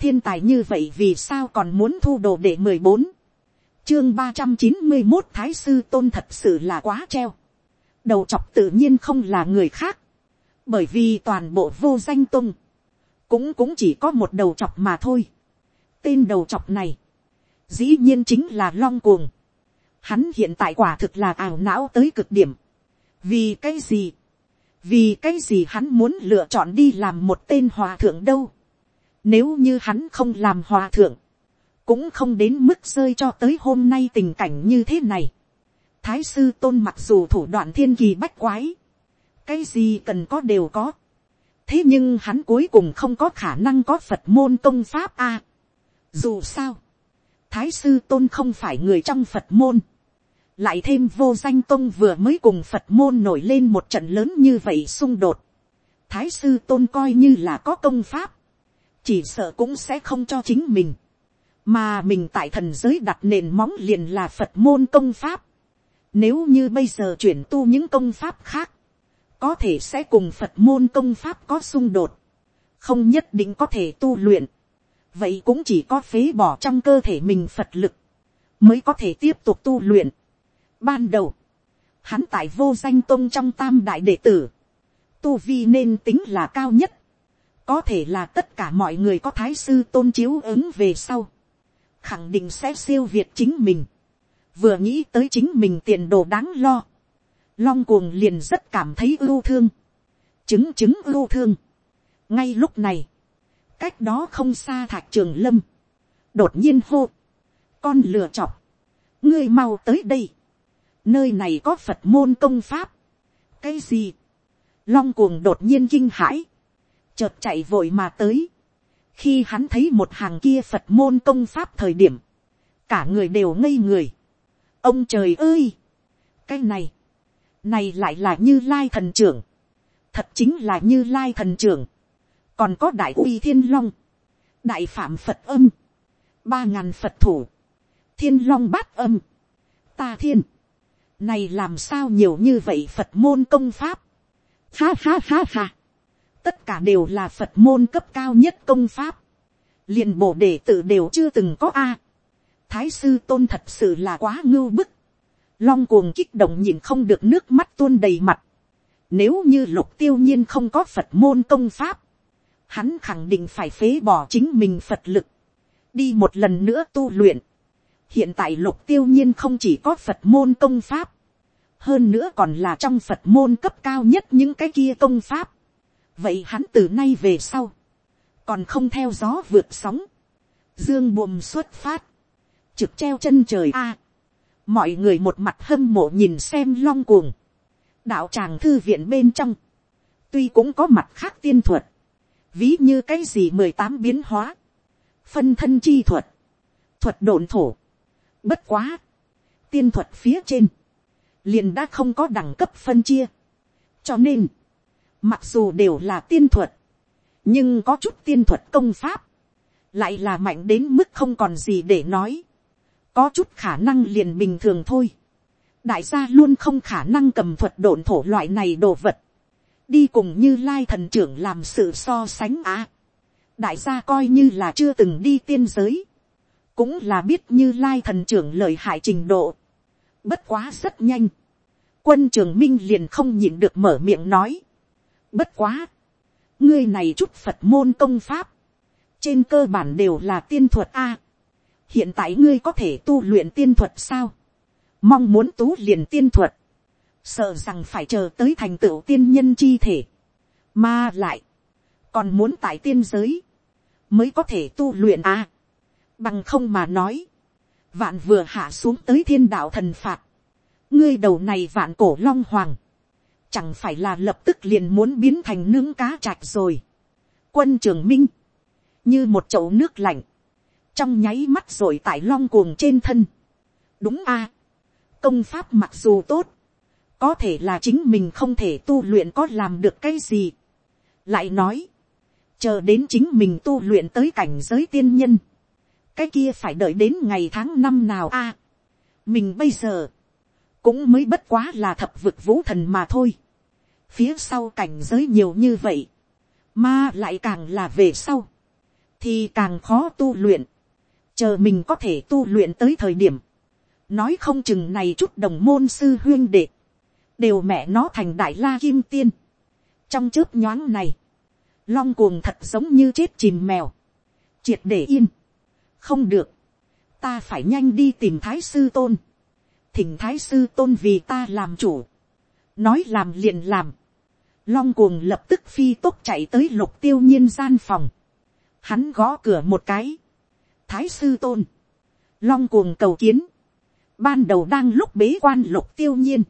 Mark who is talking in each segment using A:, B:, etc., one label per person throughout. A: thiên tài như vậy vì sao còn muốn thu đồ để mười bốn chương ba trăm chín mươi một thái sư tôn thật sự là quá treo đầu chọc tự nhiên không là người khác bởi vì toàn bộ vô danh tôn cũng cũng chỉ có một đầu chọc mà thôi tên đầu chọc này dĩ nhiên chính là long cuồng hắn hiện tại quả thực là ảo não tới cực điểm vì cái gì vì cái gì hắn muốn lựa chọn đi làm một tên hòa thượng đâu nếu như hắn không làm hòa thượng, cũng không đến mức rơi cho tới hôm nay tình cảnh như thế này. Thái sư tôn mặc dù thủ đoạn thiên kỳ bách quái, cái gì cần có đều có. Thế nhưng hắn cuối cùng không có khả năng có Phật môn công pháp a. dù sao, Thái sư tôn không phải người trong Phật môn. Lại thêm vô danh tôn vừa mới cùng Phật môn nổi lên một trận lớn như vậy xung đột. Thái sư tôn coi như là có công pháp chỉ sợ cũng sẽ không cho chính mình, mà mình tại thần giới đặt nền móng liền là phật môn công pháp, nếu như bây giờ chuyển tu những công pháp khác, có thể sẽ cùng phật môn công pháp có xung đột, không nhất định có thể tu luyện, vậy cũng chỉ có phế bỏ trong cơ thể mình phật lực, mới có thể tiếp tục tu luyện. Ban đầu, hắn tại vô danh tôn trong tam đại đệ tử, tu vi nên tính là cao nhất, có thể là tất cả mọi người có thái sư tôn chiếu ứng về sau, khẳng định sẽ siêu việt chính mình, vừa nghĩ tới chính mình tiền đồ đáng lo, long cuồng liền rất cảm thấy ưu thương, chứng chứng ưu thương. ngay lúc này, cách đó không xa thạc trường lâm, đột nhiên hô, con lừa chọc, ngươi mau tới đây, nơi này có phật môn công pháp, cái gì, long cuồng đột nhiên kinh hãi, chợt chạy vội mà tới. khi hắn thấy một hàng kia phật môn công pháp thời điểm, cả người đều ngây người. ông trời ơi! cái này, này lại là như lai thần trưởng, thật chính là như lai thần trưởng, còn có đại uy thiên long, đại phạm phật âm, ba ngàn phật thủ, thiên long bát âm, ta thiên, này làm sao nhiều như vậy phật môn công pháp, ha ha ha ha, tất cả đều là phật môn cấp cao nhất công pháp liền bổ đệ tử đều chưa từng có a thái sư tôn thật sự là quá ngưu bức long cuồng kích động nhìn không được nước mắt tuôn đầy mặt nếu như lục tiêu nhiên không có phật môn công pháp hắn khẳng định phải phế bỏ chính mình phật lực đi một lần nữa tu luyện hiện tại lục tiêu nhiên không chỉ có phật môn công pháp hơn nữa còn là trong phật môn cấp cao nhất những cái kia công pháp vậy hắn từ nay về sau, còn không theo gió vượt sóng, dương buồm xuất phát, trực treo chân trời a, mọi người một mặt hâm mộ nhìn xem long cuồng, đạo tràng thư viện bên trong, tuy cũng có mặt khác tiên thuật, ví như cái gì mười tám biến hóa, phân thân chi thuật, thuật độn thổ, bất quá, tiên thuật phía trên, liền đã không có đẳng cấp phân chia, cho nên, Mặc dù đều là tiên thuật. Nhưng có chút tiên thuật công pháp. Lại là mạnh đến mức không còn gì để nói. Có chút khả năng liền bình thường thôi. Đại gia luôn không khả năng cầm thuật độn thổ loại này đồ vật. Đi cùng như lai thần trưởng làm sự so sánh á. đại gia coi như là chưa từng đi tiên giới. Cũng là biết như lai thần trưởng lợi hại trình độ. Bất quá rất nhanh quân trường minh liền không nhịn được mở miệng nói. Bất quá. Ngươi này chút Phật môn công pháp. Trên cơ bản đều là tiên thuật A. Hiện tại ngươi có thể tu luyện tiên thuật sao? Mong muốn tú liền tiên thuật. Sợ rằng phải chờ tới thành tựu tiên nhân chi thể. Mà lại. Còn muốn tại tiên giới. Mới có thể tu luyện A. Bằng không mà nói. Vạn vừa hạ xuống tới thiên đạo thần phạt. Ngươi đầu này vạn cổ long hoàng chẳng phải là lập tức liền muốn biến thành nướng cá trạch rồi. quân trường minh, như một chậu nước lạnh, trong nháy mắt rồi tại long cuồng trên thân. đúng a, công pháp mặc dù tốt, có thể là chính mình không thể tu luyện có làm được cái gì. lại nói, chờ đến chính mình tu luyện tới cảnh giới tiên nhân, cái kia phải đợi đến ngày tháng năm nào a. mình bây giờ, cũng mới bất quá là thập vực vũ thần mà thôi. phía sau cảnh giới nhiều như vậy, mà lại càng là về sau, thì càng khó tu luyện, chờ mình có thể tu luyện tới thời điểm, nói không chừng này chút đồng môn sư huyên đệ, đều mẹ nó thành đại la kim tiên. trong chớp nhoáng này, long cuồng thật giống như chết chìm mèo, triệt để yên, không được, ta phải nhanh đi tìm thái sư tôn, thỉnh thái sư tôn vì ta làm chủ, nói làm liền làm, long cuồng lập tức phi tốc chạy tới lục tiêu nhiên gian phòng, hắn gõ cửa một cái, thái sư tôn, long cuồng cầu kiến, ban đầu đang lúc bế quan lục tiêu nhiên,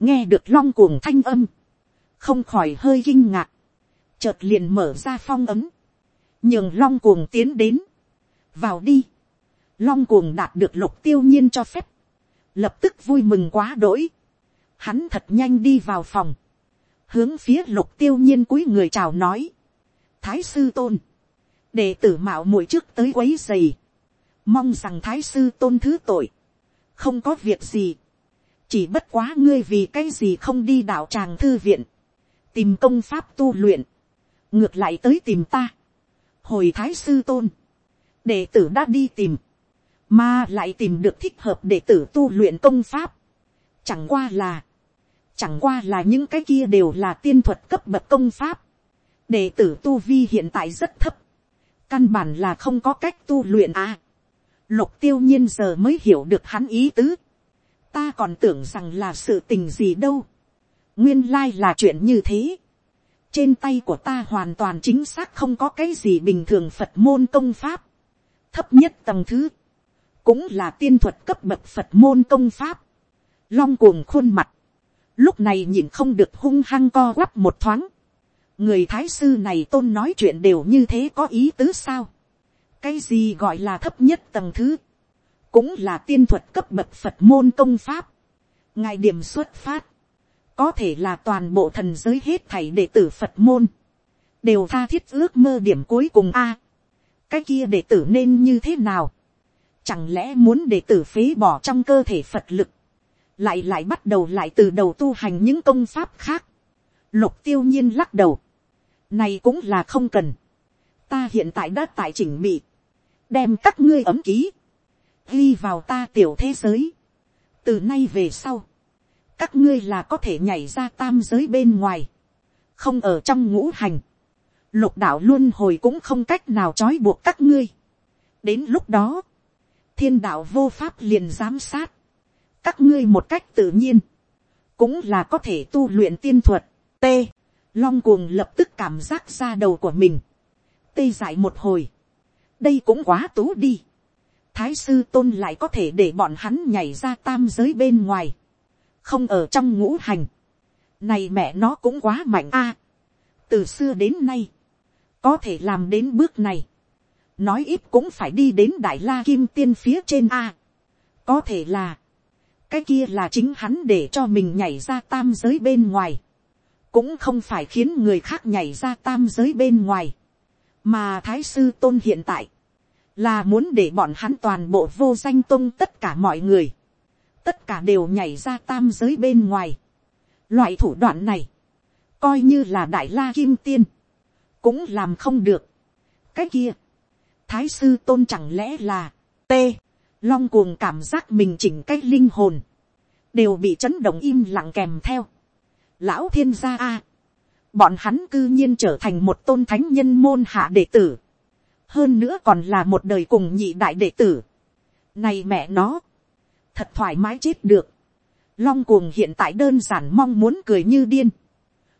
A: nghe được long cuồng thanh âm, không khỏi hơi kinh ngạc, chợt liền mở ra phong ấm, nhường long cuồng tiến đến, vào đi, long cuồng đạt được lục tiêu nhiên cho phép, lập tức vui mừng quá đỗi, hắn thật nhanh đi vào phòng, hướng phía lục tiêu nhiên cúi người chào nói, thái sư tôn, đệ tử mạo muội trước tới quấy dày, mong rằng thái sư tôn thứ tội, không có việc gì, chỉ bất quá ngươi vì cái gì không đi đạo tràng thư viện, tìm công pháp tu luyện, ngược lại tới tìm ta, hồi thái sư tôn, đệ tử đã đi tìm, mà lại tìm được thích hợp để tử tu luyện công pháp. Chẳng qua là, chẳng qua là những cái kia đều là tiên thuật cấp bậc công pháp. Đệ tử tu vi hiện tại rất thấp. Căn bản là không có cách tu luyện à. Lục tiêu nhiên giờ mới hiểu được hắn ý tứ. Ta còn tưởng rằng là sự tình gì đâu. Nguyên lai là chuyện như thế. Trên tay của ta hoàn toàn chính xác không có cái gì bình thường Phật môn công pháp. Thấp nhất tầng thứ cũng là tiên thuật cấp bậc phật môn công pháp, long cuồng khuôn mặt, lúc này nhìn không được hung hăng co quắp một thoáng, người thái sư này tôn nói chuyện đều như thế có ý tứ sao, cái gì gọi là thấp nhất tầng thứ, cũng là tiên thuật cấp bậc phật môn công pháp, ngài điểm xuất phát, có thể là toàn bộ thần giới hết thảy đệ tử phật môn, đều tha thiết ước mơ điểm cuối cùng a, cái kia đệ tử nên như thế nào, Chẳng lẽ muốn để tử phế bỏ trong cơ thể Phật lực. Lại lại bắt đầu lại từ đầu tu hành những công pháp khác. Lục tiêu nhiên lắc đầu. Này cũng là không cần. Ta hiện tại đã tại chỉnh bị. Đem các ngươi ấm ký. Ghi vào ta tiểu thế giới. Từ nay về sau. Các ngươi là có thể nhảy ra tam giới bên ngoài. Không ở trong ngũ hành lục đạo luôn hồi cũng không cách nào trói buộc các ngươi. đến lúc đó, thiên đạo vô pháp liền giám sát, các ngươi một cách tự nhiên, cũng là có thể tu luyện tiên thuật, t, long cuồng lập tức cảm giác ra đầu của mình, tê dại một hồi, đây cũng quá tú đi, thái sư tôn lại có thể để bọn hắn nhảy ra tam giới bên ngoài, không ở trong ngũ hành, này mẹ nó cũng quá mạnh a, từ xưa đến nay, có thể làm đến bước này, nói ít cũng phải đi đến đại la kim tiên phía trên a. có thể là, cái kia là chính hắn để cho mình nhảy ra tam giới bên ngoài, cũng không phải khiến người khác nhảy ra tam giới bên ngoài, mà thái sư tôn hiện tại, là muốn để bọn hắn toàn bộ vô danh tôn tất cả mọi người, tất cả đều nhảy ra tam giới bên ngoài. Loại thủ đoạn này, coi như là đại la kim tiên, cũng làm không được. cái kia, thái sư tôn chẳng lẽ là, t, long cuồng cảm giác mình chỉnh cái linh hồn, đều bị chấn động im lặng kèm theo. Lão thiên gia a, bọn hắn cư nhiên trở thành một tôn thánh nhân môn hạ đệ tử, hơn nữa còn là một đời cùng nhị đại đệ tử. Này mẹ nó, thật thoải mái chết được. Long cuồng hiện tại đơn giản mong muốn cười như điên.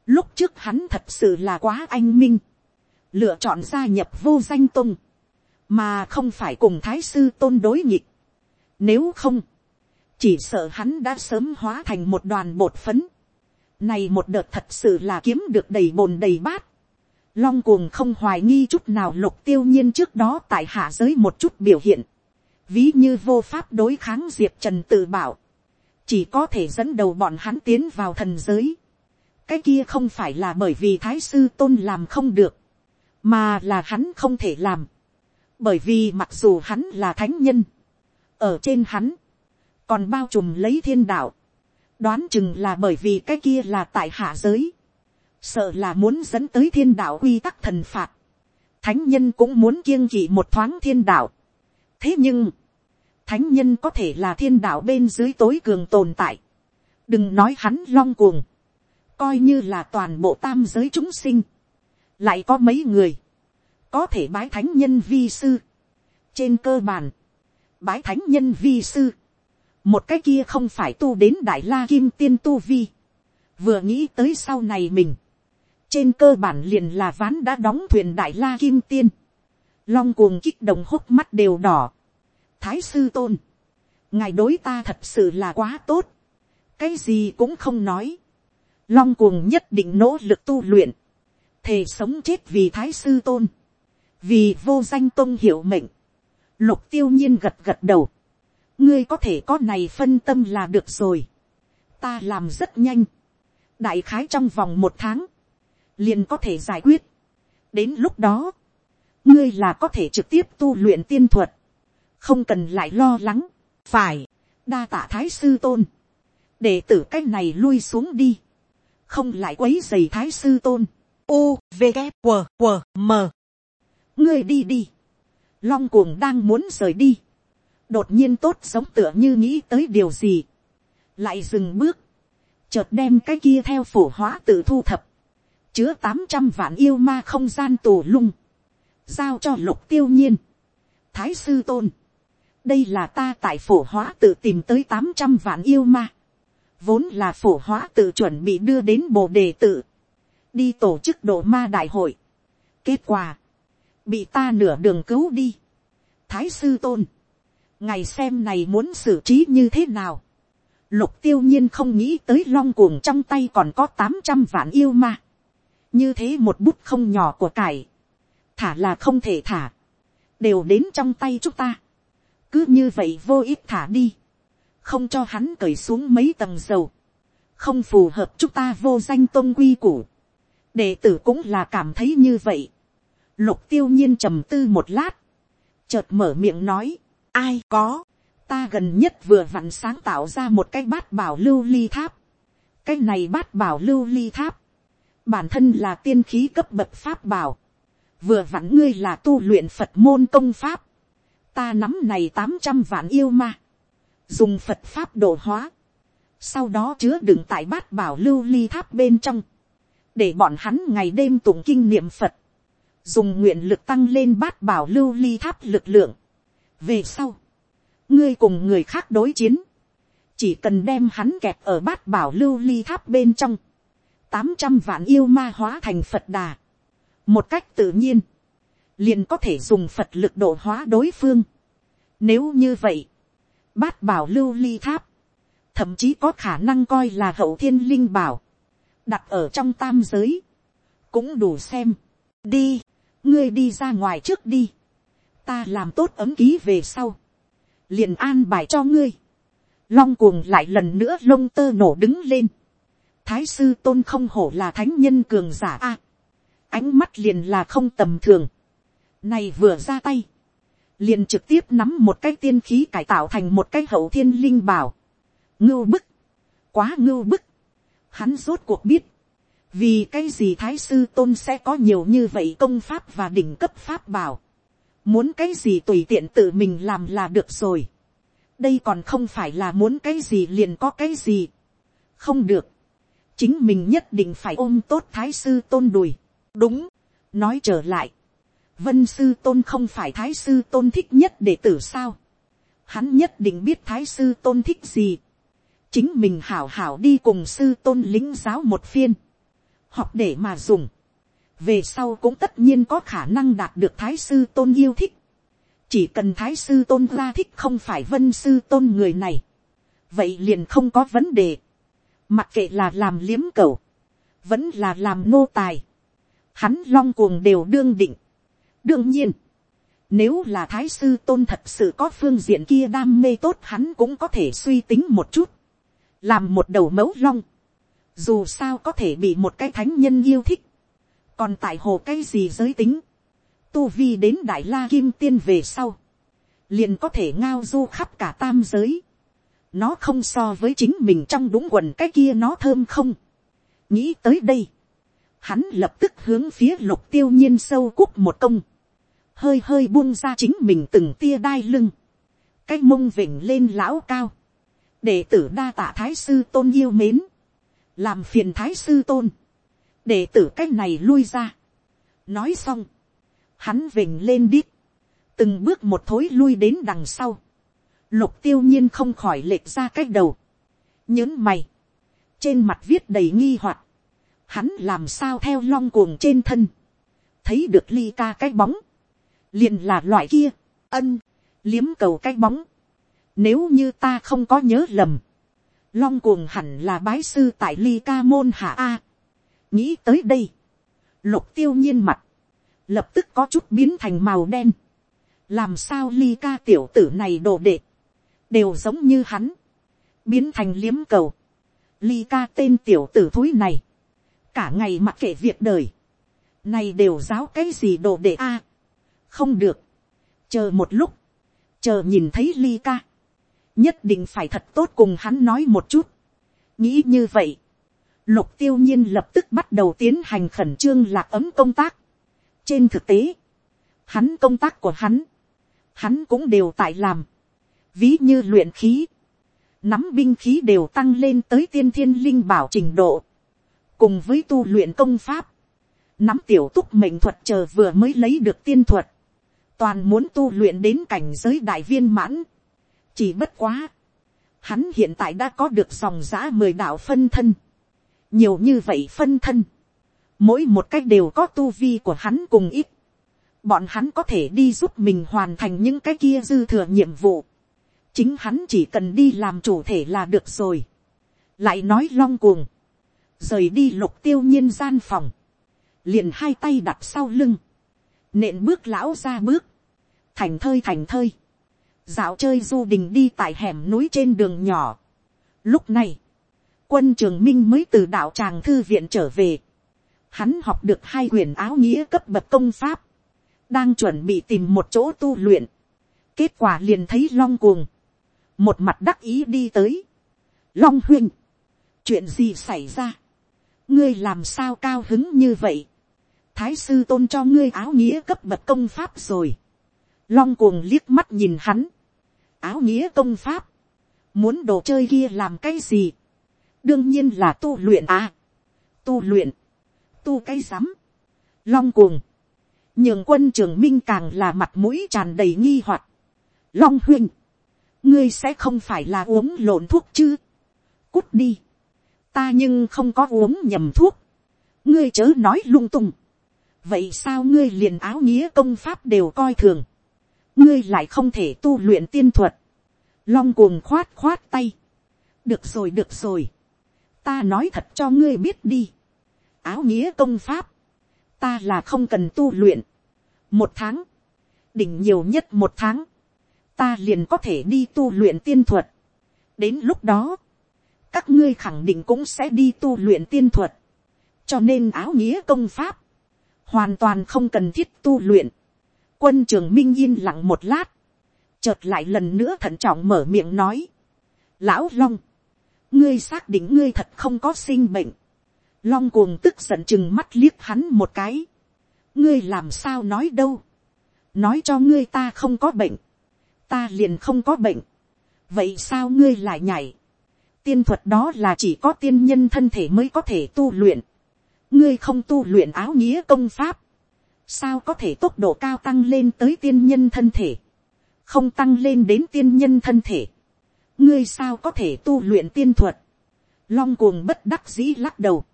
A: Lúc trước hắn thật sự là quá anh minh. Lựa chọn gia nhập vô danh tung mà không phải cùng thái sư tôn đối nhịp. Nếu không, chỉ sợ hắn đã sớm hóa thành một đoàn bột phấn. Này một đợt thật sự là kiếm được đầy bồn đầy bát. Long cuồng không hoài nghi chút nào lục tiêu nhiên trước đó tại hạ giới một chút biểu hiện. Ví như vô pháp đối kháng Diệp Trần tự bảo. Chỉ có thể dẫn đầu bọn hắn tiến vào thần giới. Cái kia không phải là bởi vì Thái Sư Tôn làm không được. Mà là hắn không thể làm bởi vì mặc dù hắn là thánh nhân, ở trên hắn, còn bao trùm lấy thiên đạo, đoán chừng là bởi vì cái kia là tại hạ giới, sợ là muốn dẫn tới thiên đạo quy tắc thần phạt, thánh nhân cũng muốn kiêng kỵ một thoáng thiên đạo. thế nhưng, thánh nhân có thể là thiên đạo bên dưới tối cường tồn tại, đừng nói hắn long cuồng, coi như là toàn bộ tam giới chúng sinh, lại có mấy người, có thể bái thánh nhân vi sư. trên cơ bản, bái thánh nhân vi sư, một cái kia không phải tu đến đại la kim tiên tu vi, vừa nghĩ tới sau này mình, trên cơ bản liền là ván đã đóng thuyền đại la kim tiên, long cuồng kích động hốc mắt đều đỏ, thái sư tôn, ngài đối ta thật sự là quá tốt, cái gì cũng không nói, long cuồng nhất định nỗ lực tu luyện, thề sống chết vì thái sư tôn, vì vô danh tôn hiệu mệnh, lục tiêu nhiên gật gật đầu, ngươi có thể có này phân tâm là được rồi, ta làm rất nhanh, đại khái trong vòng một tháng, liền có thể giải quyết, đến lúc đó, ngươi là có thể trực tiếp tu luyện tiên thuật, không cần lại lo lắng, phải, đa tạ thái sư tôn, để tử cái này lui xuống đi, không lại quấy dày thái sư tôn, u v g q q m ngươi đi đi, long cuồng đang muốn rời đi, đột nhiên tốt sống tựa như nghĩ tới điều gì, lại dừng bước, chợt đem cái kia theo phổ hóa tự thu thập, chứa tám trăm vạn yêu ma không gian tù lung, giao cho lục tiêu nhiên, thái sư tôn, đây là ta tại phổ hóa tự tìm tới tám trăm vạn yêu ma, vốn là phổ hóa tự chuẩn bị đưa đến bồ đề tự, đi tổ chức độ ma đại hội. Kết quả, bị ta nửa đường cứu đi. Thái sư tôn, ngày xem này muốn xử trí như thế nào. Lục tiêu nhiên không nghĩ tới long cuồng trong tay còn có 800 vạn yêu ma. Như thế một bút không nhỏ của cải. Thả là không thể thả. Đều đến trong tay chúng ta. Cứ như vậy vô ích thả đi. Không cho hắn cởi xuống mấy tầng dầu. Không phù hợp chúng ta vô danh tôn quy củ. Đệ tử cũng là cảm thấy như vậy Lục tiêu nhiên trầm tư một lát. Chợt mở miệng nói. Ai có. Ta gần nhất vừa vặn sáng tạo ra một cái bát bảo lưu ly tháp. Cái này bát bảo lưu ly tháp. Bản thân là tiên khí cấp bậc pháp bảo. Vừa vặn ngươi là tu luyện Phật môn công pháp. Ta nắm này 800 vạn yêu ma. Dùng Phật pháp độ hóa. Sau đó chứa đựng tại bát bảo lưu ly tháp bên trong. Để bọn hắn ngày đêm tụng kinh niệm Phật dùng nguyện lực tăng lên bát bảo lưu ly tháp lực lượng. về sau, ngươi cùng người khác đối chiến, chỉ cần đem hắn kẹp ở bát bảo lưu ly tháp bên trong, tám trăm vạn yêu ma hóa thành phật đà, một cách tự nhiên, liền có thể dùng phật lực độ hóa đối phương. nếu như vậy, bát bảo lưu ly tháp, thậm chí có khả năng coi là hậu thiên linh bảo, đặt ở trong tam giới, cũng đủ xem, đi, ngươi đi ra ngoài trước đi, ta làm tốt ấm ký về sau, liền an bài cho ngươi, long cuồng lại lần nữa lông tơ nổ đứng lên, thái sư tôn không hổ là thánh nhân cường giả a, ánh mắt liền là không tầm thường, này vừa ra tay, liền trực tiếp nắm một cái tiên khí cải tạo thành một cái hậu thiên linh bảo, ngưu bức, quá ngưu bức, hắn rốt cuộc biết, vì cái gì thái sư tôn sẽ có nhiều như vậy công pháp và đỉnh cấp pháp bảo, muốn cái gì tùy tiện tự mình làm là được rồi, đây còn không phải là muốn cái gì liền có cái gì, không được, chính mình nhất định phải ôm tốt thái sư tôn đùi, đúng, nói trở lại, vân sư tôn không phải thái sư tôn thích nhất để tử sao, hắn nhất định biết thái sư tôn thích gì, chính mình hảo hảo đi cùng sư tôn lính giáo một phiên, học để mà dùng, về sau cũng tất nhiên có khả năng đạt được thái sư tôn yêu thích, chỉ cần thái sư tôn ra thích không phải vân sư tôn người này, vậy liền không có vấn đề, mặc kệ là làm liếm cầu, vẫn là làm nô tài, hắn long cuồng đều đương định, đương nhiên, nếu là thái sư tôn thật sự có phương diện kia đam mê tốt hắn cũng có thể suy tính một chút. Làm một đầu mấu long dù sao có thể bị một cái thánh nhân yêu thích, còn tại hồ cái gì giới tính, tu vi đến đại la kim tiên về sau, liền có thể ngao du khắp cả tam giới, nó không so với chính mình trong đúng quần cái kia nó thơm không, nghĩ tới đây, hắn lập tức hướng phía lục tiêu nhiên sâu cúc một công, hơi hơi buông ra chính mình từng tia đai lưng, cái mông vỉnh lên lão cao, đệ tử đa tạ thái sư tôn yêu mến, làm phiền thái sư tôn, để tử cái này lui ra. nói xong, hắn vình lên đít, từng bước một thối lui đến đằng sau, lục tiêu nhiên không khỏi lệch ra cái đầu, những mày, trên mặt viết đầy nghi hoặc, hắn làm sao theo long cuồng trên thân, thấy được ly ca cái bóng, liền là loại kia, ân, liếm cầu cái bóng, nếu như ta không có nhớ lầm, long cuồng hẳn là bái sư tại ly ca môn hạ a. nghĩ tới đây, lục tiêu nhiên mặt, lập tức có chút biến thành màu đen. làm sao ly ca tiểu tử này đồ đệ, đều giống như hắn, biến thành liếm cầu. ly ca tên tiểu tử thúi này, cả ngày mặc kệ việc đời, này đều giáo cái gì đồ đệ a. không được, chờ một lúc, chờ nhìn thấy ly ca, nhất định phải thật tốt cùng hắn nói một chút. nghĩ như vậy, lục tiêu nhiên lập tức bắt đầu tiến hành khẩn trương lạc ấm công tác. trên thực tế, hắn công tác của hắn, hắn cũng đều tại làm, ví như luyện khí, nắm binh khí đều tăng lên tới tiên thiên linh bảo trình độ, cùng với tu luyện công pháp, nắm tiểu túc mệnh thuật chờ vừa mới lấy được tiên thuật, toàn muốn tu luyện đến cảnh giới đại viên mãn, chỉ bất quá. Hắn hiện tại đã có được dòng giã mười đạo phân thân. Nhiều như vậy phân thân. Mỗi một cách đều có tu vi của hắn cùng ít. Bọn hắn có thể đi giúp mình hoàn thành những cái kia dư thừa nhiệm vụ. Chính hắn chỉ cần đi làm chủ thể là được rồi. Lại nói long cuồng. Rời đi lục tiêu nhiên gian phòng. Liền hai tay đặt sau lưng. Nện bước lão ra bước thành thơi thành thơi, dạo chơi du đình đi tại hẻm núi trên đường nhỏ. Lúc này, quân trường minh mới từ đạo tràng thư viện trở về. Hắn học được hai quyền áo nghĩa cấp bậc công pháp. Đang chuẩn bị tìm một chỗ tu luyện. Kết quả liền thấy long cuồng. Một mặt đắc ý đi tới. Long huynh. Chuyện gì xảy ra? Ngươi làm sao cao hứng như vậy? Thái sư tôn cho ngươi áo nghĩa cấp bậc công pháp rồi. Long cuồng liếc mắt nhìn hắn áo nghĩa công pháp, muốn đồ chơi kia làm cái gì, đương nhiên là tu luyện à, tu luyện, tu cái rắm, long cuồng, nhường quân trường minh càng là mặt mũi tràn đầy nghi hoặc. long huynh, ngươi sẽ không phải là uống lộn thuốc chứ, cút đi, ta nhưng không có uống nhầm thuốc, ngươi chớ nói lung tung, vậy sao ngươi liền áo nghĩa công pháp đều coi thường, ngươi lại không thể tu luyện tiên thuật. Long cuồng khoát khoát tay. Được rồi được rồi. Ta nói thật cho ngươi biết đi. Áo nghĩa công pháp. Ta là không cần tu luyện. Một tháng. Đỉnh nhiều nhất một tháng. Ta liền có thể đi tu luyện tiên thuật. Đến lúc đó. Các ngươi khẳng định cũng sẽ đi tu luyện tiên thuật. Cho nên áo nghĩa công pháp. Hoàn toàn không cần thiết tu luyện quân trường minh yên lặng một lát, chợt lại lần nữa thận trọng mở miệng nói, lão long, ngươi xác định ngươi thật không có sinh bệnh, long cuồng tức giận chừng mắt liếc hắn một cái, ngươi làm sao nói đâu, nói cho ngươi ta không có bệnh, ta liền không có bệnh, vậy sao ngươi lại nhảy, tiên thuật đó là chỉ có tiên nhân thân thể mới có thể tu luyện, ngươi không tu luyện áo nghĩa công pháp, sao có thể tốc độ cao tăng lên tới tiên nhân thân thể, không tăng lên đến tiên nhân thân thể, ngươi sao có thể tu luyện tiên thuật, long cuồng bất đắc dĩ lắc đầu,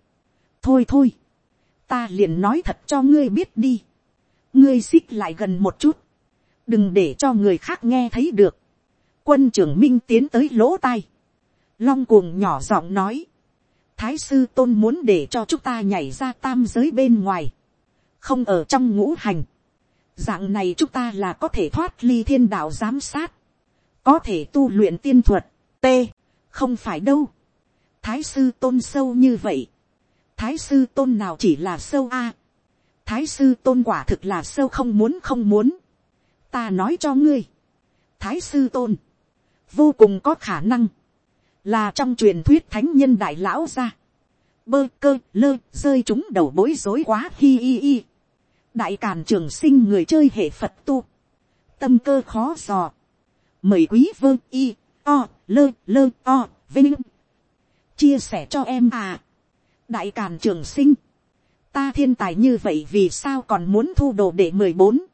A: thôi thôi, ta liền nói thật cho ngươi biết đi, ngươi xích lại gần một chút, đừng để cho người khác nghe thấy được, quân trưởng minh tiến tới lỗ tai, long cuồng nhỏ giọng nói, thái sư tôn muốn để cho chúng ta nhảy ra tam giới bên ngoài, không ở trong ngũ hành. Dạng này chúng ta là có thể thoát ly thiên đạo giám sát. Có thể tu luyện tiên thuật. T. Không phải đâu. Thái sư tôn sâu như vậy. Thái sư tôn nào chỉ là sâu A. Thái sư tôn quả thực là sâu không muốn không muốn. Ta nói cho ngươi. Thái sư tôn. Vô cùng có khả năng. Là trong truyền thuyết thánh nhân đại lão ra bơ cơ lơ rơi chúng đầu bối rối quá hi hi hi đại càn trường sinh người chơi hệ phật tu, tâm cơ khó dò, mời quý vương y, o, lơ, lơ, o, vinh, chia sẻ cho em à, đại càn trường sinh, ta thiên tài như vậy vì sao còn muốn thu đồ để mười bốn,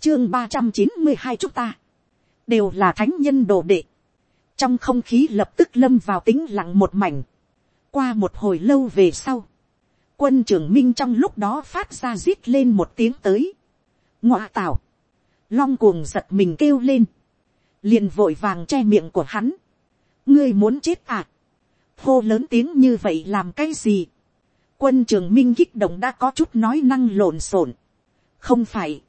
A: chương ba trăm chín mươi hai chúng ta, đều là thánh nhân đồ đệ, trong không khí lập tức lâm vào tính lặng một mảnh, qua một hồi lâu về sau, quân trưởng minh trong lúc đó phát ra rít lên một tiếng tới. ngọa tào, long cuồng giật mình kêu lên, liền vội vàng che miệng của hắn. ngươi muốn chết à, hô lớn tiếng như vậy làm cái gì. quân trường minh kích động đã có chút nói năng lộn xộn. không phải,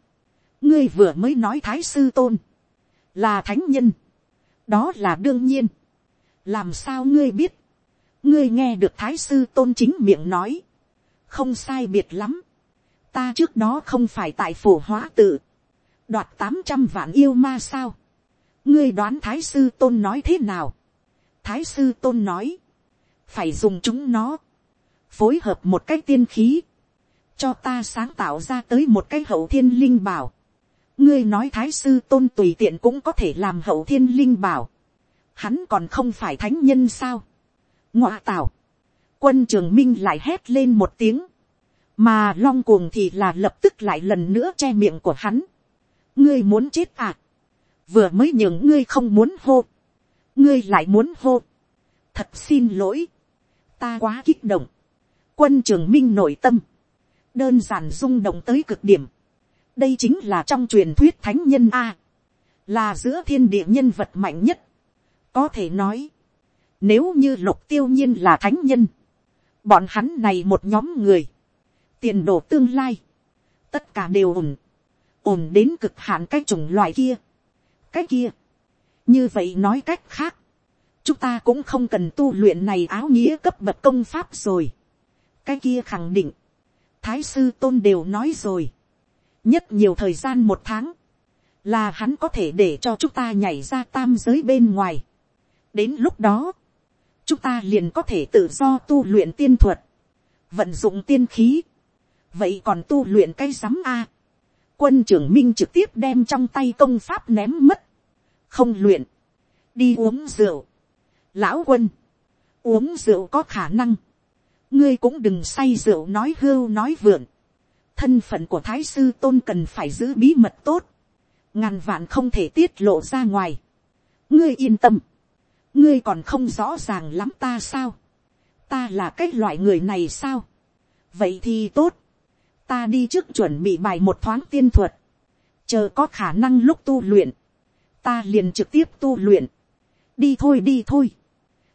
A: ngươi vừa mới nói thái sư tôn, là thánh nhân, đó là đương nhiên. làm sao ngươi biết, ngươi nghe được thái sư tôn chính miệng nói, không sai biệt lắm, ta trước đó không phải tại phổ hóa tự, đoạt tám trăm vạn yêu ma sao, ngươi đoán thái sư tôn nói thế nào, thái sư tôn nói, phải dùng chúng nó, phối hợp một cách tiên khí, cho ta sáng tạo ra tới một cái hậu thiên linh bảo, ngươi nói thái sư tôn tùy tiện cũng có thể làm hậu thiên linh bảo, hắn còn không phải thánh nhân sao, ngọa tạo, quân trường minh lại hét lên một tiếng, mà long cuồng thì là lập tức lại lần nữa che miệng của hắn. ngươi muốn chết à, vừa mới nhường ngươi không muốn hô, ngươi lại muốn hô, thật xin lỗi, ta quá kích động, quân trường minh nội tâm, đơn giản rung động tới cực điểm, đây chính là trong truyền thuyết thánh nhân a, là giữa thiên địa nhân vật mạnh nhất, có thể nói, nếu như lục tiêu nhiên là thánh nhân, bọn hắn này một nhóm người, tiền đồ tương lai, tất cả đều ổn, ổn đến cực hạn cái chủng loại kia, cái kia, như vậy nói cách khác, chúng ta cũng không cần tu luyện này áo nghĩa cấp bậc công pháp rồi, cái kia khẳng định, thái sư tôn đều nói rồi, nhất nhiều thời gian một tháng, là hắn có thể để cho chúng ta nhảy ra tam giới bên ngoài. đến lúc đó, chúng ta liền có thể tự do tu luyện tiên thuật, vận dụng tiên khí, vậy còn tu luyện cái rắm a. quân trưởng minh trực tiếp đem trong tay công pháp ném mất, không luyện, đi uống rượu, lão quân, uống rượu có khả năng, ngươi cũng đừng say rượu nói hưu nói vượn, thân phận của thái sư tôn cần phải giữ bí mật tốt, ngàn vạn không thể tiết lộ ra ngoài, ngươi yên tâm, ngươi còn không rõ ràng lắm ta sao, ta là cái loại người này sao, vậy thì tốt, ta đi trước chuẩn bị bài một thoáng tiên thuật, chờ có khả năng lúc tu luyện, ta liền trực tiếp tu luyện, đi thôi đi thôi,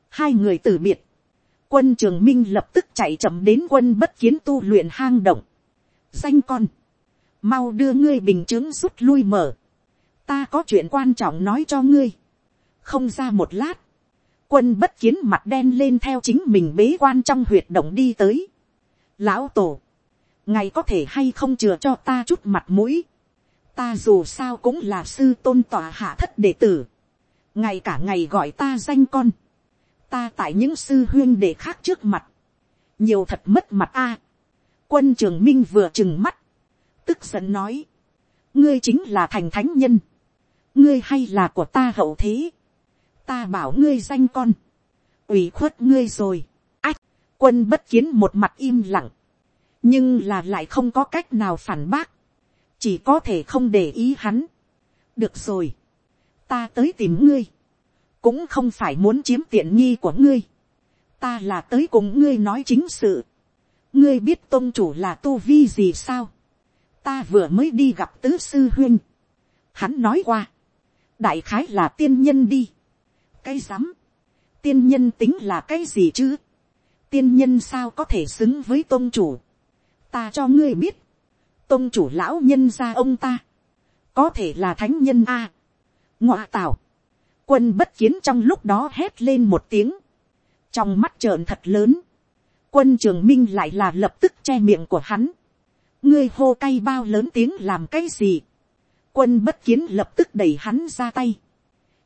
A: hai người từ biệt, quân trường minh lập tức chạy chậm đến quân bất kiến tu luyện hang động, danh con, mau đưa ngươi bình chứng rút lui mở, ta có chuyện quan trọng nói cho ngươi, không ra một lát, quân bất kiến mặt đen lên theo chính mình bế quan trong huyệt động đi tới. Lão tổ, ngài có thể hay không chừa cho ta chút mặt mũi. Ta dù sao cũng là sư tôn tòa hạ thất đệ tử. Ngày cả ngày gọi ta danh con. Ta tại những sư huyên đệ khác trước mặt. Nhiều thật mất mặt a. quân trường minh vừa trừng mắt. Tức giận nói. Ngươi chính là thành thánh nhân. Ngươi hay là của ta hậu thế ta bảo ngươi danh con, ủy khuất ngươi rồi, ách, quân bất kiến một mặt im lặng, nhưng là lại không có cách nào phản bác, chỉ có thể không để ý hắn. được rồi, ta tới tìm ngươi, cũng không phải muốn chiếm tiện nghi của ngươi, ta là tới cùng ngươi nói chính sự, ngươi biết tôn chủ là tu vi gì sao, ta vừa mới đi gặp tứ sư huyên, hắn nói qua, đại khái là tiên nhân đi, cái rắm. Tiên nhân tính là cái gì chứ? Tiên nhân sao có thể xứng với tôn chủ? Ta cho ngươi biết. Tôn chủ lão nhân ra ông ta. Có thể là thánh nhân a à. Ngọa Quân bất kiến trong lúc đó hét lên một tiếng. Trong mắt trợn thật lớn. Quân trường minh lại là lập tức che miệng của hắn. Ngươi hô cay bao lớn tiếng làm cái gì? Quân bất kiến lập tức đẩy hắn ra tay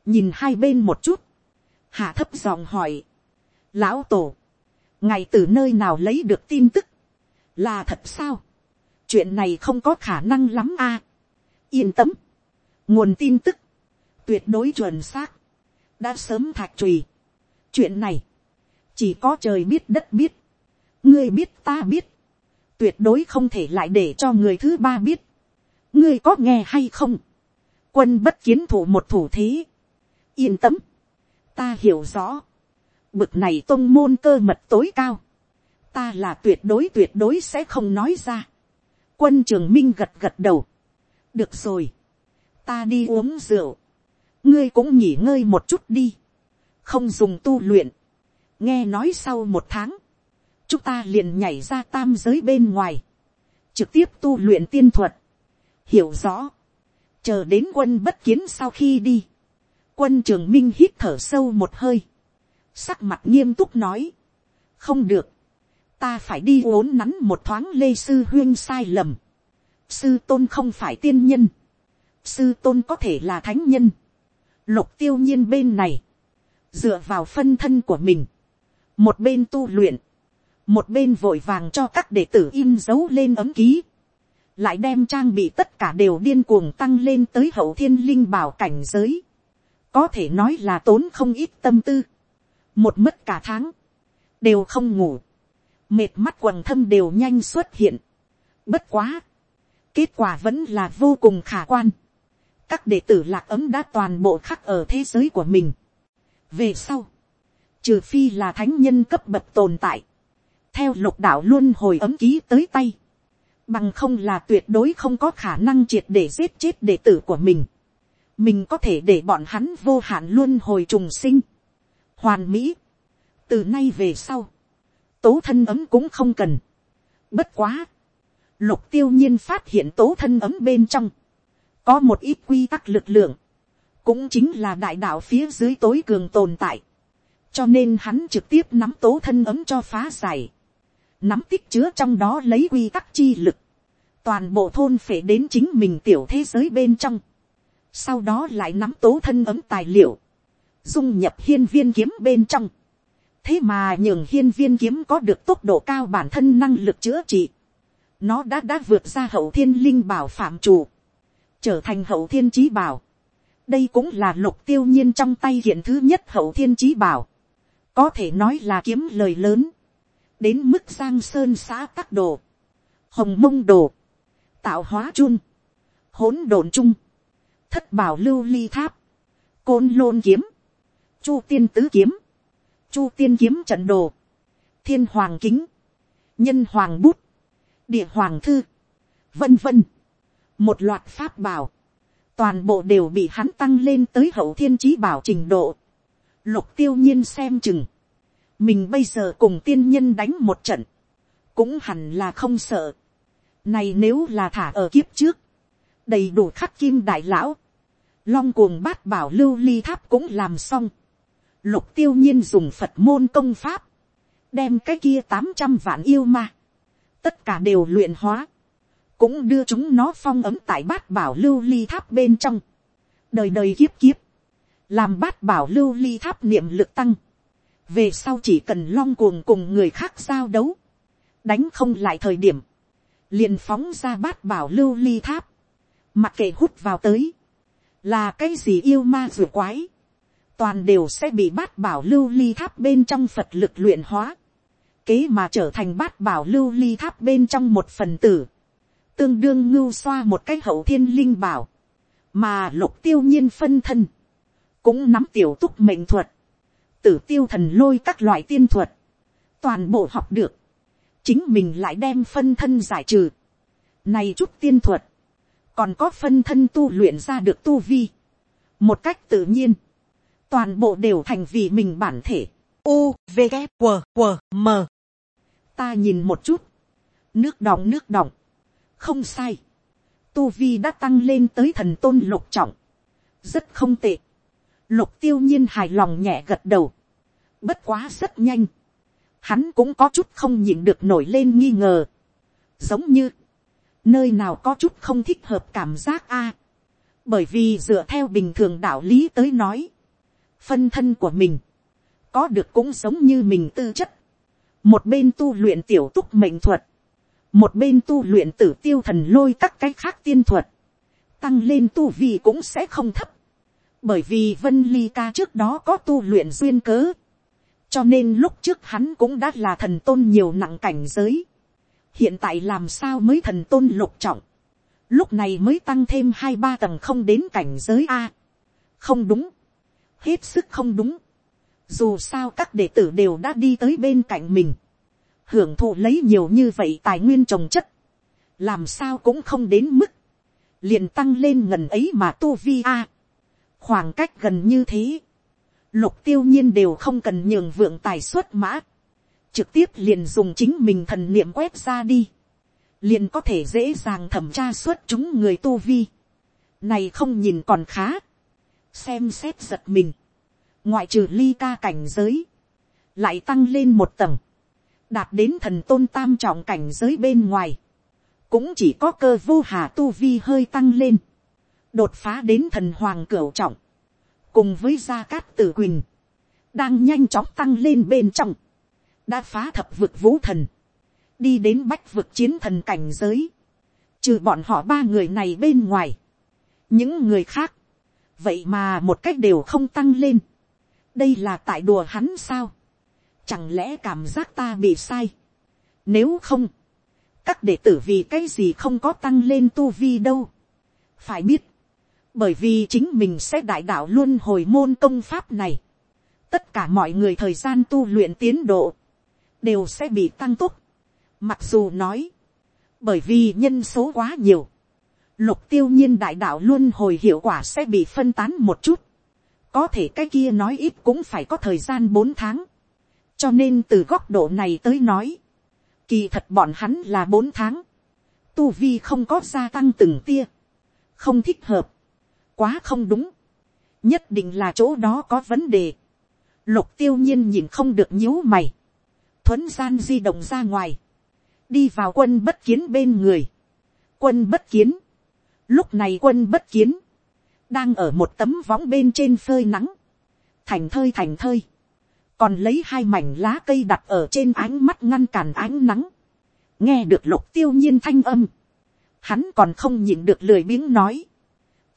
A: nhìn hai bên một chút, hạ thấp giọng hỏi, lão tổ, ngày từ nơi nào lấy được tin tức, là thật sao, chuyện này không có khả năng lắm a, yên tâm, nguồn tin tức, tuyệt đối chuẩn xác, đã sớm thạch trùy, chuyện này, chỉ có trời biết đất biết, ngươi biết ta biết, tuyệt đối không thể lại để cho người thứ ba biết, ngươi có nghe hay không, quân bất kiến thủ một thủ thế, yên tâm, ta hiểu rõ, bực này tôn môn cơ mật tối cao, ta là tuyệt đối tuyệt đối sẽ không nói ra. Quân trường minh gật gật đầu. được rồi, ta đi uống rượu, ngươi cũng nghỉ ngơi một chút đi, không dùng tu luyện, nghe nói sau một tháng, chúng ta liền nhảy ra tam giới bên ngoài, trực tiếp tu luyện tiên thuật, hiểu rõ, chờ đến quân bất kiến sau khi đi, quân trường minh hít thở sâu một hơi, sắc mặt nghiêm túc nói, không được, ta phải đi uốn nắn một thoáng lê sư huyên sai lầm, sư tôn không phải tiên nhân, sư tôn có thể là thánh nhân, lục tiêu nhiên bên này, dựa vào phân thân của mình, một bên tu luyện, một bên vội vàng cho các đệ tử in dấu lên ấm ký, lại đem trang bị tất cả đều điên cuồng tăng lên tới hậu thiên linh bảo cảnh giới có thể nói là tốn không ít tâm tư, một mất cả tháng, đều không ngủ, mệt mắt quần thâm đều nhanh xuất hiện, bất quá, kết quả vẫn là vô cùng khả quan, các đệ tử lạc ấm đã toàn bộ khắc ở thế giới của mình, về sau, trừ phi là thánh nhân cấp bậc tồn tại, theo lục đạo luôn hồi ấm ký tới tay, bằng không là tuyệt đối không có khả năng triệt để giết chết đệ tử của mình mình có thể để bọn hắn vô hạn luôn hồi trùng sinh, hoàn mỹ, từ nay về sau, tố thân ấm cũng không cần, bất quá, lục tiêu nhiên phát hiện tố thân ấm bên trong, có một ít quy tắc lực lượng, cũng chính là đại đạo phía dưới tối cường tồn tại, cho nên hắn trực tiếp nắm tố thân ấm cho phá giải, nắm tích chứa trong đó lấy quy tắc chi lực, toàn bộ thôn phể đến chính mình tiểu thế giới bên trong, sau đó lại nắm tố thân ấm tài liệu, dung nhập hiên viên kiếm bên trong. thế mà nhường hiên viên kiếm có được tốc độ cao bản thân năng lực chữa trị. nó đã đã vượt ra hậu thiên linh bảo phạm chủ, trở thành hậu thiên trí bảo. đây cũng là lục tiêu nhiên trong tay hiện thứ nhất hậu thiên trí bảo. có thể nói là kiếm lời lớn. đến mức giang sơn xã tắc đồ, hồng mông đồ, tạo hóa chung, hỗn độn chung thất bảo lưu ly tháp, côn lôn kiếm, chu tiên tứ kiếm, chu tiên kiếm trận đồ, thiên hoàng kính, nhân hoàng bút, địa hoàng thư, vân vân, một loạt pháp bảo, toàn bộ đều bị hắn tăng lên tới hậu thiên trí bảo trình độ. Lục tiêu nhiên xem chừng, mình bây giờ cùng tiên nhân đánh một trận, cũng hẳn là không sợ. Này nếu là thả ở kiếp trước, đầy đủ khắc kim đại lão, long cuồng bát bảo lưu ly tháp cũng làm xong, lục tiêu nhiên dùng phật môn công pháp, đem cái kia tám trăm vạn yêu ma, tất cả đều luyện hóa, cũng đưa chúng nó phong ấm tại bát bảo lưu ly tháp bên trong, đời đời kiếp kiếp, làm bát bảo lưu ly tháp niệm lực tăng, về sau chỉ cần long cuồng cùng người khác giao đấu, đánh không lại thời điểm, liền phóng ra bát bảo lưu ly tháp, mặc kệ hút vào tới, là cái gì yêu ma rùa quái, toàn đều sẽ bị bát bảo lưu ly tháp bên trong phật lực luyện hóa, kế mà trở thành bát bảo lưu ly tháp bên trong một phần tử, tương đương ngưu xoa một cái hậu thiên linh bảo, mà lục tiêu nhiên phân thân, cũng nắm tiểu túc mệnh thuật, tử tiêu thần lôi các loại tiên thuật, toàn bộ học được, chính mình lại đem phân thân giải trừ, này chút tiên thuật, còn có phân thân tu luyện ra được tu vi, một cách tự nhiên, toàn bộ đều thành vì mình bản thể, u, v, g, q, q, m. ta nhìn một chút, nước đọng nước đọng, không sai, tu vi đã tăng lên tới thần tôn lục trọng, rất không tệ, lục tiêu nhiên hài lòng nhẹ gật đầu, bất quá rất nhanh, hắn cũng có chút không nhìn được nổi lên nghi ngờ, giống như, nơi nào có chút không thích hợp cảm giác a. bởi vì dựa theo bình thường đạo lý tới nói, phân thân của mình, có được cũng giống như mình tư chất. một bên tu luyện tiểu túc mệnh thuật, một bên tu luyện tử tiêu thần lôi các cái khác tiên thuật, tăng lên tu vi cũng sẽ không thấp. bởi vì vân ly ca trước đó có tu luyện duyên cớ, cho nên lúc trước hắn cũng đã là thần tôn nhiều nặng cảnh giới hiện tại làm sao mới thần tôn lục trọng, lúc này mới tăng thêm hai ba tầng không đến cảnh giới a. không đúng, hết sức không đúng, dù sao các đệ tử đều đã đi tới bên cạnh mình, hưởng thụ lấy nhiều như vậy tài nguyên trồng chất, làm sao cũng không đến mức, liền tăng lên ngần ấy mà tu vi a. khoảng cách gần như thế, lục tiêu nhiên đều không cần nhường vượng tài xuất mã, trực tiếp liền dùng chính mình thần niệm quét ra đi, liền có thể dễ dàng thẩm tra suốt chúng người tu vi. Này không nhìn còn khá, xem xét giật mình, ngoại trừ ly ca cảnh giới, lại tăng lên một tầng, đạt đến thần tôn tam trọng cảnh giới bên ngoài, cũng chỉ có cơ vô hà tu vi hơi tăng lên, đột phá đến thần hoàng cửu trọng, cùng với gia cát tử quỳnh, đang nhanh chóng tăng lên bên trong, đã phá thập vực vũ thần, đi đến bách vực chiến thần cảnh giới, trừ bọn họ ba người này bên ngoài, những người khác, vậy mà một cách đều không tăng lên, đây là tại đùa hắn sao, chẳng lẽ cảm giác ta bị sai, nếu không, các đệ tử vì cái gì không có tăng lên tu vi đâu, phải biết, bởi vì chính mình sẽ đại đạo luôn hồi môn công pháp này, tất cả mọi người thời gian tu luyện tiến độ, đều sẽ bị tăng tốc. Mặc dù nói, bởi vì nhân số quá nhiều, lục tiêu nhiên đại đạo luôn hồi hiệu quả sẽ bị phân tán một chút. Có thể cái kia nói ít cũng phải có thời gian 4 tháng. Cho nên từ góc độ này tới nói, kỳ thật bọn hắn là 4 tháng. Tu vi không có gia tăng từng tia. Không thích hợp. Quá không đúng. Nhất định là chỗ đó có vấn đề. Lục tiêu nhiên nhìn không được nhíu mày thuấn gian di động ra ngoài, đi vào quân bất kiến bên người. Quân bất kiến, lúc này quân bất kiến, đang ở một tấm võng bên trên phơi nắng, thành thơi thành thơi, còn lấy hai mảnh lá cây đặt ở trên ánh mắt ngăn cản ánh nắng, nghe được lục tiêu nhiên thanh âm, hắn còn không nhìn được lười biếng nói,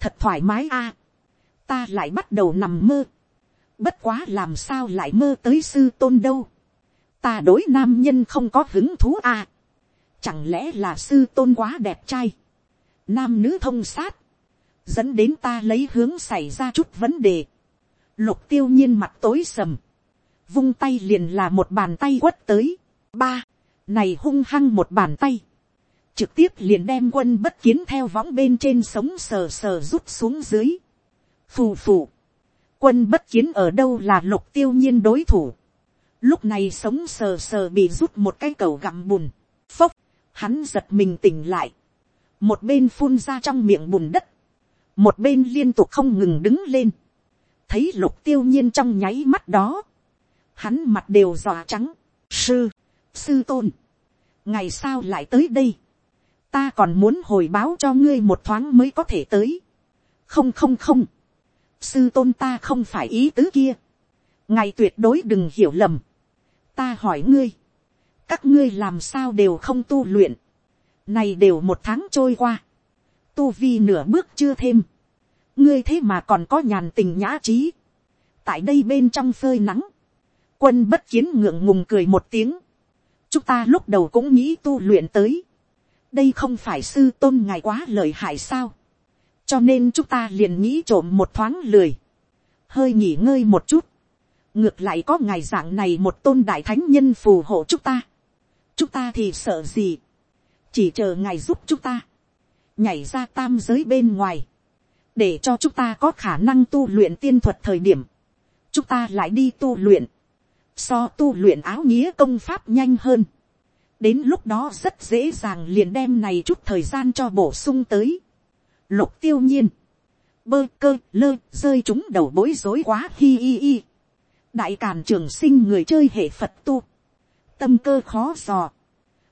A: thật thoải mái a, ta lại bắt đầu nằm mơ, bất quá làm sao lại mơ tới sư tôn đâu, ta đối nam nhân không có hứng thú à. chẳng lẽ là sư tôn quá đẹp trai. nam nữ thông sát, dẫn đến ta lấy hướng xảy ra chút vấn đề. lục tiêu nhiên mặt tối sầm, vung tay liền là một bàn tay quất tới. ba, này hung hăng một bàn tay. trực tiếp liền đem quân bất kiến theo võng bên trên sống sờ sờ rút xuống dưới. phù phù. quân bất kiến ở đâu là lục tiêu nhiên đối thủ lúc này sống sờ sờ bị rút một cái cầu gặm bùn, phốc, hắn giật mình tỉnh lại, một bên phun ra trong miệng bùn đất, một bên liên tục không ngừng đứng lên, thấy lục tiêu nhiên trong nháy mắt đó, hắn mặt đều dọa trắng, sư, sư tôn, ngày sao lại tới đây, ta còn muốn hồi báo cho ngươi một thoáng mới có thể tới, không không không, sư tôn ta không phải ý tứ kia, ngài tuyệt đối đừng hiểu lầm, ta hỏi ngươi, các ngươi làm sao đều không tu luyện, này đều một tháng trôi qua, tu vi nửa bước chưa thêm, ngươi thế mà còn có nhàn tình nhã trí, tại đây bên trong phơi nắng, quân bất kiến ngượng ngùng cười một tiếng, chúng ta lúc đầu cũng nghĩ tu luyện tới, đây không phải sư tôn ngài quá lợi hại sao, cho nên chúng ta liền nghĩ trộm một thoáng lười, hơi nghỉ ngơi một chút, ngược lại có ngài dạng này một tôn đại thánh nhân phù hộ chúng ta, chúng ta thì sợ gì, chỉ chờ ngài giúp chúng ta, nhảy ra tam giới bên ngoài, để cho chúng ta có khả năng tu luyện tiên thuật thời điểm, chúng ta lại đi tu luyện, so tu luyện áo nghĩa công pháp nhanh hơn, đến lúc đó rất dễ dàng liền đem này chút thời gian cho bổ sung tới, lục tiêu nhiên, bơ cơ lơ rơi chúng đầu bối rối quá hi hi hi đại càn trường sinh người chơi hệ phật tu, tâm cơ khó dò,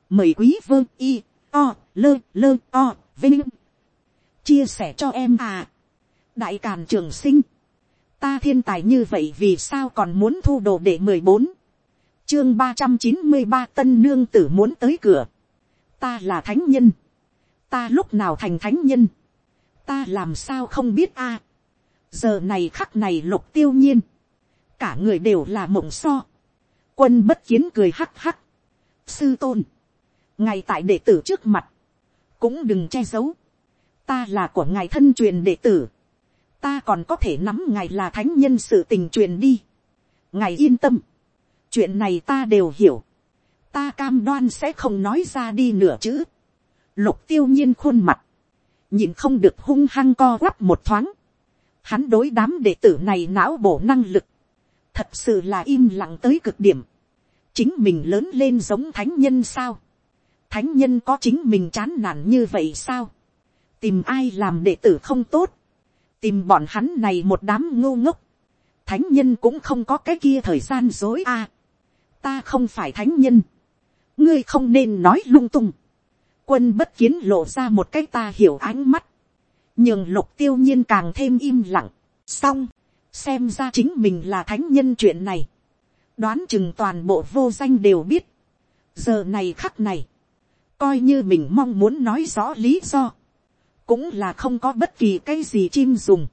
A: mời quý vương y, o, lơ, lơ, o, vinh, chia sẻ cho em à, đại càn trường sinh, ta thiên tài như vậy vì sao còn muốn thu đồ để mười bốn, chương ba trăm chín mươi ba tân nương tử muốn tới cửa, ta là thánh nhân, ta lúc nào thành thánh nhân, ta làm sao không biết a, giờ này khắc này lục tiêu nhiên, cả người đều là mộng so. Quân bất kiến cười hắc hắc. Sư tôn. Ngay tại đệ tử trước mặt. Cũng đừng che giấu. Ta là của ngài thân truyền đệ tử. Ta còn có thể nắm ngài là thánh nhân sự tình truyền đi. Ngài yên tâm. Chuyện này ta đều hiểu. Ta cam đoan sẽ không nói ra đi nửa chữ. Lục tiêu nhiên khuôn mặt. Nhìn không được hung hăng co quắp một thoáng hắn đối đám đệ tử này não bổ năng lực thật sự là im lặng tới cực điểm, chính mình lớn lên giống thánh nhân sao, thánh nhân có chính mình chán nản như vậy sao, tìm ai làm đệ tử không tốt, tìm bọn hắn này một đám ngô ngốc, thánh nhân cũng không có cái kia thời gian dối à, ta không phải thánh nhân, ngươi không nên nói lung tung, quân bất kiến lộ ra một cái ta hiểu ánh mắt, nhưng lục tiêu nhiên càng thêm im lặng, xong, xem ra chính mình là thánh nhân chuyện này, đoán chừng toàn bộ vô danh đều biết, giờ này khắc này, coi như mình mong muốn nói rõ lý do, cũng là không có bất kỳ cái gì chim dùng,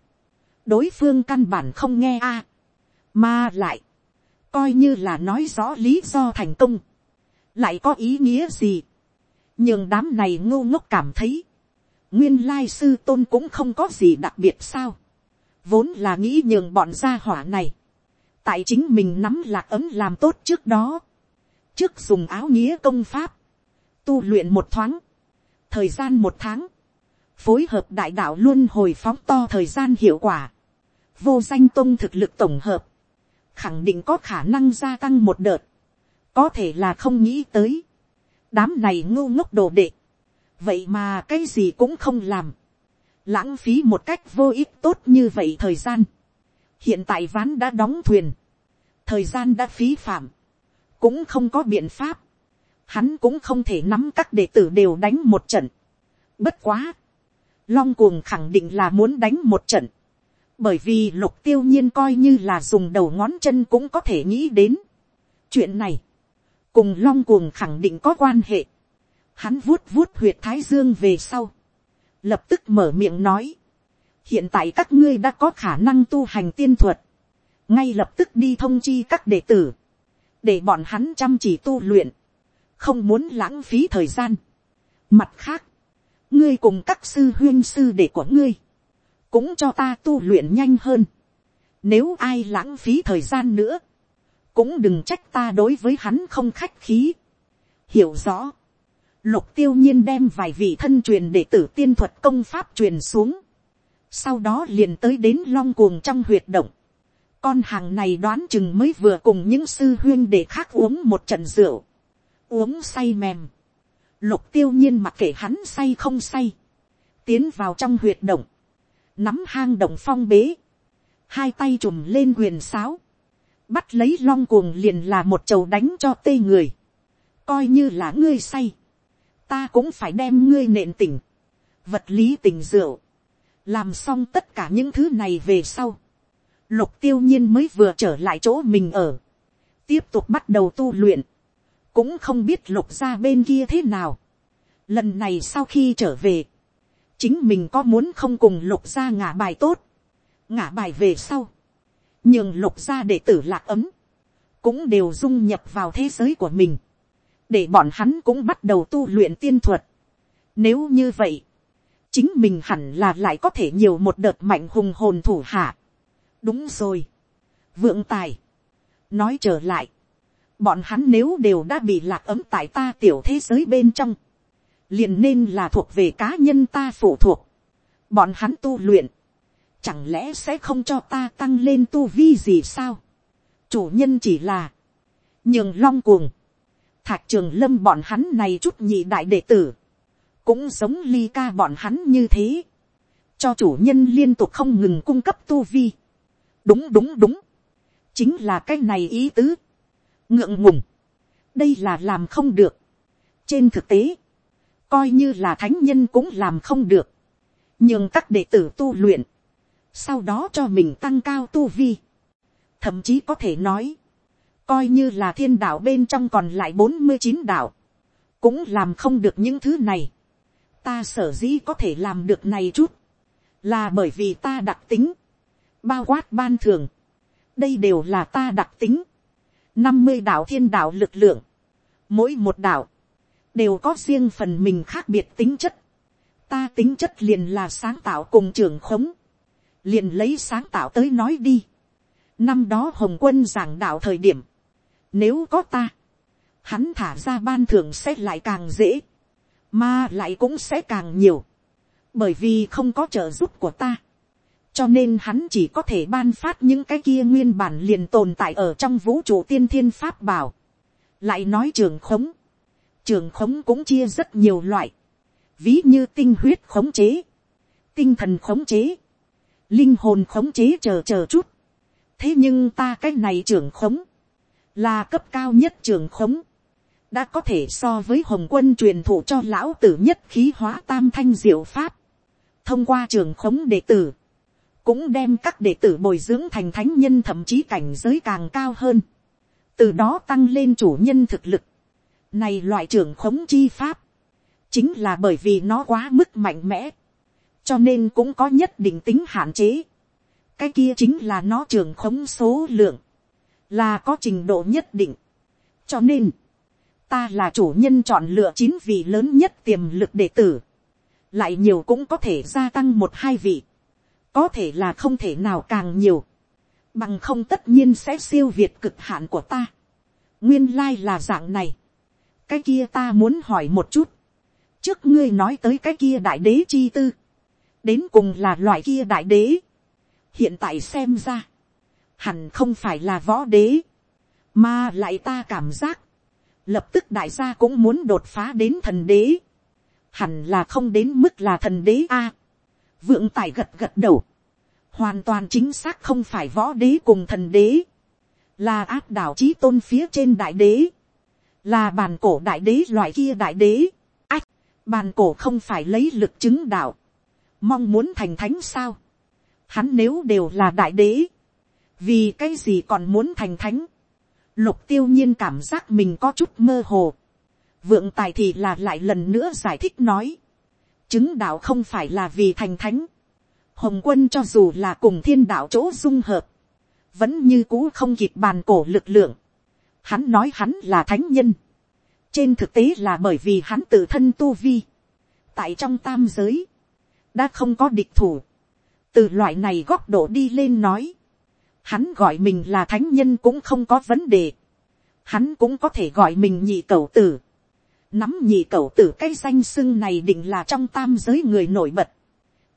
A: đối phương căn bản không nghe a, mà lại, coi như là nói rõ lý do thành công, lại có ý nghĩa gì, nhường đám này ngô ngốc cảm thấy, nguyên lai sư tôn cũng không có gì đặc biệt sao, vốn là nghĩ nhường bọn gia hỏa này, tại chính mình nắm lạc ấm làm tốt trước đó, trước dùng áo nghĩa công pháp, tu luyện một thoáng, thời gian một tháng, phối hợp đại đạo luôn hồi phóng to thời gian hiệu quả, vô danh tôn thực lực tổng hợp, khẳng định có khả năng gia tăng một đợt, có thể là không nghĩ tới, đám này ngu ngốc đồ đệ, vậy mà cái gì cũng không làm, lãng phí một cách vô ích tốt như vậy thời gian. hiện tại ván đã đóng thuyền, thời gian đã phí phạm, cũng không có biện pháp, hắn cũng không thể nắm các đệ tử đều đánh một trận. bất quá, long cuồng khẳng định là muốn đánh một trận, bởi vì lục tiêu nhiên coi như là dùng đầu ngón chân cũng có thể nghĩ đến. chuyện này, cùng long cuồng khẳng định có quan hệ, hắn vuốt vuốt huyệt thái dương về sau, lập tức mở miệng nói, hiện tại các ngươi đã có khả năng tu hành tiên thuật, ngay lập tức đi thông chi các đệ tử, để bọn hắn chăm chỉ tu luyện, không muốn lãng phí thời gian. Mặt khác, ngươi cùng các sư huyên sư đệ của ngươi, cũng cho ta tu luyện nhanh hơn. Nếu ai lãng phí thời gian nữa, cũng đừng trách ta đối với hắn không khách khí. Hiểu rõ, lục tiêu nhiên đem vài vị thân truyền để tử tiên thuật công pháp truyền xuống. Sau đó liền tới đến long cuồng trong huyệt động. Con hàng này đoán chừng mới vừa cùng những sư huyên để khác uống một trận rượu. Uống say mềm. Lục tiêu nhiên mặc kệ hắn say không say. Tiến vào trong huyệt động. Nắm hang động phong bế. Hai tay trùm lên quyền sáo. Bắt lấy long cuồng liền là một chầu đánh cho tê người. Coi như là ngươi say ta cũng phải đem ngươi nện tỉnh, vật lý tình rượu, làm xong tất cả những thứ này về sau, lục tiêu nhiên mới vừa trở lại chỗ mình ở, tiếp tục bắt đầu tu luyện, cũng không biết lục ra bên kia thế nào, lần này sau khi trở về, chính mình có muốn không cùng lục ra ngả bài tốt, ngả bài về sau, nhưng lục ra đệ tử lạc ấm, cũng đều dung nhập vào thế giới của mình, để bọn hắn cũng bắt đầu tu luyện tiên thuật. Nếu như vậy, chính mình hẳn là lại có thể nhiều một đợt mạnh hùng hồn thủ hạ. đúng rồi. vượng tài. nói trở lại, bọn hắn nếu đều đã bị lạc ấm tại ta tiểu thế giới bên trong, liền nên là thuộc về cá nhân ta phụ thuộc. bọn hắn tu luyện, chẳng lẽ sẽ không cho ta tăng lên tu vi gì sao. chủ nhân chỉ là, nhường long cuồng, thạch trường lâm bọn hắn này chút nhị đại đệ tử, cũng giống ly ca bọn hắn như thế, cho chủ nhân liên tục không ngừng cung cấp tu vi. đúng đúng đúng, chính là cái này ý tứ, ngượng ngùng, đây là làm không được. trên thực tế, coi như là thánh nhân cũng làm không được, nhưng các đệ tử tu luyện, sau đó cho mình tăng cao tu vi, thậm chí có thể nói, coi như là thiên đạo bên trong còn lại bốn mươi chín đạo, cũng làm không được những thứ này. ta sở dĩ có thể làm được này chút, là bởi vì ta đặc tính, bao quát ban thường, đây đều là ta đặc tính, năm mươi đạo thiên đạo lực lượng, mỗi một đạo, đều có riêng phần mình khác biệt tính chất, ta tính chất liền là sáng tạo cùng trưởng khống, liền lấy sáng tạo tới nói đi. Năm đó Hồng quân giảng đạo thời điểm, nếu có ta, hắn thả ra ban thưởng sẽ lại càng dễ, mà lại cũng sẽ càng nhiều, bởi vì không có trợ giúp của ta. cho nên hắn chỉ có thể ban phát những cái kia nguyên bản liền tồn tại ở trong vũ trụ tiên thiên pháp bảo. lại nói trường khống, trường khống cũng chia rất nhiều loại, ví như tinh huyết khống chế, tinh thần khống chế, linh hồn khống chế chờ chờ chút. thế nhưng ta cái này trưởng khống, là cấp cao nhất trường khống, đã có thể so với hồng quân truyền thụ cho lão tử nhất khí hóa tam thanh diệu pháp, thông qua trường khống đệ tử, cũng đem các đệ tử bồi dưỡng thành thánh nhân thậm chí cảnh giới càng cao hơn, từ đó tăng lên chủ nhân thực lực, này loại trường khống chi pháp, chính là bởi vì nó quá mức mạnh mẽ, cho nên cũng có nhất định tính hạn chế, cái kia chính là nó trường khống số lượng, là có trình độ nhất định. cho nên, ta là chủ nhân chọn lựa chín vị lớn nhất tiềm lực đệ tử, lại nhiều cũng có thể gia tăng một hai vị, có thể là không thể nào càng nhiều, bằng không tất nhiên sẽ siêu việt cực hạn của ta. nguyên lai là dạng này, cái kia ta muốn hỏi một chút, trước ngươi nói tới cái kia đại đế chi tư, đến cùng là loại kia đại đế, hiện tại xem ra, hẳn không phải là võ đế, mà lại ta cảm giác, lập tức đại gia cũng muốn đột phá đến thần đế, hẳn là không đến mức là thần đế a. vượng tài gật gật đầu, hoàn toàn chính xác không phải võ đế cùng thần đế, là áp đảo trí tôn phía trên đại đế, là bàn cổ đại đế loại kia đại đế, ách, bàn cổ không phải lấy lực chứng đạo, mong muốn thành thánh sao, hắn nếu đều là đại đế, vì cái gì còn muốn thành thánh, lục tiêu nhiên cảm giác mình có chút mơ hồ, vượng tài thì là lại lần nữa giải thích nói, chứng đạo không phải là vì thành thánh, hồng quân cho dù là cùng thiên đạo chỗ dung hợp, vẫn như cũ không kịp bàn cổ lực lượng, hắn nói hắn là thánh nhân, trên thực tế là bởi vì hắn tự thân tu vi, tại trong tam giới, đã không có địch thủ, từ loại này góc độ đi lên nói, hắn gọi mình là thánh nhân cũng không có vấn đề, hắn cũng có thể gọi mình nhị cầu tử, nắm nhị cầu tử cái danh sưng này định là trong tam giới người nổi bật,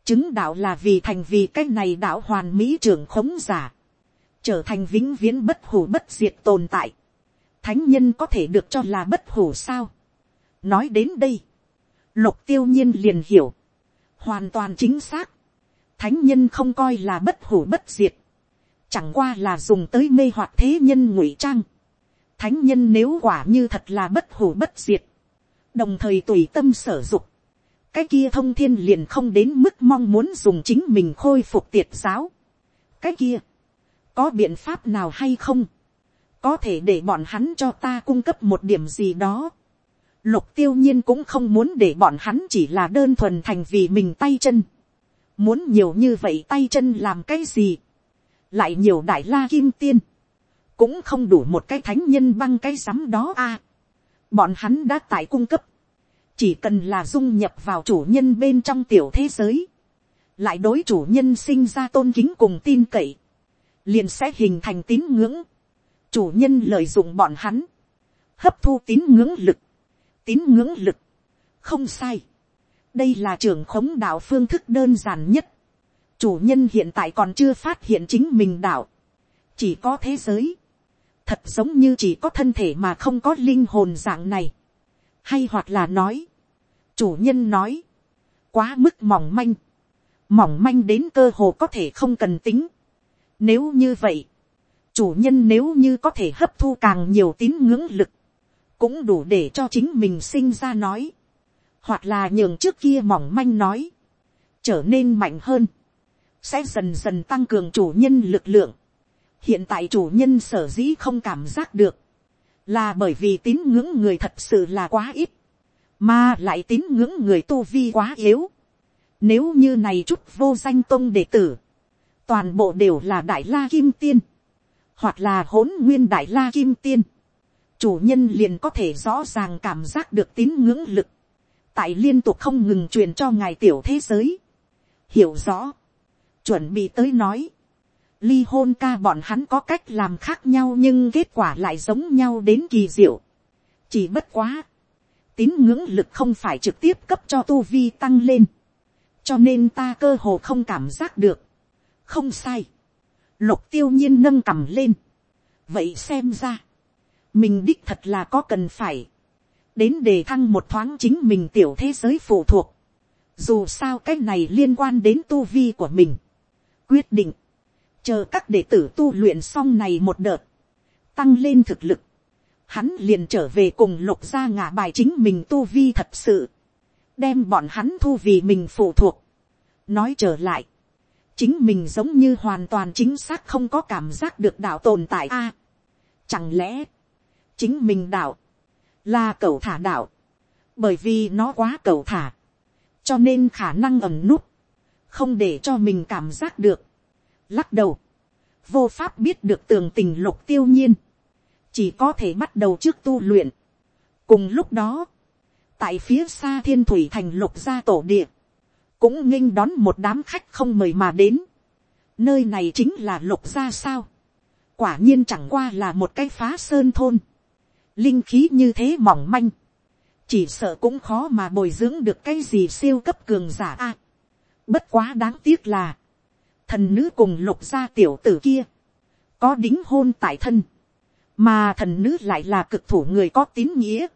A: chứng đạo là vì thành vì cái này đạo hoàn mỹ trưởng khống giả, trở thành vĩnh viễn bất hủ bất diệt tồn tại, thánh nhân có thể được cho là bất hủ sao. nói đến đây, lục tiêu nhiên liền hiểu, hoàn toàn chính xác, thánh nhân không coi là bất hủ bất diệt, chẳng qua là dùng tới mê hoặc thế nhân ngụy trang. Thánh nhân nếu quả như thật là bất hủ bất diệt, đồng thời tùy tâm sở dục, cái kia thông thiên liền không đến mức mong muốn dùng chính mình khôi phục tiệt giáo. cái kia, có biện pháp nào hay không, có thể để bọn hắn cho ta cung cấp một điểm gì đó. Lục tiêu nhiên cũng không muốn để bọn hắn chỉ là đơn thuần thành vì mình tay chân. Muốn nhiều như vậy tay chân làm cái gì lại nhiều đại la kim tiên, cũng không đủ một cái thánh nhân băng cái sắm đó a. bọn hắn đã tại cung cấp, chỉ cần là dung nhập vào chủ nhân bên trong tiểu thế giới, lại đối chủ nhân sinh ra tôn kính cùng tin cậy, liền sẽ hình thành tín ngưỡng, chủ nhân lợi dụng bọn hắn, hấp thu tín ngưỡng lực, tín ngưỡng lực, không sai, đây là trường khống đạo phương thức đơn giản nhất, chủ nhân hiện tại còn chưa phát hiện chính mình đạo, chỉ có thế giới, thật giống như chỉ có thân thể mà không có linh hồn dạng này, hay hoặc là nói, chủ nhân nói, quá mức mỏng manh, mỏng manh đến cơ hồ có thể không cần tính. Nếu như vậy, chủ nhân nếu như có thể hấp thu càng nhiều tín ngưỡng lực, cũng đủ để cho chính mình sinh ra nói, hoặc là nhường trước kia mỏng manh nói, trở nên mạnh hơn sẽ dần dần tăng cường chủ nhân lực lượng. hiện tại chủ nhân sở dĩ không cảm giác được, là bởi vì tín ngưỡng người thật sự là quá ít, mà lại tín ngưỡng người tu vi quá yếu. Nếu như này chút vô danh tôn đệ tử, toàn bộ đều là đại la kim tiên, hoặc là hỗn nguyên đại la kim tiên, chủ nhân liền có thể rõ ràng cảm giác được tín ngưỡng lực, tại liên tục không ngừng truyền cho ngài tiểu thế giới, hiểu rõ, chuẩn bị tới nói. Ly hôn ca bọn hắn có cách làm khác nhau nhưng kết quả lại giống nhau đến kỳ diệu. Chỉ bất quá. Tín ngưỡng lực không phải trực tiếp cấp cho tu vi tăng lên. Cho nên ta cơ hồ không cảm giác được. Không sai. Lục tiêu nhiên nâng cầm lên. Vậy xem ra. Mình đích thật là có cần phải. Đến đề thăng một thoáng chính mình tiểu thế giới phụ thuộc dù sao cái này liên quan đến tu vi của mình quyết định, chờ các đệ tử tu luyện xong này một đợt, tăng lên thực lực, hắn liền trở về cùng lục gia ngả bài chính mình tu vi thật sự, đem bọn hắn thu vì mình phụ thuộc. nói trở lại, chính mình giống như hoàn toàn chính xác không có cảm giác được đạo tồn tại a. chẳng lẽ, chính mình đạo, là cầu thả đạo, bởi vì nó quá cầu thả, cho nên khả năng ẩn nút, không để cho mình cảm giác được. Lắc đầu, vô pháp biết được tường tình lục tiêu nhiên, chỉ có thể bắt đầu trước tu luyện. cùng lúc đó, tại phía xa thiên thủy thành lục gia tổ địa, cũng nghênh đón một đám khách không mời mà đến. nơi này chính là lục gia sao. quả nhiên chẳng qua là một cái phá sơn thôn. linh khí như thế mỏng manh. chỉ sợ cũng khó mà bồi dưỡng được cái gì siêu cấp cường giả a. Bất quá đáng tiếc là, thần nữ cùng lục gia tiểu tử kia, có đính hôn tại thân, mà thần nữ lại là cực thủ người có tín nghĩa,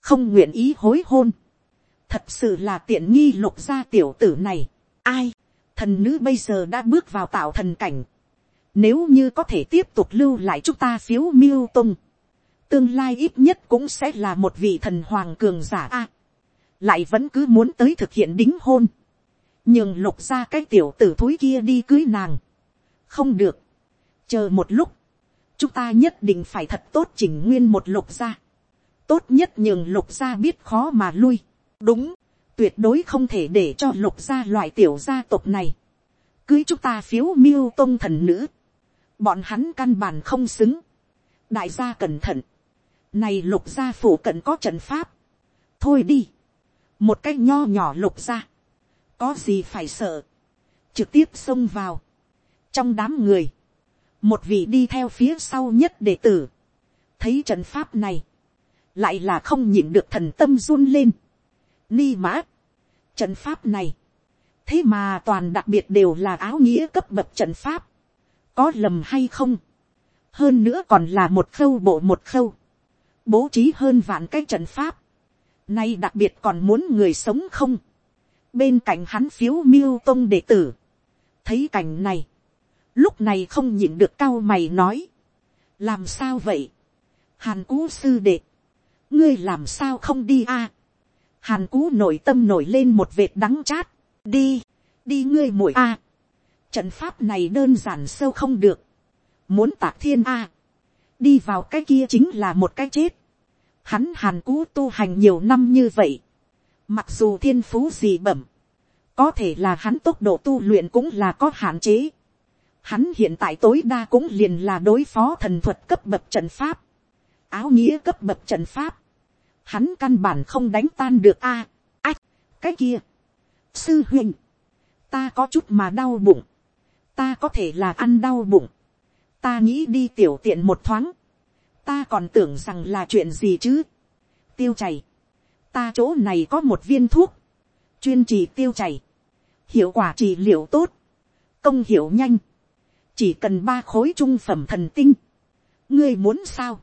A: không nguyện ý hối hôn. Thật sự là tiện nghi lục gia tiểu tử này. Ai, thần nữ bây giờ đã bước vào tạo thần cảnh. Nếu như có thể tiếp tục lưu lại chúng ta phiếu miêu tung. Tương lai ít nhất cũng sẽ là một vị thần hoàng cường giả a Lại vẫn cứ muốn tới thực hiện đính hôn nhường lục ra cái tiểu tử thối kia đi cưới nàng. không được, chờ một lúc, chúng ta nhất định phải thật tốt chỉnh nguyên một lục ra. tốt nhất nhường lục ra biết khó mà lui. đúng, tuyệt đối không thể để cho lục ra loại tiểu gia tộc này. cưới chúng ta phiếu miêu tôn thần nữ. bọn hắn căn bản không xứng. đại gia cẩn thận. này lục gia phủ cận có trận pháp. thôi đi. một cách nho nhỏ lục gia có gì phải sợ, trực tiếp xông vào. trong đám người, một vị đi theo phía sau nhất đệ tử, thấy trận pháp này, lại là không nhìn được thần tâm run lên. Ni mã, trận pháp này, thế mà toàn đặc biệt đều là áo nghĩa cấp bậc trận pháp, có lầm hay không, hơn nữa còn là một khâu bộ một khâu, bố trí hơn vạn cái trận pháp, nay đặc biệt còn muốn người sống không, bên cạnh hắn phiếu miêu tông đệ tử, thấy cảnh này, lúc này không nhịn được cao mày nói, làm sao vậy, hàn cú sư đệ, ngươi làm sao không đi a, à? hàn cú nội tâm nổi lên một vệt đắng chát, đi, đi ngươi muội a, à. trận pháp này đơn giản sâu không được, muốn tạc thiên a, à. đi vào cái kia chính là một cái chết, hắn hàn cú tu hành nhiều năm như vậy, Mặc dù thiên phú gì bẩm. Có thể là hắn tốc độ tu luyện cũng là có hạn chế. Hắn hiện tại tối đa cũng liền là đối phó thần thuật cấp bậc trận pháp. Áo nghĩa cấp bậc trận pháp. Hắn căn bản không đánh tan được a à, Ách. Cái kia. Sư huynh. Ta có chút mà đau bụng. Ta có thể là ăn đau bụng. Ta nghĩ đi tiểu tiện một thoáng ta còn tưởng rằng là chuyện gì chứ. Tiêu chảy ta chỗ này có một viên thuốc, chuyên trị tiêu chảy, hiệu quả trị liệu tốt, công hiệu nhanh, chỉ cần ba khối trung phẩm thần tinh, ngươi muốn sao,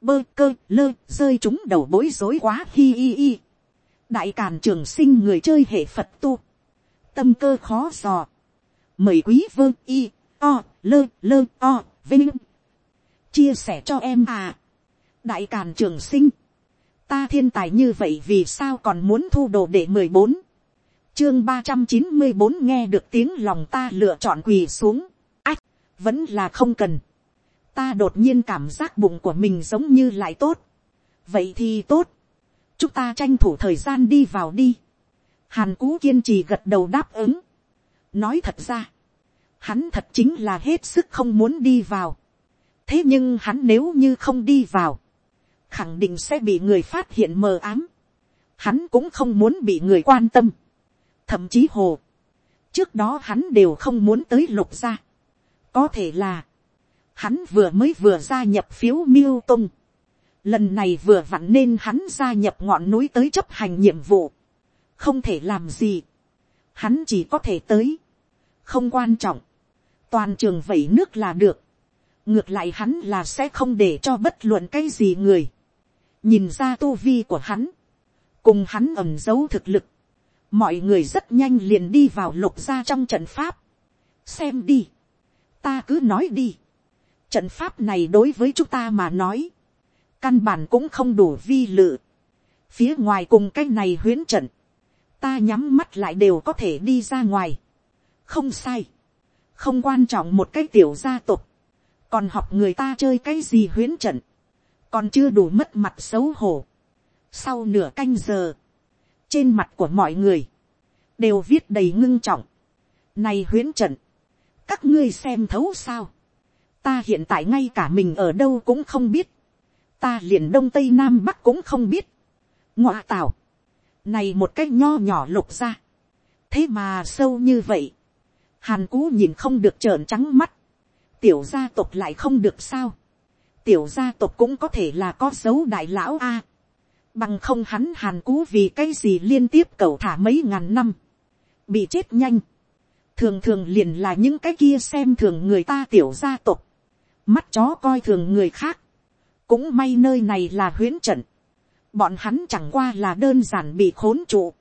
A: bơ cơ lơ rơi chúng đầu bối rối quá hi hi hi, đại càn trường sinh người chơi hệ phật tu, tâm cơ khó dò, mời quý vương y, o, lơ lơ o, vinh, chia sẻ cho em à, đại càn trường sinh ta thiên tài như vậy vì sao còn muốn thu đồ để mười bốn chương ba trăm chín mươi bốn nghe được tiếng lòng ta lựa chọn quỳ xuống ách vẫn là không cần ta đột nhiên cảm giác bụng của mình giống như lại tốt vậy thì tốt chúng ta tranh thủ thời gian đi vào đi hàn cú kiên trì gật đầu đáp ứng nói thật ra hắn thật chính là hết sức không muốn đi vào thế nhưng hắn nếu như không đi vào khẳng định sẽ bị người phát hiện mờ ám. Hắn cũng không muốn bị người quan tâm. Thậm chí hồ. Trước đó hắn đều không muốn tới lục ra. Có thể là. Hắn vừa mới vừa gia nhập phiếu miêu tung. Lần này vừa vặn nên hắn gia nhập ngọn núi tới chấp hành nhiệm vụ. Không thể làm gì. Hắn chỉ có thể tới. Không quan trọng. Toàn trường vẩy nước là được ngược lại hắn là sẽ không để cho bất luận cái gì người, nhìn ra tu vi của hắn, cùng hắn ẩm giấu thực lực, mọi người rất nhanh liền đi vào lục ra trong trận pháp, xem đi, ta cứ nói đi, trận pháp này đối với chúng ta mà nói, căn bản cũng không đủ vi lự, phía ngoài cùng cái này huyến trận, ta nhắm mắt lại đều có thể đi ra ngoài, không sai, không quan trọng một cái tiểu gia tộc, còn học người ta chơi cái gì huyến trận, còn chưa đủ mất mặt xấu hổ. Sau nửa canh giờ, trên mặt của mọi người, đều viết đầy ngưng trọng. Này huyến trận, các ngươi xem thấu sao. Ta hiện tại ngay cả mình ở đâu cũng không biết. Ta liền đông tây nam bắc cũng không biết. Ngọa tảo, này một cái nho nhỏ lục ra. Thế mà sâu như vậy, hàn cú nhìn không được trợn trắng mắt. Tiểu gia tộc lại không được sao tiểu gia tộc cũng có thể là có dấu đại lão a. Bằng không hắn hàn cú vì cái gì liên tiếp cầu thả mấy ngàn năm. Bị chết nhanh. Thường thường liền là những cái kia xem thường người ta tiểu gia tộc. Mắt chó coi thường người khác. Cũng may nơi này là huyến trận. Bọn hắn chẳng qua là đơn giản bị khốn trụ.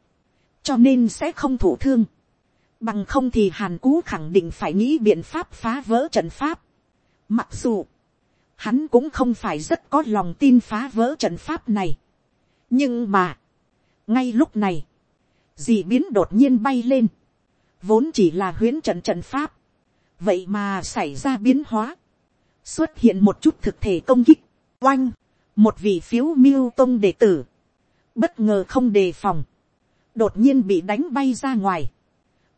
A: Cho nên sẽ không thủ thương. Bằng không thì hàn cú khẳng định phải nghĩ biện pháp phá vỡ trận pháp. Mặc dù hắn cũng không phải rất có lòng tin phá vỡ trận pháp này. nhưng mà, ngay lúc này, dị biến đột nhiên bay lên, vốn chỉ là huyễn trận trận pháp, vậy mà xảy ra biến hóa, xuất hiện một chút thực thể công kích, oanh, một vị phiếu miêu tông đệ tử, bất ngờ không đề phòng, đột nhiên bị đánh bay ra ngoài,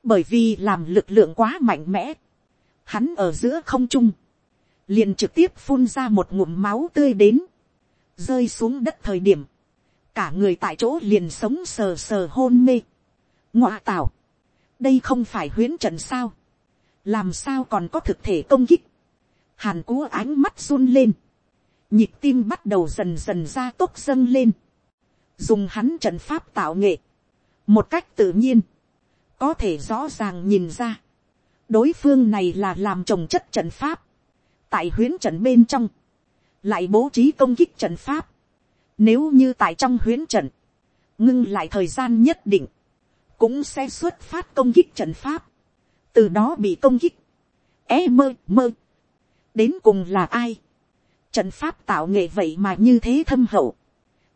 A: bởi vì làm lực lượng quá mạnh mẽ, hắn ở giữa không trung, liền trực tiếp phun ra một ngụm máu tươi đến, rơi xuống đất thời điểm, cả người tại chỗ liền sống sờ sờ hôn mê. ngoa tảo đây không phải huyễn trận sao, làm sao còn có thực thể công kích, hàn cúa ánh mắt run lên, nhịp tim bắt đầu dần dần ra tốc dâng lên, dùng hắn trận pháp tạo nghệ, một cách tự nhiên, có thể rõ ràng nhìn ra, đối phương này là làm trồng chất trận pháp, tại huyến trận bên trong, lại bố trí công kích trận pháp, nếu như tại trong huyến trận, ngưng lại thời gian nhất định, cũng sẽ xuất phát công kích trận pháp, từ đó bị công kích, é mơ mơ, đến cùng là ai, trận pháp tạo nghệ vậy mà như thế thâm hậu,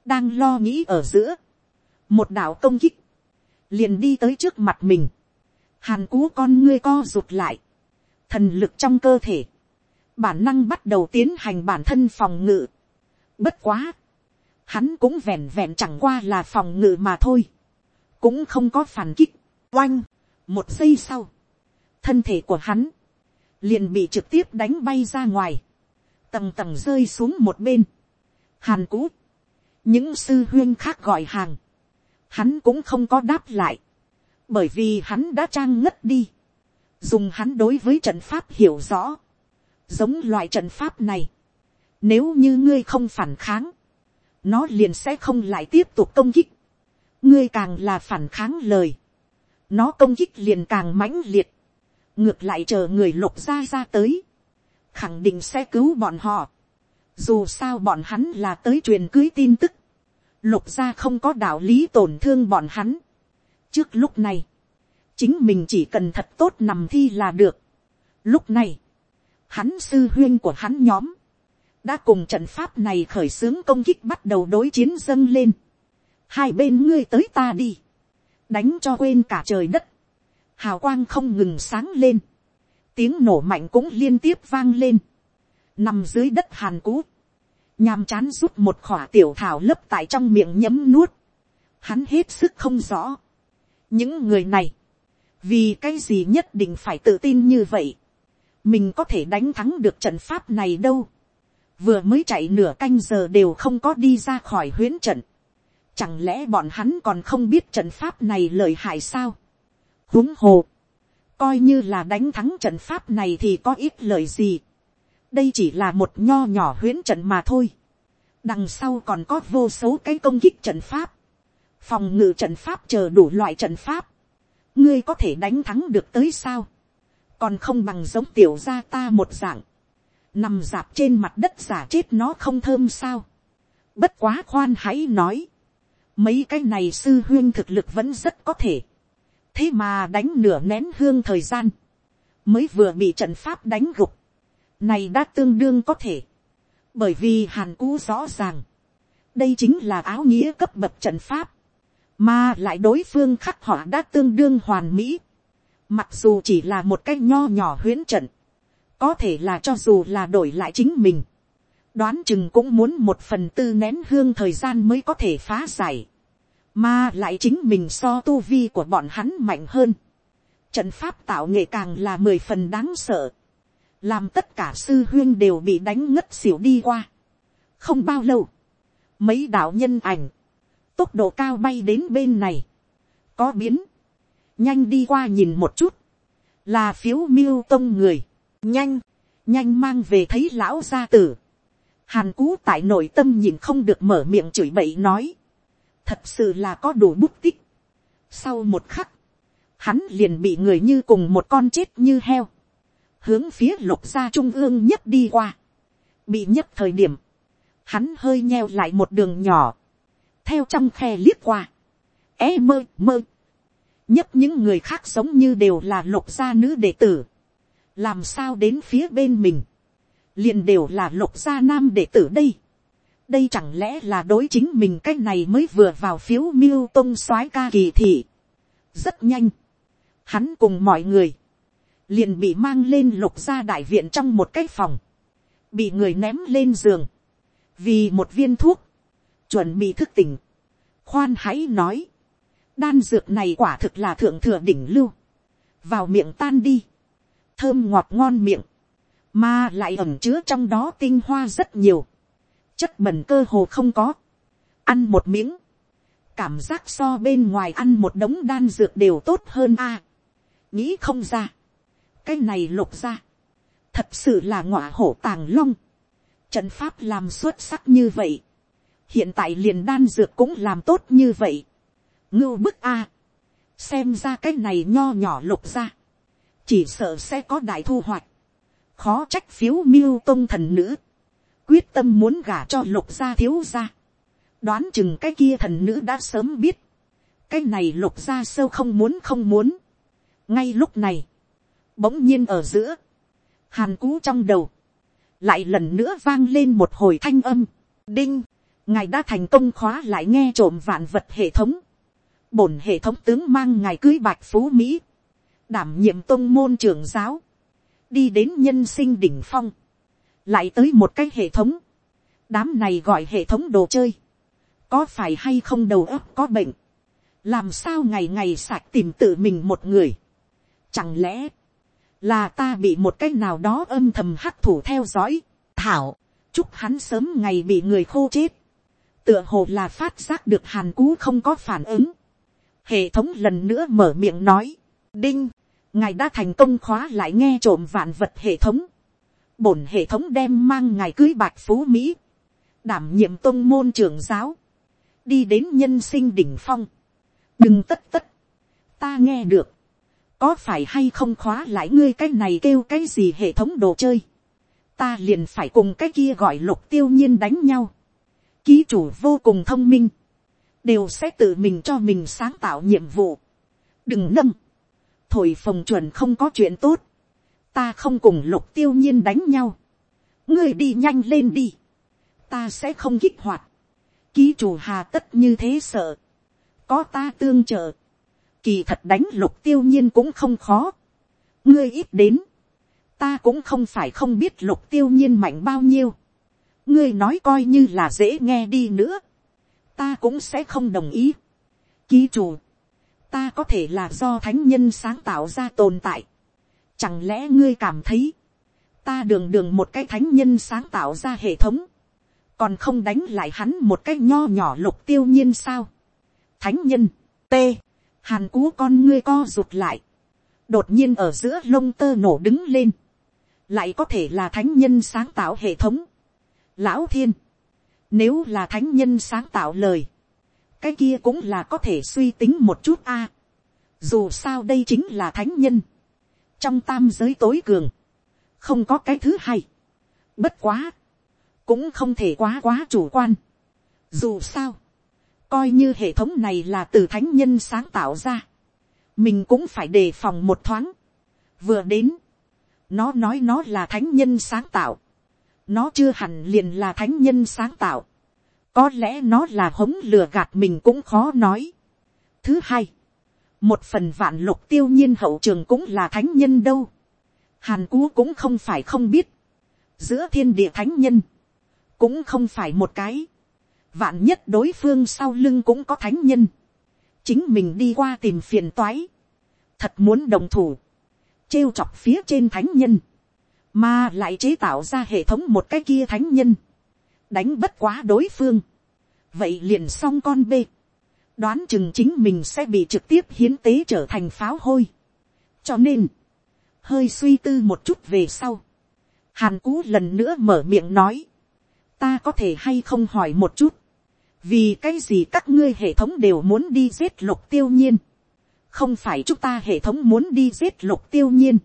A: đang lo nghĩ ở giữa, một đạo công kích, liền đi tới trước mặt mình, hàn cú con ngươi co rụt lại, thần lực trong cơ thể, bản năng bắt đầu tiến hành bản thân phòng ngự. Bất quá. Hắn cũng vẹn vẹn chẳng qua là phòng ngự mà thôi. Cũng không có phản kích. Oanh. Một giây sau. Thân thể của hắn. Liền bị trực tiếp đánh bay ra ngoài. Tầng tầng rơi xuống một bên. Hàn cú. Những sư huyên khác gọi hàng. Hắn cũng không có đáp lại. Bởi vì hắn đã trang ngất đi. Dùng hắn đối với trận pháp hiểu rõ giống loại trận pháp này, nếu như ngươi không phản kháng, nó liền sẽ không lại tiếp tục công kích, ngươi càng là phản kháng lời, nó công kích liền càng mãnh liệt, ngược lại chờ người lục gia ra tới, khẳng định sẽ cứu bọn họ, dù sao bọn hắn là tới truyền cưới tin tức, lục gia không có đạo lý tổn thương bọn hắn. trước lúc này, chính mình chỉ cần thật tốt nằm thi là được. lúc này, hắn sư huyên của hắn nhóm, đã cùng trận pháp này khởi xướng công kích bắt đầu đối chiến dâng lên. Hai bên ngươi tới ta đi, đánh cho quên cả trời đất. Hào quang không ngừng sáng lên, tiếng nổ mạnh cũng liên tiếp vang lên. Nằm dưới đất hàn cũ, nhàm chán rút một khỏa tiểu thảo lấp tại trong miệng nhấm nuốt. Hắn hết sức không rõ. Những người này, vì cái gì nhất định phải tự tin như vậy mình có thể đánh thắng được trận pháp này đâu. vừa mới chạy nửa canh giờ đều không có đi ra khỏi huyễn trận. chẳng lẽ bọn hắn còn không biết trận pháp này lợi hại sao. huống hồ, coi như là đánh thắng trận pháp này thì có ít lợi gì. đây chỉ là một nho nhỏ huyễn trận mà thôi. đằng sau còn có vô số cái công kích trận pháp, phòng ngự trận pháp chờ đủ loại trận pháp. ngươi có thể đánh thắng được tới sao còn không bằng giống tiểu gia ta một dạng, nằm dạp trên mặt đất giả chết nó không thơm sao. Bất quá khoan hãy nói, mấy cái này sư huyên thực lực vẫn rất có thể, thế mà đánh nửa nén hương thời gian, mới vừa bị trận pháp đánh gục, này đã tương đương có thể, bởi vì hàn cú rõ ràng, đây chính là áo nghĩa cấp bậc trận pháp, mà lại đối phương khắc họa đã tương đương hoàn mỹ, Mặc dù chỉ là một cái nho nhỏ huyễn trận. Có thể là cho dù là đổi lại chính mình. Đoán chừng cũng muốn một phần tư nén hương thời gian mới có thể phá giải. Mà lại chính mình so tu vi của bọn hắn mạnh hơn. Trận pháp tạo nghệ càng là mười phần đáng sợ. Làm tất cả sư huyên đều bị đánh ngất xỉu đi qua. Không bao lâu. Mấy đạo nhân ảnh. Tốc độ cao bay đến bên này. Có biến nhanh đi qua nhìn một chút, là phiếu miêu tông người, nhanh, nhanh mang về thấy lão gia tử. Hàn cú tại nội tâm nhìn không được mở miệng chửi bậy nói, thật sự là có đủ bút tích. Sau một khắc, hắn liền bị người như cùng một con chết như heo, hướng phía lục gia trung ương nhất đi qua, bị nhất thời điểm, hắn hơi nheo lại một đường nhỏ, theo trong khe liếc qua, é mơ mơ nhất những người khác giống như đều là lục gia nữ đệ tử, làm sao đến phía bên mình, liền đều là lục gia nam đệ tử đây. đây chẳng lẽ là đối chính mình cái này mới vừa vào phiếu miêu tông soái ca kỳ thị. rất nhanh, hắn cùng mọi người, liền bị mang lên lục gia đại viện trong một cái phòng, bị người ném lên giường, vì một viên thuốc, chuẩn bị thức tỉnh, khoan hãy nói, Đan dược này quả thực là thượng thừa đỉnh lưu. Vào miệng tan đi. Thơm ngọt ngon miệng. Mà lại ẩm chứa trong đó tinh hoa rất nhiều. Chất bẩn cơ hồ không có. Ăn một miếng. Cảm giác so bên ngoài ăn một đống đan dược đều tốt hơn a Nghĩ không ra. Cái này lục ra. Thật sự là ngọa hổ tàng long. Trận pháp làm xuất sắc như vậy hiện tại liền đan dược cũng làm tốt như vậy ngưu bức a. xem ra cái này nho nhỏ lục ra. chỉ sợ sẽ có đại thu hoạch. khó trách phiếu miêu tôn thần nữ. quyết tâm muốn gả cho lục gia thiếu gia. đoán chừng cái kia thần nữ đã sớm biết. cái này lục gia sâu không muốn không muốn. ngay lúc này, bỗng nhiên ở giữa, hàn cú trong đầu, lại lần nữa vang lên một hồi thanh âm, đinh, ngài đã thành công khóa lại nghe trộm vạn vật hệ thống, bổn hệ thống tướng mang ngài cưới bạch phú mỹ, đảm nhiệm tôn môn trưởng giáo, đi đến nhân sinh đỉnh phong, lại tới một cái hệ thống, đám này gọi hệ thống đồ chơi, có phải hay không đầu óc có bệnh, làm sao ngày ngày sạc tìm tự mình một người, chẳng lẽ là ta bị một cái nào đó âm thầm hắc thủ theo dõi, thảo, chúc hắn sớm ngày bị người khô chết, tựa hồ là phát giác được hàn cú không có phản ứng, hệ thống lần nữa mở miệng nói, đinh, ngài đã thành công khóa lại nghe trộm vạn vật hệ thống, bổn hệ thống đem mang ngài cưới bạch phú mỹ, đảm nhiệm tôn môn trường giáo, đi đến nhân sinh đỉnh phong, đừng tất tất, ta nghe được, có phải hay không khóa lại ngươi cái này kêu cái gì hệ thống đồ chơi, ta liền phải cùng cái kia gọi lục tiêu nhiên đánh nhau, ký chủ vô cùng thông minh, đều sẽ tự mình cho mình sáng tạo nhiệm vụ. đừng nâng, thổi phòng chuẩn không có chuyện tốt, ta không cùng lục tiêu nhiên đánh nhau, ngươi đi nhanh lên đi, ta sẽ không kích hoạt, ký chủ hà tất như thế sợ, có ta tương trợ, kỳ thật đánh lục tiêu nhiên cũng không khó, ngươi ít đến, ta cũng không phải không biết lục tiêu nhiên mạnh bao nhiêu, ngươi nói coi như là dễ nghe đi nữa, ta cũng sẽ không đồng ý. Ký chủ, ta có thể là do thánh nhân sáng tạo ra tồn tại. Chẳng lẽ ngươi cảm thấy, ta đường đường một cái thánh nhân sáng tạo ra hệ thống, còn không đánh lại hắn một cái nho nhỏ lục tiêu nhiên sao. Thánh nhân, t, hàn cú con ngươi co rụt lại, đột nhiên ở giữa lông tơ nổ đứng lên, lại có thể là thánh nhân sáng tạo hệ thống. Lão thiên, nếu là thánh nhân sáng tạo lời. Cái kia cũng là có thể suy tính một chút a. Dù sao đây chính là thánh nhân. Trong tam giới tối cường. Không có cái thứ hay. Bất quá. Cũng không thể quá quá chủ quan. Dù sao. Coi như hệ thống này là từ thánh nhân sáng tạo ra. Mình cũng phải đề phòng một thoáng. Vừa đến. Nó nói nó là thánh nhân sáng tạo nó chưa hẳn liền là thánh nhân sáng tạo, có lẽ nó là hống lừa gạt mình cũng khó nói. thứ hai, một phần vạn lục tiêu nhiên hậu trường cũng là thánh nhân đâu, hàn cú cũng không phải không biết, giữa thiên địa thánh nhân, cũng không phải một cái, vạn nhất đối phương sau lưng cũng có thánh nhân, chính mình đi qua tìm phiền toái, thật muốn đồng thủ, trêu chọc phía trên thánh nhân, mà lại chế tạo ra hệ thống một cái kia thánh nhân, đánh bất quá đối phương, vậy liền xong con b, đoán chừng chính mình sẽ bị trực tiếp hiến tế trở thành pháo hôi, cho nên, hơi suy tư một chút về sau, hàn cú lần nữa mở miệng nói, ta có thể hay không hỏi một chút, vì cái gì các ngươi hệ thống đều muốn đi giết lục tiêu nhiên, không phải chúng ta hệ thống muốn đi giết lục tiêu nhiên,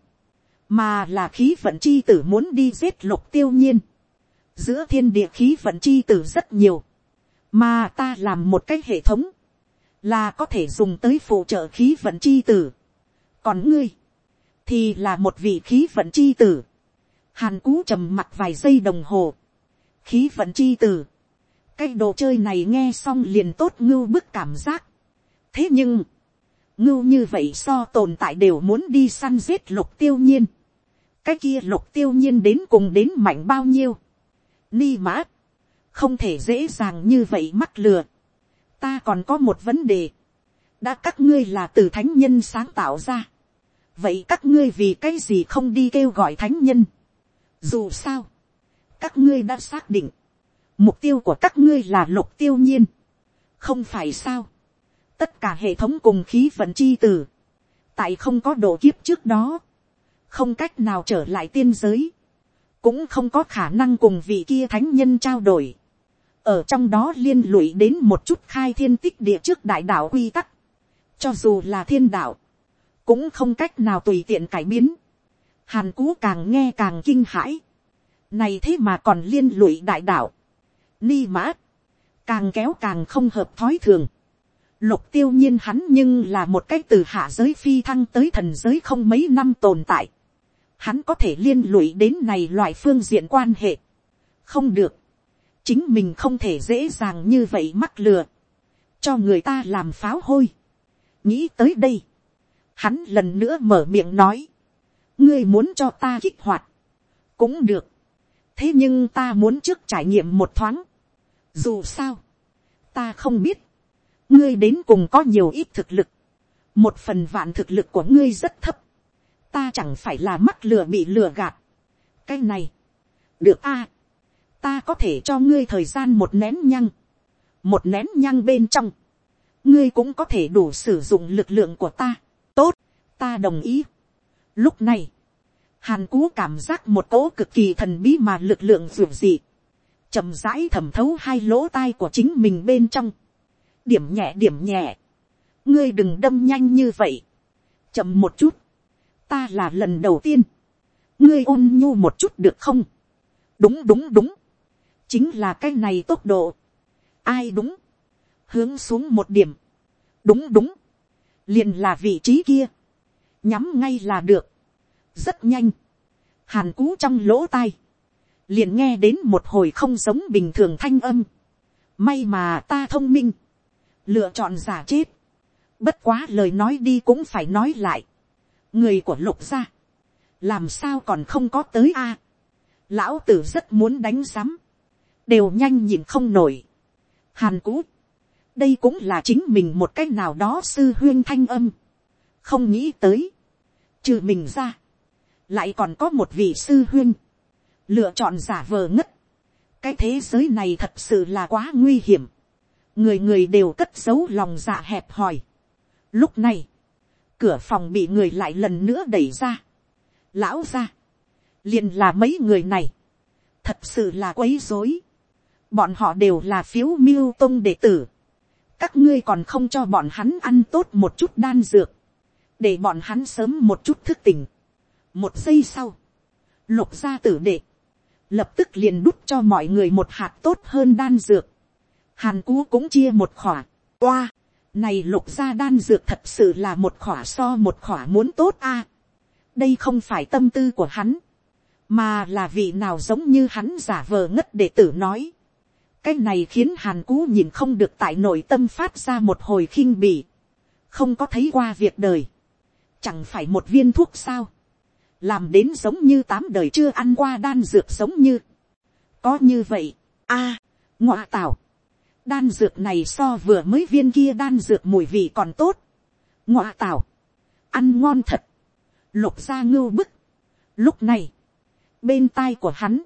A: mà là khí vận chi tử muốn đi giết lục tiêu nhiên. Giữa thiên địa khí vận chi tử rất nhiều, mà ta làm một cái hệ thống, là có thể dùng tới phụ trợ khí vận chi tử. Còn ngươi, thì là một vị khí vận chi tử. Hàn cú trầm mặt vài giây đồng hồ. Khí vận chi tử. Cái đồ chơi này nghe xong liền tốt ngưu bức cảm giác. Thế nhưng, ngưu như vậy so tồn tại đều muốn đi săn giết lục tiêu nhiên cái kia lục tiêu nhiên đến cùng đến mạnh bao nhiêu. Ni mã, không thể dễ dàng như vậy mắc lừa. Ta còn có một vấn đề. Đã các ngươi là từ thánh nhân sáng tạo ra. Vậy các ngươi vì cái gì không đi kêu gọi thánh nhân? Dù sao, các ngươi đã xác định. Mục tiêu của các ngươi là lục tiêu nhiên. Không phải sao. Tất cả hệ thống cùng khí vận chi tử. Tại không có độ kiếp trước đó không cách nào trở lại tiên giới, cũng không có khả năng cùng vị kia thánh nhân trao đổi, ở trong đó liên lụy đến một chút khai thiên tích địa trước đại đạo quy tắc, cho dù là thiên đạo, cũng không cách nào tùy tiện cải biến, hàn cú càng nghe càng kinh hãi, này thế mà còn liên lụy đại đạo, ni mã, càng kéo càng không hợp thói thường, Lục tiêu nhiên hắn nhưng là một cái từ hạ giới phi thăng tới thần giới không mấy năm tồn tại hắn có thể liên lụy đến này loại phương diện quan hệ. không được, chính mình không thể dễ dàng như vậy mắc lừa, cho người ta làm pháo hôi. nghĩ tới đây, hắn lần nữa mở miệng nói, ngươi muốn cho ta kích hoạt, cũng được, thế nhưng ta muốn trước trải nghiệm một thoáng, dù sao, ta không biết, ngươi đến cùng có nhiều ít thực lực, một phần vạn thực lực của ngươi rất thấp, ta chẳng phải là mắc lừa bị lừa gạt. cái này, được a, ta có thể cho ngươi thời gian một nén nhăng, một nén nhăng bên trong, ngươi cũng có thể đủ sử dụng lực lượng của ta, tốt, ta đồng ý. Lúc này, hàn cú cảm giác một cỗ cực kỳ thần bí mà lực lượng dù dị, chậm rãi thẩm thấu hai lỗ tai của chính mình bên trong, điểm nhẹ điểm nhẹ, ngươi đừng đâm nhanh như vậy, chậm một chút, ta là lần đầu tiên, ngươi ôn nhu một chút được không, đúng đúng đúng, chính là cái này tốc độ, ai đúng, hướng xuống một điểm, đúng đúng, liền là vị trí kia, nhắm ngay là được, rất nhanh, hàn cú trong lỗ tai, liền nghe đến một hồi không giống bình thường thanh âm, may mà ta thông minh, lựa chọn giả chết, bất quá lời nói đi cũng phải nói lại, người của lục gia, làm sao còn không có tới a, lão tử rất muốn đánh giám, đều nhanh nhìn không nổi. Hàn cũ, đây cũng là chính mình một cách nào đó sư huyên thanh âm, không nghĩ tới, trừ mình ra, lại còn có một vị sư huyên, lựa chọn giả vờ ngất, cái thế giới này thật sự là quá nguy hiểm, người người đều cất giấu lòng dạ hẹp hòi. Lúc này, cửa phòng bị người lại lần nữa đẩy ra. Lão ra. Liền là mấy người này. Thật sự là quấy rối. Bọn họ đều là phiếu miêu tông đệ tử. Các ngươi còn không cho bọn hắn ăn tốt một chút đan dược. Để bọn hắn sớm một chút thức tỉnh. Một giây sau. Lục gia tử đệ. Lập tức liền đút cho mọi người một hạt tốt hơn đan dược. Hàn Cú cũng chia một khỏa. Oa! Này lục gia đan dược thật sự là một khỏa so một khỏa muốn tốt a. Đây không phải tâm tư của hắn. Mà là vị nào giống như hắn giả vờ ngất để tử nói. Cái này khiến hàn cú nhìn không được tại nội tâm phát ra một hồi khinh bỉ. Không có thấy qua việc đời. Chẳng phải một viên thuốc sao. Làm đến giống như tám đời chưa ăn qua đan dược giống như. Có như vậy. a à, ngọa tảo đan dược này so vừa mới viên kia đan dược mùi vị còn tốt. ngọa tào, ăn ngon thật, lục ra ngưu bức. lúc này, bên tai của hắn,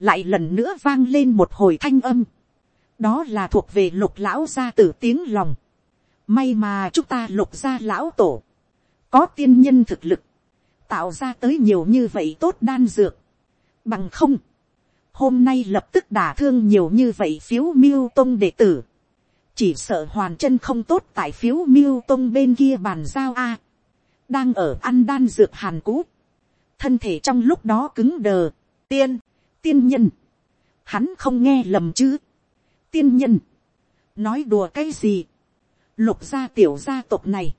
A: lại lần nữa vang lên một hồi thanh âm. đó là thuộc về lục lão gia tử tiếng lòng. may mà chúng ta lục gia lão tổ, có tiên nhân thực lực, tạo ra tới nhiều như vậy tốt đan dược, bằng không, hôm nay lập tức đả thương nhiều như vậy phiếu miêu tông đệ tử, chỉ sợ hoàn chân không tốt tại phiếu miêu tông bên kia bàn giao a, đang ở ăn đan dược hàn cú, thân thể trong lúc đó cứng đờ, tiên, tiên nhân, hắn không nghe lầm chứ, tiên nhân, nói đùa cái gì, lục gia tiểu gia tộc này,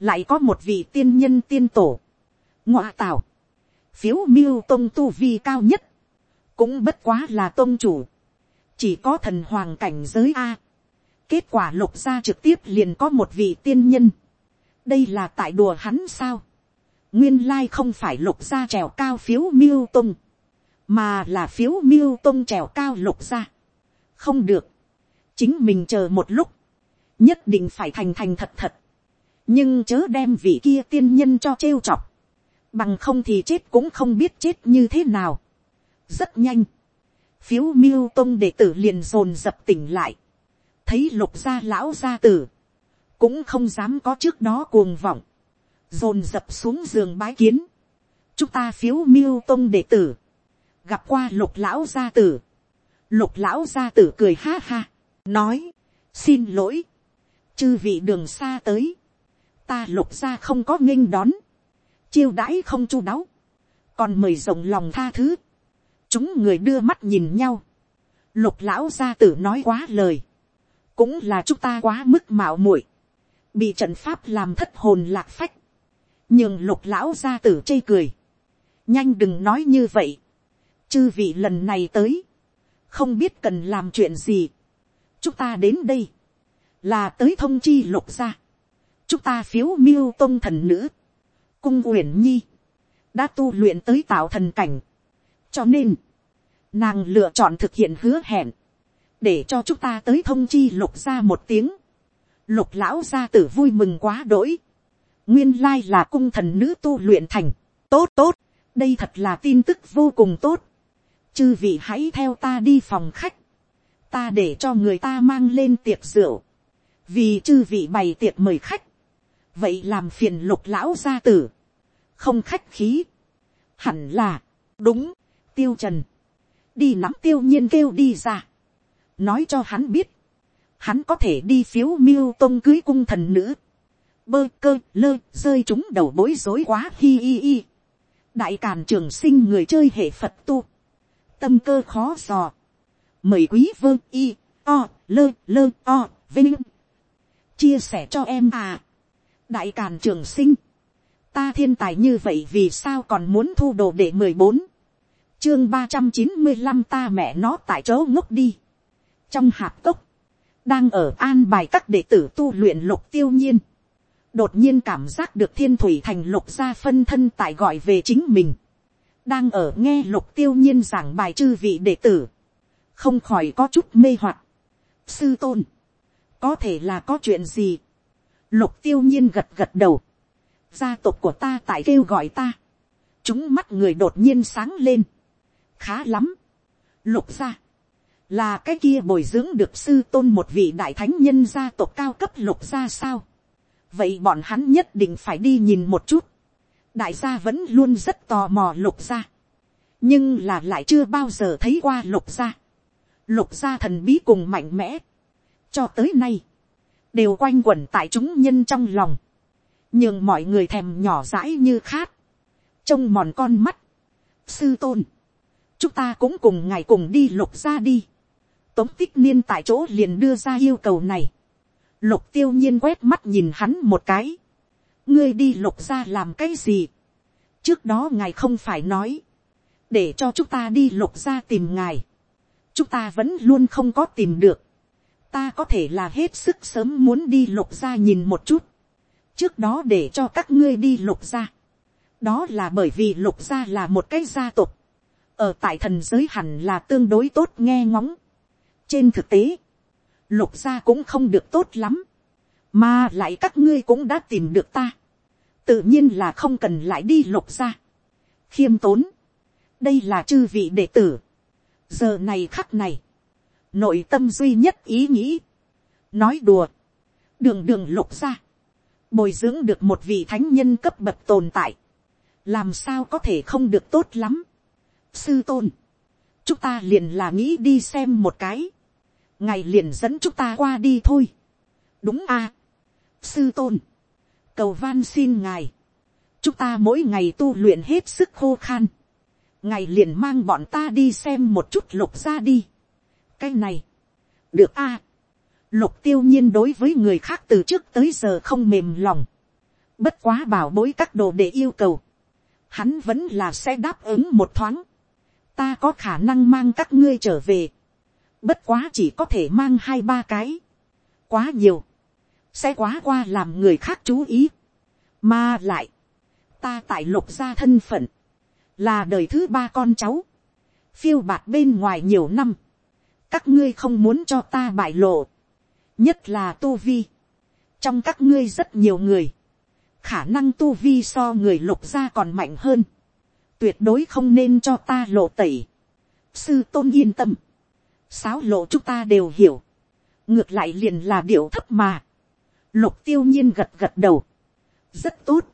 A: lại có một vị tiên nhân tiên tổ, ngoại tào, phiếu miêu tông tu vi cao nhất, cũng bất quá là tôn chủ, chỉ có thần hoàng cảnh giới a. kết quả lục gia trực tiếp liền có một vị tiên nhân, đây là tại đùa hắn sao, nguyên lai không phải lục gia trèo cao phiếu miêu tung mà là phiếu miêu tung trèo cao lục gia, không được, chính mình chờ một lúc, nhất định phải thành thành thật thật, nhưng chớ đem vị kia tiên nhân cho trêu chọc, bằng không thì chết cũng không biết chết như thế nào rất nhanh, phiếu miêu tông đệ tử liền dồn dập tỉnh lại, thấy lục gia lão gia tử, cũng không dám có trước đó cuồng vọng, dồn dập xuống giường bái kiến, chúng ta phiếu miêu tông đệ tử, gặp qua lục lão gia tử, lục lão gia tử cười ha ha, nói, xin lỗi, chư vị đường xa tới, ta lục gia không có nghênh đón, chiêu đãi không chu đáo, còn mời rộng lòng tha thứ, chúng người đưa mắt nhìn nhau, lục lão gia tử nói quá lời, cũng là chúng ta quá mức mạo muội, bị trận pháp làm thất hồn lạc phách, nhưng lục lão gia tử chê cười, nhanh đừng nói như vậy, chư vị lần này tới, không biết cần làm chuyện gì, chúng ta đến đây, là tới thông chi lục gia, chúng ta phiếu miêu tôn thần nữ, cung uyển nhi, đã tu luyện tới tạo thần cảnh, cho nên, nàng lựa chọn thực hiện hứa hẹn, để cho chúng ta tới thông chi lục ra một tiếng, lục lão gia tử vui mừng quá đỗi, nguyên lai là cung thần nữ tu luyện thành, tốt tốt, đây thật là tin tức vô cùng tốt, chư vị hãy theo ta đi phòng khách, ta để cho người ta mang lên tiệc rượu, vì chư vị bày tiệc mời khách, vậy làm phiền lục lão gia tử, không khách khí, hẳn là, đúng, tiêu trần, đi lắm tiêu nhiên kêu đi ra, nói cho hắn biết, hắn có thể đi phiếu miêu tôn cưới cung thần nữ, bơ cơ lơ rơi chúng đầu bối rối quá hi hi hi, đại càn trường sinh người chơi hệ phật tu, tâm cơ khó dò, mời quý vơ y, o, lơ lơ o, vinh, chia sẻ cho em à, đại càn trường sinh, ta thiên tài như vậy vì sao còn muốn thu đồ để mười bốn chương ba trăm chín mươi năm ta mẹ nó tại chỗ ngốc đi. trong hạp cốc, đang ở an bài các đệ tử tu luyện lục tiêu nhiên. đột nhiên cảm giác được thiên thủy thành lục gia phân thân tại gọi về chính mình. đang ở nghe lục tiêu nhiên giảng bài chư vị đệ tử. không khỏi có chút mê hoặc. sư tôn, có thể là có chuyện gì. lục tiêu nhiên gật gật đầu. gia tộc của ta tại kêu gọi ta. chúng mắt người đột nhiên sáng lên khá lắm. lục gia, là cái kia bồi dưỡng được sư tôn một vị đại thánh nhân gia tộc cao cấp lục gia sao. vậy bọn hắn nhất định phải đi nhìn một chút. đại gia vẫn luôn rất tò mò lục gia. nhưng là lại chưa bao giờ thấy qua lục gia. lục gia thần bí cùng mạnh mẽ. cho tới nay, đều quanh quẩn tại chúng nhân trong lòng. nhưng mọi người thèm nhỏ dãi như khát. trông mòn con mắt. sư tôn chúng ta cũng cùng ngài cùng đi lục ra đi. tống tích niên tại chỗ liền đưa ra yêu cầu này. lục tiêu nhiên quét mắt nhìn hắn một cái. ngươi đi lục ra làm cái gì. trước đó ngài không phải nói. để cho chúng ta đi lục ra tìm ngài. chúng ta vẫn luôn không có tìm được. ta có thể là hết sức sớm muốn đi lục ra nhìn một chút. trước đó để cho các ngươi đi lục ra. đó là bởi vì lục ra là một cái gia tộc ở tại thần giới hẳn là tương đối tốt nghe ngóng. trên thực tế, lục gia cũng không được tốt lắm, mà lại các ngươi cũng đã tìm được ta, tự nhiên là không cần lại đi lục gia. khiêm tốn, đây là chư vị đệ tử, giờ này khắc này, nội tâm duy nhất ý nghĩ, nói đùa, đường đường lục gia, bồi dưỡng được một vị thánh nhân cấp bậc tồn tại, làm sao có thể không được tốt lắm, sư tôn, chúng ta liền là nghĩ đi xem một cái, ngài liền dẫn chúng ta qua đi thôi, đúng a, à? sư tôn, cầu van xin ngài, chúng ta mỗi ngày tu luyện hết sức khô khan, ngài liền mang bọn ta đi xem một chút lục ra đi, cái này, được a, à? lục tiêu nhiên đối với người khác từ trước tới giờ không mềm lòng, bất quá bảo bối các đồ để yêu cầu, hắn vẫn là sẽ đáp ứng một thoáng ta có khả năng mang các ngươi trở về, bất quá chỉ có thể mang hai ba cái, quá nhiều, sẽ quá qua làm người khác chú ý, mà lại, ta tại lục gia thân phận, là đời thứ ba con cháu, phiêu bạt bên ngoài nhiều năm, các ngươi không muốn cho ta bại lộ, nhất là tu vi, trong các ngươi rất nhiều người, khả năng tu vi so người lục gia còn mạnh hơn, tuyệt đối không nên cho ta lộ tẩy. sư tôn yên tâm, sáo lộ chúng ta đều hiểu, ngược lại liền là điệu thấp mà. lục tiêu nhiên gật gật đầu, rất tốt,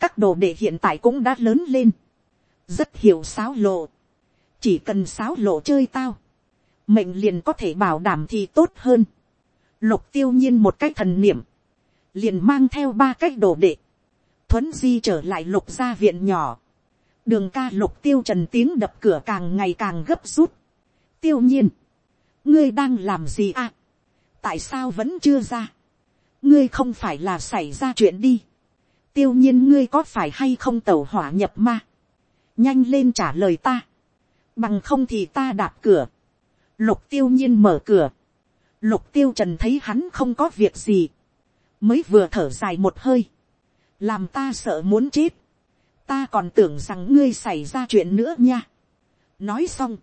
A: các đồ đệ hiện tại cũng đã lớn lên, rất hiểu sáo lộ, chỉ cần sáo lộ chơi tao, mệnh liền có thể bảo đảm thì tốt hơn. Lục tiêu nhiên một cách thần niệm. Liền mang theo ba cách đồ đệ. Thuấn di trở lại lục gia viện nhỏ đường ca lục tiêu trần tiếng đập cửa càng ngày càng gấp rút. tiêu nhiên, ngươi đang làm gì à, tại sao vẫn chưa ra, ngươi không phải là xảy ra chuyện đi, tiêu nhiên ngươi có phải hay không tẩu hỏa nhập ma, nhanh lên trả lời ta, bằng không thì ta đạp cửa, lục tiêu nhiên mở cửa, lục tiêu trần thấy hắn không có việc gì, mới vừa thở dài một hơi, làm ta sợ muốn chết, ta còn tưởng rằng ngươi xảy ra chuyện nữa nha. nói xong,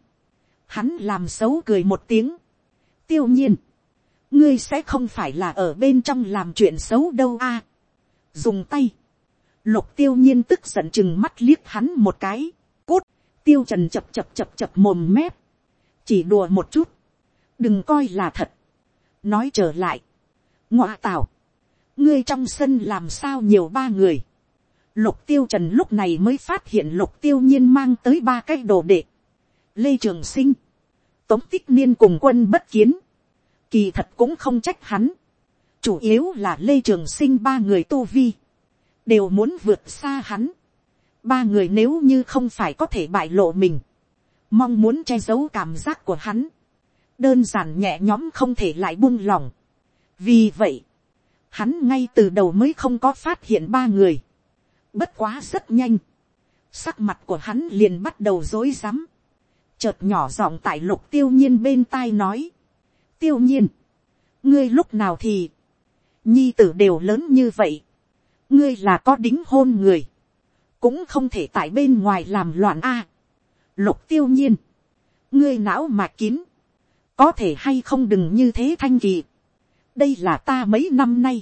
A: hắn làm xấu cười một tiếng. tiêu nhiên, ngươi sẽ không phải là ở bên trong làm chuyện xấu đâu a. dùng tay, lục tiêu nhiên tức giận chừng mắt liếc hắn một cái, cốt, tiêu trần chập chập chập chập mồm mép, chỉ đùa một chút, đừng coi là thật, nói trở lại, ngoa tào, ngươi trong sân làm sao nhiều ba người, Lục tiêu trần lúc này mới phát hiện lục tiêu nhiên mang tới ba cái đồ đệ. Lê Trường Sinh. Tống tích niên cùng quân bất kiến. Kỳ thật cũng không trách hắn. Chủ yếu là Lê Trường Sinh ba người tu vi. Đều muốn vượt xa hắn. Ba người nếu như không phải có thể bại lộ mình. Mong muốn che giấu cảm giác của hắn. Đơn giản nhẹ nhóm không thể lại buông lỏng. Vì vậy. Hắn ngay từ đầu mới không có phát hiện ba người Bất quá rất nhanh. Sắc mặt của hắn liền bắt đầu dối rắm Chợt nhỏ giọng tại lục tiêu nhiên bên tai nói. Tiêu nhiên. Ngươi lúc nào thì. Nhi tử đều lớn như vậy. Ngươi là có đính hôn người. Cũng không thể tại bên ngoài làm loạn a Lục tiêu nhiên. Ngươi não mà kín. Có thể hay không đừng như thế thanh kỳ đây là ta mấy năm nay,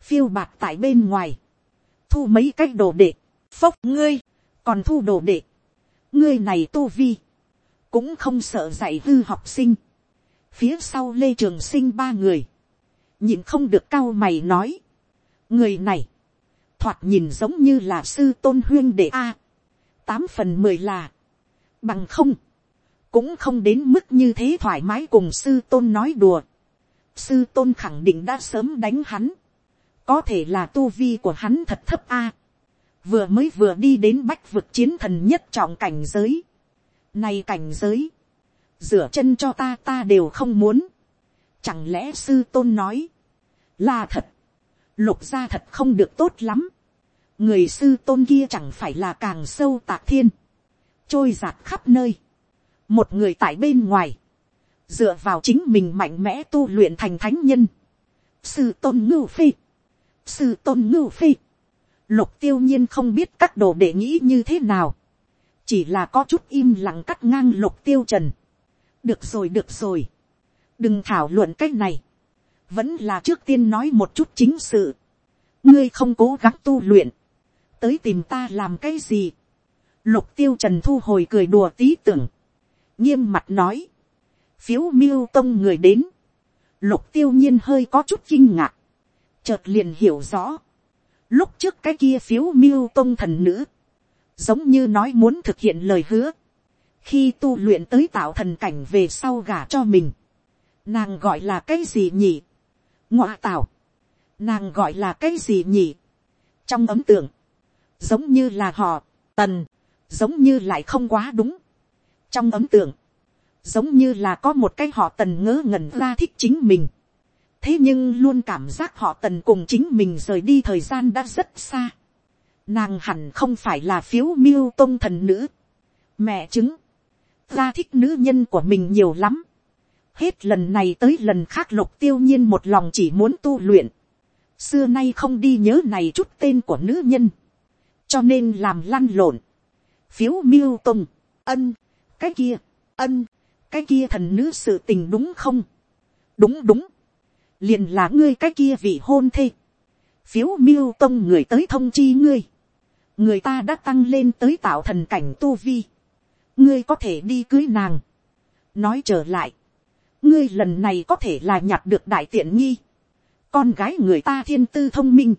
A: phiêu bạc tại bên ngoài, thu mấy cái đồ đệ, phốc ngươi, còn thu đồ đệ, ngươi này tu vi, cũng không sợ dạy hư học sinh, phía sau lê trường sinh ba người, nhìn không được cao mày nói, người này, thoạt nhìn giống như là sư tôn huyên đệ a, tám phần mười là, bằng không, cũng không đến mức như thế thoải mái cùng sư tôn nói đùa, sư tôn khẳng định đã sớm đánh hắn, có thể là tu vi của hắn thật thấp a, vừa mới vừa đi đến bách vực chiến thần nhất trọng cảnh giới, nay cảnh giới, rửa chân cho ta ta đều không muốn, chẳng lẽ sư tôn nói, là thật, lục gia thật không được tốt lắm, người sư tôn kia chẳng phải là càng sâu tạc thiên, trôi giạt khắp nơi, một người tại bên ngoài, dựa vào chính mình mạnh mẽ tu luyện thành thánh nhân, sư tôn ngưu phi, sư tôn ngưu phi, lục tiêu nhiên không biết các đồ để nghĩ như thế nào, chỉ là có chút im lặng cắt ngang lục tiêu trần. được rồi được rồi, đừng thảo luận cách này, vẫn là trước tiên nói một chút chính sự, ngươi không cố gắng tu luyện, tới tìm ta làm cái gì, lục tiêu trần thu hồi cười đùa tí tưởng, nghiêm mặt nói, phiếu miêu tông người đến, lục tiêu nhiên hơi có chút kinh ngạc, chợt liền hiểu rõ, lúc trước cái kia phiếu miêu tông thần nữ, giống như nói muốn thực hiện lời hứa, khi tu luyện tới tạo thần cảnh về sau gả cho mình, nàng gọi là cái gì nhỉ, ngoạ tạo, nàng gọi là cái gì nhỉ, trong ấm tượng, giống như là họ, tần, giống như lại không quá đúng, trong ấm tượng, giống như là có một cái họ tần ngớ ngẩn ra thích chính mình, thế nhưng luôn cảm giác họ tần cùng chính mình rời đi thời gian đã rất xa. nàng hẳn không phải là phiếu miêu tông thần nữ. mẹ chứng, ra thích nữ nhân của mình nhiều lắm. hết lần này tới lần khác lục tiêu nhiên một lòng chỉ muốn tu luyện. xưa nay không đi nhớ này chút tên của nữ nhân. cho nên làm lăn lộn. phiếu miêu tông ân, cái kia, ân, cái kia thần nữ sự tình đúng không? đúng đúng liền là ngươi cái kia vị hôn thê, phiếu miêu tông người tới thông chi ngươi, người ta đã tăng lên tới tạo thần cảnh tu vi, ngươi có thể đi cưới nàng, nói trở lại, ngươi lần này có thể là nhặt được đại tiện nhi, con gái người ta thiên tư thông minh,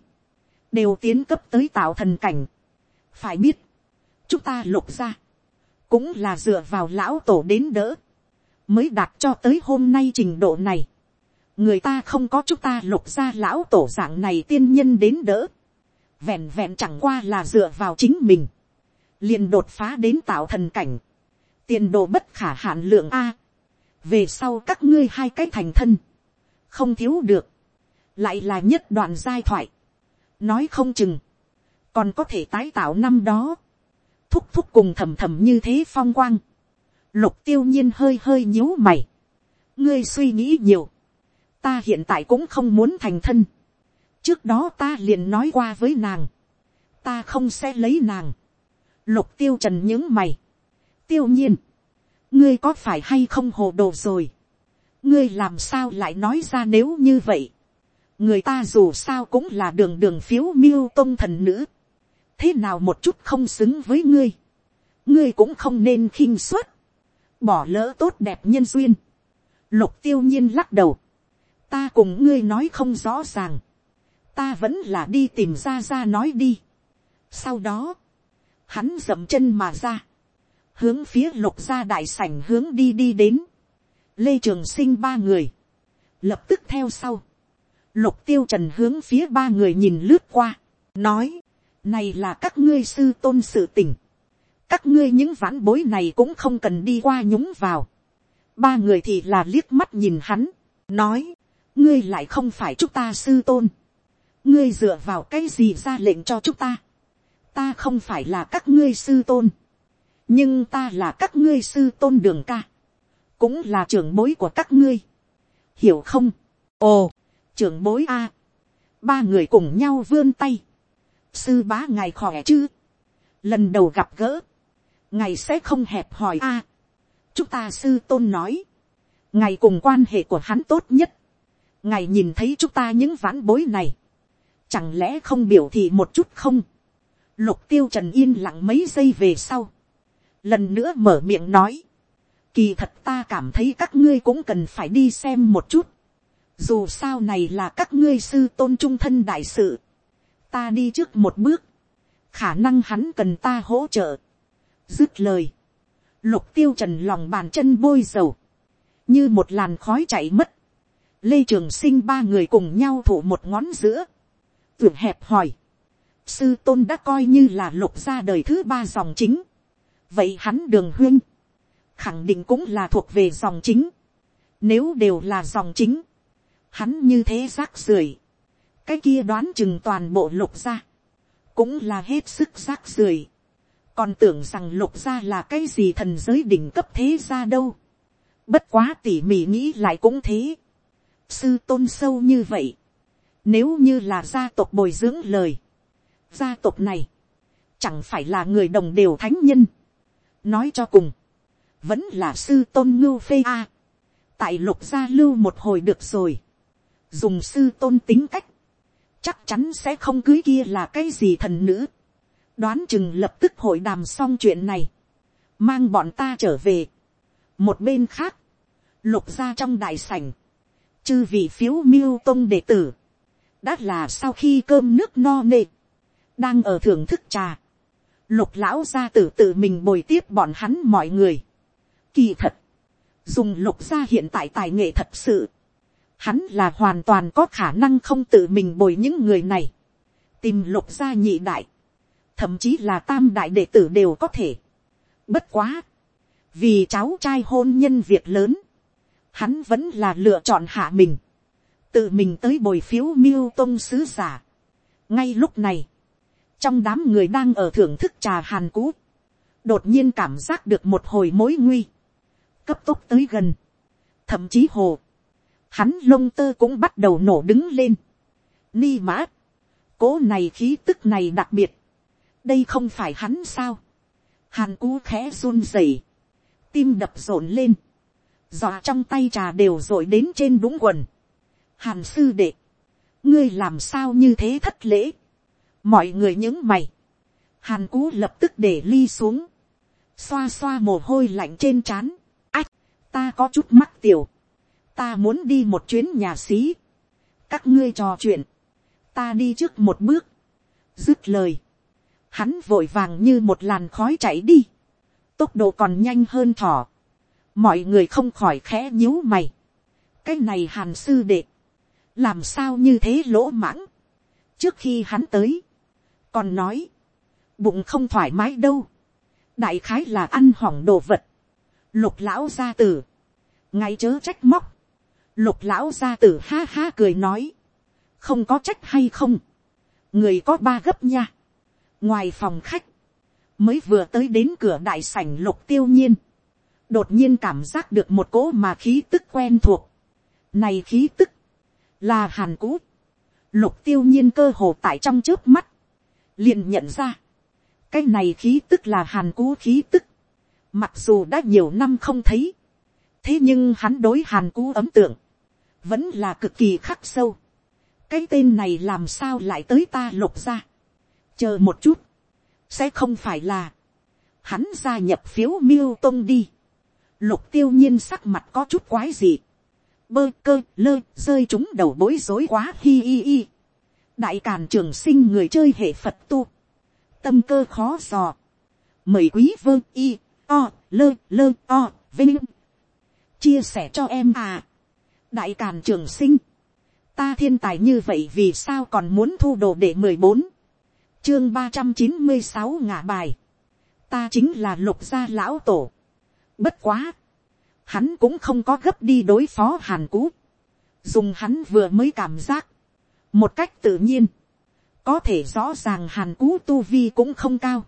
A: đều tiến cấp tới tạo thần cảnh, phải biết, chúng ta lục ra, cũng là dựa vào lão tổ đến đỡ, mới đạt cho tới hôm nay trình độ này người ta không có chúng ta lục ra lão tổ dạng này tiên nhân đến đỡ, vẹn vẹn chẳng qua là dựa vào chính mình, liền đột phá đến tạo thần cảnh, tiền đồ bất khả hạn lượng a, về sau các ngươi hai cái thành thân, không thiếu được, lại là nhất đoạn giai thoại, nói không chừng, còn có thể tái tạo năm đó, thúc thúc cùng thầm thầm như thế phong quang, lục tiêu nhiên hơi hơi nhíu mày, ngươi suy nghĩ nhiều, ta hiện tại cũng không muốn thành thân. trước đó ta liền nói qua với nàng. ta không sẽ lấy nàng. lục tiêu trần những mày. tiêu nhiên. ngươi có phải hay không hồ đồ rồi. ngươi làm sao lại nói ra nếu như vậy. người ta dù sao cũng là đường đường phiếu miêu tôn thần nữ. thế nào một chút không xứng với ngươi. ngươi cũng không nên khinh suất. bỏ lỡ tốt đẹp nhân duyên. Lục tiêu nhiên lắc đầu ta cùng ngươi nói không rõ ràng, ta vẫn là đi tìm ra ra nói đi. sau đó, hắn dậm chân mà ra, hướng phía lục gia đại sảnh hướng đi đi đến, lê trường sinh ba người, lập tức theo sau, lục tiêu trần hướng phía ba người nhìn lướt qua, nói, này là các ngươi sư tôn sự tình, các ngươi những vãn bối này cũng không cần đi qua nhúng vào, ba người thì là liếc mắt nhìn hắn, nói, ngươi lại không phải chúng ta sư tôn, ngươi dựa vào cái gì ra lệnh cho chúng ta, ta không phải là các ngươi sư tôn, nhưng ta là các ngươi sư tôn đường ca, cũng là trưởng bối của các ngươi, hiểu không, ồ, trưởng bối a, ba người cùng nhau vươn tay, sư bá ngài khỏe chứ, lần đầu gặp gỡ, ngài sẽ không hẹp hỏi a, chúng ta sư tôn nói, ngài cùng quan hệ của hắn tốt nhất, ngài nhìn thấy chúng ta những vãn bối này, chẳng lẽ không biểu thị một chút không. Lục tiêu trần yên lặng mấy giây về sau, lần nữa mở miệng nói, kỳ thật ta cảm thấy các ngươi cũng cần phải đi xem một chút, dù sao này là các ngươi sư tôn trung thân đại sự, ta đi trước một bước, khả năng hắn cần ta hỗ trợ, dứt lời, lục tiêu trần lòng bàn chân bôi dầu, như một làn khói chạy mất, lê trường sinh ba người cùng nhau thủ một ngón giữa, tưởng hẹp hỏi, sư tôn đã coi như là lục ra đời thứ ba dòng chính, vậy hắn đường huyên, khẳng định cũng là thuộc về dòng chính, nếu đều là dòng chính, hắn như thế rác rưởi, cái kia đoán chừng toàn bộ lục ra, cũng là hết sức rác rưởi, còn tưởng rằng lục gia là cái gì thần giới đỉnh cấp thế gia đâu. Bất quá tỉ mỉ nghĩ lại cũng thế sư tôn sâu như vậy, nếu như là gia tộc bồi dưỡng lời, gia tộc này, chẳng phải là người đồng đều thánh nhân. nói cho cùng, vẫn là sư tôn ngưu phê a. tại lục gia lưu một hồi được rồi. dùng sư tôn tính cách, chắc chắn sẽ không cưới kia là cái gì thần nữ. đoán chừng lập tức hội đàm xong chuyện này, mang bọn ta trở về. một bên khác, lục gia trong đại sảnh, chư vị phiếu miêu tông đệ tử, đã là sau khi cơm nước no nê, đang ở thưởng thức trà, lục lão gia tử tự mình bồi tiếp bọn hắn mọi người. Kỳ thật, dùng lục gia hiện tại tài nghệ thật sự, hắn là hoàn toàn có khả năng không tự mình bồi những người này, tìm lục gia nhị đại, thậm chí là tam đại đệ tử đều có thể. Bất quá, vì cháu trai hôn nhân việc lớn, hắn vẫn là lựa chọn hạ mình, tự mình tới bồi phiếu miêu tôn sứ giả. ngay lúc này, trong đám người đang ở thưởng thức trà hàn cũ, đột nhiên cảm giác được một hồi mối nguy, cấp tốc tới gần, thậm chí hồ, hắn lông tơ cũng bắt đầu nổ đứng lên, ni mã, cố này khí tức này đặc biệt, đây không phải hắn sao, hàn cú khẽ run rẩy, tim đập rộn lên, dọa trong tay trà đều r đến trên đúng quần. hàn sư đệ, ngươi làm sao như thế thất lễ. mọi người những mày. hàn cú lập tức để ly xuống. xoa xoa mồ hôi lạnh trên trán. ách, ta có chút mắc tiểu. ta muốn đi một chuyến nhà xí. các ngươi trò chuyện. ta đi trước một bước. dứt lời. hắn vội vàng như một làn khói chạy đi. tốc độ còn nhanh hơn thỏ mọi người không khỏi khẽ nhíu mày. cái này hàn sư đệ, làm sao như thế lỗ mãng, trước khi hắn tới, còn nói, bụng không thoải mái đâu, đại khái là ăn hỏng đồ vật, lục lão gia tử, ngay chớ trách móc, lục lão gia tử ha ha cười nói, không có trách hay không, người có ba gấp nha, ngoài phòng khách, mới vừa tới đến cửa đại sảnh lục tiêu nhiên, đột nhiên cảm giác được một cỗ mà khí tức quen thuộc. Này khí tức, là hàn cũ. Lục tiêu nhiên cơ hồ tại trong trước mắt. liền nhận ra, cái này khí tức là hàn cũ khí tức. Mặc dù đã nhiều năm không thấy, thế nhưng hắn đối hàn cũ ấm tượng, vẫn là cực kỳ khắc sâu. Cái tên này làm sao lại tới ta lục ra. Chờ một chút, sẽ không phải là hắn gia nhập phiếu miêu tông đi lục tiêu nhiên sắc mặt có chút quái gì. bơ cơ lơ rơi chúng đầu bối rối quá hi hi hi. đại càn trường sinh người chơi hệ phật tu. tâm cơ khó sò mời quý vơ y o lơ lơ o vinh. chia sẻ cho em à. đại càn trường sinh. ta thiên tài như vậy vì sao còn muốn thu đồ để mười bốn. chương ba trăm chín mươi sáu ngả bài. ta chính là lục gia lão tổ Bất quá. Hắn cũng không có gấp đi đối phó hàn cú. Dùng hắn vừa mới cảm giác. Một cách tự nhiên. Có thể rõ ràng hàn cú tu vi cũng không cao.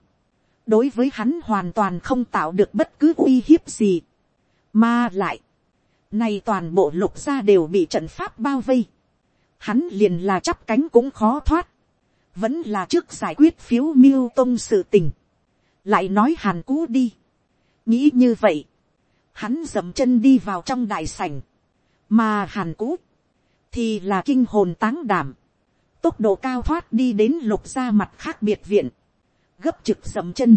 A: Đối với hắn hoàn toàn không tạo được bất cứ uy hiếp gì. Mà lại. Này toàn bộ lục gia đều bị trận pháp bao vây. Hắn liền là chắp cánh cũng khó thoát. Vẫn là trước giải quyết phiếu miêu tông sự tình. Lại nói hàn cú đi nghĩ như vậy, hắn dậm chân đi vào trong đại sảnh, mà hàn cú, thì là kinh hồn táng đảm, tốc độ cao thoát đi đến lục ra mặt khác biệt viện, gấp trực dậm chân,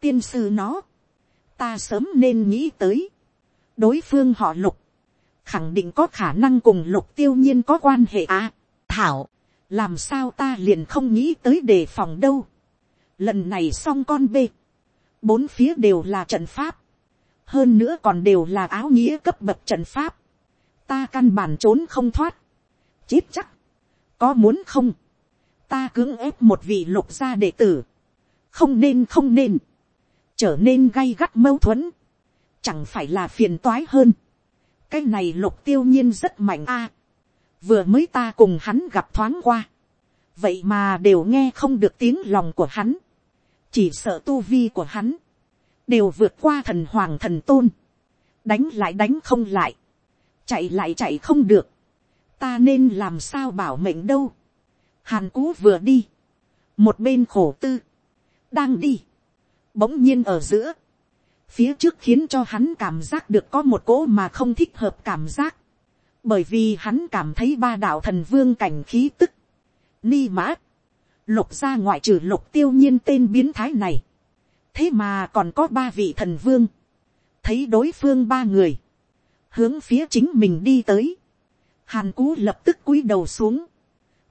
A: tiên sư nó, ta sớm nên nghĩ tới, đối phương họ lục, khẳng định có khả năng cùng lục tiêu nhiên có quan hệ à, thảo, làm sao ta liền không nghĩ tới đề phòng đâu, lần này xong con bê, bốn phía đều là trận pháp, hơn nữa còn đều là áo nghĩa cấp bậc trận pháp, ta căn bản trốn không thoát, chết chắc, có muốn không, ta cưỡng ép một vị lục gia đệ tử, không nên không nên, trở nên gay gắt mâu thuẫn, chẳng phải là phiền toái hơn, cái này lục tiêu nhiên rất mạnh a vừa mới ta cùng hắn gặp thoáng qua, vậy mà đều nghe không được tiếng lòng của hắn, chỉ sợ tu vi của hắn, đều vượt qua thần hoàng thần tôn, đánh lại đánh không lại, chạy lại chạy không được, ta nên làm sao bảo mệnh đâu, hàn cú vừa đi, một bên khổ tư, đang đi, bỗng nhiên ở giữa, phía trước khiến cho hắn cảm giác được có một cỗ mà không thích hợp cảm giác, bởi vì hắn cảm thấy ba đạo thần vương cảnh khí tức, ni mã, lục gia ngoại trừ lục tiêu nhiên tên biến thái này. thế mà còn có ba vị thần vương. thấy đối phương ba người. hướng phía chính mình đi tới. hàn cú lập tức cúi đầu xuống.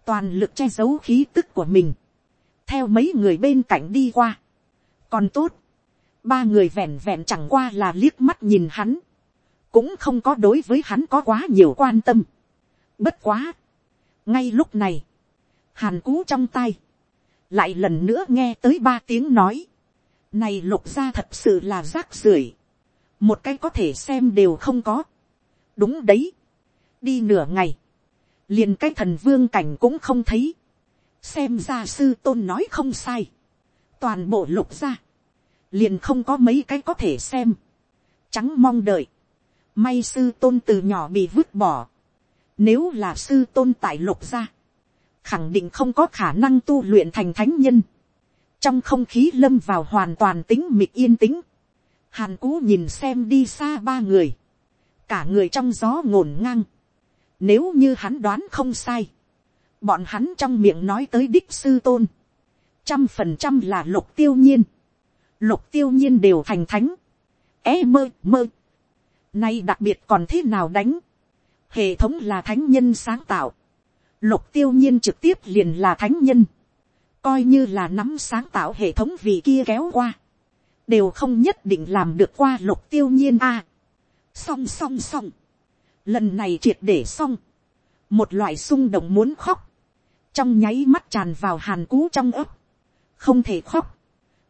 A: toàn lực che giấu khí tức của mình. theo mấy người bên cạnh đi qua. còn tốt. ba người vẹn vẹn chẳng qua là liếc mắt nhìn hắn. cũng không có đối với hắn có quá nhiều quan tâm. bất quá. ngay lúc này hàn cú trong tay, lại lần nữa nghe tới ba tiếng nói, này lục gia thật sự là rác rưởi, một cái có thể xem đều không có, đúng đấy, đi nửa ngày, liền cái thần vương cảnh cũng không thấy, xem ra sư tôn nói không sai, toàn bộ lục gia, liền không có mấy cái có thể xem, trắng mong đợi, may sư tôn từ nhỏ bị vứt bỏ, nếu là sư tôn tại lục gia, khẳng định không có khả năng tu luyện thành thánh nhân. Trong không khí lâm vào hoàn toàn tính mịt yên tĩnh. Hàn cú nhìn xem đi xa ba người. Cả người trong gió ngổn ngang. Nếu như hắn đoán không sai. Bọn hắn trong miệng nói tới đích sư tôn. Trăm phần trăm là lục tiêu nhiên. Lục tiêu nhiên đều thành thánh. É mơ mơ. Nay đặc biệt còn thế nào đánh. Hệ thống là thánh nhân sáng tạo lục tiêu nhiên trực tiếp liền là thánh nhân, coi như là nắm sáng tạo hệ thống vì kia kéo qua, đều không nhất định làm được qua lục tiêu nhiên a. À, song song song, lần này triệt để xong, một loại xung động muốn khóc, trong nháy mắt tràn vào hàn cú trong ấp, không thể khóc,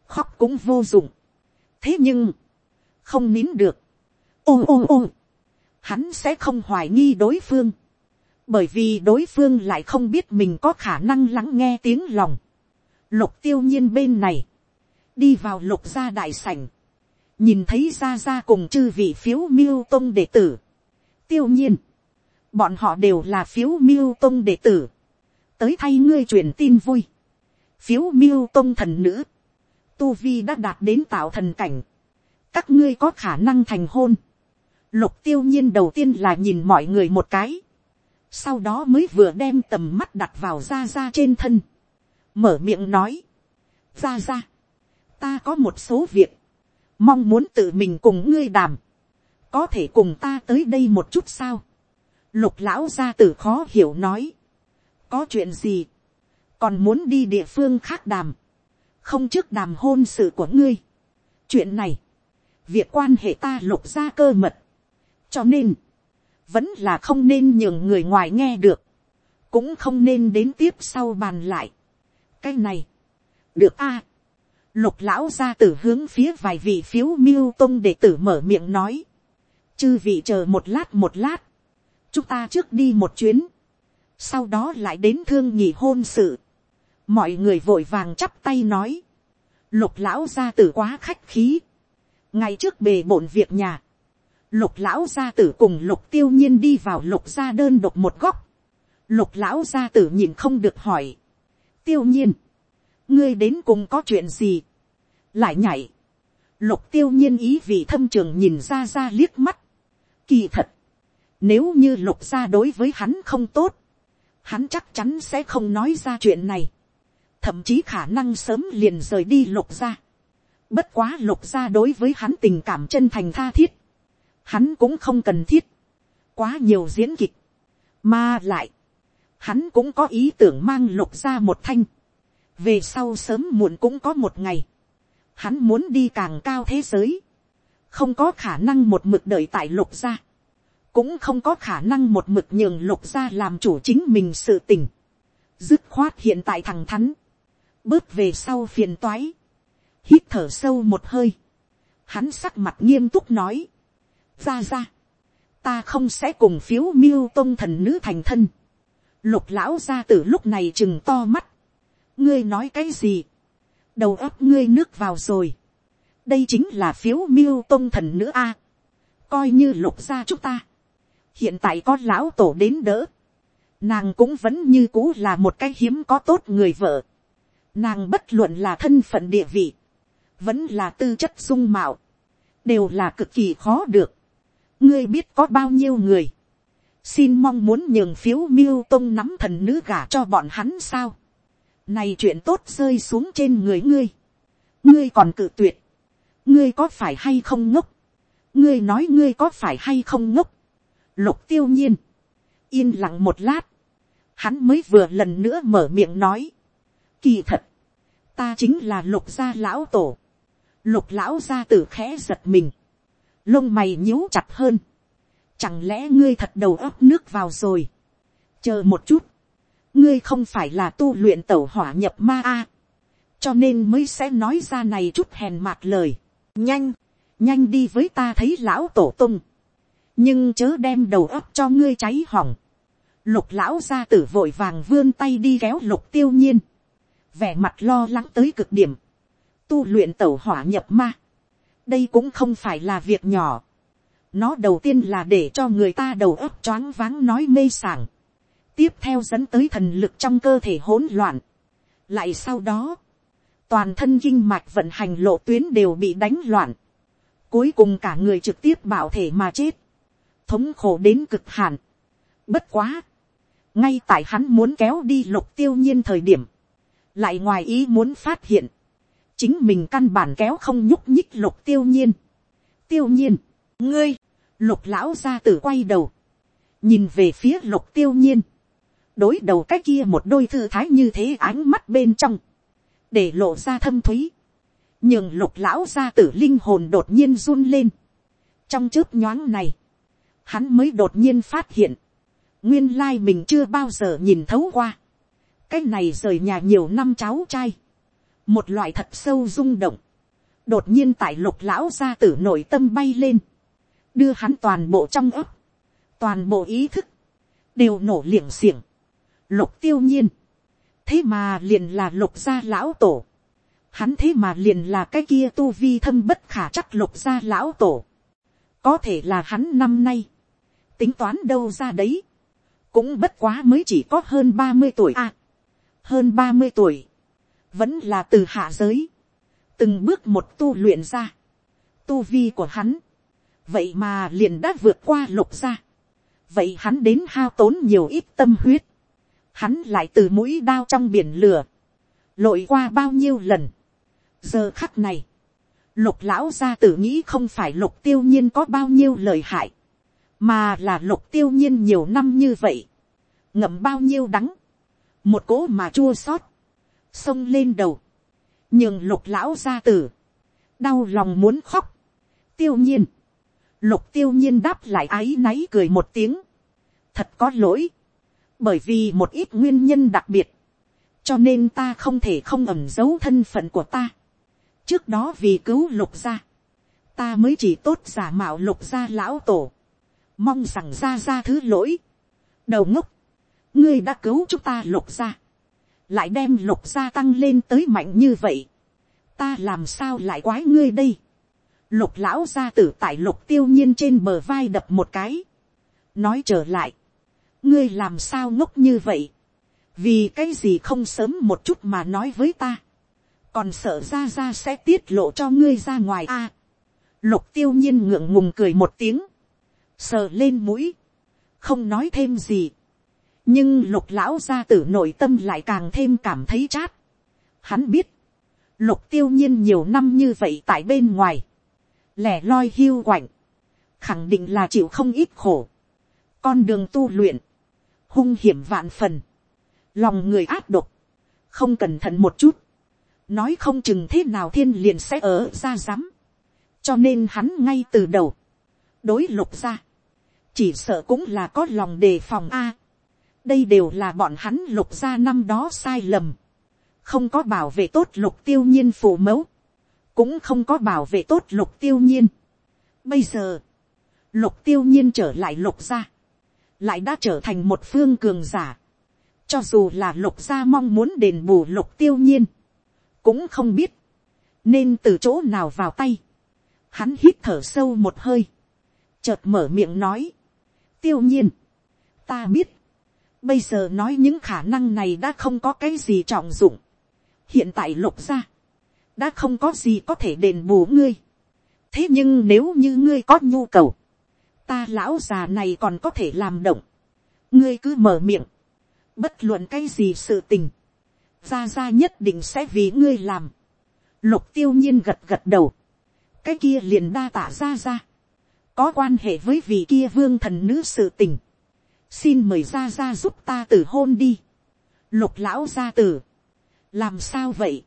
A: khóc cũng vô dụng, thế nhưng, không nín được, ô ô ô, hắn sẽ không hoài nghi đối phương, bởi vì đối phương lại không biết mình có khả năng lắng nghe tiếng lòng. Lục tiêu nhiên bên này, đi vào lục gia đại sảnh, nhìn thấy gia gia cùng chư vị phiếu miêu tông đệ tử. Tiêu nhiên, bọn họ đều là phiếu miêu tông đệ tử, tới thay ngươi truyền tin vui. Phiếu miêu tông thần nữ, tu vi đã đạt đến tạo thần cảnh, các ngươi có khả năng thành hôn. Lục tiêu nhiên đầu tiên là nhìn mọi người một cái sau đó mới vừa đem tầm mắt đặt vào ra ra trên thân, mở miệng nói, ra ra, ta có một số việc, mong muốn tự mình cùng ngươi đàm, có thể cùng ta tới đây một chút sao, lục lão gia tử khó hiểu nói, có chuyện gì, còn muốn đi địa phương khác đàm, không trước đàm hôn sự của ngươi, chuyện này, việc quan hệ ta lục gia cơ mật, cho nên, vẫn là không nên nhường người ngoài nghe được, cũng không nên đến tiếp sau bàn lại. cái này, được a, lục lão ra từ hướng phía vài vị phiếu miêu tông để tử mở miệng nói, chư vị chờ một lát một lát, chúng ta trước đi một chuyến, sau đó lại đến thương nhị hôn sự, mọi người vội vàng chắp tay nói, lục lão ra từ quá khách khí, ngay trước bề bộn việc nhà, lục lão gia tử cùng lục tiêu nhiên đi vào lục gia đơn độc một góc. Lục lão gia tử nhìn không được hỏi. Tiêu nhiên. Ngươi đến cùng có chuyện gì? Lại nhảy. Lục tiêu nhiên ý vị thâm trường nhìn ra ra liếc mắt. Kỳ thật. Nếu như lục gia đối với hắn không tốt. Hắn chắc chắn sẽ không nói ra chuyện này. Thậm chí khả năng sớm liền rời đi lục gia. Bất quá lục gia đối với hắn tình cảm chân thành tha thiết hắn cũng không cần thiết, quá nhiều diễn kịch, mà lại, hắn cũng có ý tưởng mang lục ra một thanh, về sau sớm muộn cũng có một ngày, hắn muốn đi càng cao thế giới, không có khả năng một mực đợi tại lục gia, cũng không có khả năng một mực nhường lục gia làm chủ chính mình sự tình, dứt khoát hiện tại thằng thắn, bước về sau phiền toái, hít thở sâu một hơi, hắn sắc mặt nghiêm túc nói, ra ra, ta không sẽ cùng phiếu miêu tôn thần nữ thành thân. Lục lão gia từ lúc này chừng to mắt. ngươi nói cái gì, đầu óc ngươi nước vào rồi. đây chính là phiếu miêu tôn thần nữ a. coi như lục gia chúng ta. hiện tại có lão tổ đến đỡ. nàng cũng vẫn như cũ là một cái hiếm có tốt người vợ. nàng bất luận là thân phận địa vị, vẫn là tư chất dung mạo, đều là cực kỳ khó được ngươi biết có bao nhiêu người, xin mong muốn nhường phiếu miêu tông nắm thần nữ gả cho bọn hắn sao. này chuyện tốt rơi xuống trên người ngươi, ngươi còn cự tuyệt, ngươi có phải hay không ngốc, ngươi nói ngươi có phải hay không ngốc, lục tiêu nhiên, yên lặng một lát, hắn mới vừa lần nữa mở miệng nói, kỳ thật, ta chính là lục gia lão tổ, lục lão gia tử khẽ giật mình, lông mày nhíu chặt hơn, chẳng lẽ ngươi thật đầu óc nước vào rồi, chờ một chút, ngươi không phải là tu luyện tẩu hỏa nhập ma a, cho nên mới sẽ nói ra này chút hèn mạt lời, nhanh, nhanh đi với ta thấy lão tổ tung, nhưng chớ đem đầu óc cho ngươi cháy hỏng, lục lão gia tử vội vàng vươn tay đi kéo lục tiêu nhiên, vẻ mặt lo lắng tới cực điểm, tu luyện tẩu hỏa nhập ma, đây cũng không phải là việc nhỏ. nó đầu tiên là để cho người ta đầu óc choáng váng nói mê sảng. tiếp theo dẫn tới thần lực trong cơ thể hỗn loạn. lại sau đó, toàn thân dinh mạch vận hành lộ tuyến đều bị đánh loạn. cuối cùng cả người trực tiếp bảo thể mà chết. thống khổ đến cực hạn. bất quá. ngay tại hắn muốn kéo đi lục tiêu nhiên thời điểm, lại ngoài ý muốn phát hiện, chính mình căn bản kéo không nhúc nhích lục tiêu nhiên. tiêu nhiên, ngươi, lục lão ra tử quay đầu, nhìn về phía lục tiêu nhiên, đối đầu cái kia một đôi thư thái như thế ánh mắt bên trong, để lộ ra thâm thúy, nhưng lục lão ra tử linh hồn đột nhiên run lên. trong chớp nhoáng này, hắn mới đột nhiên phát hiện, nguyên lai mình chưa bao giờ nhìn thấu qua, cái này rời nhà nhiều năm cháu trai, một loại thật sâu rung động, đột nhiên tại lục lão gia tử nội tâm bay lên, đưa hắn toàn bộ trong ấp, toàn bộ ý thức, đều nổ liềng xiềng, lục tiêu nhiên, thế mà liền là lục gia lão tổ, hắn thế mà liền là cái kia tu vi thâm bất khả chắc lục gia lão tổ, có thể là hắn năm nay, tính toán đâu ra đấy, cũng bất quá mới chỉ có hơn ba mươi tuổi à, hơn ba mươi tuổi, vẫn là từ hạ giới, từng bước một tu luyện ra, tu vi của hắn, vậy mà liền đã vượt qua lục ra, vậy hắn đến hao tốn nhiều ít tâm huyết, hắn lại từ mũi đao trong biển lửa, lội qua bao nhiêu lần, giờ khắc này, lục lão gia tử nghĩ không phải lục tiêu nhiên có bao nhiêu lời hại, mà là lục tiêu nhiên nhiều năm như vậy, ngậm bao nhiêu đắng, một cỗ mà chua sót, xông lên đầu, nhưng lục lão gia tử, đau lòng muốn khóc, tiêu nhiên, lục tiêu nhiên đáp lại ái náy cười một tiếng, thật có lỗi, bởi vì một ít nguyên nhân đặc biệt, cho nên ta không thể không ẩm giấu thân phận của ta, trước đó vì cứu lục gia, ta mới chỉ tốt giả mạo lục gia lão tổ, mong rằng ra ra thứ lỗi, đầu ngốc, ngươi đã cứu chúng ta lục gia, lại đem lục gia tăng lên tới mạnh như vậy, ta làm sao lại quái ngươi đây. Lục lão gia tử tại lục tiêu nhiên trên bờ vai đập một cái. Nói trở lại. Ngươi làm sao ngốc như vậy. Vì cái gì không sớm một chút mà nói với ta. Còn sợ ra ra sẽ tiết lộ cho ngươi ra ngoài a à, Lục tiêu nhiên ngượng ngùng cười một tiếng. Sờ lên mũi. Không nói thêm gì nhưng lục lão gia tử nội tâm lại càng thêm cảm thấy chát. Hắn biết, lục tiêu nhiên nhiều năm như vậy tại bên ngoài, lẻ loi hưu quạnh, khẳng định là chịu không ít khổ. Con đường tu luyện, hung hiểm vạn phần, lòng người áp độc, không cẩn thận một chút, nói không chừng thế nào thiên liền sẽ ở ra rắm cho nên hắn ngay từ đầu, đối lục ra, chỉ sợ cũng là có lòng đề phòng a đây đều là bọn hắn lục gia năm đó sai lầm, không có bảo vệ tốt lục tiêu nhiên phù mẫu, cũng không có bảo vệ tốt lục tiêu nhiên. Bây giờ, lục tiêu nhiên trở lại lục gia, lại đã trở thành một phương cường giả, cho dù là lục gia mong muốn đền bù lục tiêu nhiên, cũng không biết, nên từ chỗ nào vào tay, hắn hít thở sâu một hơi, chợt mở miệng nói, tiêu nhiên, ta biết, bây giờ nói những khả năng này đã không có cái gì trọng dụng. hiện tại lục ra, đã không có gì có thể đền bù ngươi. thế nhưng nếu như ngươi có nhu cầu, ta lão già này còn có thể làm động. ngươi cứ mở miệng, bất luận cái gì sự tình, ra ra nhất định sẽ vì ngươi làm. lục tiêu nhiên gật gật đầu, cái kia liền đa tả ra ra, có quan hệ với vị kia vương thần nữ sự tình xin mời ra ra giúp ta tử hôn đi. lục lão gia tử, làm sao vậy,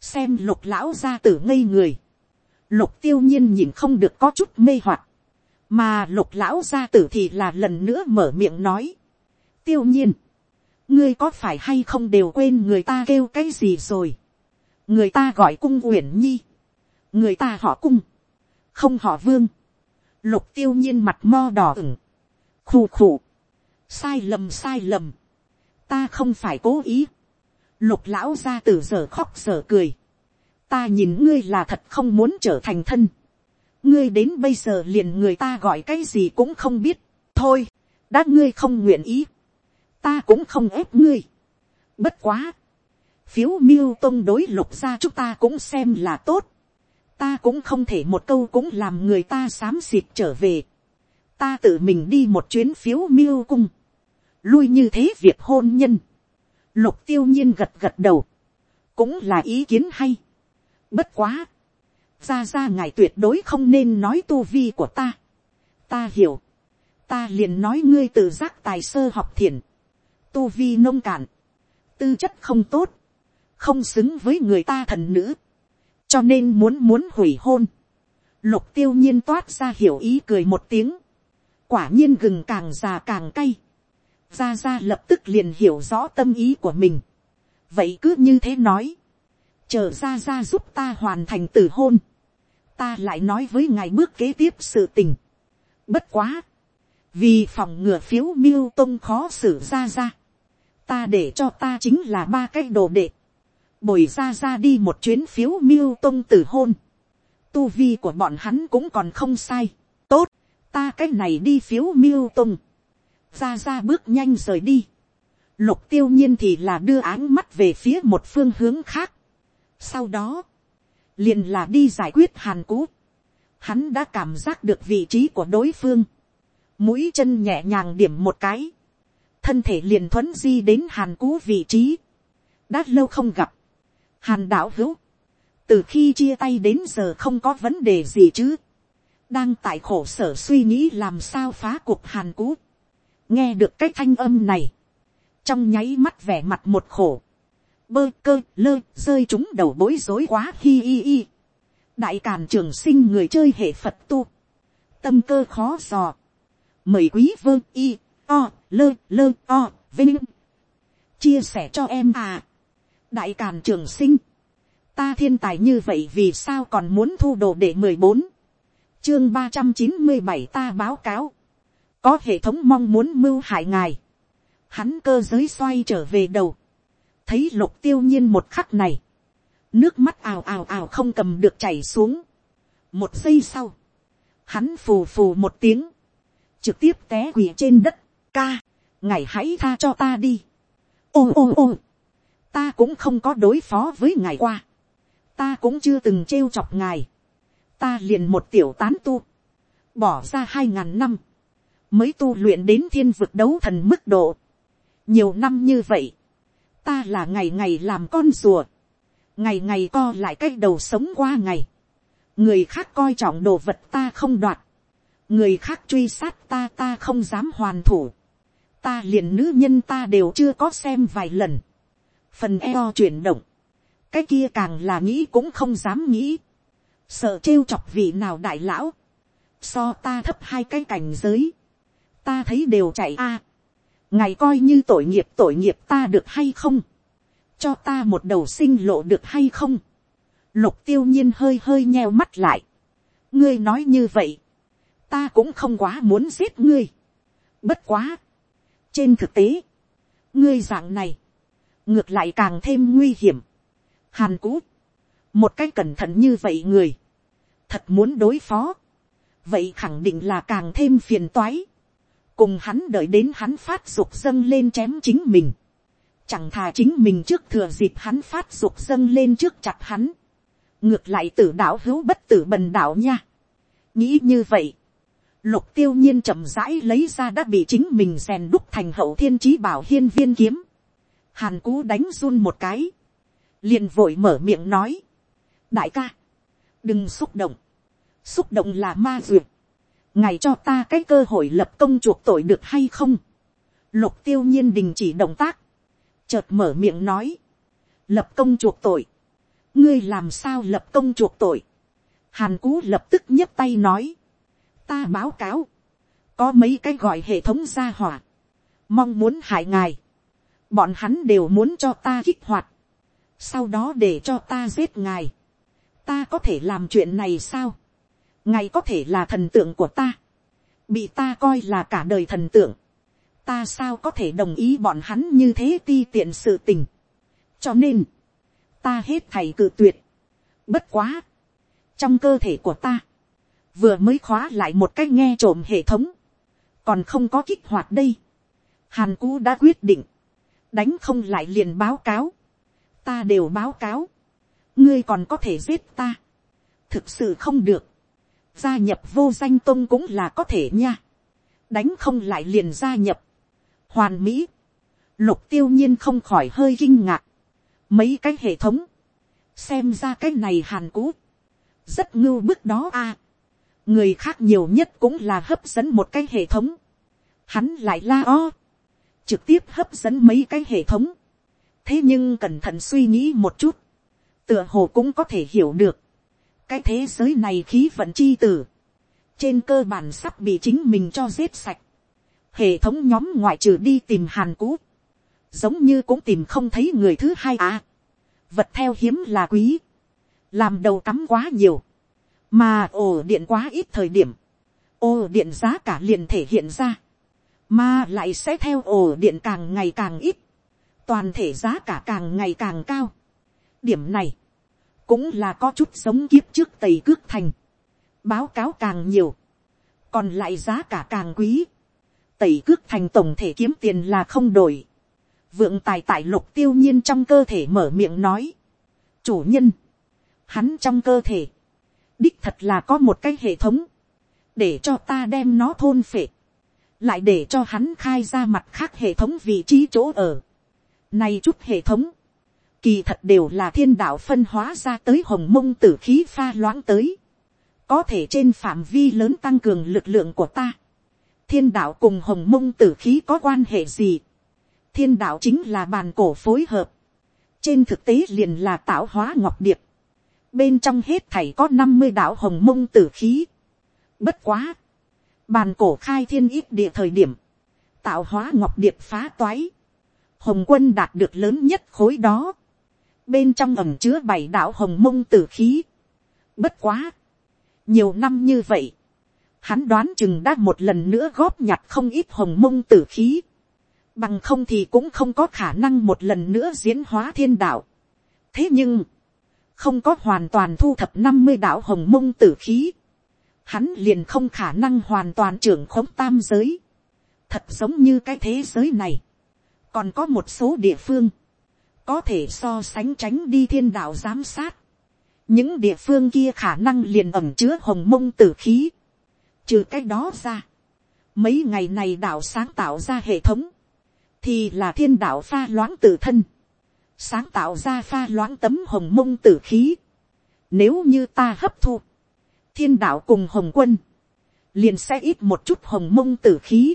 A: xem lục lão gia tử ngây người, lục tiêu nhiên nhìn không được có chút mê hoặc, mà lục lão gia tử thì là lần nữa mở miệng nói, tiêu nhiên, ngươi có phải hay không đều quên người ta kêu cái gì rồi, người ta gọi cung uyển nhi, người ta họ cung, không họ vương, lục tiêu nhiên mặt mo đỏ ửng, khù khù, sai lầm sai lầm, ta không phải cố ý, lục lão gia từ giờ khóc giờ cười, ta nhìn ngươi là thật không muốn trở thành thân, ngươi đến bây giờ liền người ta gọi cái gì cũng không biết, thôi, đã ngươi không nguyện ý, ta cũng không ép ngươi, bất quá, phiếu miêu tông đối lục gia chúng ta cũng xem là tốt, ta cũng không thể một câu cũng làm người ta xám xịt trở về, ta tự mình đi một chuyến phiếu miêu cung, lui như thế việc hôn nhân. Lục tiêu nhiên gật gật đầu. Cũng là ý kiến hay. Bất quá. Ra ra ngài tuyệt đối không nên nói tu vi của ta. Ta hiểu. Ta liền nói ngươi tự giác tài sơ học thiền. Tu vi nông cạn. Tư chất không tốt. Không xứng với người ta thần nữ. Cho nên muốn muốn hủy hôn. Lục tiêu nhiên toát ra hiểu ý cười một tiếng. Quả nhiên gừng càng già càng cay gia gia lập tức liền hiểu rõ tâm ý của mình. vậy cứ như thế nói. chờ gia gia giúp ta hoàn thành tử hôn. ta lại nói với ngài bước kế tiếp sự tình. bất quá. vì phòng ngừa phiếu miêu tông khó xử gia gia. ta để cho ta chính là ba cái đồ đệ. bồi gia gia đi một chuyến phiếu miêu tông tử hôn. tu vi của bọn hắn cũng còn không sai. tốt, ta cách này đi phiếu miêu tông ra ra bước nhanh rời đi. Lục tiêu nhiên thì là đưa áng mắt về phía một phương hướng khác. Sau đó, liền là đi giải quyết hàn cú. Hắn đã cảm giác được vị trí của đối phương. Mũi chân nhẹ nhàng điểm một cái. Thân thể liền thuấn di đến hàn cú vị trí. Đã lâu không gặp. Hàn đảo hữu. Từ khi chia tay đến giờ không có vấn đề gì chứ. Đang tại khổ sở suy nghĩ làm sao phá cuộc hàn cú nghe được cái thanh âm này, trong nháy mắt vẻ mặt một khổ, bơ cơ lơ rơi chúng đầu bối rối quá hi hi hi. đại càn trường sinh người chơi hệ phật tu, tâm cơ khó dò, mời quý vơ y o lơ lơ o vinh, chia sẻ cho em à, đại càn trường sinh, ta thiên tài như vậy vì sao còn muốn thu đồ để mười bốn, chương ba trăm chín mươi bảy ta báo cáo, có hệ thống mong muốn mưu hại ngài, hắn cơ giới xoay trở về đầu, thấy lục tiêu nhiên một khắc này, nước mắt ào ào ào không cầm được chảy xuống, một giây sau, hắn phù phù một tiếng, trực tiếp té quỳ trên đất, ca, ngài hãy tha cho ta đi, ôm ôm ôm, ta cũng không có đối phó với ngài qua, ta cũng chưa từng trêu chọc ngài, ta liền một tiểu tán tu, bỏ ra hai ngàn năm, mới tu luyện đến thiên vực đấu thần mức độ. nhiều năm như vậy, ta là ngày ngày làm con rùa, ngày ngày co lại cái đầu sống qua ngày, người khác coi trọng đồ vật ta không đoạt, người khác truy sát ta ta không dám hoàn thủ, ta liền nữ nhân ta đều chưa có xem vài lần, phần eo chuyển động, cái kia càng là nghĩ cũng không dám nghĩ, sợ trêu chọc vị nào đại lão, so ta thấp hai cái cảnh giới, ta thấy đều chạy a. À, ngài coi như tội nghiệp tội nghiệp ta được hay không. cho ta một đầu sinh lộ được hay không. lục tiêu nhiên hơi hơi nheo mắt lại. ngươi nói như vậy. ta cũng không quá muốn giết ngươi. bất quá. trên thực tế, ngươi dạng này, ngược lại càng thêm nguy hiểm. hàn cũ, một cách cẩn thận như vậy người, thật muốn đối phó, vậy khẳng định là càng thêm phiền toái cùng hắn đợi đến hắn phát dục dâng lên chém chính mình, chẳng thà chính mình trước thừa dịp hắn phát dục dâng lên trước chặt hắn, ngược lại tử đảo hữu bất tử bần đảo nha. nghĩ như vậy, lục tiêu nhiên chậm rãi lấy ra đã bị chính mình rèn đúc thành hậu thiên trí bảo hiên viên kiếm, hàn cú đánh run một cái, liền vội mở miệng nói, đại ca, đừng xúc động, xúc động là ma duyệt, ngài cho ta cái cơ hội lập công chuộc tội được hay không. lục tiêu nhiên đình chỉ động tác, chợt mở miệng nói, lập công chuộc tội, ngươi làm sao lập công chuộc tội. hàn cú lập tức nhấp tay nói, ta báo cáo, có mấy cái gọi hệ thống gia hỏa, mong muốn hại ngài, bọn hắn đều muốn cho ta kích hoạt, sau đó để cho ta giết ngài, ta có thể làm chuyện này sao, ngài có thể là thần tượng của ta, bị ta coi là cả đời thần tượng, ta sao có thể đồng ý bọn hắn như thế ti tiện sự tình. cho nên, ta hết thầy cự tuyệt, bất quá, trong cơ thể của ta, vừa mới khóa lại một cách nghe trộm hệ thống, còn không có kích hoạt đây. Hàn cú đã quyết định, đánh không lại liền báo cáo, ta đều báo cáo, ngươi còn có thể giết ta, thực sự không được, gia nhập vô danh tông cũng là có thể nha, đánh không lại liền gia nhập, hoàn mỹ, lục tiêu nhiên không khỏi hơi kinh ngạc, mấy cái hệ thống, xem ra cái này hàn cũ, rất ngưu bức đó a, người khác nhiều nhất cũng là hấp dẫn một cái hệ thống, hắn lại la o, trực tiếp hấp dẫn mấy cái hệ thống, thế nhưng cẩn thận suy nghĩ một chút, tựa hồ cũng có thể hiểu được, cái thế giới này khí vận chi tử, trên cơ bản sắp bị chính mình cho giết sạch, hệ thống nhóm ngoại trừ đi tìm hàn cũ, giống như cũng tìm không thấy người thứ hai à. vật theo hiếm là quý, làm đầu tắm quá nhiều, mà ổ điện quá ít thời điểm, ổ điện giá cả liền thể hiện ra, mà lại sẽ theo ổ điện càng ngày càng ít, toàn thể giá cả càng ngày càng cao. điểm này, cũng là có chút giống kiếp trước tầy cước thành, báo cáo càng nhiều, còn lại giá cả càng quý, tẩy cước thành tổng thể kiếm tiền là không đổi, vượng tài tại lục tiêu nhiên trong cơ thể mở miệng nói, chủ nhân, hắn trong cơ thể, đích thật là có một cái hệ thống, để cho ta đem nó thôn phệ, lại để cho hắn khai ra mặt khác hệ thống vị trí chỗ ở. Này chút hệ thống, kỳ thật đều là thiên đạo phân hóa ra tới hồng mông tử khí pha loãng tới, có thể trên phạm vi lớn tăng cường lực lượng của ta. thiên đạo cùng hồng mông tử khí có quan hệ gì, thiên đạo chính là bàn cổ phối hợp, trên thực tế liền là tạo hóa ngọc điệp, bên trong hết thảy có năm mươi đạo hồng mông tử khí. Bất quá, bàn cổ khai thiên ít địa thời điểm, tạo hóa ngọc điệp phá toái, hồng quân đạt được lớn nhất khối đó, bên trong ẩm chứa bảy đạo hồng mông tử khí. Bất quá. Nhiều năm như vậy. Hắn đoán chừng đã một lần nữa góp nhặt không ít hồng mông tử khí. Bằng không thì cũng không có khả năng một lần nữa diễn hóa thiên đạo. Thế nhưng. Không có hoàn toàn thu thập năm mươi đạo hồng mông tử khí. Hắn liền không khả năng hoàn toàn trưởng khống tam giới. Thật giống như cái thế giới này. Còn có một số địa phương có thể so sánh tránh đi thiên đạo giám sát. những địa phương kia khả năng liền ẩm chứa hồng mông tử khí. trừ cái đó ra, mấy ngày này đạo sáng tạo ra hệ thống, thì là thiên đạo pha loãng tử thân, sáng tạo ra pha loãng tấm hồng mông tử khí. Nếu như ta hấp thu, thiên đạo cùng hồng quân, liền sẽ ít một chút hồng mông tử khí.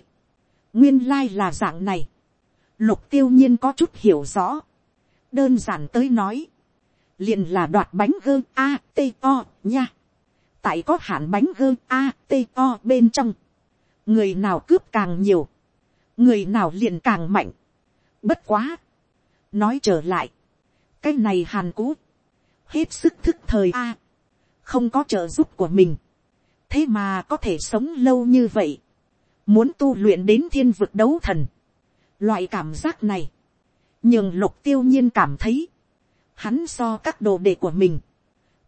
A: nguyên lai là dạng này. lục tiêu nhiên có chút hiểu rõ đơn giản tới nói, liền là đoạt bánh gơ a t o nha. tại có hạn bánh gơ a t o bên trong, người nào cướp càng nhiều, người nào liền càng mạnh. bất quá, nói trở lại, cái này hàn cũ, hết sức thức thời a, không có trợ giúp của mình, thế mà có thể sống lâu như vậy, muốn tu luyện đến thiên vực đấu thần, loại cảm giác này, nhưng lục tiêu nhiên cảm thấy, hắn so các đồ đệ của mình,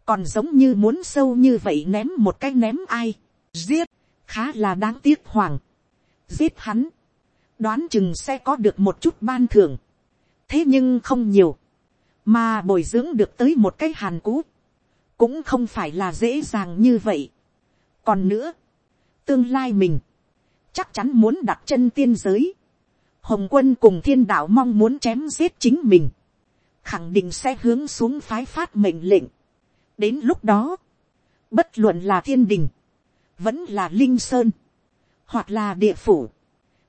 A: còn giống như muốn sâu như vậy ném một cái ném ai, giết, khá là đáng tiếc hoàng, giết hắn, đoán chừng sẽ có được một chút ban thưởng, thế nhưng không nhiều, mà bồi dưỡng được tới một cái hàn cũ, cũng không phải là dễ dàng như vậy. còn nữa, tương lai mình, chắc chắn muốn đặt chân tiên giới, hồng quân cùng thiên đạo mong muốn chém giết chính mình, khẳng định sẽ hướng xuống phái phát mệnh lệnh. đến lúc đó, bất luận là thiên đình, vẫn là linh sơn, hoặc là địa phủ,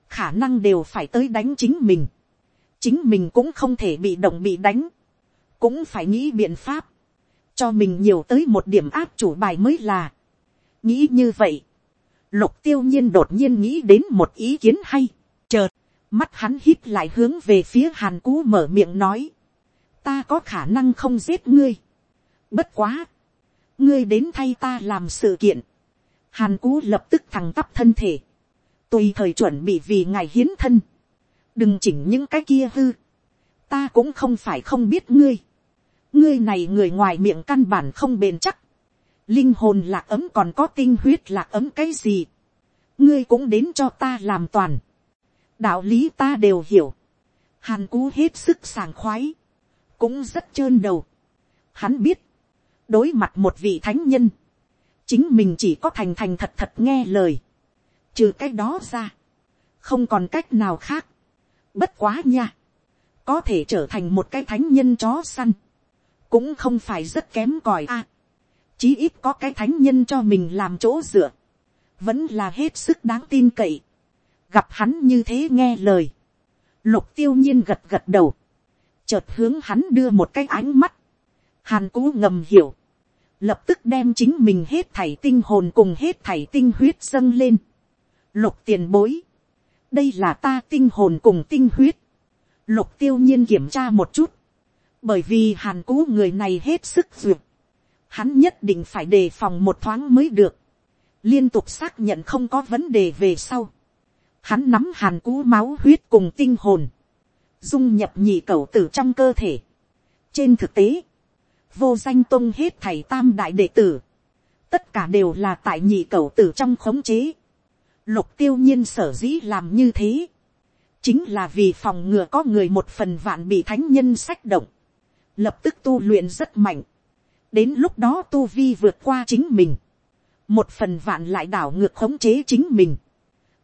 A: khả năng đều phải tới đánh chính mình. chính mình cũng không thể bị động bị đánh, cũng phải nghĩ biện pháp, cho mình nhiều tới một điểm áp chủ bài mới là. nghĩ như vậy, lục tiêu nhiên đột nhiên nghĩ đến một ý kiến hay mắt hắn hít lại hướng về phía hàn cú mở miệng nói, ta có khả năng không giết ngươi, bất quá, ngươi đến thay ta làm sự kiện, hàn cú lập tức thẳng tắp thân thể, tùy thời chuẩn bị vì ngài hiến thân, đừng chỉnh những cái kia hư, ta cũng không phải không biết ngươi, ngươi này người ngoài miệng căn bản không bền chắc, linh hồn lạc ấm còn có tinh huyết lạc ấm cái gì, ngươi cũng đến cho ta làm toàn, đạo lý ta đều hiểu. Hàn cú hết sức sàng khoái. Cũng rất trơn đầu. Hắn biết. Đối mặt một vị thánh nhân. Chính mình chỉ có thành thành thật thật nghe lời. Trừ cái đó ra. Không còn cách nào khác. Bất quá nha. Có thể trở thành một cái thánh nhân chó săn. Cũng không phải rất kém còi a Chí ít có cái thánh nhân cho mình làm chỗ dựa. Vẫn là hết sức đáng tin cậy gặp hắn như thế nghe lời, lục tiêu nhiên gật gật đầu, chợt hướng hắn đưa một cái ánh mắt, hàn cú ngầm hiểu, lập tức đem chính mình hết thảy tinh hồn cùng hết thảy tinh huyết dâng lên, lục tiền bối, đây là ta tinh hồn cùng tinh huyết, lục tiêu nhiên kiểm tra một chút, bởi vì hàn cú người này hết sức duyệt, hắn nhất định phải đề phòng một thoáng mới được, liên tục xác nhận không có vấn đề về sau, hắn nắm hàn cú máu huyết cùng tinh hồn, dung nhập nhị cầu tử trong cơ thể. trên thực tế, vô danh tông hết thầy tam đại đệ tử, tất cả đều là tại nhị cầu tử trong khống chế. lục tiêu nhiên sở dĩ làm như thế, chính là vì phòng ngừa có người một phần vạn bị thánh nhân sách động, lập tức tu luyện rất mạnh, đến lúc đó tu vi vượt qua chính mình, một phần vạn lại đảo ngược khống chế chính mình,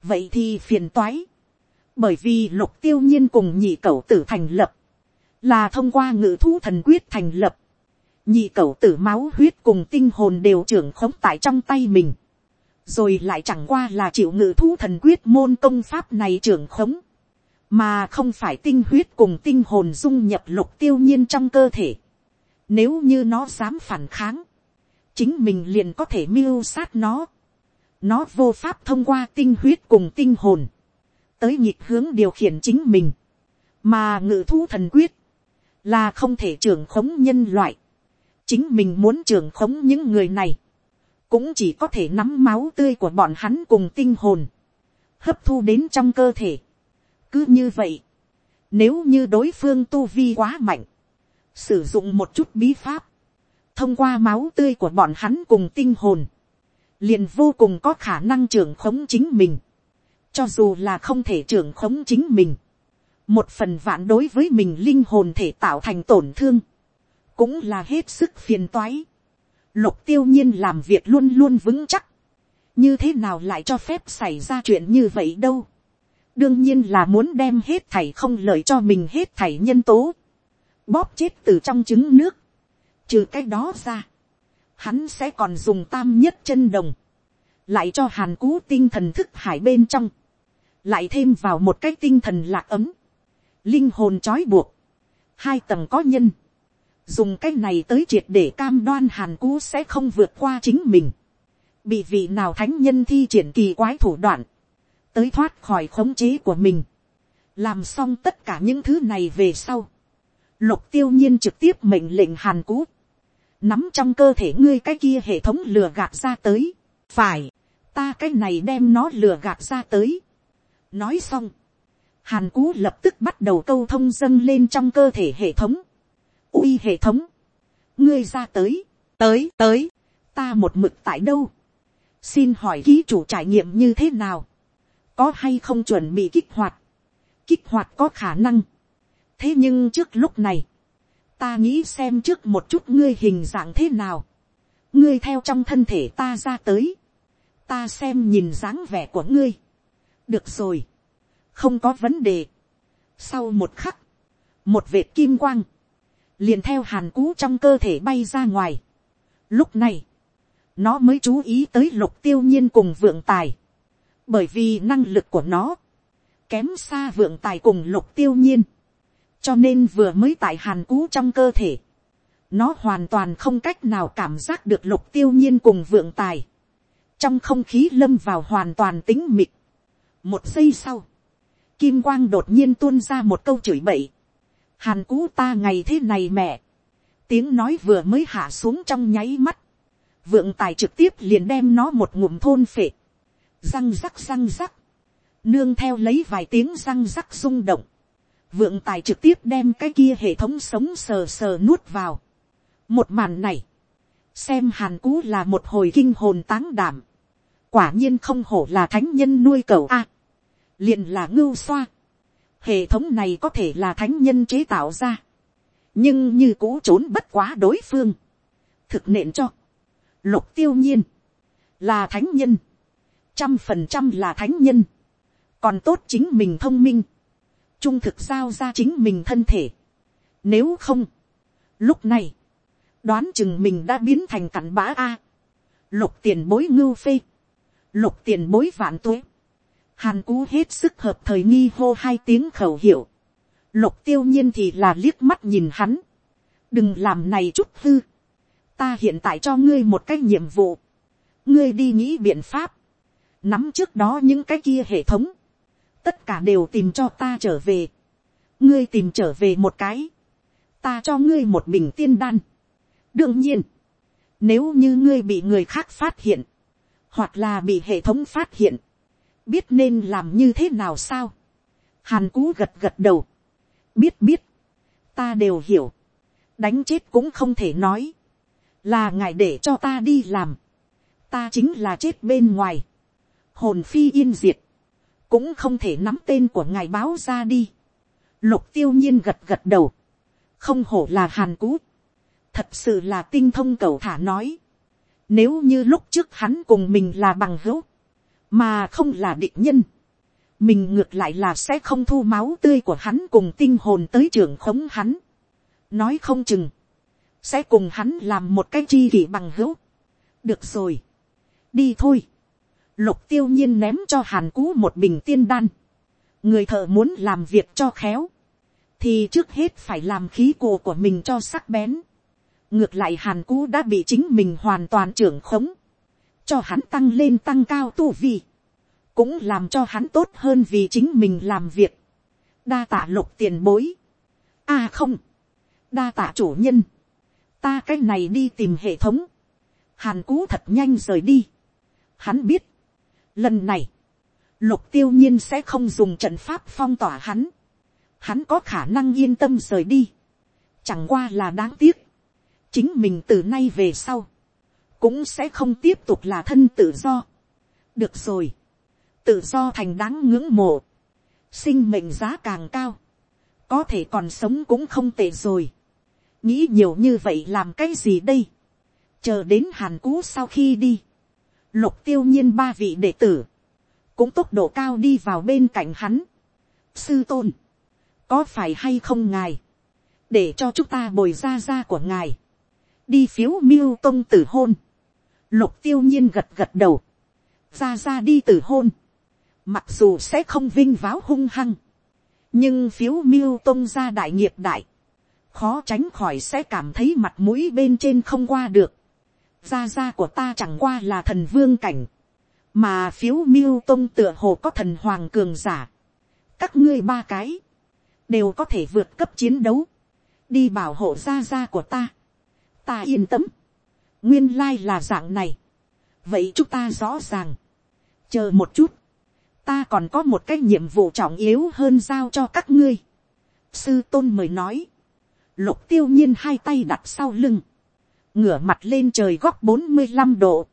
A: vậy thì phiền toái, bởi vì lục tiêu nhiên cùng nhị cầu tử thành lập, là thông qua ngự thú thần quyết thành lập, nhị cầu tử máu huyết cùng tinh hồn đều trưởng khống tại trong tay mình, rồi lại chẳng qua là chịu ngự thú thần quyết môn công pháp này trưởng khống, mà không phải tinh huyết cùng tinh hồn dung nhập lục tiêu nhiên trong cơ thể. Nếu như nó dám phản kháng, chính mình liền có thể miêu sát nó nó vô pháp thông qua tinh huyết cùng tinh hồn, tới nhịp hướng điều khiển chính mình, mà ngự thu thần quyết, là không thể trưởng khống nhân loại, chính mình muốn trưởng khống những người này, cũng chỉ có thể nắm máu tươi của bọn hắn cùng tinh hồn, hấp thu đến trong cơ thể. cứ như vậy, nếu như đối phương tu vi quá mạnh, sử dụng một chút bí pháp, thông qua máu tươi của bọn hắn cùng tinh hồn, liền vô cùng có khả năng trưởng khống chính mình, cho dù là không thể trưởng khống chính mình, một phần vạn đối với mình linh hồn thể tạo thành tổn thương, cũng là hết sức phiền toái. Lục tiêu nhiên làm việc luôn luôn vững chắc, như thế nào lại cho phép xảy ra chuyện như vậy đâu. đương nhiên là muốn đem hết thảy không lợi cho mình hết thảy nhân tố, bóp chết từ trong trứng nước, trừ cách đó ra hắn sẽ còn dùng tam nhất chân đồng, lại cho hàn cú tinh thần thức hải bên trong, lại thêm vào một cái tinh thần lạc ấm, linh hồn trói buộc, hai tầng có nhân, dùng cái này tới triệt để cam đoan hàn cú sẽ không vượt qua chính mình, bị vị nào thánh nhân thi triển kỳ quái thủ đoạn, tới thoát khỏi khống chế của mình, làm xong tất cả những thứ này về sau, lục tiêu nhiên trực tiếp mệnh lệnh hàn cú nắm trong cơ thể ngươi cái kia hệ thống lừa gạt ra tới, phải, ta cái này đem nó lừa gạt ra tới. nói xong, hàn cú lập tức bắt đầu câu thông dâng lên trong cơ thể hệ thống, uy hệ thống, ngươi ra tới, tới tới, ta một mực tại đâu, xin hỏi ký chủ trải nghiệm như thế nào, có hay không chuẩn bị kích hoạt, kích hoạt có khả năng, thế nhưng trước lúc này, ta nghĩ xem trước một chút ngươi hình dạng thế nào, ngươi theo trong thân thể ta ra tới, ta xem nhìn dáng vẻ của ngươi, được rồi, không có vấn đề. Sau một khắc, một vệt kim quang, liền theo hàn cú trong cơ thể bay ra ngoài. Lúc này, nó mới chú ý tới lục tiêu nhiên cùng vượng tài, bởi vì năng lực của nó, kém xa vượng tài cùng lục tiêu nhiên cho nên vừa mới tại hàn cú trong cơ thể, nó hoàn toàn không cách nào cảm giác được lục tiêu nhiên cùng vượng tài, trong không khí lâm vào hoàn toàn tính mịt. một giây sau, kim quang đột nhiên tuôn ra một câu chửi bậy, hàn cú ta ngày thế này mẹ, tiếng nói vừa mới hạ xuống trong nháy mắt, vượng tài trực tiếp liền đem nó một ngụm thôn phệ, răng rắc răng rắc, nương theo lấy vài tiếng răng rắc rung động, vượng tài trực tiếp đem cái kia hệ thống sống sờ sờ nuốt vào. một màn này, xem hàn cú là một hồi kinh hồn táng đảm. quả nhiên không hổ là thánh nhân nuôi cầu a. liền là ngưu xoa. hệ thống này có thể là thánh nhân chế tạo ra. nhưng như cũ trốn bất quá đối phương. thực nện cho. lục tiêu nhiên. là thánh nhân. trăm phần trăm là thánh nhân. còn tốt chính mình thông minh trung thực giao ra chính mình thân thể. Nếu không, lúc này, đoán chừng mình đã biến thành cặn bã a. Lục tiền bối ngưu phê, lục tiền bối vạn tuế. Hàn cú hết sức hợp thời nghi hô hai tiếng khẩu hiệu. Lục tiêu nhiên thì là liếc mắt nhìn hắn. Đừng làm này chút hư. Ta hiện tại cho ngươi một cái nhiệm vụ. Ngươi đi nghĩ biện pháp. Nắm trước đó những cái kia hệ thống tất cả đều tìm cho ta trở về. ngươi tìm trở về một cái, ta cho ngươi một bình tiên đan. đương nhiên, nếu như ngươi bị người khác phát hiện, hoặc là bị hệ thống phát hiện, biết nên làm như thế nào sao. hàn cú gật gật đầu, biết biết, ta đều hiểu, đánh chết cũng không thể nói, là ngài để cho ta đi làm, ta chính là chết bên ngoài, hồn phi yên diệt, cũng không thể nắm tên của ngài báo ra đi. Lục tiêu nhiên gật gật đầu. Không hổ là hàn cú. Thật sự là tinh thông cầu thả nói. Nếu như lúc trước hắn cùng mình là bằng hữu. Mà không là địch nhân. Mình ngược lại là sẽ không thu máu tươi của hắn cùng tinh hồn tới trường khống hắn. Nói không chừng. Sẽ cùng hắn làm một cái chi kỷ bằng hữu. Được rồi. Đi thôi lục tiêu nhiên ném cho hàn cú một bình tiên đan. người thợ muốn làm việc cho khéo, thì trước hết phải làm khí cổ của mình cho sắc bén. ngược lại hàn cú đã bị chính mình hoàn toàn trưởng khống, cho hắn tăng lên tăng cao tu vi, cũng làm cho hắn tốt hơn vì chính mình làm việc. đa tả lục tiền bối. a à không, đa tả chủ nhân. ta cái này đi tìm hệ thống. hàn cú thật nhanh rời đi. hắn biết Lần này, lục tiêu nhiên sẽ không dùng trận pháp phong tỏa hắn. Hắn có khả năng yên tâm rời đi. Chẳng qua là đáng tiếc. Chính mình từ nay về sau. Cũng sẽ không tiếp tục là thân tự do. Được rồi. Tự do thành đáng ngưỡng mộ. Sinh mệnh giá càng cao. Có thể còn sống cũng không tệ rồi. Nghĩ nhiều như vậy làm cái gì đây? Chờ đến Hàn Cú sau khi đi lục tiêu nhiên ba vị đệ tử, cũng tốc độ cao đi vào bên cạnh hắn. Sư tôn, có phải hay không ngài, để cho chúng ta bồi ra ra của ngài, đi phiếu miêu tông tử hôn, lục tiêu nhiên gật gật đầu, ra ra đi tử hôn, mặc dù sẽ không vinh váo hung hăng, nhưng phiếu miêu tông ra đại nghiệp đại, khó tránh khỏi sẽ cảm thấy mặt mũi bên trên không qua được gia gia của ta chẳng qua là thần vương cảnh, mà phiếu miêu tông tựa hồ có thần hoàng cường giả. các ngươi ba cái, đều có thể vượt cấp chiến đấu, đi bảo hộ gia gia của ta. ta yên tâm, nguyên lai là dạng này. vậy chúng ta rõ ràng, chờ một chút, ta còn có một cái nhiệm vụ trọng yếu hơn giao cho các ngươi. sư tôn mời nói, lục tiêu nhiên hai tay đặt sau lưng, ngửa mặt lên trời góc bốn mươi 45 độ.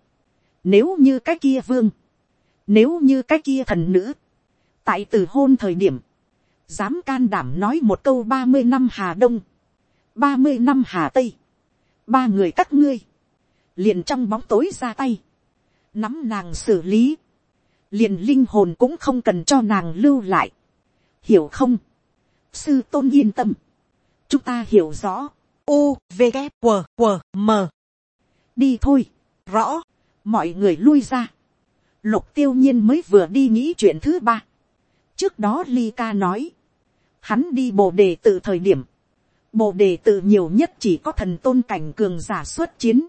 A: Nếu như cái kia vương, nếu như cái kia thần nữ, tại từ hôn thời điểm, dám can đảm nói một câu ba mươi năm Hà Đông, ba mươi năm Hà Tây, ba người các ngươi, liền trong bóng tối ra tay, nắm nàng xử lý, liền linh hồn cũng không cần cho nàng lưu lại, hiểu không, sư tôn yên tâm, chúng ta hiểu rõ, u v g q q m đi thôi rõ mọi người lui ra lục tiêu nhiên mới vừa đi nghĩ chuyện thứ ba trước đó ly ca nói hắn đi bộ đề tự thời điểm bộ đề tự nhiều nhất chỉ có thần tôn cảnh cường giả xuất chiến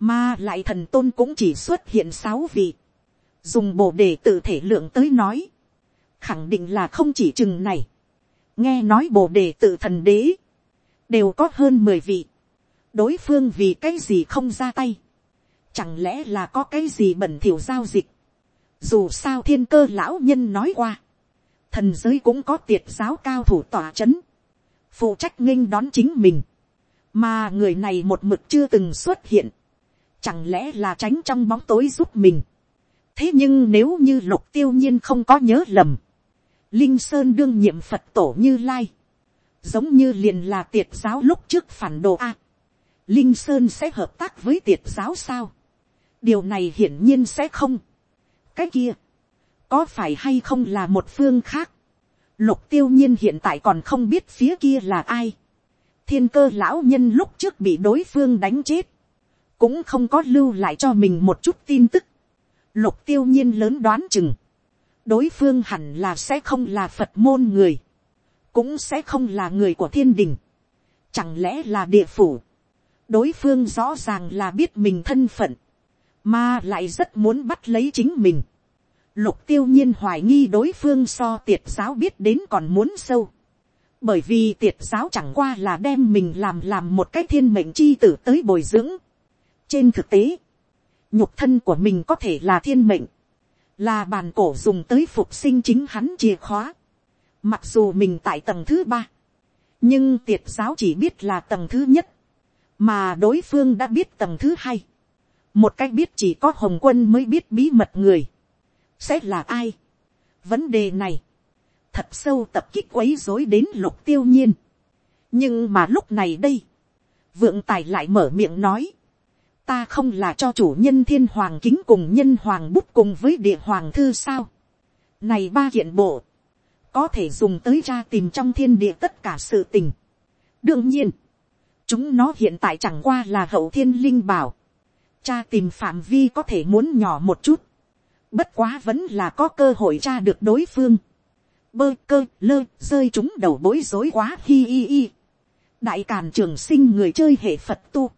A: mà lại thần tôn cũng chỉ xuất hiện sáu vị dùng bộ đề tự thể lượng tới nói khẳng định là không chỉ chừng này nghe nói bộ đề tự thần đế đều có hơn mười vị. đối phương vì cái gì không ra tay. chẳng lẽ là có cái gì bẩn thỉu giao dịch. dù sao thiên cơ lão nhân nói qua. thần giới cũng có tiệt giáo cao thủ tòa c h ấ n phụ trách nghinh đón chính mình. mà người này một mực chưa từng xuất hiện. chẳng lẽ là tránh trong bóng tối giúp mình. thế nhưng nếu như lục tiêu nhiên không có nhớ lầm. linh sơn đương nhiệm phật tổ như lai giống như liền là tiệt giáo lúc trước phản đồ a. linh sơn sẽ hợp tác với tiệt giáo sao. điều này hiển nhiên sẽ không. cái kia, có phải hay không là một phương khác. lục tiêu nhiên hiện tại còn không biết phía kia là ai. thiên cơ lão nhân lúc trước bị đối phương đánh chết. cũng không có lưu lại cho mình một chút tin tức. lục tiêu nhiên lớn đoán chừng. đối phương hẳn là sẽ không là phật môn người cũng sẽ không là người của thiên đình, chẳng lẽ là địa phủ, đối phương rõ ràng là biết mình thân phận, mà lại rất muốn bắt lấy chính mình. Lục tiêu nhiên hoài nghi đối phương so tiệt giáo biết đến còn muốn sâu. Bởi vì tiệt giáo chẳng qua là đem mình làm làm một cái thiên mệnh chi tử tới bồi dưỡng. Trên thực tế, nhục thân của mình có thể là thiên mệnh. Là bàn cổ dùng tới phục sinh chính hắn chìa khóa. Mặc dù mình tại tầng thứ ba, nhưng tiệt giáo chỉ biết là tầng thứ nhất, mà đối phương đã biết tầng thứ hai. Một cách biết chỉ có Hồng quân mới biết bí mật người. Sẽ là ai? Vấn đề này, thật sâu tập kích quấy rối đến lục tiêu nhiên. Nhưng mà lúc này đây, vượng tài lại mở miệng nói ta không là cho chủ nhân thiên hoàng kính cùng nhân hoàng bút cùng với địa hoàng thư sao. Này ba kiện bộ, có thể dùng tới ra tìm trong thiên địa tất cả sự tình. đương nhiên, chúng nó hiện tại chẳng qua là hậu thiên linh bảo. Cha tìm phạm vi có thể muốn nhỏ một chút. Bất quá vẫn là có cơ hội cha được đối phương. Bơ cơ lơ rơi chúng đầu bối rối quá hi hi hi. Đại càn trường sinh người chơi hệ Phật tu.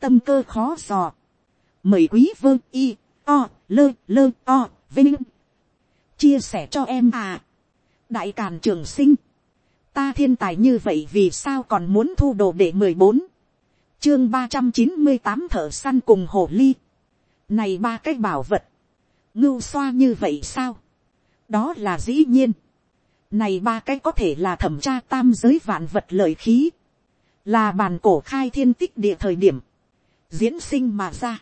A: Tâm cơ khó dò. Mời quý vương y o lơ lơ o vinh. Chia sẻ cho em à đại càn trường sinh, ta thiên tài như vậy vì sao còn muốn thu đồ để mười bốn, chương ba trăm chín mươi tám thợ săn cùng hồ ly, này ba cái bảo vật, ngưu xoa như vậy sao, đó là dĩ nhiên, này ba cái có thể là thẩm tra tam giới vạn vật lợi khí, là bàn cổ khai thiên tích địa thời điểm, diễn sinh mà ra,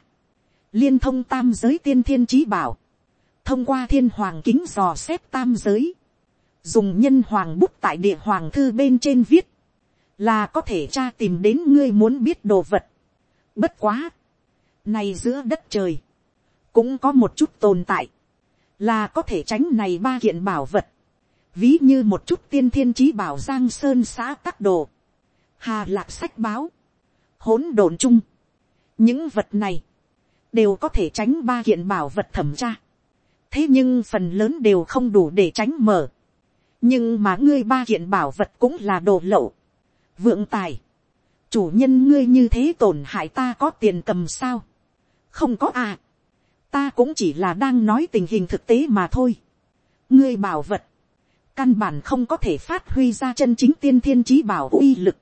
A: liên thông tam giới tiên thiên trí bảo, thông qua thiên hoàng kính dò xét tam giới, dùng nhân hoàng bút tại địa hoàng thư bên trên viết, là có thể tra tìm đến ngươi muốn biết đồ vật. Bất quá, này giữa đất trời, cũng có một chút tồn tại, là có thể tránh này ba kiện bảo vật, ví như một chút tiên thiên trí bảo giang sơn xã tắc đồ, hà lạc sách báo, hỗn độn chung, những vật này, đều có thể tránh ba kiện bảo vật thẩm tra. thế nhưng phần lớn đều không đủ để tránh mở nhưng mà ngươi ba kiện bảo vật cũng là đồ lậu, vượng tài, chủ nhân ngươi như thế tổn hại ta có tiền cầm sao, không có à, ta cũng chỉ là đang nói tình hình thực tế mà thôi, ngươi bảo vật, căn bản không có thể phát huy ra chân chính tiên thiên trí bảo uy lực,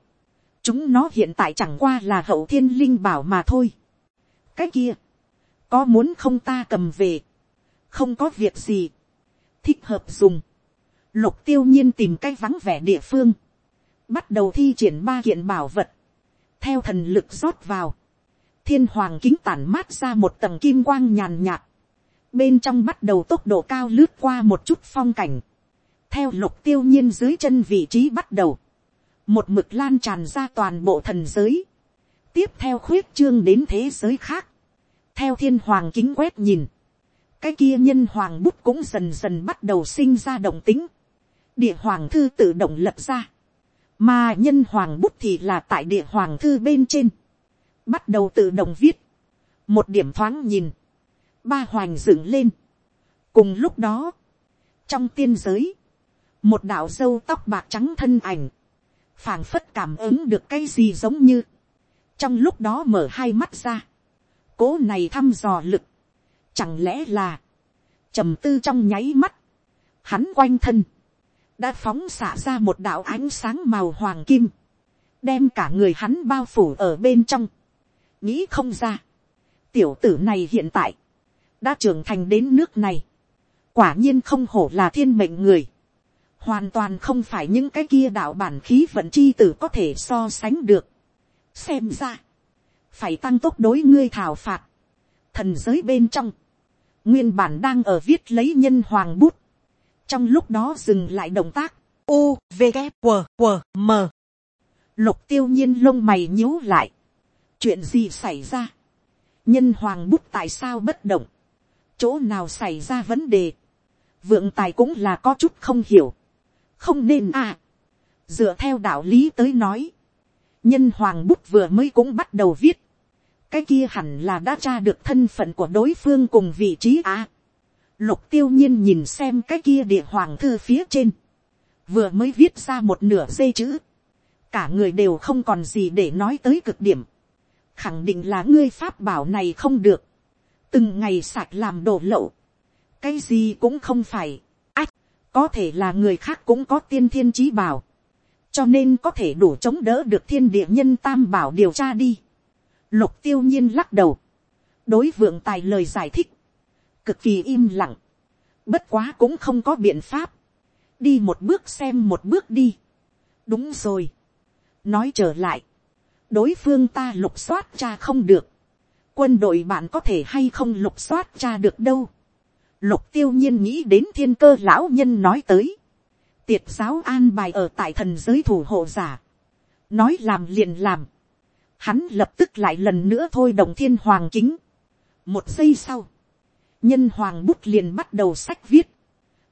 A: chúng nó hiện tại chẳng qua là hậu thiên linh bảo mà thôi, cái kia, có muốn không ta cầm về, không có việc gì, thích hợp dùng, Lục tiêu nhiên tìm cách vắng vẻ địa phương. Bắt đầu thi triển ba kiện bảo vật. Theo thần lực rót vào. Thiên hoàng kính tản mát ra một tầng kim quang nhàn nhạt. Bên trong bắt đầu tốc độ cao lướt qua một chút phong cảnh. Theo lục tiêu nhiên dưới chân vị trí bắt đầu. Một mực lan tràn ra toàn bộ thần giới. Tiếp theo khuyết trương đến thế giới khác. Theo thiên hoàng kính quét nhìn cái kia nhân hoàng bút cũng dần dần bắt đầu sinh ra động tính địa hoàng thư tự động lập ra, mà nhân hoàng bút thì là tại địa hoàng thư bên trên, bắt đầu tự động viết, một điểm thoáng nhìn, ba hoàng dựng lên. cùng lúc đó, trong tiên giới, một đạo dâu tóc bạc trắng thân ảnh, phảng phất cảm ứng được cái gì giống như, trong lúc đó mở hai mắt ra, cố này thăm dò lực, chẳng lẽ là, trầm tư trong nháy mắt, hắn quanh thân, đã phóng xạ ra một đạo ánh sáng màu hoàng kim, đem cả người hắn bao phủ ở bên trong, nghĩ không ra, tiểu tử này hiện tại, đã trưởng thành đến nước này, quả nhiên không hổ là thiên mệnh người, hoàn toàn không phải những cái kia đạo bản khí vận chi tử có thể so sánh được, xem ra, phải tăng tốc đối ngươi thảo phạt, thần giới bên trong, nguyên bản đang ở viết lấy nhân hoàng bút, trong lúc đó dừng lại động tác, u, v, k, q, q, m. Lục tiêu nhiên lông mày nhíu lại. Chuyện gì xảy ra? Nhân hoàng bút tại sao bất động? Chỗ nào xảy ra vấn đề? Vượng tài cũng là có chút không hiểu. Không nên à. Dựa theo đạo lý tới nói. Nhân hoàng bút vừa mới cũng bắt đầu viết. Cái kia hẳn là đã tra được thân phận của đối phương cùng vị trí à Lục tiêu nhiên nhìn xem cái kia địa hoàng thư phía trên. Vừa mới viết ra một nửa dây chữ. Cả người đều không còn gì để nói tới cực điểm. Khẳng định là ngươi pháp bảo này không được. Từng ngày sạch làm đổ lậu. Cái gì cũng không phải. Ách, có thể là người khác cũng có tiên thiên trí bảo. Cho nên có thể đủ chống đỡ được thiên địa nhân tam bảo điều tra đi. Lục tiêu nhiên lắc đầu. Đối vượng tài lời giải thích cực kỳ im lặng. Bất quá cũng không có biện pháp. Đi một bước xem một bước đi. Đúng rồi. Nói trở lại. Đối phương ta lục soát cha không được. Quân đội bạn có thể hay không lục soát cha được đâu. Lục tiêu nhiên nghĩ đến thiên cơ lão nhân nói tới. Tiệt giáo an bài ở tại thần giới thủ hộ giả. Nói làm liền làm. Hắn lập tức lại lần nữa thôi đồng thiên hoàng kính. Một giây sau nhân hoàng bút liền bắt đầu sách viết,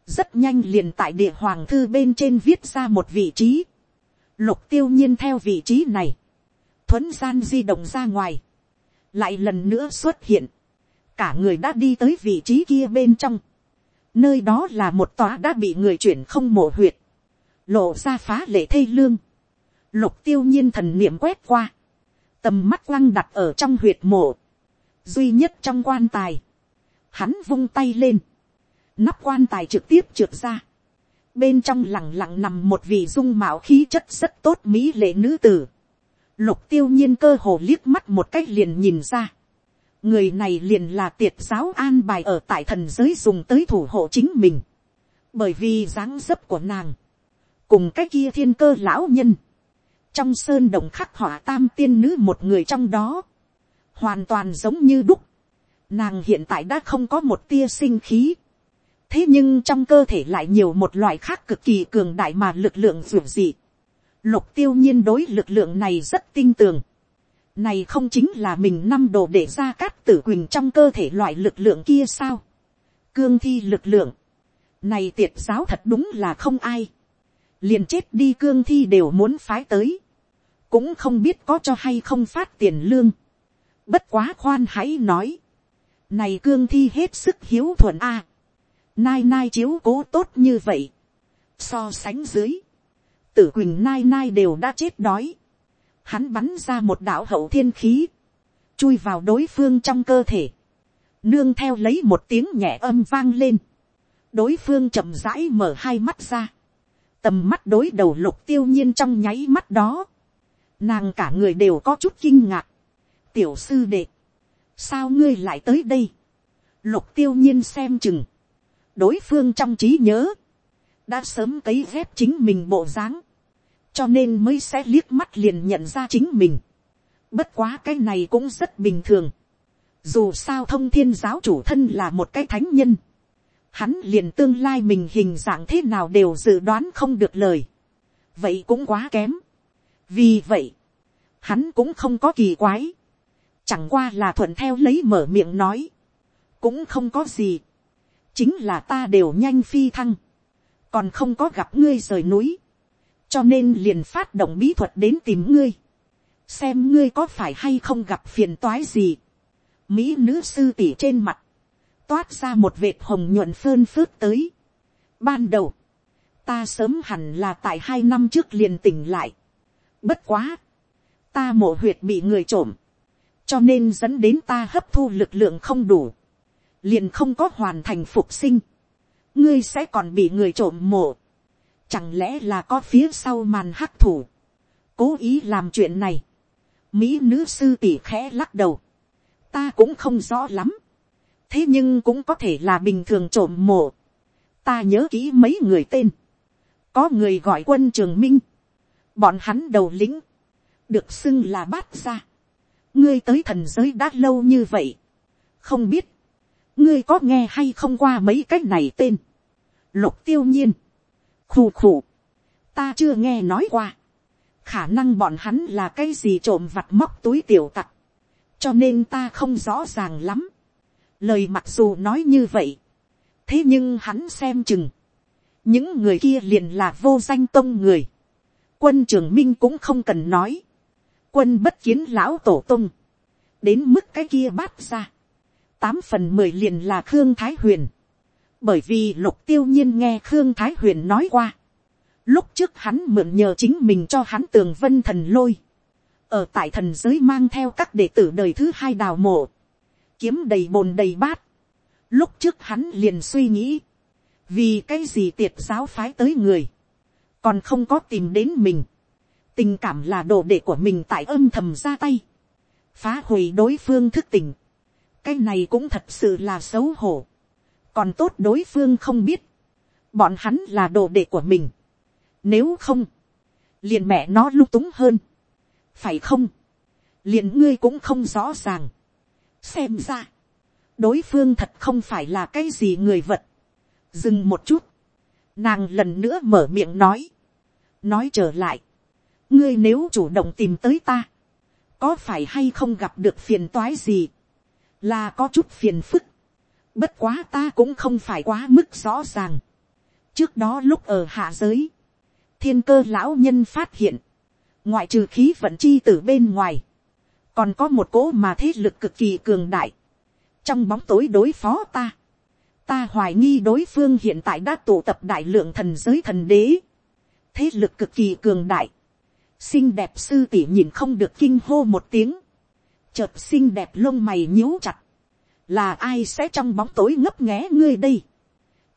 A: rất nhanh liền tại địa hoàng thư bên trên viết ra một vị trí, lục tiêu nhiên theo vị trí này, thuấn gian di động ra ngoài, lại lần nữa xuất hiện, cả người đã đi tới vị trí kia bên trong, nơi đó là một tòa đã bị người chuyển không mổ huyệt, lộ ra phá lệ thê lương, lục tiêu nhiên thần niệm quét qua, tầm mắt quăng đặt ở trong huyệt mộ, duy nhất trong quan tài, Hắn vung tay lên. Nắp quan tài trực tiếp trượt ra. Bên trong lẳng lặng nằm một vị dung mạo khí chất rất tốt mỹ lệ nữ tử. Lục tiêu nhiên cơ hồ liếc mắt một cách liền nhìn ra. Người này liền là tiệt giáo an bài ở tại thần giới dùng tới thủ hộ chính mình. Bởi vì dáng dấp của nàng. Cùng cái kia thiên cơ lão nhân. Trong sơn đồng khắc họa tam tiên nữ một người trong đó. Hoàn toàn giống như đúc Nàng hiện tại đã không có một tia sinh khí. Thế nhưng trong cơ thể lại nhiều một loại khác cực kỳ cường đại mà lực lượng dù dị. Lục tiêu nhiên đối lực lượng này rất tin tưởng. Này không chính là mình năm đồ để ra cát tử quỳnh trong cơ thể loại lực lượng kia sao. Cương thi lực lượng. Này tiệt giáo thật đúng là không ai. Liền chết đi cương thi đều muốn phái tới. Cũng không biết có cho hay không phát tiền lương. Bất quá khoan hãy nói này cương thi hết sức hiếu thuận a. Nai nai chiếu cố tốt như vậy. So sánh dưới. Tử quỳnh nai nai đều đã chết đói. Hắn bắn ra một đạo hậu thiên khí. Chui vào đối phương trong cơ thể. Nương theo lấy một tiếng nhẹ âm vang lên. Đối phương chậm rãi mở hai mắt ra. Tầm mắt đối đầu lục tiêu nhiên trong nháy mắt đó. Nàng cả người đều có chút kinh ngạc. Tiểu sư đệ sao ngươi lại tới đây, lục tiêu nhiên xem chừng, đối phương trong trí nhớ, đã sớm cấy ghép chính mình bộ dáng, cho nên mới sẽ liếc mắt liền nhận ra chính mình. Bất quá cái này cũng rất bình thường. Dù sao thông thiên giáo chủ thân là một cái thánh nhân. Hắn liền tương lai mình hình dạng thế nào đều dự đoán không được lời. Vậy cũng quá kém. Vì vậy, hắn cũng không có kỳ quái chẳng qua là thuận theo lấy mở miệng nói, cũng không có gì, chính là ta đều nhanh phi thăng, còn không có gặp ngươi rời núi, cho nên liền phát động bí thuật đến tìm ngươi, xem ngươi có phải hay không gặp phiền toái gì, mỹ nữ sư tỉ trên mặt, toát ra một vệt hồng nhuận phơn phớt tới. Ban đầu, ta sớm hẳn là tại hai năm trước liền tỉnh lại. Bất quá, ta mổ huyệt bị người trộm cho nên dẫn đến ta hấp thu lực lượng không đủ, liền không có hoàn thành phục sinh, ngươi sẽ còn bị người trộm mộ, chẳng lẽ là có phía sau màn hắc thủ, cố ý làm chuyện này, mỹ nữ sư tỷ khẽ lắc đầu, ta cũng không rõ lắm, thế nhưng cũng có thể là bình thường trộm mộ, ta nhớ kỹ mấy người tên, có người gọi quân trường minh, bọn hắn đầu lĩnh được xưng là bát gia, ngươi tới thần giới đã lâu như vậy. không biết, ngươi có nghe hay không qua mấy cái này tên. lục tiêu nhiên, khù khù, ta chưa nghe nói qua. khả năng bọn hắn là cái gì trộm vặt móc túi tiểu tặc. cho nên ta không rõ ràng lắm. lời mặc dù nói như vậy. thế nhưng hắn xem chừng. những người kia liền là vô danh tông người. quân trường minh cũng không cần nói quân bất kiến lão tổ tung, đến mức cái kia bát ra, tám phần mười liền là khương thái huyền, bởi vì lục tiêu nhiên nghe khương thái huyền nói qua, lúc trước hắn mượn nhờ chính mình cho hắn tường vân thần lôi, ở tại thần giới mang theo các đệ tử đời thứ hai đào mộ, kiếm đầy bồn đầy bát, lúc trước hắn liền suy nghĩ, vì cái gì tiệt giáo phái tới người, còn không có tìm đến mình, tình cảm là đồ đệ của mình tại âm thầm ra tay, phá hủy đối phương thức tình, cái này cũng thật sự là xấu hổ, còn tốt đối phương không biết, bọn hắn là đồ đệ của mình, nếu không, liền mẹ nó lung túng hơn, phải không, liền ngươi cũng không rõ ràng, xem ra, đối phương thật không phải là cái gì người vật, dừng một chút, nàng lần nữa mở miệng nói, nói trở lại, ngươi nếu chủ động tìm tới ta, có phải hay không gặp được phiền toái gì, là có chút phiền phức, bất quá ta cũng không phải quá mức rõ ràng. trước đó lúc ở hạ giới, thiên cơ lão nhân phát hiện, ngoại trừ khí vận chi từ bên ngoài, còn có một cỗ mà thế lực cực kỳ cường đại, trong bóng tối đối phó ta, ta hoài nghi đối phương hiện tại đã tụ tập đại lượng thần giới thần đế, thế lực cực kỳ cường đại, xinh đẹp sư tỷ nhìn không được kinh hô một tiếng, chợt xinh đẹp lông mày nhíu chặt, là ai sẽ trong bóng tối ngấp nghé ngươi đây,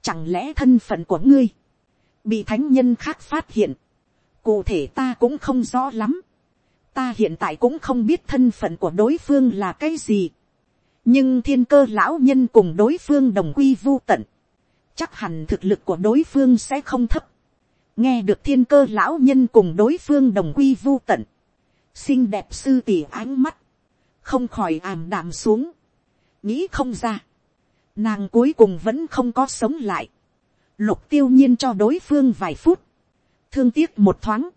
A: chẳng lẽ thân phận của ngươi, bị thánh nhân khác phát hiện, cụ thể ta cũng không rõ lắm, ta hiện tại cũng không biết thân phận của đối phương là cái gì, nhưng thiên cơ lão nhân cùng đối phương đồng quy vô tận, chắc hẳn thực lực của đối phương sẽ không thấp, nghe được thiên cơ lão nhân cùng đối phương đồng quy vu tận, xinh đẹp sư tỉ ánh mắt, không khỏi ảm đạm xuống, nghĩ không ra, nàng cuối cùng vẫn không có sống lại, lục tiêu nhiên cho đối phương vài phút, thương tiếc một thoáng,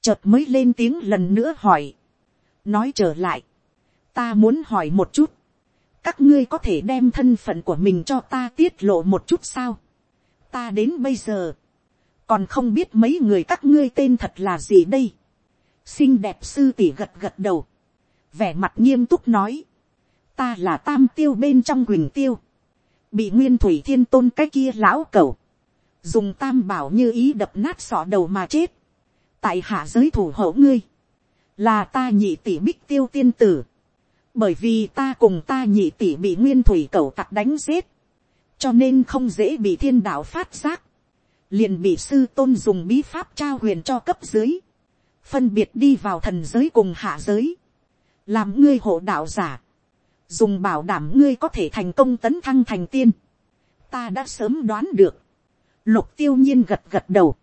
A: chợt mới lên tiếng lần nữa hỏi, nói trở lại, ta muốn hỏi một chút, các ngươi có thể đem thân phận của mình cho ta tiết lộ một chút sao, ta đến bây giờ, còn không biết mấy người các ngươi tên thật là gì đây. xinh đẹp sư tỷ gật gật đầu, vẻ mặt nghiêm túc nói, ta là tam tiêu bên trong quỳnh tiêu, bị nguyên thủy thiên tôn cái kia lão cầu, dùng tam bảo như ý đập nát sọ đầu mà chết, tại hạ giới thủ hộ ngươi, là ta nhị tỷ bích tiêu tiên tử, bởi vì ta cùng ta nhị tỷ bị nguyên thủy cầu tặc đánh giết, cho nên không dễ bị thiên đạo phát giác, liền bị sư tôn dùng bí pháp trao huyền cho cấp dưới, phân biệt đi vào thần giới cùng hạ giới, làm ngươi hộ đạo giả, dùng bảo đảm ngươi có thể thành công tấn thăng thành tiên. Ta đã sớm đoán được. Lục tiêu nhiên gật gật đầu.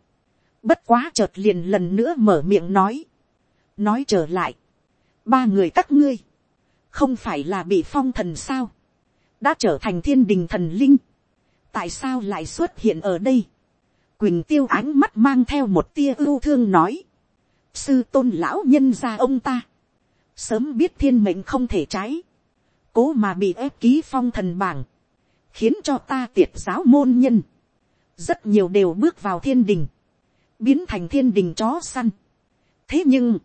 A: Bất quá chợt liền lần nữa mở miệng nói. Nói trở lại. Ba người các ngươi. Không phải là bị phong thần sao. Đã trở thành thiên đình thần linh. Tại sao lại xuất hiện ở đây. Quỳnh tiêu ánh mắt mang theo một tia ưu thương nói. Sư tôn lão nhân ra ông ta. Sớm biết thiên mệnh không thể trái. Cố mà bị ép ký phong thần bảng. Khiến cho ta tiệt giáo môn nhân. Rất nhiều đều bước vào thiên đình. Biến thành thiên đình chó săn. Thế nhưng.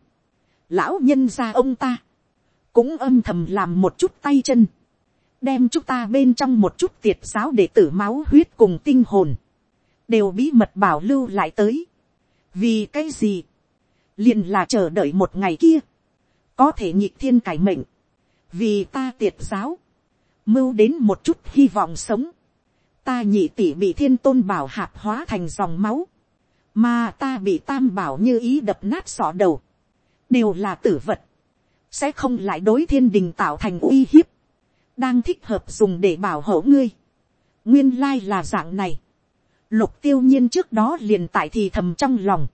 A: Lão nhân ra ông ta. Cũng âm thầm làm một chút tay chân đem chúng ta bên trong một chút tiệt giáo để tử máu huyết cùng tinh hồn, đều bí mật bảo lưu lại tới. vì cái gì, liền là chờ đợi một ngày kia, có thể nhịp thiên cải mệnh, vì ta tiệt giáo, mưu đến một chút hy vọng sống, ta nhị tỷ bị thiên tôn bảo hạp hóa thành dòng máu, mà ta bị tam bảo như ý đập nát sọ đầu, đều là tử vật, sẽ không lại đối thiên đình tạo thành uy hiếp, đang thích hợp dùng để bảo hộ ngươi. nguyên lai là dạng này, Lục tiêu nhiên trước đó liền tại thì thầm trong lòng.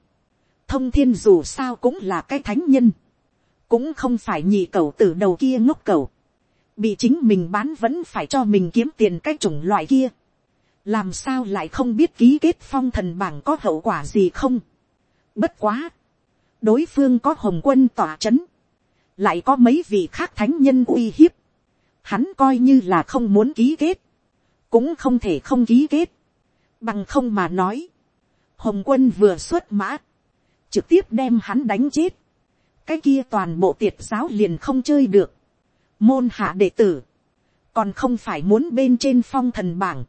A: Thông thiên dù sao cũng là cái thánh nhân. Cũng không phải nhị cầu từ đầu kia ngốc cầu. Bị chính mình bán vẫn phải cho mình kiếm tiền cái chủng loại kia. Làm sao lại không biết ký kết phong thần bảng có hậu quả gì không? Bất quá. Đối phương có hồng quân tỏa chấn. Lại có mấy vị khác thánh nhân uy hiếp. Hắn coi như là không muốn ký kết. Cũng không thể không ký kết Bằng không mà nói. Hồng quân vừa xuất mã. Trực tiếp đem hắn đánh chết. Cái kia toàn bộ tiệt giáo liền không chơi được. Môn hạ đệ tử. Còn không phải muốn bên trên phong thần bảng.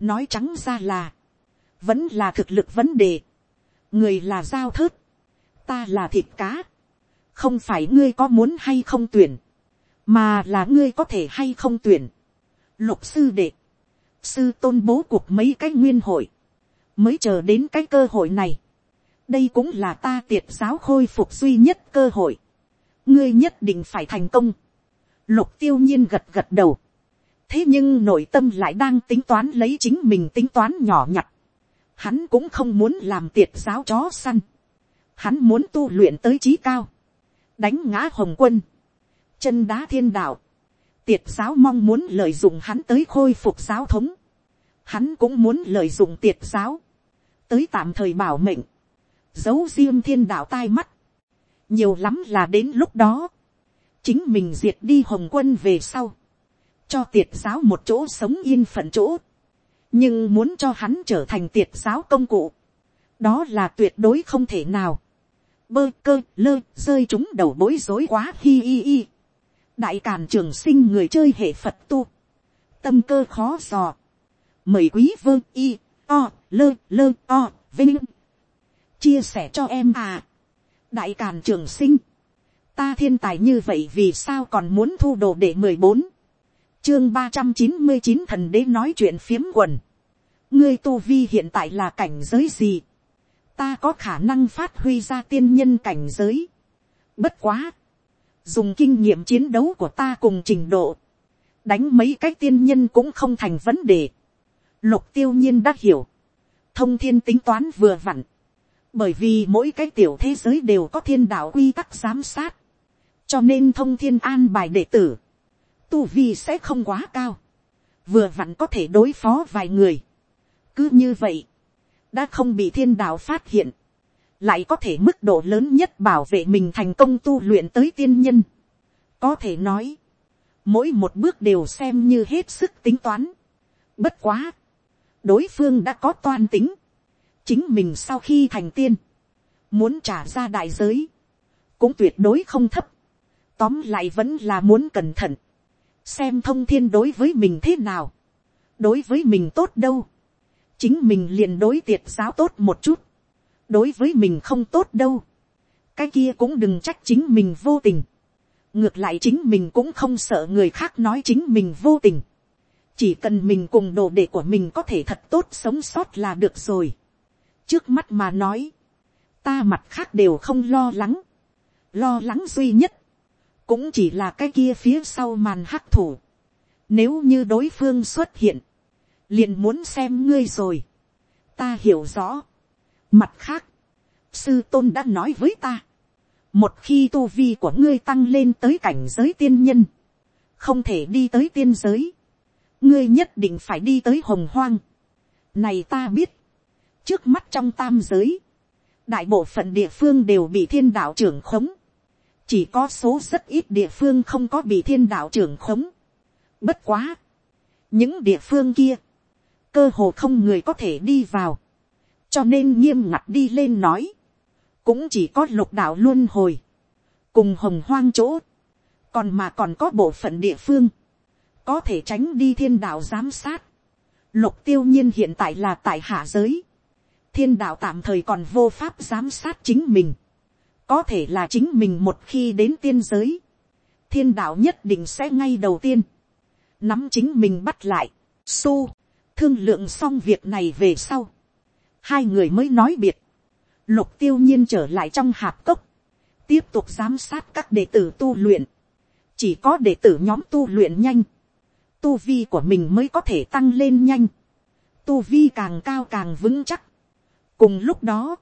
A: Nói trắng ra là. Vẫn là thực lực vấn đề. Người là dao thớt. Ta là thịt cá. Không phải ngươi có muốn hay không tuyển. Mà là ngươi có thể hay không tuyển. Lục sư đệ sư tôn bố cuộc mấy cái nguyên hội, mới chờ đến cái cơ hội này. đây cũng là ta tiệt giáo khôi phục duy nhất cơ hội. ngươi nhất định phải thành công. lục tiêu nhiên gật gật đầu. thế nhưng nội tâm lại đang tính toán lấy chính mình tính toán nhỏ nhặt. hắn cũng không muốn làm tiệt giáo chó săn. hắn muốn tu luyện tới trí cao. đánh ngã hồng quân. chân đá thiên đạo tiệt giáo mong muốn lợi dụng hắn tới khôi phục giáo thống, hắn cũng muốn lợi dụng tiệt giáo, tới tạm thời bảo mệnh, giấu riêng thiên đạo tai mắt, nhiều lắm là đến lúc đó, chính mình diệt đi hồng quân về sau, cho tiệt giáo một chỗ sống yên phận chỗ, nhưng muốn cho hắn trở thành tiệt giáo công cụ, đó là tuyệt đối không thể nào. bơ cơ lơ rơi chúng đầu bối rối quá hi hi hi đại càn trường sinh người chơi hệ phật tu, tâm cơ khó dò, mời quý vương y, o, lơ, lơ, o, vinh, chia sẻ cho em à, đại càn trường sinh, ta thiên tài như vậy vì sao còn muốn thu đồ để mười bốn, chương ba trăm chín mươi chín thần đế nói chuyện phiếm quần, ngươi tu vi hiện tại là cảnh giới gì, ta có khả năng phát huy ra tiên nhân cảnh giới, bất quá, dùng kinh nghiệm chiến đấu của ta cùng trình độ, đánh mấy cái tiên nhân cũng không thành vấn đề. Lục tiêu nhiên đã hiểu, thông thiên tính toán vừa vặn, bởi vì mỗi cái tiểu thế giới đều có thiên đạo quy tắc giám sát, cho nên thông thiên an bài đệ tử, tu vi sẽ không quá cao, vừa vặn có thể đối phó vài người. cứ như vậy, đã không bị thiên đạo phát hiện, lại có thể mức độ lớn nhất bảo vệ mình thành công tu luyện tới tiên nhân. Có thể nói, mỗi một bước đều xem như hết sức tính toán. Bất quá, đối phương đã có toan tính. Chính mình sau khi thành tiên, muốn trả ra đại giới, cũng tuyệt đối không thấp. Tóm lại vẫn là muốn cẩn thận, xem thông thiên đối với mình thế nào. Đối với mình tốt đâu, chính mình liền đối tiệt giáo tốt một chút đối với mình không tốt đâu. cái kia cũng đừng trách chính mình vô tình. ngược lại chính mình cũng không sợ người khác nói chính mình vô tình. chỉ cần mình cùng đồ đệ của mình có thể thật tốt sống sót là được rồi. trước mắt mà nói, ta mặt khác đều không lo lắng. lo lắng duy nhất, cũng chỉ là cái kia phía sau màn hắc thủ. Nếu như đối phương xuất hiện, liền muốn xem ngươi rồi. Ta hiểu rõ. Mặt khác, sư tôn đã nói với ta, một khi tu vi của ngươi tăng lên tới cảnh giới tiên nhân, không thể đi tới tiên giới, ngươi nhất định phải đi tới hồng hoang. Này ta biết, trước mắt trong tam giới, đại bộ phận địa phương đều bị thiên đạo trưởng khống, chỉ có số rất ít địa phương không có bị thiên đạo trưởng khống. Bất quá, những địa phương kia, cơ hồ không người có thể đi vào, cho nên nghiêm ngặt đi lên nói, cũng chỉ có lục đạo luôn hồi, cùng hồng hoang chỗ, còn mà còn có bộ phận địa phương, có thể tránh đi thiên đạo giám sát. Lục tiêu nhiên hiện tại là tại hạ giới, thiên đạo tạm thời còn vô pháp giám sát chính mình, có thể là chính mình một khi đến tiên giới, thiên đạo nhất định sẽ ngay đầu tiên, nắm chính mình bắt lại, su, thương lượng xong việc này về sau, hai người mới nói biệt. Lục tiêu nhiên trở lại trong hạp cốc. Tiếp tục giám sát các đệ tử tu luyện. Chỉ có đệ tử nhóm tu luyện nhanh. Tu vi của mình mới có thể tăng lên nhanh. Tu vi càng cao càng vững chắc. Cùng lúc đó.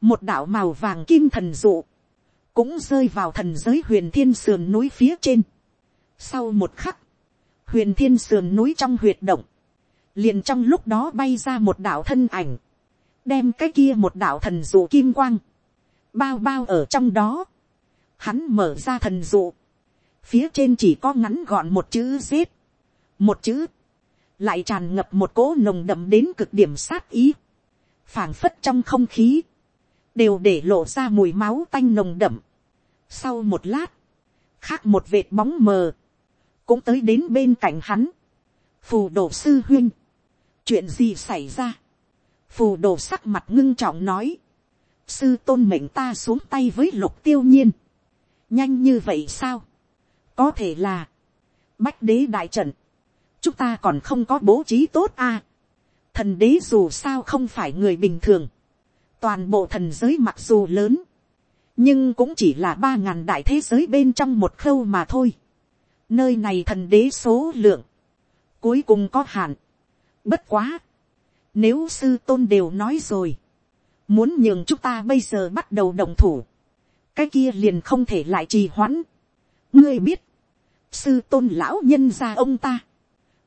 A: Một đảo màu vàng kim thần dụ. Cũng rơi vào thần giới huyền thiên sườn núi phía trên. Sau một khắc. Huyền thiên sườn núi trong huyệt động liền trong lúc đó bay ra một đạo thân ảnh, đem cái kia một đạo thần dụ kim quang, bao bao ở trong đó, hắn mở ra thần dụ, phía trên chỉ có ngắn gọn một chữ giết, một chữ, lại tràn ngập một cỗ nồng đậm đến cực điểm sát ý, phảng phất trong không khí, đều để lộ ra mùi máu tanh nồng đậm. Sau một lát, khác một vệt bóng mờ, cũng tới đến bên cạnh hắn, phù đổ sư huyên, chuyện gì xảy ra, phù đồ sắc mặt ngưng trọng nói, sư tôn mệnh ta xuống tay với lục tiêu nhiên, nhanh như vậy sao, có thể là, bách đế đại trận, chúng ta còn không có bố trí tốt a à? thần đế dù sao không phải người bình thường, toàn bộ thần giới mặc dù lớn, nhưng cũng chỉ là ba ngàn đại thế giới bên trong một khâu mà thôi. nơi này thần đế số lượng, cuối cùng có hạn. bất quá, nếu sư tôn đều nói rồi. Muốn nhường chúng ta bây giờ bắt đầu động thủ. Cái kia liền không thể lại trì hoãn. Ngươi biết. Sư tôn lão nhân ra ông ta.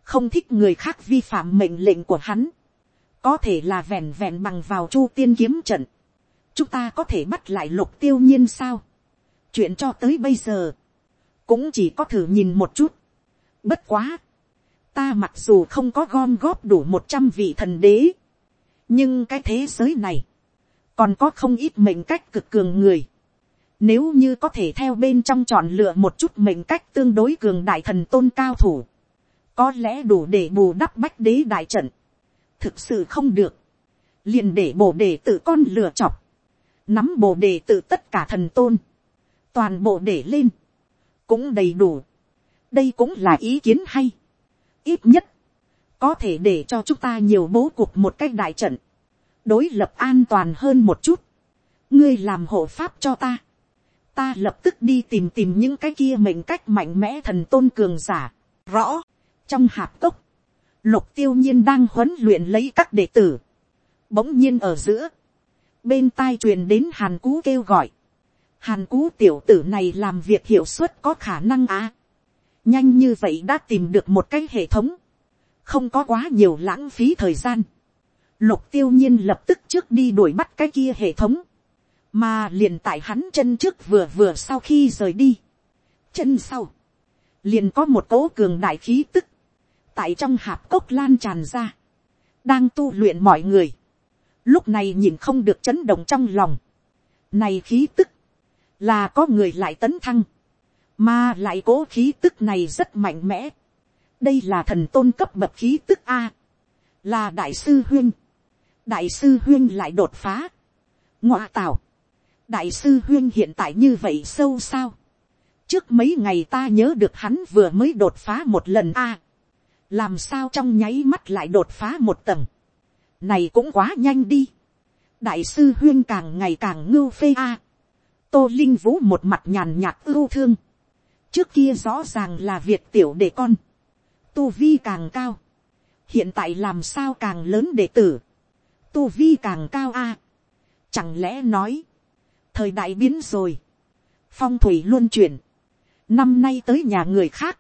A: Không thích người khác vi phạm mệnh lệnh của hắn. Có thể là vẹn vẹn bằng vào chu tiên kiếm trận. Chúng ta có thể bắt lại lục tiêu nhiên sao? Chuyện cho tới bây giờ. Cũng chỉ có thử nhìn một chút. Bất quá ta mặc dù không có gom góp đủ một trăm vị thần đế, nhưng cái thế giới này, còn có không ít mệnh cách cực cường người. Nếu như có thể theo bên trong chọn lựa một chút mệnh cách tương đối cường đại thần tôn cao thủ, có lẽ đủ để bù đắp bách đế đại trận. thực sự không được, liền để bồ đề tự con lựa chọc, nắm bồ đề tự tất cả thần tôn, toàn bộ để lên, cũng đầy đủ. đây cũng là ý kiến hay ít nhất, có thể để cho chúng ta nhiều bố cục một cách đại trận, đối lập an toàn hơn một chút, ngươi làm hộ pháp cho ta, ta lập tức đi tìm tìm những cái kia mệnh cách mạnh mẽ thần tôn cường giả, rõ, trong hạp cốc, lục tiêu nhiên đang huấn luyện lấy các đệ tử, bỗng nhiên ở giữa, bên tai truyền đến hàn cú kêu gọi, hàn cú tiểu tử này làm việc hiệu suất có khả năng á, à? nhanh như vậy đã tìm được một cái hệ thống, không có quá nhiều lãng phí thời gian. Lục tiêu nhiên lập tức trước đi đuổi bắt cái kia hệ thống, mà liền tại hắn chân trước vừa vừa sau khi rời đi. Chân sau, liền có một cỗ cường đại khí tức, tại trong hạp cốc lan tràn ra, đang tu luyện mọi người, lúc này nhìn không được chấn động trong lòng. Này khí tức, là có người lại tấn thăng mà lại cố khí tức này rất mạnh mẽ. Đây là thần tôn cấp bậc khí tức A. Là đại sư huyên. Đại sư huyên lại đột phá. Ngoạ tạo. Đại sư huyên hiện tại như vậy sâu sao. Trước mấy ngày ta nhớ được hắn vừa mới đột phá một lần A. Làm sao trong nháy mắt lại đột phá một tầng. Này cũng quá nhanh đi. Đại sư huyên càng ngày càng ngưu phê A. Tô Linh Vũ một mặt nhàn nhạt ưu thương trước kia rõ ràng là việt tiểu để con, tu vi càng cao, hiện tại làm sao càng lớn đệ tử, tu vi càng cao a, chẳng lẽ nói, thời đại biến rồi, phong thủy luôn chuyển, năm nay tới nhà người khác,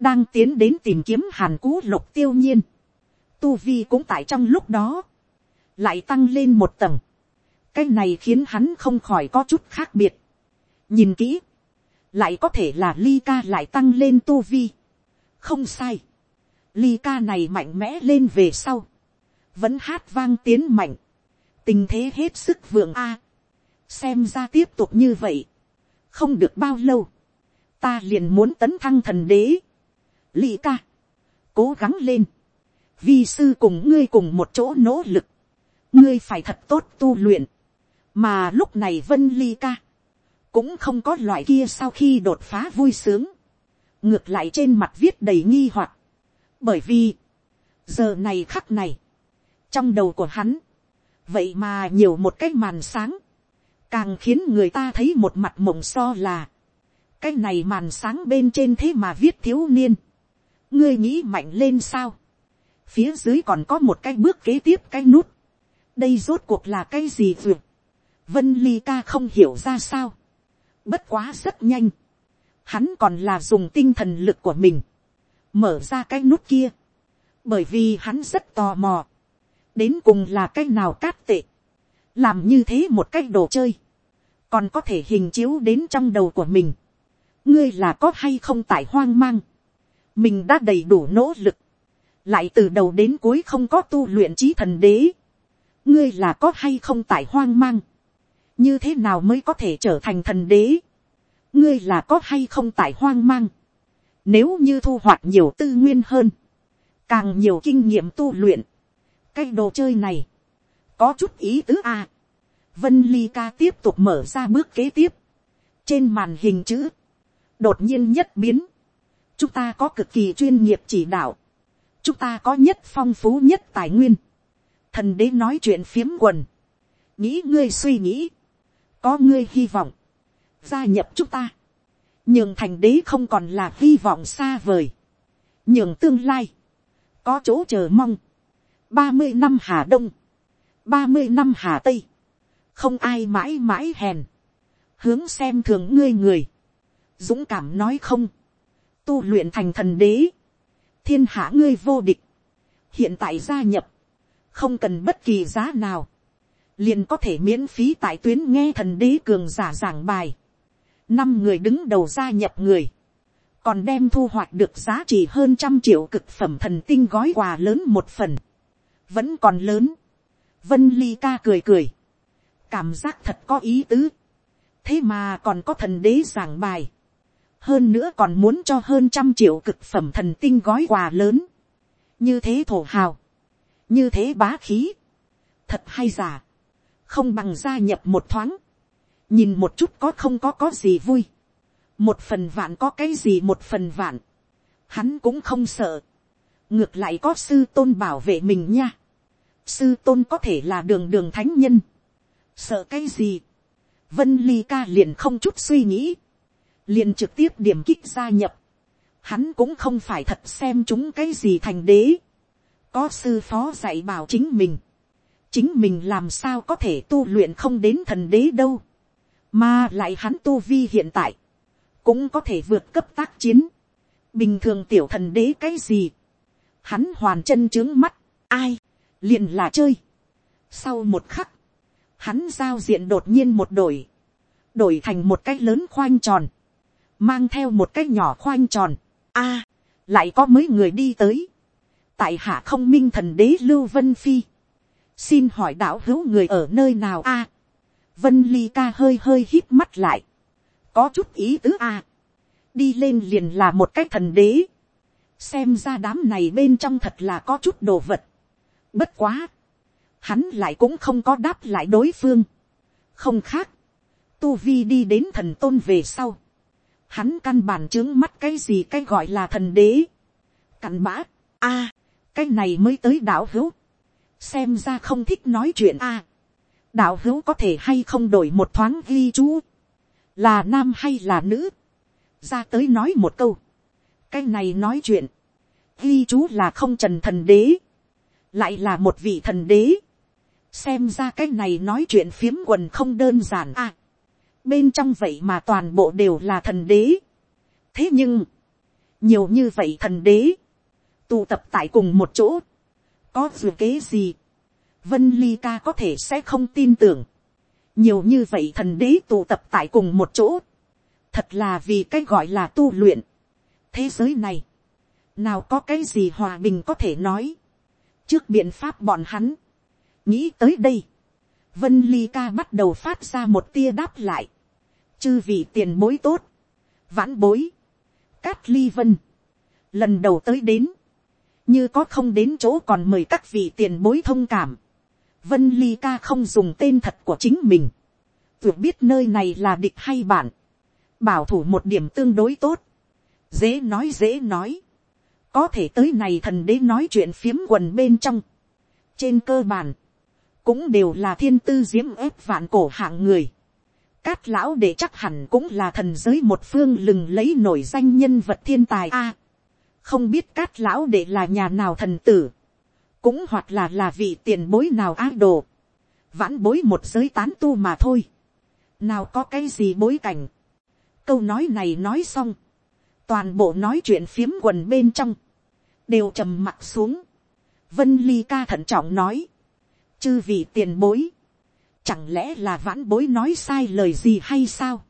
A: đang tiến đến tìm kiếm hàn cú lục tiêu nhiên, tu vi cũng tại trong lúc đó, lại tăng lên một tầng, cái này khiến hắn không khỏi có chút khác biệt, nhìn kỹ, lại có thể là ly ca lại tăng lên tu vi. không sai, ly ca này mạnh mẽ lên về sau, vẫn hát vang tiến mạnh, tình thế hết sức vượng a, xem ra tiếp tục như vậy, không được bao lâu, ta liền muốn tấn thăng thần đế, ly ca, cố gắng lên, vi sư cùng ngươi cùng một chỗ nỗ lực, ngươi phải thật tốt tu luyện, mà lúc này vân ly ca, cũng không có loại kia sau khi đột phá vui sướng, ngược lại trên mặt viết đầy nghi hoặc, bởi vì, giờ này khắc này, trong đầu của hắn, vậy mà nhiều một cái màn sáng, càng khiến người ta thấy một mặt mộng so là, cái này màn sáng bên trên thế mà viết thiếu niên, ngươi nghĩ mạnh lên sao, phía dưới còn có một cái bước kế tiếp cái nút, đây rốt cuộc là cái gì vượt, vân ly ca không hiểu ra sao, Bất quá rất nhanh. Hắn còn là dùng tinh thần lực của mình. Mở ra cái nút kia. Bởi vì hắn rất tò mò. Đến cùng là cái nào cát tệ. Làm như thế một cách đồ chơi. Còn có thể hình chiếu đến trong đầu của mình. Ngươi là có hay không tại hoang mang. Mình đã đầy đủ nỗ lực. Lại từ đầu đến cuối không có tu luyện trí thần đế ngươi là có hay không tại hoang mang như thế nào mới có thể trở thành thần đế, ngươi là có hay không tại hoang mang, nếu như thu hoạch nhiều tư nguyên hơn, càng nhiều kinh nghiệm tu luyện, cái đồ chơi này, có chút ý tứ a. À? vân ly ca tiếp tục mở ra bước kế tiếp, trên màn hình chữ, đột nhiên nhất biến, chúng ta có cực kỳ chuyên nghiệp chỉ đạo, chúng ta có nhất phong phú nhất tài nguyên, thần đế nói chuyện phiếm quần, nghĩ ngươi suy nghĩ, có ngươi hy vọng, gia nhập chúng ta, nhường thành đế không còn là hy vọng xa vời, nhường tương lai, có chỗ chờ mong, ba mươi năm hà đông, ba mươi năm hà tây, không ai mãi mãi hèn, hướng xem thường ngươi người, dũng cảm nói không, tu luyện thành thần đế, thiên hạ ngươi vô địch, hiện tại gia nhập, không cần bất kỳ giá nào, liền có thể miễn phí tại tuyến nghe thần đế cường giả giảng bài. Năm người đứng đầu gia nhập người. Còn đem thu hoạch được giá trị hơn trăm triệu cực phẩm thần tinh gói quà lớn một phần. Vẫn còn lớn. Vân Ly ca cười cười. Cảm giác thật có ý tứ. Thế mà còn có thần đế giảng bài. Hơn nữa còn muốn cho hơn trăm triệu cực phẩm thần tinh gói quà lớn. Như thế thổ hào. Như thế bá khí. Thật hay giả không bằng gia nhập một thoáng, nhìn một chút có không có có gì vui, một phần vạn có cái gì một phần vạn, hắn cũng không sợ, ngược lại có sư tôn bảo vệ mình nha, sư tôn có thể là đường đường thánh nhân, sợ cái gì, vân ly ca liền không chút suy nghĩ, liền trực tiếp điểm kích gia nhập, hắn cũng không phải thật xem chúng cái gì thành đế, có sư phó dạy bảo chính mình, chính mình làm sao có thể tu luyện không đến thần đế đâu, mà lại hắn tu vi hiện tại, cũng có thể vượt cấp tác chiến, bình thường tiểu thần đế cái gì, hắn hoàn chân trướng mắt, ai, liền là chơi. Sau một khắc, hắn giao diện đột nhiên một đổi, đổi thành một cái lớn khoanh tròn, mang theo một cái nhỏ khoanh tròn, a, lại có mấy người đi tới, tại hạ không minh thần đế lưu vân phi, xin hỏi đạo hữu người ở nơi nào a vân ly ca hơi hơi hít mắt lại có chút ý tứ a đi lên liền là một cái thần đế xem ra đám này bên trong thật là có chút đồ vật bất quá hắn lại cũng không có đáp lại đối phương không khác tu vi đi đến thần tôn về sau hắn căn bản trướng mắt cái gì cái gọi là thần đế cặn bã a cái này mới tới đạo hữu xem ra không thích nói chuyện a. À, đạo hữu có thể hay không đổi một thoáng ghi chú, là nam hay là nữ, ra tới nói một câu, cái này nói chuyện, ghi chú là không trần thần đế, lại là một vị thần đế, xem ra cái này nói chuyện phiếm quần không đơn giản a. À, bên trong vậy mà toàn bộ đều là thần đế. thế nhưng, nhiều như vậy thần đế, tụ tập tại cùng một chỗ, có dự kế gì. Vân Ly Ca có thể sẽ không tin tưởng. Nhiều như vậy thần đế tụ tập tại cùng một chỗ. Thật là vì cái gọi là tu luyện. Thế giới này. Nào có cái gì hòa bình có thể nói. Trước biện pháp bọn hắn. Nghĩ tới đây. Vân Ly Ca bắt đầu phát ra một tia đáp lại. Chư vị tiền bối tốt. Vãn bối. Cát Ly Vân. Lần đầu tới đến như có không đến chỗ còn mời các vị tiền bối thông cảm. Vân Ly ca không dùng tên thật của chính mình. Tuyệt biết nơi này là địch hay bạn. Bảo thủ một điểm tương đối tốt. Dễ nói dễ nói. Có thể tới này thần đế nói chuyện phiếm quần bên trong. Trên cơ bản. Cũng đều là thiên tư diễm ép vạn cổ hạng người. Cát lão đệ chắc hẳn cũng là thần giới một phương lừng lấy nổi danh nhân vật thiên tài A không biết cát lão đệ là nhà nào thần tử, cũng hoặc là là vị tiền bối nào ác đồ, vãn bối một giới tán tu mà thôi, nào có cái gì bối cảnh, câu nói này nói xong, toàn bộ nói chuyện phiếm quần bên trong, đều trầm mặt xuống, vân ly ca thận trọng nói, chư vị tiền bối, chẳng lẽ là vãn bối nói sai lời gì hay sao,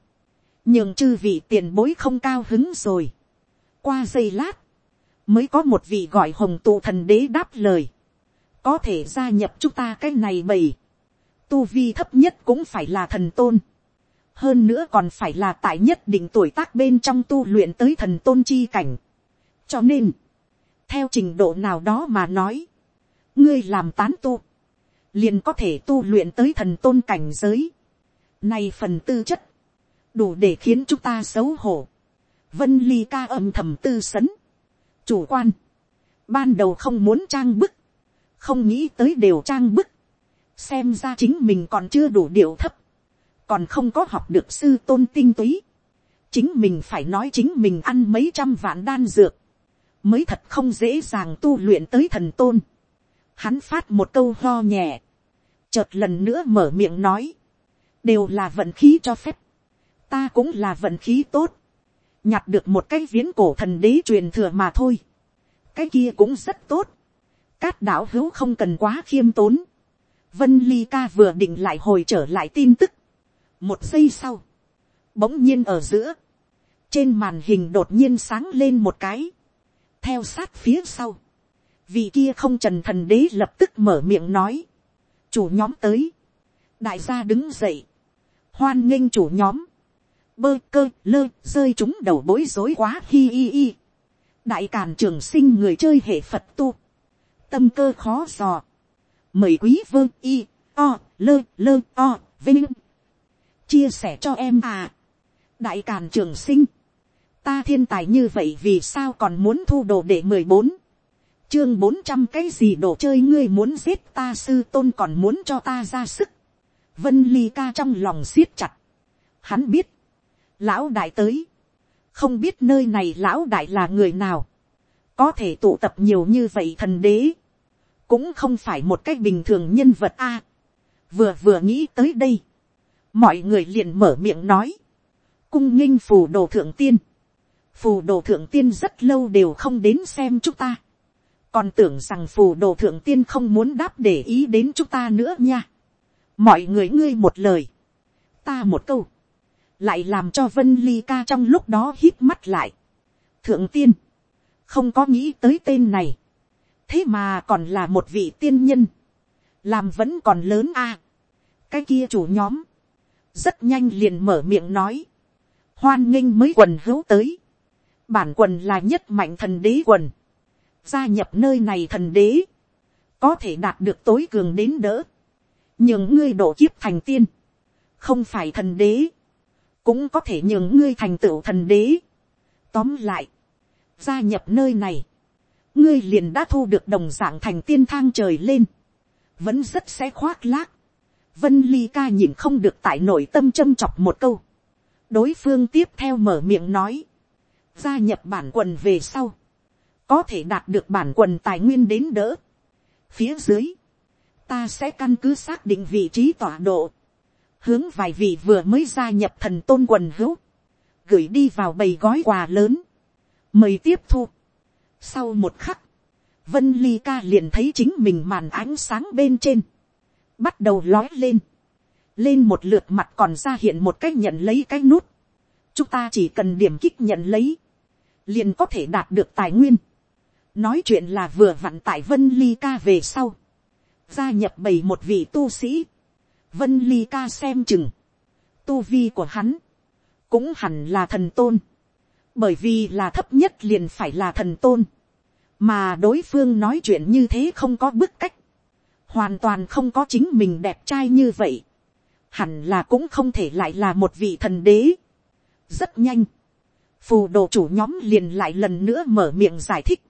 A: nhưng chư vị tiền bối không cao hứng rồi, qua giây lát, mới có một vị gọi hồng tụ thần đế đáp lời, có thể gia nhập chúng ta cái này bầy, tu vi thấp nhất cũng phải là thần tôn, hơn nữa còn phải là tại nhất định tuổi tác bên trong tu luyện tới thần tôn chi cảnh. cho nên, theo trình độ nào đó mà nói, ngươi làm tán tu, liền có thể tu luyện tới thần tôn cảnh giới. Này phần tư chất, đủ để khiến chúng ta xấu hổ. Vân ly ca âm thầm tư sấn chủ quan, ban đầu không muốn trang bức, không nghĩ tới đều trang bức, xem ra chính mình còn chưa đủ điệu thấp, còn không có học được sư tôn tinh túy, chính mình phải nói chính mình ăn mấy trăm vạn đan dược, mới thật không dễ dàng tu luyện tới thần tôn. Hắn phát một câu ho nhẹ, chợt lần nữa mở miệng nói, đều là vận khí cho phép, ta cũng là vận khí tốt, nhặt được một cái viễn cổ thần đế truyền thừa mà thôi. cái kia cũng rất tốt. cát đạo hữu không cần quá khiêm tốn. vân ly ca vừa định lại hồi trở lại tin tức. một giây sau, bỗng nhiên ở giữa, trên màn hình đột nhiên sáng lên một cái, theo sát phía sau, vì kia không trần thần đế lập tức mở miệng nói, chủ nhóm tới, đại gia đứng dậy, hoan nghênh chủ nhóm, bơ cơ lơ rơi chúng đầu bối rối quá hi hi hi. đại càn trường sinh người chơi hệ phật tu. tâm cơ khó dò. mời quý vương y o lơ lơ o vinh. chia sẻ cho em à. đại càn trường sinh. ta thiên tài như vậy vì sao còn muốn thu đồ để mười bốn chương bốn trăm cái gì đồ chơi ngươi muốn giết ta sư tôn còn muốn cho ta ra sức. Vân ly ca trong lòng siết chặt. Hắn biết lão đại tới, không biết nơi này lão đại là người nào, có thể tụ tập nhiều như vậy thần đế, cũng không phải một cách bình thường nhân vật a, vừa vừa nghĩ tới đây, mọi người liền mở miệng nói, cung nghinh phù đồ thượng tiên, phù đồ thượng tiên rất lâu đều không đến xem chúng ta, còn tưởng rằng phù đồ thượng tiên không muốn đáp để ý đến chúng ta nữa nha, mọi người ngươi một lời, ta một câu, lại làm cho vân ly ca trong lúc đó hít mắt lại. thượng tiên, không có nghĩ tới tên này, thế mà còn là một vị tiên nhân, làm vẫn còn lớn a. cái kia chủ nhóm, rất nhanh liền mở miệng nói, hoan nghênh mới quần hữu tới, bản quần là nhất mạnh thần đế quần, gia nhập nơi này thần đế, có thể đạt được tối cường đến đỡ, nhưng ngươi độ kiếp thành tiên, không phải thần đế, cũng có thể nhường ngươi thành tựu thần đế. Tóm lại, gia nhập nơi này, ngươi liền đã thu được đồng dạng thành tiên thang trời lên, vẫn rất sẽ khoác lác. Vân Ly ca nhìn không được tại nội tâm châm chọc một câu. Đối phương tiếp theo mở miệng nói, gia nhập bản quần về sau, có thể đạt được bản quần tài nguyên đến đỡ. Phía dưới, ta sẽ căn cứ xác định vị trí tọa độ, hướng vài vị vừa mới gia nhập thần tôn quần hữu, gửi đi vào bầy gói quà lớn, mời tiếp thu. Sau một khắc, vân ly ca liền thấy chính mình màn ánh sáng bên trên, bắt đầu lói lên, lên một lượt mặt còn ra hiện một cách nhận lấy cái nút, chúng ta chỉ cần điểm kích nhận lấy, liền có thể đạt được tài nguyên. nói chuyện là vừa vặn tại vân ly ca về sau, gia nhập bầy một vị tu sĩ, Vân Ly ca xem chừng. Tu vi của hắn. Cũng hẳn là thần tôn. Bởi vì là thấp nhất liền phải là thần tôn. Mà đối phương nói chuyện như thế không có bức cách. Hoàn toàn không có chính mình đẹp trai như vậy. Hẳn là cũng không thể lại là một vị thần đế. Rất nhanh. Phù đồ chủ nhóm liền lại lần nữa mở miệng giải thích.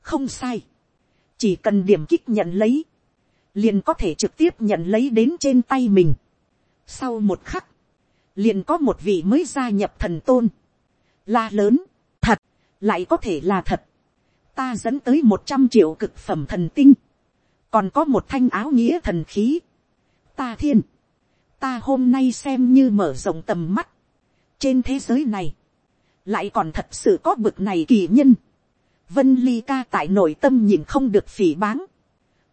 A: Không sai. Chỉ cần điểm kích nhận lấy liền có thể trực tiếp nhận lấy đến trên tay mình. Sau một khắc, liền có một vị mới gia nhập thần tôn. là lớn, thật, lại có thể là thật. Ta dẫn tới một trăm triệu cực phẩm thần tinh. Còn có một thanh áo nghĩa thần khí. Ta thiên. Ta hôm nay xem như mở rộng tầm mắt. Trên thế giới này. Lại còn thật sự có bực này kỳ nhân. Vân Ly ca tại nội tâm nhìn không được phỉ báng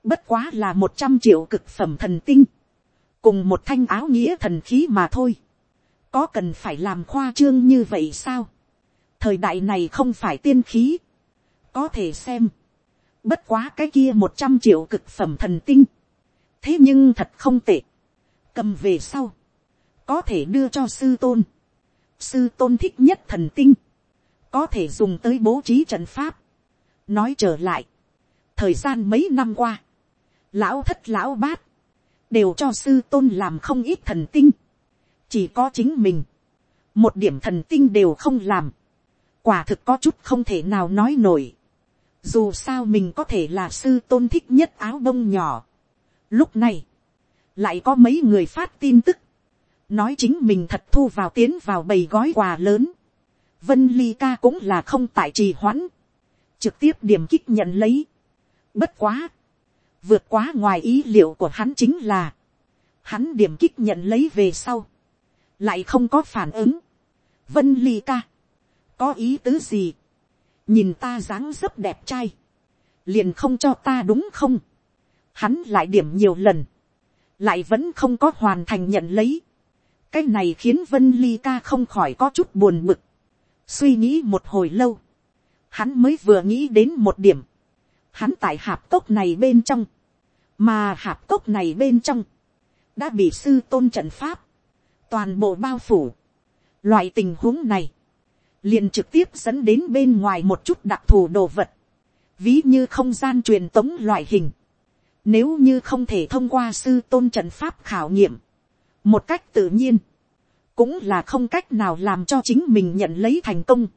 A: bất quá là một trăm triệu cực phẩm thần tinh, cùng một thanh áo nghĩa thần khí mà thôi, có cần phải làm khoa trương như vậy sao, thời đại này không phải tiên khí, có thể xem, bất quá cái kia một trăm triệu cực phẩm thần tinh, thế nhưng thật không tệ, cầm về sau, có thể đưa cho sư tôn, sư tôn thích nhất thần tinh, có thể dùng tới bố trí trận pháp, nói trở lại, thời gian mấy năm qua, lão thất lão bát, đều cho sư tôn làm không ít thần tinh, chỉ có chính mình, một điểm thần tinh đều không làm, quả thực có chút không thể nào nói nổi, dù sao mình có thể là sư tôn thích nhất áo bông nhỏ. Lúc này, lại có mấy người phát tin tức, nói chính mình thật thu vào tiến vào bầy gói quà lớn, vân ly ca cũng là không tại trì hoãn, trực tiếp điểm kích nhận lấy. Bất quá, Vượt quá ngoài ý liệu của hắn chính là. Hắn điểm kích nhận lấy về sau. Lại không có phản ứng. Vân Ly ca. Có ý tứ gì? Nhìn ta dáng dấp đẹp trai. Liền không cho ta đúng không? Hắn lại điểm nhiều lần. Lại vẫn không có hoàn thành nhận lấy. Cái này khiến Vân Ly ca không khỏi có chút buồn bực. Suy nghĩ một hồi lâu. Hắn mới vừa nghĩ đến một điểm hắn tại hạp cốc này bên trong, mà hạp cốc này bên trong, đã bị sư tôn trận pháp, toàn bộ bao phủ. Loại tình huống này, liền trực tiếp dẫn đến bên ngoài một chút đặc thù đồ vật, ví như không gian truyền tống loại hình. Nếu như không thể thông qua sư tôn trận pháp khảo nghiệm, một cách tự nhiên, cũng là không cách nào làm cho chính mình nhận lấy thành công.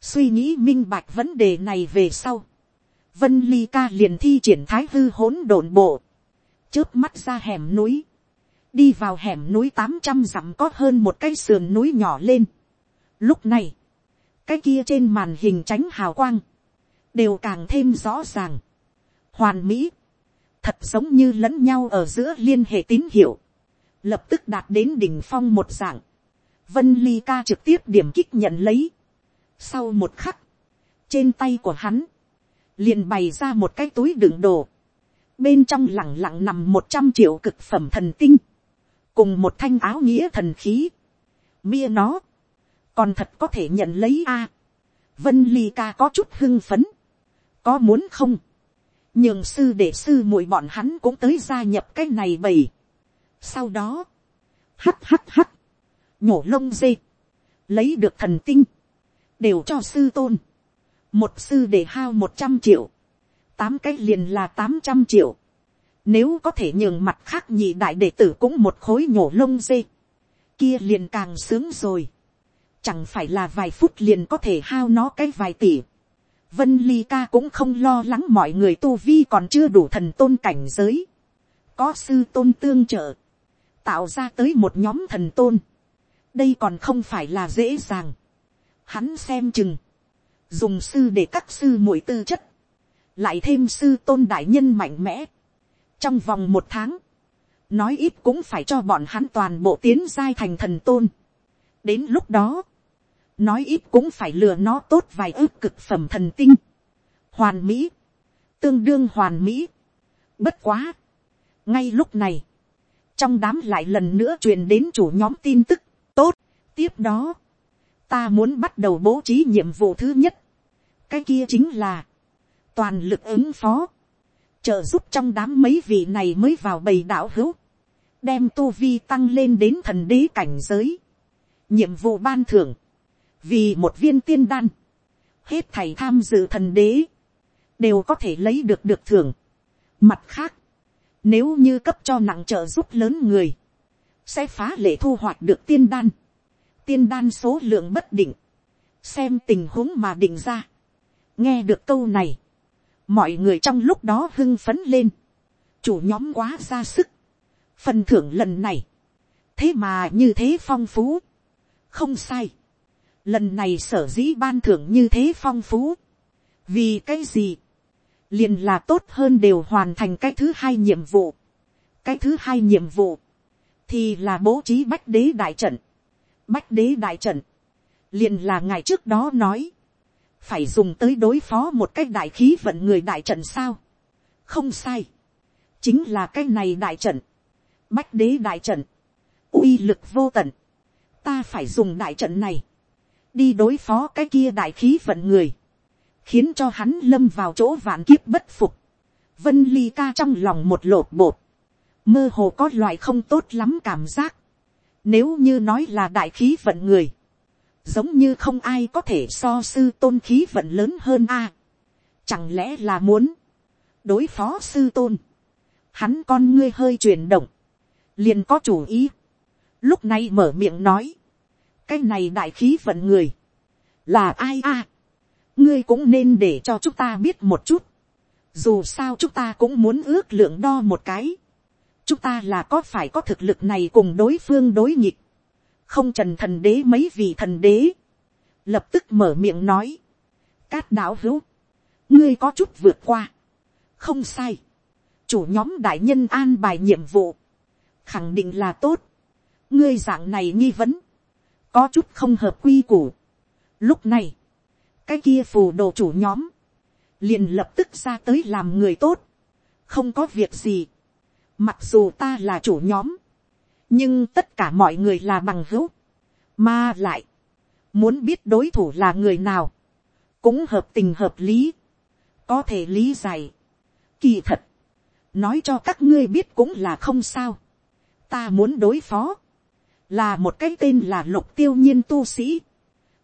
A: Suy nghĩ minh bạch vấn đề này về sau, Vân Ly Ca liền thi triển thái hư hỗn độn bộ. trước mắt ra hẻm núi. Đi vào hẻm núi tám trăm dặm có hơn một cái sườn núi nhỏ lên. Lúc này. Cái kia trên màn hình tránh hào quang. Đều càng thêm rõ ràng. Hoàn mỹ. Thật giống như lẫn nhau ở giữa liên hệ tín hiệu. Lập tức đạt đến đỉnh phong một dạng. Vân Ly Ca trực tiếp điểm kích nhận lấy. Sau một khắc. Trên tay của hắn liền bày ra một cái túi đựng đồ, bên trong lẳng lặng nằm một trăm triệu cực phẩm thần tinh, cùng một thanh áo nghĩa thần khí, mia nó, còn thật có thể nhận lấy a, vân ly ca có chút hưng phấn, có muốn không, nhưng sư để sư muội bọn hắn cũng tới gia nhập cái này bầy, sau đó, hắt hắt hắt, nhổ lông dê, lấy được thần tinh, đều cho sư tôn, một sư để hao một trăm triệu, tám cái liền là tám trăm triệu, nếu có thể nhường mặt khác nhị đại đệ tử cũng một khối nhổ lông dê, kia liền càng sướng rồi, chẳng phải là vài phút liền có thể hao nó cái vài tỷ, vân ly ca cũng không lo lắng mọi người tu vi còn chưa đủ thần tôn cảnh giới, có sư tôn tương trợ, tạo ra tới một nhóm thần tôn, đây còn không phải là dễ dàng, hắn xem chừng, dùng sư để các sư muội tư chất, lại thêm sư tôn đại nhân mạnh mẽ. Trong vòng một tháng, nói ít cũng phải cho bọn hắn toàn bộ tiến giai thành thần tôn. Đến lúc đó, nói ít cũng phải lừa nó tốt vài ước cực phẩm thần tinh. Hoàn mỹ, tương đương hoàn mỹ. Bất quá, ngay lúc này, trong đám lại lần nữa truyền đến chủ nhóm tin tức, tốt, tiếp đó, ta muốn bắt đầu bố trí nhiệm vụ thứ nhất. cái kia chính là, toàn lực ứng phó, trợ giúp trong đám mấy vị này mới vào bầy đạo hữu, đem tu vi tăng lên đến thần đế cảnh giới. nhiệm vụ ban thưởng, vì một viên tiên đan, hết thầy tham dự thần đế, đều có thể lấy được được thưởng. mặt khác, nếu như cấp cho nặng trợ giúp lớn người, sẽ phá lệ thu hoạch được tiên đan tiên đan số lượng bất định, xem tình huống mà định ra. nghe được câu này, mọi người trong lúc đó hưng phấn lên, chủ nhóm quá ra sức, phần thưởng lần này, thế mà như thế phong phú, không sai, lần này sở dĩ ban thưởng như thế phong phú, vì cái gì, liền là tốt hơn đều hoàn thành cái thứ hai nhiệm vụ, cái thứ hai nhiệm vụ, thì là bố trí bách đế đại trận, bách đế đại trận, liền là ngài trước đó nói, phải dùng tới đối phó một cái đại khí vận người đại trận sao, không sai, chính là cái này đại trận, bách đế đại trận, uy lực vô tận, ta phải dùng đại trận này, đi đối phó cái kia đại khí vận người, khiến cho hắn lâm vào chỗ vạn kiếp bất phục, vân ly ca trong lòng một lột bột, mơ hồ có loại không tốt lắm cảm giác, nếu như nói là đại khí vận người. Giống như không ai có thể so sư tôn khí vận lớn hơn a. chẳng lẽ là muốn. Đối phó sư tôn. Hắn con ngươi hơi chuyển động. Liền có chủ ý. Lúc này mở miệng nói. Cái này đại khí vận người. Là ai a? À, ngươi cũng nên để cho chúng ta biết một chút. Dù sao chúng ta cũng muốn ước lượng đo một cái chúng ta là có phải có thực lực này cùng đối phương đối nghịch, không trần thần đế mấy vị thần đế, lập tức mở miệng nói, cát đạo hữu, ngươi có chút vượt qua, không sai, chủ nhóm đại nhân an bài nhiệm vụ, khẳng định là tốt, ngươi dạng này nghi vấn, có chút không hợp quy củ. Lúc này, cái kia phù đồ chủ nhóm, liền lập tức ra tới làm người tốt, không có việc gì, Mặc dù ta là chủ nhóm, nhưng tất cả mọi người là bằng hữu, mà lại, muốn biết đối thủ là người nào, cũng hợp tình hợp lý, có thể lý giải. Kỳ thật, nói cho các ngươi biết cũng là không sao. Ta muốn đối phó, là một cái tên là lục tiêu nhiên tu sĩ.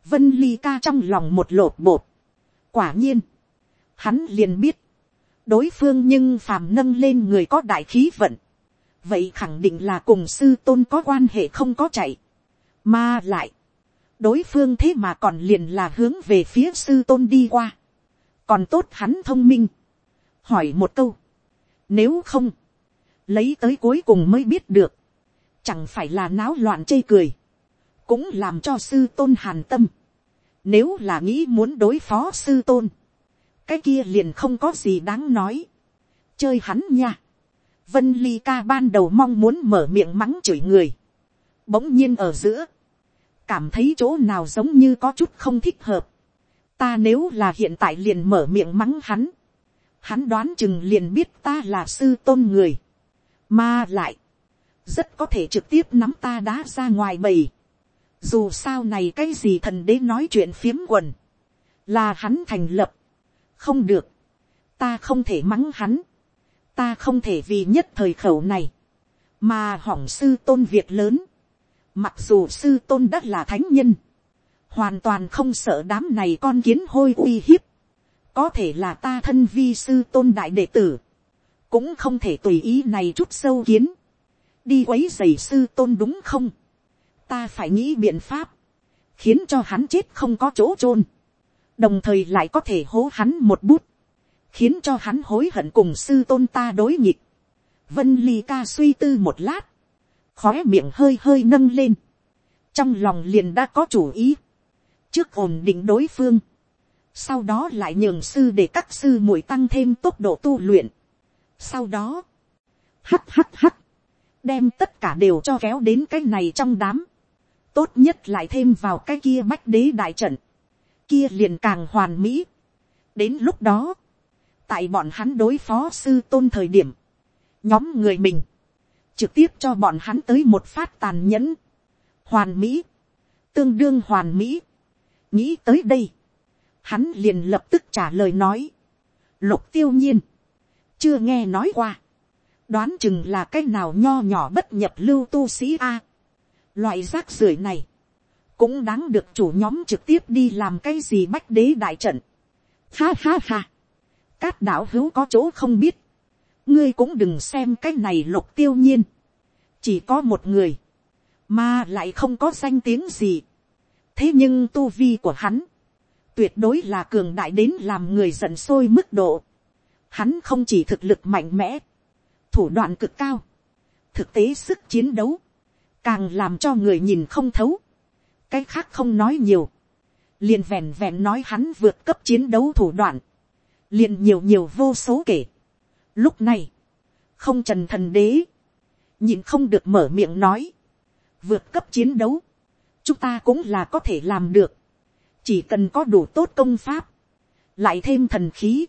A: Vân ly ca trong lòng một lột bột. Quả nhiên, hắn liền biết, đối phương nhưng phàm nâng lên người có đại khí vận, vậy khẳng định là cùng sư tôn có quan hệ không có chạy, mà lại, đối phương thế mà còn liền là hướng về phía sư tôn đi qua, còn tốt hắn thông minh, hỏi một câu, nếu không, lấy tới cuối cùng mới biết được, chẳng phải là náo loạn chê cười, cũng làm cho sư tôn hàn tâm, nếu là nghĩ muốn đối phó sư tôn, cái kia liền không có gì đáng nói, chơi hắn nha, vân ly ca ban đầu mong muốn mở miệng mắng chửi người, bỗng nhiên ở giữa, cảm thấy chỗ nào giống như có chút không thích hợp, ta nếu là hiện tại liền mở miệng mắng hắn, hắn đoán chừng liền biết ta là sư tôn người, mà lại, rất có thể trực tiếp nắm ta đá ra ngoài bầy, dù sao này cái gì thần đế nói chuyện phiếm quần, là hắn thành lập, không được, ta không thể mắng hắn, ta không thể vì nhất thời khẩu này, mà hỏng sư tôn việc lớn, mặc dù sư tôn đã là thánh nhân, hoàn toàn không sợ đám này con kiến hôi uy hiếp, có thể là ta thân vi sư tôn đại đệ tử, cũng không thể tùy ý này chút sâu kiến, đi quấy giày sư tôn đúng không, ta phải nghĩ biện pháp, khiến cho hắn chết không có chỗ chôn đồng thời lại có thể hố hắn một bút, khiến cho hắn hối hận cùng sư tôn ta đối nghịch. Vân ly ca suy tư một lát, khóe miệng hơi hơi nâng lên, trong lòng liền đã có chủ ý, trước ổn định đối phương, sau đó lại nhường sư để các sư muội tăng thêm tốc độ tu luyện. Sau đó, hắt hắt hắt, đem tất cả đều cho kéo đến cái này trong đám, tốt nhất lại thêm vào cái kia bách đế đại trận, kia liền càng hoàn mỹ. đến lúc đó, tại bọn hắn đối phó sư tôn thời điểm, nhóm người mình, trực tiếp cho bọn hắn tới một phát tàn nhẫn, hoàn mỹ, tương đương hoàn mỹ. nghĩ tới đây, hắn liền lập tức trả lời nói, lục tiêu nhiên, chưa nghe nói qua, đoán chừng là cái nào nho nhỏ bất nhập lưu tu sĩ a, loại rác rưởi này, cũng đáng được chủ nhóm trực tiếp đi làm cái gì bách đế đại trận. Ha ha ha, cát đảo hữu có chỗ không biết, ngươi cũng đừng xem cái này lục tiêu nhiên, chỉ có một người, mà lại không có danh tiếng gì. thế nhưng tu vi của hắn, tuyệt đối là cường đại đến làm người giận sôi mức độ. Hắn không chỉ thực lực mạnh mẽ, thủ đoạn cực cao, thực tế sức chiến đấu, càng làm cho người nhìn không thấu cái khác không nói nhiều, liền vẹn vẹn nói hắn vượt cấp chiến đấu thủ đoạn, liền nhiều nhiều vô số kể. Lúc này, không trần thần đế, nhìn không được mở miệng nói, vượt cấp chiến đấu, chúng ta cũng là có thể làm được, chỉ cần có đủ tốt công pháp, lại thêm thần khí,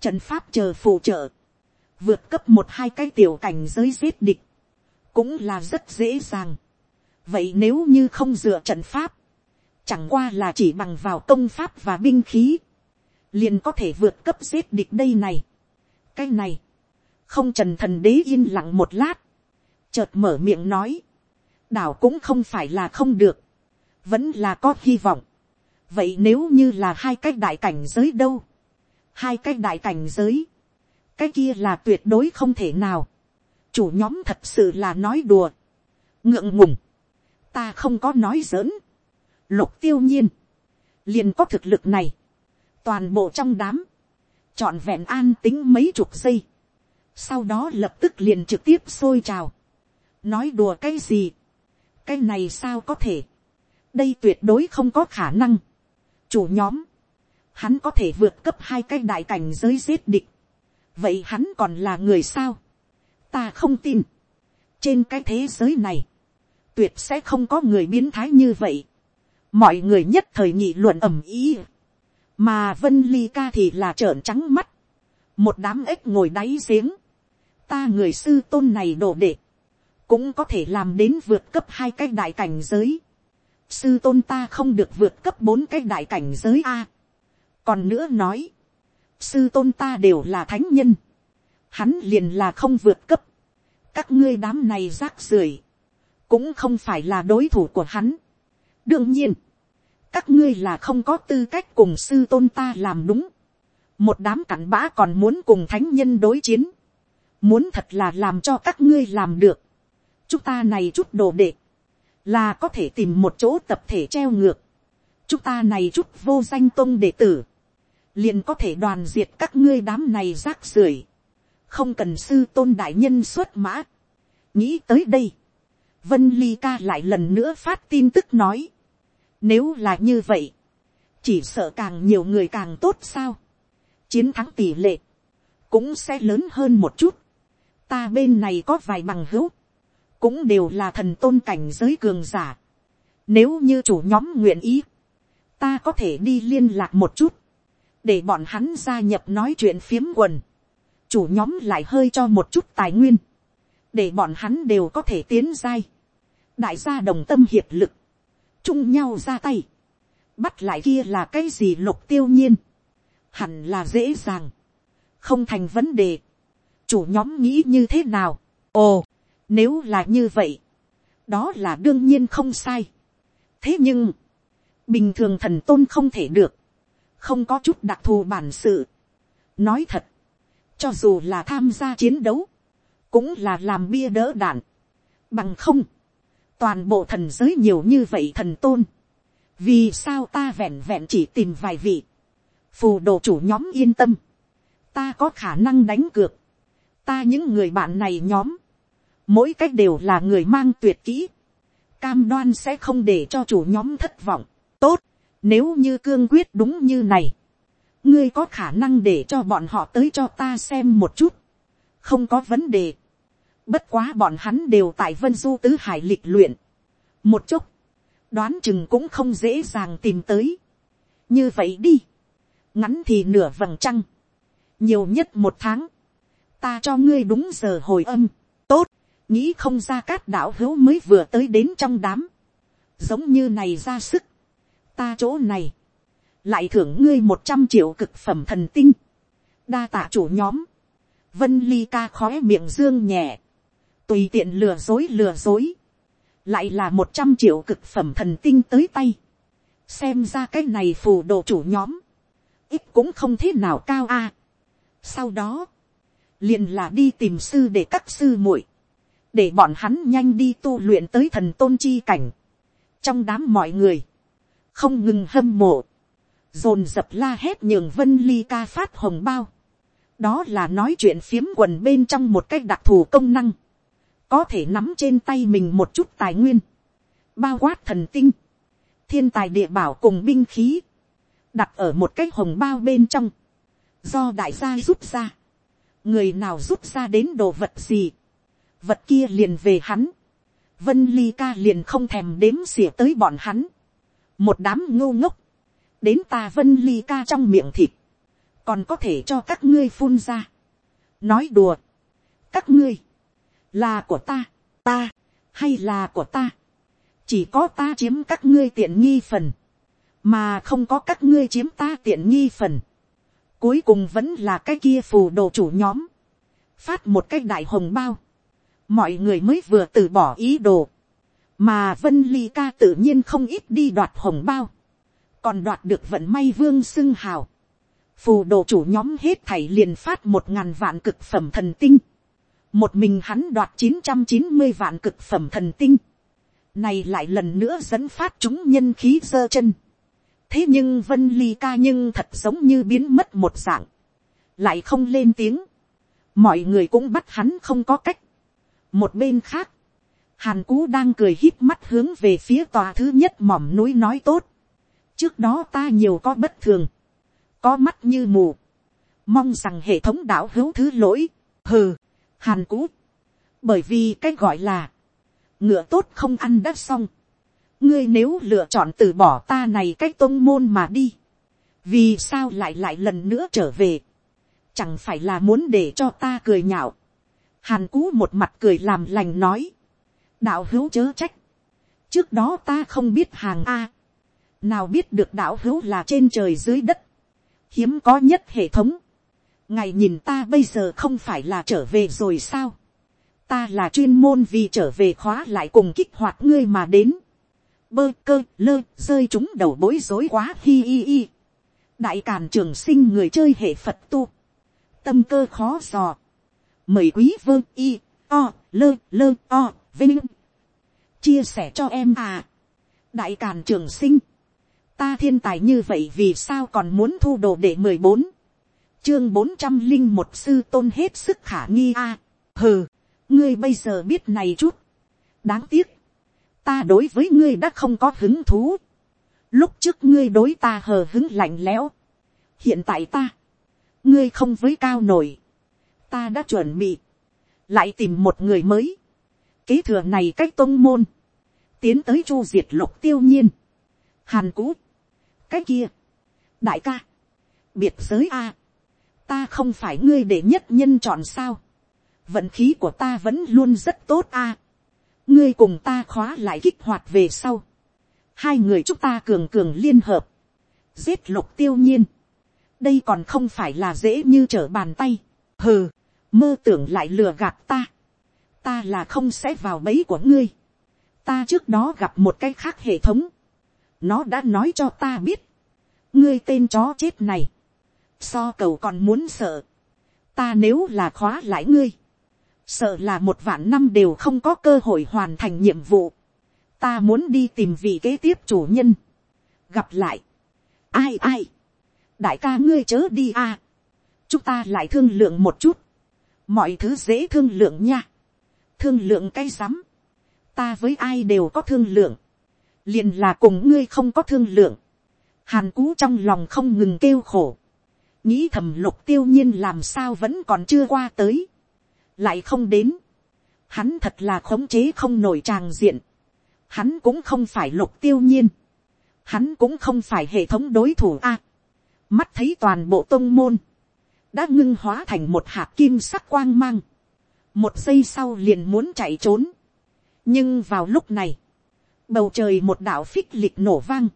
A: trận pháp chờ phụ trợ, vượt cấp một hai cái tiểu cảnh giới giết địch, cũng là rất dễ dàng vậy nếu như không dựa trận pháp, chẳng qua là chỉ bằng vào công pháp và binh khí, liền có thể vượt cấp giết địch đây này. cái này, không trần thần đế yên lặng một lát, chợt mở miệng nói, đảo cũng không phải là không được, vẫn là có hy vọng. vậy nếu như là hai cái đại cảnh giới đâu, hai cái đại cảnh giới, cái kia là tuyệt đối không thể nào, chủ nhóm thật sự là nói đùa, ngượng ngùng, ta không có nói giỡn. Lục tiêu nhiên, liền có thực lực này, toàn bộ trong đám, chọn vẹn an tính mấy chục giây, sau đó lập tức liền trực tiếp xôi trào, nói đùa cái gì, cái này sao có thể, đây tuyệt đối không có khả năng, chủ nhóm, hắn có thể vượt cấp hai cái đại cảnh giới giết địch, vậy hắn còn là người sao, ta không tin, trên cái thế giới này, tuyệt sẽ không có người biến thái như vậy. mọi người nhất thời nghị luận ầm ý. mà vân ly ca thì là trợn trắng mắt. một đám ếch ngồi đáy giếng. ta người sư tôn này đổ đệ. cũng có thể làm đến vượt cấp hai cái đại cảnh giới. sư tôn ta không được vượt cấp bốn cái đại cảnh giới a. còn nữa nói. sư tôn ta đều là thánh nhân. hắn liền là không vượt cấp. các ngươi đám này rác rưởi cũng không phải là đối thủ của hắn. đương nhiên, các ngươi là không có tư cách cùng sư tôn ta làm đúng. một đám cặn bã còn muốn cùng thánh nhân đối chiến. muốn thật là làm cho các ngươi làm được. chúng ta này chút đồ đệ, là có thể tìm một chỗ tập thể treo ngược. chúng ta này chút vô danh tôn đệ tử, liền có thể đoàn diệt các ngươi đám này rác rưởi. không cần sư tôn đại nhân xuất mã. nghĩ tới đây, Vân Ly ca lại lần nữa phát tin tức nói. Nếu là như vậy. Chỉ sợ càng nhiều người càng tốt sao. Chiến thắng tỷ lệ. Cũng sẽ lớn hơn một chút. Ta bên này có vài bằng hữu. Cũng đều là thần tôn cảnh giới cường giả. Nếu như chủ nhóm nguyện ý. Ta có thể đi liên lạc một chút. Để bọn hắn gia nhập nói chuyện phiếm quần. Chủ nhóm lại hơi cho một chút tài nguyên để bọn hắn đều có thể tiến giai đại gia đồng tâm hiệp lực, chung nhau ra tay, bắt lại kia là cái gì lục tiêu nhiên, hẳn là dễ dàng, không thành vấn đề, chủ nhóm nghĩ như thế nào, ồ, nếu là như vậy, đó là đương nhiên không sai, thế nhưng, bình thường thần tôn không thể được, không có chút đặc thù bản sự, nói thật, cho dù là tham gia chiến đấu, cũng là làm bia đỡ đạn, bằng không, toàn bộ thần giới nhiều như vậy thần tôn, vì sao ta vẹn vẹn chỉ tìm vài vị, phù đồ chủ nhóm yên tâm, ta có khả năng đánh cược, ta những người bạn này nhóm, mỗi cách đều là người mang tuyệt kỹ, cam đoan sẽ không để cho chủ nhóm thất vọng, tốt, nếu như cương quyết đúng như này, ngươi có khả năng để cho bọn họ tới cho ta xem một chút, không có vấn đề, Bất quá bọn hắn đều tại Vân Du Tứ Hải lịch luyện. Một chút. Đoán chừng cũng không dễ dàng tìm tới. Như vậy đi. Ngắn thì nửa vầng trăng. Nhiều nhất một tháng. Ta cho ngươi đúng giờ hồi âm. Tốt. Nghĩ không ra cát đảo hữu mới vừa tới đến trong đám. Giống như này ra sức. Ta chỗ này. Lại thưởng ngươi một trăm triệu cực phẩm thần tinh. Đa tạ chủ nhóm. Vân Ly ca khóe miệng dương nhẹ tùy tiện lừa dối lừa dối, lại là một trăm triệu cực phẩm thần tinh tới tay, xem ra cái này phù đồ chủ nhóm, ít cũng không thế nào cao a. sau đó, liền là đi tìm sư để các sư muội, để bọn hắn nhanh đi tu luyện tới thần tôn chi cảnh, trong đám mọi người, không ngừng hâm mộ, dồn dập la hét nhường vân ly ca phát hồng bao, đó là nói chuyện phiếm quần bên trong một cách đặc thù công năng, có thể nắm trên tay mình một chút tài nguyên, bao quát thần tinh, thiên tài địa bảo cùng binh khí, đặt ở một cái hồng bao bên trong, do đại gia rút ra, người nào rút ra đến đồ vật gì, vật kia liền về hắn, vân ly ca liền không thèm đếm xỉa tới bọn hắn, một đám ngô ngốc, đến ta vân ly ca trong miệng thịt, còn có thể cho các ngươi phun ra, nói đùa, các ngươi, là của ta, ta, hay là của ta, chỉ có ta chiếm các ngươi tiện nghi phần, mà không có các ngươi chiếm ta tiện nghi phần, cuối cùng vẫn là cái kia phù đồ chủ nhóm, phát một cái đại hồng bao, mọi người mới vừa từ bỏ ý đồ, mà vân ly ca tự nhiên không ít đi đoạt hồng bao, còn đoạt được vận may vương xưng hào, phù đồ chủ nhóm hết thảy liền phát một ngàn vạn cực phẩm thần tinh, một mình hắn đoạt chín chín mươi vạn cực phẩm thần tinh. Này lại lần nữa dẫn phát chúng nhân khí dơ chân. Thế nhưng Vân Ly ca nhưng thật giống như biến mất một dạng. Lại không lên tiếng. Mọi người cũng bắt hắn không có cách. Một bên khác. Hàn Cú đang cười hít mắt hướng về phía tòa thứ nhất mỏm núi nói tốt. Trước đó ta nhiều có bất thường. Có mắt như mù. Mong rằng hệ thống đảo hữu thứ lỗi. Hừ hàn cũ, bởi vì cái gọi là, ngựa tốt không ăn đất xong, ngươi nếu lựa chọn từ bỏ ta này cách tôn môn mà đi, vì sao lại lại lần nữa trở về, chẳng phải là muốn để cho ta cười nhạo, hàn cũ một mặt cười làm lành nói, đạo hữu chớ trách, trước đó ta không biết hàng a, nào biết được đạo hữu là trên trời dưới đất, hiếm có nhất hệ thống, ngài nhìn ta bây giờ không phải là trở về rồi sao. ta là chuyên môn vì trở về khóa lại cùng kích hoạt ngươi mà đến. bơ cơ lơ rơi chúng đầu bối rối quá hi hi hi. đại càn trường sinh người chơi hệ phật tu. tâm cơ khó dò. mời quý vơ y o lơ lơ o vinh chia sẻ cho em à. đại càn trường sinh, ta thiên tài như vậy vì sao còn muốn thu đồ để mười bốn, chương bốn trăm linh một sư tôn hết sức khả nghi a. À, hừ, ngươi bây giờ biết này chút. đáng tiếc, ta đối với ngươi đã không có hứng thú. lúc trước ngươi đối ta hờ hứng lạnh lẽo. hiện tại ta, ngươi không với cao nổi. ta đã chuẩn bị, lại tìm một người mới. kế thừa này cách tôn môn, tiến tới chu diệt lục tiêu nhiên. hàn cũ, cách kia, đại ca, biệt giới a ta không phải ngươi để nhất nhân chọn sao. vận khí của ta vẫn luôn rất tốt a. ngươi cùng ta khóa lại kích hoạt về sau. hai người chúng ta cường cường liên hợp. giết lục tiêu nhiên. đây còn không phải là dễ như trở bàn tay. hừ, mơ tưởng lại lừa gạt ta. ta là không sẽ vào bẫy của ngươi. ta trước đó gặp một cái khác hệ thống. nó đã nói cho ta biết. ngươi tên chó chết này so cầu còn muốn sợ, ta nếu là khóa lại ngươi, sợ là một vạn năm đều không có cơ hội hoàn thành nhiệm vụ, ta muốn đi tìm vị kế tiếp chủ nhân, gặp lại, ai ai, đại ca ngươi chớ đi a, à. chúng ta lại thương lượng một chút, mọi thứ dễ thương lượng nha, thương lượng cay rắm, ta với ai đều có thương lượng, liền là cùng ngươi không có thương lượng, hàn cú trong lòng không ngừng kêu khổ, nghĩ thầm lục tiêu nhiên làm sao vẫn còn chưa qua tới, lại không đến, hắn thật là khống chế không nổi tràng diện, hắn cũng không phải lục tiêu nhiên, hắn cũng không phải hệ thống đối thủ a, mắt thấy toàn bộ tôn môn, đã ngưng hóa thành một hạt kim sắc quang mang, một giây sau liền muốn chạy trốn, nhưng vào lúc này, bầu trời một đạo phích liệt nổ vang,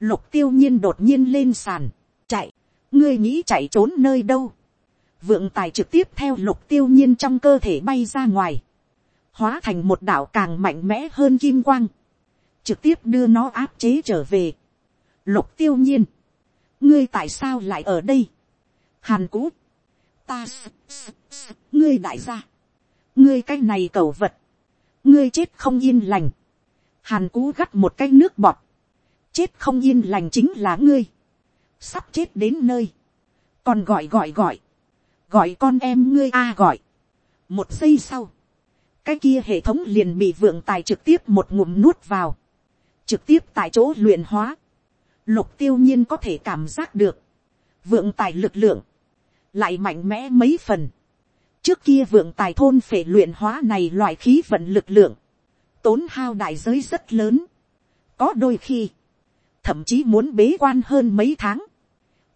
A: lục tiêu nhiên đột nhiên lên sàn, chạy, ngươi nghĩ chạy trốn nơi đâu, vượng tài trực tiếp theo lục tiêu nhiên trong cơ thể bay ra ngoài, hóa thành một đảo càng mạnh mẽ hơn kim quang, trực tiếp đưa nó áp chế trở về. Lục tiêu nhiên, ngươi tại sao lại ở đây, hàn cũ, ta ngươi đại gia, ngươi cái này cầu vật, ngươi chết không yên lành, hàn cú gắt một cái nước bọt, chết không yên lành chính là ngươi, sắp chết đến nơi, còn gọi gọi gọi, gọi con em ngươi a gọi. một giây sau, cái kia hệ thống liền bị vượng tài trực tiếp một ngụm nuốt vào, trực tiếp tại chỗ luyện hóa, lục tiêu nhiên có thể cảm giác được, vượng tài lực lượng, lại mạnh mẽ mấy phần, trước kia vượng tài thôn phải luyện hóa này loại khí vận lực lượng, tốn hao đại giới rất lớn, có đôi khi, thậm chí muốn bế quan hơn mấy tháng,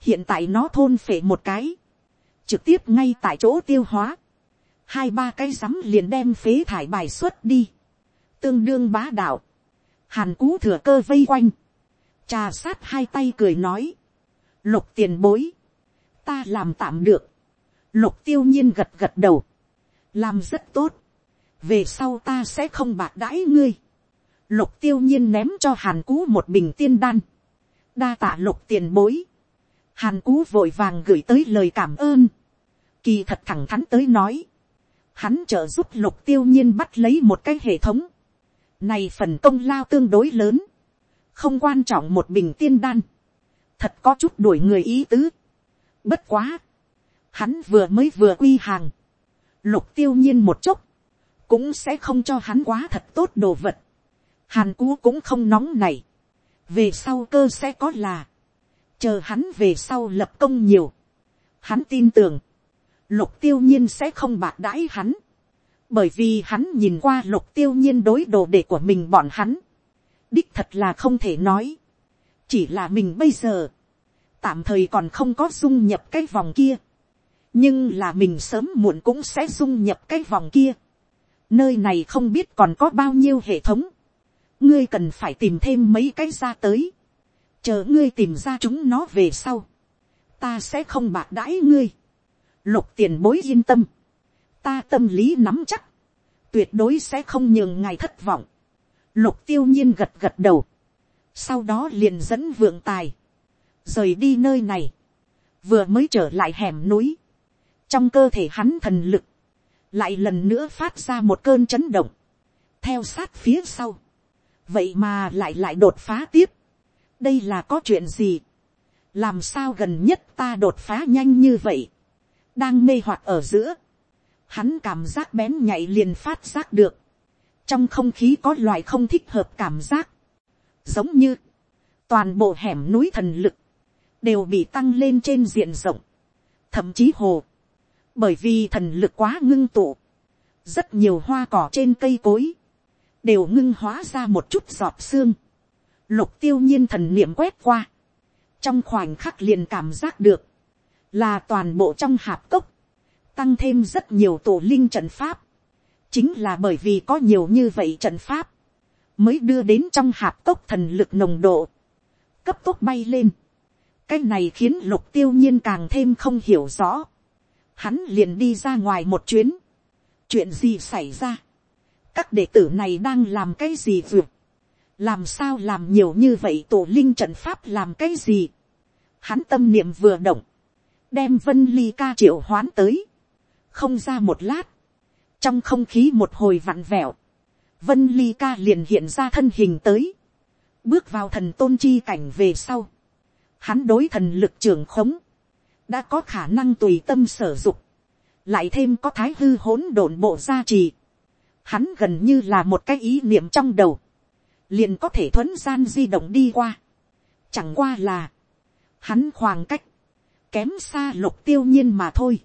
A: hiện tại nó thôn phệ một cái, trực tiếp ngay tại chỗ tiêu hóa, hai ba cái rắm liền đem phế thải bài xuất đi, tương đương bá đạo, hàn cú thừa cơ vây quanh, trà sát hai tay cười nói, lục tiền bối, ta làm tạm được, lục tiêu nhiên gật gật đầu, làm rất tốt, về sau ta sẽ không bạc đãi ngươi, lục tiêu nhiên ném cho hàn cú một bình tiên đan, đa tạ lục tiền bối, Hàn Cú vội vàng gửi tới lời cảm ơn. Kỳ thật thẳng thắn tới nói. Hắn trợ giúp lục tiêu nhiên bắt lấy một cái hệ thống. Này phần công lao tương đối lớn. Không quan trọng một bình tiên đan. Thật có chút đuổi người ý tứ. Bất quá. Hắn vừa mới vừa quy hàng. Lục tiêu nhiên một chốc. Cũng sẽ không cho hắn quá thật tốt đồ vật. Hàn Cú cũng không nóng này. Về sau cơ sẽ có là chờ hắn về sau lập công nhiều, hắn tin tưởng, lục tiêu nhiên sẽ không bạc đãi hắn, bởi vì hắn nhìn qua lục tiêu nhiên đối đồ để của mình bọn hắn, đích thật là không thể nói, chỉ là mình bây giờ, tạm thời còn không có dung nhập cái vòng kia, nhưng là mình sớm muộn cũng sẽ dung nhập cái vòng kia, nơi này không biết còn có bao nhiêu hệ thống, ngươi cần phải tìm thêm mấy cái ra tới, chờ ngươi tìm ra chúng nó về sau, ta sẽ không bạc đãi ngươi. Lục tiền bối yên tâm, ta tâm lý nắm chắc, tuyệt đối sẽ không nhường ngài thất vọng. Lục tiêu nhiên gật gật đầu, sau đó liền dẫn vượng tài, rời đi nơi này, vừa mới trở lại hẻm núi, trong cơ thể hắn thần lực, lại lần nữa phát ra một cơn chấn động, theo sát phía sau, vậy mà lại lại đột phá tiếp, đây là có chuyện gì, làm sao gần nhất ta đột phá nhanh như vậy, đang mê hoặc ở giữa, hắn cảm giác bén nhạy liền phát giác được, trong không khí có loài không thích hợp cảm giác, giống như, toàn bộ hẻm núi thần lực, đều bị tăng lên trên diện rộng, thậm chí hồ, bởi vì thần lực quá ngưng tụ, rất nhiều hoa cỏ trên cây cối, đều ngưng hóa ra một chút giọt xương, lục tiêu nhiên thần niệm quét qua, trong khoảnh khắc liền cảm giác được, là toàn bộ trong hạp cốc, tăng thêm rất nhiều tổ linh trận pháp, chính là bởi vì có nhiều như vậy trận pháp, mới đưa đến trong hạp cốc thần lực nồng độ, cấp tốc bay lên, cái này khiến lục tiêu nhiên càng thêm không hiểu rõ, hắn liền đi ra ngoài một chuyến, chuyện gì xảy ra, các đệ tử này đang làm cái gì vượt, làm sao làm nhiều như vậy tổ linh trận pháp làm cái gì. hắn tâm niệm vừa động, đem vân ly ca triệu hoán tới, không ra một lát, trong không khí một hồi vặn vẹo, vân ly ca liền hiện ra thân hình tới, bước vào thần tôn chi cảnh về sau, hắn đối thần lực trường khống, đã có khả năng tùy tâm sở dục, lại thêm có thái hư hỗn độn bộ gia trì, hắn gần như là một cái ý niệm trong đầu, liền có thể thuấn gian di động đi qua. Chẳng qua là, hắn khoảng cách, kém xa lục tiêu nhiên mà thôi.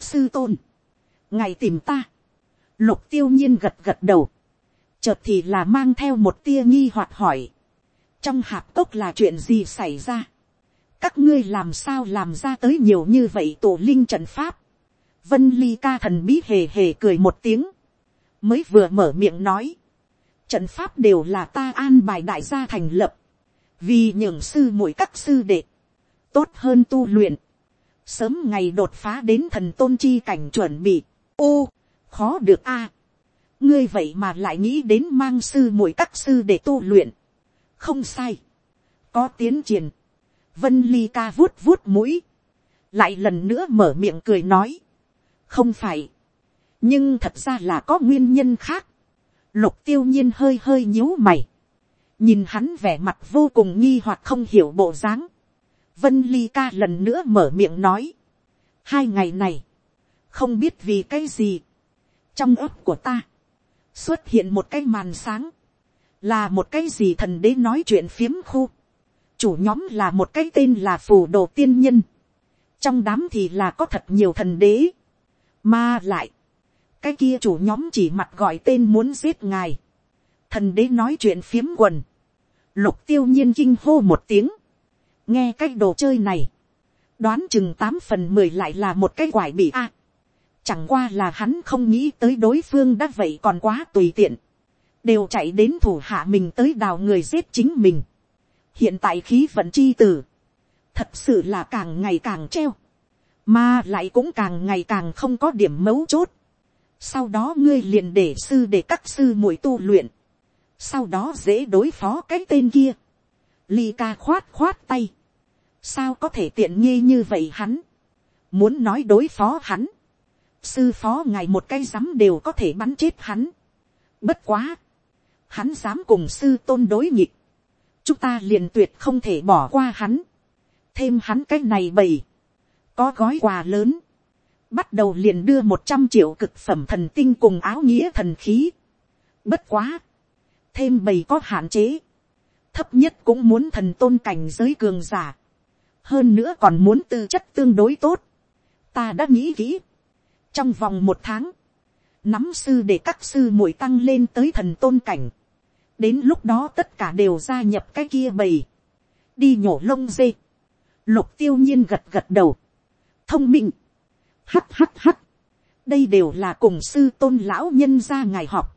A: Sư tôn, ngày tìm ta, lục tiêu nhiên gật gật đầu, chợt thì là mang theo một tia nghi hoạt hỏi. Trong hạp tốc là chuyện gì xảy ra? Các ngươi làm sao làm ra tới nhiều như vậy tổ linh trận pháp? Vân Ly ca thần bí hề hề cười một tiếng. Mới vừa mở miệng nói. Trận pháp đều là ta an bài đại gia thành lập. Vì nhường sư muội các sư đệ. Tốt hơn tu luyện. Sớm ngày đột phá đến thần tôn chi cảnh chuẩn bị. Ô, khó được a. Ngươi vậy mà lại nghĩ đến mang sư muội các sư để tu luyện. Không sai. Có tiến triển. Vân Ly ca vuốt vuốt mũi. Lại lần nữa mở miệng cười nói. Không phải. Nhưng thật ra là có nguyên nhân khác Lục tiêu nhiên hơi hơi nhíu mày. Nhìn hắn vẻ mặt vô cùng nghi hoặc không hiểu bộ dáng. Vân Ly ca lần nữa mở miệng nói. Hai ngày này. Không biết vì cái gì. Trong ấp của ta. Xuất hiện một cái màn sáng. Là một cái gì thần đế nói chuyện phiếm khu. Chủ nhóm là một cái tên là phù đồ tiên nhân. Trong đám thì là có thật nhiều thần đế. Mà lại cái kia chủ nhóm chỉ mặt gọi tên muốn giết ngài. thần đế nói chuyện phiếm quần. lục tiêu nhiên kinh hô một tiếng. nghe cái đồ chơi này. đoán chừng tám phần mười lại là một cái quải bị a. chẳng qua là hắn không nghĩ tới đối phương đã vậy còn quá tùy tiện. đều chạy đến thủ hạ mình tới đào người giết chính mình. hiện tại khí vận chi tử. thật sự là càng ngày càng treo. mà lại cũng càng ngày càng không có điểm mấu chốt sau đó ngươi liền để sư để các sư muội tu luyện, sau đó dễ đối phó cái tên kia. Ly ca khoát khoát tay, sao có thể tiện nghi như vậy hắn, muốn nói đối phó hắn, sư phó ngài một cái rắm đều có thể bắn chết hắn, bất quá, hắn dám cùng sư tôn đối nghịch, chúng ta liền tuyệt không thể bỏ qua hắn, thêm hắn cái này bầy, có gói quà lớn, bắt đầu liền đưa một trăm triệu cực phẩm thần tinh cùng áo nghĩa thần khí. Bất quá, thêm bầy có hạn chế, thấp nhất cũng muốn thần tôn cảnh giới cường giả, hơn nữa còn muốn tư chất tương đối tốt. Ta đã nghĩ kỹ, trong vòng một tháng, nắm sư để các sư muội tăng lên tới thần tôn cảnh, đến lúc đó tất cả đều gia nhập cái kia bầy, đi nhổ lông dê, lục tiêu nhiên gật gật đầu, thông minh, Hắt hắt hắt. Đây đều là cùng sư tôn lão nhân ra ngài học.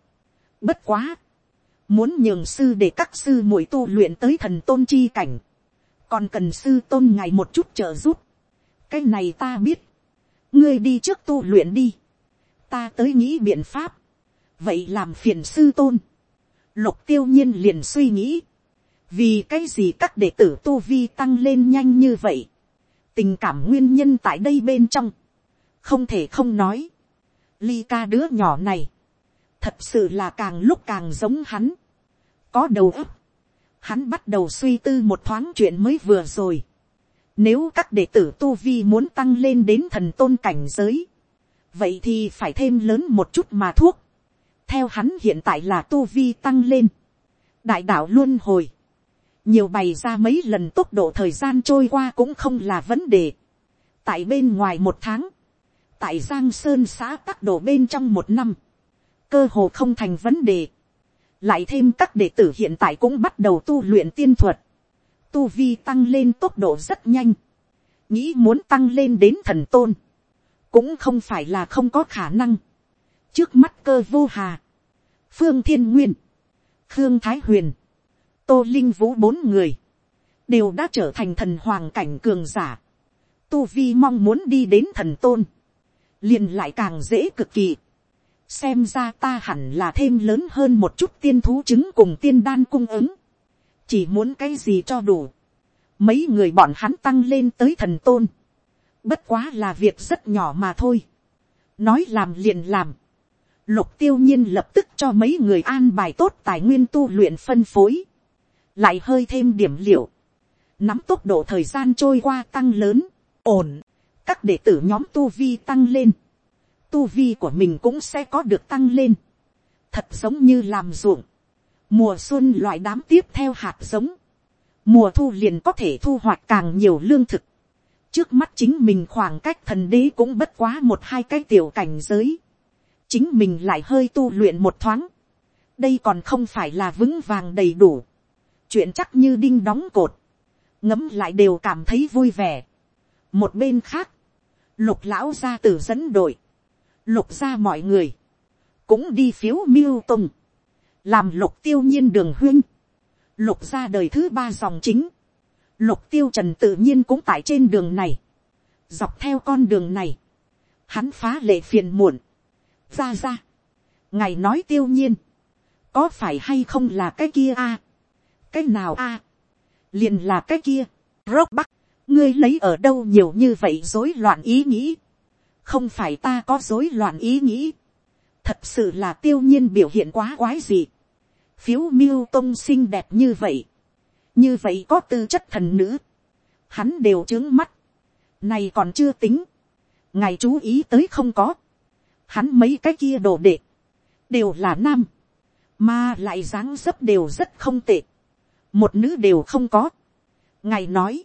A: Bất quá. Muốn nhường sư để các sư muội tu luyện tới thần tôn chi cảnh. Còn cần sư tôn ngày một chút trợ giúp. Cái này ta biết. Ngươi đi trước tu luyện đi. Ta tới nghĩ biện pháp. Vậy làm phiền sư tôn. Lục tiêu nhiên liền suy nghĩ vì cái gì các đệ tử tu vi tăng lên nhanh như vậy, tình cảm nguyên nhân tại đây bên trong, không thể không nói, ly ca đứa nhỏ này, thật sự là càng lúc càng giống hắn, có đầu óc, hắn bắt đầu suy tư một thoáng chuyện mới vừa rồi, nếu các đệ tử tu vi muốn tăng lên đến thần tôn cảnh giới, vậy thì phải thêm lớn một chút mà thuốc, theo hắn hiện tại là tu vi tăng lên, đại đạo luôn hồi, nhiều bày ra mấy lần tốc độ thời gian trôi qua cũng không là vấn đề. tại bên ngoài một tháng, tại giang sơn xã các đồ bên trong một năm, cơ hồ không thành vấn đề. lại thêm các đệ tử hiện tại cũng bắt đầu tu luyện tiên thuật, tu vi tăng lên tốc độ rất nhanh, nghĩ muốn tăng lên đến thần tôn, cũng không phải là không có khả năng. trước mắt cơ vô hà, phương thiên nguyên, khương thái huyền, tô linh vũ bốn người, đều đã trở thành thần hoàng cảnh cường giả, tu vi mong muốn đi đến thần tôn, liền lại càng dễ cực kỳ. xem ra ta hẳn là thêm lớn hơn một chút tiên thú chứng cùng tiên đan cung ứng. chỉ muốn cái gì cho đủ. mấy người bọn hắn tăng lên tới thần tôn. bất quá là việc rất nhỏ mà thôi. nói làm liền làm. lục tiêu nhiên lập tức cho mấy người an bài tốt tài nguyên tu luyện phân phối. lại hơi thêm điểm liệu. nắm tốc độ thời gian trôi qua tăng lớn, ổn các đệ tử nhóm tu vi tăng lên, tu vi của mình cũng sẽ có được tăng lên, thật giống như làm ruộng, mùa xuân loại đám tiếp theo hạt giống, mùa thu liền có thể thu hoạch càng nhiều lương thực, trước mắt chính mình khoảng cách thần đế cũng bất quá một hai cái tiểu cảnh giới, chính mình lại hơi tu luyện một thoáng, đây còn không phải là vững vàng đầy đủ, chuyện chắc như đinh đóng cột, ngấm lại đều cảm thấy vui vẻ. Một bên khác, lục lão gia tử dẫn đội, lục gia mọi người, cũng đi phiếu miêu tùng, làm lục tiêu nhiên đường huyên, lục gia đời thứ ba dòng chính, lục tiêu trần tự nhiên cũng tại trên đường này, dọc theo con đường này, hắn phá lệ phiền muộn, ra ra, ngài nói tiêu nhiên, có phải hay không là cái kia a, cái nào a, liền là cái kia, rốc bắc, ngươi lấy ở đâu nhiều như vậy rối loạn ý nghĩ, không phải ta có rối loạn ý nghĩ, thật sự là tiêu nhiên biểu hiện quá quái gì, phiếu miêu tông xinh đẹp như vậy, như vậy có tư chất thần nữ, hắn đều trướng mắt, này còn chưa tính, ngài chú ý tới không có, hắn mấy cái kia đồ đệ, đều là nam, mà lại dáng dấp đều rất không tệ, một nữ đều không có, ngài nói,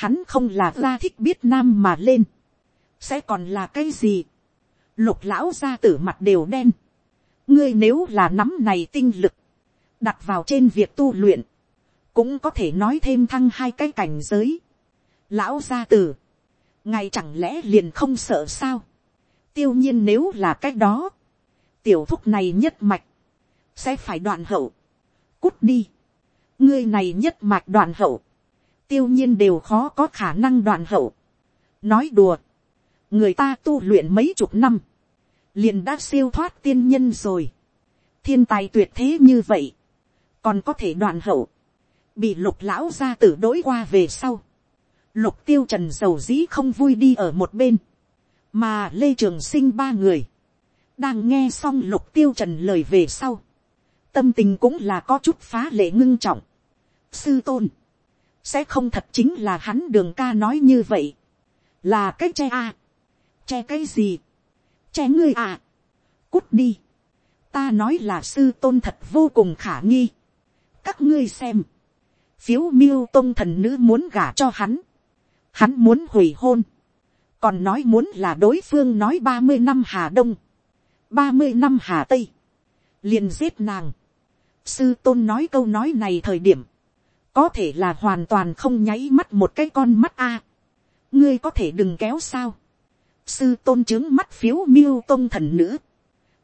A: hắn không là ra thích biết nam mà lên, sẽ còn là cái gì, lục lão ra tử mặt đều đen, ngươi nếu là nắm này tinh lực, đặt vào trên việc tu luyện, cũng có thể nói thêm thăng hai cái cảnh giới, lão gia tử, ngài chẳng lẽ liền không sợ sao, tiêu nhiên nếu là cách đó, tiểu thúc này nhất mạch, sẽ phải đoạn hậu, cút đi, ngươi này nhất mạch đoạn hậu, tiêu nhiên đều khó có khả năng đoạn hậu. Nói đùa. Người ta tu luyện mấy chục năm. Liền đã siêu thoát tiên nhân rồi. Thiên tài tuyệt thế như vậy. Còn có thể đoạn hậu. Bị lục lão ra tử đối qua về sau. Lục tiêu trần dầu dĩ không vui đi ở một bên. Mà Lê Trường Sinh ba người. Đang nghe xong lục tiêu trần lời về sau. Tâm tình cũng là có chút phá lệ ngưng trọng. Sư tôn sẽ không thật chính là hắn đường ca nói như vậy, là cái che a, à. che cái gì, che ngươi à, cút đi, ta nói là sư tôn thật vô cùng khả nghi, các ngươi xem, phiếu miêu tôn thần nữ muốn gả cho hắn, hắn muốn hủy hôn, còn nói muốn là đối phương nói ba mươi năm hà đông, ba mươi năm hà tây, liền giết nàng, sư tôn nói câu nói này thời điểm, có thể là hoàn toàn không nháy mắt một cái con mắt a. ngươi có thể đừng kéo sao. sư tôn trướng mắt phiếu miêu tôn thần nữ.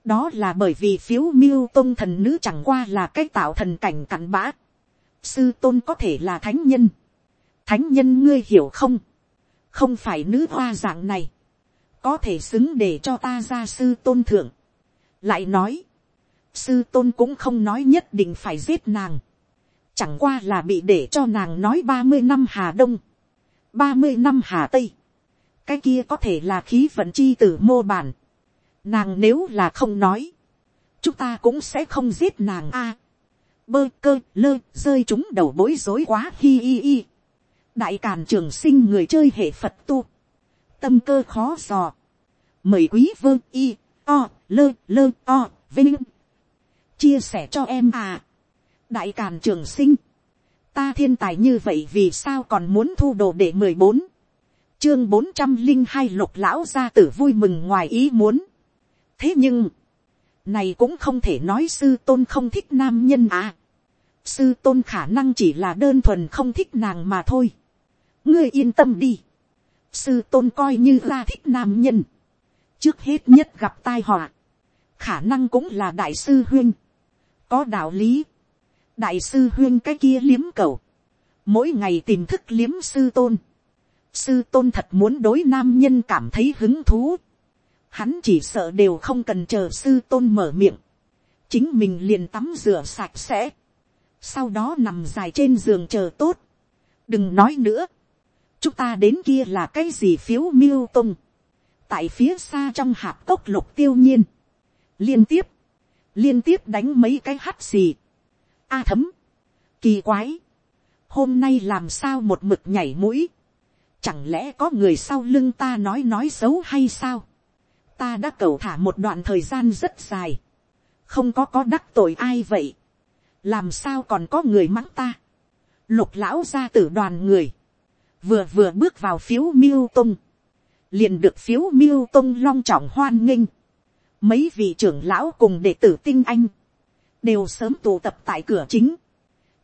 A: đó là bởi vì phiếu miêu tôn thần nữ chẳng qua là cái tạo thần cảnh cặn bã. sư tôn có thể là thánh nhân. thánh nhân ngươi hiểu không. không phải nữ hoa dạng này. có thể xứng để cho ta ra sư tôn thượng. lại nói, sư tôn cũng không nói nhất định phải giết nàng Chẳng qua là bị để cho nàng nói ba mươi năm Hà Đông. ba mươi năm Hà Tây. Cái kia có thể là khí vận chi tử mô bản. Nàng nếu là không nói. Chúng ta cũng sẽ không giết nàng a à, Bơ cơ lơ rơi chúng đầu bối rối quá hi hi hi. Đại càn trường sinh người chơi hệ Phật tu. Tâm cơ khó dò. Mời quý vương y o lơ lơ o vinh chia sẻ cho em à đại càn trường sinh, ta thiên tài như vậy vì sao còn muốn thu đồ để mười bốn, chương bốn trăm linh hai lục lão gia tử vui mừng ngoài ý muốn. thế nhưng, này cũng không thể nói sư tôn không thích nam nhân à. sư tôn khả năng chỉ là đơn thuần không thích nàng mà thôi. ngươi yên tâm đi. sư tôn coi như ra thích nam nhân. trước hết nhất gặp tai họa. khả năng cũng là đại sư huyên. có đạo lý đại sư huyên cái kia liếm cầu, mỗi ngày tìm thức liếm sư tôn, sư tôn thật muốn đối nam nhân cảm thấy hứng thú, hắn chỉ sợ đều không cần chờ sư tôn mở miệng, chính mình liền tắm rửa sạch sẽ, sau đó nằm dài trên giường chờ tốt, đừng nói nữa, chúng ta đến kia là cái gì phiếu miêu tung, tại phía xa trong hạp cốc lục tiêu nhiên, liên tiếp, liên tiếp đánh mấy cái hắt xì, a thấm, kỳ quái, hôm nay làm sao một mực nhảy mũi, chẳng lẽ có người sau lưng ta nói nói xấu hay sao, ta đã cầu thả một đoạn thời gian rất dài, không có có đắc tội ai vậy, làm sao còn có người mắng ta, lục lão ra t đoàn người, vừa vừa bước vào phiếu miêu tung, liền được phiếu miêu tung long trọng hoan nghênh, mấy vị trưởng lão cùng đệ tử tinh anh, đều sớm tụ tập tại cửa chính,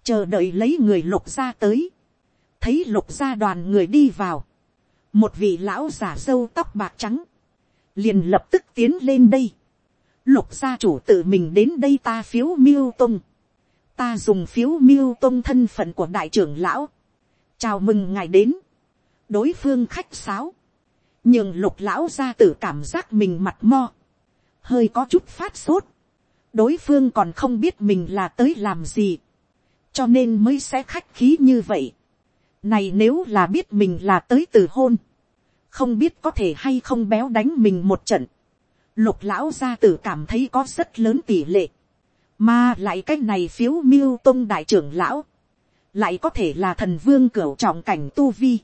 A: chờ đợi lấy người lục gia tới, thấy lục gia đoàn người đi vào, một vị lão giả sâu tóc bạc trắng, liền lập tức tiến lên đây, lục gia chủ tự mình đến đây ta phiếu miêu tung, ta dùng phiếu miêu tung thân phận của đại trưởng lão, chào mừng ngài đến, đối phương khách sáo, nhường lục lão gia tử cảm giác mình mặt mo, hơi có chút phát sốt, đối phương còn không biết mình là tới làm gì, cho nên mới sẽ khách khí như vậy. này nếu là biết mình là tới từ hôn, không biết có thể hay không béo đánh mình một trận, lục lão gia tử cảm thấy có rất lớn tỷ lệ, mà lại cái này phiếu miêu tôn đại trưởng lão, lại có thể là thần vương cửa trọng cảnh tu vi,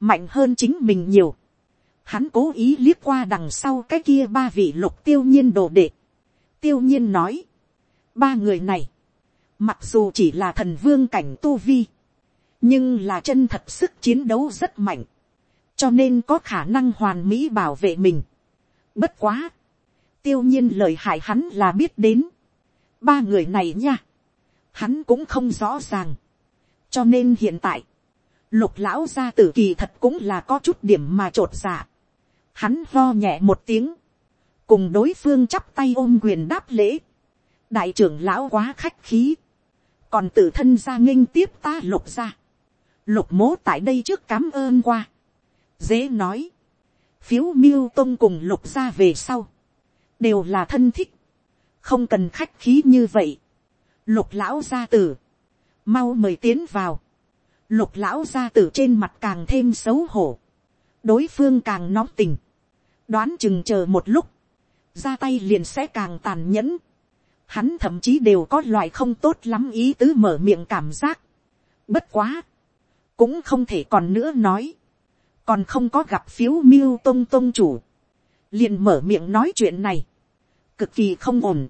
A: mạnh hơn chính mình nhiều, hắn cố ý liếc qua đằng sau cái kia ba vị lục tiêu nhiên đồ đệ, tiêu nhiên nói, ba người này, mặc dù chỉ là thần vương cảnh tu vi, nhưng là chân thật sức chiến đấu rất mạnh, cho nên có khả năng hoàn mỹ bảo vệ mình. Bất quá, tiêu nhiên lời hại hắn là biết đến, ba người này nha, hắn cũng không rõ ràng, cho nên hiện tại, lục lão gia tử kỳ thật cũng là có chút điểm mà t r dạ. Hắn lo nhẹ một tiếng, cùng đối phương chắp tay ôm quyền đáp lễ, đại trưởng lão quá khách khí, còn tự thân ra nghinh tiếp ta lục ra, lục mố tại đây trước cám ơn qua, dễ nói, phiếu miêu tông cùng lục ra về sau, đều là thân thích, không cần khách khí như vậy, lục lão gia tử, mau mời tiến vào, lục lão gia tử trên mặt càng thêm xấu hổ, đối phương càng nóng tình, đoán chừng chờ một lúc, ra tay liền sẽ càng tàn nhẫn. Hắn thậm chí đều có loại không tốt lắm ý tứ mở miệng cảm giác. Bất quá. Cũng không thể còn nữa nói. Còn không có gặp phiếu miêu tông tông chủ. Liền mở miệng nói chuyện này. Cực kỳ không ổn.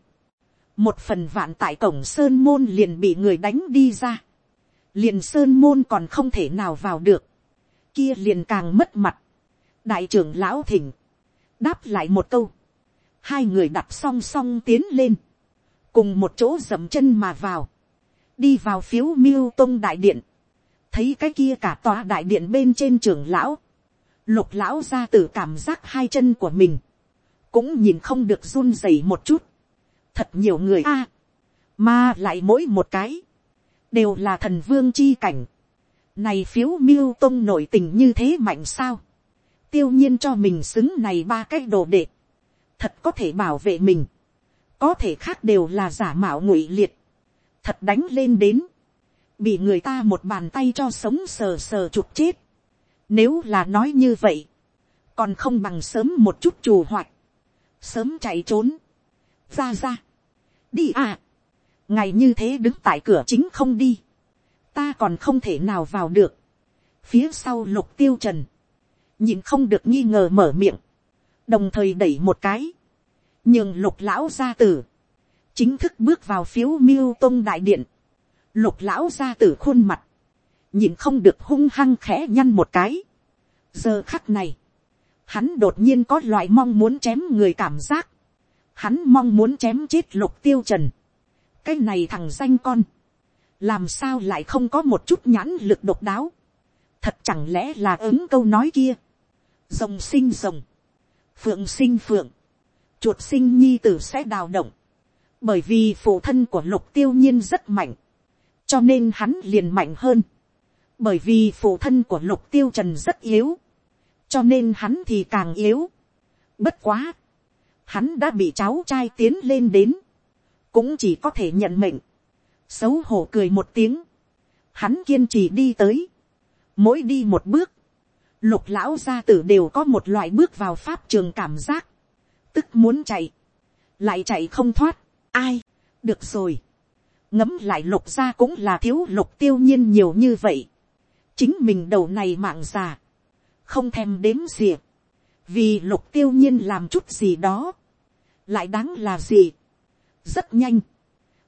A: Một phần vạn tại cổng Sơn Môn liền bị người đánh đi ra. Liền Sơn Môn còn không thể nào vào được. Kia liền càng mất mặt. Đại trưởng lão thỉnh. Đáp lại một câu hai người đặt song song tiến lên, cùng một chỗ dậm chân mà vào, đi vào phiếu miêu tông đại điện, thấy cái kia cả tòa đại điện bên trên trường lão, lục lão ra từ cảm giác hai chân của mình, cũng nhìn không được run rẩy một chút, thật nhiều người a, mà lại mỗi một cái, đều là thần vương chi cảnh, này phiếu miêu tông nổi tình như thế mạnh sao tiêu nhiên cho mình xứng này ba cái đồ đệ thật có thể bảo vệ mình, có thể khác đều là giả mạo ngụy liệt, thật đánh lên đến, bị người ta một bàn tay cho sống sờ sờ chụp chết, nếu là nói như vậy, còn không bằng sớm một chút trù hoạt, sớm chạy trốn, ra ra, đi à, ngày như thế đứng tại cửa chính không đi, ta còn không thể nào vào được, phía sau lục tiêu trần, nhìn không được nghi ngờ mở miệng, đồng thời đẩy một cái, nhường lục lão gia tử, chính thức bước vào phiếu miêu tôn đại điện, lục lão gia tử khuôn mặt, nhìn không được hung hăng khẽ nhăn một cái. giờ khắc này, hắn đột nhiên có loại mong muốn chém người cảm giác, hắn mong muốn chém chết lục tiêu trần, cái này thằng danh con, làm sao lại không có một chút nhãn lực độc đáo, thật chẳng lẽ là ứng câu nói kia, rồng sinh rồng, phượng sinh phượng, chuột sinh nhi tử sẽ đào động, bởi vì phụ thân của lục tiêu nhiên rất mạnh, cho nên hắn liền mạnh hơn, bởi vì phụ thân của lục tiêu trần rất yếu, cho nên hắn thì càng yếu, bất quá, hắn đã bị cháu trai tiến lên đến, cũng chỉ có thể nhận mệnh, xấu hổ cười một tiếng, hắn kiên trì đi tới, mỗi đi một bước, lục lão gia tử đều có một loại bước vào pháp trường cảm giác, tức muốn chạy, lại chạy không thoát, ai, được rồi, ngấm lại lục gia cũng là thiếu lục tiêu nhiên nhiều như vậy, chính mình đầu này mạng già, không thèm đếm gì, vì lục tiêu nhiên làm chút gì đó, lại đáng là gì, rất nhanh,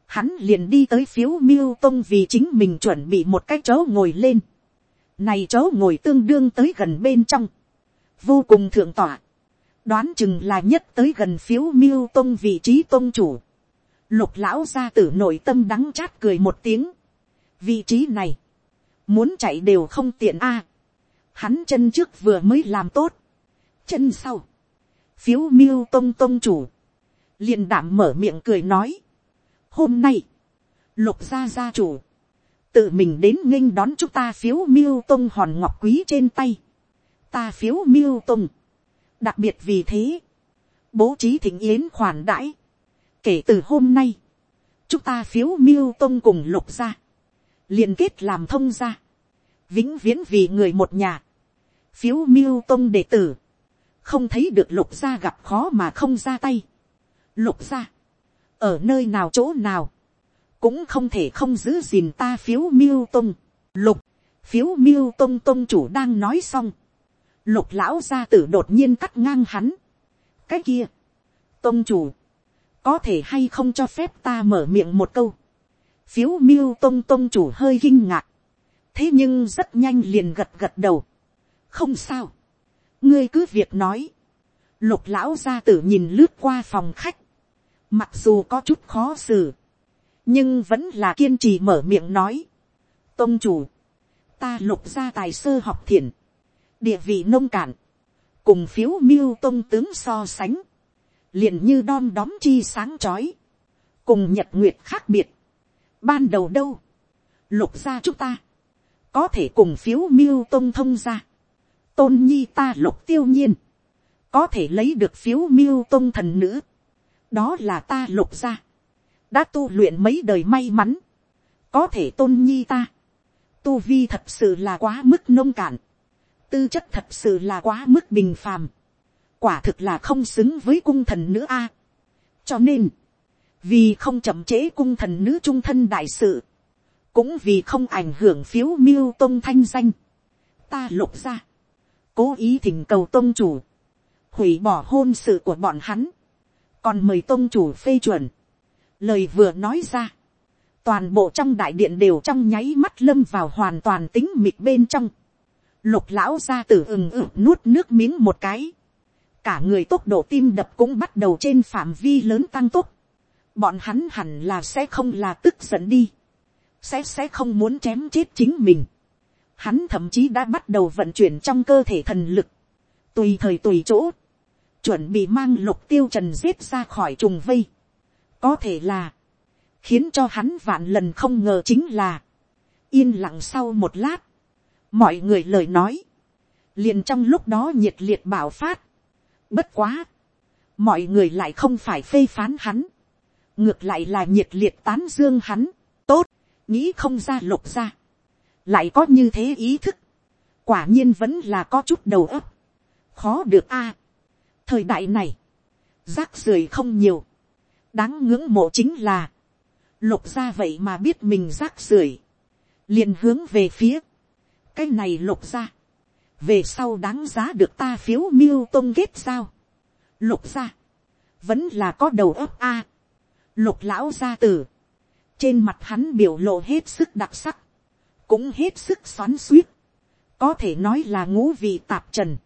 A: hắn liền đi tới phiếu miêu tông vì chính mình chuẩn bị một cái chỗ ngồi lên, này chỗ ngồi tương đương tới gần bên trong, vô cùng thượng tỏa, đoán chừng là nhất tới gần phiếu miêu tôn vị trí tôn chủ, lục lão gia tử nội tâm đắng chát cười một tiếng, vị trí này, muốn chạy đều không tiện a, hắn chân trước vừa mới làm tốt, chân sau, phiếu miêu tôn tôn chủ, liền đảm mở miệng cười nói, hôm nay, lục gia gia chủ, tự mình đến nghinh đón chúng ta phiếu miêu tông hòn ngọc quý trên tay, ta phiếu miêu tông, đặc biệt vì thế, bố trí thịnh yến khoản đãi, kể từ hôm nay, chúng ta phiếu miêu tông cùng lục ra, liên kết làm thông ra, vĩnh viễn vì người một nhà, phiếu miêu tông đệ tử, không thấy được lục gia gặp khó mà không ra tay. Lục gia, ở nơi nào chỗ nào, cũng không thể không giữ gìn ta phiếu miêu tông. Lục, phiếu miêu tông tông chủ đang nói xong. Lục lão gia tử đột nhiên cắt ngang hắn. Cái kia, tông chủ, có thể hay không cho phép ta mở miệng một câu. Phiếu miêu tông tông chủ hơi kinh ngạc. Thế nhưng rất nhanh liền gật gật đầu. Không sao. Ngươi cứ việc nói. Lục lão gia tử nhìn lướt qua phòng khách. Mặc dù có chút khó xử nhưng vẫn là kiên trì mở miệng nói. tông chủ, ta lục ra tài sơ học thiền, địa vị nông cạn, cùng phiếu miêu tông tướng so sánh, liền như đom đóm chi sáng trói, cùng nhật nguyệt khác biệt, ban đầu đâu, lục ra chúng ta, có thể cùng phiếu miêu tông thông ra, tôn nhi ta lục tiêu nhiên, có thể lấy được phiếu miêu tông thần nữ, đó là ta lục ra, đã tu luyện mấy đời may mắn, có thể tôn nhi ta, tu vi thật sự là quá mức nông cạn, tư chất thật sự là quá mức bình phàm, quả thực là không xứng với cung thần nữ a. cho nên, vì không chậm chế cung thần nữ trung thân đại sự, cũng vì không ảnh hưởng phiếu miêu tôn thanh danh, ta lục ra, cố ý thỉnh cầu tôn chủ, hủy bỏ hôn sự của bọn hắn, còn mời tôn chủ phê chuẩn, lời vừa nói ra, toàn bộ trong đại điện đều trong nháy mắt lâm vào hoàn toàn tính mịt bên trong. Lục lão ra tử ừng ừng nuốt nước miếng một cái. Cả người tốc độ tim đập cũng bắt đầu trên phạm vi lớn tăng tốc. Bọn hắn hẳn là sẽ không là tức giận đi. Sẽ sẽ không muốn chém chết chính mình. Hắn thậm chí đã bắt đầu vận chuyển trong cơ thể thần lực. Tùy thời tùy chỗ. Chuẩn bị mang lục tiêu trần giết ra khỏi trùng vây có thể là, khiến cho hắn vạn lần không ngờ chính là, yên lặng sau một lát, mọi người lời nói, liền trong lúc đó nhiệt liệt bảo phát, bất quá, mọi người lại không phải phê phán hắn, ngược lại là nhiệt liệt tán dương hắn, tốt, nghĩ không ra lục ra, lại có như thế ý thức, quả nhiên vẫn là có chút đầu óc, khó được a, thời đại này, rác rưởi không nhiều, đáng ngưỡng mộ chính là, lục gia vậy mà biết mình rác rưởi, liền hướng về phía, cái này lục gia, về sau đáng giá được ta phiếu miêu tôn ghét sao, lục gia, vẫn là có đầu ấp a, lục lão gia tử, trên mặt hắn biểu lộ hết sức đặc sắc, cũng hết sức xoắn suýt, có thể nói là ngũ vị tạp trần,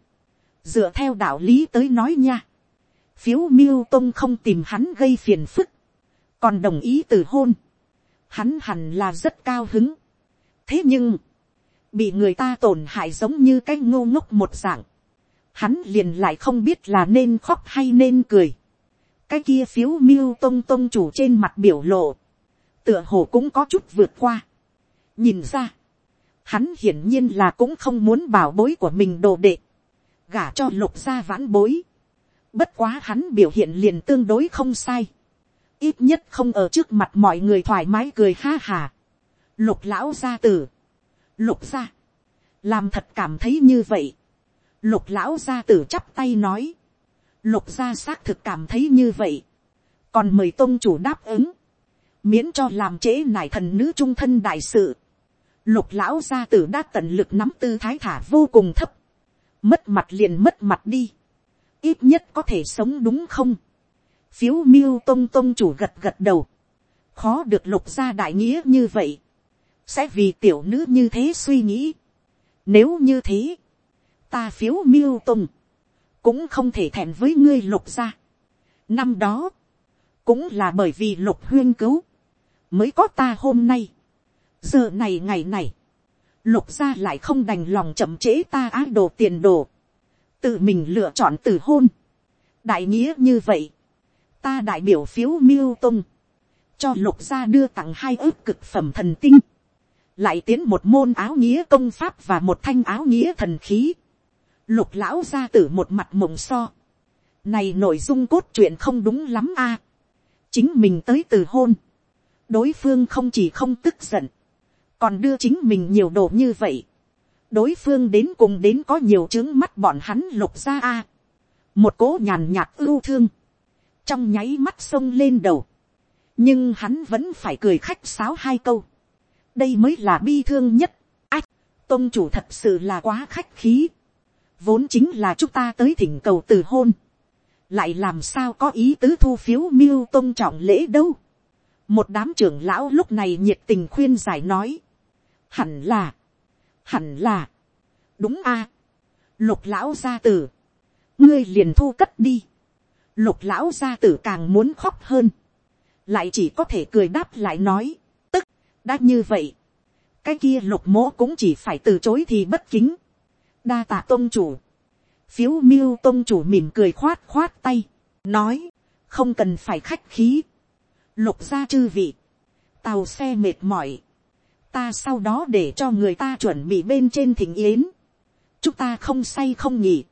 A: dựa theo đạo lý tới nói nha, phiếu miêu tông không tìm hắn gây phiền phức, còn đồng ý từ hôn, hắn hẳn là rất cao hứng. thế nhưng, bị người ta tổn hại giống như cái ngô ngốc một dạng, hắn liền lại không biết là nên khóc hay nên cười. cái kia phiếu miêu tông tông chủ trên mặt biểu lộ, tựa hồ cũng có chút vượt qua. nhìn ra, hắn hiển nhiên là cũng không muốn bảo bối của mình đồ đệ, gả cho lục gia vãn bối Bất quá hắn biểu hiện liền tương đối không sai. Ít nhất không ở trước mặt mọi người thoải mái cười ha hà. Lục lão gia tử. Lục gia. Làm thật cảm thấy như vậy. Lục lão gia tử chắp tay nói. Lục gia xác thực cảm thấy như vậy. Còn mời tôn chủ đáp ứng. Miễn cho làm trễ nải thần nữ trung thân đại sự. Lục lão gia tử đã tận lực nắm tư thái thả vô cùng thấp. Mất mặt liền mất mặt đi ít nhất có thể sống đúng không. phiếu miêu tông tông chủ gật gật đầu, khó được lục ra đại nghĩa như vậy, sẽ vì tiểu nữ như thế suy nghĩ. Nếu như thế, ta phiếu miêu tông, cũng không thể thẹn với ngươi lục ra. năm đó, cũng là bởi vì lục huyên cứu, mới có ta hôm nay. giờ này ngày này, lục ra lại không đành lòng chậm trễ ta ác đồ tiền đồ tự mình lựa chọn từ hôn, đại nghĩa như vậy, ta đại biểu phiếu miêu tung, cho lục gia đưa tặng hai ước cực phẩm thần tinh, lại tiến một môn áo nghĩa công pháp và một thanh áo nghĩa thần khí, lục lão gia tử một mặt mộng so, này nội dung cốt truyện không đúng lắm a, chính mình tới từ hôn, đối phương không chỉ không tức giận, còn đưa chính mình nhiều đồ như vậy, đối phương đến cùng đến có nhiều chứng mắt bọn hắn lục ra a. một cố nhàn nhạt ưu thương, trong nháy mắt sông lên đầu, nhưng hắn vẫn phải cười khách sáo hai câu. đây mới là bi thương nhất. ách, tôn chủ thật sự là quá khách khí. vốn chính là chúng ta tới thỉnh cầu từ hôn. lại làm sao có ý tứ thu phiếu miêu tôn trọng lễ đâu. một đám trưởng lão lúc này nhiệt tình khuyên giải nói. hẳn là, hẳn là, đúng a, lục lão gia tử, ngươi liền thu cất đi, lục lão gia tử càng muốn khóc hơn, lại chỉ có thể cười đáp lại nói, tức, đã như vậy, cái kia lục mỗ cũng chỉ phải từ chối thì bất kính, đa tạ tôn chủ, phiếu miêu tôn chủ mỉm cười khoát khoát tay, nói, không cần phải khách khí, lục ra chư vị, tàu xe mệt mỏi, ta sau đó để cho người ta chuẩn bị bên trên thỉnh yến. chúng ta không say không nghỉ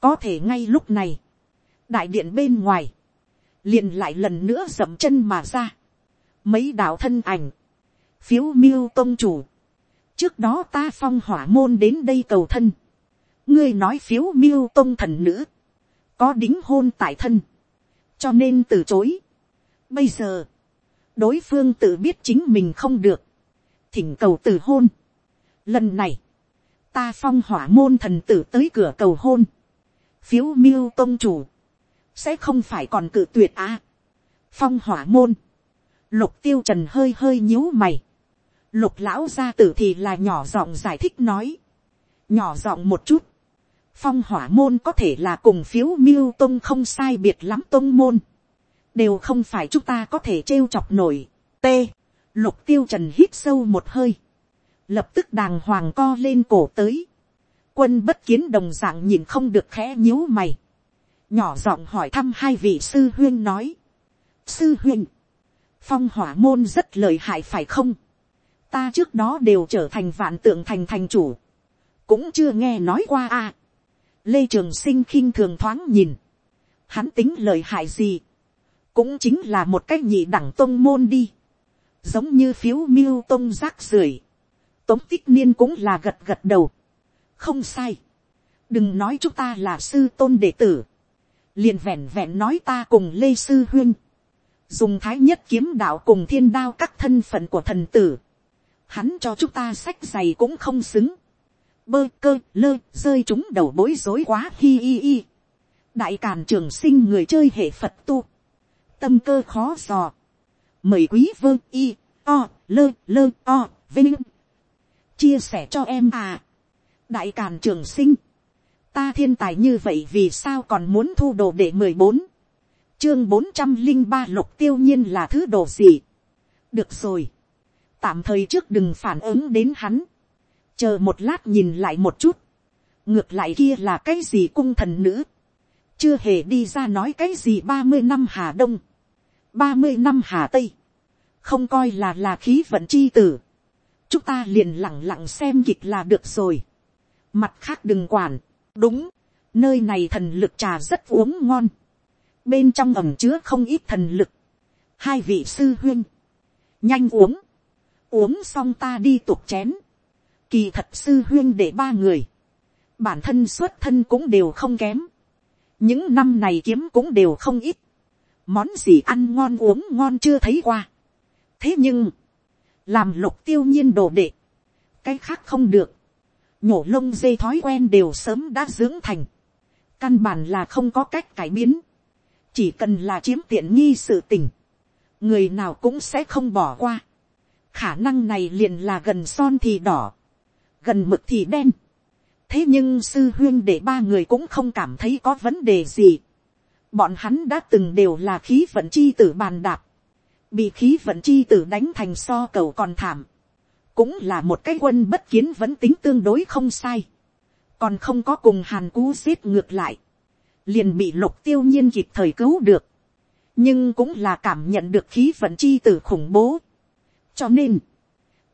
A: có thể ngay lúc này, đại điện bên ngoài, liền lại lần nữa dậm chân mà ra. mấy đạo thân ảnh, phiếu miêu tôn chủ, trước đó ta phong hỏa môn đến đây cầu thân. ngươi nói phiếu miêu tôn thần nữ, có đính hôn tại thân, cho nên từ chối. bây giờ, đối phương tự biết chính mình không được, thỉnh cầu từ hôn. Lần này, ta phong hỏa môn thần tử tới cửa cầu hôn. Phiếu miêu tông chủ, sẽ không phải còn cự tuyệt á. À. Phong hỏa môn, lục tiêu trần hơi hơi nhíu mày. Lục lão gia tử thì là nhỏ giọng giải thích nói. Nhỏ giọng một chút. Phong hỏa môn có thể là cùng phiếu miêu tông không sai biệt lắm tông môn. Đều không phải chúng ta có thể trêu chọc nổi. T Lục tiêu trần hít sâu một hơi. Lập tức đàng hoàng co lên cổ tới. Quân bất kiến đồng dạng nhìn không được khẽ nhíu mày. Nhỏ giọng hỏi thăm hai vị sư huyên nói. Sư huyên. Phong hỏa môn rất lợi hại phải không? Ta trước đó đều trở thành vạn tượng thành thành chủ. Cũng chưa nghe nói qua à. Lê Trường Sinh khinh thường thoáng nhìn. Hắn tính lợi hại gì? Cũng chính là một cách nhị đẳng tôn môn đi giống như phiếu miêu tông rác rưởi. Tống tích niên cũng là gật gật đầu. Không sai. Đừng nói chúng ta là sư tôn đệ tử. Liền vẹn vẹn nói ta cùng Lê Sư Huyên. Dùng thái nhất kiếm đạo cùng thiên đao các thân phận của thần tử. Hắn cho chúng ta sách giày cũng không xứng. Bơ cơ lơ rơi chúng đầu bối rối quá hi hi hi. Đại càn trường sinh người chơi hệ Phật tu. Tâm cơ khó dò mời quý vương y o lơ lơ o vinh chia sẻ cho em à đại càn trường sinh ta thiên tài như vậy vì sao còn muốn thu đồ để mười bốn chương bốn trăm linh ba lục tiêu nhiên là thứ đồ gì được rồi tạm thời trước đừng phản ứng đến hắn chờ một lát nhìn lại một chút ngược lại kia là cái gì cung thần nữ chưa hề đi ra nói cái gì ba mươi năm hà đông ba mươi năm hà tây, không coi là là khí vận chi tử, chúng ta liền lặng lặng xem kịch là được rồi, mặt khác đừng quản, đúng, nơi này thần lực trà rất uống ngon, bên trong ẩm chứa không ít thần lực, hai vị sư huyên, nhanh uống, uống xong ta đi tục chén, kỳ thật sư huyên để ba người, bản thân xuất thân cũng đều không kém, những năm này kiếm cũng đều không ít, món gì ăn ngon uống ngon chưa thấy qua. thế nhưng, làm lục tiêu nhiên đồ đệ, cái khác không được, nhổ lông dây thói quen đều sớm đã dưỡng thành, căn bản là không có cách cải biến, chỉ cần là chiếm tiện nghi sự tình, người nào cũng sẽ không bỏ qua, khả năng này liền là gần son thì đỏ, gần mực thì đen, thế nhưng sư huyên để ba người cũng không cảm thấy có vấn đề gì, Bọn hắn đã từng đều là khí vận chi tử bàn đạp. Bị khí vận chi tử đánh thành so cầu còn thảm. Cũng là một cái quân bất kiến vẫn tính tương đối không sai. Còn không có cùng hàn cú giết ngược lại. Liền bị lục tiêu nhiên kịp thời cứu được. Nhưng cũng là cảm nhận được khí vận chi tử khủng bố. Cho nên.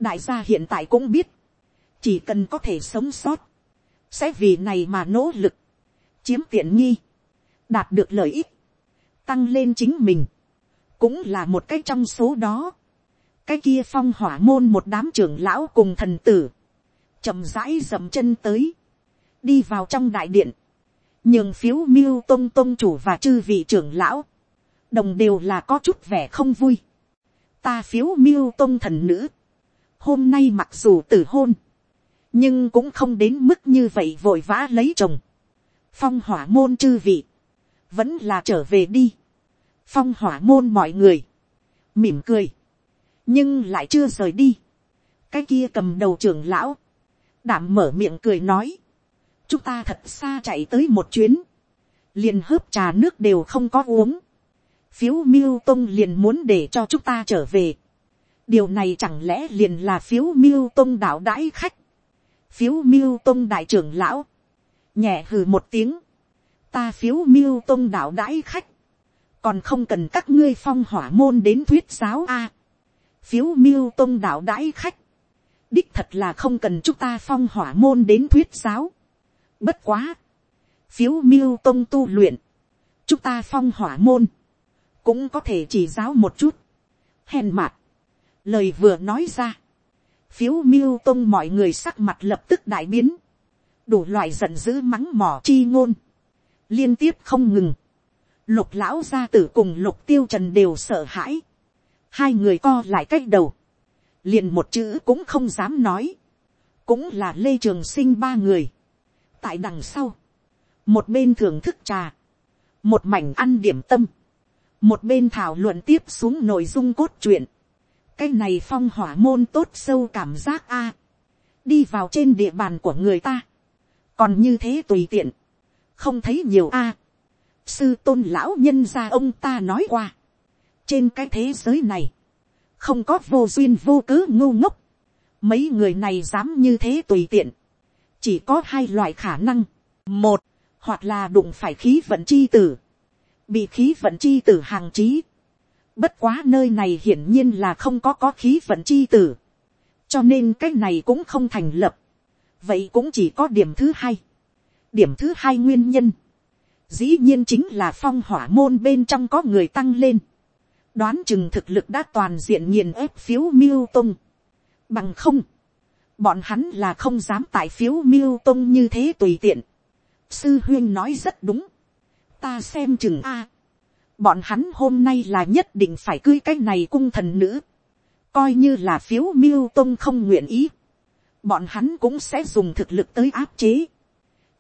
A: Đại gia hiện tại cũng biết. Chỉ cần có thể sống sót. Sẽ vì này mà nỗ lực. Chiếm tiện nghi đạt được lợi ích, tăng lên chính mình, cũng là một cái trong số đó. cái kia phong hỏa môn một đám trưởng lão cùng thần tử, chậm rãi dậm chân tới, đi vào trong đại điện, nhường phiếu miêu tôn tôn chủ và chư vị trưởng lão, đồng đều là có chút vẻ không vui. ta phiếu miêu tôn thần nữ, hôm nay mặc dù tử hôn, nhưng cũng không đến mức như vậy vội vã lấy chồng. phong hỏa môn chư vị, vẫn là trở về đi, phong hỏa môn mọi người, mỉm cười, nhưng lại chưa rời đi, cái kia cầm đầu trưởng lão, đảm mở miệng cười nói, chúng ta thật xa chạy tới một chuyến, liền hớp trà nước đều không có uống, phiếu miêu tông liền muốn để cho chúng ta trở về, điều này chẳng lẽ liền là phiếu miêu tông đạo đãi khách, phiếu miêu tông đại trưởng lão, nhẹ hừ một tiếng, ta phiếu miêu tôn đạo đãi khách, còn không cần các ngươi phong hỏa môn đến thuyết giáo a. À, phiếu miêu tôn đạo đãi khách, đích thật là không cần chúng ta phong hỏa môn đến thuyết giáo. Bất quá, phiếu miêu tôn tu luyện, chúng ta phong hỏa môn, cũng có thể chỉ giáo một chút. Hèn mạt, lời vừa nói ra, phiếu miêu tôn mọi người sắc mặt lập tức đại biến, đủ loại giận dữ mắng mỏ chi ngôn, liên tiếp không ngừng, lục lão gia tử cùng lục tiêu trần đều sợ hãi, hai người co lại cách đầu, liền một chữ cũng không dám nói, cũng là lê trường sinh ba người, tại đằng sau, một bên thưởng thức trà, một mảnh ăn điểm tâm, một bên thảo luận tiếp xuống nội dung cốt truyện, cái này phong hỏa môn tốt sâu cảm giác a, đi vào trên địa bàn của người ta, còn như thế tùy tiện, không thấy nhiều a. sư tôn lão nhân gia ông ta nói qua. trên cái thế giới này, không có vô duyên vô cớ ngu ngốc. mấy người này dám như thế tùy tiện. chỉ có hai loại khả năng. một, hoặc là đụng phải khí vận chi tử. bị khí vận chi tử hàng trí. bất quá nơi này hiển nhiên là không có có khí vận chi tử. cho nên cái này cũng không thành lập. vậy cũng chỉ có điểm thứ hai điểm thứ hai nguyên nhân, dĩ nhiên chính là phong hỏa môn bên trong có người tăng lên, đoán chừng thực lực đã toàn diện nghiền ép phiếu miêu tông, bằng không, bọn hắn là không dám tại phiếu miêu tông như thế tùy tiện, sư huyên nói rất đúng, ta xem chừng a, bọn hắn hôm nay là nhất định phải cưới cái này cung thần nữ, coi như là phiếu miêu tông không nguyện ý, bọn hắn cũng sẽ dùng thực lực tới áp chế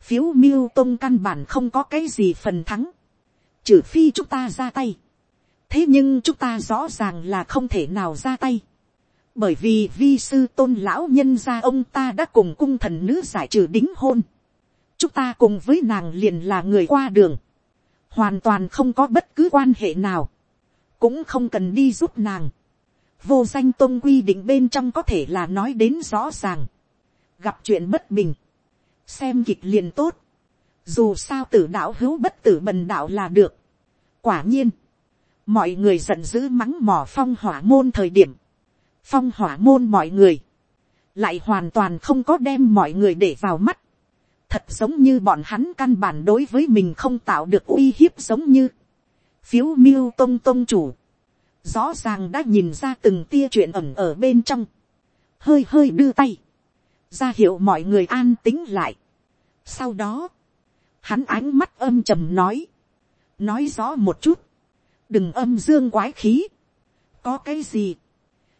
A: phiếu miêu tôn căn bản không có cái gì phần thắng, trừ phi chúng ta ra tay. thế nhưng chúng ta rõ ràng là không thể nào ra tay, bởi vì vi sư tôn lão nhân gia ông ta đã cùng cung thần nữ giải trừ đính hôn, chúng ta cùng với nàng liền là người qua đường, hoàn toàn không có bất cứ quan hệ nào, cũng không cần đi giúp nàng. vô danh tôn quy định bên trong có thể là nói đến rõ ràng, gặp chuyện bất bình, xem kịch liền tốt, dù sao tử đạo hữu bất tử bần đạo là được. quả nhiên, mọi người giận dữ mắng mỏ phong hỏa môn thời điểm, phong hỏa môn mọi người, lại hoàn toàn không có đem mọi người để vào mắt, thật giống như bọn hắn căn bản đối với mình không tạo được uy hiếp giống như, phiếu miêu tông tông chủ, rõ ràng đã nhìn ra từng tia chuyện ẩn ở bên trong, hơi hơi đưa tay, ra hiệu mọi người an tính lại. Sau đó, hắn ánh mắt âm trầm nói, nói rõ một chút, đừng âm dương quái khí, có cái gì,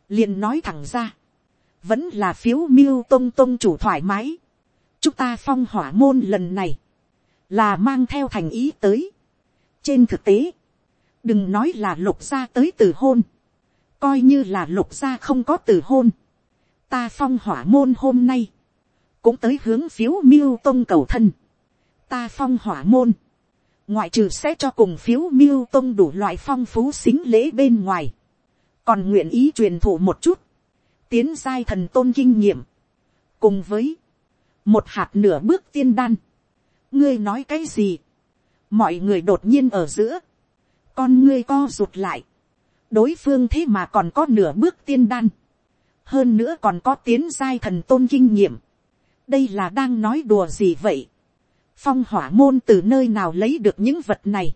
A: liền nói thẳng ra, vẫn là phiếu miêu tông tông chủ thoải mái, chúng ta phong hỏa môn lần này, là mang theo thành ý tới. trên thực tế, đừng nói là lục gia tới từ hôn, coi như là lục gia không có từ hôn, ta phong hỏa môn hôm nay, cũng tới hướng phiếu miêu tôn cầu thân. ta phong hỏa môn, ngoại trừ sẽ cho cùng phiếu miêu tôn đủ loại phong phú xính lễ bên ngoài, còn nguyện ý truyền thụ một chút, tiến giai thần tôn kinh nghiệm, cùng với một hạt nửa bước tiên đan, ngươi nói cái gì, mọi người đột nhiên ở giữa, con ngươi co rụt lại, đối phương thế mà còn có nửa bước tiên đan, hơn nữa còn có tiến giai thần tôn kinh nghiệm, đây là đang nói đùa gì vậy, phong hỏa môn từ nơi nào lấy được những vật này,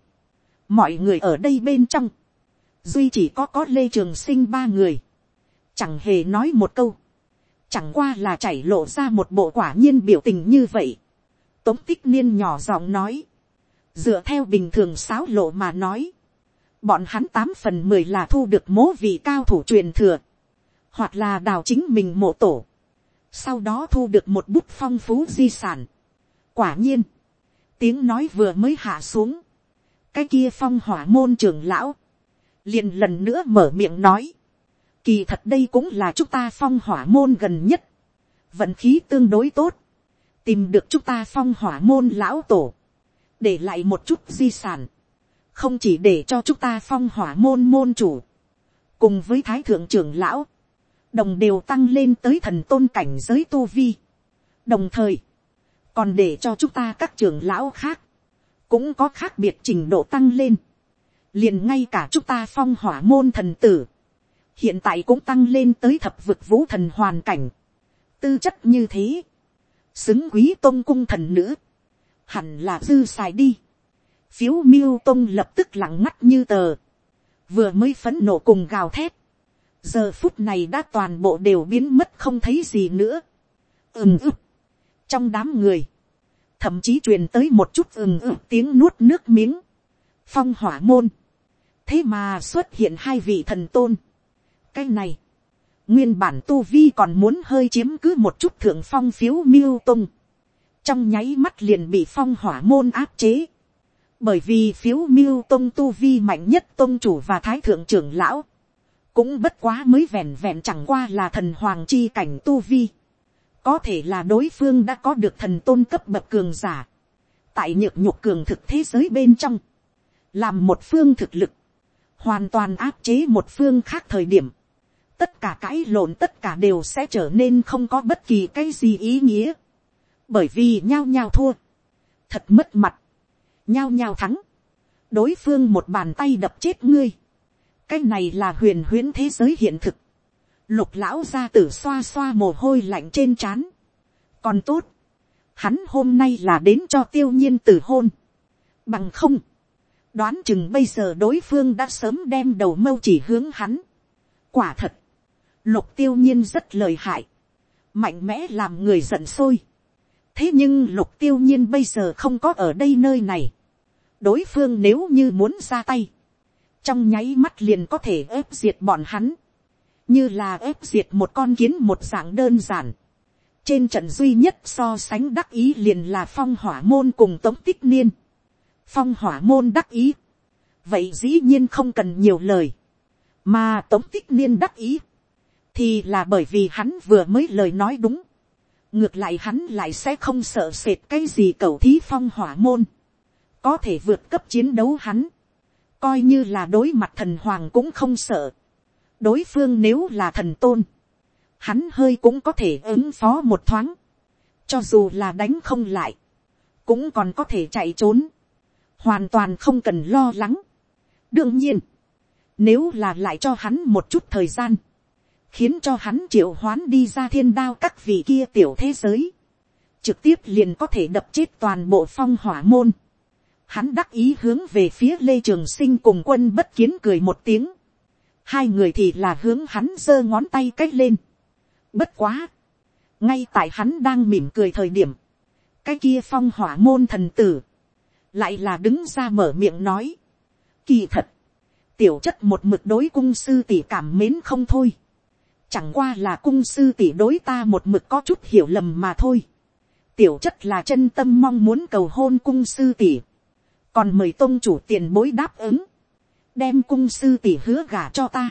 A: mọi người ở đây bên trong, duy chỉ có có lê trường sinh ba người, chẳng hề nói một câu, chẳng qua là chảy lộ ra một bộ quả nhiên biểu tình như vậy, tống tích niên nhỏ giọng nói, dựa theo bình thường sáo lộ mà nói, bọn hắn tám phần mười là thu được mố vị cao thủ truyền thừa, hoặc là đào chính mình mộ tổ, sau đó thu được một bút phong phú di sản. quả nhiên, tiếng nói vừa mới hạ xuống, cái kia phong hỏa môn trưởng lão, liền lần nữa mở miệng nói, kỳ thật đây cũng là chúng ta phong hỏa môn gần nhất, vận khí tương đối tốt, tìm được chúng ta phong hỏa môn lão tổ, để lại một chút di sản, không chỉ để cho chúng ta phong hỏa môn môn chủ, cùng với thái thượng trưởng lão, đồng đều tăng lên tới thần tôn cảnh giới tu vi. đồng thời, còn để cho chúng ta các trưởng lão khác, cũng có khác biệt trình độ tăng lên. liền ngay cả chúng ta phong hỏa môn thần tử, hiện tại cũng tăng lên tới thập vực vũ thần hoàn cảnh. tư chất như thế, xứng quý tôn cung thần nữ, hẳn là dư xài đi. phiếu miêu tôn lập tức lặng mắt như tờ, vừa mới phấn nộ cùng gào thét, giờ phút này đã toàn bộ đều biến mất không thấy gì nữa. ừng ức, trong đám người, thậm chí truyền tới một chút ừng ức tiếng nuốt nước miếng, phong hỏa môn, thế mà xuất hiện hai vị thần tôn. cái này, nguyên bản tu vi còn muốn hơi chiếm cứ một chút thượng phong phiếu miêu tung, trong nháy mắt liền bị phong hỏa môn áp chế, bởi vì phiếu miêu tông tu vi mạnh nhất tông chủ và thái thượng trưởng lão cũng bất quá mới vẹn vẹn chẳng qua là thần hoàng chi cảnh tu vi, có thể là đối phương đã có được thần tôn cấp bậc cường giả, tại nhược nhục cường thực thế giới bên trong, làm một phương thực lực, hoàn toàn áp chế một phương khác thời điểm, tất cả cãi lộn tất cả đều sẽ trở nên không có bất kỳ cái gì ý nghĩa, bởi vì nhao nhao thua, thật mất mặt, nhao nhao thắng, đối phương một bàn tay đập chết ngươi, cái này là huyền huyễn thế giới hiện thực. lục lão gia tử xoa xoa mồ hôi lạnh trên trán. còn tốt, hắn hôm nay là đến cho tiêu nhiên tử hôn. bằng không, đoán chừng bây giờ đối phương đã sớm đem đầu mâu chỉ hướng hắn. quả thật, lục tiêu nhiên rất lời hại, mạnh mẽ làm người giận sôi. thế nhưng lục tiêu nhiên bây giờ không có ở đây nơi này. đối phương nếu như muốn ra tay, trong nháy mắt liền có thể ép diệt bọn hắn, như là ép diệt một con kiến một dạng đơn giản. trên trận duy nhất so sánh đắc ý liền là phong hỏa môn cùng tống tích niên. phong hỏa môn đắc ý, vậy dĩ nhiên không cần nhiều lời, mà tống tích niên đắc ý, thì là bởi vì hắn vừa mới lời nói đúng, ngược lại hắn lại sẽ không sợ sệt cái gì cầu thí phong hỏa môn, có thể vượt cấp chiến đấu hắn, coi như là đối mặt thần hoàng cũng không sợ. đối phương nếu là thần tôn, hắn hơi cũng có thể ứng phó một thoáng, cho dù là đánh không lại, cũng còn có thể chạy trốn, hoàn toàn không cần lo lắng. đương nhiên, nếu là lại cho hắn một chút thời gian, khiến cho hắn triệu hoán đi ra thiên đao các vị kia tiểu thế giới, trực tiếp liền có thể đập chết toàn bộ phong hỏa môn hắn đắc ý hướng về phía lê trường sinh cùng quân bất kiến cười một tiếng. hai người thì là hướng hắn giơ ngón tay c á c h lên. bất quá. ngay tại hắn đang mỉm cười thời điểm. cái kia phong hỏa môn thần tử. lại là đứng ra mở miệng nói. kỳ thật. tiểu chất một mực đối cung sư tỷ cảm mến không thôi. chẳng qua là cung sư tỷ đối ta một mực có chút hiểu lầm mà thôi. tiểu chất là chân tâm mong muốn cầu hôn cung sư tỷ còn mời tôn chủ tiền bối đáp ứng, đem cung sư tỷ hứa gả cho ta.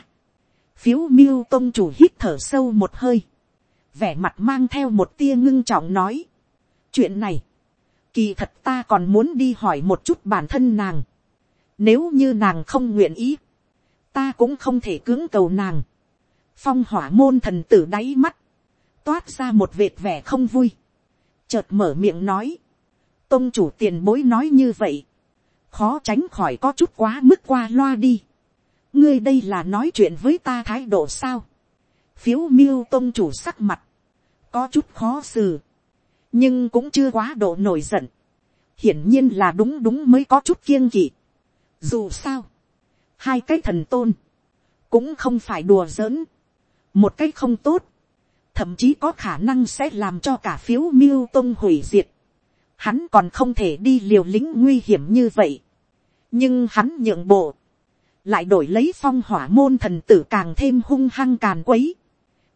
A: phiếu miêu tôn chủ hít thở sâu một hơi, vẻ mặt mang theo một tia ngưng trọng nói. chuyện này, kỳ thật ta còn muốn đi hỏi một chút bản thân nàng. nếu như nàng không nguyện ý, ta cũng không thể cưỡng cầu nàng. phong hỏa môn thần tử đáy mắt, toát ra một vệt vẻ không vui, chợt mở miệng nói, tôn chủ tiền bối nói như vậy, khó tránh khỏi có chút quá mức qua loa đi. ngươi đây là nói chuyện với ta thái độ sao. phiếu miêu tôn chủ sắc mặt, có chút khó xử, nhưng cũng chưa quá độ nổi giận. hiển nhiên là đúng đúng mới có chút kiêng kỵ. dù sao, hai cái thần tôn, cũng không phải đùa giỡn, một cái không tốt, thậm chí có khả năng sẽ làm cho cả phiếu miêu tôn hủy diệt. Hắn còn không thể đi liều lĩnh nguy hiểm như vậy nhưng hắn nhượng bộ, lại đổi lấy phong hỏa môn thần tử càng thêm hung hăng càn quấy.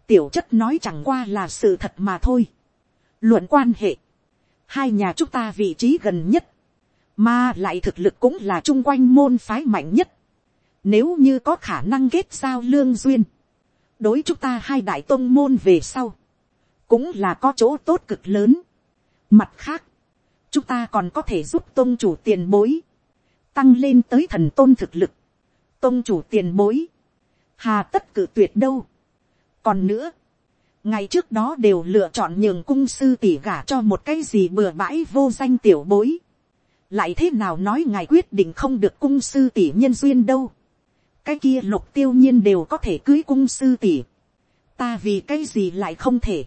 A: tiểu chất nói chẳng qua là sự thật mà thôi. luận quan hệ, hai nhà chúng ta vị trí gần nhất, mà lại thực lực cũng là chung quanh môn phái mạnh nhất. Nếu như có khả năng kết giao lương duyên, đối chúng ta hai đại tôn môn về sau, cũng là có chỗ tốt cực lớn. Mặt khác, chúng ta còn có thể giúp tôn chủ tiền bối, tăng lên tới thần tôn thực lực, tôn chủ tiền bối, hà tất cử tuyệt đâu. còn nữa, ngày trước đó đều lựa chọn nhường cung sư tỷ gả cho một cái gì bừa bãi vô danh tiểu bối, lại thế nào nói ngài quyết định không được cung sư tỷ nhân duyên đâu. cái kia lục tiêu nhiên đều có thể cưới cung sư tỷ. ta vì cái gì lại không thể.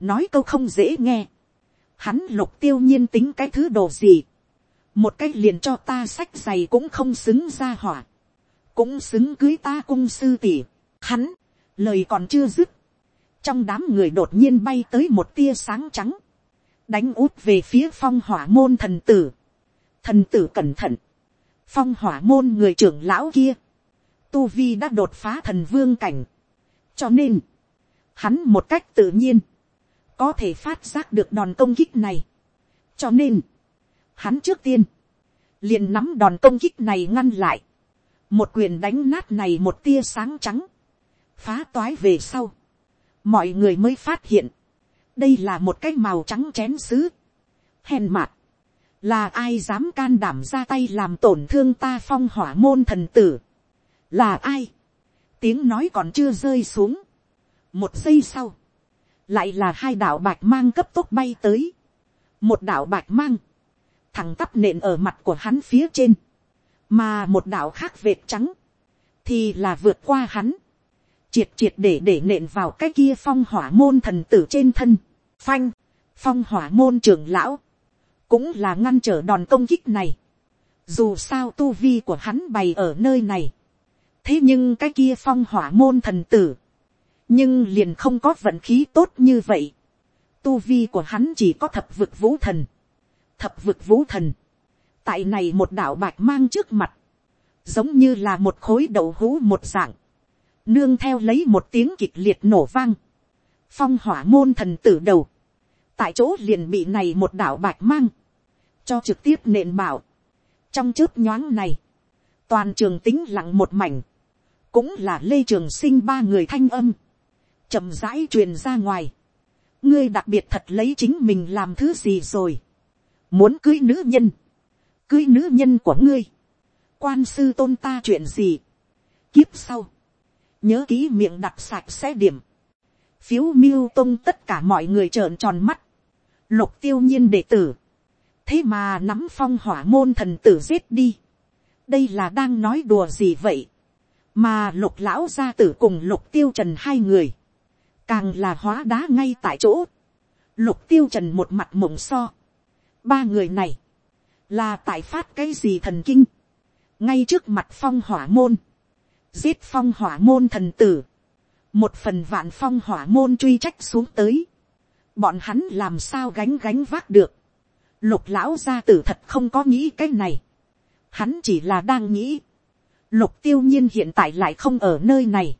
A: nói câu không dễ nghe. hắn lục tiêu nhiên tính cái thứ đồ gì một cách liền cho ta sách giày cũng không xứng ra hỏa, cũng xứng cưới ta cung sư tỷ, hắn, lời còn chưa dứt, trong đám người đột nhiên bay tới một tia sáng trắng, đánh úp về phía phong hỏa môn thần tử, thần tử cẩn thận, phong hỏa môn người trưởng lão kia, tu vi đã đột phá thần vương cảnh, cho nên, hắn một cách tự nhiên, có thể phát giác được đòn công kích này, cho nên, hắn trước tiên, liền nắm đòn công kích này ngăn lại, một quyền đánh nát này một tia sáng trắng, phá toái về sau, mọi người mới phát hiện, đây là một cái màu trắng chén sứ, hèn mạt, là ai dám can đảm ra tay làm tổn thương ta phong hỏa môn thần tử, là ai, tiếng nói còn chưa rơi xuống, một giây sau, lại là hai đạo bạch mang cấp tốc bay tới, một đạo bạch mang, thẳng tắp nện ở mặt của hắn phía trên, mà một đạo khác vệt trắng, thì là vượt qua hắn, triệt triệt để để nện vào cái kia phong hỏa môn thần tử trên thân, phanh, phong hỏa môn trưởng lão, cũng là ngăn trở đòn công kích này, dù sao tu vi của hắn bày ở nơi này, thế nhưng cái kia phong hỏa môn thần tử, nhưng liền không có vận khí tốt như vậy, tu vi của hắn chỉ có thập vực vũ thần, thập vực vũ thần, tại này một đạo bạch mang trước mặt, giống như là một khối đậu hũ một dạng, nương theo lấy một tiếng kịch liệt nổ vang, phong hỏa môn thần tử đầu, tại chỗ liền bị này một đạo bạch mang, cho trực tiếp nện bảo, trong chớp nhoáng này, toàn trường tính lặng một mảnh, cũng là lê trường sinh ba người thanh âm, chậm rãi truyền ra ngoài, ngươi đặc biệt thật lấy chính mình làm thứ gì rồi, muốn cưới nữ nhân, cưới nữ nhân của ngươi, quan sư tôn ta chuyện gì, kiếp sau, nhớ ký miệng đặt sạch sẽ điểm, phiếu miêu tông tất cả mọi người trợn tròn mắt, lục tiêu nhiên đệ tử, thế mà nắm phong hỏa môn thần tử giết đi, đây là đang nói đùa gì vậy, mà lục lão gia tử cùng lục tiêu trần hai người, càng là hóa đá ngay tại chỗ, lục tiêu trần một mặt mộng so, ba người này, là tại phát cái gì thần kinh, ngay trước mặt phong hỏa môn, giết phong hỏa môn thần tử, một phần vạn phong hỏa môn truy trách xuống tới, bọn hắn làm sao gánh gánh vác được, lục lão gia tử thật không có nghĩ cái này, hắn chỉ là đang nghĩ, lục tiêu nhiên hiện tại lại không ở nơi này,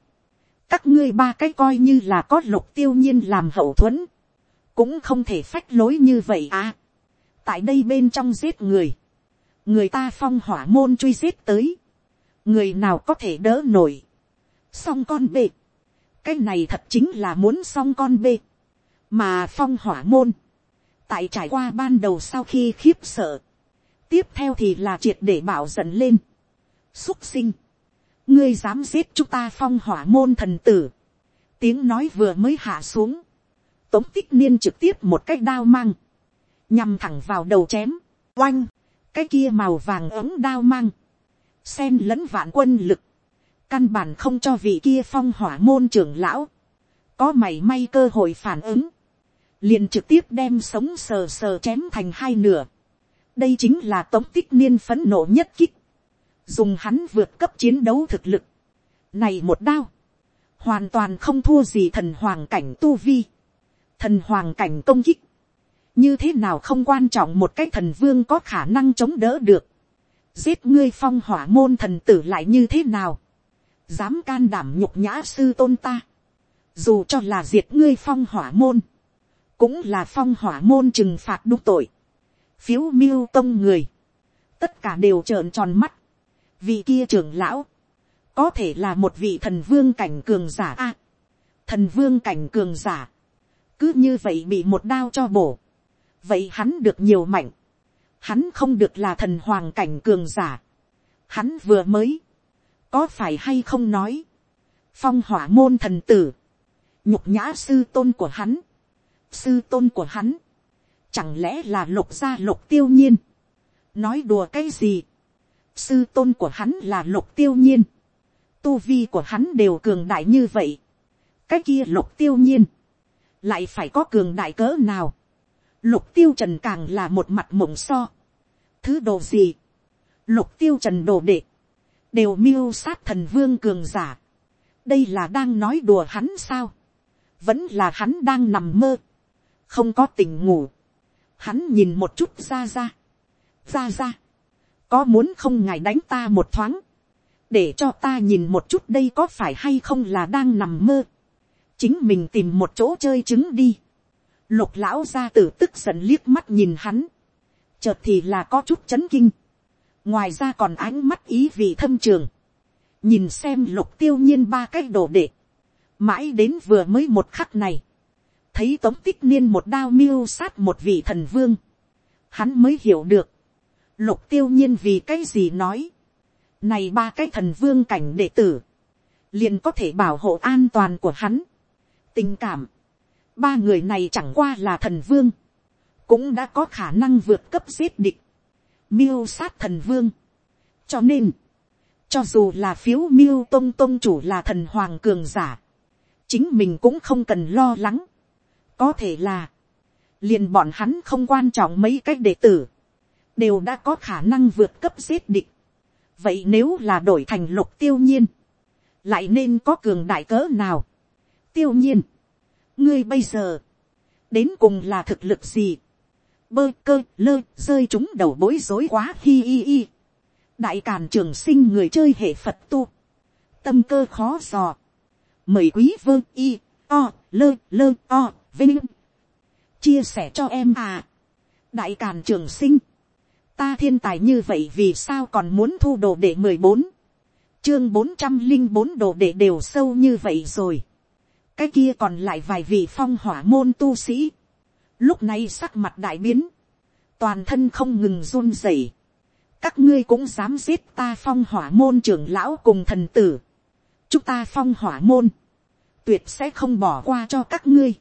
A: các ngươi ba cái coi như là có lục tiêu nhiên làm hậu thuẫn, cũng không thể phách lối như vậy à tại đây bên trong giết người, người ta phong hỏa môn truy giết tới, người nào có thể đỡ nổi, xong con bê, cái này thật chính là muốn xong con bê, mà phong hỏa môn, tại trải qua ban đầu sau khi khiếp sợ, tiếp theo thì là triệt để bảo giận lên, xúc sinh, ngươi dám giết chúng ta phong hỏa môn thần tử, tiếng nói vừa mới hạ xuống, tống tích niên trực tiếp một cách đao mang, nhằm thẳng vào đầu chém, oanh, cái kia màu vàng ống đao mang, sen lẫn vạn quân lực, căn bản không cho vị kia phong hỏa môn trưởng lão, có mảy may cơ hội phản ứng, liền trực tiếp đem sống sờ sờ chém thành hai nửa. đây chính là tống tích niên phấn nộ nhất kích, dùng hắn vượt cấp chiến đấu thực lực, này một đao, hoàn toàn không thua gì thần hoàng cảnh tu vi, thần hoàng cảnh công kích, như thế nào không quan trọng một cái thần vương có khả năng chống đỡ được. giết ngươi phong hỏa môn thần tử lại như thế nào. dám can đảm nhục nhã sư tôn ta. dù cho là diệt ngươi phong hỏa môn, cũng là phong hỏa môn trừng phạt đúng tội. phiếu miêu tông người, tất cả đều trợn tròn mắt. vị kia trưởng lão, có thể là một vị thần vương cảnh cường giả a. thần vương cảnh cường giả, cứ như vậy bị một đao cho bổ vậy hắn được nhiều mạnh, hắn không được là thần hoàng cảnh cường giả, hắn vừa mới, có phải hay không nói, phong hỏa môn thần tử, nhục nhã sư tôn của hắn, sư tôn của hắn, chẳng lẽ là lục gia lục tiêu nhiên, nói đùa cái gì, sư tôn của hắn là lục tiêu nhiên, tu vi của hắn đều cường đại như vậy, cái kia lục tiêu nhiên, lại phải có cường đại cỡ nào, Lục tiêu trần càng là một mặt mộng so. Thứ đồ gì? Lục tiêu trần đồ đệ. Đều miêu sát thần vương cường giả. Đây là đang nói đùa hắn sao? Vẫn là hắn đang nằm mơ. Không có tỉnh ngủ. Hắn nhìn một chút ra ra. Ra ra. Có muốn không ngài đánh ta một thoáng? Để cho ta nhìn một chút đây có phải hay không là đang nằm mơ? Chính mình tìm một chỗ chơi trứng đi Lục lão gia tử tức giận liếc mắt nhìn hắn. Chợt thì là có chút chấn kinh. Ngoài ra còn ánh mắt ý vị thâm trường. Nhìn xem lục tiêu nhiên ba cái đồ đệ. Mãi đến vừa mới một khắc này. Thấy tống tích niên một đao miêu sát một vị thần vương. Hắn mới hiểu được. Lục tiêu nhiên vì cái gì nói. Này ba cái thần vương cảnh đệ tử. Liền có thể bảo hộ an toàn của hắn. Tình cảm ba người này chẳng qua là thần vương, cũng đã có khả năng vượt cấp giết địch, miêu sát thần vương. cho nên, cho dù là phiếu miêu tôn tôn chủ là thần hoàng cường giả, chính mình cũng không cần lo lắng. có thể là, liền bọn hắn không quan trọng mấy cái đệ tử, đều đã có khả năng vượt cấp giết địch. vậy nếu là đổi thành lục tiêu nhiên, lại nên có cường đại cỡ nào. tiêu nhiên, ngươi bây giờ, đến cùng là thực lực gì, bơ cơ lơ rơi chúng đầu bối rối quá hi hi hi. đại càn trường sinh người chơi hệ phật tu, tâm cơ khó dò, mời quý vơ y, o, lơ lơ o, vinh, chia sẻ cho em à, đại càn trường sinh, ta thiên tài như vậy vì sao còn muốn thu đồ để mười bốn, chương bốn trăm linh bốn đồ để đều sâu như vậy rồi, cái kia còn lại vài vị phong hỏa môn tu sĩ, lúc này sắc mặt đại biến, toàn thân không ngừng run rẩy, các ngươi cũng dám giết ta phong hỏa môn trưởng lão cùng thần tử, chúng ta phong hỏa môn, tuyệt sẽ không bỏ qua cho các ngươi,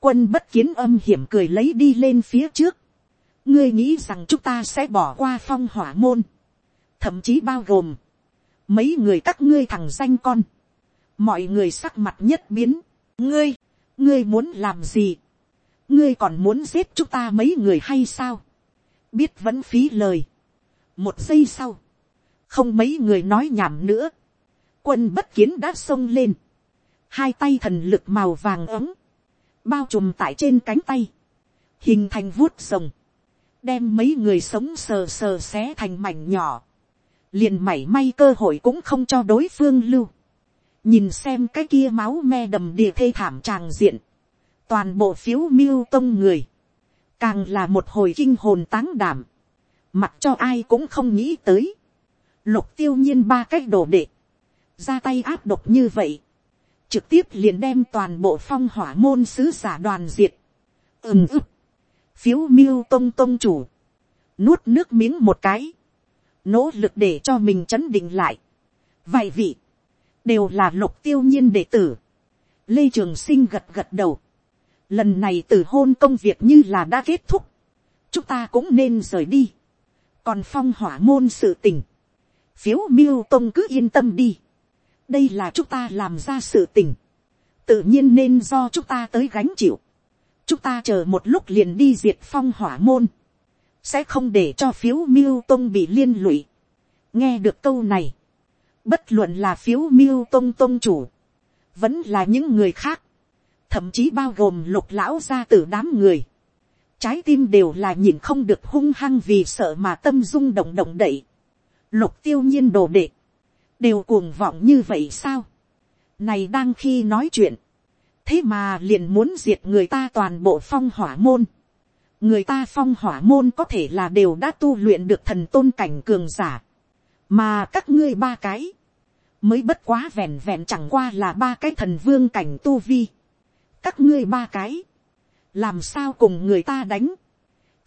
A: quân bất kiến âm hiểm cười lấy đi lên phía trước, ngươi nghĩ rằng chúng ta sẽ bỏ qua phong hỏa môn, thậm chí bao gồm mấy người các ngươi thằng danh con, mọi người sắc mặt nhất biến, ngươi, ngươi muốn làm gì, ngươi còn muốn giết chúng ta mấy người hay sao, biết vẫn phí lời, một giây sau, không mấy người nói nhảm nữa, quân bất kiến đã xông lên, hai tay thần lực màu vàng ấm, bao trùm tại trên cánh tay, hình thành vuốt rồng, đem mấy người sống sờ sờ xé thành mảnh nhỏ, liền mảy may cơ hội cũng không cho đối phương lưu nhìn xem cái kia máu me đầm đìa thê thảm tràng diện, toàn bộ phiếu miêu tông người, càng là một hồi kinh hồn táng đảm, mặt cho ai cũng không nghĩ tới, lục tiêu nhiên ba cách đổ đệ, ra tay áp độc như vậy, trực tiếp liền đem toàn bộ phong hỏa môn sứ giả đoàn diệt, ừm ức, phiếu miêu tông tông chủ, nuốt nước miếng một cái, nỗ lực để cho mình chấn định lại, vài vị, đều là lục tiêu nhiên đệ tử. Lê Trường Sinh gật gật đầu. Lần này tử hôn công việc như là đã kết thúc. Chúng ta cũng nên rời đi. Còn phong hỏa môn sự tình. Phiếu miêu Tông cứ yên tâm đi. Đây là chúng ta làm ra sự tình. Tự nhiên nên do chúng ta tới gánh chịu. Chúng ta chờ một lúc liền đi diệt phong hỏa môn. Sẽ không để cho phiếu miêu Tông bị liên lụy. Nghe được câu này bất luận là phiếu miêu tông tông chủ, vẫn là những người khác, thậm chí bao gồm lục lão ra từ đám người, trái tim đều là nhìn không được hung hăng vì sợ mà tâm rung động động đậy, lục tiêu nhiên đồ đệ, đều cuồng vọng như vậy sao, này đang khi nói chuyện, thế mà liền muốn diệt người ta toàn bộ phong hỏa môn, người ta phong hỏa môn có thể là đều đã tu luyện được thần tôn cảnh cường giả, mà các ngươi ba cái, mới bất quá vẻn vẹn chẳng qua là ba cái thần vương cảnh tu vi. các ngươi ba cái, làm sao cùng người ta đánh.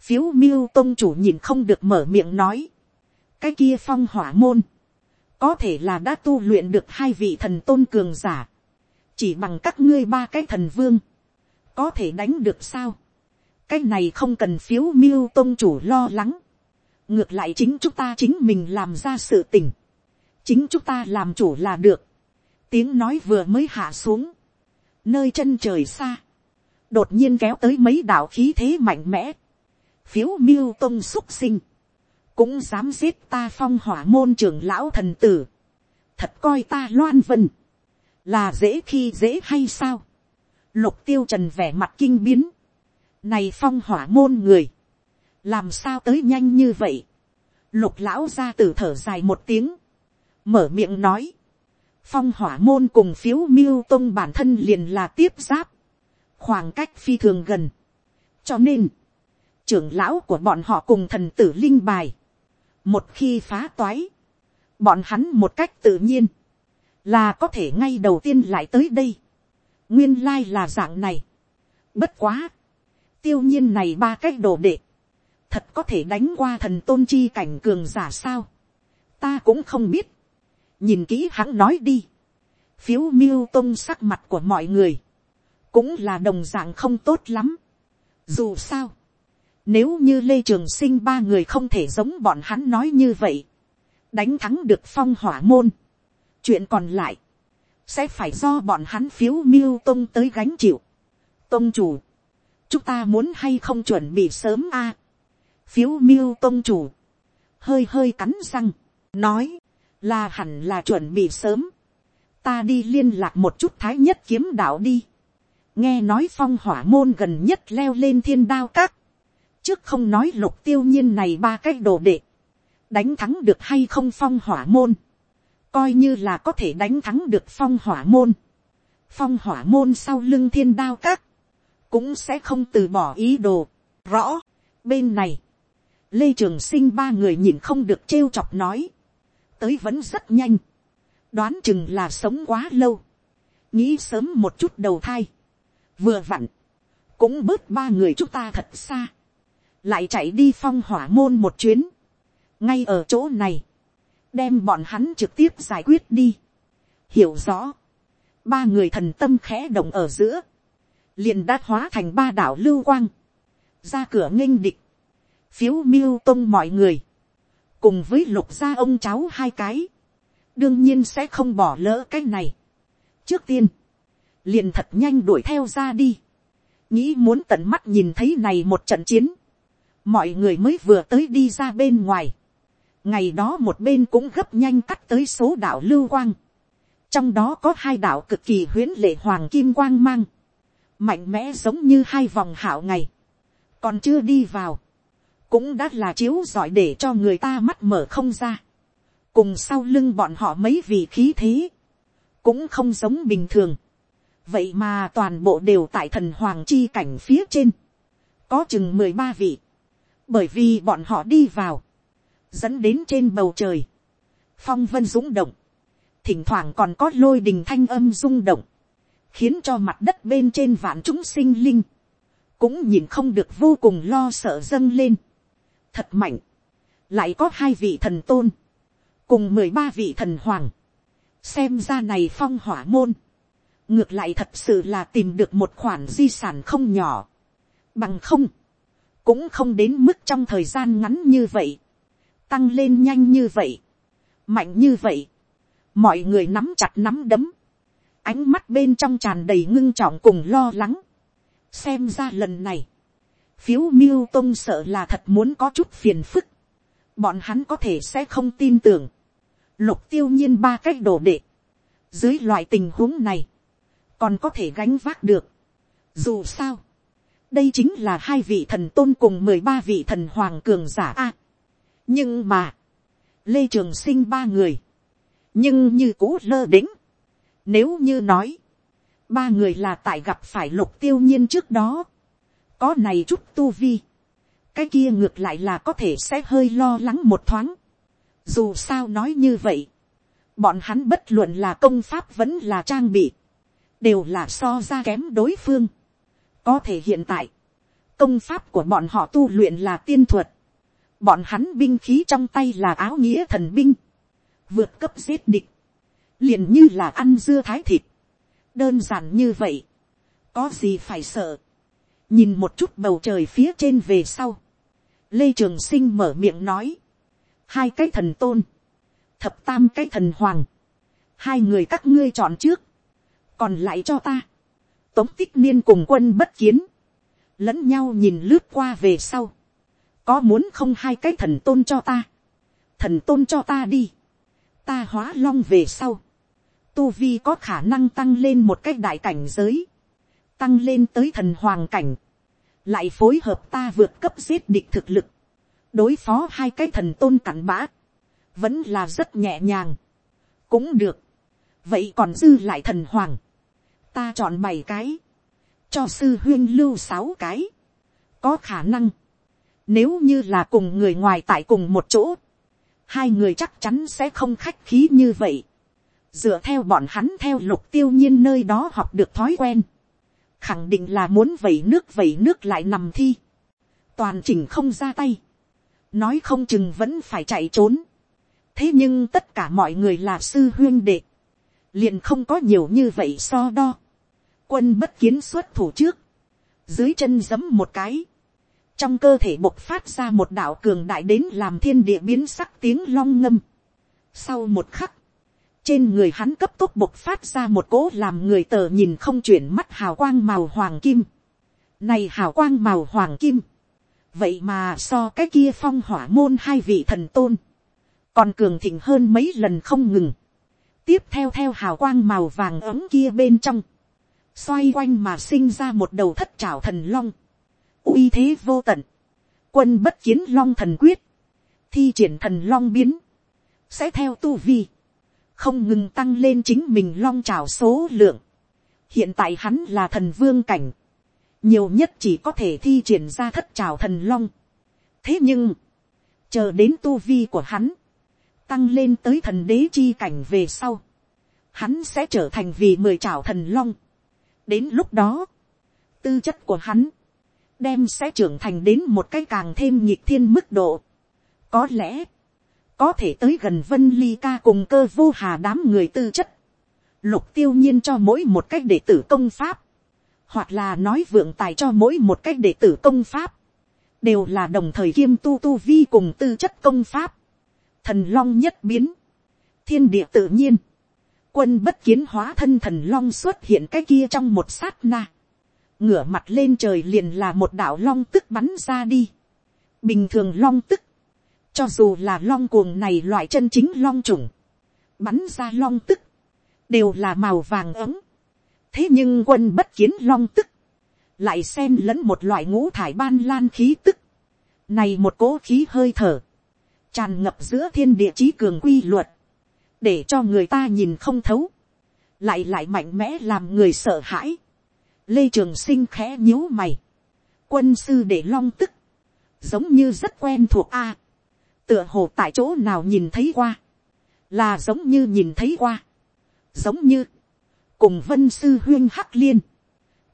A: phiếu miêu tôn chủ nhìn không được mở miệng nói. cái kia phong hỏa môn, có thể là đã tu luyện được hai vị thần tôn cường giả. chỉ bằng các ngươi ba cái thần vương, có thể đánh được sao. cái này không cần phiếu miêu tôn chủ lo lắng. ngược lại chính chúng ta chính mình làm ra sự tình chính chúng ta làm chủ là được, tiếng nói vừa mới hạ xuống, nơi chân trời xa, đột nhiên kéo tới mấy đạo khí thế mạnh mẽ, phiếu miêu tông xuất sinh, cũng dám giết ta phong hỏa môn trưởng lão thần tử, thật coi ta loan vân, là dễ khi dễ hay sao, lục tiêu trần vẻ mặt kinh biến, này phong hỏa môn người, làm sao tới nhanh như vậy, lục lão ra tử thở dài một tiếng, mở miệng nói, phong hỏa môn cùng phiếu miêu tông bản thân liền là tiếp giáp, khoảng cách phi thường gần, cho nên, trưởng lão của bọn họ cùng thần tử linh bài, một khi phá toái, bọn hắn một cách tự nhiên, là có thể ngay đầu tiên lại tới đây, nguyên lai là dạng này, bất quá, tiêu nhiên này ba cách đồ đệ, thật có thể đánh qua thần tôn chi cảnh cường giả sao, ta cũng không biết, nhìn kỹ hắn nói đi, phiếu miêu tông sắc mặt của mọi người, cũng là đồng d ạ n g không tốt lắm. Dù sao, nếu như lê trường sinh ba người không thể giống bọn hắn nói như vậy, đánh thắng được phong hỏa môn, chuyện còn lại, sẽ phải do bọn hắn phiếu miêu tông tới gánh chịu. Tông chủ, chúng ta muốn hay không chuẩn bị sớm a phiếu miêu tông chủ, hơi hơi cắn răng, nói, là hẳn là chuẩn bị sớm, ta đi liên lạc một chút thái nhất kiếm đạo đi, nghe nói phong hỏa môn gần nhất leo lên thiên đao các, trước không nói lục tiêu nhiên này ba cái đồ đệ, đánh thắng được hay không phong hỏa môn, coi như là có thể đánh thắng được phong hỏa môn, phong hỏa môn sau lưng thiên đao các, cũng sẽ không từ bỏ ý đồ, rõ, bên này, lê trường sinh ba người nhìn không được trêu chọc nói, tới vẫn rất nhanh, đoán chừng là sống quá lâu, nghĩ sớm một chút đầu thai, vừa vặn, cũng bớt ba người chúng ta thật xa, lại chạy đi phong hỏa môn một chuyến, ngay ở chỗ này, đem bọn hắn trực tiếp giải quyết đi, hiểu rõ, ba người thần tâm khẽ động ở giữa, liền đã hóa thành ba đảo lưu quang, ra cửa nghênh địch, phiếu miêu tông mọi người, cùng với lục gia ông cháu hai cái, đương nhiên sẽ không bỏ lỡ cái này. trước tiên, liền thật nhanh đuổi theo ra đi, nghĩ muốn tận mắt nhìn thấy này một trận chiến, mọi người mới vừa tới đi ra bên ngoài, ngày đó một bên cũng gấp nhanh cắt tới số đạo lưu quang, trong đó có hai đạo cực kỳ huyến lệ hoàng kim quang mang, mạnh mẽ giống như hai vòng hảo ngày, còn chưa đi vào, cũng đã là chiếu giỏi để cho người ta mắt mở không ra. cùng sau lưng bọn họ mấy vị khí thế, cũng không giống bình thường. vậy mà toàn bộ đều tại thần hoàng chi cảnh phía trên, có chừng mười ba vị, bởi vì bọn họ đi vào, dẫn đến trên bầu trời, phong vân dũng động, thỉnh thoảng còn có lôi đình thanh âm rung động, khiến cho mặt đất bên trên vạn chúng sinh linh, cũng nhìn không được vô cùng lo sợ dâng lên thật mạnh, lại có hai vị thần tôn, cùng mười ba vị thần hoàng, xem ra này phong hỏa môn, ngược lại thật sự là tìm được một khoản di sản không nhỏ, bằng không, cũng không đến mức trong thời gian ngắn như vậy, tăng lên nhanh như vậy, mạnh như vậy, mọi người nắm chặt nắm đấm, ánh mắt bên trong tràn đầy ngưng trọng cùng lo lắng, xem ra lần này, phiếu miêu tông sợ là thật muốn có chút phiền phức, bọn hắn có thể sẽ không tin tưởng, lục tiêu nhiên ba cách đổ đệ, dưới loại tình huống này, còn có thể gánh vác được, dù sao, đây chính là hai vị thần tôn cùng mười ba vị thần hoàng cường giả a. nhưng mà, lê trường sinh ba người, nhưng như cũ lơ đĩnh, nếu như nói, ba người là tại gặp phải lục tiêu nhiên trước đó, có này chút tu vi, cái kia ngược lại là có thể sẽ hơi lo lắng một thoáng. Dù sao nói như vậy, bọn hắn bất luận là công pháp vẫn là trang bị, đều là so ra kém đối phương. Có thể hiện tại, công pháp của bọn họ tu luyện là tiên thuật. Bọn hắn binh khí trong tay là áo nghĩa thần binh. Vượt cấp giết địch. Liền như là ăn dưa thái thịt. Đơn giản như vậy. Có gì phải sợ nhìn một chút bầu trời phía trên về sau, lê trường sinh mở miệng nói, hai cái thần tôn, thập tam cái thần hoàng, hai người các ngươi chọn trước, còn lại cho ta, tống tích niên cùng quân bất kiến, lẫn nhau nhìn lướt qua về sau, có muốn không hai cái thần tôn cho ta, thần tôn cho ta đi, ta hóa long về sau, tu vi có khả năng tăng lên một cái đại cảnh giới, tăng lên tới thần hoàng cảnh, lại phối hợp ta vượt cấp giết địch thực lực, đối phó hai cái thần tôn cặn bã, vẫn là rất nhẹ nhàng, cũng được, vậy còn dư lại thần hoàng, ta chọn bảy cái, cho sư huyên lưu sáu cái, có khả năng, nếu như là cùng người ngoài tại cùng một chỗ, hai người chắc chắn sẽ không khách khí như vậy, dựa theo bọn hắn theo lục tiêu nhiên nơi đó học được thói quen, khẳng định là muốn vẩy nước vẩy nước lại nằm thi, toàn chỉnh không ra tay, nói không chừng vẫn phải chạy trốn, thế nhưng tất cả mọi người là sư huyên đệ, liền không có nhiều như vậy so đo, quân bất kiến xuất thủ trước, dưới chân giấm một cái, trong cơ thể bộc phát ra một đạo cường đại đến làm thiên địa biến sắc tiếng long ngâm. Sau một khắc, trên người hắn cấp tốc bộc phát ra một cỗ làm người tờ nhìn không chuyển mắt hào quang màu hoàng kim. Này hào quang màu hoàng kim. Vậy mà so cái kia phong hỏa môn hai vị thần tôn. Còn cường thịnh hơn mấy lần không ngừng. Tiếp theo theo hào quang màu vàng ấm kia bên trong. Xoay quanh mà sinh ra một đầu thất trảo thần long. uy thế vô tận. Quân bất kiến long thần quyết. Thi triển thần long biến. Sẽ theo tu vi không ngừng tăng lên chính mình long trào số lượng. hiện tại hắn là thần vương cảnh, nhiều nhất chỉ có thể thi triển ra thất trào thần long. thế nhưng, chờ đến tu vi của hắn, tăng lên tới thần đế chi cảnh về sau, hắn sẽ trở thành vì mười trào thần long. đến lúc đó, tư chất của hắn, đem sẽ trưởng thành đến một cái càng thêm nhịp thiên mức độ. có lẽ, có thể tới gần vân ly ca cùng cơ vô hà đám người tư chất, lục tiêu nhiên cho mỗi một cách đệ tử công pháp, hoặc là nói vượng tài cho mỗi một cách đệ tử công pháp, đều là đồng thời kiêm tu tu vi cùng tư chất công pháp, thần long nhất biến, thiên địa tự nhiên, quân bất kiến hóa thân thần long xuất hiện cái kia trong một sát na, ngửa mặt lên trời liền là một đạo long tức bắn ra đi, bình thường long tức cho dù là long cuồng này loại chân chính long trùng. Bắn ra long tức. Đều là màu vàng ấm. Thế nhưng quân bất kiến long tức. Lại xen lẫn một loại ngũ thải ban lan khí tức. Này một cỗ khí hơi thở. Tràn ngập giữa thiên địa trí cường quy luật. Để cho người ta nhìn không thấu. Lại lại mạnh mẽ làm người sợ hãi. Lê Trường Sinh khẽ nhíu mày. Quân sư để long tức. Giống như rất quen thuộc a tựa hồ tại chỗ nào nhìn thấy qua, là giống như nhìn thấy qua, giống như, cùng vân sư huyên hắc liên,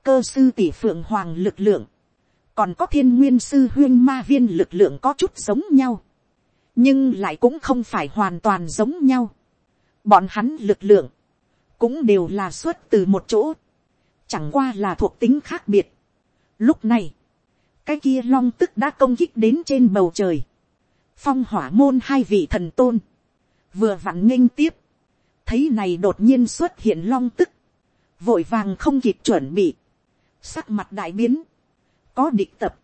A: cơ sư tỷ phượng hoàng lực lượng, còn có thiên nguyên sư huyên ma viên lực lượng có chút giống nhau, nhưng lại cũng không phải hoàn toàn giống nhau. Bọn hắn lực lượng, cũng đều là xuất từ một chỗ, chẳng qua là thuộc tính khác biệt. Lúc này, cái kia long tức đã công kích đến trên bầu trời, phong hỏa môn hai vị thần tôn, vừa vặn nghênh tiếp, thấy này đột nhiên xuất hiện long tức, vội vàng không kịp chuẩn bị, sắc mặt đại biến, có địch tập,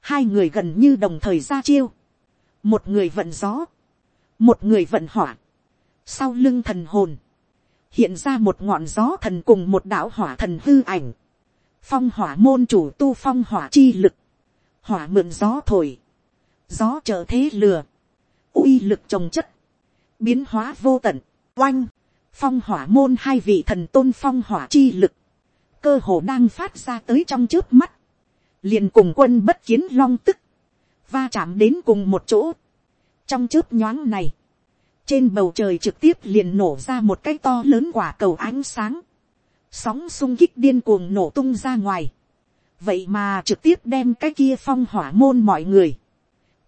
A: hai người gần như đồng thời ra chiêu, một người vận gió, một người vận hỏa, sau lưng thần hồn, hiện ra một ngọn gió thần cùng một đạo hỏa thần hư ảnh, phong hỏa môn chủ tu phong hỏa chi lực, hỏa mượn gió thổi, gió trở thế lừa, uy lực trồng chất, biến hóa vô tận, oanh, phong hỏa môn hai vị thần tôn phong hỏa chi lực, cơ hồ đang phát ra tới trong trước mắt, liền cùng quân bất kiến long tức, va chạm đến cùng một chỗ, trong trước nhoáng này, trên bầu trời trực tiếp liền nổ ra một cái to lớn quả cầu ánh sáng, sóng sung kích điên cuồng nổ tung ra ngoài, vậy mà trực tiếp đem cái kia phong hỏa môn mọi người,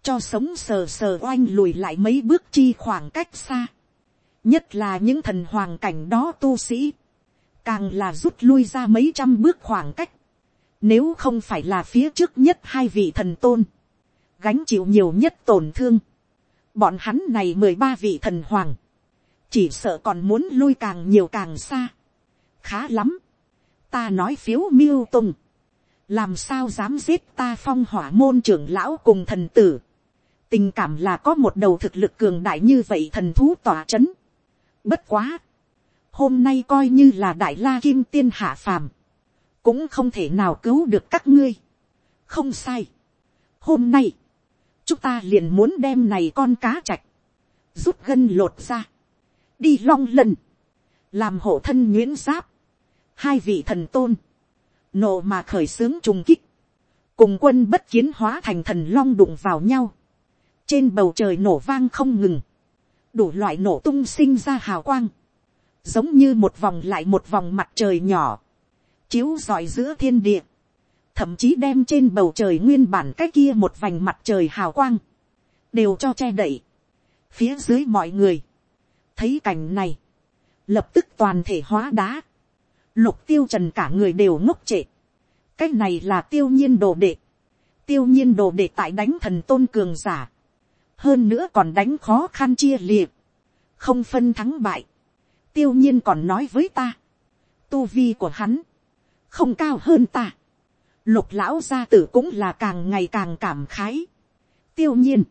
A: cho sống sờ sờ oanh lùi lại mấy bước chi khoảng cách xa. nhất là những thần hoàng cảnh đó tu sĩ, càng là rút lui ra mấy trăm bước khoảng cách. Nếu không phải là phía trước nhất hai vị thần tôn, gánh chịu nhiều nhất tổn thương. Bọn hắn này mười ba vị thần hoàng, chỉ sợ còn muốn lui càng nhiều càng xa. Khá lắm. Ta nói phiếu miêu tùng. Làm sao dám giết ta phong hỏa môn trưởng lão cùng thần tử tình cảm là có một đầu thực lực cường đại như vậy thần thú tỏa c h ấ n bất quá, hôm nay coi như là đại la kim tiên hạ phàm, cũng không thể nào cứu được các ngươi, không sai. hôm nay, chúng ta liền muốn đem này con cá chạch, rút gân lột ra, đi long lần, làm hộ thân nguyễn giáp, hai vị thần tôn, nộ mà khởi xướng trùng kích, cùng quân bất kiến hóa thành thần long đụng vào nhau, trên bầu trời nổ vang không ngừng, đủ loại nổ tung sinh ra hào quang, giống như một vòng lại một vòng mặt trời nhỏ, chiếu rọi giữa thiên địa, thậm chí đem trên bầu trời nguyên bản cái kia một vành mặt trời hào quang, đều cho che đậy, phía dưới mọi người, thấy cảnh này, lập tức toàn thể hóa đá, lục tiêu trần cả người đều ngốc trệ, cái này là tiêu nhiên đồ đệ, tiêu nhiên đồ đệ tại đánh thần tôn cường giả, hơn nữa còn đánh khó khăn chia liệt, không phân thắng bại, tiêu nhiên còn nói với ta, tu vi của hắn, không cao hơn ta, lục lão gia tử cũng là càng ngày càng cảm khái, tiêu nhiên,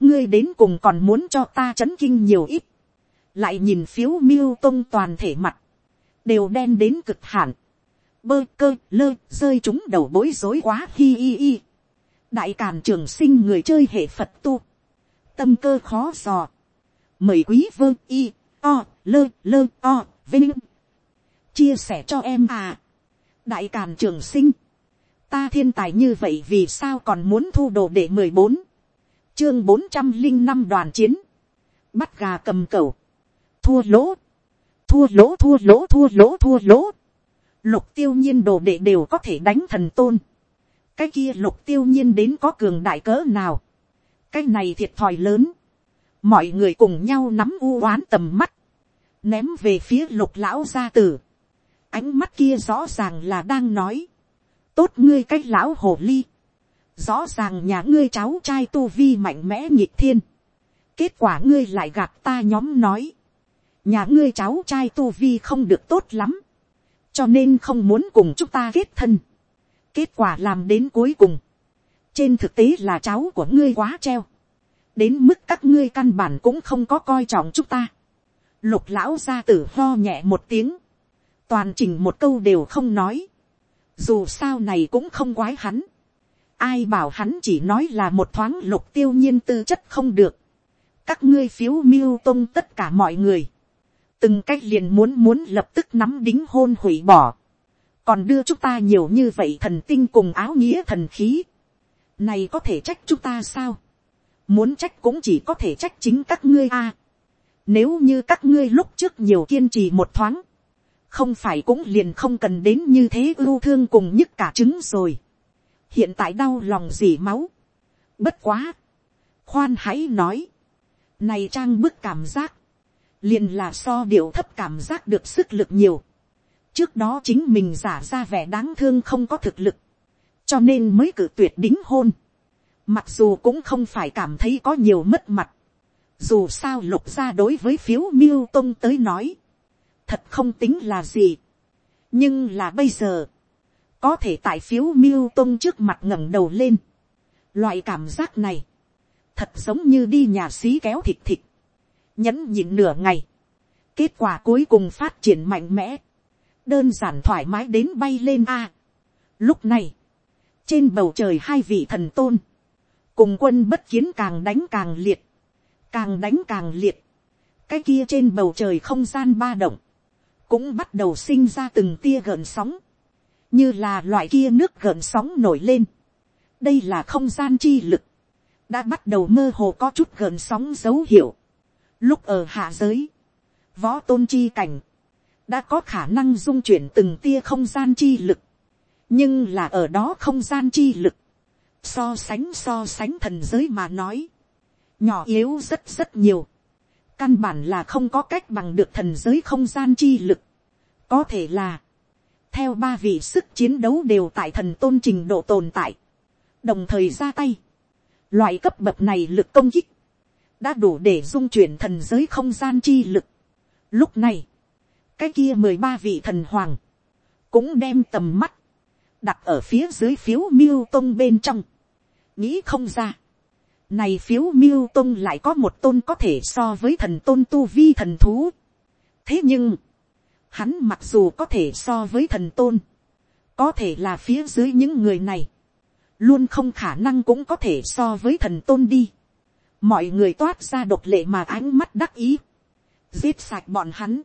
A: ngươi đến cùng còn muốn cho ta c h ấ n kinh nhiều ít, lại nhìn phiếu miêu tông toàn thể mặt, đều đen đến cực hạn, bơ cơ lơ rơi chúng đầu bối rối quá hi hi hi, đại càn trường sinh người chơi hệ phật tu, tâm cơ khó dò. Mời quý vương y, o, lơ, lơ, o, vinh. Chia sẻ cho em à. Đại Càn Trường Sinh. Ta thiên tài như vậy vì sao còn muốn thu đồ đệ mười bốn chương bốn trăm linh năm đoàn chiến. Bắt gà cầm cầu. Thua lỗ. Thua lỗ thua lỗ thua lỗ thua lỗ. Lục tiêu nhiên đồ đệ đều có thể đánh thần tôn. Cái kia lục tiêu nhiên đến có cường đại cỡ nào cái này thiệt thòi lớn, mọi người cùng nhau nắm u oán tầm mắt, ném về phía lục lão gia tử, ánh mắt kia rõ ràng là đang nói, tốt ngươi cái lão hồ ly, rõ ràng nhà ngươi cháu trai tu vi mạnh mẽ nhịp thiên, kết quả ngươi lại gặp ta nhóm nói, nhà ngươi cháu trai tu vi không được tốt lắm, cho nên không muốn cùng chúng ta kết thân, kết quả làm đến cuối cùng, trên thực tế là cháu của ngươi quá treo, đến mức các ngươi căn bản cũng không có coi trọng chúng ta. Lục lão gia tử ho nhẹ một tiếng, toàn trình một câu đều không nói, dù sao này cũng không quái hắn. Ai bảo hắn chỉ nói là một thoáng lục tiêu nhiên tư chất không được. Các ngươi phiếu miêu tông tất cả mọi người. Từng cách liền muốn muốn lập tức nắm đính hôn hủy bỏ. Còn đưa chúng ta nhiều như vậy thần tinh cùng áo nghĩa thần khí này có thể trách chúng ta sao, muốn trách cũng chỉ có thể trách chính các ngươi a, nếu như các ngươi lúc trước nhiều kiên trì một thoáng, không phải cũng liền không cần đến như thế ưu thương cùng nhất cả trứng rồi, hiện tại đau lòng dỉ máu, bất quá, khoan hãy nói, này trang bức cảm giác, liền là so điệu thấp cảm giác được sức lực nhiều. Trước đó chính mình giả ra vẻ đáng thương không có thực lực cho nên mới cử tuyệt đính hôn, mặc dù cũng không phải cảm thấy có nhiều mất mặt, dù sao lục ra đối với phiếu miêu tông tới nói, thật không tính là gì, nhưng là bây giờ, có thể tại phiếu miêu tông trước mặt ngẩng đầu lên, loại cảm giác này, thật giống như đi nhà xí kéo thịt thịt, nhẫn nhịn nửa ngày, kết quả cuối cùng phát triển mạnh mẽ, đơn giản thoải mái đến bay lên a. lúc này, trên bầu trời hai vị thần tôn, cùng quân bất kiến càng đánh càng liệt, càng đánh càng liệt, cái kia trên bầu trời không gian ba động, cũng bắt đầu sinh ra từng tia gợn sóng, như là loại kia nước gợn sóng nổi lên. đây là không gian chi lực, đã bắt đầu mơ hồ có chút gợn sóng dấu hiệu. lúc ở hạ giới, võ tôn chi cảnh, đã có khả năng dung chuyển từng tia không gian chi lực, nhưng là ở đó không gian chi lực, so sánh so sánh thần giới mà nói, nhỏ yếu rất rất nhiều, căn bản là không có cách bằng được thần giới không gian chi lực, có thể là, theo ba vị sức chiến đấu đều tại thần tôn trình độ tồn tại, đồng thời ra tay, loại cấp bậc này lực công kích, đã đủ để dung chuyển thần giới không gian chi lực. Lúc này, cái kia mười ba vị thần hoàng, cũng đem tầm mắt, đặt ở phía dưới phiếu miêu tông bên trong. nghĩ không ra. này phiếu miêu tông lại có một tôn có thể so với thần tôn tu vi thần thú. thế nhưng, hắn mặc dù có thể so với thần tôn, có thể là phía dưới những người này, luôn không khả năng cũng có thể so với thần tôn đi. mọi người toát ra độc lệ mà ánh mắt đắc ý, giết sạch bọn hắn,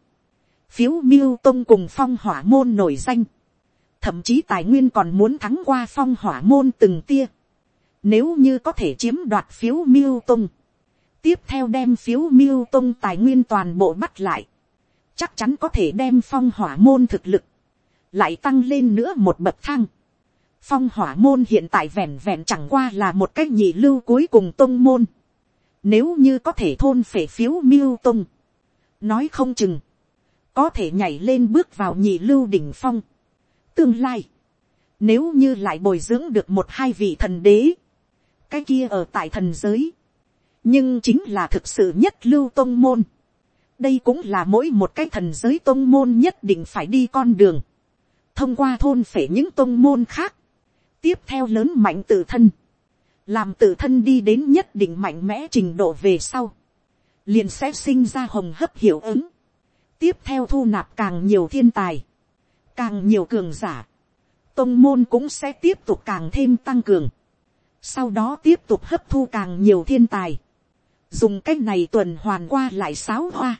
A: phiếu miêu tông cùng phong hỏa môn nổi danh, thậm chí tài nguyên còn muốn thắng qua phong hỏa môn từng tia, nếu như có thể chiếm đoạt phiếu miêu tông tiếp theo đem phiếu miêu tông tài nguyên toàn bộ bắt lại, chắc chắn có thể đem phong hỏa môn thực lực, lại tăng lên nữa một bậc thang. Phong hỏa môn hiện tại vẹn vẹn chẳng qua là một cách nhị lưu cuối cùng tông môn. Nếu như có thể thôn phể phiếu miêu tông, nói không chừng, có thể nhảy lên bước vào nhị lưu đỉnh phong tương lai, nếu như lại bồi dưỡng được một hai vị thần đế, cái kia ở tại thần giới, nhưng chính là thực sự nhất lưu tôn môn. đây cũng là mỗi một cái thần giới tôn môn nhất định phải đi con đường, thông qua thôn phể những tôn môn khác, tiếp theo lớn mạnh tự thân, làm tự thân đi đến nhất định mạnh mẽ trình độ về sau, liền sẽ sinh ra hồng hấp hiệu ứng, tiếp theo thu nạp càng nhiều thiên tài, càng nhiều cường giả, tông môn cũng sẽ tiếp tục càng thêm tăng cường, sau đó tiếp tục hấp thu càng nhiều thiên tài, dùng c á c h này tuần hoàn qua lại sáo hoa,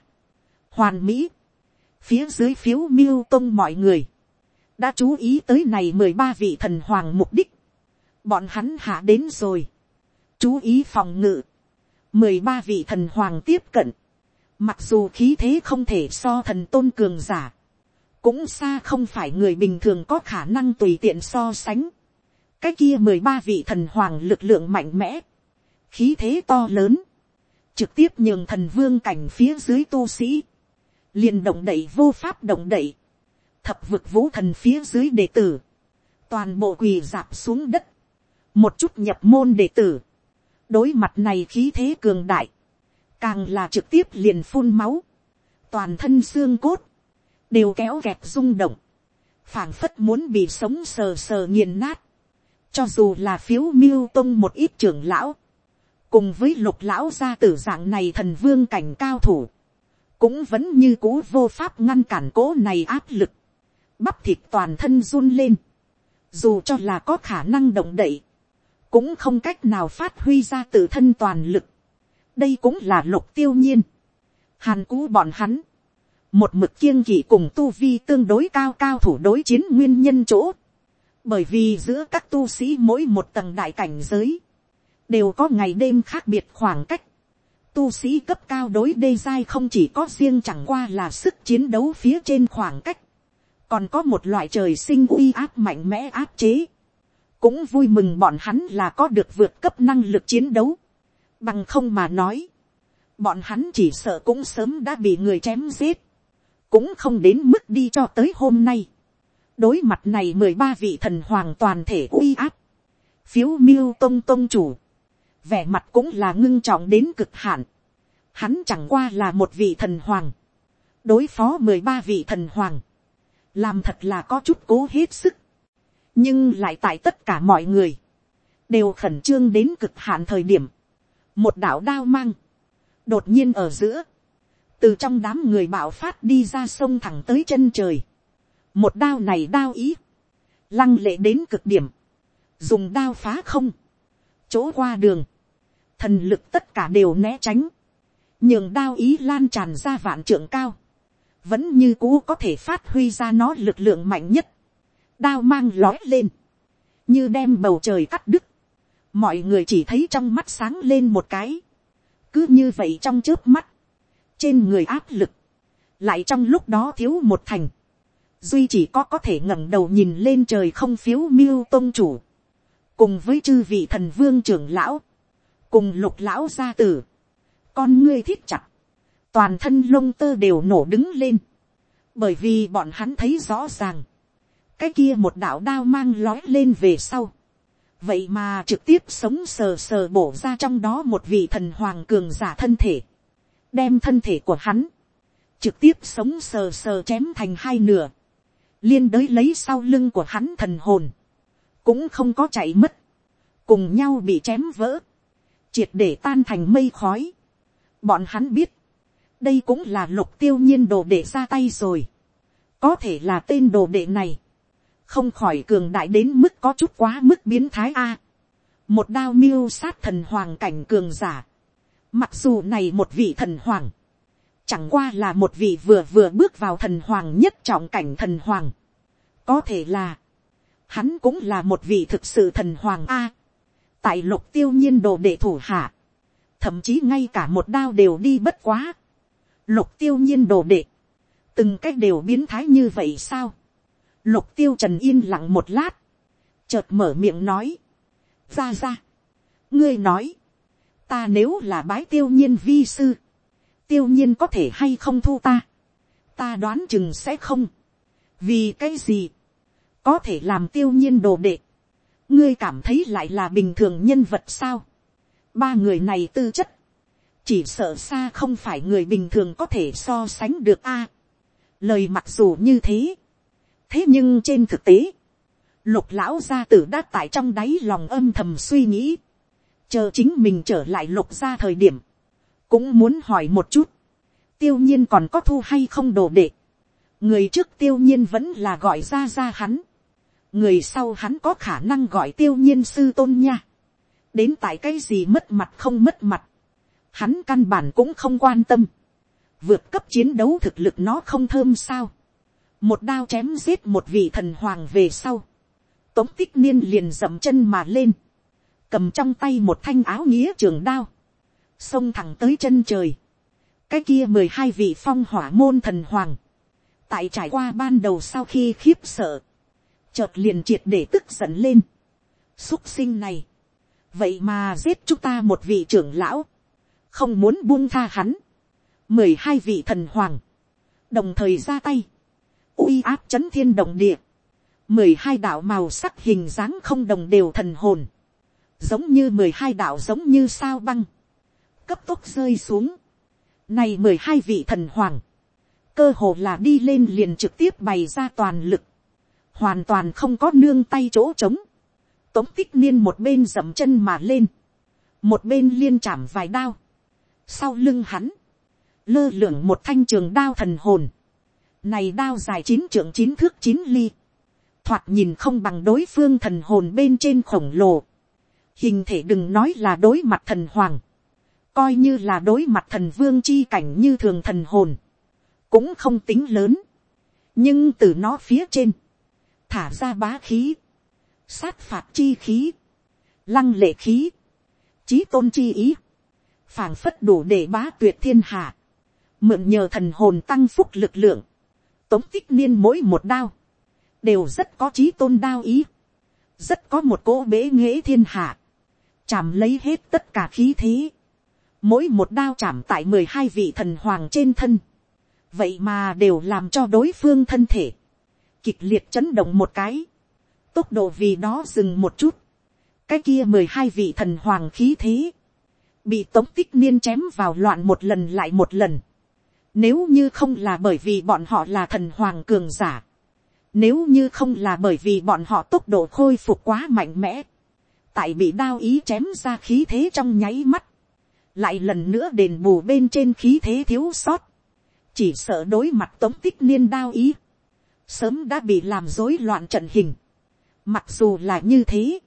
A: hoàn mỹ, phía dưới phiếu miêu tông mọi người, đã chú ý tới này mười ba vị thần hoàng mục đích, bọn hắn hạ đến rồi, chú ý phòng ngự, mười ba vị thần hoàng tiếp cận, mặc dù khí thế không thể so thần tôn cường giả, cũng xa không phải người bình thường có khả năng tùy tiện so sánh. cái kia mười ba vị thần hoàng lực lượng mạnh mẽ, khí thế to lớn, trực tiếp nhường thần vương cảnh phía dưới tu sĩ, liền động đậy vô pháp động đậy, thập vực vũ thần phía dưới đệ tử, toàn bộ quỳ dạp xuống đất, một chút nhập môn đệ tử, đối mặt này khí thế cường đại, càng là trực tiếp liền phun máu, toàn thân xương cốt, đều kéo gẹt rung động, phảng phất muốn bị sống sờ sờ nghiền nát, cho dù là phiếu miêu tông một ít trưởng lão, cùng với lục lão gia tử dạng này thần vương cảnh cao thủ, cũng vẫn như cũ vô pháp ngăn cản cố này áp lực, bắp thịt toàn thân run lên, dù cho là có khả năng động đậy, cũng không cách nào phát huy ra tự thân toàn lực. đây cũng là lục tiêu nhiên. hàn cú bọn hắn, một mực kiêng kỵ cùng tu vi tương đối cao cao thủ đối chiến nguyên nhân chỗ, bởi vì giữa các tu sĩ mỗi một tầng đại cảnh giới, đều có ngày đêm khác biệt khoảng cách, tu sĩ cấp cao đối đê dai không chỉ có riêng chẳng qua là sức chiến đấu phía trên khoảng cách, còn có một loại trời sinh uy áp mạnh mẽ áp chế, cũng vui mừng bọn hắn là có được vượt cấp năng lực chiến đấu, bằng không mà nói, bọn hắn chỉ sợ cũng sớm đã bị người chém giết, cũng không đến mức đi cho tới hôm nay. đối mặt này mười ba vị thần hoàng toàn thể uy áp, phiếu miêu tôn tôn chủ, vẻ mặt cũng là ngưng trọng đến cực hạn. Hắn chẳng qua là một vị thần hoàng, đối phó mười ba vị thần hoàng, làm thật là có chút cố hết sức, nhưng lại tại tất cả mọi người, đều khẩn trương đến cực hạn thời điểm, một đạo đao mang, đột nhiên ở giữa, từ trong đám người bạo phát đi ra sông thẳng tới chân trời, một đao này đao ý, lăng lệ đến cực điểm, dùng đao phá không, chỗ qua đường, thần lực tất cả đều né tránh, nhường đao ý lan tràn ra vạn trượng cao, vẫn như cũ có thể phát huy ra nó lực lượng mạnh nhất, đao mang lói lên, như đem bầu trời cắt đứt, mọi người chỉ thấy trong mắt sáng lên một cái, cứ như vậy trong trước mắt, trên người áp lực, lại trong lúc đó thiếu một thành, duy chỉ có có thể ngẩng đầu nhìn lên trời không phiếu miêu tôn chủ, cùng với chư vị thần vương trưởng lão, cùng lục lão gia tử, con ngươi thiết chặt, toàn thân lông tơ đều nổ đứng lên, bởi vì bọn hắn thấy rõ ràng, cái kia một đạo đao mang lói lên về sau, vậy mà trực tiếp sống sờ sờ bổ ra trong đó một vị thần hoàng cường giả thân thể, đem thân thể của hắn, trực tiếp sống sờ sờ chém thành hai nửa, liên đới lấy sau lưng của hắn thần hồn, cũng không có chạy mất, cùng nhau bị chém vỡ, triệt để tan thành mây khói. Bọn hắn biết, đây cũng là lục tiêu nhiên đồ đệ ra tay rồi, có thể là tên đồ đệ này, không khỏi cường đại đến mức có chút quá mức biến thái a. một đao miêu sát thần hoàng cảnh cường giả, Mặc dù này một vị thần hoàng. Chẳng qua là một vị vừa vừa bước vào thần hoàng nhất trọng cảnh thần hoàng. Có thể là. Hắn cũng là một vị thực sự thần hoàng A. Tại lục tiêu nhiên đồ đệ thủ hạ. Thậm chí ngay cả một đao đều đi bất quá. Lục tiêu nhiên đồ đệ. Từng cách đều biến thái như vậy sao? Lục tiêu trần yên lặng một lát. Chợt mở miệng nói. Ra ra. Ngươi nói ta nếu là bái tiêu nhiên vi sư, tiêu nhiên có thể hay không thu ta, ta đoán chừng sẽ không, vì cái gì, có thể làm tiêu nhiên đồ đệ, ngươi cảm thấy lại là bình thường nhân vật sao, ba người này tư chất, chỉ sợ xa không phải người bình thường có thể so sánh được a, lời mặc dù như thế, thế nhưng trên thực tế, lục lão gia tử đã tại trong đáy lòng âm thầm suy nghĩ, chờ chính mình trở lại lục ra thời điểm, cũng muốn hỏi một chút, tiêu nhiên còn có thu hay không đồ đệ, người trước tiêu nhiên vẫn là gọi ra ra hắn, người sau hắn có khả năng gọi tiêu nhiên sư tôn nha, đến tại cái gì mất mặt không mất mặt, hắn căn bản cũng không quan tâm, vượt cấp chiến đấu thực lực nó không thơm sao, một đao chém giết một vị thần hoàng về sau, tống tích niên liền dậm chân mà lên, cầm trong tay một thanh áo nghĩa trường đao, xông thẳng tới chân trời, cái kia mười hai vị phong hỏa môn thần hoàng, tại trải qua ban đầu sau khi khiếp sợ, chợt liền triệt để tức giận lên, xúc sinh này, vậy mà giết chúng ta một vị trưởng lão, không muốn buông tha hắn, mười hai vị thần hoàng, đồng thời ra tay, uy áp c h ấ n thiên động địa, mười hai đạo màu sắc hình dáng không đồng đều thần hồn, giống như mười hai đạo giống như sao băng, cấp tốc rơi xuống. Này mười hai vị thần hoàng, cơ hồ là đi lên liền trực tiếp bày ra toàn lực, hoàn toàn không có nương tay chỗ trống. Tống tích niên một bên dậm chân mà lên, một bên liên chạm vài đao. Sau lưng hắn, lơ lửng một thanh trường đao thần hồn. Này đao dài chín trượng chín thước chín ly. Thoạt nhìn không bằng đối phương thần hồn bên trên khổng lồ hình thể đừng nói là đối mặt thần hoàng, coi như là đối mặt thần vương chi cảnh như thường thần hồn, cũng không tính lớn, nhưng từ nó phía trên, thả ra bá khí, sát phạt chi khí, lăng lệ khí, trí tôn chi ý, phảng phất đủ để bá tuyệt thiên hạ, mượn nhờ thần hồn tăng phúc lực lượng, tống tích niên mỗi một đao, đều rất có trí tôn đao ý, rất có một cỗ bế nghễ thiên hạ, chạm lấy hết tất cả khí thế. Mỗi một đao chạm tại mười hai vị thần hoàng trên thân. Vậy mà đều làm cho đối phương thân thể. Kịch liệt chấn động một cái. Tốc độ vì đó dừng một chút. Cái kia mười hai vị thần hoàng khí thế. Bị tống tích niên chém vào loạn một lần lại một lần. Nếu như không là bởi vì bọn họ là thần hoàng cường giả. Nếu như không là bởi vì bọn họ tốc độ khôi phục quá mạnh mẽ tại bị đao ý chém ra khí thế trong nháy mắt, lại lần nữa đền bù bên trên khí thế thiếu sót, chỉ sợ đối mặt tống tích niên đao ý, sớm đã bị làm rối loạn trận hình, mặc dù là như thế,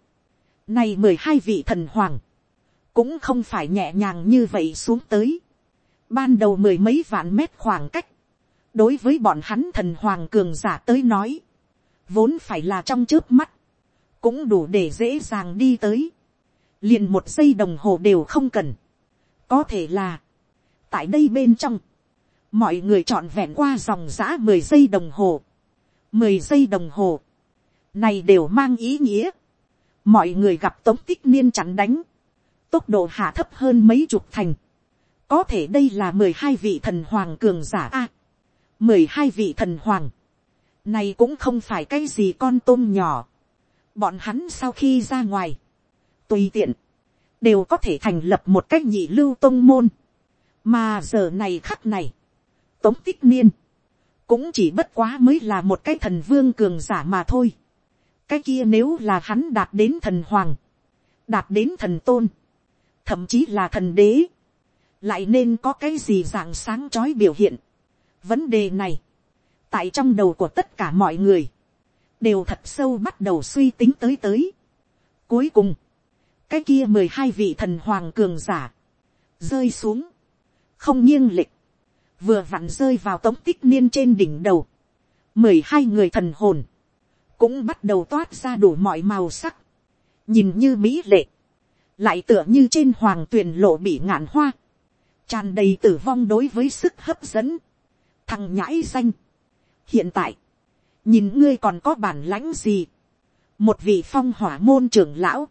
A: nay mười hai vị thần hoàng, cũng không phải nhẹ nhàng như vậy xuống tới, ban đầu mười mấy vạn mét khoảng cách, đối với bọn hắn thần hoàng cường giả tới nói, vốn phải là trong trước mắt, cũng đủ để dễ dàng đi tới, liền một giây đồng hồ đều không cần, có thể là, tại đây bên trong, mọi người trọn vẹn qua dòng giã mười giây đồng hồ, mười giây đồng hồ, này đều mang ý nghĩa, mọi người gặp tống tích niên chắn đánh, tốc độ hạ thấp hơn mấy chục thành, có thể đây là mười hai vị thần hoàng cường giả a, mười hai vị thần hoàng, này cũng không phải cái gì con tôm nhỏ, bọn hắn sau khi ra ngoài, tùy tiện, đều có thể thành lập một cách nhị lưu tông môn. mà giờ này khắc này, tống tích niên, cũng chỉ bất quá mới là một cái thần vương cường giả mà thôi. cái kia nếu là hắn đạt đến thần hoàng, đạt đến thần tôn, thậm chí là thần đế, lại nên có cái gì dạng sáng trói biểu hiện. vấn đề này, tại trong đầu của tất cả mọi người, đều thật sâu bắt đầu suy tính tới tới. Cuối cùng, cái kia mười hai vị thần hoàng cường giả, rơi xuống, không nghiêng lịch, vừa vặn rơi vào tống tích niên trên đỉnh đầu. mười hai người thần hồn, cũng bắt đầu toát ra đủ mọi màu sắc, nhìn như mỹ lệ, lại tựa như trên hoàng tuyền lộ bị ngạn hoa, tràn đầy tử vong đối với sức hấp dẫn, thằng nhãi xanh. hiện tại, nhìn ngươi còn có bản lãnh gì, một vị phong hỏa môn trưởng lão,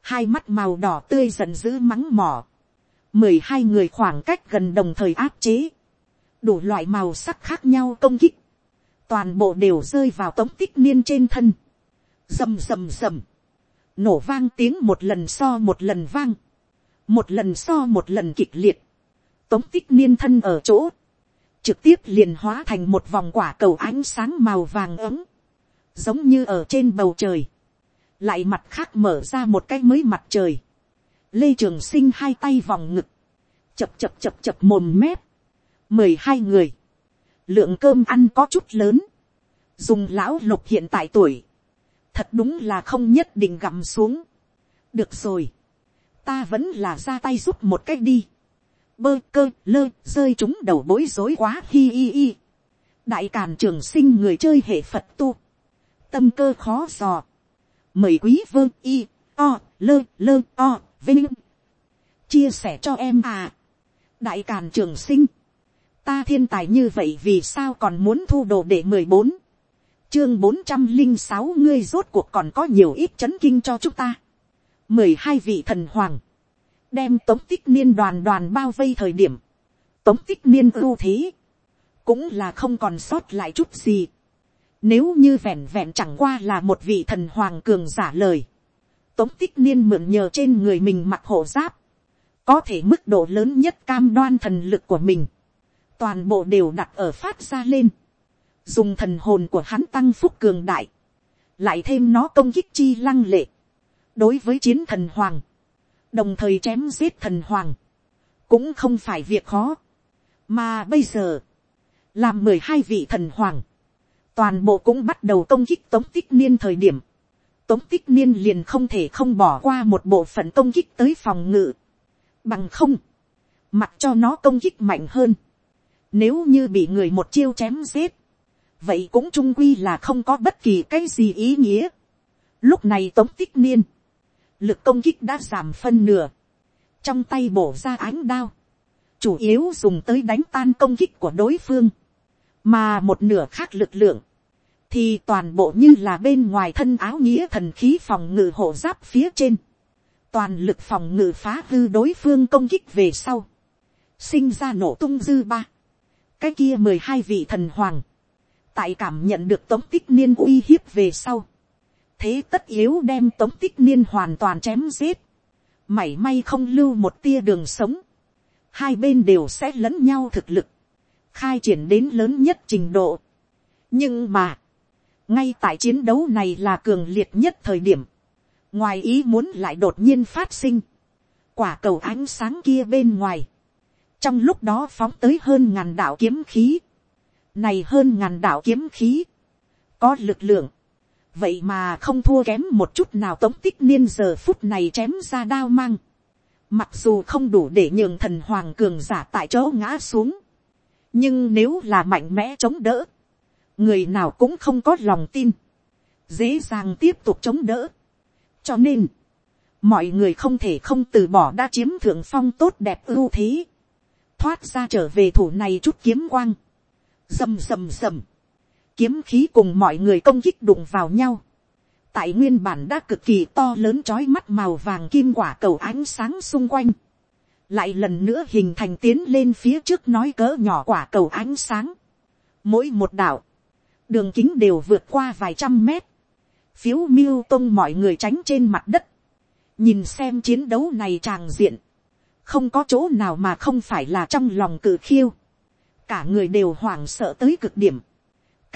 A: hai mắt màu đỏ tươi giận dữ mắng mỏ, mười hai người khoảng cách gần đồng thời áp chế, đủ loại màu sắc khác nhau công kích, toàn bộ đều rơi vào tống tích niên trên thân, rầm rầm rầm, nổ vang tiếng một lần so một lần vang, một lần so một lần kịch liệt, tống tích niên thân ở chỗ, trực tiếp liền hóa thành một vòng quả cầu ánh sáng màu vàng ấm, giống như ở trên bầu trời, lại mặt khác mở ra một cái mới mặt trời, lê trường sinh hai tay vòng ngực, chập chập chập chập mồm mép, mười hai người, lượng cơm ăn có chút lớn, dùng lão lục hiện tại tuổi, thật đúng là không nhất định gặm xuống, được rồi, ta vẫn là ra tay giúp một cách đi, bơ cơ lơ rơi chúng đầu bối rối quá hi hi hi. đại càn trường sinh người chơi hệ phật tu. tâm cơ khó dò. mời quý vương y o lơ lơ o vinh. chia sẻ cho em à. đại càn trường sinh. ta thiên tài như vậy vì sao còn muốn thu đồ để mười bốn. chương bốn trăm linh sáu ngươi rốt cuộc còn có nhiều ít c h ấ n kinh cho chúng ta. mười hai vị thần hoàng đem tống tích niên đoàn đoàn bao vây thời điểm, tống tích niên ưu thế, cũng là không còn sót lại chút gì. Nếu như vẹn vẹn chẳng qua là một vị thần hoàng cường giả lời, tống tích niên mượn nhờ trên người mình mặc hộ giáp, có thể mức độ lớn nhất cam đoan thần lực của mình, toàn bộ đều đặt ở phát ra lên, dùng thần hồn của hắn tăng phúc cường đại, lại thêm nó công kích chi lăng lệ, đối với chiến thần hoàng, đồng thời chém giết thần hoàng, cũng không phải việc khó, mà bây giờ, làm mười hai vị thần hoàng, toàn bộ cũng bắt đầu công kích tống tích niên thời điểm, tống tích niên liền không thể không bỏ qua một bộ phận công kích tới phòng ngự, bằng không, mặc cho nó công kích mạnh hơn, nếu như bị người một chiêu chém giết, vậy cũng trung quy là không có bất kỳ cái gì ý nghĩa. Lúc này tống tích niên, lực công kích đã giảm phân nửa, trong tay bổ ra ánh đao, chủ yếu dùng tới đánh tan công kích của đối phương, mà một nửa khác lực lượng, thì toàn bộ như là bên ngoài thân áo nghĩa thần khí phòng ngự hộ giáp phía trên, toàn lực phòng ngự phá hư đối phương công kích về sau, sinh ra nổ tung dư ba, cái kia mười hai vị thần hoàng, tại cảm nhận được tống tích niên uy hiếp về sau, thế tất yếu đem tống tích niên hoàn toàn chém giết, mảy may không lưu một tia đường sống, hai bên đều sẽ lẫn nhau thực lực, khai triển đến lớn nhất trình độ. nhưng mà, ngay tại chiến đấu này là cường liệt nhất thời điểm, ngoài ý muốn lại đột nhiên phát sinh, quả cầu ánh sáng kia bên ngoài, trong lúc đó phóng tới hơn ngàn đạo kiếm khí, này hơn ngàn đạo kiếm khí, có lực lượng, vậy mà không thua kém một chút nào tống tích niên giờ phút này chém ra đao mang. mặc dù không đủ để nhường thần hoàng cường giả tại chỗ ngã xuống. nhưng nếu là mạnh mẽ chống đỡ, người nào cũng không có lòng tin. dễ dàng tiếp tục chống đỡ. cho nên, mọi người không thể không từ bỏ đã chiếm thượng phong tốt đẹp ưu thế. thoát ra trở về thủ này chút kiếm quang. rầm rầm rầm Kiếm khí cùng mọi người công kích đụng vào nhau. Tại nguyên bản đã cực kỳ to lớn trói mắt màu vàng kim quả cầu ánh sáng xung quanh. Lại lần nữa hình thành tiến lên phía trước nói cỡ nhỏ quả cầu ánh sáng. Mỗi một đảo. Đường kính đều vượt qua vài trăm mét. Phiếu miêu tông mọi người tránh trên mặt đất. Nhìn xem chiến đấu này tràng diện không có chỗ nào mà không phải là trong lòng cự khiêu. Cả người đều hoảng sợ tới cực điểm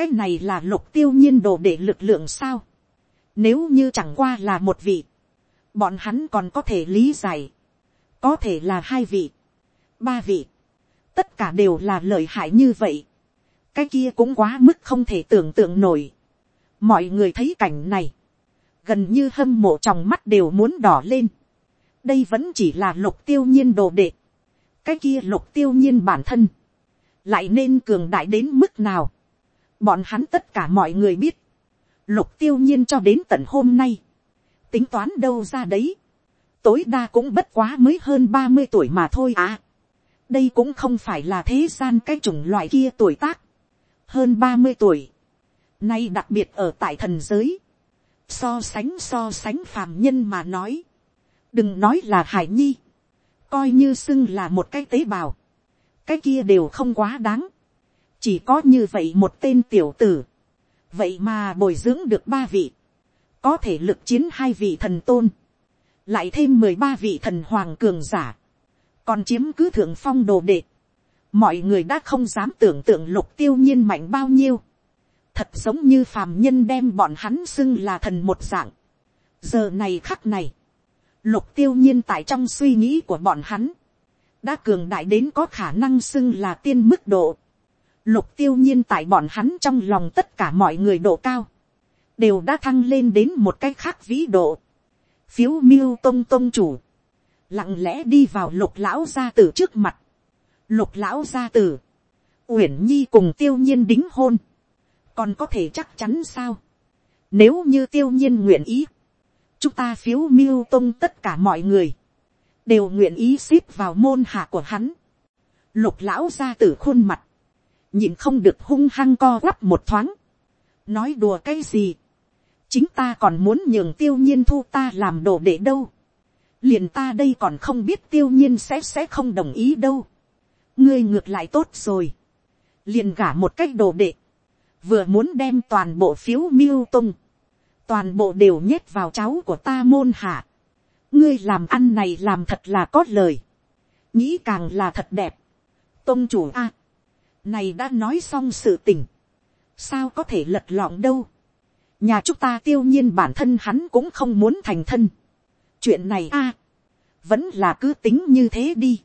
A: cái này là lục tiêu nhiên đồ để lực lượng sao. Nếu như chẳng qua là một vị, bọn hắn còn có thể lý giải. Có thể là hai vị, ba vị. Tất cả đều là lợi hại như vậy. Cái kia cũng quá mức không thể tưởng tượng nổi. Mọi người thấy cảnh này. Gần như hâm mộ trong mắt đều muốn đỏ lên. Đây vẫn chỉ là lục tiêu nhiên đồ đệ. Cái kia lục tiêu nhiên bản thân. Lại nên cường đại đến mức nào bọn hắn tất cả mọi người biết, lục tiêu nhiên cho đến tận hôm nay, tính toán đâu ra đấy, tối đa cũng bất quá mới hơn ba mươi tuổi mà thôi à. đây cũng không phải là thế gian cái chủng loại kia tuổi tác, hơn ba mươi tuổi, nay đặc biệt ở tại thần giới, so sánh so sánh phàm nhân mà nói, đừng nói là hải nhi, coi như xưng là một cái tế bào, cái kia đều không quá đáng, chỉ có như vậy một tên tiểu tử, vậy mà bồi dưỡng được ba vị, có thể lực chiến hai vị thần tôn, lại thêm mười ba vị thần hoàng cường giả, còn chiếm cứ thượng phong đồ đệ, mọi người đã không dám tưởng tượng lục tiêu nhiên mạnh bao nhiêu, thật giống như phàm nhân đem bọn hắn xưng là thần một dạng, giờ này khắc này, lục tiêu nhiên tại trong suy nghĩ của bọn hắn, đã cường đại đến có khả năng xưng là tiên mức độ, Lục tiêu nhiên tại bọn hắn trong lòng tất cả mọi người độ cao. Đều đã thăng lên đến một cách khác vĩ độ. Phiếu miêu tông tông chủ. Lặng lẽ đi vào lục lão gia tử trước mặt. Lục lão gia tử. Uyển Nhi cùng tiêu nhiên đính hôn. Còn có thể chắc chắn sao? Nếu như tiêu nhiên nguyện ý. Chúng ta phiếu miêu tông tất cả mọi người. Đều nguyện ý xếp vào môn hạ của hắn. Lục lão gia tử khuôn mặt nhìn không được hung hăng co quắp một thoáng, nói đùa cái gì, chính ta còn muốn nhường tiêu nhiên thu ta làm đồ để đâu, liền ta đây còn không biết tiêu nhiên sẽ sẽ không đồng ý đâu, ngươi ngược lại tốt rồi, liền gả một cách đồ đệ, vừa muốn đem toàn bộ phiếu miêu tung, toàn bộ đều nhét vào cháu của ta môn hạ, ngươi làm ăn này làm thật là có lời, nghĩ càng là thật đẹp, tông chủ a, này đã nói xong sự tình, sao có thể lật lọng đâu, nhà chúng ta tiêu nhiên bản thân hắn cũng không muốn thành thân, chuyện này a, vẫn là cứ tính như thế đi,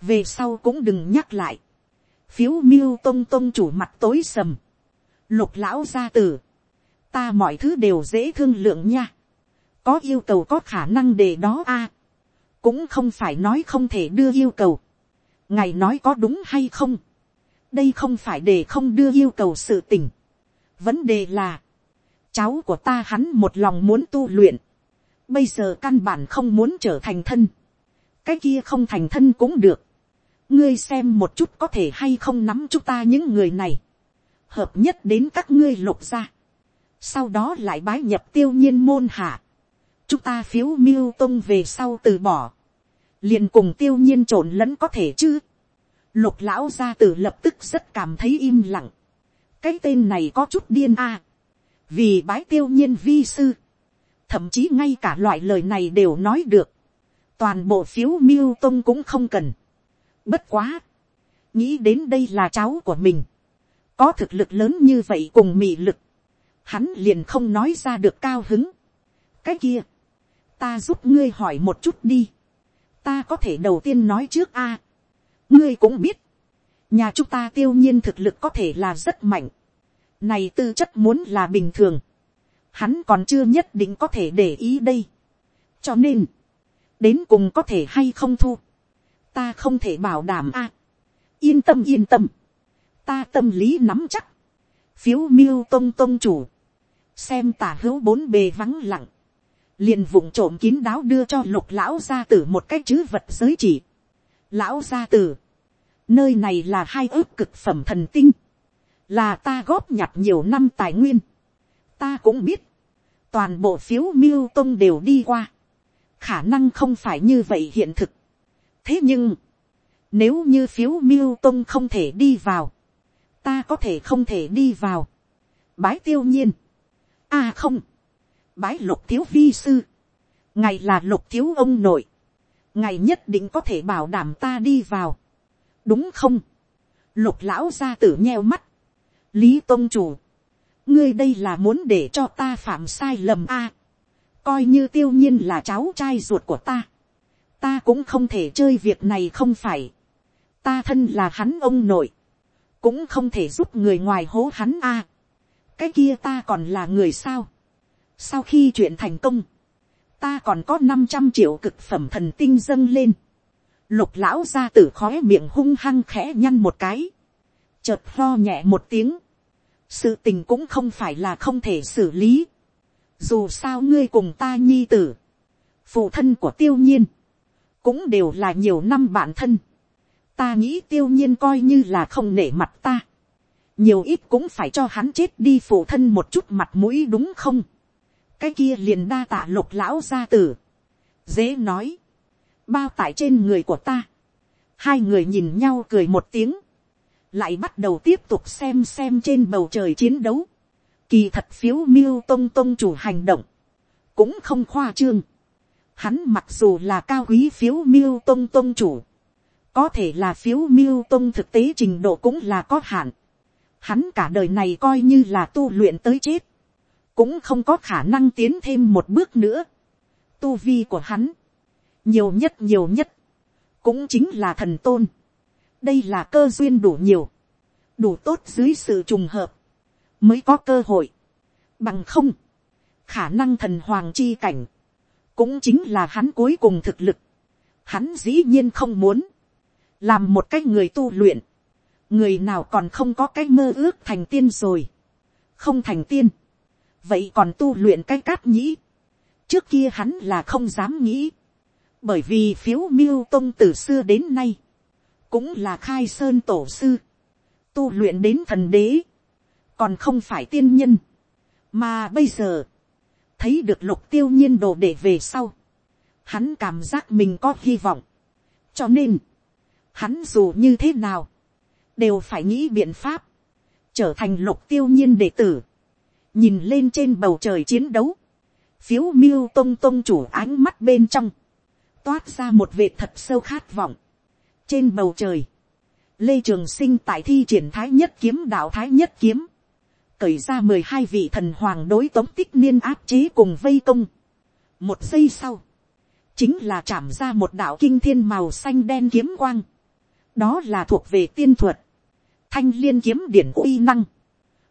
A: về sau cũng đừng nhắc lại, phiếu miêu tông tông chủ mặt tối sầm, lục lão gia tử, ta mọi thứ đều dễ thương lượng nha, có yêu cầu có khả năng để đó a, cũng không phải nói không thể đưa yêu cầu, ngài nói có đúng hay không, đây không phải để không đưa yêu cầu sự tình. vấn đề là, cháu của ta hắn một lòng muốn tu luyện, bây giờ căn bản không muốn trở thành thân, cái kia không thành thân cũng được, ngươi xem một chút có thể hay không nắm chúng ta những người này, hợp nhất đến các ngươi lục ra, sau đó lại bái nhập tiêu nhiên môn hạ, chúng ta phiếu miêu tông về sau từ bỏ, liền cùng tiêu nhiên trộn lẫn có thể chứ, Lục lão gia tử lập tức rất cảm thấy im lặng. Cái tên này có chút điên a. Vì bái tiêu nhiên vi sư. Thậm chí ngay cả loại lời này đều nói được. Toàn bộ phiếu miêu tông cũng không cần. Bất quá. Nghĩ đến đây là cháu của mình. Có thực lực lớn như vậy cùng mị lực. Hắn liền không nói ra được cao hứng. Cái kia. Ta giúp ngươi hỏi một chút đi. Ta có thể đầu tiên nói trước a ngươi cũng biết, nhà chúng ta tiêu nhiên thực lực có thể là rất mạnh, này tư chất muốn là bình thường, hắn còn chưa nhất định có thể để ý đây, cho nên, đến cùng có thể hay không thu, ta không thể bảo đảm a, yên tâm yên tâm, ta tâm lý nắm chắc, phiếu miêu tông tông chủ, xem tả hữu bốn bề vắng lặng, liền vụng trộm kín đáo đưa cho lục lão ra từ một cái chữ vật giới chỉ, Lão gia tử. Nơi này là hai ước cực phẩm thần tinh. Là ta góp nhặt nhiều năm tài nguyên. Ta cũng biết. Toàn bộ phiếu miêu tông đều đi qua. Khả năng không phải như vậy hiện thực. Thế nhưng. Nếu như phiếu miêu tông không thể đi vào. Ta có thể không thể đi vào. Bái tiêu nhiên. a à không. Bái lục thiếu vi sư. Ngày là lục thiếu ông nội ngài nhất định có thể bảo đảm ta đi vào, đúng không, lục lão gia tử nheo mắt, lý tôn chủ, ngươi đây là muốn để cho ta phạm sai lầm a, coi như tiêu nhiên là cháu trai ruột của ta, ta cũng không thể chơi việc này không phải, ta thân là hắn ông nội, cũng không thể giúp người ngoài hố hắn a, cái kia ta còn là người sao, sau khi chuyện thành công, ta còn có năm trăm triệu cực phẩm thần tinh dâng lên. lục lão ra tử khói miệng hung hăng khẽ nhăn một cái. chợt lo nhẹ một tiếng. sự tình cũng không phải là không thể xử lý. dù sao ngươi cùng ta nhi tử. phụ thân của tiêu nhiên. cũng đều là nhiều năm bạn thân. ta nghĩ tiêu nhiên coi như là không nể mặt ta. nhiều ít cũng phải cho hắn chết đi phụ thân một chút mặt mũi đúng không cái kia liền đa tạ lục lão gia tử, dễ nói, bao tải trên người của ta, hai người nhìn nhau cười một tiếng, lại bắt đầu tiếp tục xem xem trên bầu trời chiến đấu, kỳ thật phiếu miêu tông tông chủ hành động, cũng không khoa trương, hắn mặc dù là cao quý phiếu miêu tông tông chủ, có thể là phiếu miêu tông thực tế trình độ cũng là có hạn, hắn cả đời này coi như là tu luyện tới chết, cũng không có khả năng tiến thêm một bước nữa. Tu vi của hắn, nhiều nhất nhiều nhất, cũng chính là thần tôn. đây là cơ duyên đủ nhiều, đủ tốt dưới sự trùng hợp, mới có cơ hội. bằng không, khả năng thần hoàng chi cảnh, cũng chính là hắn cuối cùng thực lực. hắn dĩ nhiên không muốn, làm một cái người tu luyện, người nào còn không có cái mơ ước thành tiên rồi, không thành tiên, vậy còn tu luyện cái cát nhĩ, trước kia hắn là không dám nghĩ, bởi vì phiếu miêu tông từ xưa đến nay, cũng là khai sơn tổ sư, tu luyện đến thần đế, còn không phải tiên nhân, mà bây giờ, thấy được lục tiêu nhiên đồ để về sau, hắn cảm giác mình có hy vọng, cho nên, hắn dù như thế nào, đều phải nghĩ biện pháp, trở thành lục tiêu nhiên đệ tử, nhìn lên trên bầu trời chiến đấu, phiếu miêu tông tông chủ ánh mắt bên trong, toát ra một vệt thật sâu khát vọng. trên bầu trời, lê trường sinh tại thi triển thái nhất kiếm đạo thái nhất kiếm, cởi ra mười hai vị thần hoàng đối tống tích niên áp chế cùng vây công. một giây sau, chính là chạm ra một đạo kinh thiên màu xanh đen kiếm quang. đó là thuộc về tiên thuật, thanh liên kiếm điển uy năng.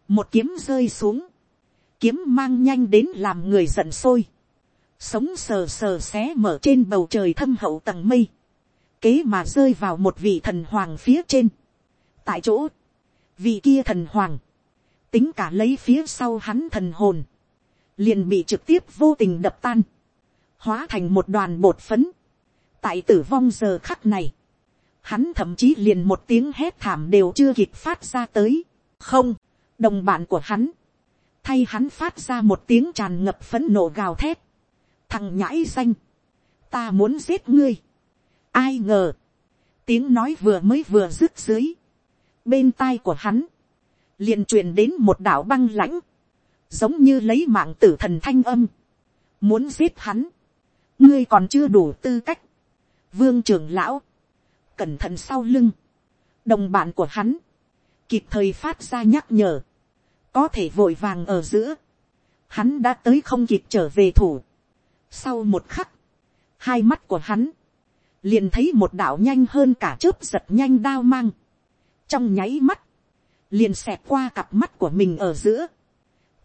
A: một kiếm rơi xuống, kiếm mang nhanh đến làm người giận sôi, sống sờ sờ xé mở trên bầu trời thâm hậu tầng mây, kế mà rơi vào một vị thần hoàng phía trên, tại chỗ, vị kia thần hoàng, tính cả lấy phía sau hắn thần hồn, liền bị trực tiếp vô tình đập tan, hóa thành một đoàn bột phấn, tại tử vong giờ khắc này, hắn thậm chí liền một tiếng hét thảm đều chưa kịp phát ra tới, không, đồng bạn của hắn, thay hắn phát ra một tiếng tràn ngập phấn nộ gào thét, thằng nhãi xanh, ta muốn giết ngươi, ai ngờ, tiếng nói vừa mới vừa rứt dưới, bên tai của hắn, liền truyền đến một đảo băng lãnh, giống như lấy mạng tử thần thanh âm, muốn giết hắn, ngươi còn chưa đủ tư cách, vương trưởng lão, cẩn thận sau lưng, đồng bạn của hắn, kịp thời phát ra nhắc nhở, có thể vội vàng ở giữa, hắn đã tới không kịp trở về thủ. Sau một khắc, hai mắt của hắn liền thấy một đạo nhanh hơn cả chớp giật nhanh đao mang. Trong nháy mắt, liền xẹt qua cặp mắt của mình ở giữa.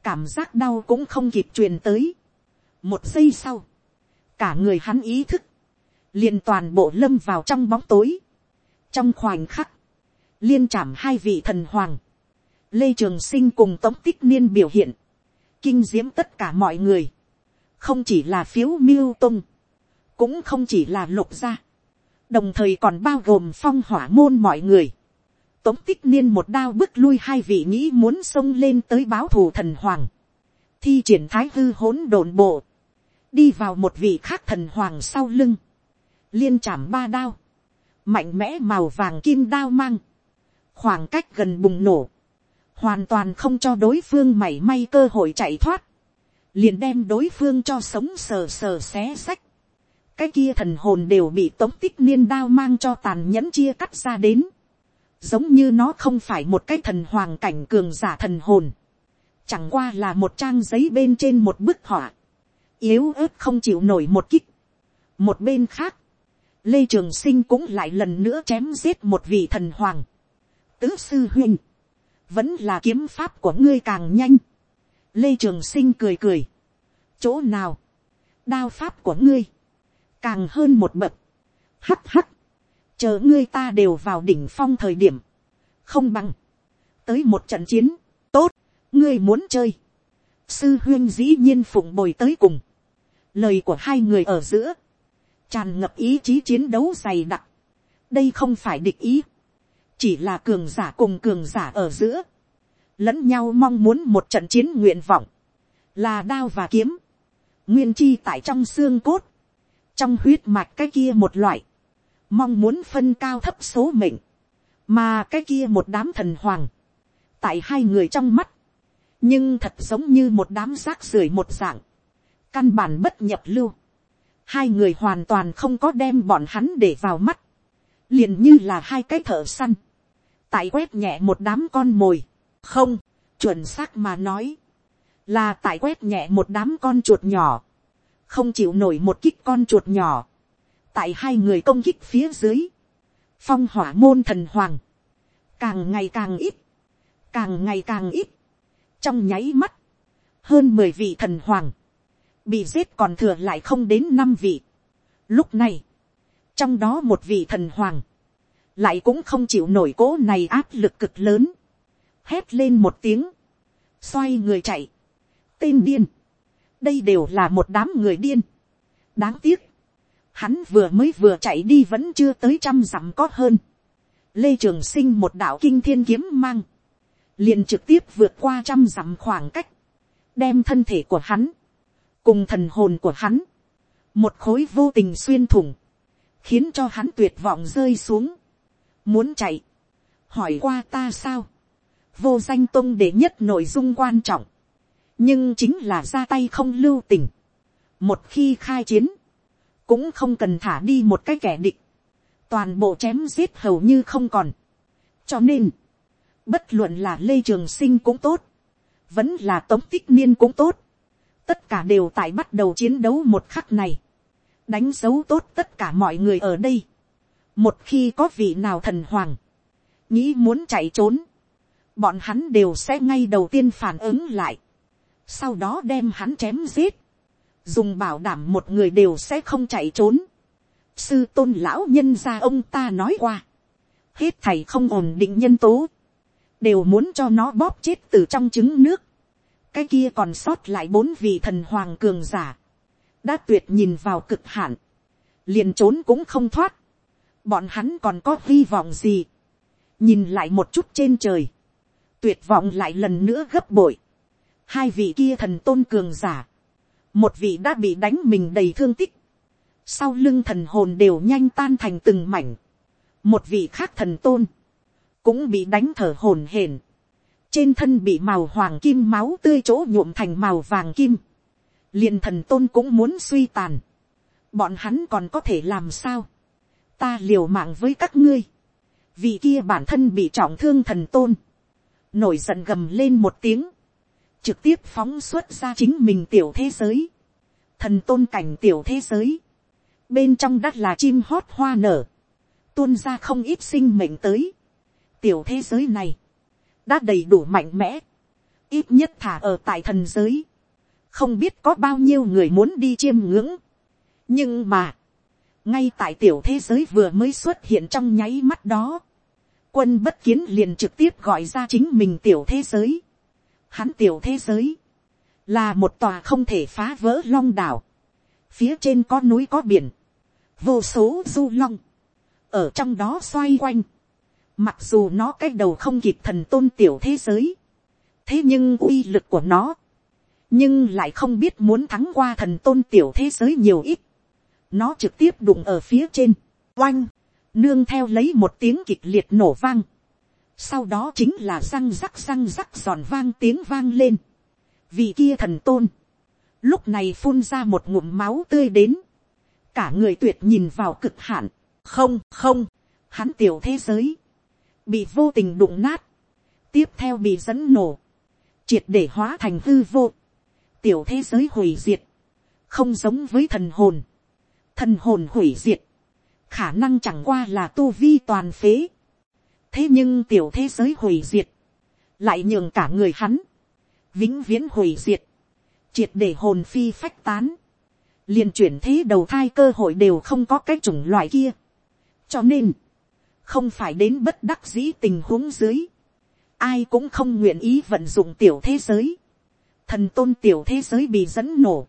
A: Cảm giác đau cũng không kịp truyền tới. Một giây sau, cả người hắn ý thức liền toàn bộ lâm vào trong bóng tối. Trong khoảnh khắc, liên chạm hai vị thần hoàng Lê Trường Sinh cùng Tống Tích Niên biểu hiện. Kinh diễm tất cả mọi người. Không chỉ là phiếu miêu tông Cũng không chỉ là lục gia. Đồng thời còn bao gồm phong hỏa môn mọi người. Tống Tích Niên một đao bước lui hai vị nghĩ muốn xông lên tới báo thù thần hoàng. Thi triển thái hư hỗn đồn bộ. Đi vào một vị khác thần hoàng sau lưng. Liên chạm ba đao. Mạnh mẽ màu vàng kim đao mang. Khoảng cách gần bùng nổ hoàn toàn không cho đối phương mảy may cơ hội chạy thoát, liền đem đối phương cho sống sờ sờ xé xách. cái kia thần hồn đều bị tống tích niên đao mang cho tàn nhẫn chia cắt ra đến, giống như nó không phải một cái thần hoàng cảnh cường giả thần hồn, chẳng qua là một trang giấy bên trên một bức họa, yếu ớt không chịu nổi một kích. một bên khác, lê trường sinh cũng lại lần nữa chém giết một vị thần hoàng, tứ sư huynh vẫn là kiếm pháp của ngươi càng nhanh. lê trường sinh cười cười. chỗ nào, đao pháp của ngươi, càng hơn một bậc. hắt hắt, chờ ngươi ta đều vào đỉnh phong thời điểm, không bằng, tới một trận chiến, tốt, ngươi muốn chơi. sư huyên dĩ nhiên phụng bồi tới cùng. lời của hai người ở giữa, tràn ngập ý chí chiến đấu dày đặc. đây không phải địch ý, chỉ là cường giả cùng cường giả ở giữa, lẫn nhau mong muốn một trận chiến nguyện vọng, là đao và kiếm, nguyên chi tại trong xương cốt, trong huyết mạch cái kia một loại, mong muốn phân cao thấp số mệnh, mà cái kia một đám thần hoàng, tại hai người trong mắt, nhưng thật giống như một đám rác rưởi một dạng, căn bản bất nhập lưu, hai người hoàn toàn không có đem bọn hắn để vào mắt, liền như là hai cái thợ săn, tại quét nhẹ một đám con mồi. Không, chuẩn xác mà nói. Là tại quét nhẹ một đám con chuột nhỏ. Không chịu nổi một kích con chuột nhỏ. Tại hai người công kích phía dưới. Phong hỏa môn thần hoàng. Càng ngày càng ít. Càng ngày càng ít. Trong nháy mắt. Hơn mười vị thần hoàng. Bị giết còn thừa lại không đến năm vị. Lúc này. Trong đó một vị thần hoàng lại cũng không chịu nổi cố này áp lực cực lớn, hét lên một tiếng, xoay người chạy, tên điên, đây đều là một đám người điên, đáng tiếc, hắn vừa mới vừa chạy đi vẫn chưa tới trăm dặm có hơn, lê trường sinh một đạo kinh thiên kiếm mang, liền trực tiếp vượt qua trăm dặm khoảng cách, đem thân thể của hắn, cùng thần hồn của hắn, một khối vô tình xuyên thủng, khiến cho hắn tuyệt vọng rơi xuống, muốn chạy, hỏi qua ta sao, vô danh tung để nhất nội dung quan trọng, nhưng chính là ra tay không lưu tình, một khi khai chiến, cũng không cần thả đi một cái kẻ địch, toàn bộ chém giết hầu như không còn, cho nên, bất luận là lê trường sinh cũng tốt, vẫn là tống tích niên cũng tốt, tất cả đều tại bắt đầu chiến đấu một khắc này, đánh dấu tốt tất cả mọi người ở đây, một khi có vị nào thần hoàng. Nghĩ muốn chạy trốn. Bọn hắn đều sẽ ngay đầu tiên phản ứng lại. Sau đó đem hắn chém giết. Dùng bảo đảm một người đều sẽ không chạy trốn. Sư tôn lão nhân gia ông ta nói qua. Hết thầy không ổn định nhân tố. Đều muốn cho nó bóp chết từ trong trứng nước cái kia còn sót lại bốn vị thần hoàng cường giả, đã tuyệt nhìn vào cực hạn, liền trốn cũng không thoát, bọn hắn còn có hy vọng gì, nhìn lại một chút trên trời, tuyệt vọng lại lần nữa gấp bội, hai vị kia thần tôn cường giả, một vị đã bị đánh mình đầy thương tích, sau lưng thần hồn đều nhanh tan thành từng mảnh, một vị khác thần tôn, cũng bị đánh thở hồn hển, trên thân bị màu hoàng kim máu tươi chỗ nhuộm thành màu vàng kim, liền thần tôn cũng muốn suy tàn, bọn hắn còn có thể làm sao, ta liều mạng với các ngươi. vì kia bản thân bị trọng thương thần tôn. nổi giận gầm lên một tiếng. trực tiếp phóng xuất ra chính mình tiểu thế giới. thần tôn cảnh tiểu thế giới. bên trong đất là chim hót hoa nở. tuôn ra không ít sinh mệnh tới. tiểu thế giới này. đã đầy đủ mạnh mẽ. ít nhất thả ở tại thần giới. không biết có bao nhiêu người muốn đi chiêm ngưỡng. nhưng mà ngay tại tiểu thế giới vừa mới xuất hiện trong nháy mắt đó, quân bất kiến liền trực tiếp gọi ra chính mình tiểu thế giới. Hắn tiểu thế giới, là một tòa không thể phá vỡ long đảo, phía trên có núi có biển, vô số du long, ở trong đó xoay quanh, mặc dù nó cái đầu không kịp thần tôn tiểu thế giới, thế nhưng uy lực của nó, nhưng lại không biết muốn thắng qua thần tôn tiểu thế giới nhiều ít nó trực tiếp đụng ở phía trên, oanh, nương theo lấy một tiếng kịch liệt nổ vang, sau đó chính là răng rắc răng rắc giòn vang tiếng vang lên, vì kia thần tôn, lúc này phun ra một ngụm máu tươi đến, cả người tuyệt nhìn vào cực hạn, không không, hắn tiểu thế giới, bị vô tình đụng nát, tiếp theo bị dẫn nổ, triệt để hóa thành hư vô, tiểu thế giới hủy diệt, không giống với thần hồn, thần hồn hủy diệt, khả năng chẳng qua là tu vi toàn phế. thế nhưng tiểu thế giới hủy diệt, lại nhường cả người hắn, vĩnh viễn hủy diệt, triệt để hồn phi phách tán, liền chuyển thế đầu thai cơ hội đều không có cái chủng loại kia. cho nên, không phải đến bất đắc dĩ tình huống dưới, ai cũng không nguyện ý vận dụng tiểu thế giới, thần tôn tiểu thế giới bị dẫn nổ,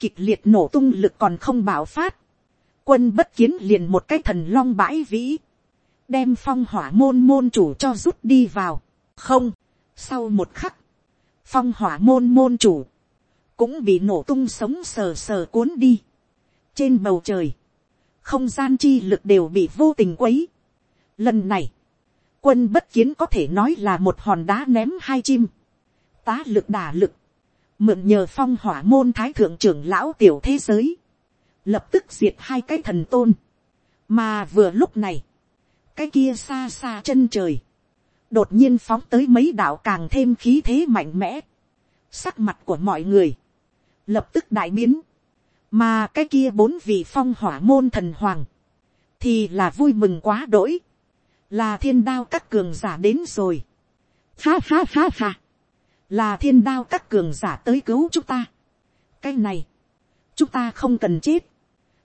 A: kịch liệt nổ tung lực còn không bảo phát. Quân bất kiến liền một cái thần long bãi vĩ. Đem phong hỏa môn môn chủ cho rút đi vào. Không. Sau một khắc. Phong hỏa môn môn chủ. Cũng bị nổ tung sống sờ sờ cuốn đi. Trên bầu trời. Không gian chi lực đều bị vô tình quấy. Lần này. Quân bất kiến có thể nói là một hòn đá ném hai chim. Tá lực đả lực mượn nhờ phong hỏa môn thái thượng trưởng lão tiểu thế giới, lập tức diệt hai cái thần tôn, mà vừa lúc này, cái kia xa xa chân trời, đột nhiên phóng tới mấy đạo càng thêm khí thế mạnh mẽ, sắc mặt của mọi người, lập tức đại biến, mà cái kia bốn vị phong hỏa môn thần hoàng, thì là vui mừng quá đỗi, là thiên đao các cường giả đến rồi, ha ha ha ha là thiên đao các cường giả tới cứu chúng ta. cái này, chúng ta không cần chết.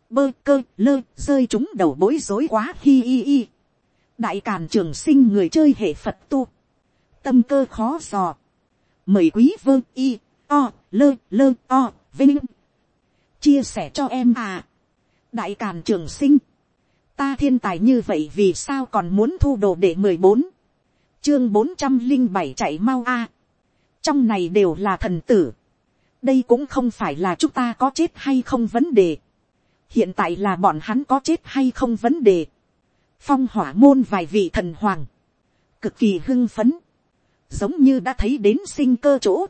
A: bơ cơ lơ rơi chúng đầu bối rối quá hi hi hi. đại càn trường sinh người chơi hệ phật tu. tâm cơ khó dò. mời quý vương y o lơ lơ o vinh. chia sẻ cho em à. đại càn trường sinh. ta thiên tài như vậy vì sao còn muốn thu đồ để mười bốn chương bốn trăm linh bảy chạy mau a trong này đều là thần tử. đây cũng không phải là chúng ta có chết hay không vấn đề. hiện tại là bọn hắn có chết hay không vấn đề. phong hỏa môn vài vị thần hoàng, cực kỳ hưng phấn, giống như đã thấy đến sinh cơ chỗ,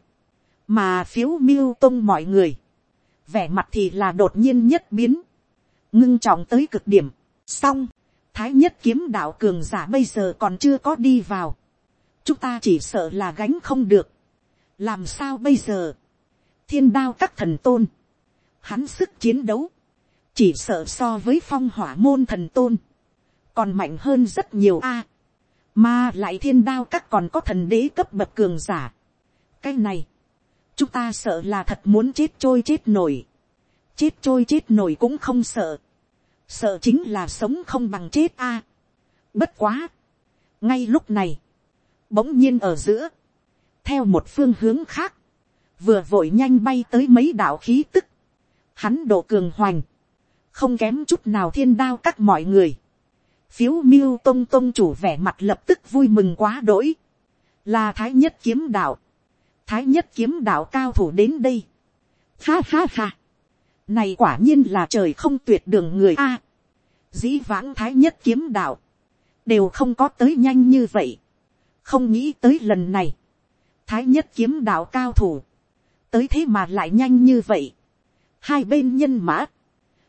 A: mà phiếu miêu tông mọi người, vẻ mặt thì là đột nhiên nhất biến, ngưng trọng tới cực điểm, xong, thái nhất kiếm đạo cường giả bây giờ còn chưa có đi vào, chúng ta chỉ sợ là gánh không được, làm sao bây giờ, thiên đao các thần tôn, hắn sức chiến đấu, chỉ sợ so với phong hỏa môn thần tôn, còn mạnh hơn rất nhiều a, mà lại thiên đao các còn có thần đế cấp bậc cường giả. cái này, chúng ta sợ là thật muốn chết trôi chết nổi, chết trôi chết nổi cũng không sợ, sợ chính là sống không bằng chết a, bất quá, ngay lúc này, bỗng nhiên ở giữa, theo một phương hướng khác, vừa vội nhanh bay tới mấy đạo khí tức, hắn độ cường hoành, không kém chút nào thiên đao các mọi người, phiếu miêu tông tông chủ vẻ mặt lập tức vui mừng quá đỗi, là thái nhất kiếm đạo, thái nhất kiếm đạo cao thủ đến đây, ha ha ha, này quả nhiên là trời không tuyệt đường người a, dĩ vãng thái nhất kiếm đạo, đều không có tới nhanh như vậy, không nghĩ tới lần này, thái nhất kiếm đạo cao thủ, tới thế mà lại nhanh như vậy, hai bên nhân mã,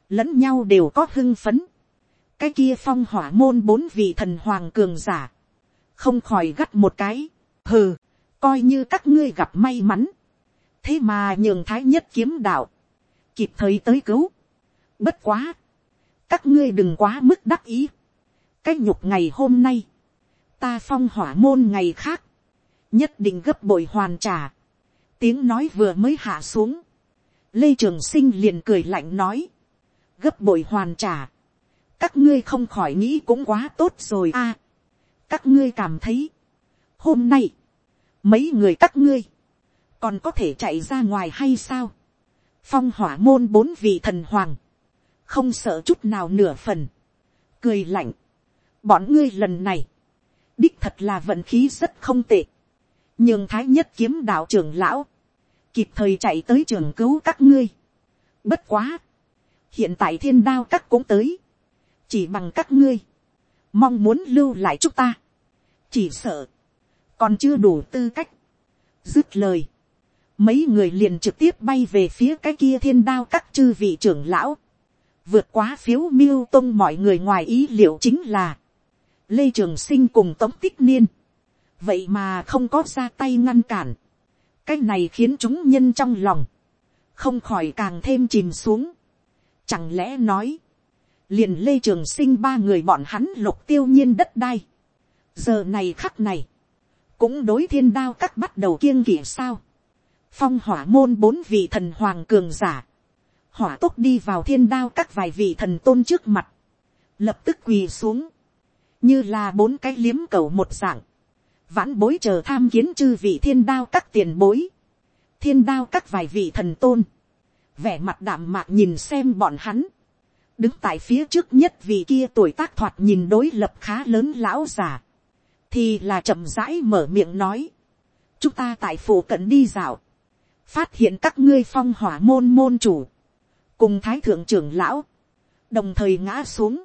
A: lẫn nhau đều có hưng phấn, cái kia phong hỏa môn bốn vị thần hoàng cường giả, không khỏi gắt một cái, hừ, coi như các ngươi gặp may mắn, thế mà nhường thái nhất kiếm đạo, kịp thời tới cứu, bất quá, các ngươi đừng quá mức đắc ý, cái nhục ngày hôm nay, ta phong hỏa môn ngày khác, nhất định gấp bội hoàn trả. tiếng nói vừa mới hạ xuống. lê trường sinh liền cười lạnh nói. gấp bội hoàn trả. các ngươi không khỏi nghĩ cũng quá tốt rồi a. các ngươi cảm thấy. hôm nay, mấy người các ngươi, còn có thể chạy ra ngoài hay sao. phong hỏa môn bốn vị thần hoàng, không sợ chút nào nửa phần. cười lạnh. bọn ngươi lần này, đích thật là vận khí rất không tệ nhưng thái nhất kiếm đạo trưởng lão, kịp thời chạy tới trường cứu các ngươi. Bất quá, hiện tại thiên đao các cũng tới, chỉ bằng các ngươi, mong muốn lưu lại chúng ta, chỉ sợ, còn chưa đủ tư cách, dứt lời. Mấy người liền trực tiếp bay về phía cái kia thiên đao các chư vị trưởng lão. Vượt quá phiếu miêu tông mọi người ngoài ý liệu chính là. Lê Trường Sinh cùng Tống Tích Niên vậy mà không có ra tay ngăn cản, cái này khiến chúng nhân trong lòng, không khỏi càng thêm chìm xuống, chẳng lẽ nói, liền lê trường sinh ba người bọn hắn lục tiêu nhiên đất đai, giờ này khắc này, cũng đối thiên đao các bắt đầu kiêng kỵ sao, phong hỏa môn bốn vị thần hoàng cường giả, hỏa tốc đi vào thiên đao các vài vị thần tôn trước mặt, lập tức quỳ xuống, như là bốn cái liếm cầu một dạng, vãn bối chờ tham kiến chư vị thiên đao các tiền bối, thiên đao các vài vị thần tôn, vẻ mặt đạm mạc nhìn xem bọn hắn, đứng tại phía trước nhất vị kia tuổi tác thoạt nhìn đối lập khá lớn lão già, thì là chậm rãi mở miệng nói, chúng ta tại phủ cận đi dạo, phát hiện các ngươi phong hỏa môn môn chủ, cùng thái thượng trưởng lão, đồng thời ngã xuống,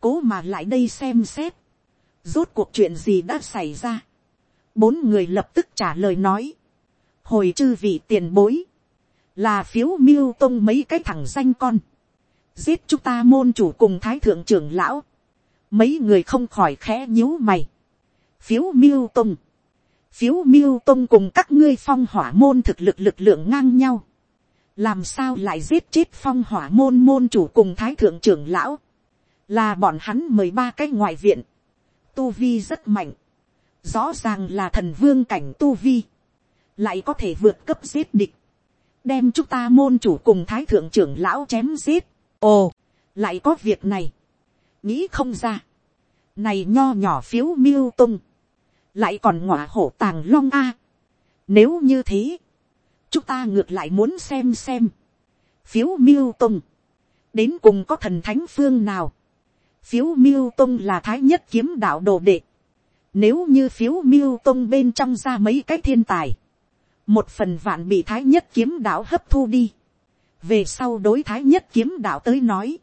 A: cố mà lại đây xem xét, rốt cuộc chuyện gì đã xảy ra, bốn người lập tức trả lời nói, hồi chư vị tiền bối, là phiếu miêu tông mấy cái thằng danh con, giết chúng ta môn chủ cùng thái thượng trưởng lão, mấy người không khỏi khẽ nhíu mày, phiếu miêu tông, phiếu miêu tông cùng các ngươi phong hỏa môn thực lực lực lượng ngang nhau, làm sao lại giết chết phong hỏa môn môn chủ cùng thái thượng trưởng lão, là bọn hắn mời ba cái ngoại viện, tu vi rất mạnh, rõ ràng là thần vương cảnh tu vi, lại có thể vượt cấp giết địch, đem chúng ta môn chủ cùng thái thượng trưởng lão chém giết, ồ, lại có việc này, nghĩ không ra, này nho nhỏ phiếu miêu tung, lại còn ngọa hổ tàng long a, nếu như thế, chúng ta ngược lại muốn xem xem, phiếu miêu tung, đến cùng có thần thánh phương nào, phiếu miêu tông là thái nhất kiếm đạo đồ đệ. Nếu như phiếu miêu tông bên trong ra mấy cái thiên tài, một phần vạn bị thái nhất kiếm đạo hấp thu đi. Về sau đối thái nhất kiếm đạo tới nói,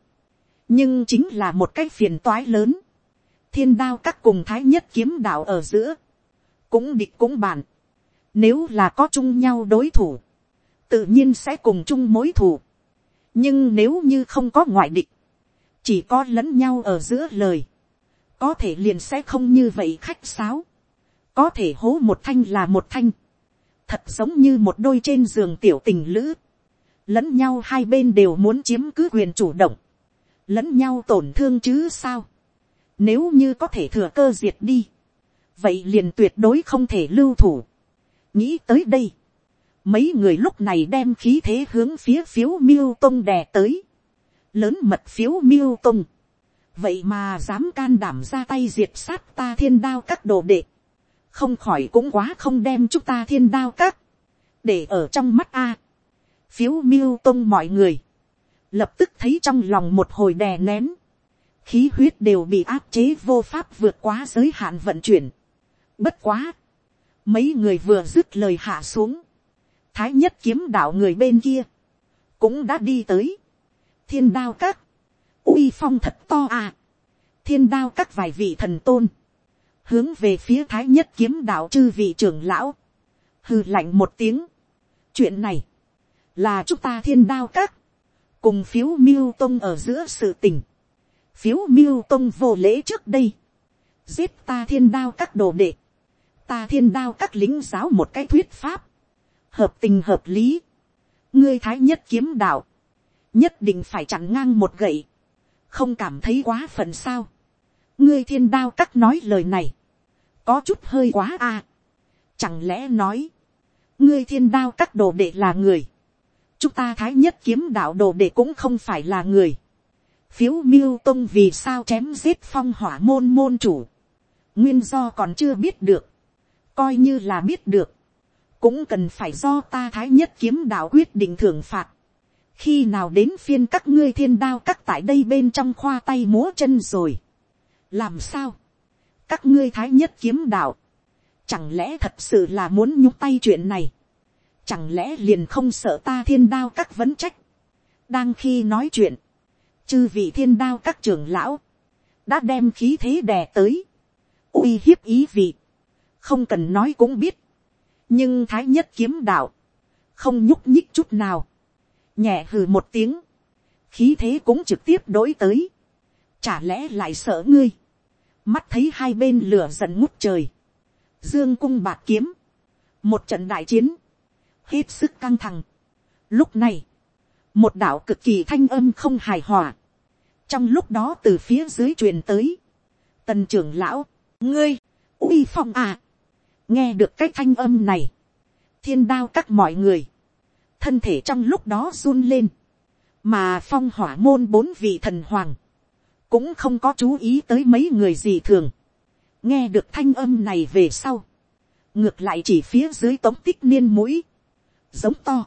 A: nhưng chính là một cái phiền toái lớn. Thiên đao các cùng thái nhất kiếm đạo ở giữa, cũng địch cũng bạn Nếu là có chung nhau đối thủ, tự nhiên sẽ cùng chung mối thù. Nhưng nếu như không có ngoại địch, chỉ có lẫn nhau ở giữa lời, có thể liền sẽ không như vậy khách sáo, có thể hố một thanh là một thanh, thật giống như một đôi trên giường tiểu tình lữ, lẫn nhau hai bên đều muốn chiếm cứ quyền chủ động, lẫn nhau tổn thương chứ sao, nếu như có thể thừa cơ diệt đi, vậy liền tuyệt đối không thể lưu thủ. nghĩ tới đây, mấy người lúc này đem khí thế hướng phía phiếu miêu tông đè tới, lớn mật phiếu miêu tung vậy mà dám can đảm ra tay diệt sát ta thiên đao các đồ đệ, không khỏi cũng quá không đem chúng ta thiên đao các, để ở trong mắt a, phiếu miêu tung mọi người, lập tức thấy trong lòng một hồi đè nén, khí huyết đều bị áp chế vô pháp vượt quá giới hạn vận chuyển, bất quá, mấy người vừa dứt lời hạ xuống, thái nhất kiếm đạo người bên kia, cũng đã đi tới, thiên đao các, uy phong thật to à, thiên đao các vài vị thần tôn, hướng về phía thái nhất kiếm đạo chư vị trưởng lão, hư lạnh một tiếng, chuyện này, là chúng ta thiên đao các, cùng phiếu miêu tông ở giữa sự tình, phiếu miêu tông vô lễ trước đây, giết ta thiên đao các đồ đệ, ta thiên đao các lính giáo một cái thuyết pháp, hợp tình hợp lý, ngươi thái nhất kiếm đạo, nhất định phải chặn ngang một gậy, không cảm thấy quá phần sao. ngươi thiên đao các nói lời này, có chút hơi quá à. chẳng lẽ nói, ngươi thiên đao các đồ đệ là người, chúng ta thái nhất kiếm đạo đồ đệ cũng không phải là người, phiếu miêu tông vì sao chém giết phong hỏa môn môn chủ, nguyên do còn chưa biết được, coi như là biết được, cũng cần phải do ta thái nhất kiếm đạo quyết định thưởng phạt, khi nào đến phiên các ngươi thiên đao các tại đây bên trong khoa tay múa chân rồi. làm sao, các ngươi thái nhất kiếm đạo, chẳng lẽ thật sự là muốn nhúc tay chuyện này, chẳng lẽ liền không sợ ta thiên đao các vấn trách, đang khi nói chuyện, chư vị thiên đao các trưởng lão, đã đem khí thế đè tới, uy hiếp ý vị, không cần nói cũng biết, nhưng thái nhất kiếm đạo, không nhúc nhích chút nào, nhẹ hừ một tiếng, khí thế cũng trực tiếp đổi tới, chả lẽ lại sợ ngươi, mắt thấy hai bên lửa giận ngút trời, dương cung bạc kiếm, một trận đại chiến, hết sức căng thẳng. Lúc này, một đạo cực kỳ thanh âm không hài hòa, trong lúc đó từ phía dưới truyền tới, tần trưởng lão, ngươi, uy phong à, nghe được cái thanh âm này, thiên đao các mọi người, thân thể trong lúc đó run lên, mà phong hỏa môn bốn vị thần hoàng, cũng không có chú ý tới mấy người gì thường, nghe được thanh âm này về sau, ngược lại chỉ phía dưới tống tích niên mũi, giống to,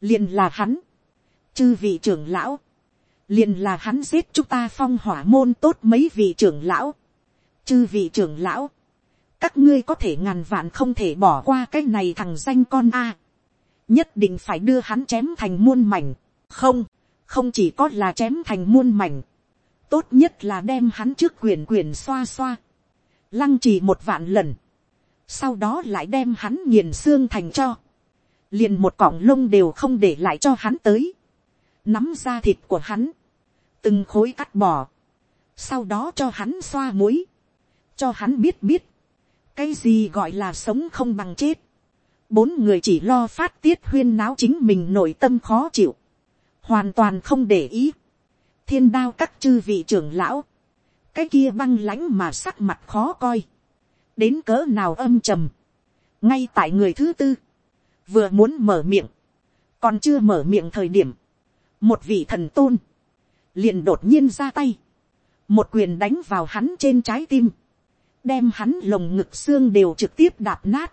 A: liền là hắn, chư vị trưởng lão, liền là hắn giết chúng ta phong hỏa môn tốt mấy vị trưởng lão, chư vị trưởng lão, các ngươi có thể ngàn vạn không thể bỏ qua cái này thằng danh con a, nhất định phải đưa hắn chém thành muôn mảnh, không, không chỉ có là chém thành muôn mảnh, tốt nhất là đem hắn trước quyền quyền xoa xoa, lăng trì một vạn lần, sau đó lại đem hắn nghiền xương thành cho, liền một cọng lông đều không để lại cho hắn tới, nắm ra thịt của hắn, từng khối cắt bỏ, sau đó cho hắn xoa muối, cho hắn biết biết, cái gì gọi là sống không bằng chết, bốn người chỉ lo phát tiết huyên náo chính mình nội tâm khó chịu, hoàn toàn không để ý. thiên đao các chư vị trưởng lão, cái kia băng lãnh mà sắc mặt khó coi, đến cỡ nào âm trầm, ngay tại người thứ tư, vừa muốn mở miệng, còn chưa mở miệng thời điểm, một vị thần tôn, liền đột nhiên ra tay, một quyền đánh vào hắn trên trái tim, đem hắn lồng ngực xương đều trực tiếp đạp nát,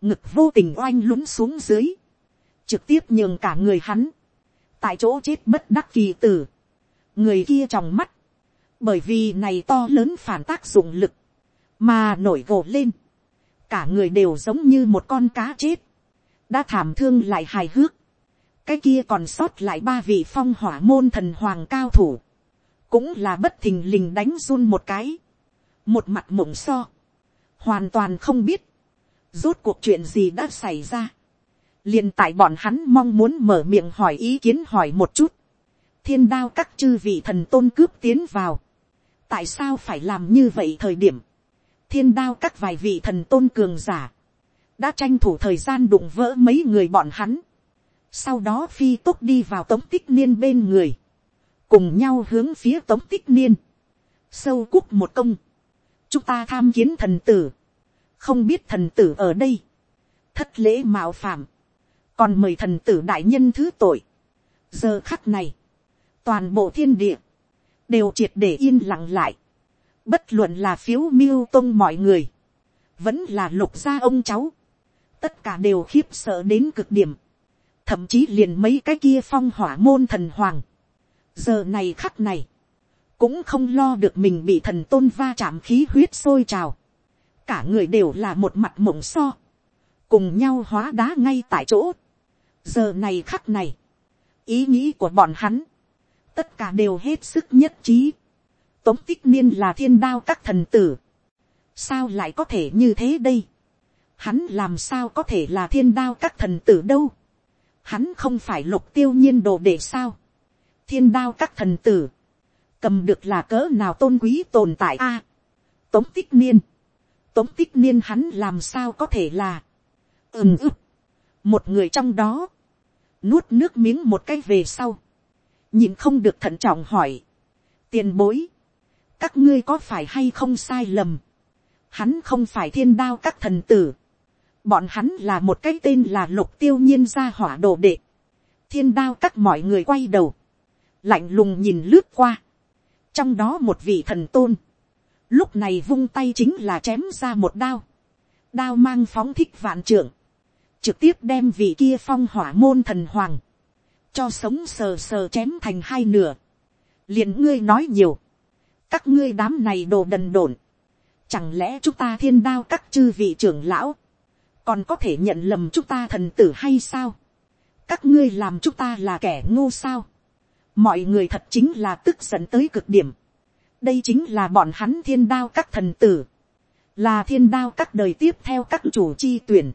A: ngực vô tình oanh lún xuống dưới, trực tiếp nhường cả người hắn, tại chỗ chết bất đắc kỳ tử, người kia trong mắt, bởi vì này to lớn phản tác dụng lực, mà nổi gồ lên, cả người đều giống như một con cá chết, đã thảm thương lại hài hước, cái kia còn sót lại ba vị phong hỏa môn thần hoàng cao thủ, cũng là bất thình lình đánh run một cái, một mặt mộng so, hoàn toàn không biết, Rốt cuộc chuyện gì đã xảy ra? liền tại bọn hắn mong muốn mở miệng hỏi ý kiến hỏi một chút. Thiên đao các chư vị thần tôn cướp tiến vào. Tại sao phải làm như vậy thời điểm? Thiên đao các vài vị thần tôn cường giả. Đã tranh thủ thời gian đụng vỡ mấy người bọn hắn. Sau đó phi tốt đi vào tống tích niên bên người. Cùng nhau hướng phía tống tích niên. Sâu cúc một công. Chúng ta tham kiến thần tử không biết thần tử ở đây, thất lễ mạo phạm, còn mời thần tử đại nhân thứ tội. giờ khắc này, toàn bộ thiên địa, đều triệt để yên lặng lại, bất luận là phiếu miêu tông mọi người, vẫn là lục gia ông cháu, tất cả đều khiếp sợ đến cực điểm, thậm chí liền mấy cái kia phong hỏa môn thần hoàng, giờ này khắc này, cũng không lo được mình bị thần tôn va chạm khí huyết sôi trào, cả người đều là một mặt mộng so, cùng nhau hóa đá ngay tại chỗ. giờ này khắc này, ý nghĩ của bọn hắn, tất cả đều hết sức nhất trí. tống tích niên là thiên đao các thần tử. sao lại có thể như thế đây. hắn làm sao có thể là thiên đao các thần tử đâu. hắn không phải lục tiêu nhiên đồ để sao. thiên đao các thần tử, cầm được là cỡ nào tôn quý tồn tại a. tống tích niên, tống tích niên hắn làm sao có thể là, ừm ức, một người trong đó, nuốt nước miếng một cái về sau, nhìn không được thận trọng hỏi, tiền bối, các ngươi có phải hay không sai lầm, hắn không phải thiên đao các thần tử, bọn hắn là một cái tên là lục tiêu nhiên gia hỏa đồ đệ, thiên đao các mọi người quay đầu, lạnh lùng nhìn lướt qua, trong đó một vị thần tôn, lúc này vung tay chính là chém ra một đao, đao mang phóng thích vạn trưởng, trực tiếp đem vị kia phong hỏa môn thần hoàng, cho sống sờ sờ chém thành hai nửa, liền ngươi nói nhiều, các ngươi đám này đồ đần độn, chẳng lẽ chúng ta thiên đao các chư vị trưởng lão, còn có thể nhận lầm chúng ta thần tử hay sao, các ngươi làm chúng ta là kẻ ngu sao, mọi người thật chính là tức giận tới cực điểm, đây chính là bọn hắn thiên đao các thần tử, là thiên đao các đời tiếp theo các chủ chi tuyển.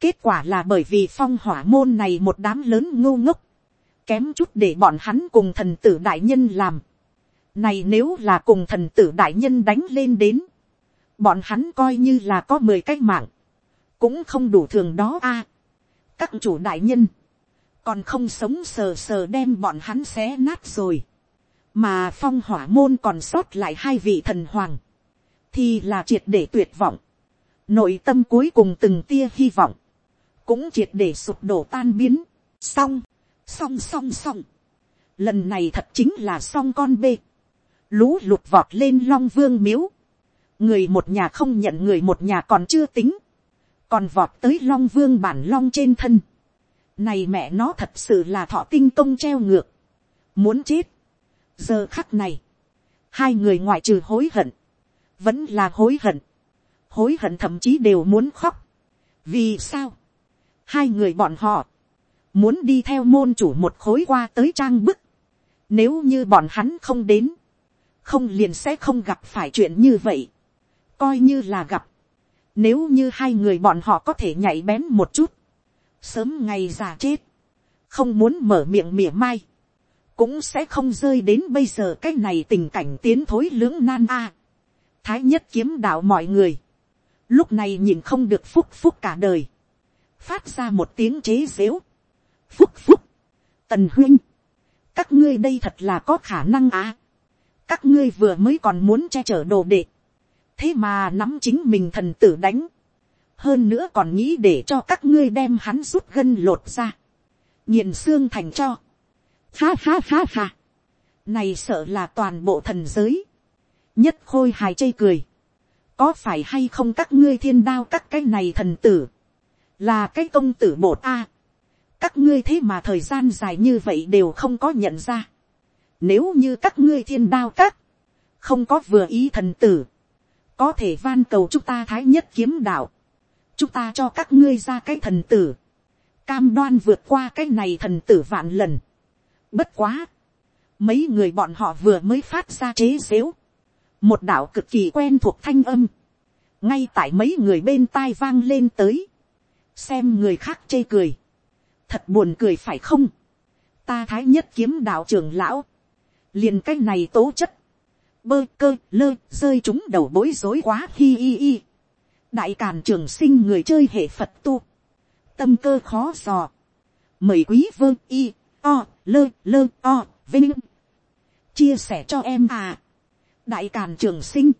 A: kết quả là bởi vì phong hỏa môn này một đám lớn ngô ngốc, kém chút để bọn hắn cùng thần tử đại nhân làm. này nếu là cùng thần tử đại nhân đánh lên đến, bọn hắn coi như là có mười cái mạng, cũng không đủ thường đó a. các chủ đại nhân, còn không sống sờ sờ đem bọn hắn xé nát rồi mà phong hỏa môn còn sót lại hai vị thần hoàng, thì là triệt để tuyệt vọng, nội tâm cuối cùng từng tia hy vọng, cũng triệt để sụp đổ tan biến, xong, xong xong xong, lần này thật chính là xong con bê, lũ lụt vọt lên long vương miếu, người một nhà không nhận người một nhà còn chưa tính, còn vọt tới long vương bản long trên thân, này mẹ nó thật sự là thọ tinh công treo ngược, muốn chết, giờ khắc này, hai người ngoại trừ hối hận, vẫn là hối hận, hối hận thậm chí đều muốn khóc. vì sao, hai người bọn họ, muốn đi theo môn chủ một khối qua tới trang bức, nếu như bọn hắn không đến, không liền sẽ không gặp phải chuyện như vậy, coi như là gặp, nếu như hai người bọn họ có thể nhảy bén một chút, sớm ngày già chết, không muốn mở miệng mỉa mai, cũng sẽ không rơi đến bây giờ cái này tình cảnh tiến thối lưỡng nan a. thái nhất kiếm đạo mọi người, lúc này nhìn không được phúc phúc cả đời, phát ra một tiếng chế xếu, phúc phúc, tần huynh, các ngươi đây thật là có khả năng a à. các ngươi vừa mới còn muốn che chở đồ đệ, thế mà nắm chính mình thần tử đánh, hơn nữa còn nghĩ để cho các ngươi đem hắn rút gân lột ra, nghiền xương thành cho, Ha ha ha ha. Này sợ là toàn bộ thần giới. Nhất khôi hài chây cười. Có phải hay không các ngươi thiên đao các cái này thần tử. Là cái công tử bột A. các ngươi thế mà thời gian dài như vậy đều không có nhận ra. Nếu như các ngươi thiên đao các. Không có vừa ý thần tử. Có thể van cầu chúng ta thái nhất kiếm đạo. Chúng ta cho các ngươi ra cái thần tử cam đoan vượt qua cái này thần tử vạn lần. Bất quá. Mấy người bọn họ vừa mới phát ra chế xếu. Một đạo cực kỳ quen thuộc thanh âm. Ngay tại mấy người bên tai vang lên tới. Xem người khác chê cười. Thật buồn cười phải không? Ta thái nhất kiếm đạo trưởng lão. Liền cách này tố chất. Bơ cơ lơ rơi chúng đầu bối rối quá hi hi hi. Đại càn trường sinh người chơi hệ Phật tu. Tâm cơ khó dò mời quý vương y o, lơ, lơ o, vinh. Chia sẻ cho em à. Đại Càn Trường Sinh.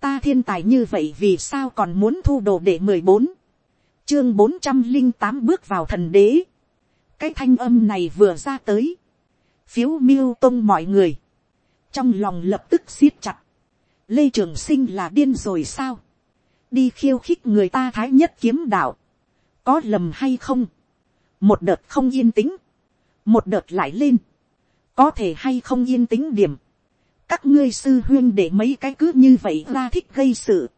A: Ta thiên tài như vậy vì sao còn muốn thu đồ để mười bốn Chương bốn trăm linh tám bước vào thần đế. Cái thanh âm này vừa ra tới. Phiếu miêu tông mọi người. Trong lòng lập tức siết chặt. Lê Trường Sinh là điên rồi sao? Đi khiêu khích người ta thái nhất kiếm đạo. Có lầm hay không? Một đợt không yên tĩnh một đợt lại lên, có thể hay không yên tĩnh điểm, các ngươi sư huyên để mấy cái cứ như vậy ra thích gây sự,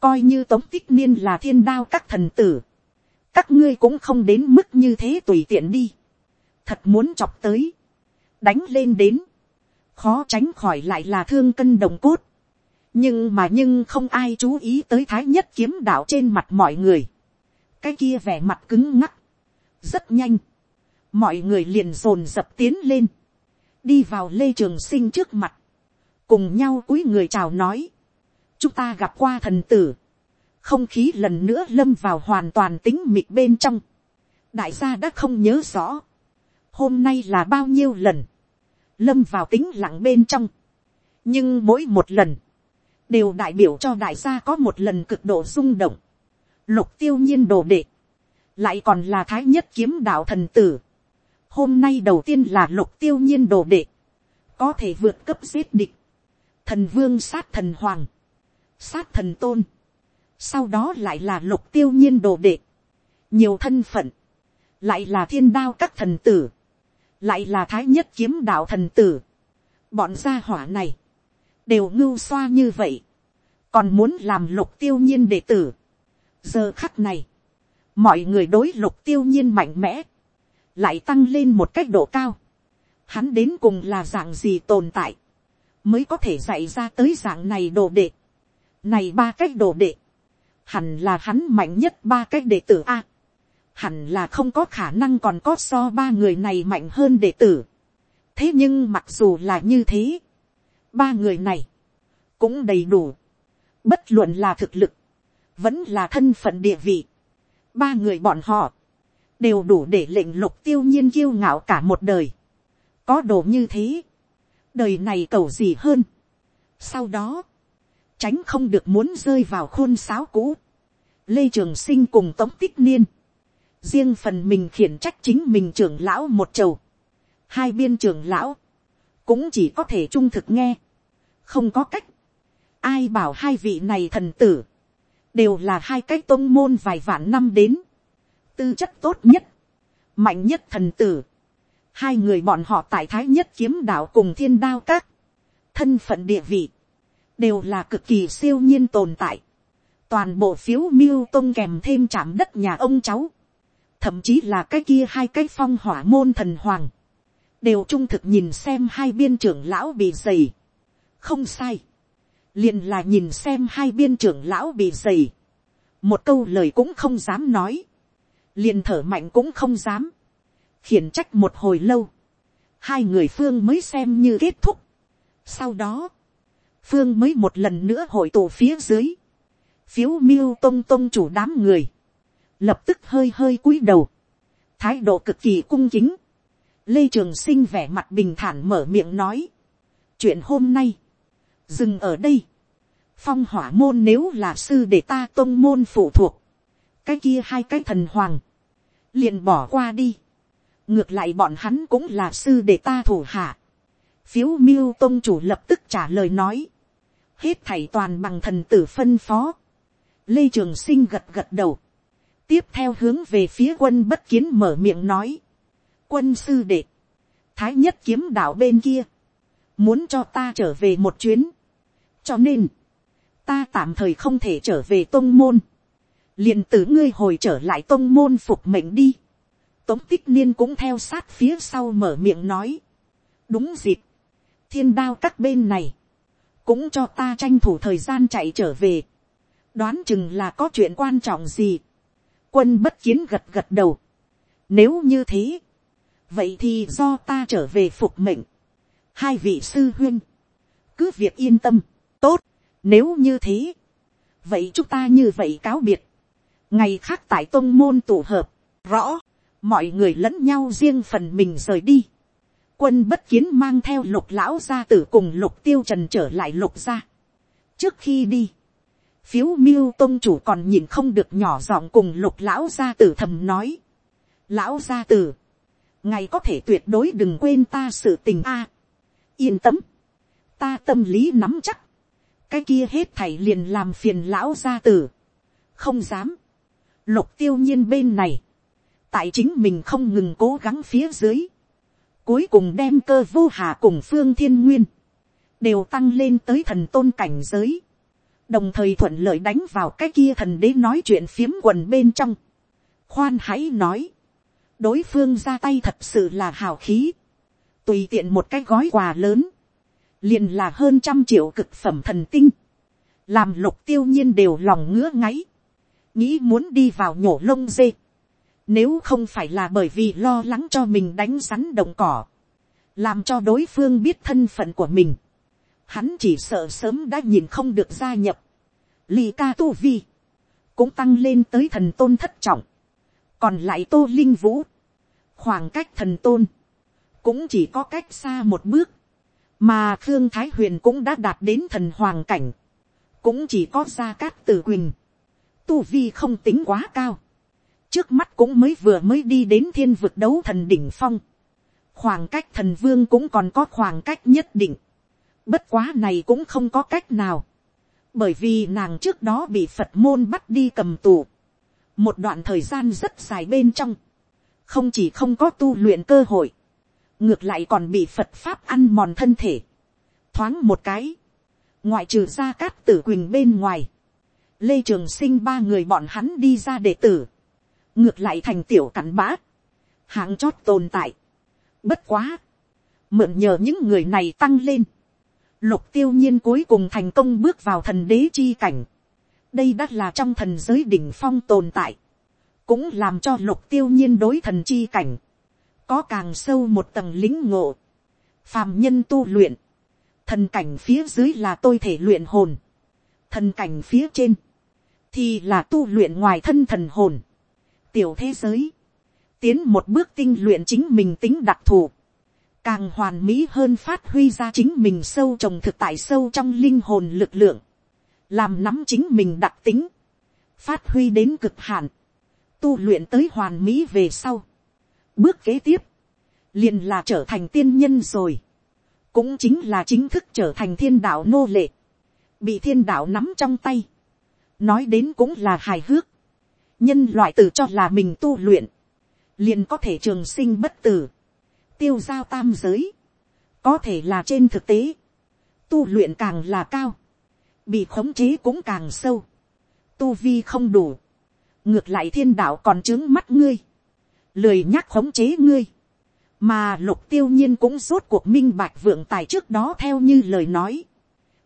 A: coi như tống tích niên là thiên đao các thần tử, các ngươi cũng không đến mức như thế tùy tiện đi, thật muốn chọc tới, đánh lên đến, khó tránh khỏi lại là thương cân đồng cốt, nhưng mà nhưng không ai chú ý tới thái nhất kiếm đạo trên mặt mọi người, cái kia vẻ mặt cứng ngắc, rất nhanh, mọi người liền dồn dập tiến lên, đi vào lê trường sinh trước mặt, cùng nhau cúi người chào nói, chúng ta gặp qua thần tử, không khí lần nữa lâm vào hoàn toàn tính mịt bên trong, đại gia đã không nhớ rõ, hôm nay là bao nhiêu lần, lâm vào tính lặng bên trong, nhưng mỗi một lần, đều đại biểu cho đại gia có một lần cực độ rung động, lục tiêu nhiên đồ đệ, lại còn là thái nhất kiếm đạo thần tử, Hôm nay đầu tiên là lục tiêu nhiên đồ đệ. Có thể vượt cấp giết địch. Thần vương sát thần hoàng. Sát thần tôn. Sau đó lại là lục tiêu nhiên đồ đệ. Nhiều thân phận. Lại là thiên đao các thần tử. Lại là thái nhất kiếm đạo thần tử. Bọn gia hỏa này. Đều ngưu xoa như vậy. Còn muốn làm lục tiêu nhiên đệ tử. Giờ khắc này mọi người đối lục tiêu nhiên mạnh mẽ, lại tăng lên một cách độ cao. Hắn đến cùng là dạng gì tồn tại, mới có thể dạy ra tới dạng này đồ đệ. Này ba cách đồ đệ, hẳn là hắn mạnh nhất ba cách đệ tử A. Hẳn là không có khả năng còn có so ba người này mạnh hơn đệ tử. Thế nhưng mặc dù là như thế, ba người này cũng đầy đủ. Bất luận là thực lực, vẫn là thân phận địa vị. Ba người bọn họ đều đủ để lệnh lục tiêu nhiên kiêu ngạo cả một đời. có đồ như thế, đời này cầu gì hơn. sau đó, tránh không được muốn rơi vào khôn sáo cũ. lê trường sinh cùng tống tích niên, riêng phần mình khiển trách chính mình trưởng lão một chầu. hai biên trưởng lão, cũng chỉ có thể trung thực nghe. không có cách, ai bảo hai vị này thần tử, đều là hai cái tôn môn vài vạn năm đến tư chất tốt nhất, mạnh nhất thần tử. Hai người bọn họ tại thái nhất kiếm đạo cùng thiên đao các, thân phận địa vị, đều là cực kỳ siêu nhiên tồn tại. Toàn bộ phiếu miêu tông kèm thêm chạm đất nhà ông cháu, thậm chí là cái kia hai cái phong hỏa môn thần hoàng, đều trung thực nhìn xem hai biên trưởng lão bị dày. không sai, liền là nhìn xem hai biên trưởng lão bị dày. một câu lời cũng không dám nói liền thở mạnh cũng không dám, khiển trách một hồi lâu, hai người phương mới xem như kết thúc. sau đó, phương mới một lần nữa hội tụ phía dưới, phiếu miêu tông tông chủ đám người, lập tức hơi hơi cúi đầu, thái độ cực kỳ cung kính, lê trường sinh vẻ mặt bình thản mở miệng nói, chuyện hôm nay, dừng ở đây, phong hỏa môn nếu là sư để ta tôn môn phụ thuộc, cái kia hai cái thần hoàng, liền bỏ qua đi. ngược lại bọn hắn cũng là sư để ta thủ hạ. phiếu miêu tôn chủ lập tức trả lời nói. hết thảy toàn bằng thần tử phân phó. lê trường sinh gật gật đầu. tiếp theo hướng về phía quân bất kiến mở miệng nói. quân sư đệ. thái nhất kiếm đạo bên kia. muốn cho ta trở về một chuyến. cho nên, ta tạm thời không thể trở về tôn môn liền từ ngươi hồi trở lại tông môn phục mệnh đi. Tống tích niên cũng theo sát phía sau mở miệng nói. đúng dịp, thiên đao các bên này, cũng cho ta tranh thủ thời gian chạy trở về. đoán chừng là có chuyện quan trọng gì. quân bất kiến gật gật đầu. nếu như thế, vậy thì do ta trở về phục mệnh. hai vị sư huyên, cứ việc yên tâm, tốt, nếu như thế, vậy chúng ta như vậy cáo biệt ngày khác tại tôn môn tụ hợp, rõ, mọi người lẫn nhau riêng phần mình rời đi. quân bất kiến mang theo lục lão gia tử cùng lục tiêu trần trở lại lục gia. trước khi đi, phiếu miêu tôn chủ còn nhìn không được nhỏ giọng cùng lục lão gia tử thầm nói. lão gia tử, ngày có thể tuyệt đối đừng quên ta sự tình a. yên tâm, ta tâm lý nắm chắc, cái kia hết thảy liền làm phiền lão gia tử. không dám, Lục tiêu nhiên bên này. Tại chính mình không ngừng cố gắng phía dưới. Cuối cùng đem cơ vô hà cùng phương thiên nguyên. Đều tăng lên tới thần tôn cảnh giới. Đồng thời thuận lợi đánh vào cái kia thần đế nói chuyện phiếm quần bên trong. Khoan hãy nói. Đối phương ra tay thật sự là hào khí. Tùy tiện một cái gói quà lớn. Liền là hơn trăm triệu cực phẩm thần tinh làm lục tiêu nhiên đều lòng ngứa ngáy nghĩ muốn đi vào nhổ lông dê. Nếu không phải là bởi vì lo lắng cho mình đánh rắn đồng cỏ. Làm cho đối phương biết thân phận của mình. Hắn chỉ sợ sớm đã nhìn không được gia nhập. Lì ca tu vi. Cũng tăng lên tới thần tôn thất trọng. Còn lại tô linh vũ. Khoảng cách thần tôn. Cũng chỉ có cách xa một bước. Mà Khương Thái Huyền cũng đã đạt đến thần hoàng cảnh. Cũng chỉ có gia cát tử quỳnh tu vi không tính quá cao. Trước mắt cũng mới vừa mới đi đến thiên vực đấu thần đỉnh phong. Khoảng cách thần vương cũng còn có khoảng cách nhất định. Bất quá này cũng không có cách nào. Bởi vì nàng trước đó bị Phật môn bắt đi cầm tù. Một đoạn thời gian rất dài bên trong. Không chỉ không có tu luyện cơ hội. Ngược lại còn bị Phật Pháp ăn mòn thân thể. Thoáng một cái ngoại trừ ra các tử quỳnh bên ngoài, lê trường sinh ba người bọn hắn đi ra đệ tử, ngược lại thành tiểu cặn bã, hạng chót tồn tại, bất quá, mượn nhờ những người này tăng lên, lục tiêu nhiên cuối cùng thành công bước vào thần đế chi cảnh, đây đã là trong thần giới đỉnh phong tồn tại, cũng làm cho lục tiêu nhiên đối thần chi cảnh, có càng sâu một tầng lính ngộ, phàm nhân tu luyện, thần cảnh phía dưới là tôi thể luyện hồn, thần cảnh phía trên thì là tu luyện ngoài thân thần hồn, tiểu thế giới, tiến một bước tinh luyện chính mình tính đặc thù, càng hoàn mỹ hơn phát huy ra chính mình sâu trồng thực tại sâu trong linh hồn lực lượng, làm nắm chính mình đặc tính, phát huy đến cực hạn, tu luyện tới hoàn mỹ về sau. Bước kế tiếp, liền là trở thành tiên nhân rồi, cũng chính là chính thức trở thành thiên đạo nô lệ, bị thiên đạo nắm trong tay, nói đến cũng là hài hước, nhân loại tự cho là mình tu luyện, liền có thể trường sinh bất tử, tiêu giao tam giới, có thể là trên thực tế, tu luyện càng là cao, bị khống chế cũng càng sâu, tu vi không đủ, ngược lại thiên đạo còn trướng mắt ngươi, lời nhắc khống chế ngươi, mà lục tiêu nhiên cũng rốt cuộc minh bạch vượng tài trước đó theo như lời nói,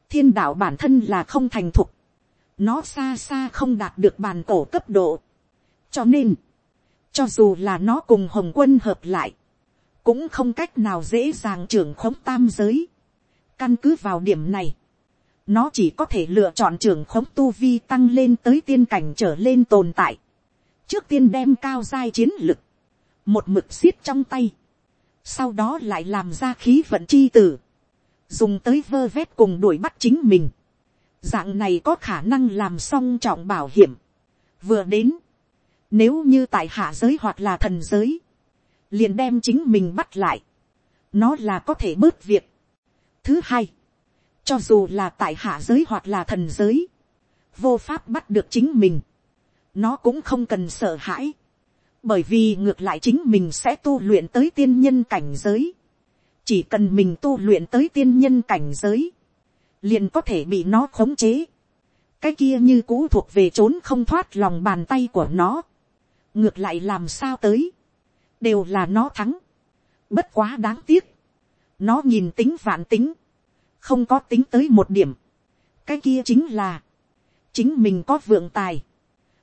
A: thiên đạo bản thân là không thành thục, nó xa xa không đạt được bàn cổ cấp độ. cho nên, cho dù là nó cùng hồng quân hợp lại, cũng không cách nào dễ dàng trưởng khống tam giới. căn cứ vào điểm này, nó chỉ có thể lựa chọn trưởng khống tu vi tăng lên tới tiên cảnh trở lên tồn tại. trước tiên đem cao giai chiến lực, một mực xiết trong tay, sau đó lại làm ra khí vận chi tử, dùng tới vơ vét cùng đuổi bắt chính mình dạng này có khả năng làm song trọng bảo hiểm, vừa đến, nếu như tại hạ giới hoặc là thần giới, liền đem chính mình bắt lại, nó là có thể bớt việc. Thứ hai, cho dù là tại hạ giới hoặc là thần giới, vô pháp bắt được chính mình, nó cũng không cần sợ hãi, bởi vì ngược lại chính mình sẽ tu luyện tới tiên nhân cảnh giới, chỉ cần mình tu luyện tới tiên nhân cảnh giới, liền có thể bị nó khống chế. cái kia như cũ thuộc về trốn không thoát lòng bàn tay của nó. ngược lại làm sao tới. đều là nó thắng. bất quá đáng tiếc. nó nhìn tính vạn tính. không có tính tới một điểm. cái kia chính là, chính mình có vượng tài.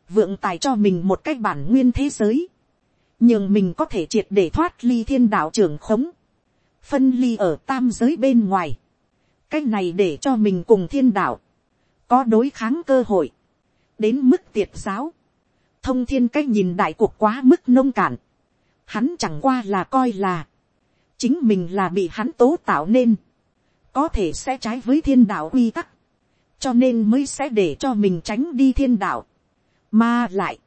A: vượng tài cho mình một cái bản nguyên thế giới. nhưng mình có thể triệt để thoát ly thiên đạo trưởng khống. phân ly ở tam giới bên ngoài cái này để cho mình cùng thiên đạo, có đối kháng cơ hội, đến mức tiệt giáo, thông thiên cái nhìn đại cuộc quá mức nông cạn, hắn chẳng qua là coi là, chính mình là bị hắn tố tạo nên, có thể sẽ trái với thiên đạo quy tắc, cho nên mới sẽ để cho mình tránh đi thiên đạo, mà lại,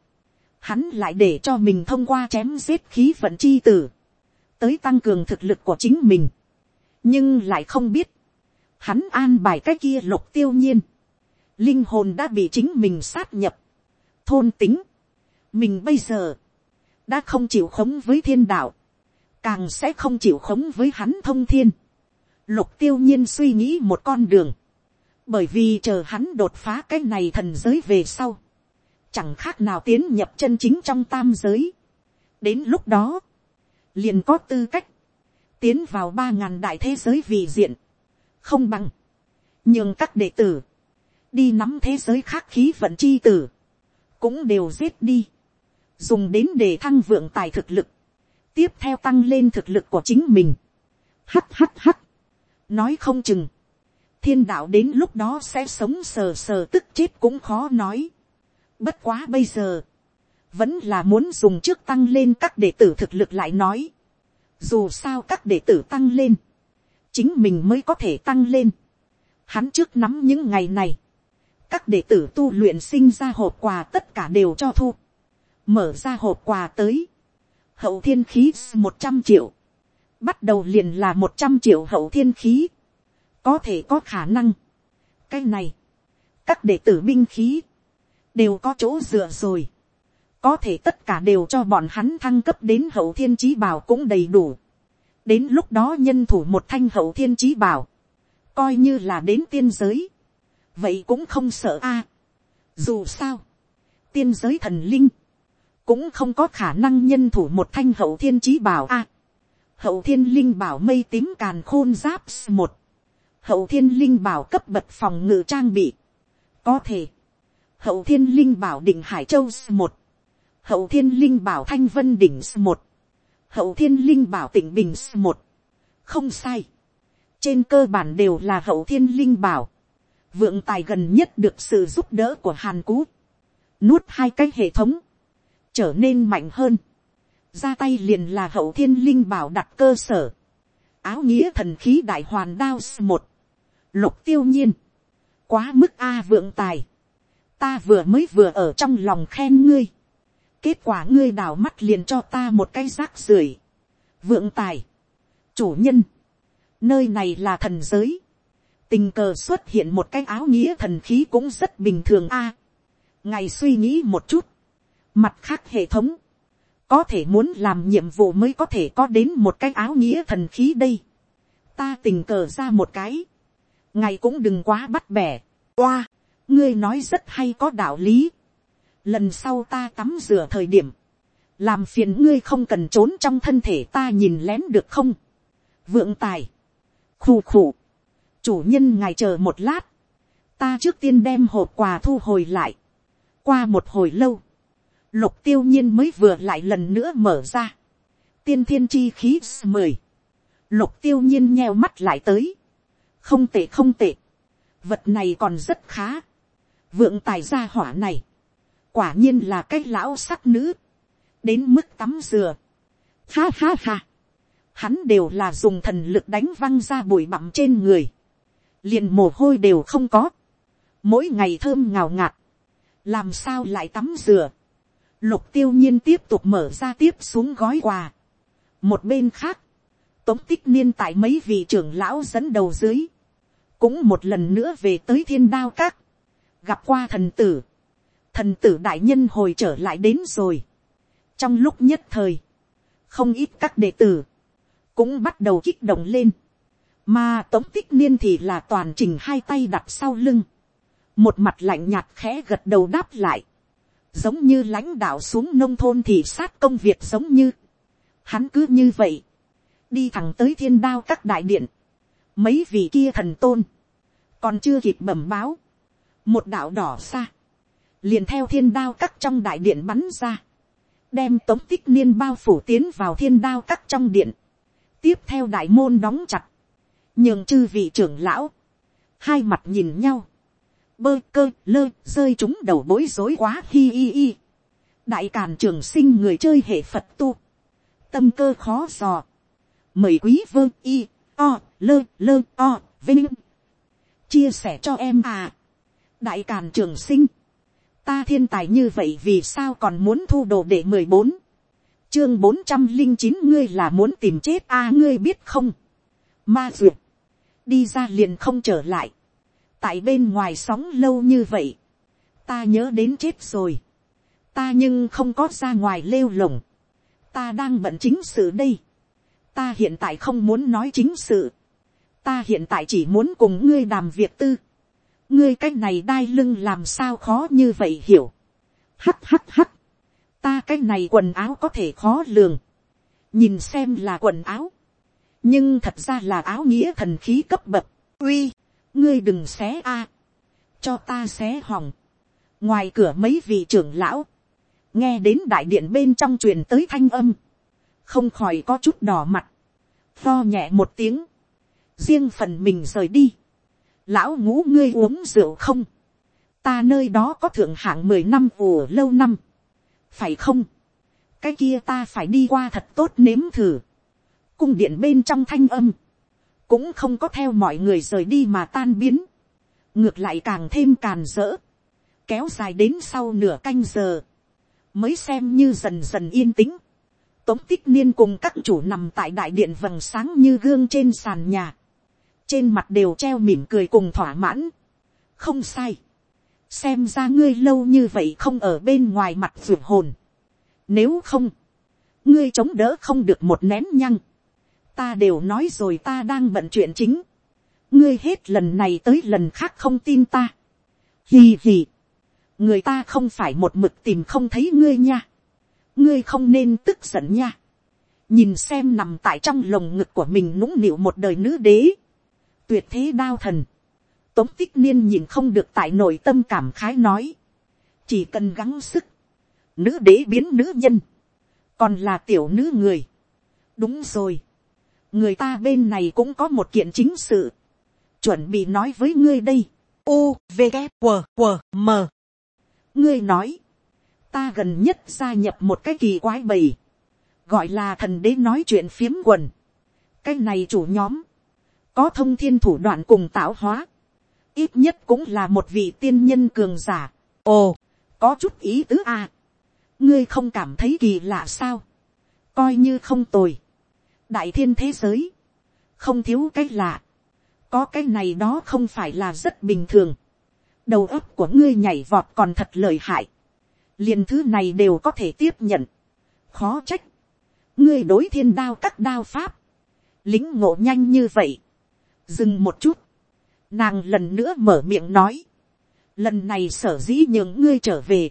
A: hắn lại để cho mình thông qua chém giết khí vận chi tử, tới tăng cường thực lực của chính mình, nhưng lại không biết, hắn an bài cái kia lục tiêu nhiên, linh hồn đã bị chính mình sát nhập, thôn tính, mình bây giờ, đã không chịu khống với thiên đạo, càng sẽ không chịu khống với hắn thông thiên. Lục tiêu nhiên suy nghĩ một con đường, bởi vì chờ hắn đột phá cái này thần giới về sau, chẳng khác nào tiến nhập chân chính trong tam giới. đến lúc đó, liền có tư cách, tiến vào ba ngàn đại thế giới vì diện, không bằng, nhưng các đệ tử, đi nắm thế giới khác khí vận chi tử, cũng đều giết đi, dùng đến để thăng vượng tài thực lực, tiếp theo tăng lên thực lực của chính mình, hắt hắt hắt, nói không chừng, thiên đạo đến lúc đó sẽ sống sờ sờ tức chết cũng khó nói, bất quá bây giờ, vẫn là muốn dùng trước tăng lên các đệ tử thực lực lại nói, dù sao các đệ tử tăng lên, chính mình mới có thể tăng lên. Hắn trước nắm những ngày này, các đệ tử tu luyện sinh ra hộp quà tất cả đều cho thu. Mở ra hộp quà tới. Hậu thiên khí một trăm triệu. Bắt đầu liền là một trăm triệu hậu thiên khí. Có thể có khả năng. Cái này. Các đệ tử binh khí. Đều có chỗ dựa rồi. Có thể tất cả đều cho bọn hắn thăng cấp đến hậu thiên trí bảo cũng đầy đủ đến lúc đó nhân thủ một thanh hậu thiên trí bảo, coi như là đến tiên giới, vậy cũng không sợ a. dù sao, tiên giới thần linh, cũng không có khả năng nhân thủ một thanh hậu thiên trí bảo a. hậu thiên linh bảo mây tím càn khôn giáp một, hậu thiên linh bảo cấp bậc phòng ngự trang bị, có thể, hậu thiên linh bảo đỉnh hải châu một, hậu thiên linh bảo thanh vân đỉnh một, hậu thiên linh bảo tỉnh bình s một, không sai, trên cơ bản đều là hậu thiên linh bảo, vượng tài gần nhất được sự giúp đỡ của hàn cú, nuốt hai cái hệ thống, trở nên mạnh hơn, ra tay liền là hậu thiên linh bảo đặt cơ sở, áo nghĩa thần khí đại hoàn đao s một, lục tiêu nhiên, quá mức a vượng tài, ta vừa mới vừa ở trong lòng khen ngươi, kết quả ngươi đào mắt liền cho ta một cái rác rưởi, vượng tài, chủ nhân, nơi này là thần giới, tình cờ xuất hiện một cái áo nghĩa thần khí cũng rất bình thường a. À, ngài suy nghĩ một chút, mặt khác hệ thống, có thể muốn làm nhiệm vụ mới có thể có đến một cái áo nghĩa thần khí đây. ta tình cờ ra một cái, ngài cũng đừng quá bắt bẻ, qua, ngươi nói rất hay có đạo lý, lần sau ta tắm rửa thời điểm, làm phiền ngươi không cần trốn trong thân thể ta nhìn lén được không, vượng tài, khù khù, chủ nhân ngài chờ một lát, ta trước tiên đem hộp quà thu hồi lại, qua một hồi lâu, lục tiêu nhiên mới vừa lại lần nữa mở ra, tiên thiên chi khí mười, lục tiêu nhiên nheo mắt lại tới, không tệ không tệ, vật này còn rất khá, vượng tài gia hỏa này, quả nhiên là cái lão sắc nữ, đến mức tắm dừa. Ha ha ha, hắn đều là dùng thần lực đánh văng ra bụi bặm trên người, liền mồ hôi đều không có, mỗi ngày thơm ngào ngạt, làm sao lại tắm dừa. Lục tiêu nhiên tiếp tục mở ra tiếp xuống gói quà. Một bên khác, tống tích niên tại mấy vị trưởng lão dẫn đầu dưới, cũng một lần nữa về tới thiên đao các, gặp qua thần tử, thần tử đại nhân hồi trở lại đến rồi. trong lúc nhất thời, không ít các đệ tử, cũng bắt đầu kích động lên. mà tống tích niên thì là toàn chỉnh hai tay đặt sau lưng. một mặt lạnh nhạt khẽ gật đầu đáp lại. giống như lãnh đạo xuống nông thôn thì sát công việc giống như. hắn cứ như vậy. đi thẳng tới thiên đao các đại điện. mấy vị kia thần tôn. còn chưa kịp bẩm báo. một đạo đỏ xa liền theo thiên đao cắt trong đại điện bắn ra, đem tống tích niên bao phủ tiến vào thiên đao cắt trong điện, tiếp theo đại môn đóng chặt, nhường chư vị trưởng lão, hai mặt nhìn nhau, bơ cơ lơ rơi chúng đầu bối rối quá hi hi hi, đại càn trường sinh người chơi hệ phật tu, tâm cơ khó dò, mời quý vơ y, o, lơ lơ o, vinh, chia sẻ cho em à, đại càn trường sinh ta thiên tài như vậy vì sao còn muốn thu đồ đệ mười bốn chương bốn trăm linh chín ngươi là muốn tìm chết a à, ngươi biết không ma duyệt đi ra liền không trở lại tại bên ngoài sóng lâu như vậy ta nhớ đến chết rồi ta nhưng không có ra ngoài lêu lồng ta đang bận chính sự đây ta hiện tại không muốn nói chính sự ta hiện tại chỉ muốn cùng ngươi đàm việc tư ngươi cái này đai lưng làm sao khó như vậy hiểu. Hắt hắt hắt, ta cái này quần áo có thể khó lường. nhìn xem là quần áo, nhưng thật ra là áo nghĩa thần khí cấp bậc. uy, ngươi đừng xé a, cho ta xé hỏng. ngoài cửa mấy vị trưởng lão, nghe đến đại điện bên trong truyền tới thanh âm, không khỏi có chút đỏ mặt, lo nhẹ một tiếng, riêng phần mình rời đi lão ngũ ngươi uống rượu không, ta nơi đó có thượng hạng mười năm ùa lâu năm, phải không, cái kia ta phải đi qua thật tốt nếm thử, cung điện bên trong thanh âm, cũng không có theo mọi người rời đi mà tan biến, ngược lại càng thêm càn rỡ, kéo dài đến sau nửa canh giờ, mới xem như dần dần yên tĩnh, tống tích niên cùng các chủ nằm tại đại điện vầng sáng như gương trên sàn nhà, trên mặt đều treo mỉm cười cùng thỏa mãn. không sai. xem ra ngươi lâu như vậy không ở bên ngoài mặt ruột hồn. nếu không, ngươi chống đỡ không được một nén nhăng. ta đều nói rồi ta đang bận chuyện chính. ngươi hết lần này tới lần khác không tin ta. hì hì. người ta không phải một mực tìm không thấy ngươi nha. ngươi không nên tức giận nha nhìn xem nằm tại trong lồng ngực của mình nũng nịu một đời nữ đế, tuyệt thế đao thần. Tống tích niên nhìn không được tại nội tâm cảm khái nói. Chỉ cần gắng sức. Nữ đế biến nữ nhân. Còn là tiểu nữ người. Đúng rồi. Người ta bên này cũng có một kiện chính sự. Chuẩn bị nói với ngươi đây. U, V, K, W, W, M. Ngươi nói. Ta gần nhất gia nhập một cái kỳ quái bầy. Gọi là thần đế nói chuyện phiếm quần. Cái này chủ nhóm có thông thiên thủ đoạn cùng tạo hóa, ít nhất cũng là một vị tiên nhân cường giả. ồ, có chút ý tứ à. ngươi không cảm thấy kỳ lạ sao, coi như không tồi. đại thiên thế giới, không thiếu cái lạ, có cái này đó không phải là rất bình thường. đầu óc của ngươi nhảy vọt còn thật lợi hại, liền thứ này đều có thể tiếp nhận, khó trách. ngươi đối thiên đao các đao pháp, lính ngộ nhanh như vậy, dừng một chút, nàng lần nữa mở miệng nói, lần này sở dĩ nhường ngươi trở về,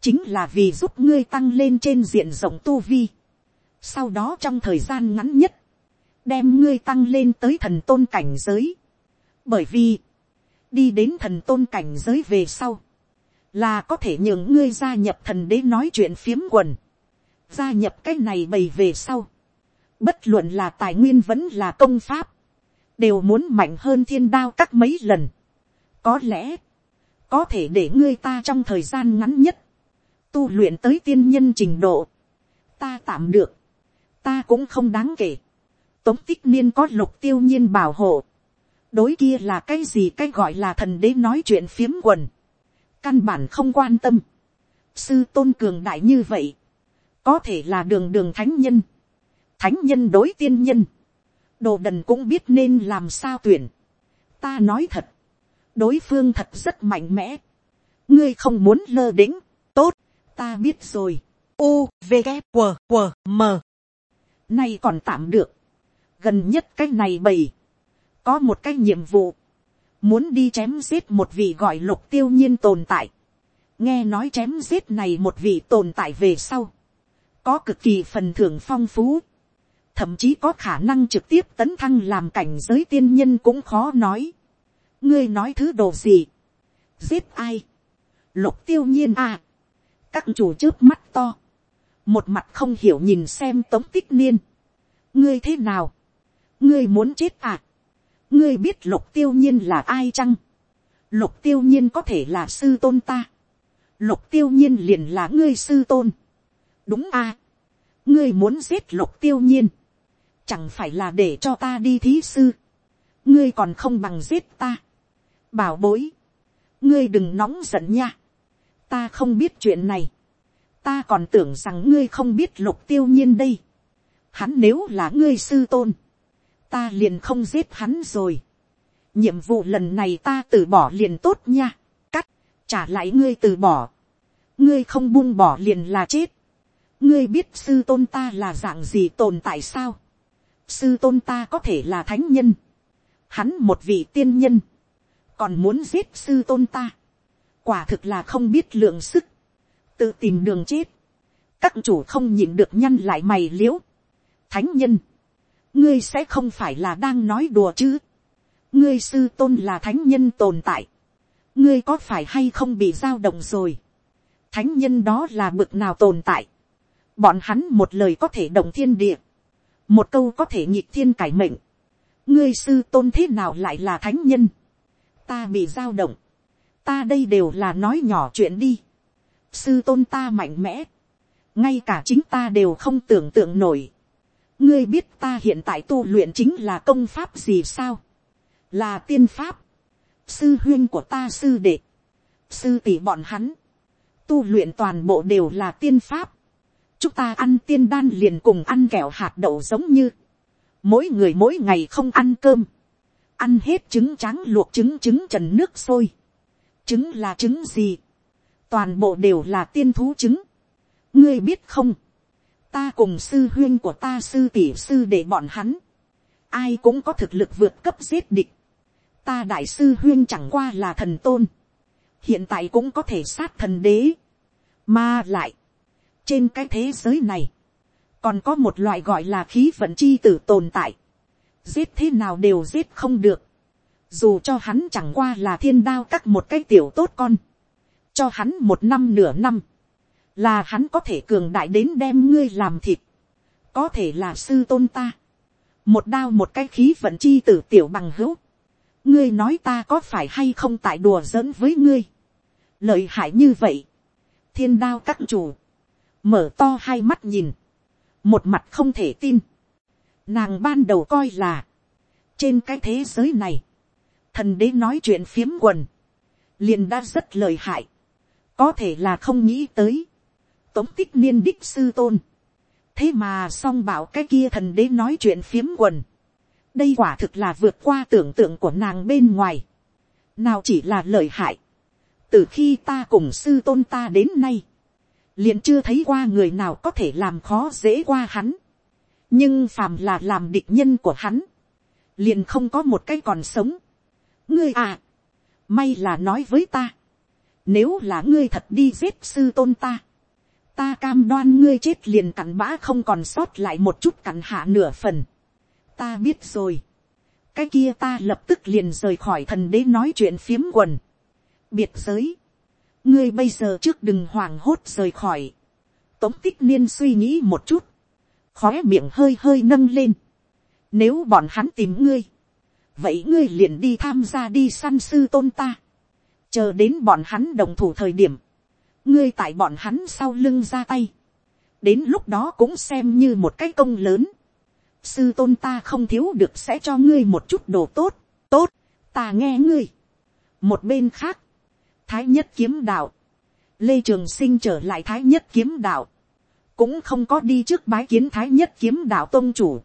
A: chính là vì giúp ngươi tăng lên trên diện rộng tu vi, sau đó trong thời gian ngắn nhất, đem ngươi tăng lên tới thần tôn cảnh giới, bởi vì, đi đến thần tôn cảnh giới về sau, là có thể nhường ngươi gia nhập thần đế nói chuyện phiếm quần, gia nhập cái này bày về sau, bất luận là tài nguyên vẫn là công pháp, đều muốn mạnh hơn thiên đao các mấy lần. có lẽ, có thể để ngươi ta trong thời gian ngắn nhất, tu luyện tới tiên nhân trình độ, ta tạm được, ta cũng không đáng kể. tống tích niên có lục tiêu nhiên bảo hộ, đối kia là cái gì cái gọi là thần đế nói chuyện phiếm quần, căn bản không quan tâm, sư tôn cường đại như vậy, có thể là đường đường thánh nhân, thánh nhân đối tiên nhân, đồ đần cũng biết nên làm sao tuyển. ta nói thật, đối phương thật rất mạnh mẽ. ngươi không muốn lơ đĩnh, tốt, ta biết rồi. u, v, g, q, q, m. nay còn tạm được. gần nhất cái này bầy. có một cái nhiệm vụ. muốn đi chém giết một vị gọi lục tiêu nhiên tồn tại. nghe nói chém giết này một vị tồn tại về sau. có cực kỳ phần thưởng phong phú thậm chí có khả năng trực tiếp tấn thăng làm cảnh giới tiên nhân cũng khó nói. ngươi nói thứ đồ gì, giết ai, lục tiêu nhiên à, các chủ trước mắt to, một mặt không hiểu nhìn xem tống tích niên, ngươi thế nào, ngươi muốn chết à, ngươi biết lục tiêu nhiên là ai chăng, lục tiêu nhiên có thể là sư tôn ta, lục tiêu nhiên liền là ngươi sư tôn, đúng à, ngươi muốn giết lục tiêu nhiên, chẳng phải là để cho ta đi thí sư, ngươi còn không bằng giết ta, bảo bối, ngươi đừng nóng giận nha, ta không biết chuyện này, ta còn tưởng rằng ngươi không biết lục tiêu nhiên đây, hắn nếu là ngươi sư tôn, ta liền không giết hắn rồi, nhiệm vụ lần này ta từ bỏ liền tốt nha, cắt, trả lại ngươi từ bỏ, ngươi không buông bỏ liền là chết, ngươi biết sư tôn ta là dạng gì tồn tại sao, sư tôn ta có thể là thánh nhân, hắn một vị tiên nhân, còn muốn giết sư tôn ta, quả thực là không biết lượng sức, tự tìm đường chết, các chủ không nhịn được nhăn lại mày l i ễ u thánh nhân, ngươi sẽ không phải là đang nói đùa chứ, ngươi sư tôn là thánh nhân tồn tại, ngươi có phải hay không bị giao động rồi, thánh nhân đó là bực nào tồn tại, bọn hắn một lời có thể động thiên địa, một câu có thể nhịp thiên cải mệnh, ngươi sư tôn thế nào lại là thánh nhân, ta bị giao động, ta đây đều là nói nhỏ chuyện đi, sư tôn ta mạnh mẽ, ngay cả chính ta đều không tưởng tượng nổi, ngươi biết ta hiện tại tu luyện chính là công pháp gì sao, là tiên pháp, sư huyên của ta sư đệ, sư tỷ bọn hắn, tu luyện toàn bộ đều là tiên pháp, chúng ta ăn tiên đan liền cùng ăn kẹo hạt đậu giống như, mỗi người mỗi ngày không ăn cơm, ăn hết trứng tráng luộc trứng trứng trần nước sôi, trứng là trứng gì, toàn bộ đều là tiên thú trứng, ngươi biết không, ta cùng sư huyên của ta sư tỷ sư để bọn hắn, ai cũng có thực lực vượt cấp giết địch, ta đại sư huyên chẳng qua là thần tôn, hiện tại cũng có thể sát thần đế, mà lại, trên cái thế giới này, còn có một loại gọi là khí vận chi tử tồn tại, giết thế nào đều giết không được, dù cho hắn chẳng qua là thiên đao các một cái tiểu tốt con, cho hắn một năm nửa năm, là hắn có thể cường đại đến đem ngươi làm thịt, có thể là sư tôn ta, một đao một cái khí vận chi tử tiểu bằng hữu, ngươi nói ta có phải hay không tại đùa giỡn với ngươi, lợi hại như vậy, thiên đao các chủ, mở to hai mắt nhìn, một mặt không thể tin, nàng ban đầu coi là, trên cái thế giới này, thần đế nói chuyện phiếm quần, liền đã rất lời hại, có thể là không nghĩ tới, tống tích niên đích sư tôn, thế mà song bảo cái kia thần đế nói chuyện phiếm quần, đây quả thực là vượt qua tưởng tượng của nàng bên ngoài, nào chỉ là lời hại, từ khi ta cùng sư tôn ta đến nay, liền chưa thấy qua người nào có thể làm khó dễ qua hắn. nhưng phàm là làm địch nhân của hắn, liền không có một cái còn sống. ngươi à, may là nói với ta, nếu là ngươi thật đi giết sư tôn ta, ta cam đoan ngươi chết liền cặn bã không còn sót lại một chút cặn hạ nửa phần. ta biết rồi, cái kia ta lập tức liền rời khỏi thần đế nói chuyện phiếm quần, biệt giới, ngươi bây giờ trước đừng hoảng hốt rời khỏi. tống tích niên suy nghĩ một chút, khóe miệng hơi hơi nâng lên. nếu bọn hắn tìm ngươi, vậy ngươi liền đi tham gia đi săn sư tôn ta. chờ đến bọn hắn đồng thủ thời điểm, ngươi tại bọn hắn sau lưng ra tay. đến lúc đó cũng xem như một cái công lớn. sư tôn ta không thiếu được sẽ cho ngươi một chút đồ tốt, tốt, ta nghe ngươi. một bên khác, thái nhất kiếm đạo, lê trường sinh trở lại thái nhất kiếm đạo, cũng không có đi trước bái kiến thái nhất kiếm đạo tôn chủ,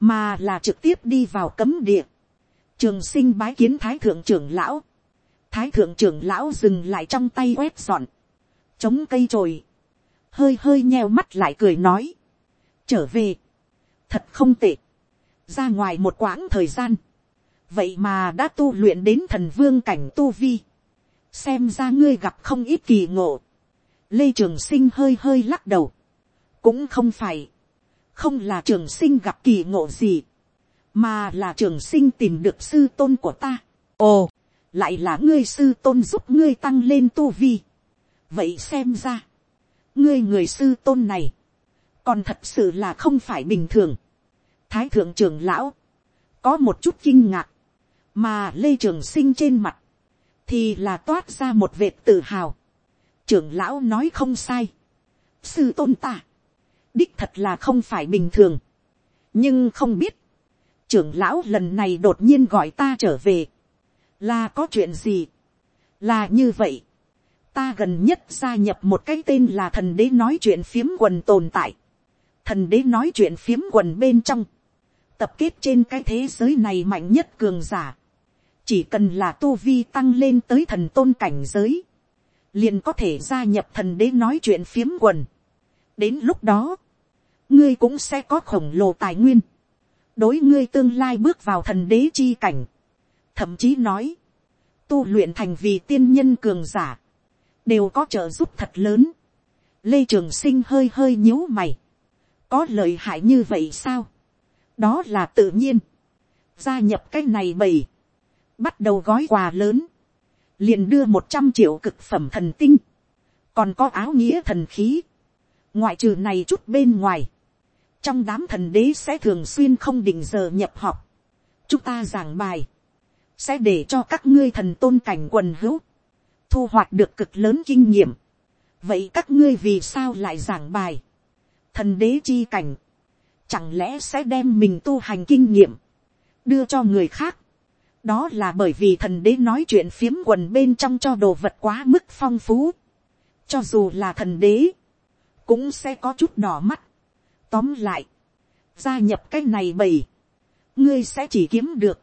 A: mà là trực tiếp đi vào cấm địa, trường sinh bái kiến thái thượng trưởng lão, thái thượng trưởng lão dừng lại trong tay quét dọn, chống cây trồi, hơi hơi nheo mắt lại cười nói, trở về, thật không tệ, ra ngoài một quãng thời gian, vậy mà đã tu luyện đến thần vương cảnh tu vi, xem ra ngươi gặp không ít kỳ ngộ. lê trường sinh hơi hơi lắc đầu, cũng không phải, không là trường sinh gặp kỳ ngộ gì, mà là trường sinh tìm được sư tôn của ta. ồ, lại là ngươi sư tôn giúp ngươi tăng lên tu vi. vậy xem ra, ngươi người sư tôn này, còn thật sự là không phải bình thường. thái thượng trưởng lão, có một chút kinh ngạc, mà lê trường sinh trên mặt, thì là toát ra một vệt tự hào. trưởng lão nói không sai. sư tôn ta, đích thật là không phải bình thường. nhưng không biết, trưởng lão lần này đột nhiên gọi ta trở về, là có chuyện gì, là như vậy. ta gần nhất gia nhập một cái tên là thần đế nói chuyện phiếm quần tồn tại. thần đế nói chuyện phiếm quần bên trong, tập kết trên cái thế giới này mạnh nhất cường giả chỉ cần là tu vi tăng lên tới thần tôn cảnh giới, liền có thể gia nhập thần đế nói chuyện phiếm quần. đến lúc đó, ngươi cũng sẽ có khổng lồ tài nguyên, đối ngươi tương lai bước vào thần đế chi cảnh, thậm chí nói, tu luyện thành vì tiên nhân cường giả, đều có trợ giúp thật lớn. Lê Trường Sinh hơi hơi nhíu mày. Có lợi hại như vậy sao? Đó là tự nhiên. Gia nhập cái này bầy bắt đầu gói quà lớn, liền đưa một trăm triệu cực phẩm thần tinh, còn có áo nghĩa thần khí, ngoại trừ này chút bên ngoài, trong đám thần đế sẽ thường xuyên không định giờ nhập học chúng ta giảng bài, sẽ để cho các ngươi thần tôn cảnh quần hữu, thu hoạch được cực lớn kinh nghiệm, vậy các ngươi vì sao lại giảng bài, thần đế chi cảnh, chẳng lẽ sẽ đem mình tu hành kinh nghiệm, đưa cho người khác, đó là bởi vì thần đế nói chuyện phiếm quần bên trong cho đồ vật quá mức phong phú. cho dù là thần đế, cũng sẽ có chút đỏ mắt. tóm lại, gia nhập cái này bầy, ngươi sẽ chỉ kiếm được,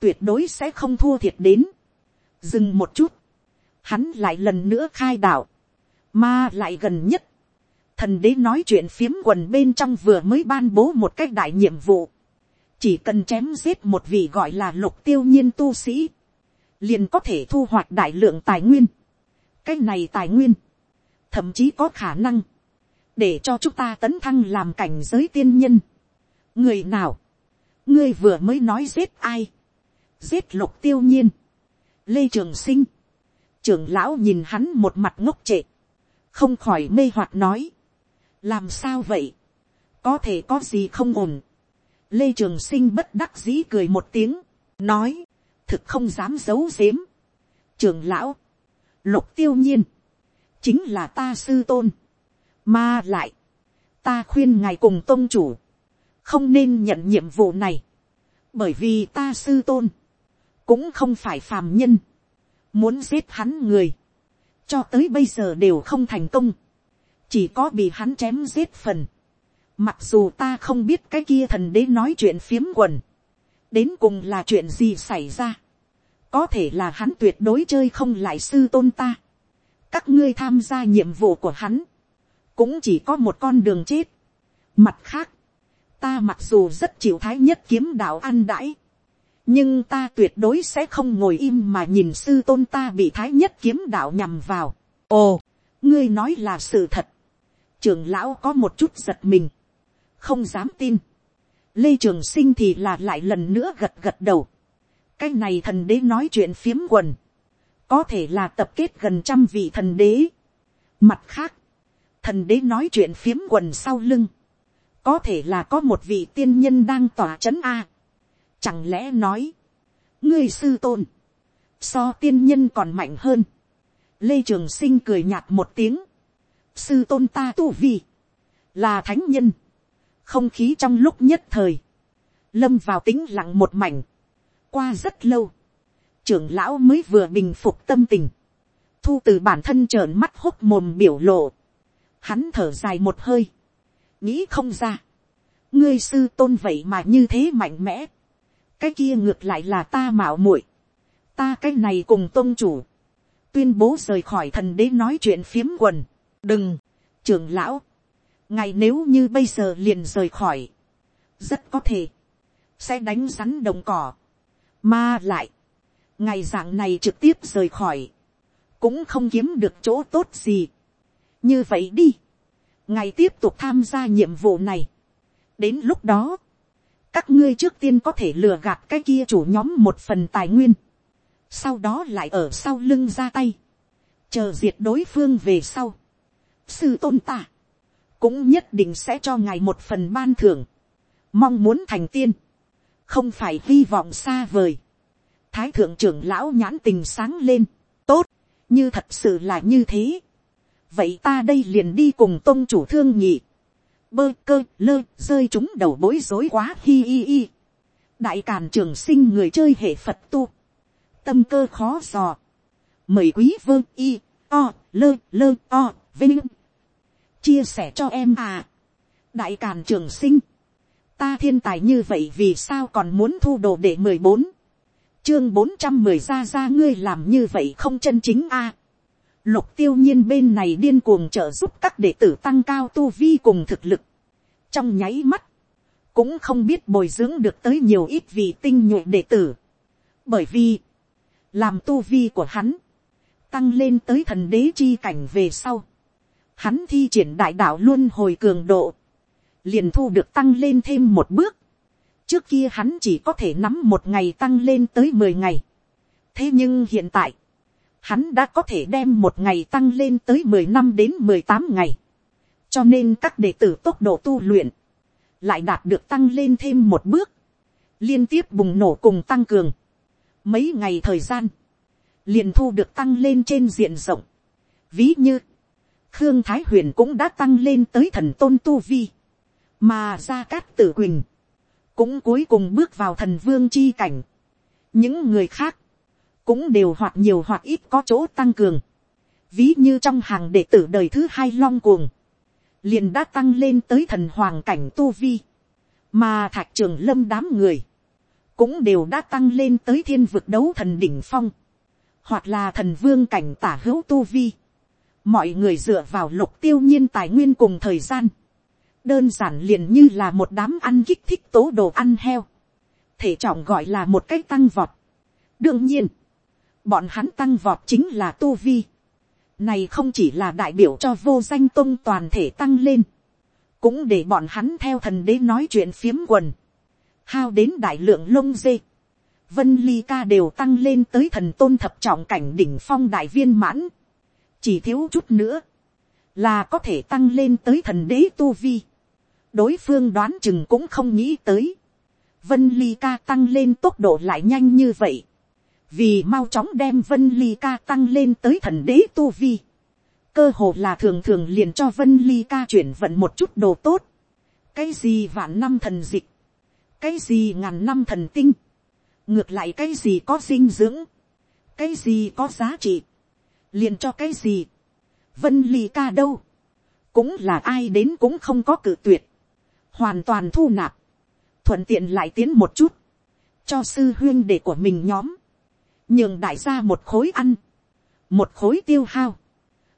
A: tuyệt đối sẽ không thua thiệt đến. dừng một chút, hắn lại lần nữa khai đạo, mà lại gần nhất, thần đế nói chuyện phiếm quần bên trong vừa mới ban bố một cách đại nhiệm vụ, chỉ cần chém giết một vị gọi là lục tiêu nhiên tu sĩ, liền có thể thu hoạch đại lượng tài nguyên. cái này tài nguyên, thậm chí có khả năng, để cho chúng ta tấn thăng làm cảnh giới tiên nhân. người nào, ngươi vừa mới nói giết ai, giết lục tiêu nhiên, lê trường sinh, trưởng lão nhìn hắn một mặt ngốc trệ, không khỏi mê hoặc nói, làm sao vậy, có thể có gì không ổn, Lê Trường Sinh bất đắc dĩ cười một tiếng, nói, thực không dám giấu giếm. Trường lão, lục tiêu nhiên, chính là ta sư tôn. Mà lại, ta khuyên ngài cùng tôn chủ, không nên nhận nhiệm vụ này, bởi vì ta sư tôn, cũng không phải phàm nhân, muốn giết hắn người, cho tới bây giờ đều không thành công, chỉ có bị hắn chém giết phần, Mặc dù ta không biết cái kia thần đế nói chuyện phiếm quần. Đến cùng là chuyện gì xảy ra. Có thể là hắn tuyệt đối chơi không lại sư tôn ta. Các ngươi tham gia nhiệm vụ của hắn. Cũng chỉ có một con đường chết. Mặt khác. Ta mặc dù rất chịu thái nhất kiếm đạo ăn đãi. Nhưng ta tuyệt đối sẽ không ngồi im mà nhìn sư tôn ta bị thái nhất kiếm đạo nhằm vào. Ồ, ngươi nói là sự thật. Trưởng lão có một chút giật mình không dám tin. lê trường sinh thì là lại lần nữa gật gật đầu. cái này thần đế nói chuyện phiếm quần. có thể là tập kết gần trăm vị thần đế. mặt khác, thần đế nói chuyện phiếm quần sau lưng. có thể là có một vị tiên nhân đang tỏa chấn a. chẳng lẽ nói, ngươi sư tôn, so tiên nhân còn mạnh hơn. Lê Trường Sinh cười nhạt một tiếng. Sư tôn ta tu vi. Là thánh nhân không khí trong lúc nhất thời, lâm vào tính lặng một mảnh, qua rất lâu, trưởng lão mới vừa bình phục tâm tình, thu từ bản thân trợn mắt h ố t mồm biểu lộ, hắn thở dài một hơi, nghĩ không ra, ngươi sư tôn vậy mà như thế mạnh mẽ, cái kia ngược lại là ta mạo muội, ta cái này cùng tôn chủ, tuyên bố rời khỏi thần đế nói chuyện phiếm quần, đừng, trưởng lão, ngài nếu như bây giờ liền rời khỏi, rất có thể, sẽ đánh rắn đồng cỏ, mà lại, ngài dạng này trực tiếp rời khỏi, cũng không kiếm được chỗ tốt gì. như vậy đi, ngài tiếp tục tham gia nhiệm vụ này. đến lúc đó, các ngươi trước tiên có thể lừa gạt cái kia chủ nhóm một phần tài nguyên, sau đó lại ở sau lưng ra tay, chờ diệt đối phương về sau. sư tôn tả cũng nhất định sẽ cho ngài một phần ban thưởng, mong muốn thành tiên, không phải hy vọng xa vời. Thái thượng trưởng lão nhãn tình sáng lên, tốt, như thật sự là như thế. vậy ta đây liền đi cùng tôn chủ thương nhị, bơ cơ lơ rơi chúng đầu bối rối quá hi hi hi. đại càn trường sinh người chơi hệ phật tu, tâm cơ khó dò. mời quý vương y, o, lơ lơ o, vinh chia sẻ cho em à. đại càn trường sinh, ta thiên tài như vậy vì sao còn muốn thu đồ để mười bốn, chương bốn trăm mười ra ra ngươi làm như vậy không chân chính à. lục tiêu nhiên bên này điên cuồng trợ giúp các đệ tử tăng cao tu vi cùng thực lực, trong nháy mắt, cũng không biết bồi dưỡng được tới nhiều ít vị tinh nhuệ đệ tử, bởi vì, làm tu vi của hắn, tăng lên tới thần đế chi cảnh về sau, hắn thi triển đại đạo luôn hồi cường độ, liền thu được tăng lên thêm một bước. trước kia hắn chỉ có thể nắm một ngày tăng lên tới mười ngày. thế nhưng hiện tại, hắn đã có thể đem một ngày tăng lên tới mười năm đến mười tám ngày. cho nên các đệ tử tốc độ tu luyện, lại đạt được tăng lên thêm một bước, liên tiếp bùng nổ cùng tăng cường. mấy ngày thời gian, liền thu được tăng lên trên diện rộng. ví như, Khương Thái Huyền cũng đã tăng lên tới thần tôn tu vi. Mà Gia Cát Tử Quỳnh. Cũng cuối cùng bước vào thần vương chi cảnh. Những người khác. Cũng đều hoặc nhiều hoặc ít có chỗ tăng cường. Ví như trong hàng đệ tử đời thứ hai long cuồng. Liền đã tăng lên tới thần hoàng cảnh tu vi. Mà thạch trường lâm đám người. Cũng đều đã tăng lên tới thiên vực đấu thần đỉnh phong. Hoặc là thần vương cảnh tả hữu tu vi mọi người dựa vào lục tiêu nhiên tài nguyên cùng thời gian, đơn giản liền như là một đám ăn kích thích tố đồ ăn heo, thể trọng gọi là một cách tăng vọt. đương nhiên, bọn hắn tăng vọt chính là tu vi. Này không chỉ là đại biểu cho vô danh tôn toàn thể tăng lên, cũng để bọn hắn theo thần đế nói chuyện phiếm quần, hao đến đại lượng lông dê. Vân ly ca đều tăng lên tới thần tôn thập trọng cảnh đỉnh phong đại viên mãn chỉ thiếu chút nữa, là có thể tăng lên tới thần đế tu vi. đối phương đoán chừng cũng không nghĩ tới. vân ly ca tăng lên tốc độ lại nhanh như vậy. vì mau chóng đem vân ly ca tăng lên tới thần đế tu vi. cơ hồ là thường thường liền cho vân ly ca chuyển vận một chút đồ tốt. cái gì vạn năm thần dịch. cái gì ngàn năm thần tinh. ngược lại cái gì có dinh dưỡng. cái gì có giá trị liền cho cái gì, vân ly ca đâu, cũng là ai đến cũng không có cử tuyệt, hoàn toàn thu nạp, thuận tiện lại tiến một chút, cho sư huyên để của mình nhóm, nhường đại gia một khối ăn, một khối tiêu hao,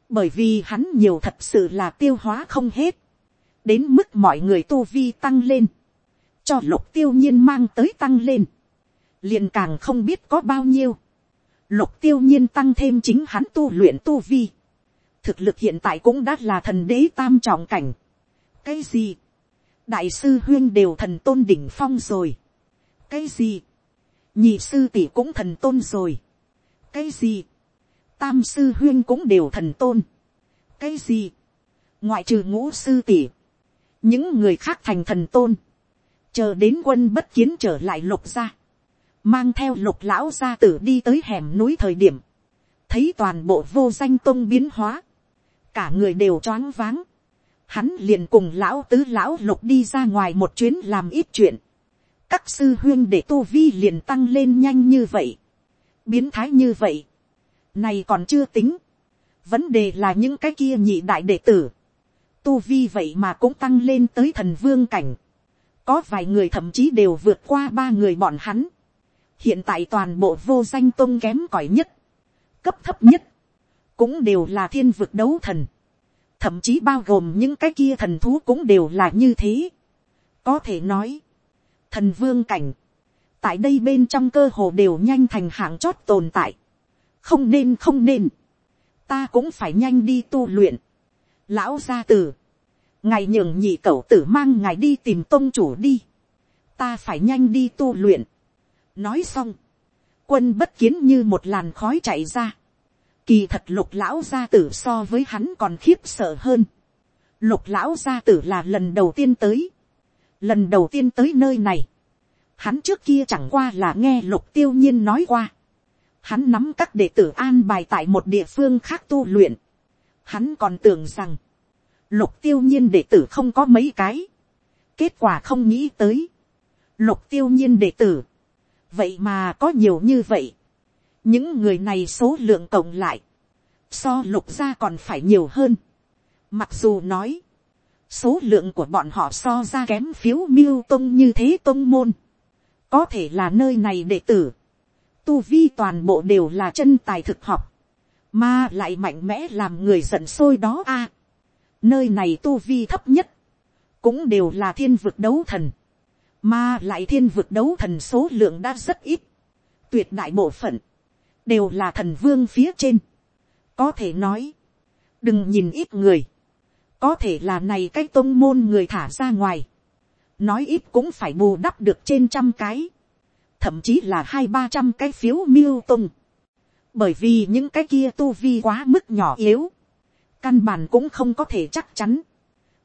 A: bởi vì hắn nhiều thật sự là tiêu hóa không hết, đến mức mọi người tu vi tăng lên, cho lục tiêu nhiên mang tới tăng lên, liền càng không biết có bao nhiêu, lục tiêu nhiên tăng thêm chính hắn tu luyện tu vi. Thực lực hiện tại cũng đã là thần đế tam trọng cảnh. Cái gì? Đại sư huyên đều thần tôn đỉnh phong rồi. Cái gì? Nhị sư tỷ cũng thần tôn rồi. Cái gì? Tam sư huyên cũng đều thần tôn. Cái gì? Ngoại trừ ngũ sư tỷ. Những người khác thành thần tôn. Chờ đến quân bất kiến trở lại lục ra mang theo lục lão gia tử đi tới hẻm núi thời điểm, thấy toàn bộ vô danh tôn biến hóa, cả người đều choáng váng, hắn liền cùng lão tứ lão lục đi ra ngoài một chuyến làm ít chuyện, các sư huyên để tu vi liền tăng lên nhanh như vậy, biến thái như vậy, này còn chưa tính, vấn đề là những cái kia nhị đại đệ tử, tu vi vậy mà cũng tăng lên tới thần vương cảnh, có vài người thậm chí đều vượt qua ba người bọn hắn, hiện tại toàn bộ vô danh tôn kém cỏi nhất, cấp thấp nhất, cũng đều là thiên vực đấu thần. Thậm chí bao gồm những cái kia thần thú cũng đều là như thế. Có thể nói, thần vương cảnh, tại đây bên trong cơ hồ đều nhanh thành hạng chót tồn tại. Không nên không nên, ta cũng phải nhanh đi tu luyện. Lão gia tử, ngài nhường nhị cậu tử mang ngài đi tìm tôn chủ đi. Ta phải nhanh đi tu luyện nói xong, quân bất kiến như một làn khói chạy ra. Kỳ thật lục lão gia tử so với hắn còn khiếp sợ hơn. Lục lão gia tử là lần đầu tiên tới. Lần đầu tiên tới nơi này. Hắn trước kia chẳng qua là nghe lục tiêu nhiên nói qua. Hắn nắm các đệ tử an bài tại một địa phương khác tu luyện. Hắn còn tưởng rằng. Lục tiêu nhiên đệ tử không có mấy cái. Kết quả không nghĩ tới. Lục tiêu nhiên đệ tử vậy mà có nhiều như vậy. những người này số lượng cộng lại, so lục gia còn phải nhiều hơn. mặc dù nói, số lượng của bọn họ so ra kém phiếu miêu tông như thế tông môn. có thể là nơi này đệ tử. tu vi toàn bộ đều là chân tài thực học. mà lại mạnh mẽ làm người giận sôi đó a. nơi này tu vi thấp nhất. cũng đều là thiên vực đấu thần. Mà lại thiên vực đấu thần số lượng đã rất ít. Tuyệt đại bộ phận. Đều là thần vương phía trên. Có thể nói. Đừng nhìn ít người. Có thể là này cái tôn môn người thả ra ngoài. Nói ít cũng phải bù đắp được trên trăm cái. Thậm chí là hai ba trăm cái phiếu miêu tung. Bởi vì những cái kia tu vi quá mức nhỏ yếu. Căn bản cũng không có thể chắc chắn.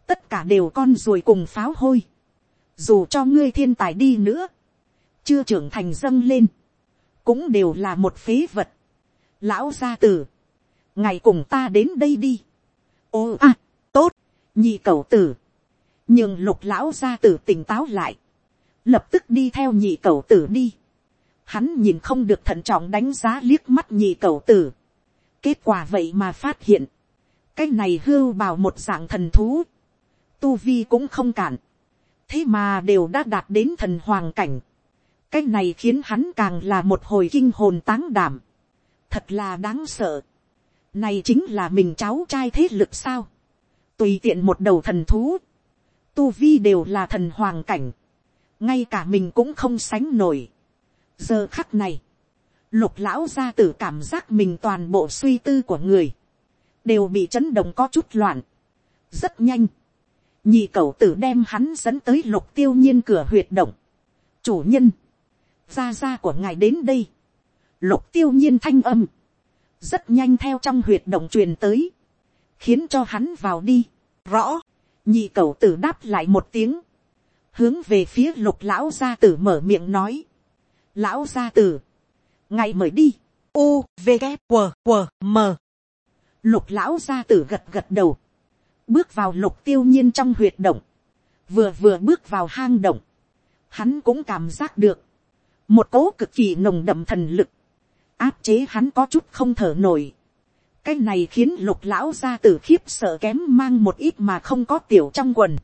A: Tất cả đều con ruồi cùng pháo hôi dù cho ngươi thiên tài đi nữa, chưa trưởng thành dâng lên, cũng đều là một phế vật. Lão gia tử, ngày cùng ta đến đây đi. Ô a, tốt, nhị cầu tử. Nhưng lục lão gia tử tỉnh táo lại, lập tức đi theo nhị cầu tử đi. Hắn nhìn không được thận trọng đánh giá liếc mắt nhị cầu tử. Kết quả vậy mà phát hiện, cái này hưu bào một dạng thần thú, tu vi cũng không cản thế mà đều đã đạt đến thần hoàng cảnh. cái này khiến hắn càng là một hồi kinh hồn táng đảm. thật là đáng sợ. này chính là mình cháu trai thế lực sao. tùy tiện một đầu thần thú. tu vi đều là thần hoàng cảnh. ngay cả mình cũng không sánh nổi. giờ khắc này, lục lão gia tử cảm giác mình toàn bộ suy tư của người, đều bị chấn động có chút loạn. rất nhanh nhị cậu tử đem hắn dẫn tới lục tiêu nhiên cửa huyệt động. chủ nhân, gia gia của ngài đến đây. lục tiêu nhiên thanh âm, rất nhanh theo trong huyệt động truyền tới, khiến cho hắn vào đi. rõ, nhị cậu tử đáp lại một tiếng, hướng về phía lục lão gia tử mở miệng nói. lão gia tử, ngài mời đi. u v g q q m lục lão gia tử gật gật đầu bước vào lục tiêu nhiên trong huyệt động, vừa vừa bước vào hang động, hắn cũng cảm giác được, một cố cực kỳ nồng đậm thần lực, áp chế hắn có chút không thở nổi, cái này khiến lục lão gia tử khiếp sợ kém mang một ít mà không có tiểu trong quần,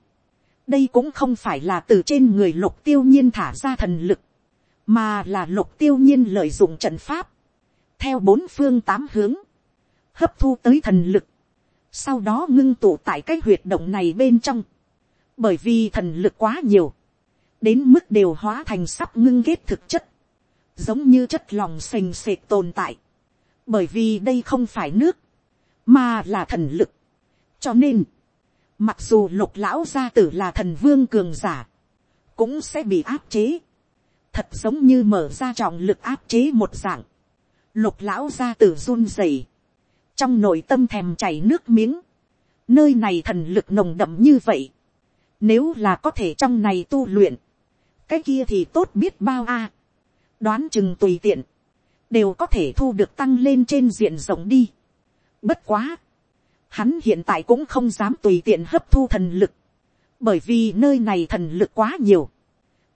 A: đây cũng không phải là từ trên người lục tiêu nhiên thả ra thần lực, mà là lục tiêu nhiên lợi dụng trận pháp, theo bốn phương tám hướng, hấp thu tới thần lực, sau đó ngưng tụ tại cái huyệt động này bên trong, bởi vì thần lực quá nhiều, đến mức đều hóa thành sắp ngưng kết thực chất, giống như chất lòng sềnh sệt tồn tại, bởi vì đây không phải nước, mà là thần lực. cho nên, mặc dù lục lão gia tử là thần vương cường giả, cũng sẽ bị áp chế, thật giống như mở ra trọng lực áp chế một dạng, lục lão gia tử run rẩy, trong nội tâm thèm chảy nước miếng, nơi này thần lực nồng đậm như vậy, nếu là có thể trong này tu luyện, cái kia thì tốt biết bao a, đoán chừng tùy tiện, đều có thể thu được tăng lên trên diện rộng đi. Bất quá, hắn hiện tại cũng không dám tùy tiện hấp thu thần lực, bởi vì nơi này thần lực quá nhiều,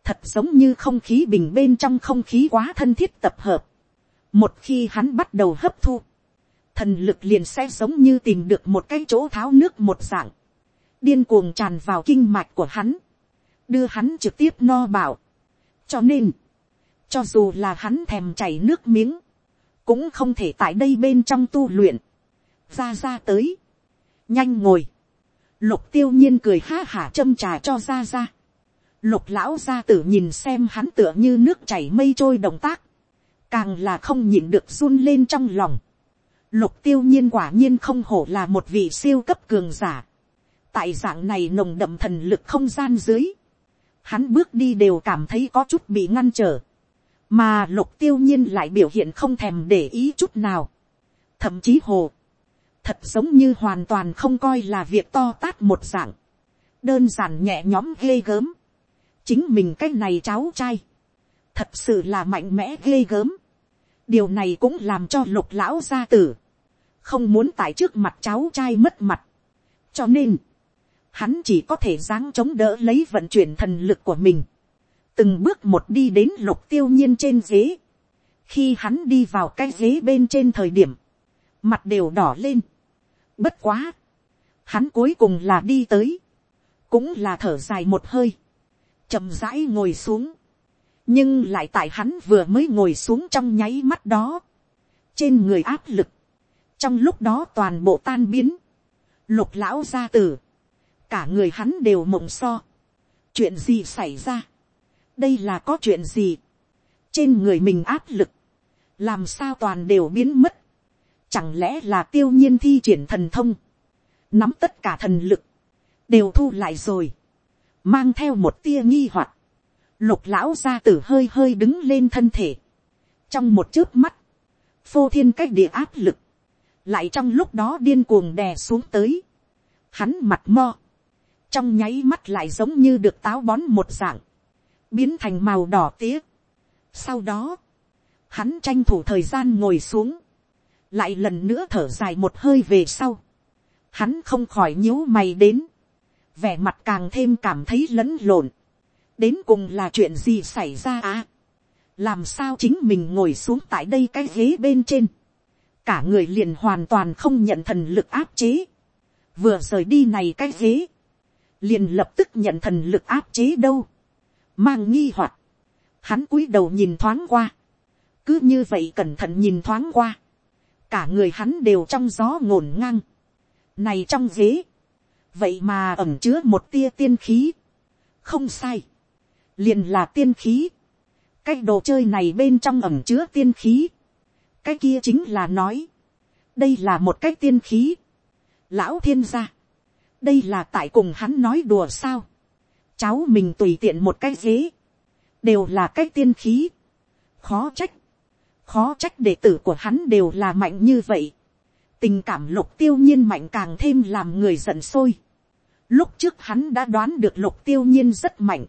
A: thật giống như không khí bình bên trong không khí quá thân thiết tập hợp. Một khi hắn bắt đầu hấp thu, thần lực liền sẽ giống như tìm được một cái chỗ tháo nước một dạng, điên cuồng tràn vào kinh mạch của hắn, đưa hắn trực tiếp no bảo. cho nên, cho dù là hắn thèm chảy nước miếng, cũng không thể tại đây bên trong tu luyện, ra ra tới, nhanh ngồi, lục tiêu nhiên cười ha hả châm trà cho ra ra, lục lão gia tử nhìn xem hắn tựa như nước chảy mây trôi động tác, càng là không nhịn được run lên trong lòng, Lục tiêu nhiên quả nhiên không hổ là một vị siêu cấp cường giả. Tại dạng này nồng đậm thần lực không gian dưới. Hắn bước đi đều cảm thấy có chút bị ngăn trở. Mà lục tiêu nhiên lại biểu hiện không thèm để ý chút nào. Thậm chí hồ. Thật giống như hoàn toàn không coi là việc to tát một dạng. Đơn giản nhẹ nhóm ghê gớm. Chính mình cái này cháu trai. Thật sự là mạnh mẽ ghê gớm. Điều này cũng làm cho lục lão gia tử không muốn tại trước mặt cháu trai mất mặt. cho nên, hắn chỉ có thể dáng chống đỡ lấy vận chuyển thần lực của mình, từng bước một đi đến lục tiêu nhiên trên ghế. khi hắn đi vào cái ghế bên trên thời điểm, mặt đều đỏ lên. bất quá, hắn cuối cùng là đi tới, cũng là thở dài một hơi, chậm rãi ngồi xuống, nhưng lại tại hắn vừa mới ngồi xuống trong nháy mắt đó, trên người áp lực, trong lúc đó toàn bộ tan biến, lục lão gia tử, cả người hắn đều mộng so, chuyện gì xảy ra, đây là có chuyện gì, trên người mình áp lực, làm sao toàn đều biến mất, chẳng lẽ là tiêu nhiên thi triển thần thông, nắm tất cả thần lực, đều thu lại rồi, mang theo một tia nghi hoặc, lục lão gia tử hơi hơi đứng lên thân thể, trong một chớp mắt, phô thiên cách địa áp lực, lại trong lúc đó điên cuồng đè xuống tới, hắn mặt mo, trong nháy mắt lại giống như được táo bón một dạng, biến thành màu đỏ tía. Sau đó, hắn tranh thủ thời gian ngồi xuống, lại lần nữa thở dài một hơi về sau, hắn không khỏi nhíu mày đến, vẻ mặt càng thêm cảm thấy lẫn lộn, đến cùng là chuyện gì xảy ra à, làm sao chính mình ngồi xuống tại đây cái ghế bên trên, cả người liền hoàn toàn không nhận thần lực áp chế. Vừa rời đi này cái ghế, liền lập tức nhận thần lực áp chế đâu. Mang nghi hoặc hắn cúi đầu nhìn thoáng qua. Cứ như vậy cẩn thận nhìn thoáng qua. Cả người hắn đều trong gió ngổn ngang. Này trong ghế, vậy mà ẩm chứa một tia tiên khí. Không sai, liền là tiên khí. Cái đồ chơi này bên trong ẩm chứa tiên khí cái kia chính là nói, đây là một cái tiên khí, lão thiên gia, đây là tại cùng hắn nói đùa sao, cháu mình tùy tiện một cái ghế, đều là cái tiên khí, khó trách, khó trách đệ tử của hắn đều là mạnh như vậy, tình cảm lục tiêu nhiên mạnh càng thêm làm người giận sôi, lúc trước hắn đã đoán được lục tiêu nhiên rất mạnh,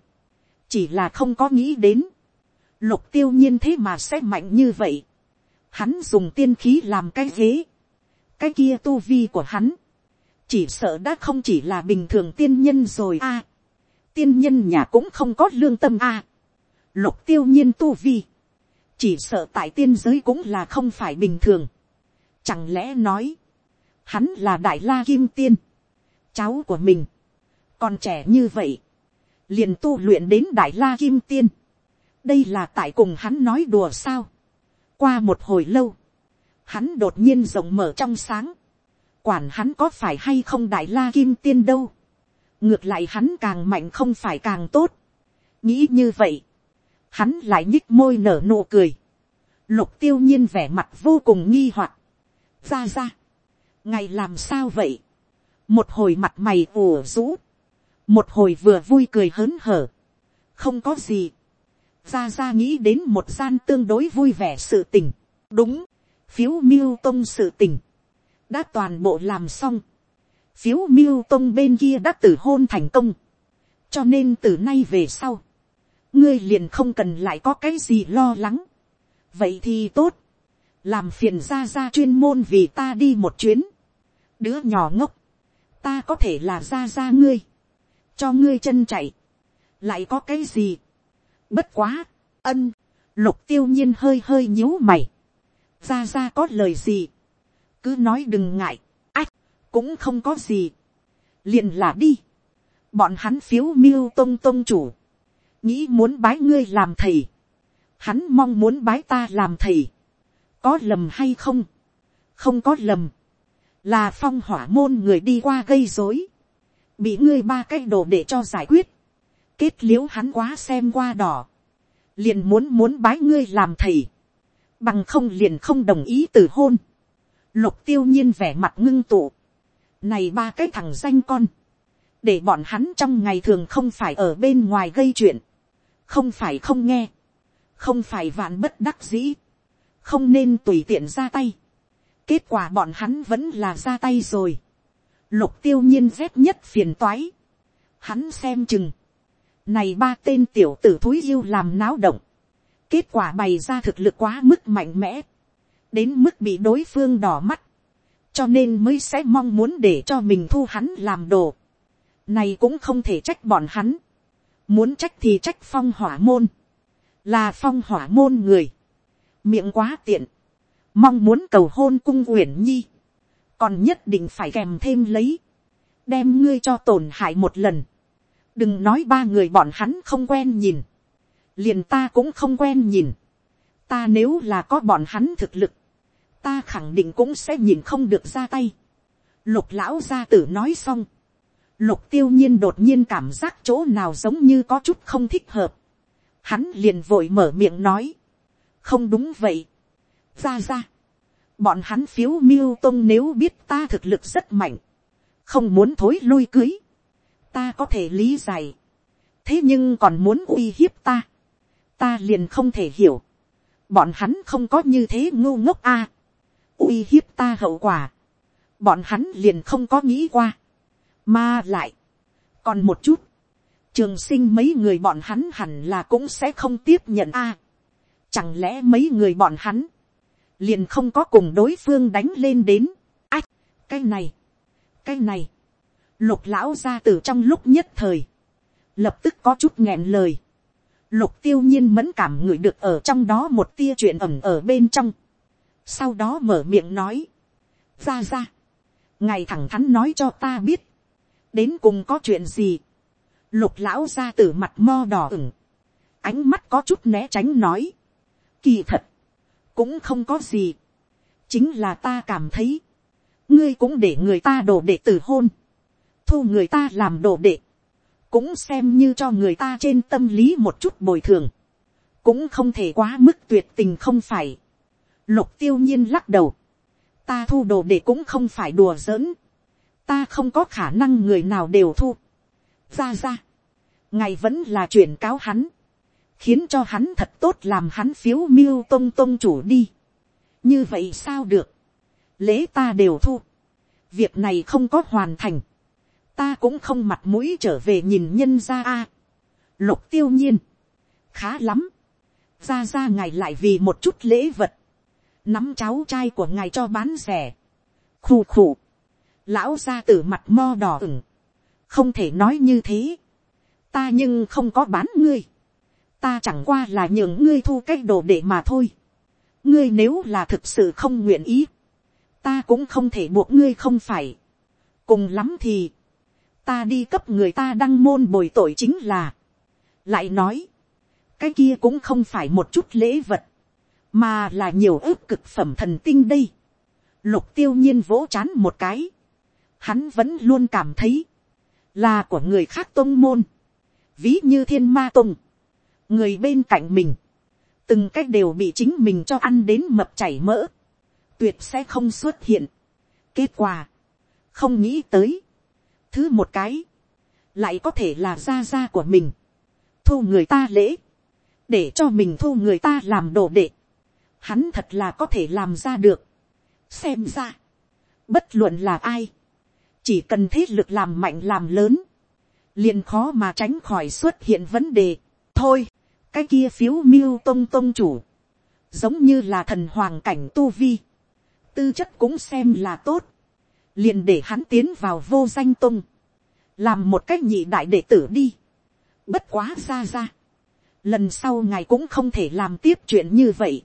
A: chỉ là không có nghĩ đến, lục tiêu nhiên thế mà sẽ mạnh như vậy, hắn dùng tiên khí làm cái ghế, cái kia tu vi của hắn, chỉ sợ đã không chỉ là bình thường tiên nhân rồi a, tiên nhân nhà cũng không có lương tâm a, lục tiêu nhiên tu vi, chỉ sợ tại tiên giới cũng là không phải bình thường, chẳng lẽ nói, hắn là đại la kim tiên, cháu của mình, còn trẻ như vậy, liền tu luyện đến đại la kim tiên, đây là tại cùng hắn nói đùa sao, qua một hồi lâu, hắn đột nhiên rộng mở trong sáng. Quản hắn có phải hay không đại la kim tiên đâu. Ngược lại hắn càng mạnh không phải càng tốt. Nghĩ như vậy, hắn lại nhích môi nở nụ cười. Lục tiêu nhiên vẻ mặt vô cùng nghi hoặc Ra ra, ngày làm sao vậy? Một hồi mặt mày ủ rũ. Một hồi vừa vui cười hớn hở. Không có gì ra ra nghĩ đến một gian tương đối vui vẻ sự tình. đúng, phiếu miêu tông sự tình. đã toàn bộ làm xong. phiếu miêu tông bên kia đã tử hôn thành công. cho nên từ nay về sau, ngươi liền không cần lại có cái gì lo lắng. vậy thì tốt. làm phiền ra ra chuyên môn vì ta đi một chuyến. đứa nhỏ ngốc. ta có thể là ra ra ngươi. cho ngươi chân chạy. lại có cái gì Bất quá, ân, lục tiêu nhiên hơi hơi nhíu mày. Ra ra có lời gì? Cứ nói đừng ngại, ách, cũng không có gì. Liền là đi. Bọn hắn phiếu miêu tông tông chủ. Nghĩ muốn bái ngươi làm thầy. Hắn mong muốn bái ta làm thầy. Có lầm hay không? Không có lầm. Là phong hỏa môn người đi qua gây rối Bị ngươi ba cái đồ để cho giải quyết kết liễu hắn quá xem qua đỏ, liền muốn muốn bái ngươi làm thầy, bằng không liền không đồng ý từ hôn, lục tiêu nhiên vẻ mặt ngưng tụ, này ba cái thằng danh con, để bọn hắn trong ngày thường không phải ở bên ngoài gây chuyện, không phải không nghe, không phải vạn bất đắc dĩ, không nên tùy tiện ra tay, kết quả bọn hắn vẫn là ra tay rồi, lục tiêu nhiên rét nhất phiền toái, hắn xem chừng, này ba tên tiểu tử thúi yêu làm náo động. Kết quả bày ra thực lực quá mức mạnh mẽ. Đến mức bị đối phương đỏ mắt. Cho nên mới sẽ mong muốn để cho mình thu hắn làm đồ. Này cũng không thể trách bọn hắn. Muốn trách thì trách phong hỏa môn. Là phong hỏa môn người. Miệng quá tiện. Mong muốn cầu hôn cung uyển nhi. Còn nhất định phải kèm thêm lấy. Đem ngươi cho tổn hại một lần đừng nói ba người bọn hắn không quen nhìn, liền ta cũng không quen nhìn, ta nếu là có bọn hắn thực lực, ta khẳng định cũng sẽ nhìn không được ra tay. Lục lão gia tử nói xong, lục tiêu nhiên đột nhiên cảm giác chỗ nào giống như có chút không thích hợp. Hắn liền vội mở miệng nói, không đúng vậy, ra ra, bọn hắn phiếu miêu tông nếu biết ta thực lực rất mạnh, không muốn thối lui cưới, ta có thể lý giải. thế nhưng còn muốn uy hiếp ta. ta liền không thể hiểu. bọn hắn không có như thế ngu ngốc a. uy hiếp ta hậu quả. bọn hắn liền không có nghĩ qua. mà lại. còn một chút. trường sinh mấy người bọn hắn hẳn là cũng sẽ không tiếp nhận a. chẳng lẽ mấy người bọn hắn liền không có cùng đối phương đánh lên đến. ách, cái này, cái này, lục lão gia tử trong lúc nhất thời, lập tức có chút nghẹn lời. lục tiêu nhiên mẫn cảm ngửi được ở trong đó một tia chuyện ẩm ở bên trong. sau đó mở miệng nói, ra ra, ngài thẳng thắn nói cho ta biết, đến cùng có chuyện gì. lục lão gia tử mặt mo đỏ ửng, ánh mắt có chút né tránh nói, kỳ thật, cũng không có gì, chính là ta cảm thấy, ngươi cũng để người ta đổ để tử hôn, thu người ta làm đồ đệ, cũng xem như cho người ta trên tâm lý một chút bồi thường, cũng không thể quá mức tuyệt tình không phải. Lục tiêu nhiên lắc đầu, ta thu đồ đệ cũng không phải đùa giỡn, ta không có khả năng người nào đều thu. ra ra, ngài vẫn là chuyển cáo hắn, khiến cho hắn thật tốt làm hắn phiếu miêu tông tông chủ đi. như vậy sao được, lễ ta đều thu, việc này không có hoàn thành ta cũng không mặt mũi trở về nhìn nhân ra a. lục tiêu nhiên, khá lắm, ra ra ngài lại vì một chút lễ vật, nắm cháu trai của ngài cho bán rẻ, khù khù, lão ra tử mặt mo đỏ ửng, không thể nói như thế, ta nhưng không có bán ngươi, ta chẳng qua là những ngươi thu cái đồ để mà thôi, ngươi nếu là thực sự không nguyện ý, ta cũng không thể buộc ngươi không phải, cùng lắm thì, ta đi cấp người ta đăng môn bồi tội chính là, lại nói, cái kia cũng không phải một chút lễ vật, mà là nhiều ước cực phẩm thần tinh đây. Lục tiêu nhiên vỗ chán một cái, hắn vẫn luôn cảm thấy, là của người khác tôn môn, ví như thiên ma tùng người bên cạnh mình, từng cách đều bị chính mình cho ăn đến mập chảy mỡ, tuyệt sẽ không xuất hiện. kết quả, không nghĩ tới, thứ một cái, lại có thể là gia gia của mình, thu người ta lễ, để cho mình thu người ta làm đồ đệ, hắn thật là có thể làm ra được, xem ra, bất luận là ai, chỉ cần thế lực làm mạnh làm lớn, liền khó mà tránh khỏi xuất hiện vấn đề, thôi, cái kia phiếu miêu tông tông chủ, giống như là thần hoàng cảnh tu vi, tư chất cũng xem là tốt, liền để hắn tiến vào vô danh tung, làm một cách nhị đại đệ tử đi, bất quá ra ra, lần sau ngài cũng không thể làm tiếp chuyện như vậy,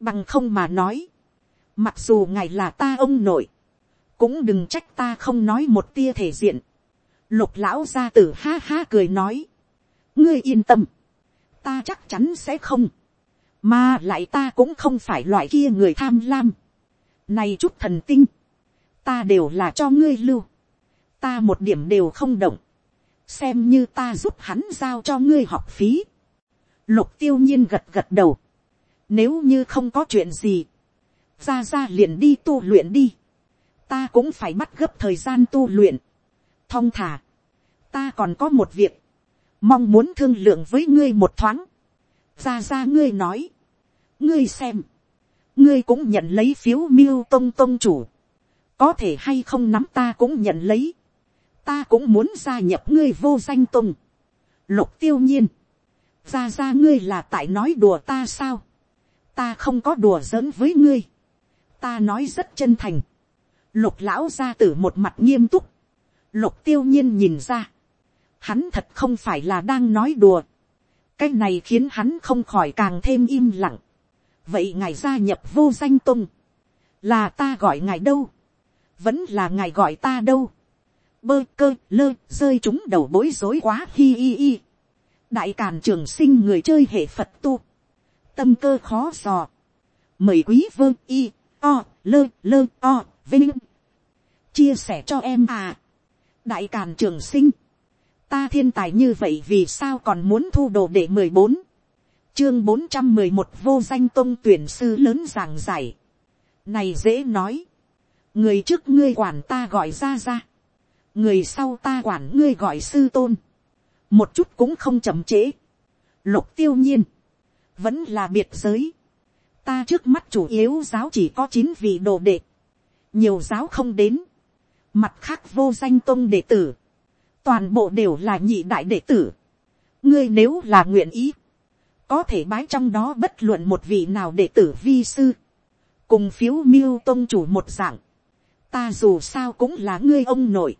A: bằng không mà nói, mặc dù ngài là ta ông nội, cũng đừng trách ta không nói một tia thể diện, lục lão gia tử ha ha cười nói, ngươi yên tâm, ta chắc chắn sẽ không, mà lại ta cũng không phải loại kia người tham lam, này chút thần tinh, ta đều là cho ngươi lưu, ta một điểm đều không động, xem như ta giúp hắn giao cho ngươi học phí. Lục tiêu nhiên gật gật đầu, nếu như không có chuyện gì, ra ra liền đi tu luyện đi, ta cũng phải bắt gấp thời gian tu luyện, thong thả, ta còn có một việc, mong muốn thương lượng với ngươi một thoáng, ra ra ngươi nói, ngươi xem, ngươi cũng nhận lấy phiếu miêu tông tông chủ, có thể hay không nắm ta cũng nhận lấy, ta cũng muốn gia nhập ngươi vô danh tùng, lục tiêu nhiên, ra ra ngươi là tại nói đùa ta sao, ta không có đùa giỡn với ngươi, ta nói rất chân thành, lục lão ra tử một mặt nghiêm túc, lục tiêu nhiên nhìn ra, hắn thật không phải là đang nói đùa, cái này khiến hắn không khỏi càng thêm im lặng, vậy ngài gia nhập vô danh tung, là ta gọi ngài đâu, vẫn là ngài gọi ta đâu. bơ cơ lơ rơi chúng đầu bối rối quá hi hi hi. đại càn trường sinh người chơi hệ phật tu. tâm cơ khó dò. mời quý vơ y o lơ lơ o vinh. chia sẻ cho em à. đại càn trường sinh. ta thiên tài như vậy vì sao còn muốn thu đồ để mười bốn. chương bốn trăm mười một vô danh tôn tuyển sư lớn giảng giải. này dễ nói người trước ngươi quản ta gọi ra ra, người sau ta quản ngươi gọi sư tôn, một chút cũng không chậm chế. lục tiêu nhiên, vẫn là biệt giới, ta trước mắt chủ yếu giáo chỉ có chín vị đồ đệ, nhiều giáo không đến, mặt khác vô danh tôn đệ tử, toàn bộ đều là nhị đại đệ tử, ngươi nếu là nguyện ý, có thể bái trong đó bất luận một vị nào đệ tử vi sư, cùng phiếu miêu tôn chủ một dạng, ta dù sao cũng là ngươi ông nội,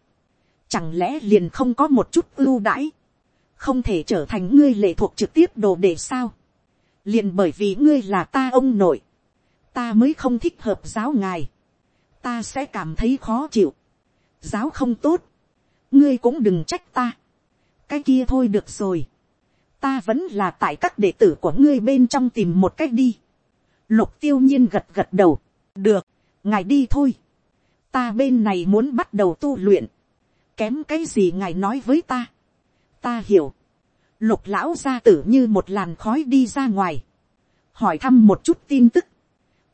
A: chẳng lẽ liền không có một chút ưu đãi, không thể trở thành ngươi lệ thuộc trực tiếp đồ để sao, liền bởi vì ngươi là ta ông nội, ta mới không thích hợp giáo ngài, ta sẽ cảm thấy khó chịu, giáo không tốt, ngươi cũng đừng trách ta, cái kia thôi được rồi, ta vẫn là tại các đệ tử của ngươi bên trong tìm một cách đi, lục tiêu nhiên gật gật đầu, được, ngài đi thôi, ta bên này muốn bắt đầu tu luyện, kém cái gì ngài nói với ta, ta hiểu, lục lão gia tử như một làn khói đi ra ngoài, hỏi thăm một chút tin tức,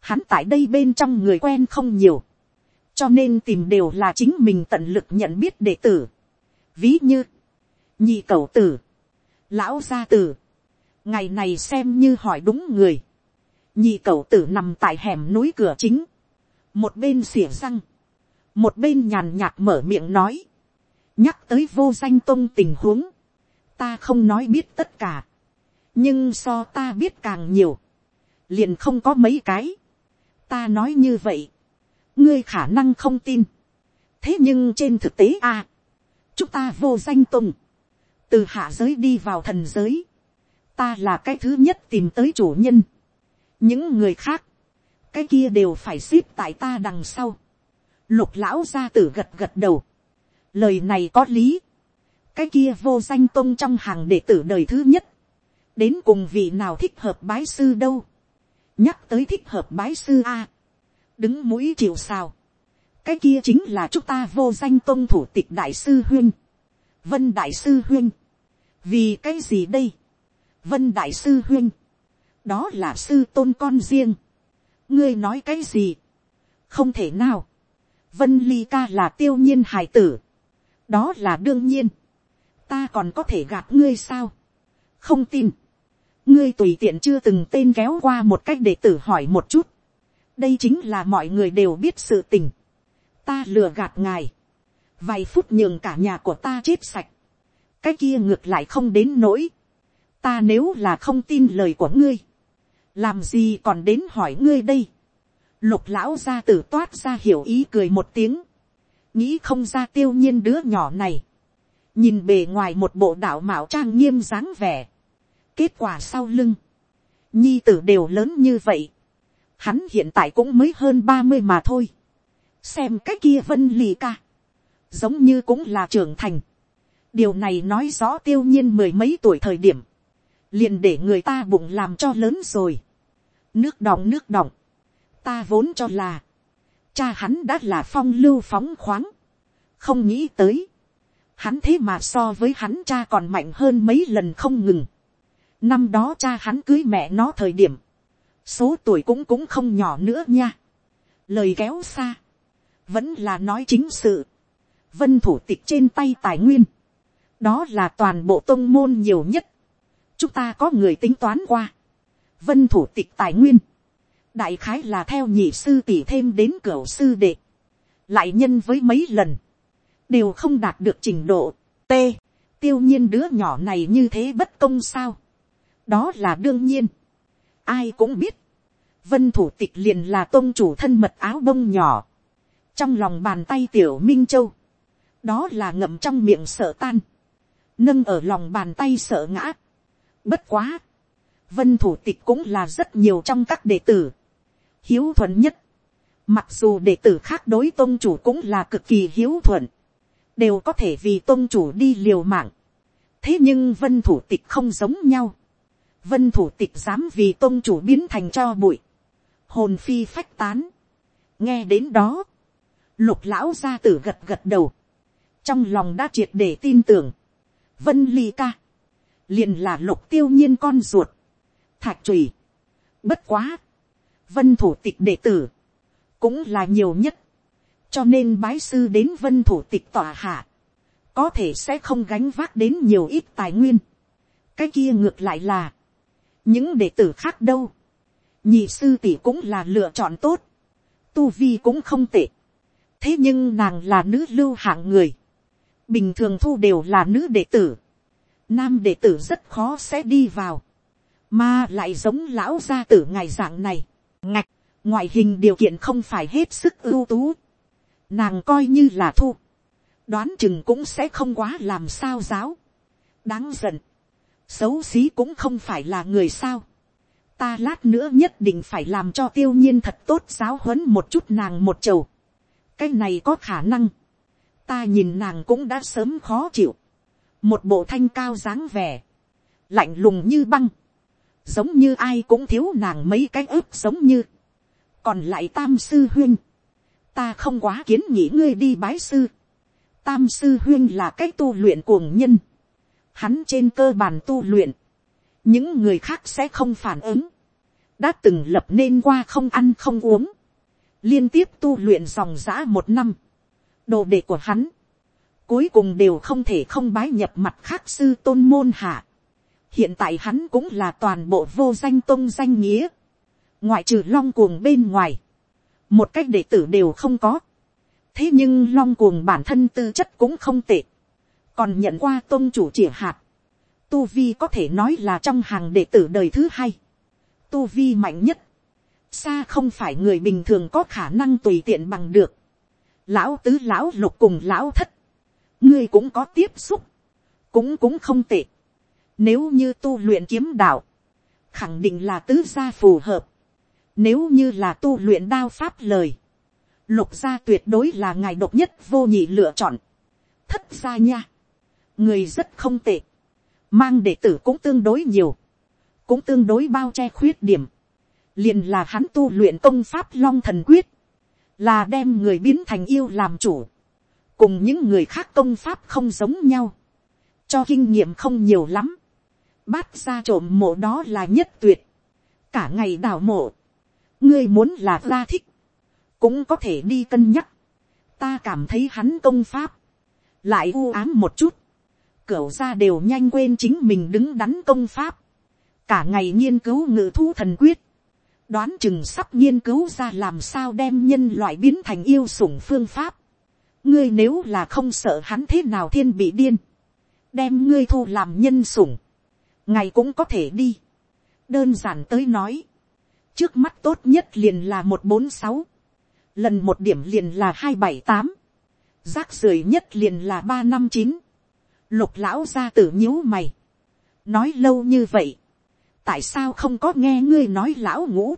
A: hắn tại đây bên trong người quen không nhiều, cho nên tìm đều là chính mình tận lực nhận biết đệ tử, ví như, nhị cầu tử, lão gia tử, ngày này xem như hỏi đúng người, nhị cầu tử nằm tại hẻm núi cửa chính, một bên xỉa răng, một bên nhàn nhạt mở miệng nói, nhắc tới vô danh tông tình huống, ta không nói biết tất cả, nhưng so ta biết càng nhiều, liền không có mấy cái, ta nói như vậy, ngươi khả năng không tin, thế nhưng trên thực tế a, chúng ta vô danh tôn, từ hạ giới đi vào thần giới, ta là cái thứ nhất tìm tới chủ nhân, những người khác, cái kia đều phải ship tại ta đằng sau, Lục lão gia tử gật gật đầu. Lời này có lý. Cái kia vô danh tôn trong hàng đệ tử đời thứ nhất. Đến cùng vị nào thích hợp bái sư đâu. Nhắc tới thích hợp bái sư A. Đứng mũi chịu sao. Cái kia chính là chúng ta vô danh tôn thủ tịch đại sư huyên. Vân đại sư huyên. Vì cái gì đây? Vân đại sư huyên. Đó là sư tôn con riêng. Ngươi nói cái gì? Không thể nào vân ly ca là tiêu nhiên hài tử, đó là đương nhiên, ta còn có thể gạt ngươi sao, không tin, ngươi tùy tiện chưa từng tên kéo qua một cách để tử hỏi một chút, đây chính là mọi người đều biết sự tình, ta lừa gạt ngài, vài phút nhường cả nhà của ta chết sạch, cái kia ngược lại không đến nỗi, ta nếu là không tin lời của ngươi, làm gì còn đến hỏi ngươi đây, Lục lão gia tử toát ra hiểu ý cười một tiếng. Nghĩ không ra tiêu nhiên đứa nhỏ này. Nhìn bề ngoài một bộ đạo mạo trang nghiêm dáng vẻ. Kết quả sau lưng. Nhi tử đều lớn như vậy. Hắn hiện tại cũng mới hơn ba mươi mà thôi. Xem cái kia vân lì ca. Giống như cũng là trưởng thành. Điều này nói rõ tiêu nhiên mười mấy tuổi thời điểm. Liền để người ta bụng làm cho lớn rồi. Nước đọng nước đọng ta vốn cho là, cha hắn đã là phong lưu phóng khoáng, không nghĩ tới, hắn thế mà so với hắn cha còn mạnh hơn mấy lần không ngừng. năm đó cha hắn cưới mẹ nó thời điểm, số tuổi cũng cũng không nhỏ nữa nha. lời kéo xa, vẫn là nói chính sự, vân thủ tịch trên tay tài nguyên, đó là toàn bộ tôn môn nhiều nhất, chúng ta có người tính toán qua, vân thủ tịch tài nguyên, đại khái là theo nhị sư tỷ thêm đến cửa sư đệ, lại nhân với mấy lần, đều không đạt được trình độ, t, tiêu nhiên đứa nhỏ này như thế bất công sao, đó là đương nhiên, ai cũng biết, vân thủ tịch liền là tôn chủ thân mật áo bông nhỏ, trong lòng bàn tay tiểu minh châu, đó là ngậm trong miệng sợ tan, nâng ở lòng bàn tay sợ ngã, bất quá, vân thủ tịch cũng là rất nhiều trong các đệ tử, hiếu thuận nhất. Mặc dù đệ tử khác đối tôn chủ cũng là cực kỳ hiếu thuận, đều có thể vì tôn chủ đi liều mạng. Thế nhưng vân thủ tịch không giống nhau. Vân thủ tịch dám vì tôn chủ biến thành cho bụi. Hồn phi phách tán. Nghe đến đó. Lục lão gia tử gật gật đầu. Trong lòng đã triệt để tin tưởng. Vân ly ca. Liền là lục tiêu nhiên con ruột. Thạch trùy. Bất quá vân thủ tịch đệ tử, cũng là nhiều nhất, cho nên bái sư đến vân thủ tịch tòa hạ, có thể sẽ không gánh vác đến nhiều ít tài nguyên. cái kia ngược lại là, những đệ tử khác đâu, nhị sư tỷ cũng là lựa chọn tốt, tu vi cũng không tệ, thế nhưng nàng là nữ lưu hạng người, bình thường thu đều là nữ đệ tử, nam đệ tử rất khó sẽ đi vào, mà lại giống lão gia tử ngày dạng này, ngạch, ngoại hình điều kiện không phải hết sức ưu tú. Nàng coi như là thu. Đoán chừng cũng sẽ không quá làm sao giáo. Đáng giận. Xấu xí cũng không phải là người sao. Ta lát nữa nhất định phải làm cho tiêu nhiên thật tốt giáo huấn một chút nàng một chầu. Cái này có khả năng. Ta nhìn nàng cũng đã sớm khó chịu. Một bộ thanh cao dáng vẻ. Lạnh lùng như băng giống như ai cũng thiếu nàng mấy cái ướp giống như, còn lại tam sư huyên, ta không quá kiến nghĩ ngươi đi bái sư, tam sư huyên là cái tu luyện cuồng nhân, hắn trên cơ bản tu luyện, những người khác sẽ không phản ứng, đã từng lập nên qua không ăn không uống, liên tiếp tu luyện dòng giã một năm, đồ đệ của hắn, cuối cùng đều không thể không bái nhập mặt khác sư tôn môn hạ hiện tại hắn cũng là toàn bộ vô danh tông danh nghĩa, ngoại trừ long cuồng bên ngoài, một cách đệ tử đều không có. thế nhưng long cuồng bản thân tư chất cũng không tệ, còn nhận qua tôn chủ chỉ hạt, tu vi có thể nói là trong hàng đệ tử đời thứ hai, tu vi mạnh nhất, xa không phải người bình thường có khả năng tùy tiện bằng được, lão tứ lão lục cùng lão thất, ngươi cũng có tiếp xúc, cũng cũng không tệ, nếu như tu luyện kiếm đạo, khẳng định là tứ gia phù hợp. Nếu như là tu luyện đao pháp lời, lục gia tuyệt đối là ngài độc nhất vô nhị lựa chọn. Thất gia nha, người rất không tệ, mang đệ tử cũng tương đối nhiều, cũng tương đối bao che khuyết điểm. Liền là hắn tu luyện công pháp long thần quyết, là đem người biến thành yêu làm chủ, cùng những người khác công pháp không giống nhau, cho kinh nghiệm không nhiều lắm bát ra trộm mộ đó là nhất tuyệt. Cả ngày đào mộ. Ngươi muốn là ra thích. Cũng có thể đi cân nhắc. Ta cảm thấy hắn công pháp. Lại u ám một chút. Cửu ra đều nhanh quên chính mình đứng đắn công pháp. Cả ngày nghiên cứu ngự thu thần quyết. Đoán chừng sắp nghiên cứu ra làm sao đem nhân loại biến thành yêu sủng phương pháp. Ngươi nếu là không sợ hắn thế nào thiên bị điên. Đem ngươi thu làm nhân sủng ngày cũng có thể đi. đơn giản tới nói, trước mắt tốt nhất liền là một bốn sáu, lần một điểm liền là hai bảy tám, rác rưởi nhất liền là ba năm chín, lục lão ra tử nhíu mày, nói lâu như vậy, tại sao không có nghe ngươi nói lão ngũ,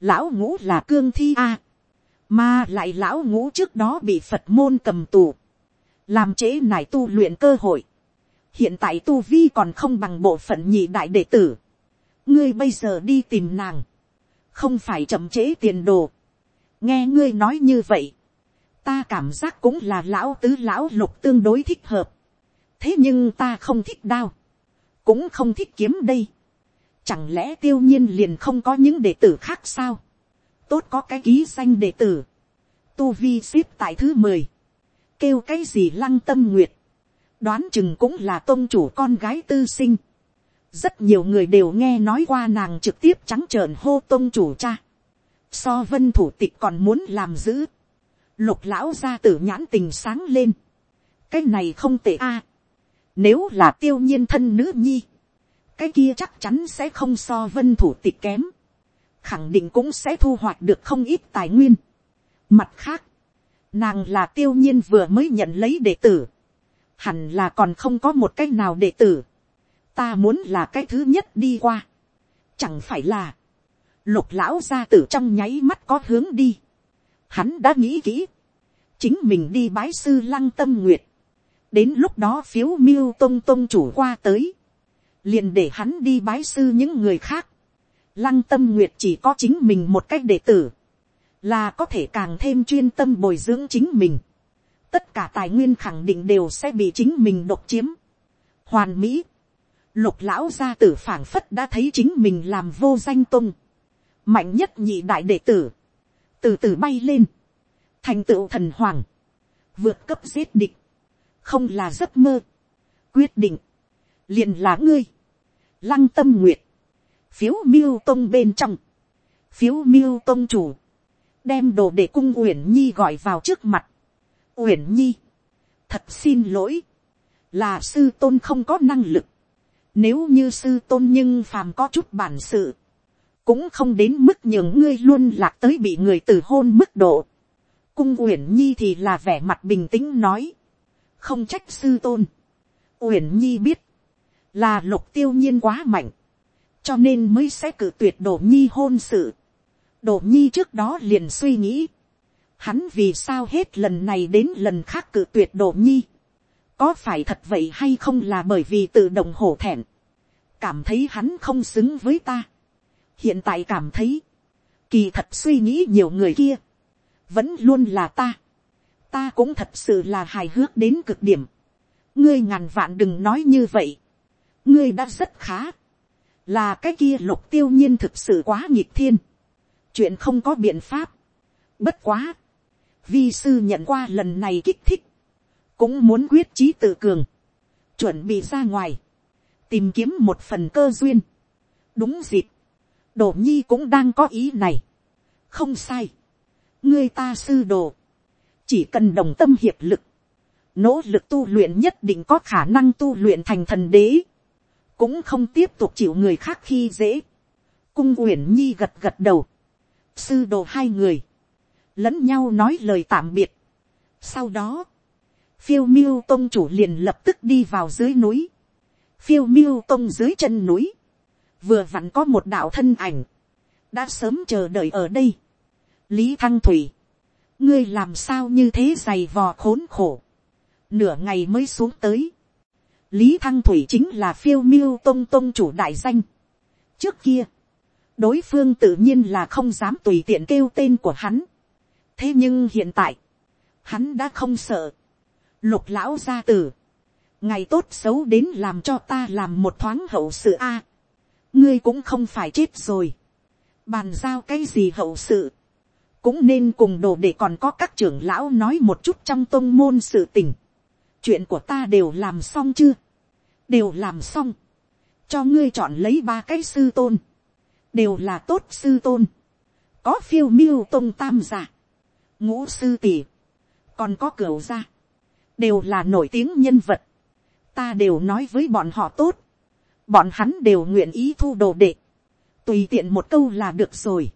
A: lão ngũ là cương thi a, mà lại lão ngũ trước đó bị phật môn cầm tù, làm chế nải tu luyện cơ hội, hiện tại tu vi còn không bằng bộ phận nhị đại đệ tử, ngươi bây giờ đi tìm nàng, không phải chậm chế tiền đồ, nghe ngươi nói như vậy, ta cảm giác cũng là lão tứ lão lục tương đối thích hợp, thế nhưng ta không thích đao, cũng không thích kiếm đây, chẳng lẽ tiêu nhiên liền không có những đệ tử khác sao, tốt có cái ký danh đệ tử, tu vi ship tại thứ mười, kêu cái gì lăng tâm nguyệt, đoán chừng cũng là tôn chủ con gái tư sinh. rất nhiều người đều nghe nói qua nàng trực tiếp trắng trợn hô tôn chủ cha. so vân thủ tịch còn muốn làm giữ. lục lão gia tử nhãn tình sáng lên. cái này không tệ a. nếu là tiêu nhiên thân nữ nhi, cái kia chắc chắn sẽ không so vân thủ tịch kém. khẳng định cũng sẽ thu hoạch được không ít tài nguyên. mặt khác, nàng là tiêu nhiên vừa mới nhận lấy đệ tử hẳn là còn không có một cái nào đệ tử, ta muốn là cái thứ nhất đi qua, chẳng phải là, lục lão gia tử trong nháy mắt có hướng đi, hắn đã nghĩ kỹ, chính mình đi bái sư lăng tâm nguyệt, đến lúc đó phiếu miêu tông tông chủ qua tới, liền để hắn đi bái sư những người khác, lăng tâm nguyệt chỉ có chính mình một cách đệ tử, là có thể càng thêm chuyên tâm bồi dưỡng chính mình tất cả tài nguyên khẳng định đều sẽ bị chính mình độc chiếm. Hoàn mỹ, lục lão gia tử phảng phất đã thấy chính mình làm vô danh tung, mạnh nhất nhị đại đệ tử, từ từ bay lên, thành tựu thần hoàng, vượt cấp giết địch, không là giấc mơ, quyết định, liền là ngươi, lăng tâm nguyệt, phiếu miêu tông bên trong, phiếu miêu tông chủ, đem đồ để cung uyển nhi gọi vào trước mặt, uyển nhi, thật xin lỗi, là sư tôn không có năng lực, nếu như sư tôn nhưng phàm có chút bản sự, cũng không đến mức những ngươi luôn lạc tới bị người từ hôn mức độ. Cung Uyển Nhi thì là vẻ mặt bình tĩnh nói, không trách sư tôn. Uyển Nhi biết, là lục tiêu nhiên quá mạnh, cho nên mới sẽ cử tuyệt đổ nhi hôn sự. Đổ nhi trước đó liền suy nghĩ, hắn vì sao hết lần này đến lần khác cự tuyệt đồ nhi, có phải thật vậy hay không là bởi vì tự động hổ thẹn, cảm thấy hắn không xứng với ta, hiện tại cảm thấy, kỳ thật suy nghĩ nhiều người kia, vẫn luôn là ta, ta cũng thật sự là hài hước đến cực điểm, ngươi ngàn vạn đừng nói như vậy, ngươi đã rất khá, là cái kia lục tiêu nhiên thực sự quá nghịch thiên, chuyện không có biện pháp, bất quá, vi sư nhận qua lần này kích thích, cũng muốn quyết trí tự cường, chuẩn bị ra ngoài, tìm kiếm một phần cơ duyên. đúng dịp, đồ nhi cũng đang có ý này, không sai, ngươi ta sư đồ, chỉ cần đồng tâm hiệp lực, nỗ lực tu luyện nhất định có khả năng tu luyện thành thần đế, cũng không tiếp tục chịu người khác khi dễ. cung uyển nhi gật gật đầu, sư đồ hai người, lẫn nhau nói lời tạm biệt. Sau đó, phiêu miêu tông chủ liền lập tức đi vào dưới núi. Phiêu miêu tông dưới chân núi, vừa vặn có một đạo thân ảnh, đã sớm chờ đợi ở đây. Lý Thăng Thủy, ngươi làm sao như thế dày vò khốn khổ, nửa ngày mới xuống tới. Lý Thăng Thủy chính là phiêu miêu tông tông chủ đại danh. Trước kia, đối phương tự nhiên là không dám tùy tiện kêu tên của hắn thế nhưng hiện tại, hắn đã không sợ, lục lão gia tử, ngày tốt xấu đến làm cho ta làm một thoáng hậu sự a, à, ngươi cũng không phải chết rồi, bàn giao cái gì hậu sự, cũng nên cùng đồ để còn có các trưởng lão nói một chút trong tôn môn sự tình, chuyện của ta đều làm xong chưa, đều làm xong, cho ngươi chọn lấy ba cái sư tôn, đều là tốt sư tôn, có phiêu miêu tôn tam giả, ngũ sư tỷ, còn có cửu gia, đều là nổi tiếng nhân vật, ta đều nói với bọn họ tốt, bọn hắn đều nguyện ý thu đồ đệ, tùy tiện một câu là được rồi,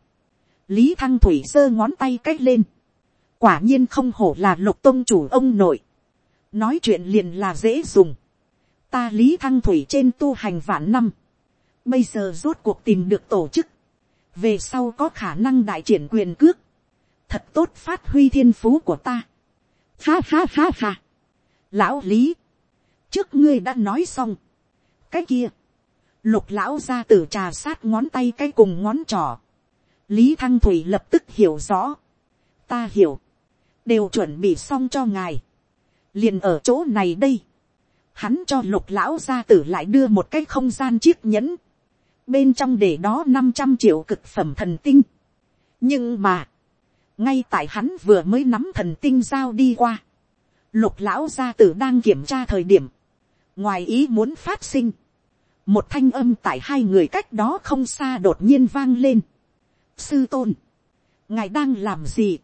A: lý thăng thủy giơ ngón tay c á c h lên, quả nhiên không hổ là lục tôn chủ ông nội, nói chuyện liền là dễ dùng, ta lý thăng thủy trên tu hành vạn năm, bây giờ rốt cuộc tìm được tổ chức, về sau có khả năng đại triển quyền cước, thật tốt phát huy thiên phú của ta. Ha ha ha ha. Lão Lý, trước ngươi đã nói xong. Cái kia, lục lão ra tử trà sát ngón tay cái cùng ngón trỏ. Lý Thăng Thủy lập tức hiểu rõ. Ta hiểu, đều chuẩn bị xong cho ngài. Liền ở chỗ này đây. Hắn cho lục lão gia tử lại đưa một cái không gian chiếc nhẫn. Bên trong để đó năm trăm triệu cực phẩm thần tinh. Nhưng mà ngay tại hắn vừa mới nắm thần tinh giao đi qua, lục lão gia tử đang kiểm tra thời điểm, ngoài ý muốn phát sinh, một thanh âm tại hai người cách đó không xa đột nhiên vang lên. sư tôn, ngài đang làm gì,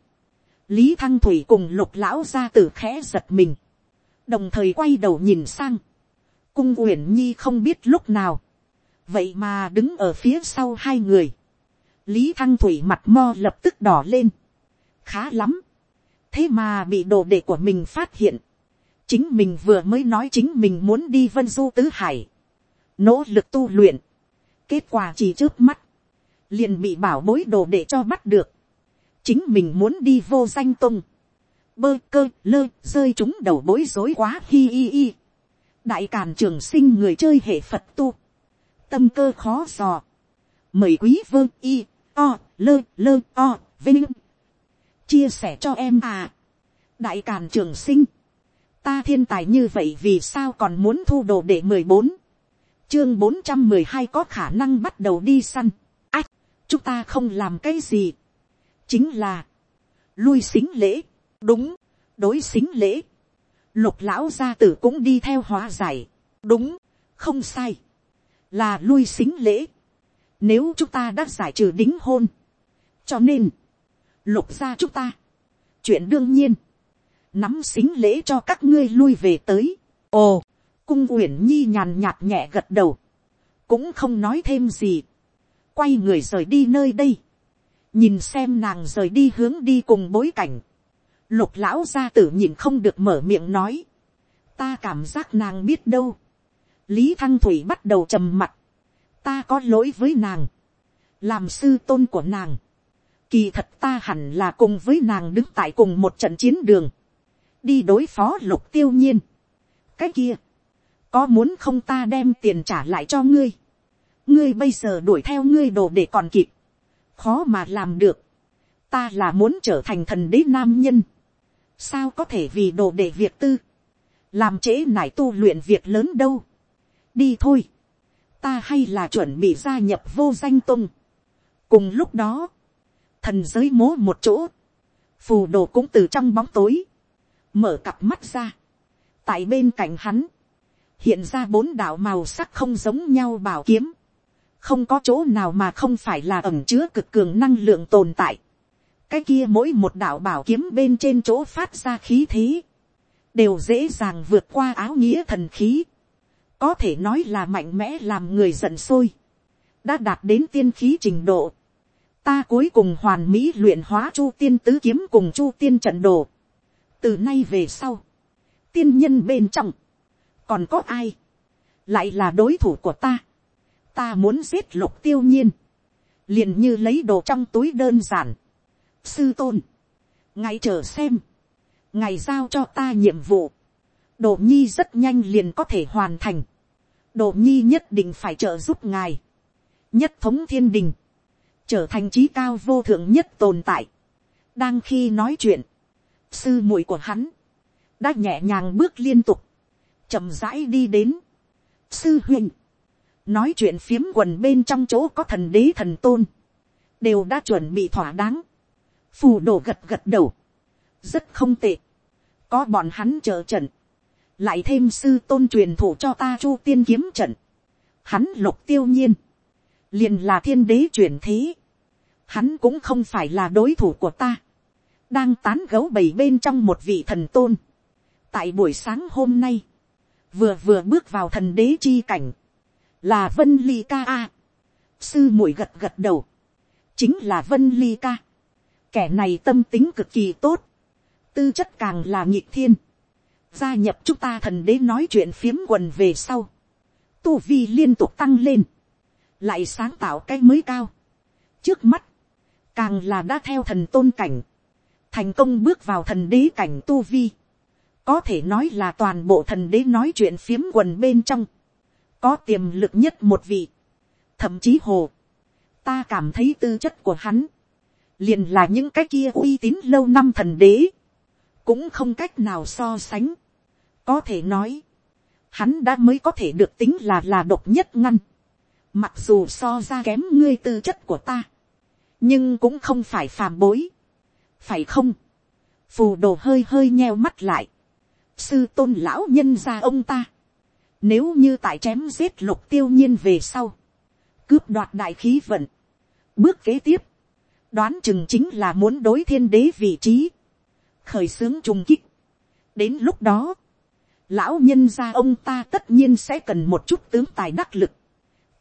A: lý thăng thủy cùng lục lão gia tử khẽ giật mình, đồng thời quay đầu nhìn sang, cung uyển nhi không biết lúc nào, vậy mà đứng ở phía sau hai người, lý thăng thủy mặt mo lập tức đỏ lên, khá lắm. thế mà bị đồ đệ của mình phát hiện. chính mình vừa mới nói chính mình muốn đi vân du tứ hải. nỗ lực tu luyện. kết quả chỉ trước mắt. liền bị bảo bối đồ đệ cho bắt được. chính mình muốn đi vô danh tung. bơ cơ lơ rơi chúng đầu bối rối quá hi hi hi. đại càn trường sinh người chơi hệ phật tu. tâm cơ khó sò mời quý vương y o lơ lơ o vinh chia sẻ cho em à. đại càn trường sinh, ta thiên tài như vậy vì sao còn muốn thu đồ để mười bốn, chương bốn trăm mười hai có khả năng bắt đầu đi săn, ách, chúng ta không làm cái gì, chính là, lui xính lễ, đúng, đối xính lễ, lục lão gia tử cũng đi theo hóa giải, đúng, không sai, là lui xính lễ, nếu chúng ta đã giải trừ đính hôn, cho nên, lục ra chúng ta. chuyện đương nhiên, nắm xính lễ cho các ngươi lui về tới. ồ, cung uyển nhi nhàn nhạt nhẹ gật đầu, cũng không nói thêm gì, quay người rời đi nơi đây, nhìn xem nàng rời đi hướng đi cùng bối cảnh, lục lão gia tử nhìn không được mở miệng nói, ta cảm giác nàng biết đâu, lý thăng thủy bắt đầu trầm mặt, ta có lỗi với nàng, làm sư tôn của nàng, Kỳ thật ta hẳn là cùng với nàng đứng tại cùng một trận chiến đường. Đi đối phó lục tiêu nhiên. Cái kia. Có muốn không ta đem tiền trả lại cho ngươi. Ngươi bây giờ đuổi theo ngươi đồ để còn kịp. Khó mà làm được. Ta là muốn trở thành thần đế nam nhân. Sao có thể vì đồ để việc tư. Làm trễ nải tu luyện việc lớn đâu. Đi thôi ta hay là chuẩn bị gia nhập vô danh tung. cùng lúc đó, thần giới mố một chỗ, phù đồ cũng từ trong bóng tối, mở cặp mắt ra, tại bên cạnh hắn, hiện ra bốn đạo màu sắc không giống nhau bảo kiếm, không có chỗ nào mà không phải là ẩm chứa cực cường năng lượng tồn tại, cái kia mỗi một đạo bảo kiếm bên trên chỗ phát ra khí thế, đều dễ dàng vượt qua áo nghĩa thần khí, có thể nói là mạnh mẽ làm người giận sôi, đã đạt đến tiên khí trình độ, ta cuối cùng hoàn mỹ luyện hóa chu tiên tứ kiếm cùng chu tiên trận đồ. từ nay về sau, tiên nhân bên trong, còn có ai, lại là đối thủ của ta. ta muốn giết lục tiêu nhiên, liền như lấy đồ trong túi đơn giản. sư tôn, ngài chờ xem, ngài giao cho ta nhiệm vụ, đồ nhi rất nhanh liền có thể hoàn thành, đồ nhi nhất định phải trợ giúp ngài, nhất thống thiên đình, trở thành trí cao vô thượng nhất tồn tại. đang khi nói chuyện, sư muội của hắn, đã nhẹ nhàng bước liên tục, chậm rãi đi đến. sư huynh, nói chuyện phiếm quần bên trong chỗ có thần đế thần tôn, đều đã chuẩn bị thỏa đáng, phù đổ gật gật đầu, rất không tệ, có bọn hắn chờ trận, lại thêm sư tôn truyền thụ cho ta chu tiên kiếm trận, hắn lục tiêu nhiên, liền là thiên đế chuyển thế, hắn cũng không phải là đối thủ của ta, đang tán gấu bầy bên trong một vị thần tôn, tại buổi sáng hôm nay, vừa vừa bước vào thần đế chi cảnh, là vân ly ca a, sư muội gật gật đầu, chính là vân ly ca, kẻ này tâm tính cực kỳ tốt, tư chất càng là nhịp thiên, gia nhập chúng ta thần đế nói chuyện phiếm quần về sau, tu vi liên tục tăng lên, lại sáng tạo cái mới cao. trước mắt, càng là đã theo thần tôn cảnh, thành công bước vào thần đế cảnh tu vi, có thể nói là toàn bộ thần đế nói chuyện phiếm quần bên trong, có tiềm lực nhất một vị, thậm chí hồ, ta cảm thấy tư chất của hắn, liền là những cái kia uy tín lâu năm thần đế, cũng không cách nào so sánh, có thể nói, hắn đã mới có thể được tính là là độc nhất ngăn, mặc dù so ra kém ngươi tư chất của ta, nhưng cũng không phải phàm bối, phải không, phù đồ hơi hơi nheo mắt lại, sư tôn lão nhân ra ông ta, nếu như tại chém giết lục tiêu nhiên về sau, cướp đoạt đại khí vận, bước kế tiếp, đoán chừng chính là muốn đối thiên đế vị trí, khởi xướng trùng kích. đến lúc đó, lão nhân gia ông ta tất nhiên sẽ cần một chút tướng tài đắc lực,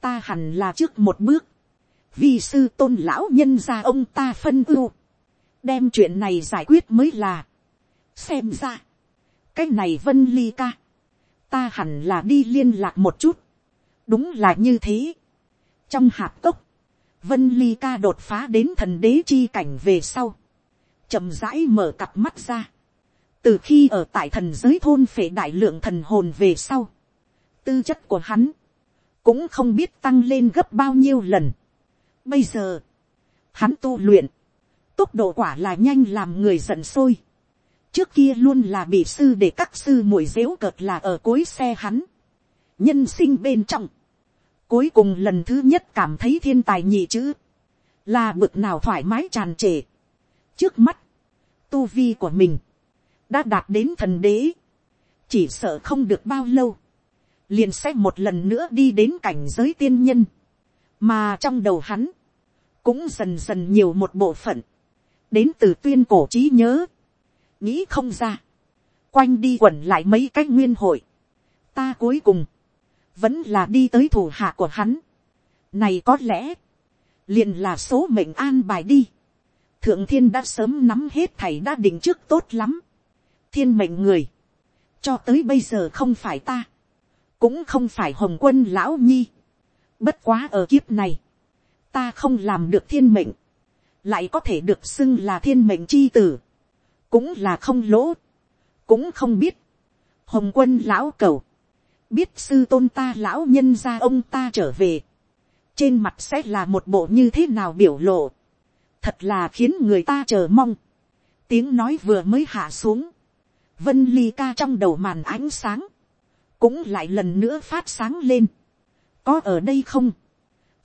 A: ta hẳn là trước một bước, vì sư tôn lão nhân ra ông ta phân ưu, đem chuyện này giải quyết mới là, xem ra, cái này vân ly ca, ta hẳn là đi liên lạc một chút, đúng là như thế. trong hạp cốc, vân ly ca đột phá đến thần đế chi cảnh về sau, chậm rãi mở cặp mắt ra, từ khi ở tại thần giới thôn phệ đại lượng thần hồn về sau, tư chất của hắn, cũng không biết tăng lên gấp bao nhiêu lần. Bây giờ, hắn tu luyện, tốc độ quả là nhanh làm người giận sôi. Trước kia luôn là bị sư để các sư muội dễu cợt là ở cuối xe hắn. Nhân sinh bên trong. Cuối cùng lần thứ nhất cảm thấy thiên tài nhị chữ. Là bực nào thoải mái tràn trề. Trước mắt, tu vi của mình đã đạt đến thần đế. Chỉ sợ không được bao lâu liền sẽ một lần nữa đi đến cảnh giới tiên nhân, mà trong đầu hắn, cũng dần dần nhiều một bộ phận, đến từ tuyên cổ trí nhớ, nghĩ không ra, quanh đi quẩn lại mấy cái nguyên hội, ta cuối cùng, vẫn là đi tới thủ hạ của hắn, này có lẽ, liền là số mệnh an bài đi, thượng thiên đã sớm nắm hết thầy đã định trước tốt lắm, thiên mệnh người, cho tới bây giờ không phải ta, cũng không phải hồng quân lão nhi. Bất quá ở kiếp này, ta không làm được thiên mệnh, lại có thể được xưng là thiên mệnh chi tử, cũng là không lỗ, cũng không biết. Hồng quân lão cầu, biết sư tôn ta lão nhân ra ông ta trở về, trên mặt sẽ là một bộ như thế nào biểu lộ, thật là khiến người ta chờ mong. Tiếng nói vừa mới hạ xuống, vân ly ca trong đầu màn ánh sáng, cũng lại lần nữa phát sáng lên. có ở đây không,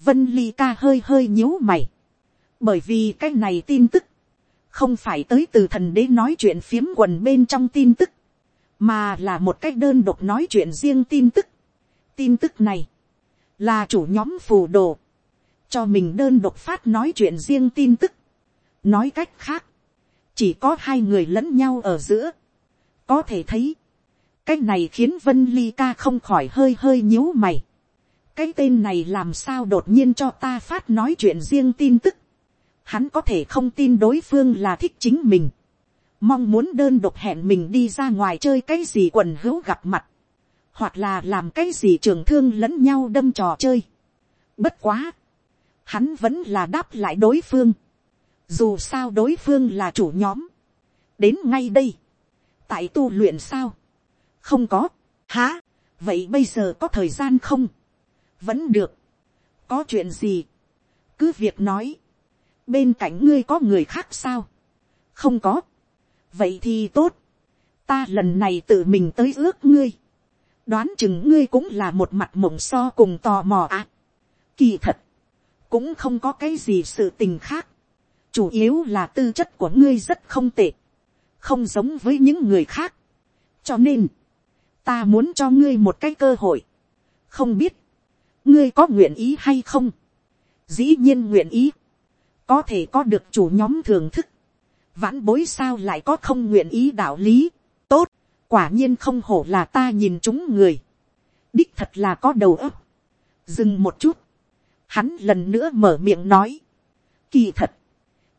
A: vân ly ca hơi hơi nhíu mày, bởi vì cái này tin tức, không phải tới từ thần đế nói chuyện phiếm quần bên trong tin tức, mà là một cách đơn độc nói chuyện riêng tin tức. tin tức này, là chủ nhóm phù đồ, cho mình đơn độc phát nói chuyện riêng tin tức. nói cách khác, chỉ có hai người lẫn nhau ở giữa, có thể thấy, cái này khiến vân ly ca không khỏi hơi hơi nhíu mày. cái tên này làm sao đột nhiên cho ta phát nói chuyện riêng tin tức. hắn có thể không tin đối phương là thích chính mình. mong muốn đơn độc hẹn mình đi ra ngoài chơi cái gì quần hữu gặp mặt. hoặc là làm cái gì trường thương lẫn nhau đâm trò chơi. bất quá. hắn vẫn là đáp lại đối phương. dù sao đối phương là chủ nhóm. đến ngay đây. tại tu luyện sao không có, há, vậy bây giờ có thời gian không, vẫn được, có chuyện gì, cứ việc nói, bên cạnh ngươi có người khác sao, không có, vậy thì tốt, ta lần này tự mình tới ước ngươi, đoán chừng ngươi cũng là một mặt mộng so cùng tò mò ạ, à. kỳ thật, cũng không có cái gì sự tình khác, chủ yếu là tư chất của ngươi rất không tệ, không giống với những người khác, cho nên, ta muốn cho ngươi một cái cơ hội, không biết, ngươi có nguyện ý hay không, dĩ nhiên nguyện ý, có thể có được chủ nhóm thưởng thức, vãn bối sao lại có không nguyện ý đạo lý, tốt, quả nhiên không hổ là ta nhìn chúng người, đích thật là có đầu óc, dừng một chút, hắn lần nữa mở miệng nói, kỳ thật,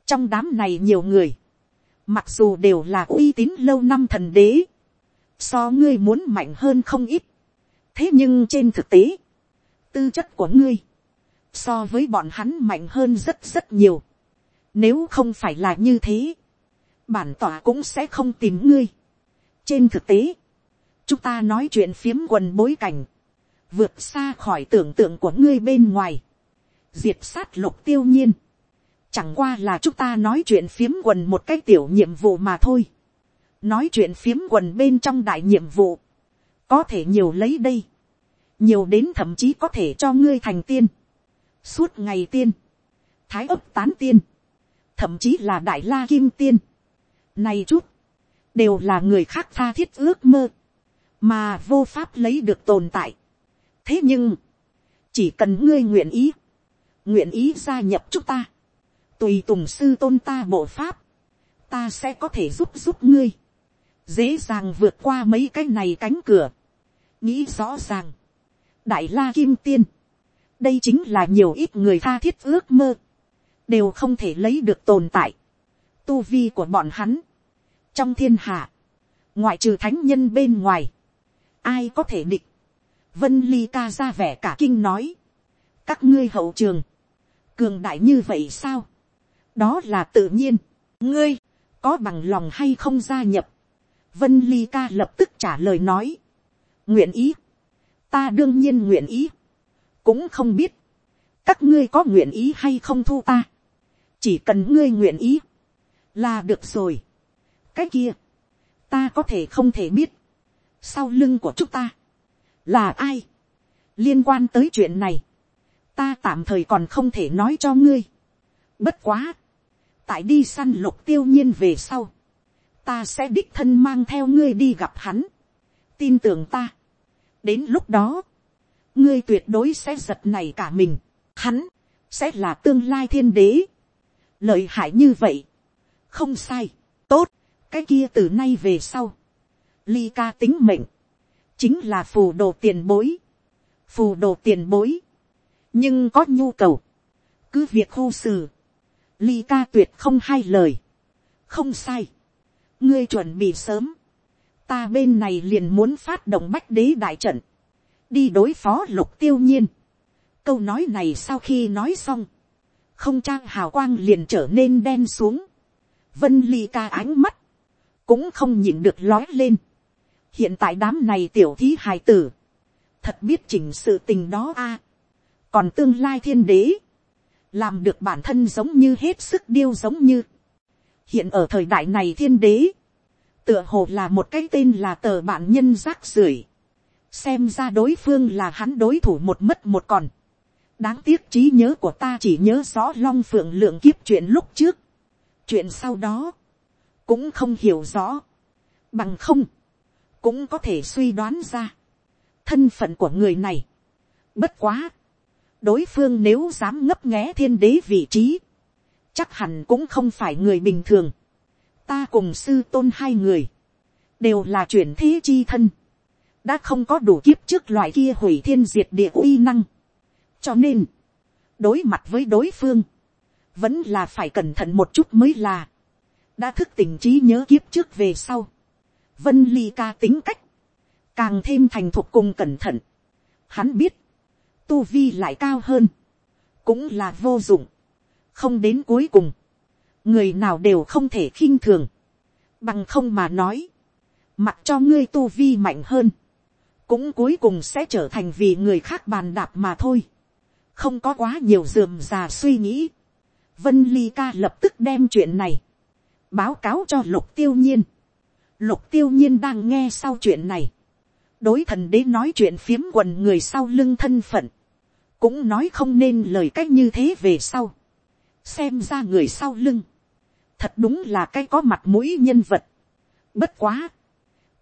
A: trong đám này nhiều người, mặc dù đều là uy tín lâu năm thần đế, so ngươi muốn mạnh hơn không ít. thế nhưng trên thực tế, tư chất của ngươi, so với bọn hắn mạnh hơn rất rất nhiều. nếu không phải là như thế, bản tỏa cũng sẽ không tìm ngươi. trên thực tế, chúng ta nói chuyện phiếm quần bối cảnh, vượt xa khỏi tưởng tượng của ngươi bên ngoài, diệt sát lục tiêu nhiên, chẳng qua là chúng ta nói chuyện phiếm quần một cái tiểu nhiệm vụ mà thôi nói chuyện phiếm quần bên trong đại nhiệm vụ, có thể nhiều lấy đây, nhiều đến thậm chí có thể cho ngươi thành tiên, suốt ngày tiên, thái ấp tán tiên, thậm chí là đại la kim tiên, nay chút, đều là người khác tha thiết ước mơ, mà vô pháp lấy được tồn tại. thế nhưng, chỉ cần ngươi nguyện ý, nguyện ý gia nhập chúng ta, tùy tùng sư tôn ta bộ pháp, ta sẽ có thể giúp giúp ngươi, dễ dàng vượt qua mấy cái này cánh cửa, nghĩ rõ ràng, đại la kim tiên, đây chính là nhiều ít người tha thiết ước mơ, đều không thể lấy được tồn tại, tu vi của bọn hắn, trong thiên hạ, ngoại trừ thánh nhân bên ngoài, ai có thể địch, vân ly ca ra vẻ cả kinh nói, các ngươi hậu trường, cường đại như vậy sao, đó là tự nhiên, ngươi, có bằng lòng hay không gia nhập, Vân Ly ca lập tức trả lời nói. Nguyện ý. Ta đương nhiên nguyện ý. Cũng không biết. Các ngươi có nguyện ý hay không thu ta. Chỉ cần ngươi nguyện ý. Là được rồi. Cái kia. Ta có thể không thể biết. Sau lưng của chúng ta. Là ai? Liên quan tới chuyện này. Ta tạm thời còn không thể nói cho ngươi. Bất quá. Tại đi săn lục tiêu nhiên về sau ta sẽ đích thân mang theo ngươi đi gặp hắn, tin tưởng ta, đến lúc đó, ngươi tuyệt đối sẽ giật này cả mình, hắn, sẽ là tương lai thiên đế, lợi hại như vậy, không sai, tốt, cái kia từ nay về sau, ly ca tính mệnh, chính là phù đồ tiền bối, phù đồ tiền bối, nhưng có nhu cầu, cứ việc khu xử, ly ca tuyệt không hai lời, không sai, ngươi chuẩn bị sớm, ta bên này liền muốn phát động bách đế đại trận, đi đối phó lục tiêu nhiên. câu nói này sau khi nói xong, không trang hào quang liền trở nên đen xuống, vân ly ca ánh mắt, cũng không nhìn được lói lên. hiện tại đám này tiểu thí hài tử, thật biết chỉnh sự tình đó a, à, còn tương lai thiên đế, làm được bản thân giống như hết sức điêu giống như, hiện ở thời đại này thiên đế, tựa hồ là một cái tên là tờ bạn nhân rác rưởi, xem ra đối phương là hắn đối thủ một mất một còn. đáng tiếc trí nhớ của ta chỉ nhớ rõ long phượng lượng kiếp chuyện lúc trước, chuyện sau đó, cũng không hiểu rõ, bằng không, cũng có thể suy đoán ra, thân phận của người này, bất quá, đối phương nếu dám ngấp nghé thiên đế vị trí, chắc hẳn cũng không phải người bình thường. ta cùng sư tôn hai người, đều là chuyển thế chi thân, đã không có đủ kiếp trước loại kia hủy thiên diệt địa uy năng. cho nên, đối mặt với đối phương, vẫn là phải cẩn thận một chút mới là, đã thức tỉnh trí nhớ kiếp trước về sau, vân ly ca tính cách, càng thêm thành thục cùng cẩn thận. Hắn biết, tu vi lại cao hơn, cũng là vô dụng không đến cuối cùng, người nào đều không thể khinh thường, bằng không mà nói, mặc cho ngươi tu vi mạnh hơn, cũng cuối cùng sẽ trở thành vì người khác bàn đạp mà thôi, không có quá nhiều dườm già suy nghĩ, vân ly ca lập tức đem chuyện này, báo cáo cho lục tiêu nhiên, lục tiêu nhiên đang nghe sau chuyện này, đối thần đế nói chuyện phiếm quần người sau lưng thân phận, cũng nói không nên lời cách như thế về sau xem ra người sau lưng, thật đúng là cái có mặt mũi nhân vật. Bất quá,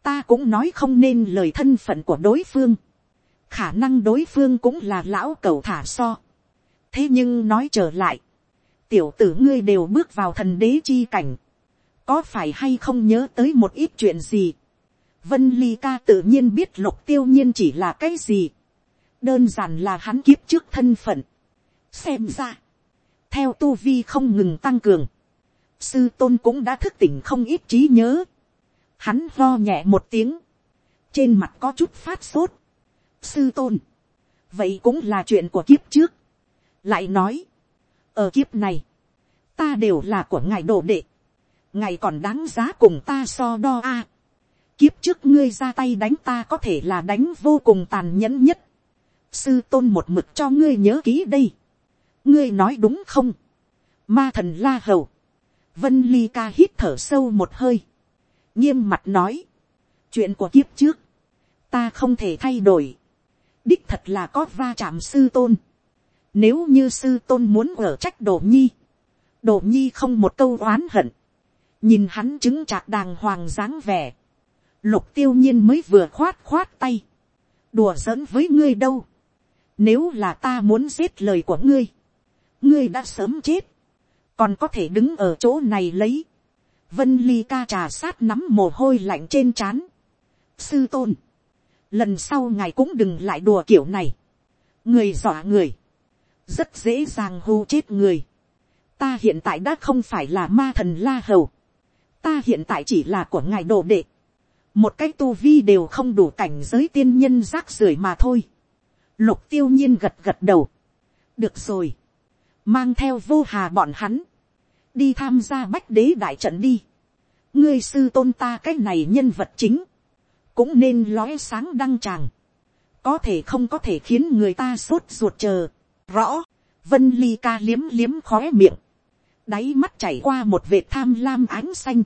A: ta cũng nói không nên lời thân phận của đối phương, khả năng đối phương cũng là lão cầu thả so. thế nhưng nói trở lại, tiểu tử ngươi đều bước vào thần đế chi cảnh, có phải hay không nhớ tới một ít chuyện gì. Vân Ly ca tự nhiên biết lục tiêu nhiên chỉ là cái gì. Đơn giản là hắn kiếp trước thân phận. Xem ra, theo tu vi không ngừng tăng cường, sư tôn cũng đã thức tỉnh không ít trí nhớ. Hắn lo nhẹ một tiếng, trên mặt có chút phát sốt. Sư tôn, vậy cũng là chuyện của kiếp trước. Lại nói, ở kiếp này, ta đều là của ngài đồ đệ. Ngài còn đáng giá cùng ta so đo a. Kiếp trước ngươi ra tay đánh ta có thể là đánh vô cùng tàn nhẫn nhất. Sư tôn một mực cho ngươi nhớ kỹ đây ngươi nói đúng không, ma thần la hầu, vân ly ca hít thở sâu một hơi, nghiêm mặt nói, chuyện của kiếp trước, ta không thể thay đổi, đích thật là có va chạm sư tôn, nếu như sư tôn muốn ở trách đồ nhi, đồ nhi không một câu oán hận, nhìn hắn chứng trạc đàng hoàng dáng vẻ, lục tiêu nhiên mới vừa khoát khoát tay, đùa giỡn với ngươi đâu, nếu là ta muốn giết lời của ngươi, ngươi đã sớm chết, còn có thể đứng ở chỗ này lấy, vân ly ca trà sát nắm mồ hôi lạnh trên c h á n sư tôn, lần sau ngài cũng đừng lại đùa kiểu này, người dọa người, rất dễ dàng hô chết người, ta hiện tại đã không phải là ma thần la hầu, ta hiện tại chỉ là của ngài đồ đệ, một cái tu vi đều không đủ cảnh giới tiên nhân rác rưởi mà thôi, lục tiêu nhiên gật gật đầu, được rồi, mang theo vô hà bọn hắn, đi tham gia bách đế đại trận đi. ngươi sư tôn ta cái này nhân vật chính, cũng nên lóe sáng đăng tràng, có thể không có thể khiến người ta sốt ruột chờ, rõ, vân ly ca liếm liếm khó miệng, đáy mắt chảy qua một vệt tham lam ánh xanh,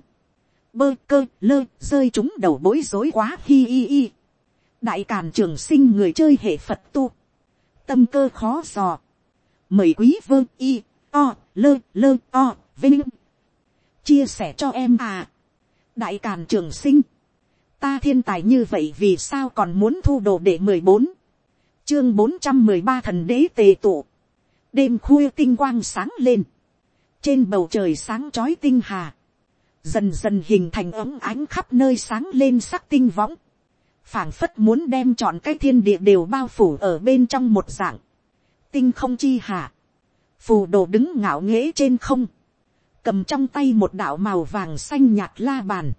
A: bơ cơ lơ rơi chúng đầu bối rối quá hi hi hi, đại càn trường sinh người chơi hệ phật tu, tâm cơ khó dò, mời quý vương y o lơ lơ o vinh chia sẻ cho em à đại càn trường sinh ta thiên tài như vậy vì sao còn muốn thu đồ để mười bốn chương bốn trăm mười ba thần đế tề tụ đêm khuya tinh quang sáng lên trên bầu trời sáng trói tinh hà dần dần hình thành ống ánh khắp nơi sáng lên sắc tinh võng phảng phất muốn đem chọn cái thiên địa đều bao phủ ở bên trong một dạng tinh không chi hạ. Phù đồ đứng ngạo nghễ trên không. Cầm trong tay một đạo màu vàng xanh nhạt la bàn.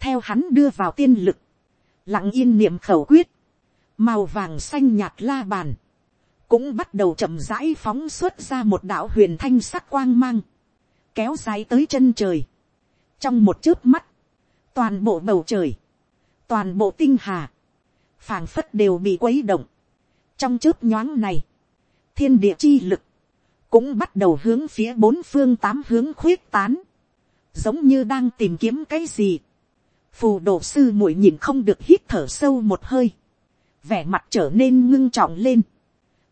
A: Theo hắn đưa vào tiên lực. Lặng yên niệm khẩu quyết. Màu vàng xanh nhạt la bàn. Cũng bắt đầu chậm rãi phóng xuất ra một đạo huyền thanh sắc quang mang. Kéo dài tới chân trời. Trong một chớp mắt. Toàn bộ bầu trời. Toàn bộ tinh hà phảng phất đều bị quấy động. Trong chớp nhoáng này, thiên địa chi lực, cũng bắt đầu hướng phía bốn phương tám hướng khuyết tán, giống như đang tìm kiếm cái gì. Phù đồ sư muội nhìn không được hít thở sâu một hơi, vẻ mặt trở nên ngưng trọng lên.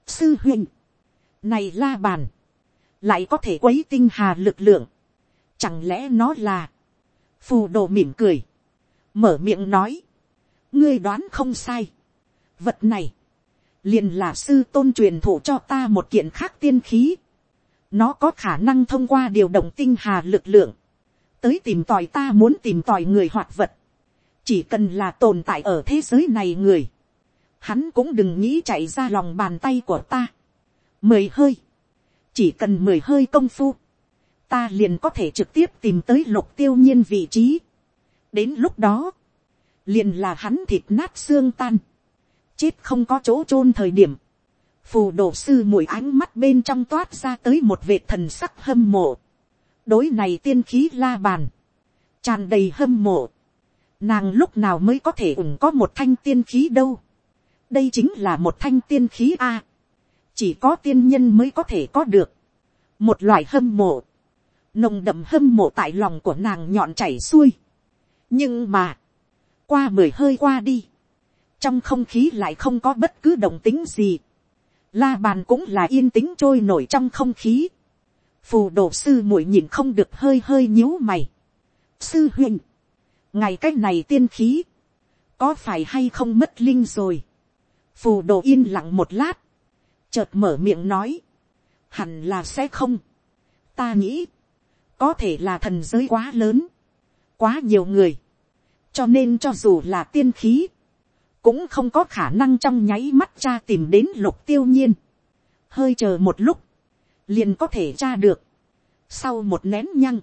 A: Sư huynh, này la bàn, lại có thể quấy tinh hà lực lượng, chẳng lẽ nó là, phù đồ mỉm cười, mở miệng nói, ngươi đoán không sai, vật này, liền là sư tôn truyền thụ cho ta một kiện khác tiên khí. nó có khả năng thông qua điều động tinh hà lực lượng, tới tìm tòi ta muốn tìm tòi người hoạt vật, chỉ cần là tồn tại ở thế giới này người, hắn cũng đừng nghĩ chạy ra lòng bàn tay của ta. mười hơi, chỉ cần mười hơi công phu, ta liền có thể trực tiếp tìm tới lục tiêu nhiên vị trí. đến lúc đó, liền là hắn thịt nát xương tan chết không có chỗ chôn thời điểm, phù đổ sư mũi ánh mắt bên trong toát ra tới một vệt thần sắc hâm mộ. đối này tiên khí la bàn, tràn đầy hâm mộ. nàng lúc nào mới có thể ủng có một thanh tiên khí đâu. đây chính là một thanh tiên khí a. chỉ có tiên nhân mới có thể có được. một loại hâm mộ, nồng đậm hâm mộ tại lòng của nàng nhọn chảy xuôi. nhưng mà, qua mười hơi qua đi, trong không khí lại không có bất cứ động tính gì. La bàn cũng là yên tĩnh trôi nổi trong không khí. Phù đồ sư muội nhìn không được hơi hơi nhíu mày. Sư huynh, ngày cách này tiên khí, có phải hay không mất linh rồi? Phù đồ yên lặng một lát, chợt mở miệng nói, hẳn là sẽ không. Ta nghĩ, có thể là thần giới quá lớn, quá nhiều người, cho nên cho dù là tiên khí, cũng không có khả năng trong nháy mắt cha tìm đến lục tiêu nhiên, hơi chờ một lúc, liền có thể tra được. Sau một nén nhăng,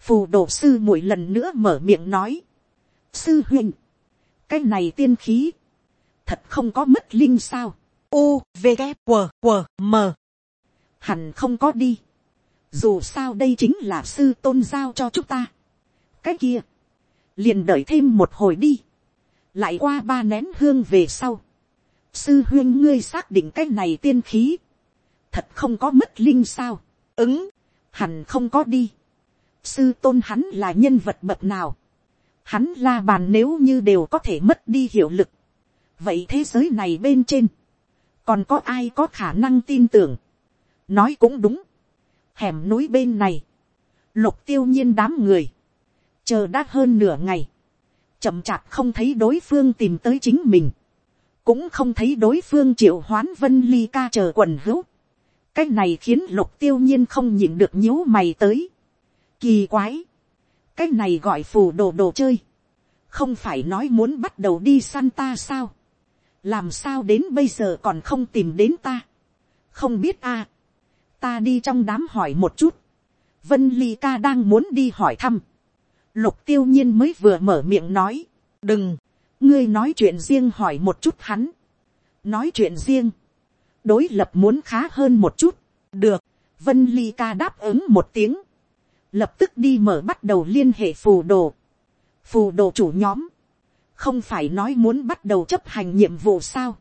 A: phù đồ sư mỗi lần nữa mở miệng nói, sư huynh, cái này tiên khí, thật không có mất linh sao, u, v, g, w, w, m, hẳn không có đi, dù sao đây chính là sư tôn giao cho chúng ta, cái kia, liền đợi thêm một hồi đi, lại qua ba nén hương về sau, sư huyên ngươi xác định cái này tiên khí, thật không có mất linh sao, ứng, hẳn không có đi, sư tôn hắn là nhân vật bậc nào, hắn la bàn nếu như đều có thể mất đi hiệu lực, vậy thế giới này bên trên, còn có ai có khả năng tin tưởng, nói cũng đúng, hẻm núi bên này, lục tiêu nhiên đám người, chờ đã hơn nửa ngày, chậm chạp không thấy đối phương tìm tới chính mình, cũng không thấy đối phương triệu hoán vân ly ca chờ quần hữu. cái này khiến lục tiêu nhiên không nhìn được nhíu mày tới. kỳ quái, cái này gọi phù đồ đồ chơi, không phải nói muốn bắt đầu đi săn ta sao, làm sao đến bây giờ còn không tìm đến ta, không biết a, ta đi trong đám hỏi một chút, vân ly ca đang muốn đi hỏi thăm, Lục tiêu nhiên mới vừa mở miệng nói. Đừng, ngươi nói chuyện riêng hỏi một chút hắn. Nói chuyện riêng. Đối lập muốn khá hơn một chút. Được, Vân Ly ca đáp ứng một tiếng. Lập tức đi mở bắt đầu liên hệ phù đồ. Phù đồ chủ nhóm. Không phải nói muốn bắt đầu chấp hành nhiệm vụ sao.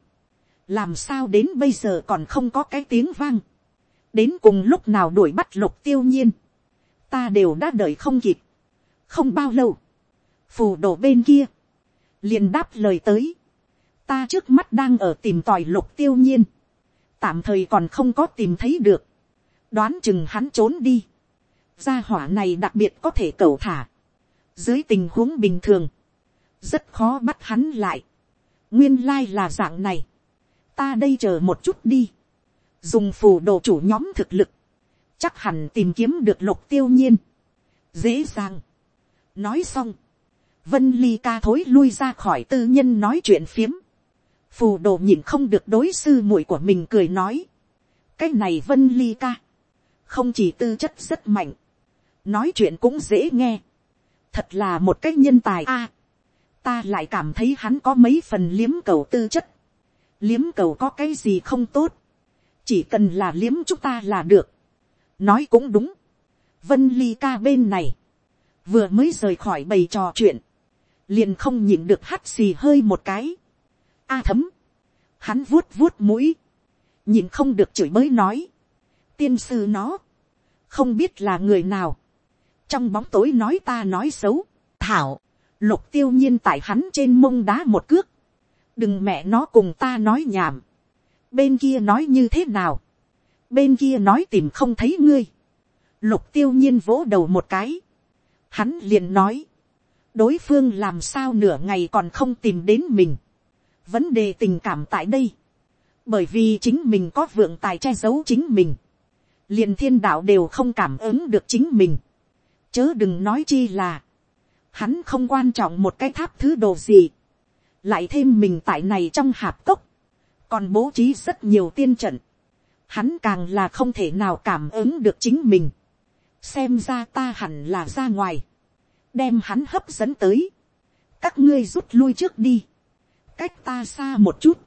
A: Làm sao đến bây giờ còn không có cái tiếng vang. Đến cùng lúc nào đuổi bắt lục tiêu nhiên. Ta đều đã đợi không kịp không bao lâu, phù đổ bên kia, liền đáp lời tới, ta trước mắt đang ở tìm tòi lục tiêu nhiên, tạm thời còn không có tìm thấy được, đoán chừng hắn trốn đi, gia hỏa này đặc biệt có thể cầu thả, dưới tình huống bình thường, rất khó bắt hắn lại, nguyên lai là dạng này, ta đây chờ một chút đi, dùng phù đồ chủ nhóm thực lực, chắc hẳn tìm kiếm được lục tiêu nhiên, dễ dàng nói xong, vân ly ca thối lui ra khỏi tư nhân nói chuyện phiếm, phù đồ nhìn không được đối sư muội của mình cười nói, cái này vân ly ca, không chỉ tư chất rất mạnh, nói chuyện cũng dễ nghe, thật là một cái nhân tài a, ta lại cảm thấy hắn có mấy phần liếm cầu tư chất, liếm cầu có cái gì không tốt, chỉ cần là liếm chúng ta là được, nói cũng đúng, vân ly ca bên này, vừa mới rời khỏi bầy trò chuyện, liền không nhìn được hắt xì hơi một cái. A thấm, hắn vuốt vuốt mũi, nhìn không được chửi bới nói, tiên sư nó, không biết là người nào, trong bóng tối nói ta nói xấu, thảo, lục tiêu nhiên tại hắn trên mông đá một cước, đừng mẹ nó cùng ta nói nhảm, bên kia nói như thế nào, bên kia nói tìm không thấy ngươi, lục tiêu nhiên vỗ đầu một cái, hắn liền nói, đối phương làm sao nửa ngày còn không tìm đến mình, vấn đề tình cảm tại đây, bởi vì chính mình có vượng tài che giấu chính mình, liền thiên đạo đều không cảm ứng được chính mình, chớ đừng nói chi là, hắn không quan trọng một cái tháp thứ đồ gì, lại thêm mình tại này trong hạp cốc, còn bố trí rất nhiều tiên trận, hắn càng là không thể nào cảm ứng được chính mình, xem ra ta hẳn là ra ngoài, đem hắn hấp dẫn tới, các ngươi rút lui trước đi, cách ta xa một chút,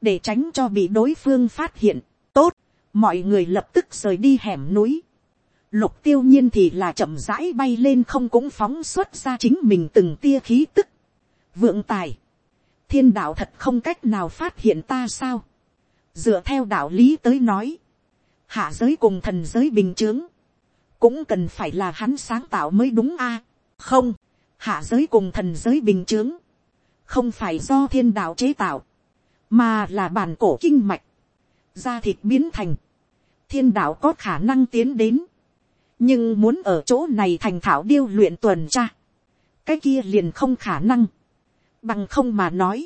A: để tránh cho bị đối phương phát hiện, tốt, mọi người lập tức rời đi hẻm núi, lục tiêu nhiên thì là chậm rãi bay lên không cũng phóng xuất ra chính mình từng tia khí tức, vượng tài, thiên đạo thật không cách nào phát hiện ta sao, dựa theo đạo lý tới nói, hạ giới cùng thần giới bình chướng, cũng cần phải là hắn sáng tạo mới đúng a. không, hạ giới cùng thần giới bình t h ư ớ n g không phải do thiên đạo chế tạo, mà là bản cổ kinh mạch, da thịt biến thành, thiên đạo có khả năng tiến đến, nhưng muốn ở chỗ này thành thảo điêu luyện tuần tra, cái kia liền không khả năng, bằng không mà nói,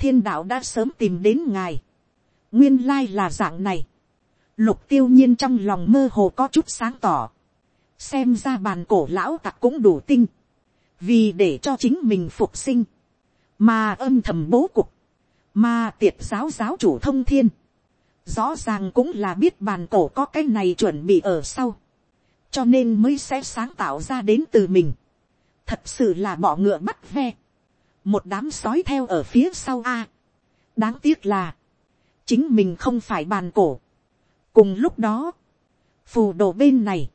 A: thiên đạo đã sớm tìm đến ngài, nguyên lai là dạng này, Lục tiêu nhiên trong lòng mơ hồ có chút sáng tỏ. Xem ra bàn cổ lão tặc cũng đủ tinh. Vì để cho chính mình phục sinh. Mà âm thầm bố cục. Mà tiệt giáo giáo chủ thông thiên. Rõ ràng cũng là biết bàn cổ có cái này chuẩn bị ở sau. Cho nên mới sẽ sáng tạo ra đến từ mình. Thật sự là bỏ ngựa bắt ve. Một đám sói theo ở phía sau A. đáng tiếc là. Chính mình không phải bàn cổ cùng lúc đó, phù đồ bên này,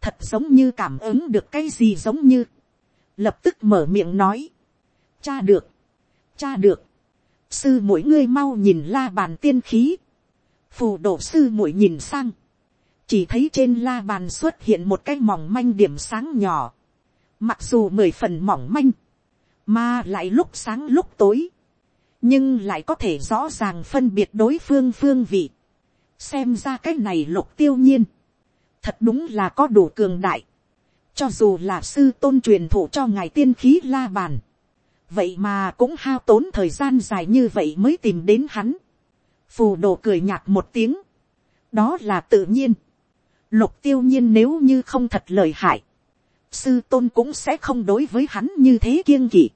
A: thật giống như cảm ứng được cái gì giống như, lập tức mở miệng nói, cha được, cha được, sư mỗi ngươi mau nhìn la bàn tiên khí, phù đồ sư mỗi nhìn sang, chỉ thấy trên la bàn xuất hiện một cái mỏng manh điểm sáng nhỏ, mặc dù mười phần mỏng manh, mà lại lúc sáng lúc tối, nhưng lại có thể rõ ràng phân biệt đối phương phương vị xem ra cái này lục tiêu nhiên, thật đúng là có đủ cường đại, cho dù là sư tôn truyền thủ cho ngài tiên khí la bàn, vậy mà cũng hao tốn thời gian dài như vậy mới tìm đến hắn, phù đồ cười nhạt một tiếng, đó là tự nhiên, lục tiêu nhiên nếu như không thật lợi hại, sư tôn cũng sẽ không đối với hắn như thế kiêng kỵ,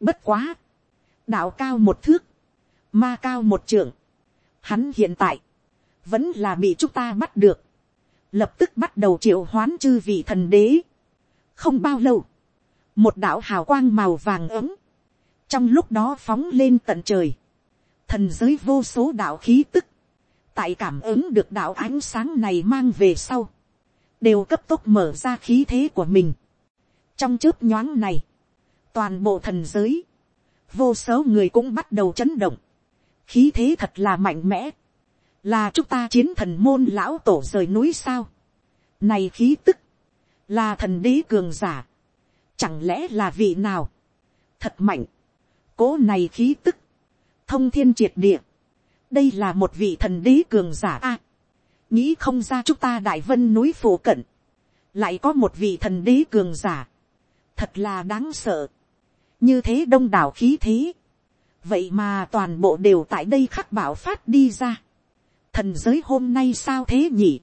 A: bất quá, đạo cao một thước, ma cao một trưởng, hắn hiện tại, vẫn là bị chúng ta bắt được, lập tức bắt đầu triệu hoán chư vị thần đế. không bao lâu, một đạo hào quang màu vàng ấm, trong lúc đó phóng lên tận trời, thần giới vô số đạo khí tức, tại cảm ứng được đạo ánh sáng này mang về sau, đều cấp tốc mở ra khí thế của mình. trong chớp nhoáng này, toàn bộ thần giới, vô số người cũng bắt đầu chấn động, khí thế thật là mạnh mẽ, là chúng ta chiến thần môn lão tổ rời núi sao, này khí tức, là thần đế cường giả, chẳng lẽ là vị nào, thật mạnh, cố này khí tức, thông thiên triệt địa, đây là một vị thần đế cường giả a, à, nghĩ không ra chúng ta đại vân núi phổ cận, lại có một vị thần đế cường giả, thật là đáng sợ, như thế đông đảo khí thế, vậy mà toàn bộ đều tại đây khắc bảo phát đi ra, thần giới hôm nay sao thế nhỉ,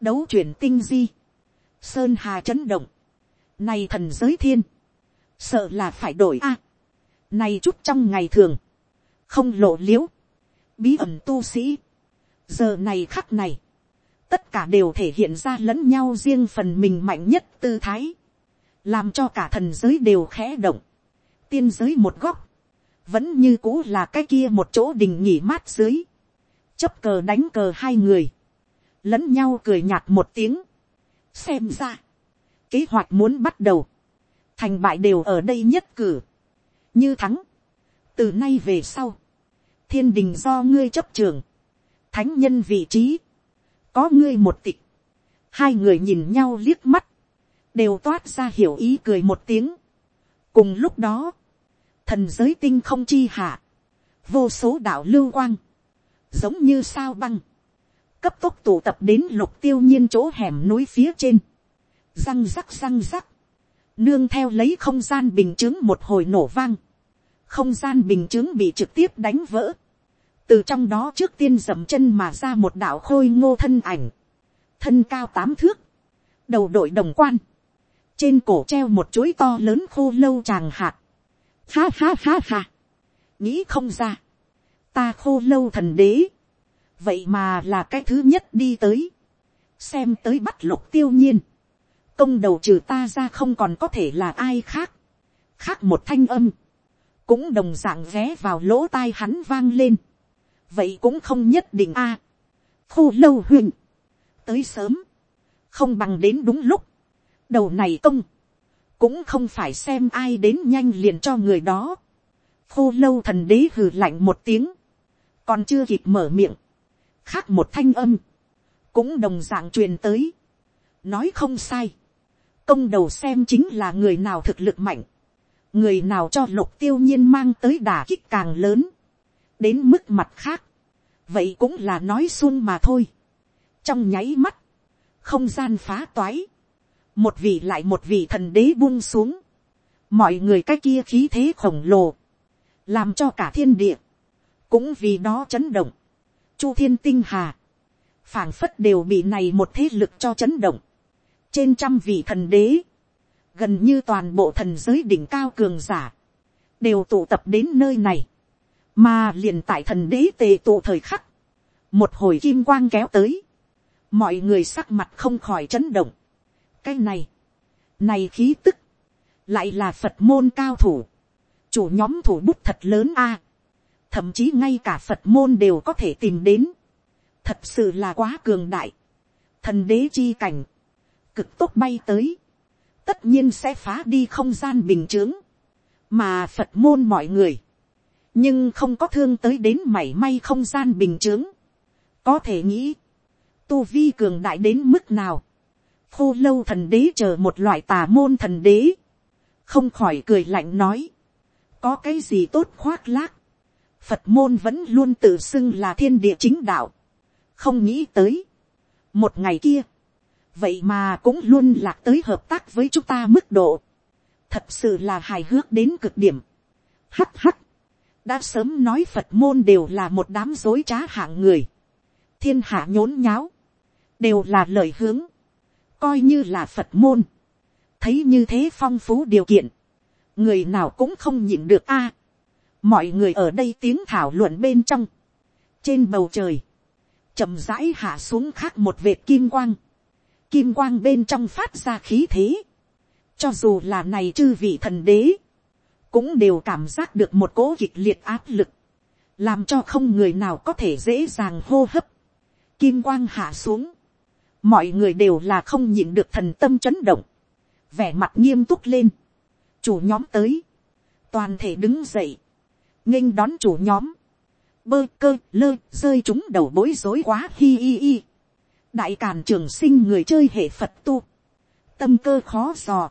A: đấu chuyển tinh di, sơn hà chấn động, nay thần giới thiên, sợ là phải đổi a, à, nay chút trong ngày thường, không lộ liễu bí ẩn tu sĩ, giờ này khắc này, tất cả đều thể hiện ra lẫn nhau riêng phần mình mạnh nhất tư thái, làm cho cả thần giới đều khẽ động, tiên giới một góc, vẫn như cũ là cái kia một chỗ đình nghỉ mát dưới, chấp cờ đánh cờ hai người, lẫn nhau cười nhạt một tiếng, xem ra, kế hoạch muốn bắt đầu, thành bại đều ở đây nhất cử, như thắng, từ nay về sau, thiên đình do ngươi chấp trường, thánh nhân vị trí, có ngươi một tịch, hai người nhìn nhau liếc mắt, đều toát ra hiểu ý cười một tiếng. cùng lúc đó, thần giới tinh không chi hạ, vô số đạo lưu quang, giống như sao băng, cấp tốc tụ tập đến lục tiêu nhiên chỗ hẻm núi phía trên, răng rắc răng rắc, nương theo lấy không gian bình chứng một hồi nổ vang, không gian bình chứng bị trực tiếp đánh vỡ, từ trong đó trước tiên dậm chân mà ra một đạo khôi ngô thân ảnh, thân cao tám thước, đầu đội đồng quan, trên cổ treo một chuỗi to lớn khô lâu tràng hạt, ha ha ha ha, nghĩ không ra, ta khô lâu thần đế, vậy mà là cái thứ nhất đi tới, xem tới bắt lục tiêu nhiên, công đầu trừ ta ra không còn có thể là ai khác, khác một thanh âm, cũng đồng dạng ghé vào lỗ tai hắn vang lên, vậy cũng không nhất định a, khô lâu huynh, tới sớm, không bằng đến đúng lúc, đầu này công, cũng không phải xem ai đến nhanh liền cho người đó, khô lâu thần đế hừ lạnh một tiếng, còn chưa kịp mở miệng, khác một thanh âm, cũng đồng d ạ n g truyền tới, nói không sai, công đầu xem chính là người nào thực lực mạnh, người nào cho lục tiêu nhiên mang tới đà kích càng lớn, đến mức mặt khác, vậy cũng là nói xuân mà thôi, trong nháy mắt, không gian phá toái, một vị lại một vị thần đế buông xuống, mọi người cái kia khí thế khổng lồ, làm cho cả thiên địa, cũng vì đó chấn động, chu thiên tinh hà, phảng phất đều bị này một thế lực cho chấn động, trên trăm vị thần đế, gần như toàn bộ thần giới đỉnh cao cường giả, đều tụ tập đến nơi này, mà liền tại thần đế tề tụ thời khắc, một hồi kim quang kéo tới, mọi người sắc mặt không khỏi chấn động, cái này, này khí tức, lại là phật môn cao thủ, chủ nhóm thủ bút thật lớn a, thậm chí ngay cả phật môn đều có thể tìm đến, thật sự là quá cường đại, thần đế chi cảnh, cực tốt bay tới, tất nhiên sẽ phá đi không gian bình t h ư ớ n g mà phật môn mọi người, nhưng không có thương tới đến mảy may không gian bình t h ư ớ n g có thể nghĩ, tu vi cường đại đến mức nào, khô lâu thần đế chờ một loại tà môn thần đế, không khỏi cười lạnh nói, có cái gì tốt khoác lác, Phật môn vẫn luôn tự xưng là thiên địa chính đạo. Không nghĩ tới. Một ngày kia. Vậy mà cũng luôn lạc tới hợp tác với chúng ta mức độ. Thật sự là hài hước đến cực điểm. Hắc hắc. Đã sớm nói Phật môn đều là một đám dối trá hạng người. Thiên hạ nhốn nháo. Đều là lời hướng. Coi như là Phật môn. Thấy như thế phong phú điều kiện. Người nào cũng không nhịn được a mọi người ở đây tiếng thảo luận bên trong, trên bầu trời, chậm rãi hạ xuống khác một vệt kim quang, kim quang bên trong phát ra khí thế, cho dù là này chư vị thần đế, cũng đều cảm giác được một cố kịch liệt áp lực, làm cho không người nào có thể dễ dàng hô hấp, kim quang hạ xuống, mọi người đều là không nhịn được thần tâm chấn động, vẻ mặt nghiêm túc lên, chủ nhóm tới, toàn thể đứng dậy, nghênh đón chủ nhóm, bơ cơ lơ rơi chúng đầu bối rối quá hi hi hi. đại càn trường sinh người chơi hệ phật tu, tâm cơ khó dò,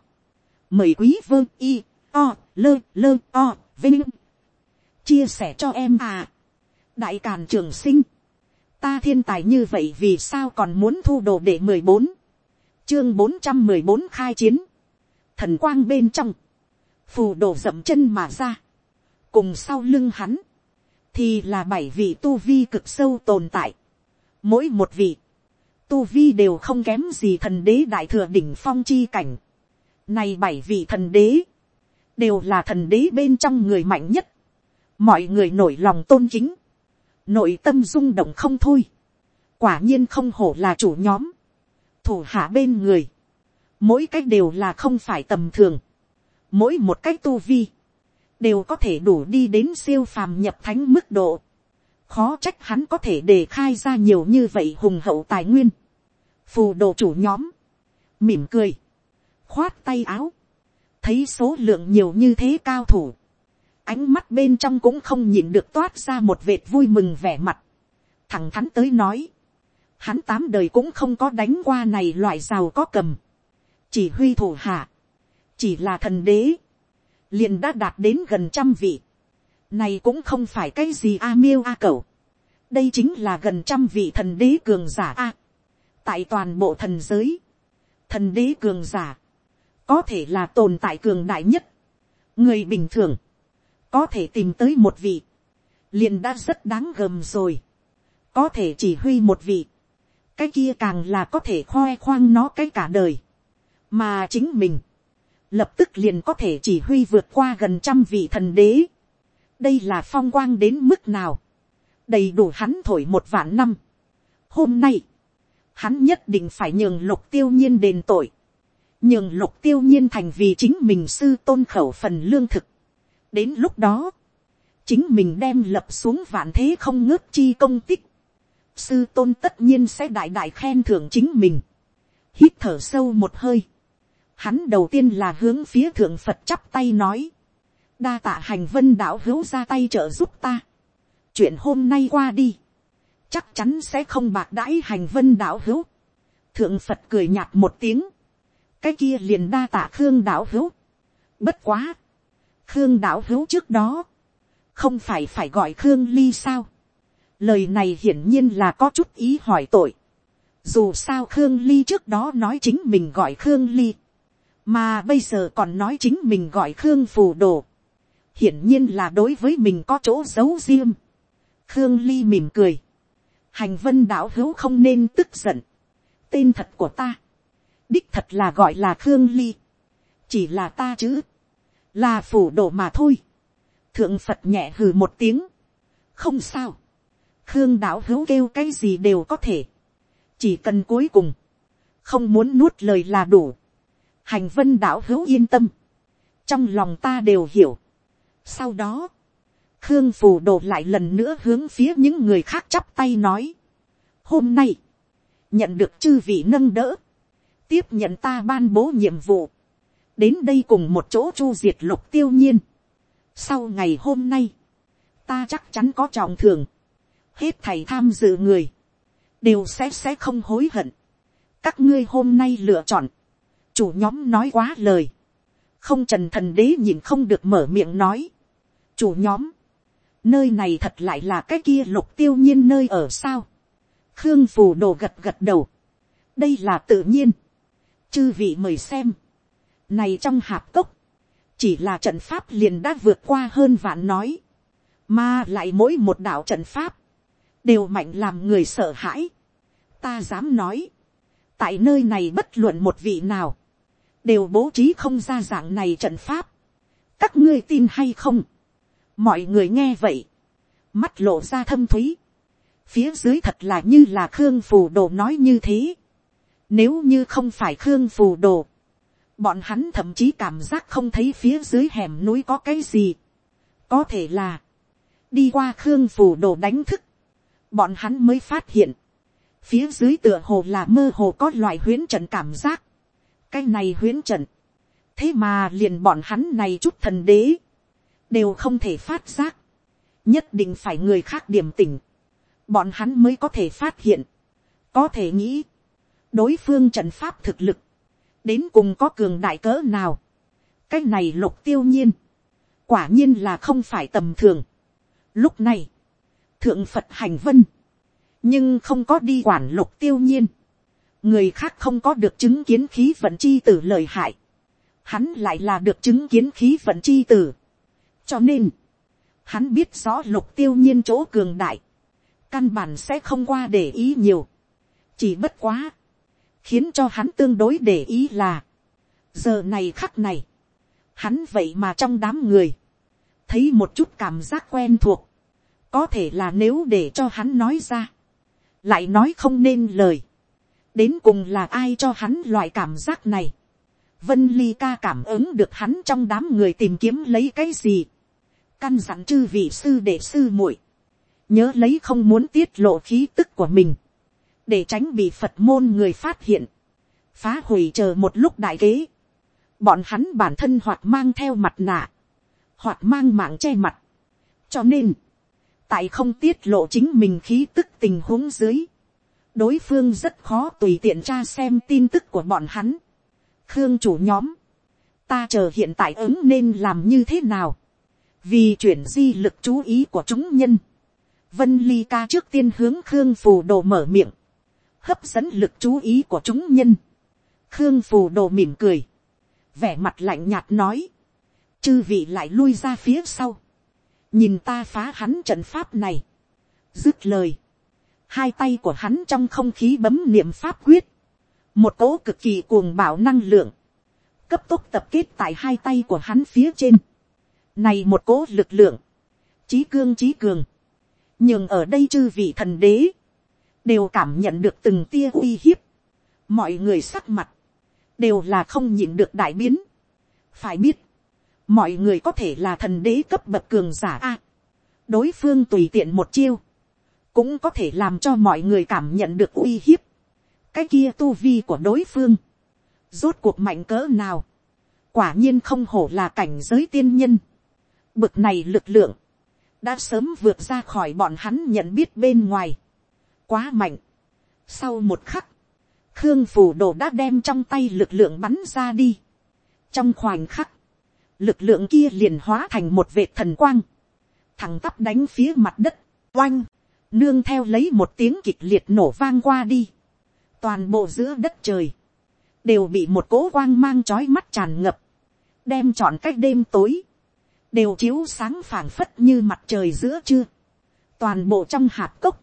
A: mời quý vơ y, o, lơ lơ o, vinh, chia sẻ cho em à, đại càn trường sinh, ta thiên tài như vậy vì sao còn muốn thu đồ đệ mười bốn, chương bốn trăm mười bốn khai chiến, thần quang bên trong, phù đồ dậm chân mà ra, cùng sau lưng hắn, thì là bảy vị tu vi cực sâu tồn tại. Mỗi một vị, tu vi đều không kém gì thần đế đại thừa đỉnh phong chi cảnh. Này bảy vị thần đế, đều là thần đế bên trong người mạnh nhất. Mọi người nổi lòng tôn kính, nội tâm rung động không thôi. Quả nhiên không hổ là chủ nhóm, thủ hạ bên người. Mỗi cách đều là không phải tầm thường. Mỗi một cách tu vi đều có thể đủ đi đến siêu phàm nhập thánh mức độ. khó trách hắn có thể đề khai ra nhiều như vậy hùng hậu tài nguyên. phù đồ chủ nhóm, mỉm cười, khoát tay áo, thấy số lượng nhiều như thế cao thủ, ánh mắt bên trong cũng không nhìn được toát ra một vệt vui mừng vẻ mặt. thẳng thắn tới nói, hắn tám đời cũng không có đánh qua này loại giàu có cầm, chỉ huy thủ hạ, chỉ là thần đế, liền đã đạt đến gần trăm vị. Này cũng không phải cái gì a miêu a cẩu. Đây chính là gần trăm vị thần đế cường giả a. Tại toàn bộ thần giới, thần đế cường giả có thể là tồn tại cường đại nhất. Người bình thường có thể tìm tới một vị, liền đã rất đáng gờm rồi. Có thể chỉ huy một vị, cái kia càng là có thể khoe khoang nó cái cả đời. Mà chính mình lập tức liền có thể chỉ huy vượt qua gần trăm vị thần đế. đây là phong quang đến mức nào, đầy đủ hắn thổi một vạn năm. hôm nay, hắn nhất định phải nhường lục tiêu nhiên đền tội, nhường lục tiêu nhiên thành vì chính mình sư tôn khẩu phần lương thực. đến lúc đó, chính mình đem lập xuống vạn thế không ngớt chi công tích. sư tôn tất nhiên sẽ đại đại khen thưởng chính mình. hít thở sâu một hơi Hắn đầu tiên là hướng phía thượng Phật chắp tay nói. Đa tạ hành vân đạo hữu ra tay trợ giúp ta. Chuyện hôm nay qua đi. Chắc chắn sẽ không bạc đãi hành vân đạo hữu. Thượng Phật cười nhạt một tiếng. Cái kia liền đa tạ Khương đạo hữu. Bất quá. Khương đạo hữu trước đó. Không phải phải gọi Khương Ly sao. Lời này hiển nhiên là có chút ý hỏi tội. Dù sao Khương Ly trước đó nói chính mình gọi Khương Ly mà bây giờ còn nói chính mình gọi khương phù đồ, hiển nhiên là đối với mình có chỗ giấu riêng. khương ly mỉm cười, hành vân đạo hữu không nên tức giận, tên thật của ta, đích thật là gọi là khương ly, chỉ là ta chứ, là phù đồ mà thôi, thượng phật nhẹ hừ một tiếng, không sao, khương đạo hữu kêu cái gì đều có thể, chỉ cần cuối cùng, không muốn nuốt lời là đủ, hành vân đạo hữu yên tâm, trong lòng ta đều hiểu. sau đó, khương phù đồ lại lần nữa hướng phía những người khác chắp tay nói. hôm nay, nhận được chư vị nâng đỡ, tiếp nhận ta ban bố nhiệm vụ, đến đây cùng một chỗ chu diệt lục tiêu nhiên. sau ngày hôm nay, ta chắc chắn có trọng thường, hết thầy tham dự người, đều sẽ sẽ không hối hận. các ngươi hôm nay lựa chọn, chủ nhóm nói quá lời. không trần thần đế nhìn không được mở miệng nói. chủ nhóm, nơi này thật lại là cái kia lục tiêu nhiên nơi ở sao. khương phù đồ gật gật đầu. đây là tự nhiên. chư vị mời xem. này trong hạp cốc, chỉ là trận pháp liền đã vượt qua hơn vạn nói. mà lại mỗi một đạo trận pháp, đều mạnh làm người sợ hãi. ta dám nói, tại nơi này bất luận một vị nào, đều bố trí không ra dạng này trận pháp. các ngươi tin hay không. mọi người nghe vậy. mắt lộ ra thâm thúy. phía dưới thật là như là khương phù đồ nói như thế. nếu như không phải khương phù đồ. bọn hắn thậm chí cảm giác không thấy phía dưới hẻm núi có cái gì. có thể là, đi qua khương phù đồ đánh thức. bọn hắn mới phát hiện. phía dưới tựa hồ là mơ hồ có loại huyễn trận cảm giác cái này huyễn trận. Thế mà liền bọn hắn này chút thần đế. Đều không thể phát giác. Nhất định phải người khác điểm tỉnh. Bọn hắn mới có thể phát hiện. Có thể nghĩ. Đối phương trận pháp thực lực. Đến cùng có cường đại cỡ nào. Cái này lục tiêu nhiên. Quả nhiên là không phải tầm thường. Lúc này. Thượng Phật hành vân. Nhưng không có đi quản lục tiêu nhiên người khác không có được chứng kiến khí vận chi tử lời hại, hắn lại là được chứng kiến khí vận chi tử. cho nên, hắn biết rõ lục tiêu nhiên chỗ cường đại, căn bản sẽ không qua để ý nhiều, chỉ bất quá, khiến cho hắn tương đối để ý là, giờ này khắc này, hắn vậy mà trong đám người, thấy một chút cảm giác quen thuộc, có thể là nếu để cho hắn nói ra, lại nói không nên lời, đến cùng là ai cho hắn loại cảm giác này. Vân Ly ca cảm ứng được hắn trong đám người tìm kiếm lấy cái gì. Căn dặn chư vị sư để sư muội Nhớ lấy không muốn tiết lộ khí tức của mình. Để tránh bị Phật môn người phát hiện. Phá hủy chờ một lúc đại kế. Bọn hắn bản thân hoặc mang theo mặt nạ. Hoặc mang mạng che mặt. Cho nên. Tại không tiết lộ chính mình khí tức tình huống dưới đối phương rất khó tùy tiện tra xem tin tức của bọn hắn. khương chủ nhóm, ta chờ hiện tại ứng nên làm như thế nào, vì chuyển di lực chú ý của chúng nhân. vân ly ca trước tiên hướng khương phù đồ mở miệng, hấp dẫn lực chú ý của chúng nhân. khương phù đồ mỉm cười, vẻ mặt lạnh nhạt nói, chư vị lại lui ra phía sau, nhìn ta phá hắn trận pháp này, dứt lời, hai tay của hắn trong không khí bấm niệm pháp quyết, một cỗ cực kỳ cuồng bạo năng lượng, cấp tốc tập kết tại hai tay của hắn phía trên, này một cỗ lực lượng, trí cương trí cường, nhưng ở đây chư vị thần đế, đều cảm nhận được từng tia uy hiếp, mọi người sắc mặt, đều là không nhìn được đại biến, phải biết, mọi người có thể là thần đế cấp bậc cường giả a, đối phương tùy tiện một chiêu, cũng có thể làm cho mọi người cảm nhận được uy hiếp. cái kia tu vi của đối phương, rốt cuộc mạnh cỡ nào, quả nhiên không hổ là cảnh giới tiên nhân. bực này lực lượng, đã sớm vượt ra khỏi bọn hắn nhận biết bên ngoài. quá mạnh. sau một khắc, khương phù đồ đã đem trong tay lực lượng bắn ra đi. trong khoảnh khắc, lực lượng kia liền hóa thành một vệt thần quang, thẳng tắp đánh phía mặt đất, oanh, nương theo lấy một tiếng kịch liệt nổ vang qua đi, toàn bộ giữa đất trời, đều bị một cỗ quang mang trói mắt tràn ngập, đem trọn cách đêm tối, đều chiếu sáng phảng phất như mặt trời giữa trưa, toàn bộ trong hạt cốc,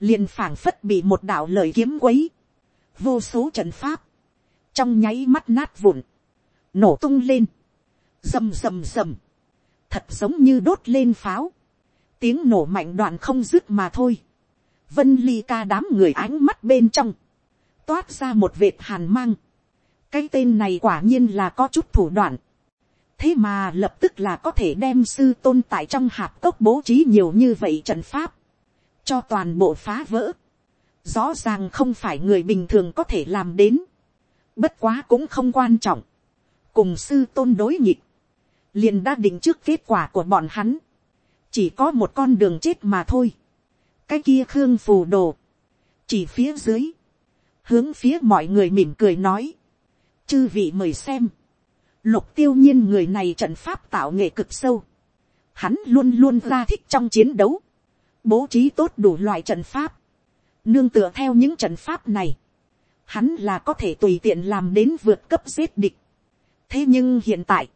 A: liền phảng phất bị một đạo lời kiếm quấy, vô số trận pháp, trong nháy mắt nát vụn, nổ tung lên, rầm rầm rầm, thật giống như đốt lên pháo, tiếng nổ mạnh đoạn không dứt mà thôi. vân ly ca đám người ánh mắt bên trong, toát ra một vệt hàn mang. cái tên này quả nhiên là có chút thủ đoạn. thế mà lập tức là có thể đem sư tôn tại trong hạp cốc bố trí nhiều như vậy trận pháp, cho toàn bộ phá vỡ. rõ ràng không phải người bình thường có thể làm đến. bất quá cũng không quan trọng. cùng sư tôn đối nhịp liền đã định trước kết quả của bọn hắn chỉ có một con đường chết mà thôi. cái kia khương phù đồ, chỉ phía dưới, hướng phía mọi người mỉm cười nói, chư vị mời xem, lục tiêu nhiên người này trận pháp tạo nghệ cực sâu, hắn luôn luôn ra thích trong chiến đấu, bố trí tốt đủ loại trận pháp, nương tựa theo những trận pháp này, hắn là có thể tùy tiện làm đến vượt cấp giết địch. thế nhưng hiện tại,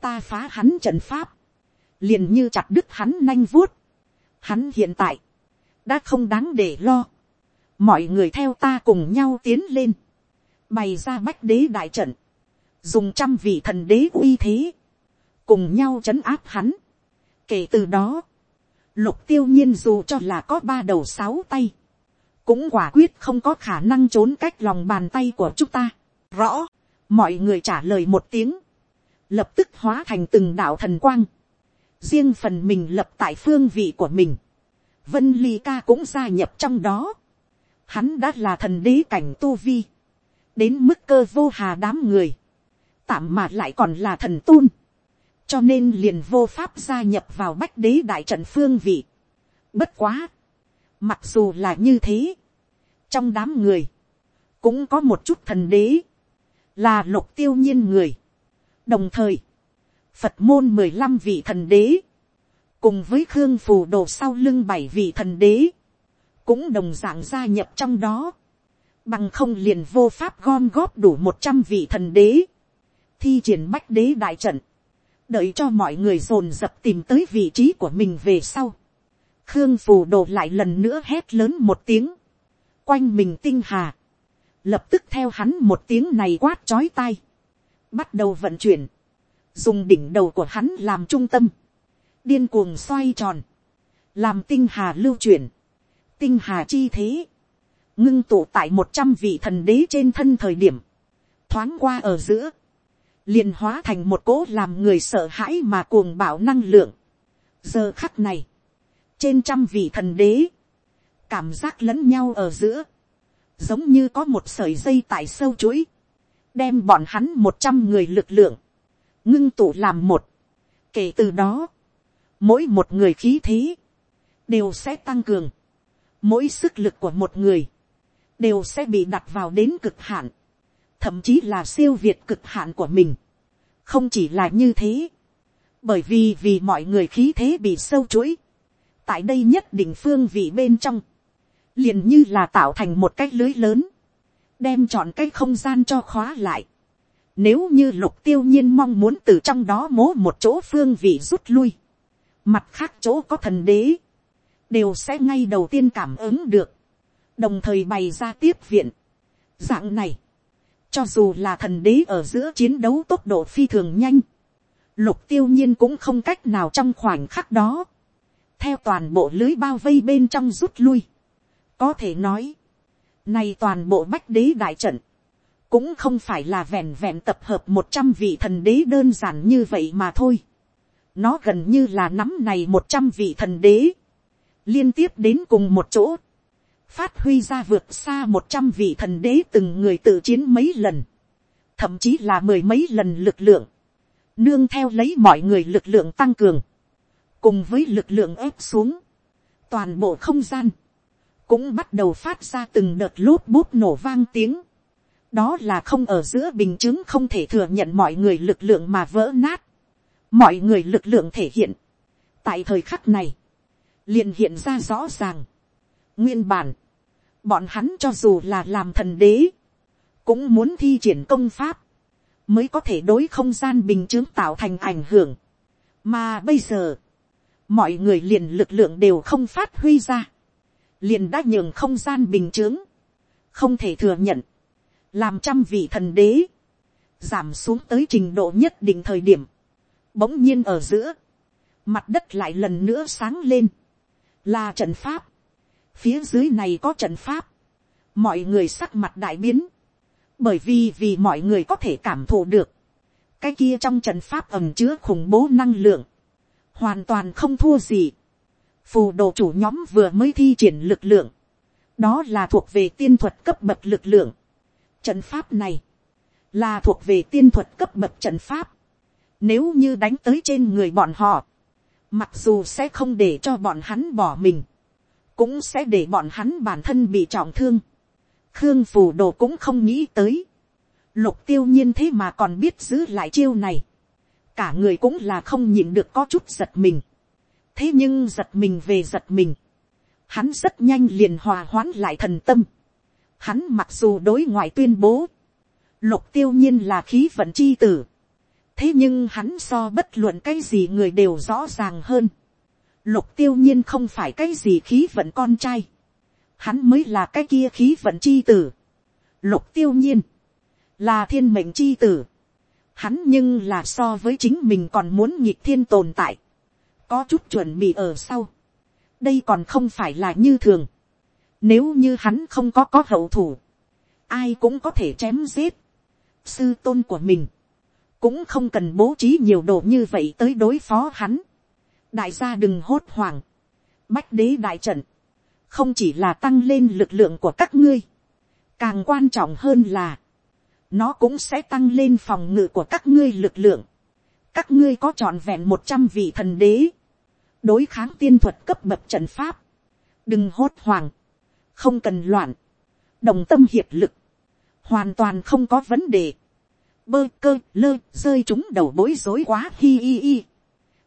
A: ta phá hắn trận pháp, liền như chặt đứt hắn nanh vuốt. Hắn hiện tại, đã không đáng để lo. Mọi người theo ta cùng nhau tiến lên. Bày ra bách đế đại trận. Dùng trăm vị thần đế uy thế. Cùng nhau chấn áp hắn. Kể từ đó, lục tiêu nhiên dù cho là có ba đầu sáu tay. Cũng quả quyết không có khả năng trốn cách lòng bàn tay của chúng ta. Rõ, mọi người trả lời một tiếng. Lập tức hóa thành từng đảo thần quang riêng phần mình lập tại phương vị của mình, vân ly ca cũng gia nhập trong đó, hắn đã là thần đế cảnh tu vi, đến mức cơ vô hà đám người, tạm mà lại còn là thần tôn, cho nên liền vô pháp gia nhập vào bách đế đại trận phương vị. Bất quá, mặc dù là như thế, trong đám người, cũng có một chút thần đế, là lục tiêu nhiên người, đồng thời, Phật môn mười lăm vị thần đế. Cùng với Khương Phù Đồ sau lưng bảy vị thần đế. Cũng đồng dạng gia nhập trong đó. Bằng không liền vô pháp gom góp đủ một trăm vị thần đế. Thi triển bách đế đại trận. Đợi cho mọi người dồn dập tìm tới vị trí của mình về sau. Khương Phù Đồ lại lần nữa hét lớn một tiếng. Quanh mình tinh hà. Lập tức theo hắn một tiếng này quát chói tai. Bắt đầu vận chuyển dùng đỉnh đầu của hắn làm trung tâm, điên cuồng xoay tròn, làm tinh hà lưu chuyển, tinh hà chi thế, ngưng tụ tại một trăm vị thần đế trên thân thời điểm, thoáng qua ở giữa, liền hóa thành một cố làm người sợ hãi mà cuồng bảo năng lượng. giờ khắc này, trên trăm vị thần đế, cảm giác lẫn nhau ở giữa, giống như có một sợi dây tại sâu chuỗi, đem bọn hắn một trăm người lực lượng, ngưng tụ làm một. Kể từ đó, mỗi một người khí thế đều sẽ tăng cường. Mỗi sức lực của một người đều sẽ bị đặt vào đến cực hạn, thậm chí là siêu việt cực hạn của mình. Không chỉ là như thế, bởi vì vì mọi người khí thế bị sâu chuỗi, tại đây nhất định phương vị bên trong, liền như là tạo thành một cái lưới lớn, đem chọn cái không gian cho khóa lại. Nếu như lục tiêu nhiên mong muốn từ trong đó mố một chỗ phương vị rút lui. Mặt khác chỗ có thần đế. Đều sẽ ngay đầu tiên cảm ứng được. Đồng thời bày ra tiếp viện. Dạng này. Cho dù là thần đế ở giữa chiến đấu tốc độ phi thường nhanh. Lục tiêu nhiên cũng không cách nào trong khoảnh khắc đó. Theo toàn bộ lưới bao vây bên trong rút lui. Có thể nói. Này toàn bộ bách đế đại trận cũng không phải là vẹn vẹn tập hợp một trăm vị thần đế đơn giản như vậy mà thôi. nó gần như là nắm này một trăm vị thần đế, liên tiếp đến cùng một chỗ, phát huy ra vượt xa một trăm vị thần đế từng người tự chiến mấy lần, thậm chí là mười mấy lần lực lượng, nương theo lấy mọi người lực lượng tăng cường, cùng với lực lượng ép xuống, toàn bộ không gian, cũng bắt đầu phát ra từng đợt lốp bút nổ vang tiếng, đó là không ở giữa bình chứng không thể thừa nhận mọi người lực lượng mà vỡ nát. Mọi người lực lượng thể hiện. Tại thời khắc này, liền hiện ra rõ ràng. Nguyên bản, bọn hắn cho dù là làm thần đế, cũng muốn thi triển công pháp, mới có thể đối không gian bình chứng tạo thành ảnh hưởng. Mà bây giờ, mọi người liền lực lượng đều không phát huy ra, liền đã nhường không gian bình chứng, không thể thừa nhận làm trăm vị thần đế, giảm xuống tới trình độ nhất định thời điểm, bỗng nhiên ở giữa, mặt đất lại lần nữa sáng lên, là trận pháp, phía dưới này có trận pháp, mọi người sắc mặt đại biến, bởi vì vì mọi người có thể cảm thụ được, cái kia trong trận pháp ẩm chứa khủng bố năng lượng, hoàn toàn không thua gì, phù đồ chủ nhóm vừa mới thi triển lực lượng, đó là thuộc về tiên thuật cấp bậc lực lượng, Trận pháp này là thuộc về tiên thuật cấp bậc trận pháp. Nếu như đánh tới trên người bọn họ, mặc dù sẽ không để cho bọn hắn bỏ mình, cũng sẽ để bọn hắn bản thân bị trọng thương. Khương Phù Đồ cũng không nghĩ tới. Lục tiêu nhiên thế mà còn biết giữ lại chiêu này. Cả người cũng là không nhịn được có chút giật mình. Thế nhưng giật mình về giật mình. Hắn rất nhanh liền hòa hoãn lại thần tâm. Hắn mặc dù đối ngoại tuyên bố. Lục tiêu nhiên là khí vận chi tử. Thế nhưng hắn so bất luận cái gì người đều rõ ràng hơn. Lục tiêu nhiên không phải cái gì khí vận con trai. Hắn mới là cái kia khí vận chi tử. Lục tiêu nhiên. Là thiên mệnh chi tử. Hắn nhưng là so với chính mình còn muốn nghịch thiên tồn tại. Có chút chuẩn bị ở sau đây còn không phải là như thường. Nếu như hắn không có có hậu thủ. Ai cũng có thể chém giết. Sư tôn của mình. Cũng không cần bố trí nhiều đồ như vậy tới đối phó hắn. Đại gia đừng hốt hoảng. Bách đế đại trận. Không chỉ là tăng lên lực lượng của các ngươi. Càng quan trọng hơn là. Nó cũng sẽ tăng lên phòng ngự của các ngươi lực lượng. Các ngươi có trọn vẹn một trăm vị thần đế đối kháng tiên thuật cấp bậc trận pháp. đừng hốt hoảng, không cần loạn, đồng tâm hiệp lực, hoàn toàn không có vấn đề, bơ cơ lơ rơi chúng đầu bối rối quá hi hi hi,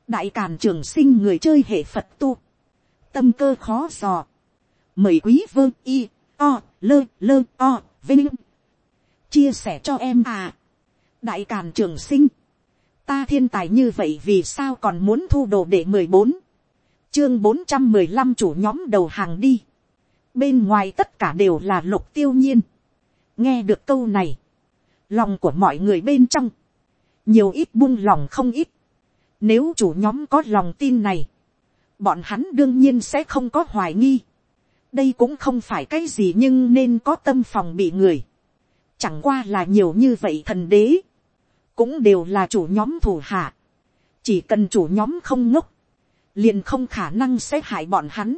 A: đại càn trường sinh người chơi hệ phật tu, tâm cơ khó dò, mời quý vương y, o, lơ lơ o, vinh, chia sẻ cho em à, đại càn trường sinh, ta thiên tài như vậy vì sao còn muốn thu đồ để mười bốn chương bốn trăm mười lăm chủ nhóm đầu hàng đi bên ngoài tất cả đều là lục tiêu nhiên. nghe được câu này, lòng của mọi người bên trong, nhiều ít buông lòng không ít. nếu chủ nhóm có lòng tin này, bọn hắn đương nhiên sẽ không có hoài nghi. đây cũng không phải cái gì nhưng nên có tâm phòng bị người. chẳng qua là nhiều như vậy thần đế, cũng đều là chủ nhóm thủ hạ. chỉ cần chủ nhóm không ngốc, liền không khả năng sẽ hại bọn hắn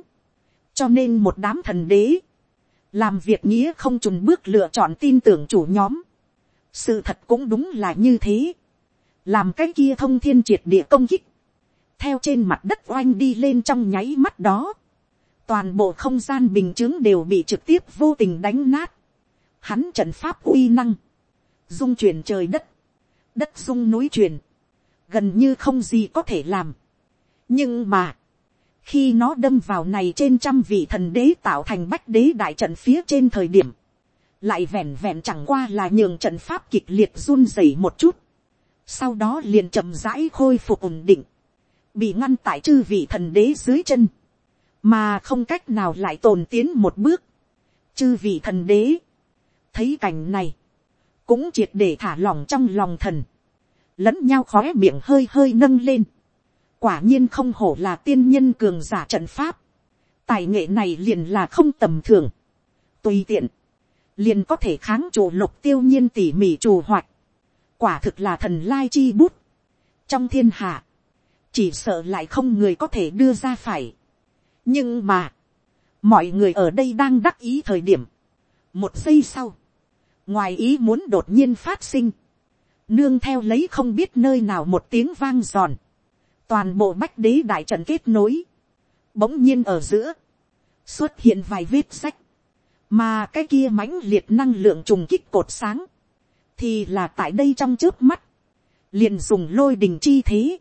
A: cho nên một đám thần đế, làm việc nghĩa không trùn bước lựa chọn tin tưởng chủ nhóm. sự thật cũng đúng là như thế, làm cái kia thông thiên triệt địa công kích, theo trên mặt đất oanh đi lên trong nháy mắt đó, toàn bộ không gian bình chướng đều bị trực tiếp vô tình đánh nát, hắn trận pháp uy năng, dung chuyển trời đất, đất dung núi chuyển, gần như không gì có thể làm. nhưng mà, khi nó đâm vào này trên trăm vị thần đế tạo thành bách đế đại trận phía trên thời điểm, lại vẹn vẹn chẳng qua là nhường trận pháp kịch liệt run rẩy một chút, sau đó liền chậm rãi khôi phục ổn định, bị ngăn tại chư vị thần đế dưới chân, mà không cách nào lại tồn tiến một bước, chư vị thần đế, thấy cảnh này, cũng triệt để thả lỏng trong lòng thần, lẫn nhau khóe miệng hơi hơi nâng lên, quả nhiên không hổ là tiên nhân cường giả trận pháp, tài nghệ này liền là không tầm thường, tùy tiện, liền có thể kháng chủ lục tiêu nhiên tỉ mỉ trù hoạch quả thực là thần lai chi bút, trong thiên hạ, chỉ sợ lại không người có thể đưa ra phải, nhưng mà, mọi người ở đây đang đắc ý thời điểm, một giây sau, ngoài ý muốn đột nhiên phát sinh, nương theo lấy không biết nơi nào một tiếng vang giòn, toàn bộ bách đế đại trận kết nối, bỗng nhiên ở giữa, xuất hiện vài vết sách, mà cái kia mãnh liệt năng lượng trùng kích cột sáng, thì là tại đây trong trước mắt, liền dùng lôi đình chi thế,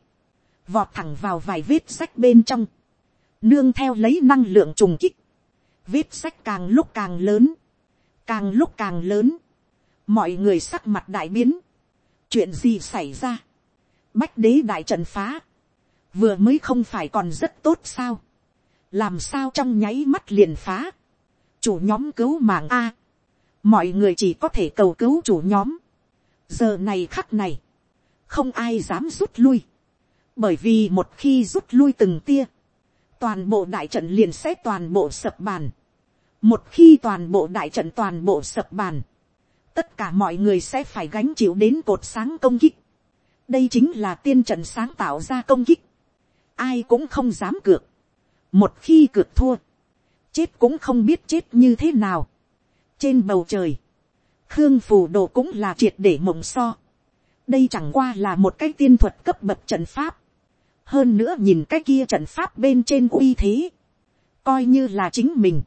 A: vọt thẳng vào vài vết sách bên trong, nương theo lấy năng lượng trùng kích, vết sách càng lúc càng lớn, càng lúc càng lớn, mọi người sắc mặt đại biến, chuyện gì xảy ra, bách đế đại trận phá, vừa mới không phải còn rất tốt sao, làm sao trong nháy mắt liền phá, chủ nhóm cứu mạng a, mọi người chỉ có thể cầu cứu chủ nhóm, giờ này khắc này, không ai dám rút lui, bởi vì một khi rút lui từng tia, toàn bộ đại trận liền sẽ toàn bộ sập bàn, một khi toàn bộ đại trận toàn bộ sập bàn, tất cả mọi người sẽ phải gánh chịu đến cột sáng công kích. đây chính là tiên trận sáng tạo ra công kích ai cũng không dám cược. Một khi cược thua, chết cũng không biết chết như thế nào. Trên bầu trời, Khương Phù Đồ cũng là triệt để mộng so. Đây chẳng qua là một cái tiên thuật cấp bậc trận pháp. Hơn nữa nhìn cái kia trận pháp bên trên uy thế. Coi như là chính mình.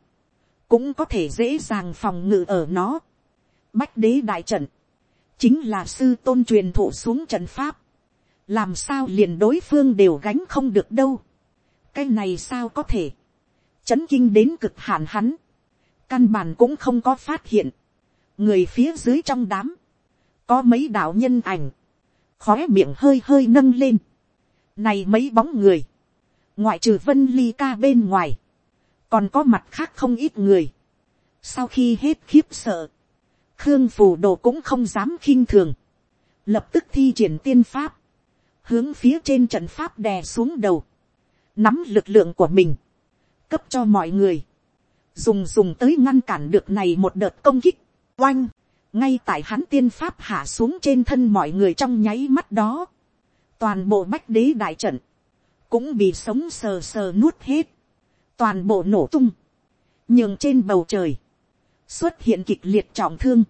A: Cũng có thể dễ dàng phòng ngự ở nó. Bách đế đại trận. Chính là sư tôn truyền thụ xuống trận pháp làm sao liền đối phương đều gánh không được đâu. cái này sao có thể, chấn kinh đến cực hạn hắn, căn bản cũng không có phát hiện, người phía dưới trong đám, có mấy đạo nhân ảnh, khó miệng hơi hơi nâng lên, này mấy bóng người, ngoại trừ vân ly ca bên ngoài, còn có mặt khác không ít người, sau khi hết khiếp sợ, khương phù đồ cũng không dám khinh thường, lập tức thi triển tiên pháp, hướng phía trên trận pháp đè xuống đầu, nắm lực lượng của mình, cấp cho mọi người, dùng dùng tới ngăn cản được này một đợt công kích, oanh, ngay tại hắn tiên pháp hạ xuống trên thân mọi người trong nháy mắt đó, toàn bộ bách đế đại trận, cũng bị sống sờ sờ nuốt hết, toàn bộ nổ tung, nhường trên bầu trời, xuất hiện kịch liệt trọng thương,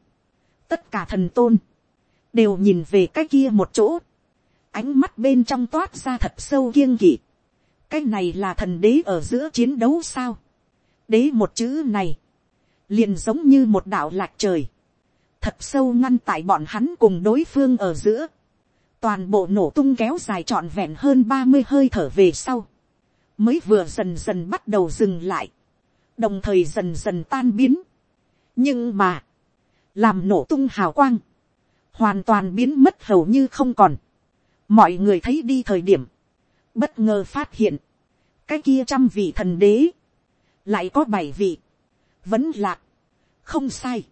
A: tất cả thần tôn, đều nhìn về cái kia một chỗ, ánh mắt bên trong toát ra thật sâu kiêng kỵ. cái này là thần đế ở giữa chiến đấu sao. đế một chữ này, liền giống như một đạo lạc trời, thật sâu ngăn tại bọn hắn cùng đối phương ở giữa. toàn bộ nổ tung kéo dài trọn vẹn hơn ba mươi hơi thở về sau, mới vừa dần dần bắt đầu dừng lại, đồng thời dần dần tan biến. nhưng mà, làm nổ tung hào quang, hoàn toàn biến mất hầu như không còn mọi người thấy đi thời điểm, bất ngờ phát hiện, cái kia trăm vị thần đế, lại có bảy vị, vẫn lạc, không sai,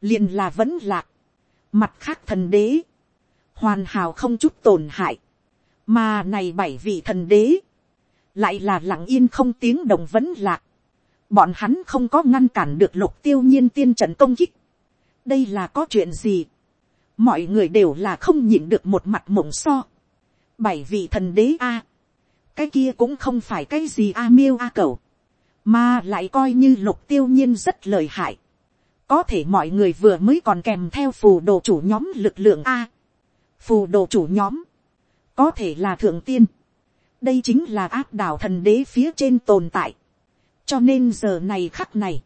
A: liền là vẫn lạc, mặt khác thần đế, hoàn hảo không chút tổn hại, mà này bảy vị thần đế, lại là lặng yên không tiếng đồng vẫn lạc, bọn hắn không có ngăn cản được lục tiêu nhiên tiên trận công kích, đây là có chuyện gì, mọi người đều là không nhịn được một mặt mộng so. bảy vị thần đế a, cái kia cũng không phải cái gì a miêu a à cầu, mà lại coi như lục tiêu nhiên rất lời hại. có thể mọi người vừa mới còn kèm theo phù đồ chủ nhóm lực lượng a, phù đồ chủ nhóm, có thể là thượng tiên, đây chính là áp đảo thần đế phía trên tồn tại, cho nên giờ này khắc này,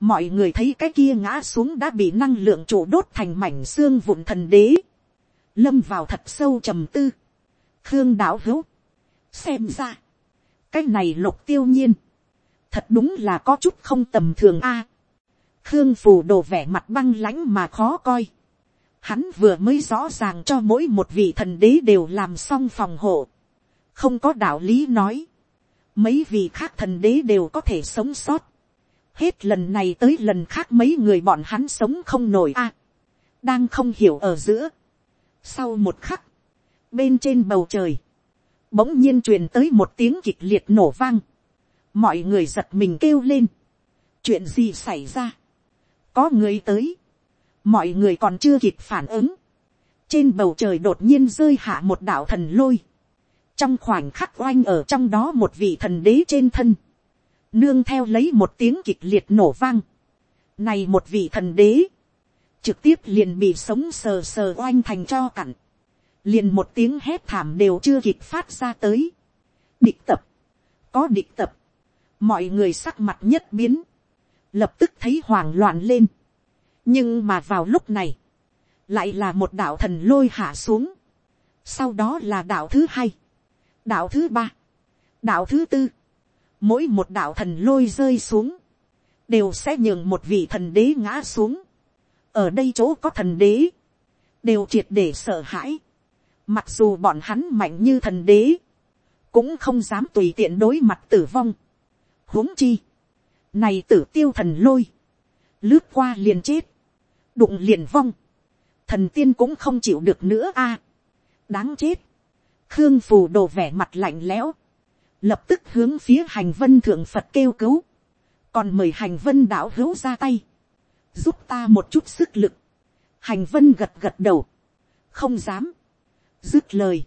A: mọi người thấy cái kia ngã xuống đã bị năng lượng chủ đốt thành mảnh xương vụn thần đế, lâm vào thật sâu trầm tư, khương đạo hữu, xem ra, cái này lục tiêu nhiên, thật đúng là có chút không tầm thường a, à, khương phù đồ vẻ mặt băng lãnh mà khó coi, hắn vừa mới rõ ràng cho mỗi một vị thần đế đều làm xong phòng hộ, không có đạo lý nói, mấy vị khác thần đế đều có thể sống sót, Hết lần này tới lần khác mấy người bọn hắn sống không nổi a. đang không hiểu ở giữa. Sau một khắc. Bên trên bầu trời. Bỗng nhiên truyền tới một tiếng kịch liệt nổ vang. Mọi người giật mình kêu lên. Chuyện gì xảy ra? Có người tới. Mọi người còn chưa kịp phản ứng. Trên bầu trời đột nhiên rơi hạ một đạo thần lôi. Trong khoảnh khắc oanh ở trong đó một vị thần đế trên thân nương theo lấy một tiếng kịch liệt nổ vang, này một vị thần đế, trực tiếp liền bị sống sờ sờ oanh thành cho cặn, liền một tiếng hét thảm đều chưa kịp phát ra tới, địch tập, có địch tập, mọi người sắc mặt nhất biến, lập tức thấy hoảng loạn lên, nhưng mà vào lúc này, lại là một đạo thần lôi hạ xuống, sau đó là đạo thứ hai, đạo thứ ba, đạo thứ tư, mỗi một đạo thần lôi rơi xuống, đều sẽ nhường một vị thần đế ngã xuống. ở đây chỗ có thần đế, đều triệt để sợ hãi. mặc dù bọn hắn mạnh như thần đế, cũng không dám tùy tiện đối mặt tử vong. huống chi, này tử tiêu thần lôi, lướt qua liền chết, đụng liền vong, thần tiên cũng không chịu được nữa a. đáng chết, khương phù đồ vẻ mặt lạnh lẽo, lập tức hướng phía hành vân thượng phật kêu cứu, còn mời hành vân đạo hữu ra tay, giúp ta một chút sức lực, hành vân gật gật đầu, không dám, dứt lời,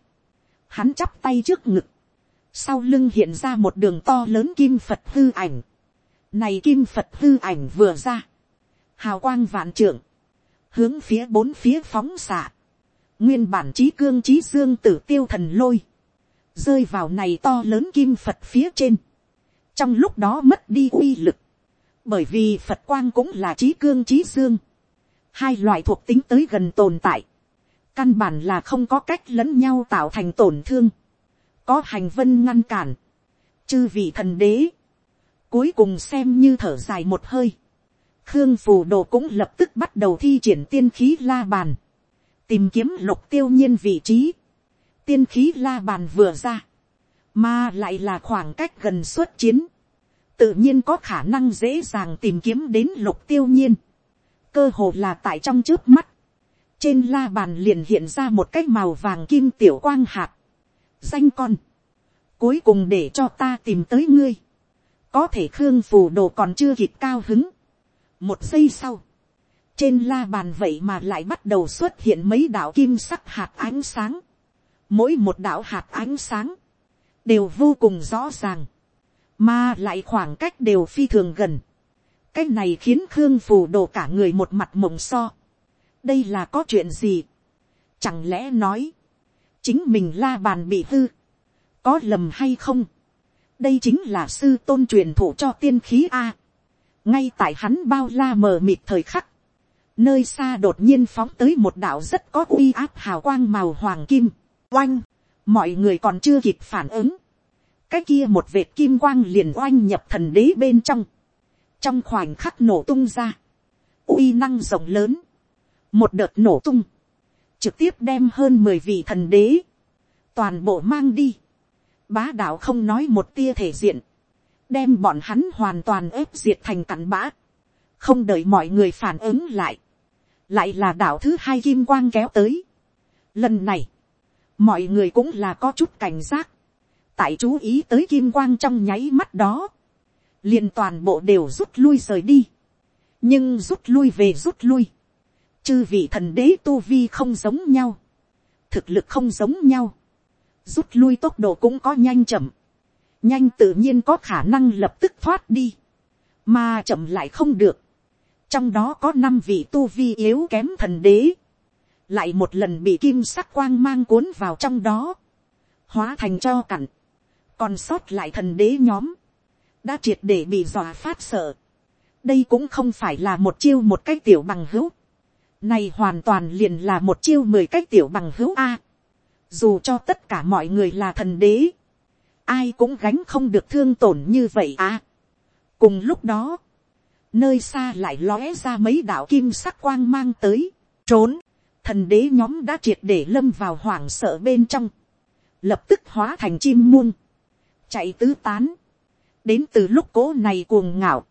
A: hắn chắp tay trước ngực, sau lưng hiện ra một đường to lớn kim phật hư ảnh, này kim phật hư ảnh vừa ra, hào quang vạn trưởng, hướng phía bốn phía phóng xạ, nguyên bản trí cương trí dương tử tiêu thần lôi, rơi vào này to lớn kim phật phía trên, trong lúc đó mất đi uy lực, bởi vì phật quang cũng là trí cương trí dương, hai loại thuộc tính tới gần tồn tại, căn bản là không có cách lẫn nhau tạo thành tổn thương, có hành vân ngăn cản, chư vị thần đế, cuối cùng xem như thở dài một hơi, khương phù đồ cũng lập tức bắt đầu thi triển tiên khí la bàn, tìm kiếm lục tiêu nhiên vị trí, tiên khí la bàn vừa ra, mà lại là khoảng cách gần xuất chiến, tự nhiên có khả năng dễ dàng tìm kiếm đến lục tiêu nhiên, cơ hồ là tại trong trước mắt, trên la bàn liền hiện ra một cái màu vàng kim tiểu quang hạt, danh con, cuối cùng để cho ta tìm tới ngươi, có thể khương phù đồ còn chưa kịp cao hứng, một giây sau, trên la bàn vậy mà lại bắt đầu xuất hiện mấy đạo kim sắc hạt ánh sáng, mỗi một đạo hạt ánh sáng, đều vô cùng rõ ràng, mà lại khoảng cách đều phi thường gần. cái này khiến khương phù đổ cả người một mặt mộng so. đây là có chuyện gì, chẳng lẽ nói, chính mình la bàn bị hư, có lầm hay không, đây chính là sư tôn truyền thụ cho tiên khí a. ngay tại hắn bao la mờ mịt thời khắc, nơi xa đột nhiên phóng tới một đạo rất có uy áp hào quang màu hoàng kim, Oanh, mọi người còn chưa kịp phản ứng. Cái kia một vệt kim quang liền oanh nhập thần đế bên trong. Trong khoảnh khắc nổ tung ra. uy năng rộng lớn. Một đợt nổ tung. Trực tiếp đem hơn mười vị thần đế. Toàn bộ mang đi. Bá đạo không nói một tia thể diện. Đem bọn hắn hoàn toàn ép diệt thành cặn bã. Không đợi mọi người phản ứng lại lại là đảo thứ hai kim quang kéo tới. Lần này, mọi người cũng là có chút cảnh giác, tại chú ý tới kim quang trong nháy mắt đó, liền toàn bộ đều rút lui rời đi, nhưng rút lui về rút lui, chư vị thần đế tu vi không giống nhau, thực lực không giống nhau, rút lui tốc độ cũng có nhanh chậm, nhanh tự nhiên có khả năng lập tức thoát đi, mà chậm lại không được, trong đó có năm vị tu vi yếu kém thần đế, lại một lần bị kim sắc quang mang cuốn vào trong đó, hóa thành cho cặn, còn sót lại thần đế nhóm, đã triệt để bị dọa phát sợ. đây cũng không phải là một chiêu một cái tiểu bằng hữu, này hoàn toàn liền là một chiêu mười cái tiểu bằng hữu a, dù cho tất cả mọi người là thần đế, ai cũng gánh không được thương tổn như vậy a cùng lúc đó, nơi xa lại lóe ra mấy đạo kim sắc quang mang tới, trốn, thần đế nhóm đã triệt để lâm vào hoảng sợ bên trong, lập tức hóa thành chim muông, chạy tứ tán, đến từ lúc cố này cuồng ngạo,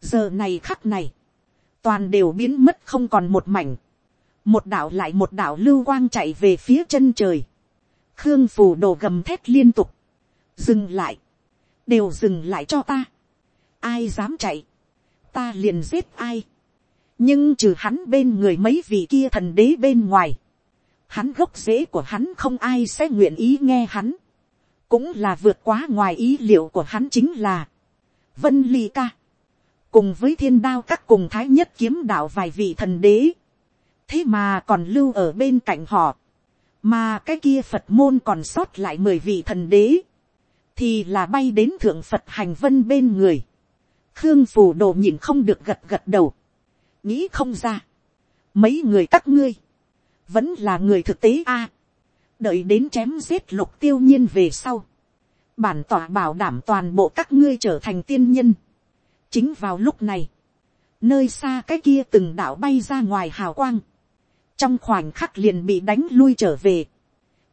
A: giờ này khắc này, toàn đều biến mất không còn một mảnh, một đảo lại một đảo lưu quang chạy về phía chân trời, khương phù đồ gầm thét liên tục, dừng lại, đều dừng lại cho ta, ai dám chạy, ta liền giết ai, nhưng trừ hắn bên người mấy vị kia thần đế bên ngoài, hắn gốc rễ của hắn không ai sẽ nguyện ý nghe hắn, cũng là vượt quá ngoài ý liệu của hắn chính là, vân ly ca, cùng với thiên đao các cùng thái nhất kiếm đạo vài vị thần đế, thế mà còn lưu ở bên cạnh họ, mà cái kia phật môn còn sót lại mười vị thần đế, thì là bay đến thượng phật hành vân bên người, khương phù đồ nhìn không được gật gật đầu, nghĩ không ra, mấy người các ngươi, vẫn là người thực tế a, đợi đến chém giết lục tiêu nhiên về sau, bản tỏa bảo đảm toàn bộ các ngươi trở thành tiên nhân. chính vào lúc này, nơi xa cái kia từng đạo bay ra ngoài hào quang, trong khoảnh khắc liền bị đánh lui trở về,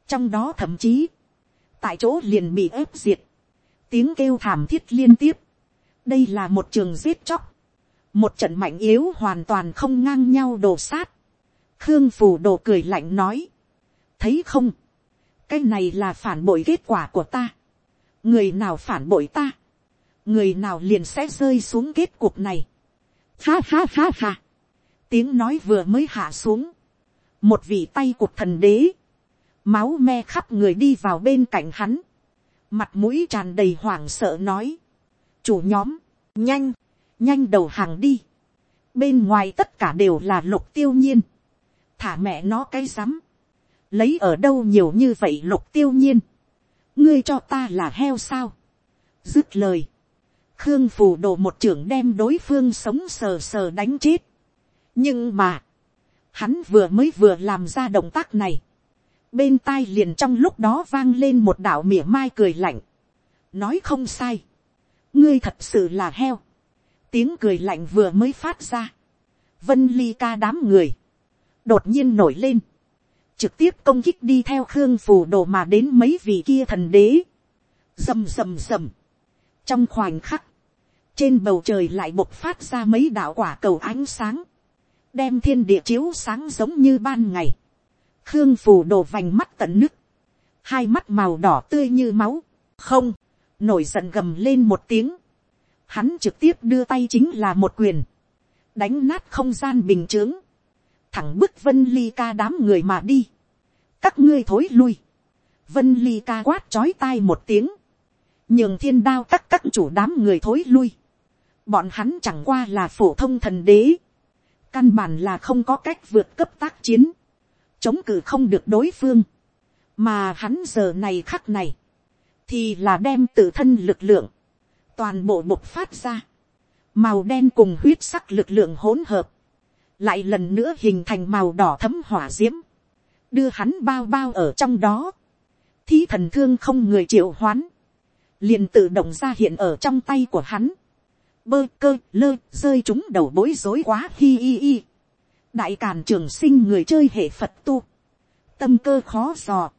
A: trong đó thậm chí, tại chỗ liền bị ép diệt, tiếng kêu thảm thiết liên tiếp, đây là một trường giết chóc, một trận mạnh yếu hoàn toàn không ngang nhau đổ sát. khương phủ đổ cười lạnh nói. thấy không, cái này là phản bội kết quả của ta. người nào phản bội ta, người nào liền sẽ rơi xuống kết cuộc này. ha ha ha ha. tiếng nói vừa mới hạ xuống. một vị tay cuộc thần đế, máu me khắp người đi vào bên cạnh hắn, mặt mũi tràn đầy hoảng sợ nói, chủ nhóm, nhanh, nhanh đầu hàng đi. bên ngoài tất cả đều là lục tiêu nhiên. thả mẹ nó cái rắm. lấy ở đâu nhiều như vậy lục tiêu nhiên. ngươi cho ta là heo sao. dứt lời. khương phù đổ một trưởng đem đối phương sống sờ sờ đánh chết. nhưng mà, hắn vừa mới vừa làm ra động tác này. bên tai liền trong lúc đó vang lên một đạo mỉa mai cười lạnh. nói không sai. ngươi thật sự là heo tiếng cười lạnh vừa mới phát ra, vân ly ca đám người, đột nhiên nổi lên, trực tiếp công kích đi theo khương phù đồ mà đến mấy vị kia thần đế, rầm rầm rầm, trong khoảnh khắc, trên bầu trời lại bộc phát ra mấy đạo quả cầu ánh sáng, đem thiên địa chiếu sáng giống như ban ngày, khương phù đồ vành mắt tận nứt, hai mắt màu đỏ tươi như máu, không, nổi giận gầm lên một tiếng, hắn trực tiếp đưa tay chính là một quyền, đánh nát không gian bình t r ư ớ n g thẳng bức vân ly ca đám người mà đi, các ngươi thối lui, vân ly ca quát chói tai một tiếng, nhường thiên đao các các chủ đám người thối lui, bọn hắn chẳng qua là phổ thông thần đế, căn bản là không có cách vượt cấp tác chiến, chống cự không được đối phương, mà hắn giờ này khắc này, thì là đem tự thân lực lượng, toàn bộ bộc phát ra, màu đen cùng huyết sắc lực lượng hỗn hợp, lại lần nữa hình thành màu đỏ thấm hỏa diễm đưa hắn bao bao ở trong đó, thí thần thương không người triệu hoán, liền tự động ra hiện ở trong tay của hắn, bơ cơ lơ rơi chúng đầu bối rối quá hi hi hi, đại càn trường sinh người chơi hệ phật tu, tâm cơ khó sò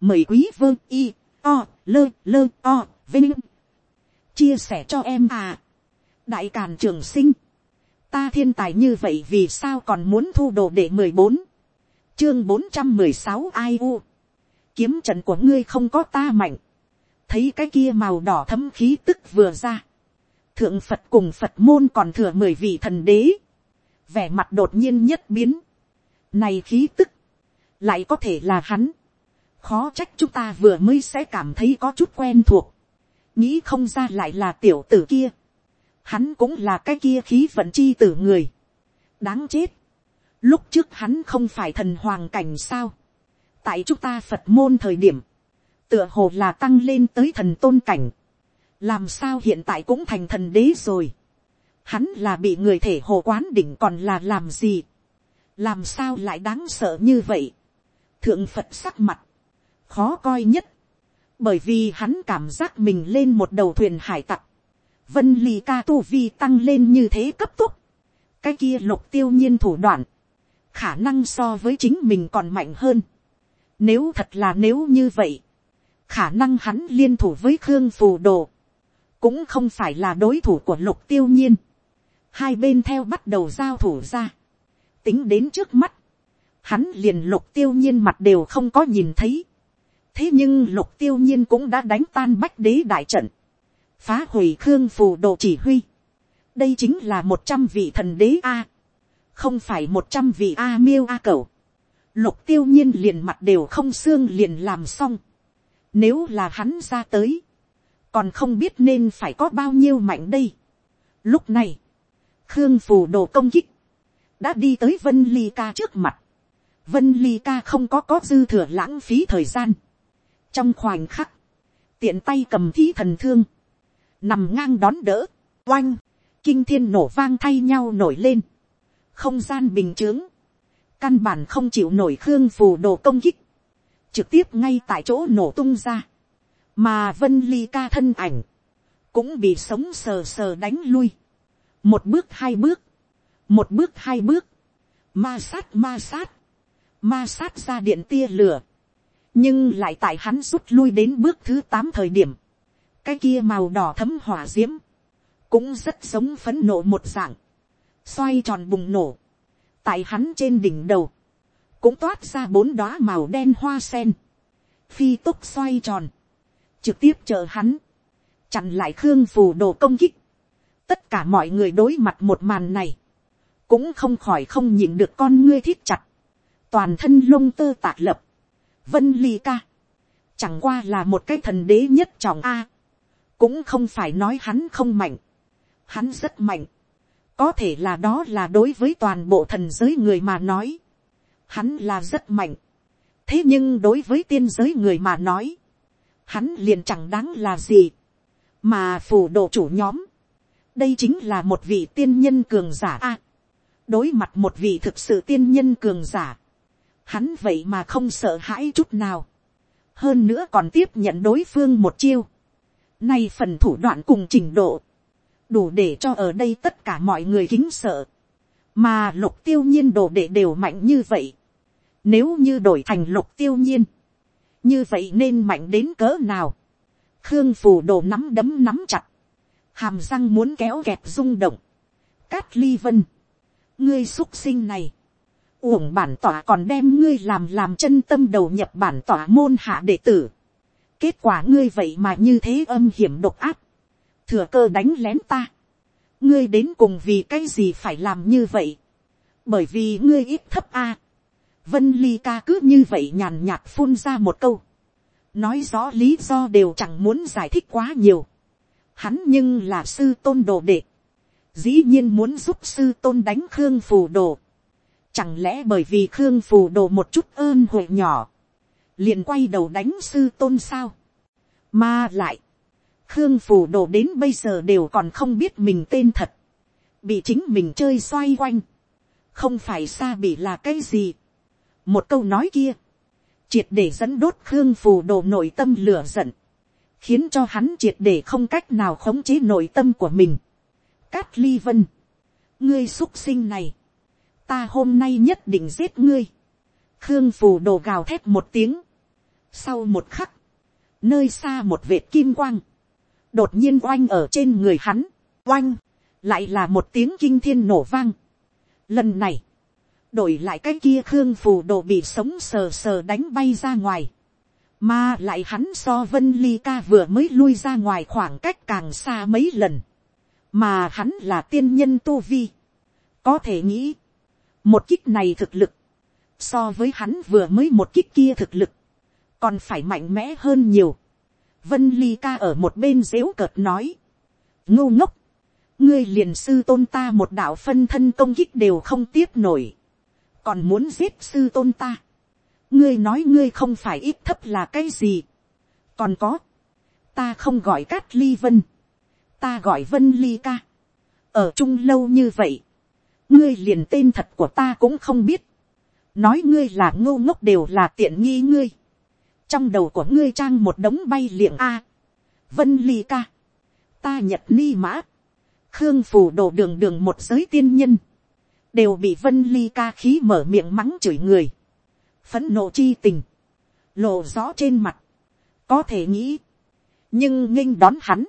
A: mời quý vơ y, o, lơ lơ o, vinh chia sẻ cho em à. đại càn trường sinh, ta thiên tài như vậy vì sao còn muốn thu đồ để mười bốn, chương bốn trăm mười sáu ai u, kiếm trận của ngươi không có ta mạnh, thấy cái kia màu đỏ thấm khí tức vừa ra, thượng phật cùng phật môn còn thừa mười vị thần đế, vẻ mặt đột nhiên nhất biến, này khí tức, lại có thể là hắn, khó trách chúng ta vừa mới sẽ cảm thấy có chút quen thuộc, nghĩ không ra lại là tiểu tử kia, hắn cũng là cái kia khí vận chi tử người, đáng chết, lúc trước hắn không phải thần hoàng cảnh sao, tại chúng ta phật môn thời điểm, tựa hồ là tăng lên tới thần tôn cảnh, làm sao hiện tại cũng thành thần đế rồi, hắn là bị người thể hồ quán đỉnh còn là làm gì, làm sao lại đáng sợ như vậy, thượng phật sắc mặt, khó coi nhất, bởi vì hắn cảm giác mình lên một đầu thuyền hải tặc, vân ly ca tu vi tăng lên như thế cấp tốc, cái kia lục tiêu nhiên thủ đoạn, khả năng so với chính mình còn mạnh hơn. Nếu thật là nếu như vậy, khả năng hắn liên thủ với khương phù đồ, cũng không phải là đối thủ của lục tiêu nhiên. Hai bên theo bắt đầu giao thủ ra, tính đến trước mắt, hắn liền lục tiêu nhiên mặt đều không có nhìn thấy, thế nhưng lục tiêu nhiên cũng đã đánh tan bách đế đại trận, phá hủy khương phù đồ chỉ huy. đây chính là một trăm vị thần đế a, không phải một trăm vị a miêu a cầu. lục tiêu nhiên liền mặt đều không xương liền làm xong. nếu là hắn ra tới, còn không biết nên phải có bao nhiêu mạnh đây. lúc này, khương phù đồ công kích, đã đi tới vân ly ca trước mặt. vân ly ca không có có dư thừa lãng phí thời gian trong khoảnh khắc, tiện tay cầm thí thần thương, nằm ngang đón đỡ, oanh, kinh thiên nổ vang thay nhau nổi lên, không gian bình t h ư ớ n g căn bản không chịu nổi khương phù đồ công kích, trực tiếp ngay tại chỗ nổ tung ra, mà vân ly ca thân ảnh, cũng bị sống sờ sờ đánh lui, một bước hai bước, một bước hai bước, ma sát ma sát, ma sát ra điện tia lửa, nhưng lại tại hắn rút lui đến bước thứ tám thời điểm, cái kia màu đỏ thấm hỏa d i ễ m cũng rất sống phấn nộ một dạng, xoay tròn bùng nổ, tại hắn trên đỉnh đầu, cũng toát ra bốn đoá màu đen hoa sen, phi túc xoay tròn, trực tiếp chờ hắn, chặn lại khương phù đồ công kích, tất cả mọi người đối mặt một màn này, cũng không khỏi không nhìn được con ngươi thiết chặt, toàn thân lông tơ tạc lập, vân ly ca, chẳng qua là một cái thần đế nhất trọng a, cũng không phải nói hắn không mạnh, hắn rất mạnh, có thể là đó là đối với toàn bộ thần giới người mà nói, hắn là rất mạnh, thế nhưng đối với tiên giới người mà nói, hắn liền chẳng đáng là gì, mà phù độ chủ nhóm, đây chính là một vị tiên nhân cường giả a, đối mặt một vị thực sự tiên nhân cường giả, hắn vậy mà không sợ hãi chút nào, hơn nữa còn tiếp nhận đối phương một chiêu, nay phần thủ đoạn cùng trình độ, đủ để cho ở đây tất cả mọi người kính sợ, mà lục tiêu nhiên đồ để đều mạnh như vậy, nếu như đổi thành lục tiêu nhiên, như vậy nên mạnh đến cỡ nào, khương phù đồ nắm đấm nắm chặt, hàm răng muốn kéo kẹp rung động, cát ly vân, ngươi x sinh này, uổng bản tỏa còn đem ngươi làm làm chân tâm đầu nhập bản tỏa môn hạ đệ tử. Kết quả ngươi vậy mà như thế âm hiểm độc áp. Thừa cơ đánh lén ta. Ngươi đến cùng vì cái gì phải làm như vậy. Bởi vì ngươi ít thấp A. Vân Ly ca cứ như vậy nhàn nhạt phun ra một câu. Nói rõ lý do đều chẳng muốn giải thích quá nhiều. Hắn nhưng là sư tôn đồ đệ. Dĩ nhiên muốn giúp sư tôn đánh khương phù đồ Chẳng lẽ bởi vì Khương Phù đồ một chút ơn huệ nhỏ. Liền quay đầu đánh sư tôn sao. Mà lại. Khương Phù đồ đến bây giờ đều còn không biết mình tên thật. Bị chính mình chơi xoay quanh. Không phải xa bị là cái gì. Một câu nói kia. Triệt để dẫn đốt Khương Phù đồ nội tâm lửa giận. Khiến cho hắn triệt để không cách nào khống chế nội tâm của mình. Cát Ly Vân. Ngươi xúc sinh này ta hôm nay nhất định giết ngươi. khương phù đồ gào thét một tiếng. sau một khắc, nơi xa một vệt kim quang, đột nhiên oanh ở trên người hắn, oanh, lại là một tiếng kinh thiên nổ vang. lần này, đổi lại cái kia khương phù đồ bị sống sờ sờ đánh bay ra ngoài, mà lại hắn so vân ly ca vừa mới lui ra ngoài khoảng cách càng xa mấy lần, mà hắn là tiên nhân tu vi, có thể nghĩ, một kích này thực lực, so với hắn vừa mới một kích kia thực lực, còn phải mạnh mẽ hơn nhiều. Vân ly ca ở một bên dếu cợt nói, ngô ngốc, ngươi liền sư tôn ta một đạo phân thân công kích đều không tiếp nổi, còn muốn giết sư tôn ta. ngươi nói ngươi không phải ít thấp là cái gì, còn có, ta không gọi cát ly vân, ta gọi vân ly ca. ở chung lâu như vậy, ngươi liền tên thật của ta cũng không biết, nói ngươi là ngô ngốc đều là tiện nghi ngươi, trong đầu của ngươi trang một đống bay liệng a, vân ly ca, ta nhật ni mã, khương phủ đổ đường đường một giới tiên nhân, đều bị vân ly ca khí mở miệng mắng chửi người, phấn nộ chi tình, lộ rõ trên mặt, có thể nghĩ, nhưng nghinh đón hắn,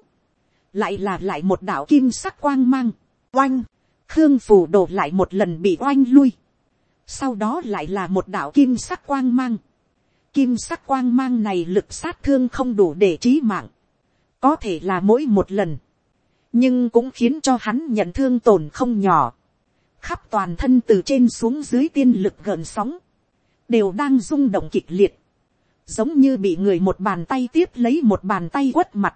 A: lại là lại một đạo kim sắc quang mang, oanh, khương phủ đổ lại một lần bị oanh lui, sau đó lại là một đạo kim sắc quang mang, kim sắc quang mang này lực sát thương không đủ để trí mạng, có thể là mỗi một lần, nhưng cũng khiến cho hắn nhận thương tổn không nhỏ, khắp toàn thân từ trên xuống dưới tiên lực gợn sóng, đều đang rung động kịch liệt, giống như bị người một bàn tay tiếp lấy một bàn tay quất mặt,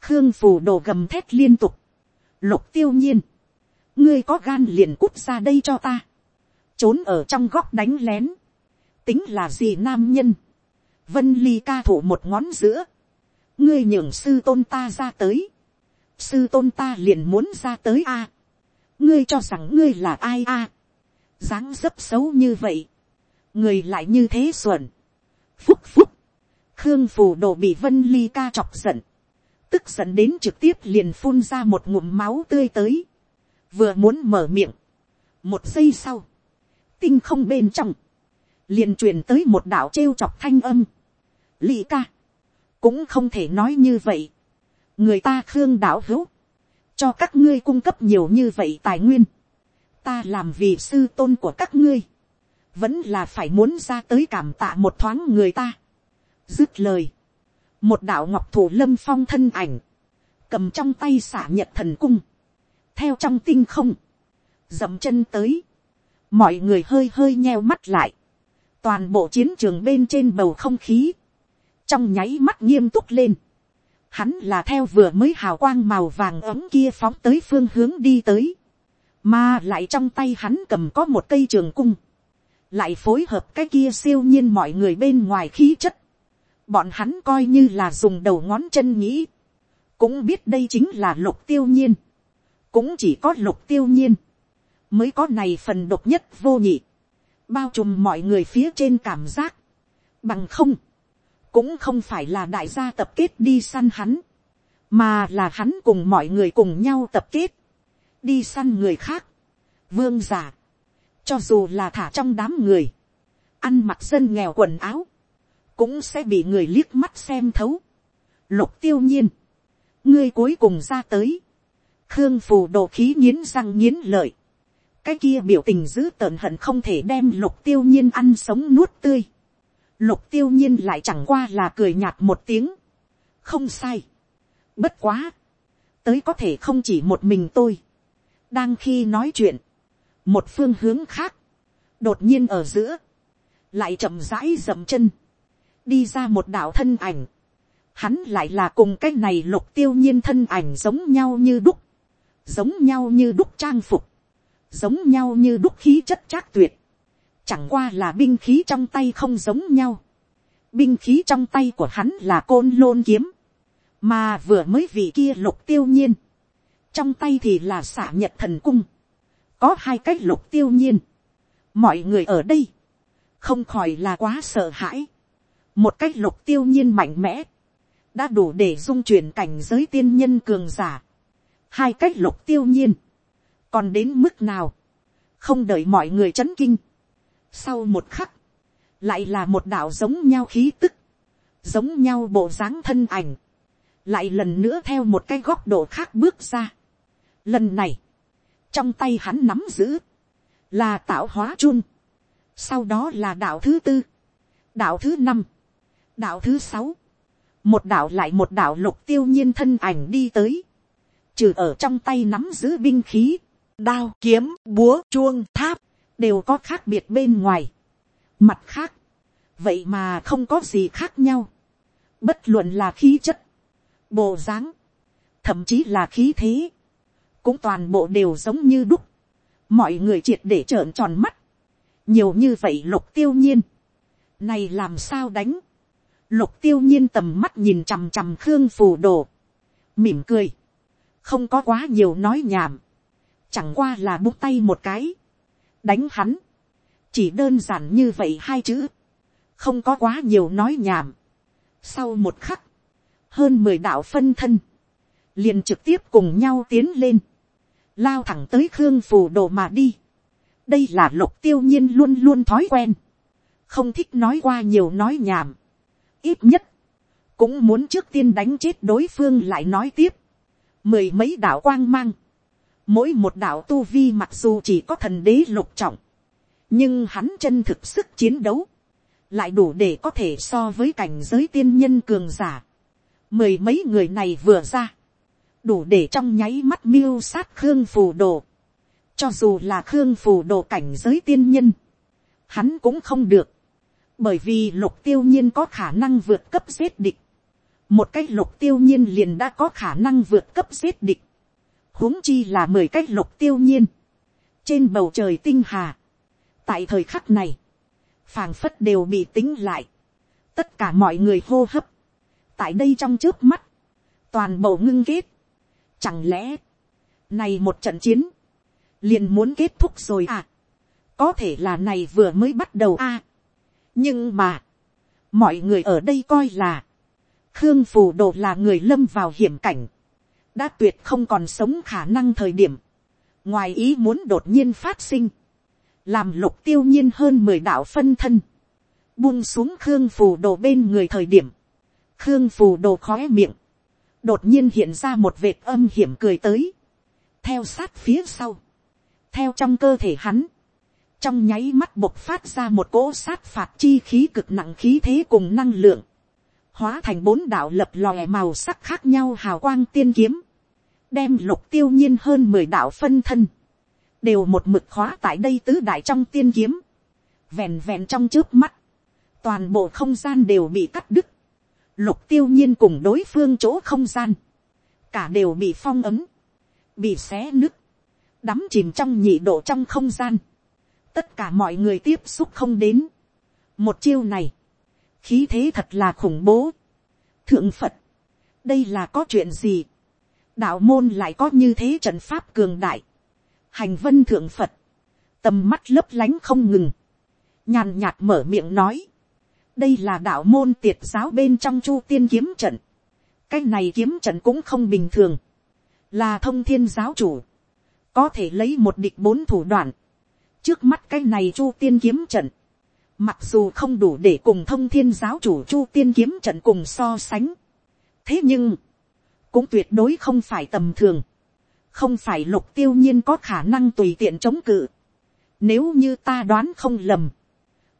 A: khương phù đồ gầm thét liên tục, lục tiêu nhiên, ngươi có gan liền cút ra đây cho ta, trốn ở trong góc đánh lén, tính là gì nam nhân, vân ly ca thủ một ngón giữa, ngươi nhường sư tôn ta ra tới, sư tôn ta liền muốn ra tới a, ngươi cho rằng ngươi là ai a, dáng dấp xấu như vậy, người lại như thế xuẩn, phúc phúc, khương phù đồ bị vân ly ca chọc giận, tức giận đến trực tiếp liền phun ra một ngụm máu tươi tới, vừa muốn mở miệng, một giây sau, tinh không bên trong, liền truyền tới một đạo trêu chọc thanh âm, lì ca, cũng không thể nói như vậy, người ta khương đạo hữu, cho các ngươi cung cấp nhiều như vậy tài nguyên, ta làm vì sư tôn của các ngươi, vẫn là phải muốn ra tới cảm tạ một thoáng người ta. Dứt lời, một đạo ngọc thủ lâm phong thân ảnh, cầm trong tay xả nhật thần cung, theo trong tinh không, dậm chân tới, mọi người hơi hơi nheo mắt lại, toàn bộ chiến trường bên trên bầu không khí, trong nháy mắt nghiêm túc lên, hắn là theo vừa mới hào quang màu vàng ấm kia phóng tới phương hướng đi tới, mà lại trong tay hắn cầm có một cây trường cung, lại phối hợp cái kia siêu nhiên mọi người bên ngoài khí chất, bọn hắn coi như là dùng đầu ngón chân nghĩ, cũng biết đây chính là lục tiêu nhiên, cũng chỉ có lục tiêu nhiên, mới có này phần độc nhất vô nhị, bao trùm mọi người phía trên cảm giác, bằng không, cũng không phải là đại gia tập kết đi săn hắn, mà là hắn cùng mọi người cùng nhau tập kết, đi săn người khác, vương giả, cho dù là thả trong đám người, ăn mặc dân nghèo quần áo, cũng sẽ bị người liếc mắt xem thấu. Lục tiêu nhiên, ngươi cuối cùng ra tới, khương phù đồ khí nghiến răng nghiến lợi, cái kia biểu tình giữ tợn hận không thể đem lục tiêu nhiên ăn sống nuốt tươi. Lục tiêu nhiên lại chẳng qua là cười nhạt một tiếng. Không sai. Bất quá. Tới có thể không chỉ một mình tôi. Đang khi nói chuyện. Một phương hướng khác. Đột nhiên ở giữa. Lại chậm rãi dậm chân. Đi ra một đảo thân ảnh. Hắn lại là cùng cái này lục tiêu nhiên thân ảnh giống nhau như đúc giống nhau như đúc trang phục, giống nhau như đúc khí chất trác tuyệt, chẳng qua là binh khí trong tay không giống nhau, binh khí trong tay của hắn là côn lôn kiếm, mà vừa mới vị kia lục tiêu nhiên, trong tay thì là xả nhật thần cung, có hai cái lục tiêu nhiên, mọi người ở đây, không khỏi là quá sợ hãi, một cái lục tiêu nhiên mạnh mẽ, đã đủ để dung chuyển cảnh giới tiên nhân cường giả, hai cái lục tiêu nhiên, còn đến mức nào, không đợi mọi người c h ấ n kinh. sau một khắc, lại là một đạo giống nhau khí tức, giống nhau bộ dáng thân ảnh, lại lần nữa theo một cái góc độ khác bước ra. lần này, trong tay hắn nắm giữ, là tạo hóa chun, sau đó là đạo thứ tư, đạo thứ năm, đạo thứ sáu, một đạo lại một đạo lục tiêu nhiên thân ảnh đi tới, trừ ở trong tay nắm giữ binh khí, đao kiếm búa chuông tháp đều có khác biệt bên ngoài. Mặt khác, vậy mà không có gì khác nhau. Bất luận là khí chất, bộ dáng, thậm chí là khí thế, cũng toàn bộ đều giống như đúc. Mọi người triệt để trợn tròn mắt. Nhiều như vậy lục tiêu nhiên. Này làm sao đánh? Lục tiêu nhiên tầm mắt nhìn chằm chằm Khương Phù Đồ. Mỉm cười không có quá nhiều nói nhảm, chẳng qua là bút tay một cái, đánh hắn, chỉ đơn giản như vậy hai chữ, không có quá nhiều nói nhảm. Sau một khắc, hơn mười đạo phân thân, liền trực tiếp cùng nhau tiến lên, lao thẳng tới khương phù đồ mà đi. đây là lục tiêu nhiên luôn luôn thói quen, không thích nói qua nhiều nói nhảm, ít nhất, cũng muốn trước tiên đánh chết đối phương lại nói tiếp mười mấy đạo quang mang, mỗi một đạo tu vi mặc dù chỉ có thần đế lục trọng, nhưng hắn chân thực sức chiến đấu, lại đủ để có thể so với cảnh giới tiên nhân cường giả. Mười mấy người này vừa ra, đủ để trong nháy mắt miêu sát khương phù đồ. cho dù là khương phù đồ cảnh giới tiên nhân, hắn cũng không được, bởi vì lục tiêu nhiên có khả năng vượt cấp giết địch, một cái lục tiêu nhiên liền đã có khả năng vượt cấp giết địch, huống chi là mười cái lục tiêu nhiên, trên bầu trời tinh hà, tại thời khắc này, phảng phất đều bị tính lại, tất cả mọi người hô hấp, tại đây trong trước mắt, toàn bộ ngưng kết, chẳng lẽ, này một trận chiến, liền muốn kết thúc rồi à, có thể là này vừa mới bắt đầu a, à? nhưng mà, mọi người ở đây coi là, khương phù đồ là người lâm vào hiểm cảnh, đã tuyệt không còn sống khả năng thời điểm, ngoài ý muốn đột nhiên phát sinh, làm lục tiêu nhiên hơn mười đạo phân thân, buông xuống khương phù đồ bên người thời điểm, khương phù đồ khóe miệng, đột nhiên hiện ra một vệt âm hiểm cười tới, theo sát phía sau, theo trong cơ thể hắn, trong nháy mắt bộc phát ra một cỗ sát phạt chi khí cực nặng khí thế cùng năng lượng, hóa thành bốn đạo lập lòe màu sắc khác nhau hào quang tiên kiếm, đem lục tiêu nhiên hơn mười đạo phân thân, đều một mực khóa tại đây tứ đại trong tiên kiếm, vẹn vẹn trong trước mắt, toàn bộ không gian đều bị cắt đứt, lục tiêu nhiên cùng đối phương chỗ không gian, cả đều bị phong ấm, bị xé nứt, đắm chìm trong nhị độ trong không gian, tất cả mọi người tiếp xúc không đến. một chiêu này, khí thế thật là khủng bố. thượng phật, đây là có chuyện gì. đạo môn lại có như thế trận pháp cường đại. hành vân thượng phật, tầm mắt lấp lánh không ngừng. nhàn nhạt mở miệng nói. đây là đạo môn tiệt giáo bên trong chu tiên kiếm trận. cái này kiếm trận cũng không bình thường. là thông thiên giáo chủ. có thể lấy một địch bốn thủ đoạn. trước mắt cái này chu tiên kiếm trận mặc dù không đủ để cùng thông thiên giáo chủ chu tiên kiếm trận cùng so sánh, thế nhưng, cũng tuyệt đối không phải tầm thường, không phải lục tiêu nhiên có khả năng tùy tiện chống cự. Nếu như ta đoán không lầm,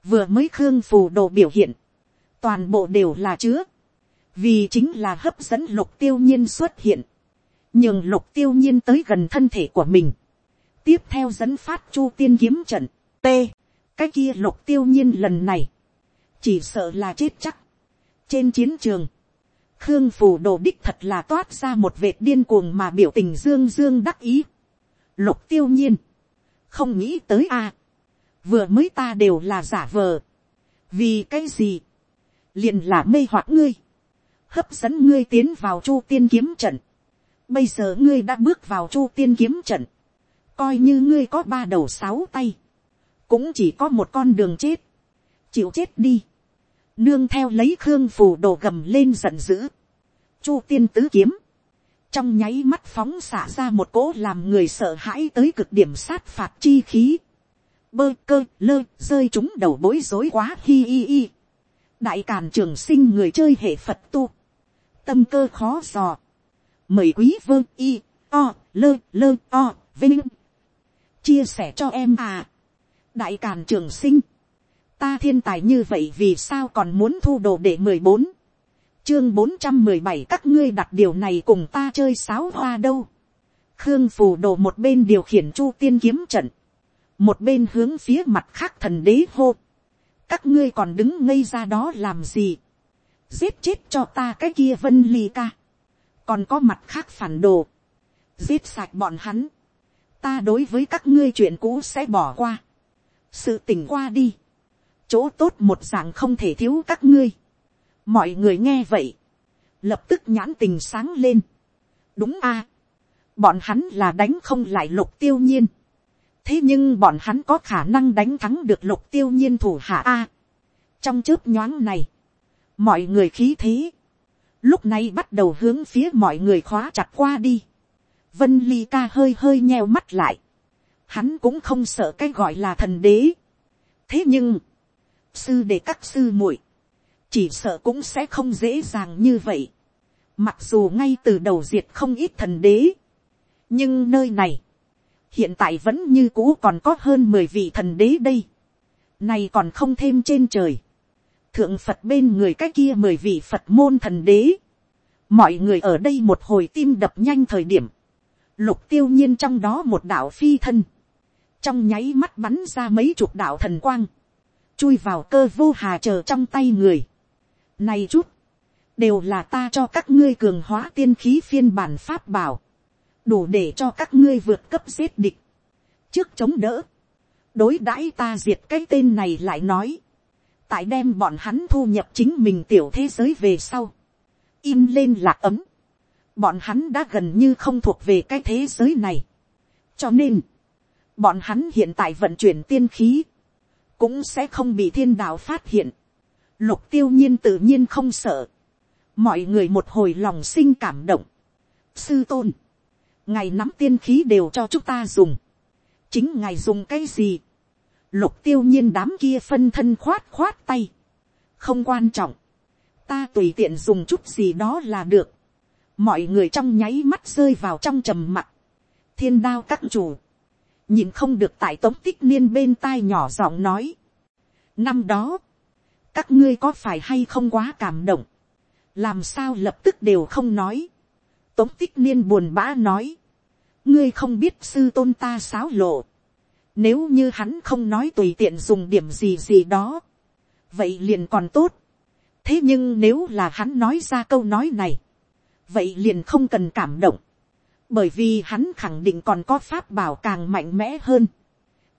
A: vừa mới khương phù đồ biểu hiện, toàn bộ đều là chứa, vì chính là hấp dẫn lục tiêu nhiên xuất hiện, nhường lục tiêu nhiên tới gần thân thể của mình, tiếp theo dẫn phát chu tiên kiếm trận, t, cái kia lục tiêu nhiên lần này, chỉ sợ là chết chắc. trên chiến trường, khương phù đồ đích thật là toát ra một vệt điên cuồng mà biểu tình dương dương đắc ý. lục tiêu nhiên, không nghĩ tới a, vừa mới ta đều là giả vờ, vì cái gì, liền là mê hoặc ngươi, hấp dẫn ngươi tiến vào chu tiên kiếm trận, bây giờ ngươi đã bước vào chu tiên kiếm trận, coi như ngươi có ba đầu sáu tay, cũng chỉ có một con đường chết, chịu chết đi, nương theo lấy khương phù đồ gầm lên giận dữ, chu tiên tứ kiếm, trong nháy mắt phóng xả ra một cỗ làm người sợ hãi tới cực điểm sát phạt chi khí, bơ cơ lơ rơi chúng đầu bối rối quá hi hi hi, đại càn trường sinh người chơi hệ phật tu, tâm cơ khó dò, mời quý vơ y, o, lơ lơ o, vinh, chia sẻ cho em à đại càn trường sinh, ta thiên tài như vậy vì sao còn muốn thu đồ để mười bốn, chương bốn trăm mười bảy các ngươi đặt điều này cùng ta chơi sáo hoa đâu, khương phù đồ một bên điều khiển chu tiên kiếm trận, một bên hướng phía mặt khác thần đế hô, các ngươi còn đứng ngây ra đó làm gì, giết chết cho ta cái kia vân ly ca, còn có mặt khác phản đồ, giết sạch bọn hắn, ta đối với các ngươi chuyện cũ sẽ bỏ qua, sự tình qua đi, chỗ tốt một dạng không thể thiếu các ngươi, mọi người nghe vậy, lập tức nhãn tình sáng lên, đúng a, bọn hắn là đánh không lại lục tiêu nhiên, thế nhưng bọn hắn có khả năng đánh thắng được lục tiêu nhiên thủ hạ a, trong chớp nhoáng này, mọi người khí thế, lúc này bắt đầu hướng phía mọi người khóa chặt qua đi, vân ly ca hơi hơi nheo mắt lại, hắn cũng không sợ cái gọi là thần đế. thế nhưng, sư để các sư muội, chỉ sợ cũng sẽ không dễ dàng như vậy. mặc dù ngay từ đầu diệt không ít thần đế, nhưng nơi này, hiện tại vẫn như cũ còn có hơn mười vị thần đế đây. Này còn không thêm trên trời. Thượng Phật bên người cái kia mười vị Phật môn thần đế. Mọi người ở đây một hồi tim đập nhanh thời điểm. Lục tiêu nhiên trong đó một đạo phi thân trong nháy mắt bắn ra mấy chục đạo thần quang, chui vào cơ vô hà chờ trong tay người. Này chút, đều là ta cho các ngươi cường hóa tiên khí phiên bản pháp bảo, đủ để cho các ngươi vượt cấp giết địch, trước chống đỡ, đối đãi ta diệt cái tên này lại nói, tại đem bọn hắn thu nhập chính mình tiểu thế giới về sau, im lên là ấm, bọn hắn đã gần như không thuộc về cái thế giới này, cho nên, Bọn hắn hiện tại vận chuyển tiên khí. Cũng sẽ không bị thiên đạo phát hiện. Lục tiêu nhiên tự nhiên không sợ. Mọi người một hồi lòng sinh cảm động. Sư tôn. Ngày nắm tiên khí đều cho chúng ta dùng. Chính ngài dùng cái gì? Lục tiêu nhiên đám kia phân thân khoát khoát tay. Không quan trọng. Ta tùy tiện dùng chút gì đó là được mọi người trong nháy mắt rơi vào trong trầm mặc. thiên đao các chủ, nhìn không được tại tống tích niên bên tai nhỏ giọng nói. năm đó, các ngươi có phải hay không quá cảm động, làm sao lập tức đều không nói. tống tích niên buồn bã nói, ngươi không biết sư tôn ta sáo lộ, nếu như hắn không nói tùy tiện dùng điểm gì gì đó, vậy liền còn tốt. thế nhưng nếu là hắn nói ra câu nói này, vậy liền không cần cảm động bởi vì hắn khẳng định còn có pháp bảo càng mạnh mẽ hơn.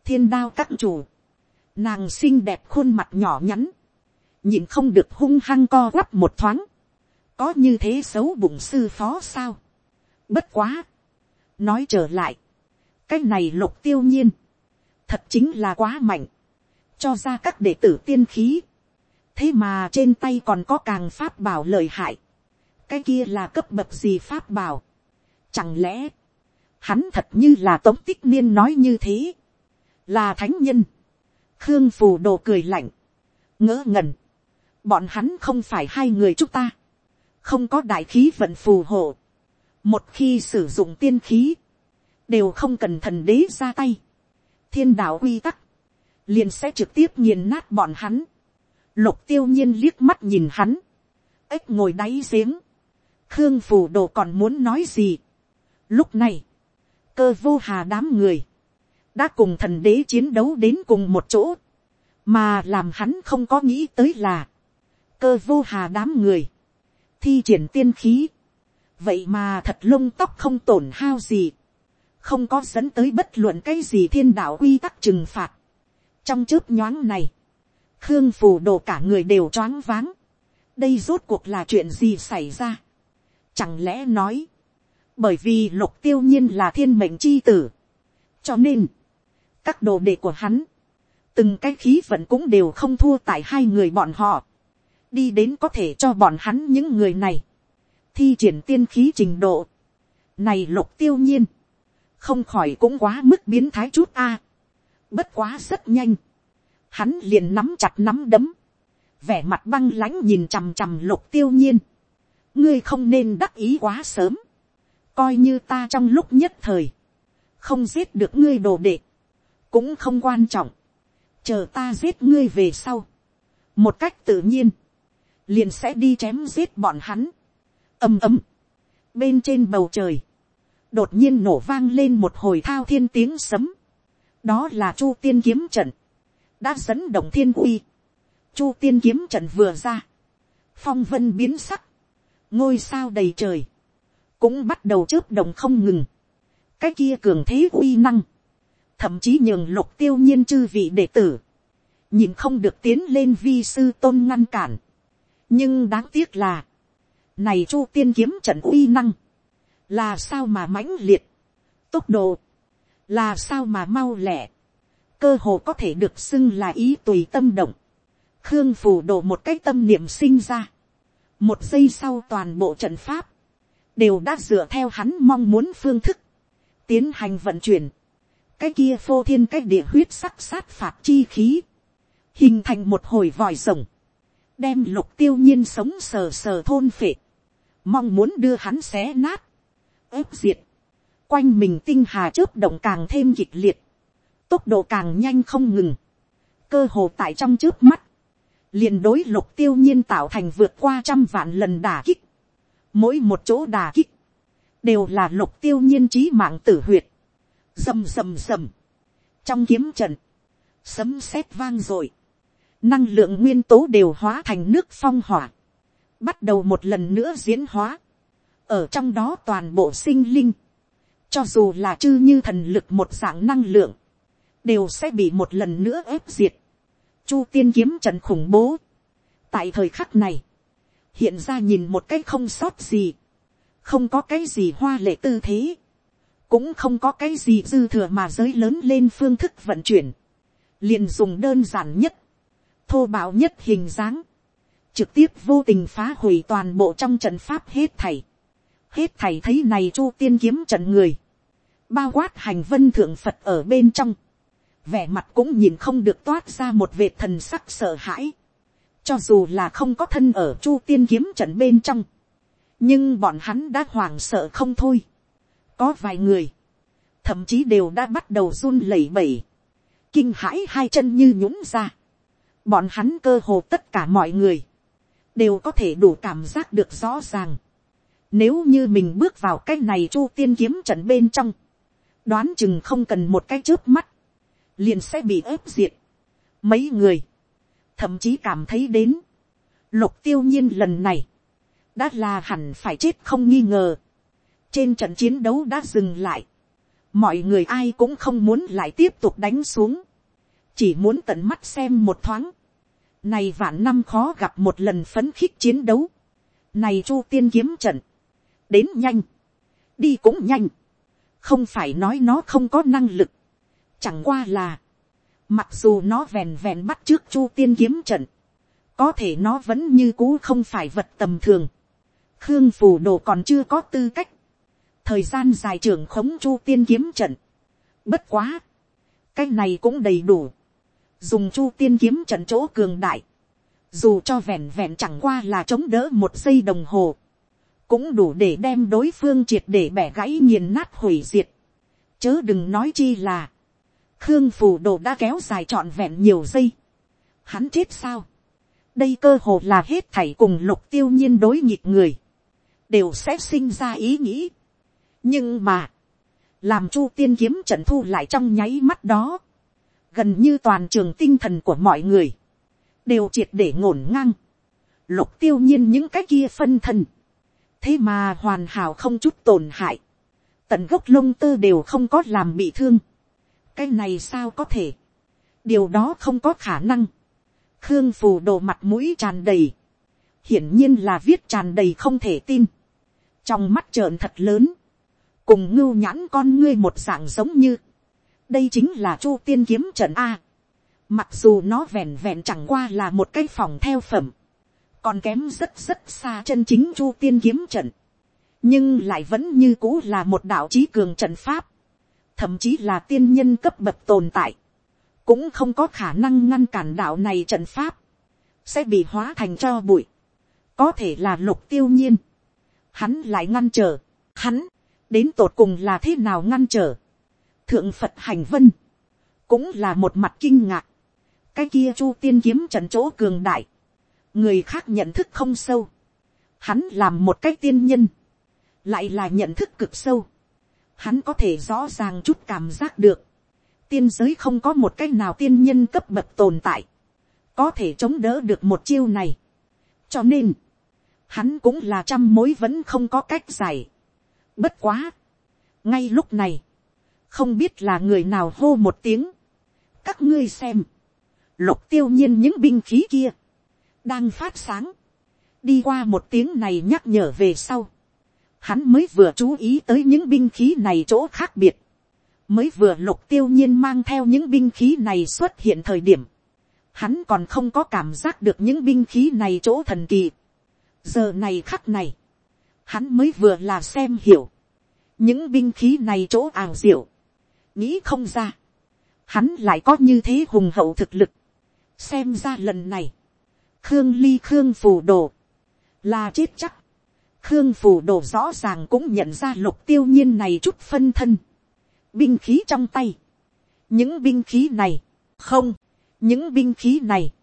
A: thiên đao các chủ, nàng xinh đẹp khuôn mặt nhỏ nhắn, nhìn không được hung hăng co quắp một thoáng, có như thế xấu bụng sư phó sao. bất quá, nói trở lại, cái này lục tiêu nhiên, thật chính là quá mạnh, cho ra các đệ tử tiên khí, thế mà trên tay còn có càng pháp bảo lợi hại, cái kia là cấp bậc gì pháp bảo, Chẳng lẽ, hắn thật như là tống tích niên nói như thế, là thánh nhân. Khương phù đồ cười lạnh, ngỡ ngẩn, bọn hắn không phải hai người chúng ta, không có đại khí vận phù hộ, một khi sử dụng tiên khí, đều không cần thần đế ra tay, thiên đạo quy tắc, liền sẽ trực tiếp nghiền nát bọn hắn, lục tiêu nhiên liếc mắt nhìn hắn, ếch ngồi đáy giếng, khương phù đồ còn muốn nói gì, Lúc này, cơ vô hà đám người, đã cùng thần đế chiến đấu đến cùng một chỗ, mà làm hắn không có nghĩ tới là, cơ vô hà đám người, thi triển tiên khí, vậy mà thật lông tóc không tổn hao gì, không có dẫn tới bất luận cái gì thiên đạo quy tắc trừng phạt. trong chớp nhoáng này, khương phù đồ cả người đều choáng váng, đây rốt cuộc là chuyện gì xảy ra, chẳng lẽ nói, bởi vì lục tiêu nhiên là thiên mệnh c h i tử, cho nên, các đồ đệ của hắn, từng cái khí vận cũng đều không thua tại hai người bọn họ, đi đến có thể cho bọn hắn những người này, thi triển tiên khí trình độ, này lục tiêu nhiên, không khỏi cũng quá mức biến thái chút a, bất quá rất nhanh, hắn liền nắm chặt nắm đấm, vẻ mặt băng lãnh nhìn chằm chằm lục tiêu nhiên, ngươi không nên đắc ý quá sớm, coi như ta trong lúc nhất thời, không giết được ngươi đồ đệ, cũng không quan trọng, chờ ta giết ngươi về sau, một cách tự nhiên, liền sẽ đi chém giết bọn hắn, ầm ầm, bên trên bầu trời, đột nhiên nổ vang lên một hồi thao thiên tiếng sấm, đó là chu tiên kiếm trận, đã dẫn động thiên uy, chu tiên kiếm trận vừa ra, phong vân biến sắc, ngôi sao đầy trời, cũng bắt đầu chớp đồng không ngừng. cái kia cường thế uy năng, thậm chí nhường lục tiêu nhiên chư vị đệ tử, nhìn không được tiến lên vi sư tôn ngăn cản. nhưng đáng tiếc là, này chu tiên kiếm trận uy năng, là sao mà mãnh liệt, tốc độ, là sao mà mau lẹ, cơ hồ có thể được xưng là ý tùy tâm động, khương phù đổ một cái tâm niệm sinh ra, một giây sau toàn bộ trận pháp, đều đã dựa theo hắn mong muốn phương thức, tiến hành vận chuyển, cái kia phô thiên cái địa huyết sắc sát phạt chi khí, hình thành một hồi vòi rồng, đem lục tiêu nhiên sống sờ sờ thôn phệ, mong muốn đưa hắn xé nát, ép diệt, quanh mình tinh hà chớp động càng thêm kịch liệt, tốc độ càng nhanh không ngừng, cơ hồ tại trong trước mắt, liền đối lục tiêu nhiên tạo thành vượt qua trăm vạn lần đả kích, mỗi một chỗ đà kích, đều là lục tiêu nhiên trí mạng tử huyệt, rầm rầm rầm, trong kiếm trận, sấm sét vang r năng lượng nguyên tố đều hóa thành nước phong hỏa, bắt đầu một lần nữa diễn hóa, ở trong đó toàn bộ sinh linh, cho dù là chư như thần lực một dạng năng lượng, đều sẽ bị một lần nữa ép diệt. Chu tiên kiếm trận khủng bố. tại thời khắc này, hiện ra nhìn một cái không sót gì, không có cái gì hoa lệ tư thế, cũng không có cái gì dư thừa mà giới lớn lên phương thức vận chuyển, liền dùng đơn giản nhất, thô bạo nhất hình dáng, trực tiếp vô tình phá hủy toàn bộ trong trận pháp hết thảy, hết thảy thấy này chu tiên kiếm trận người, bao quát hành vân thượng phật ở bên trong, vẻ mặt cũng nhìn không được toát ra một vệt thần sắc sợ hãi, cho dù là không có thân ở chu tiên kiếm trận bên trong. Nhưng bọn hắn đã hoảng sợ không thôi. Có vài người. Thậm chí đều đã bắt đầu run lẩy bẩy. Kinh hãi hai chân như nhũng ra. Bọn hắn cơ hồ tất cả mọi người. Đều có thể đủ cảm giác được rõ ràng. Nếu như mình bước vào cái này chu tiên kiếm trận bên trong. Đoán chừng không cần một cái trước mắt. Liền sẽ bị ép diệt. Mấy người thậm chí cảm thấy đến, lục tiêu nhiên lần này, đã là hẳn phải chết không nghi ngờ. trên trận chiến đấu đã dừng lại, mọi người ai cũng không muốn lại tiếp tục đánh xuống, chỉ muốn tận mắt xem một thoáng, này vạn năm khó gặp một lần phấn khích chiến đấu, này chu tiên kiếm trận, đến nhanh, đi cũng nhanh, không phải nói nó không có năng lực, chẳng qua là, Mặc dù nó vèn vèn bắt trước chu tiên kiếm trận. Có thể nó vẫn như cũ không phải vật tầm thường. Khương Phù đồ còn chưa có tư cách. Thời gian dài trưởng khống chu tiên kiếm trận. Bất quá. Cái này cũng đầy đủ. Dùng chu tiên kiếm trận chỗ cường đại. Dù cho vẹn vẹn chẳng qua là chống đỡ một giây đồng hồ. Cũng đủ để đem đối phương triệt để bẻ gãy nghiền nát hủy diệt. Chớ đừng nói chi là khương phù đồ đã kéo dài trọn vẹn nhiều giây. hắn chết sao. đây cơ hồ là hết thảy cùng lục tiêu nhiên đối nghịch người. đều sẽ sinh ra ý nghĩ. nhưng mà, làm chu tiên kiếm trận thu lại trong nháy mắt đó, gần như toàn trường tinh thần của mọi người, đều triệt để ngổn ngang, lục tiêu nhiên những cái kia phân thần, thế mà hoàn hảo không chút tổn hại, tận gốc lông Tư đều không có làm bị thương, cái này sao có thể, điều đó không có khả năng, khương phù đồ mặt mũi tràn đầy, hiển nhiên là viết tràn đầy không thể tin, trong mắt trợn thật lớn, cùng ngưu nhãn con ngươi một dạng giống như, đây chính là chu tiên kiếm trận a, mặc dù nó v ẹ n v ẹ n chẳng qua là một cái phòng theo phẩm, còn kém rất rất xa chân chính chu tiên kiếm trận, nhưng lại vẫn như cũ là một đạo trí cường trận pháp, thậm chí là tiên nhân cấp bậc tồn tại, cũng không có khả năng ngăn cản đạo này trận pháp, sẽ bị hóa thành cho bụi, có thể là lục tiêu nhiên, hắn lại ngăn trở, hắn, đến tột cùng là thế nào ngăn trở, thượng phật hành vân, cũng là một mặt kinh ngạc, cái kia chu tiên kiếm trận chỗ cường đại, người khác nhận thức không sâu, hắn làm một cái tiên nhân, lại là nhận thức cực sâu, hắn có thể rõ ràng chút cảm giác được, tiên giới không có một cách nào tiên nhân cấp bậc tồn tại, có thể chống đỡ được một chiêu này. cho nên, hắn cũng là trăm mối vẫn không có cách giải. bất quá, ngay lúc này, không biết là người nào hô một tiếng, các ngươi xem, lục tiêu nhiên những binh khí kia, đang phát sáng, đi qua một tiếng này nhắc nhở về sau, hắn mới vừa chú ý tới những binh khí này chỗ khác biệt, mới vừa lục tiêu nhiên mang theo những binh khí này xuất hiện thời điểm, hắn còn không có cảm giác được những binh khí này chỗ thần kỳ. giờ này khắc này, hắn mới vừa là xem hiểu, những binh khí này chỗ ảo diệu, nghĩ không ra, hắn lại có như thế hùng hậu thực lực, xem ra lần này, khương ly khương phù đồ, là chết chắc, khương phủ đồ rõ ràng cũng nhận ra lục tiêu nhiên này chút phân thân, binh khí trong tay, những binh khí này, không, những binh khí này,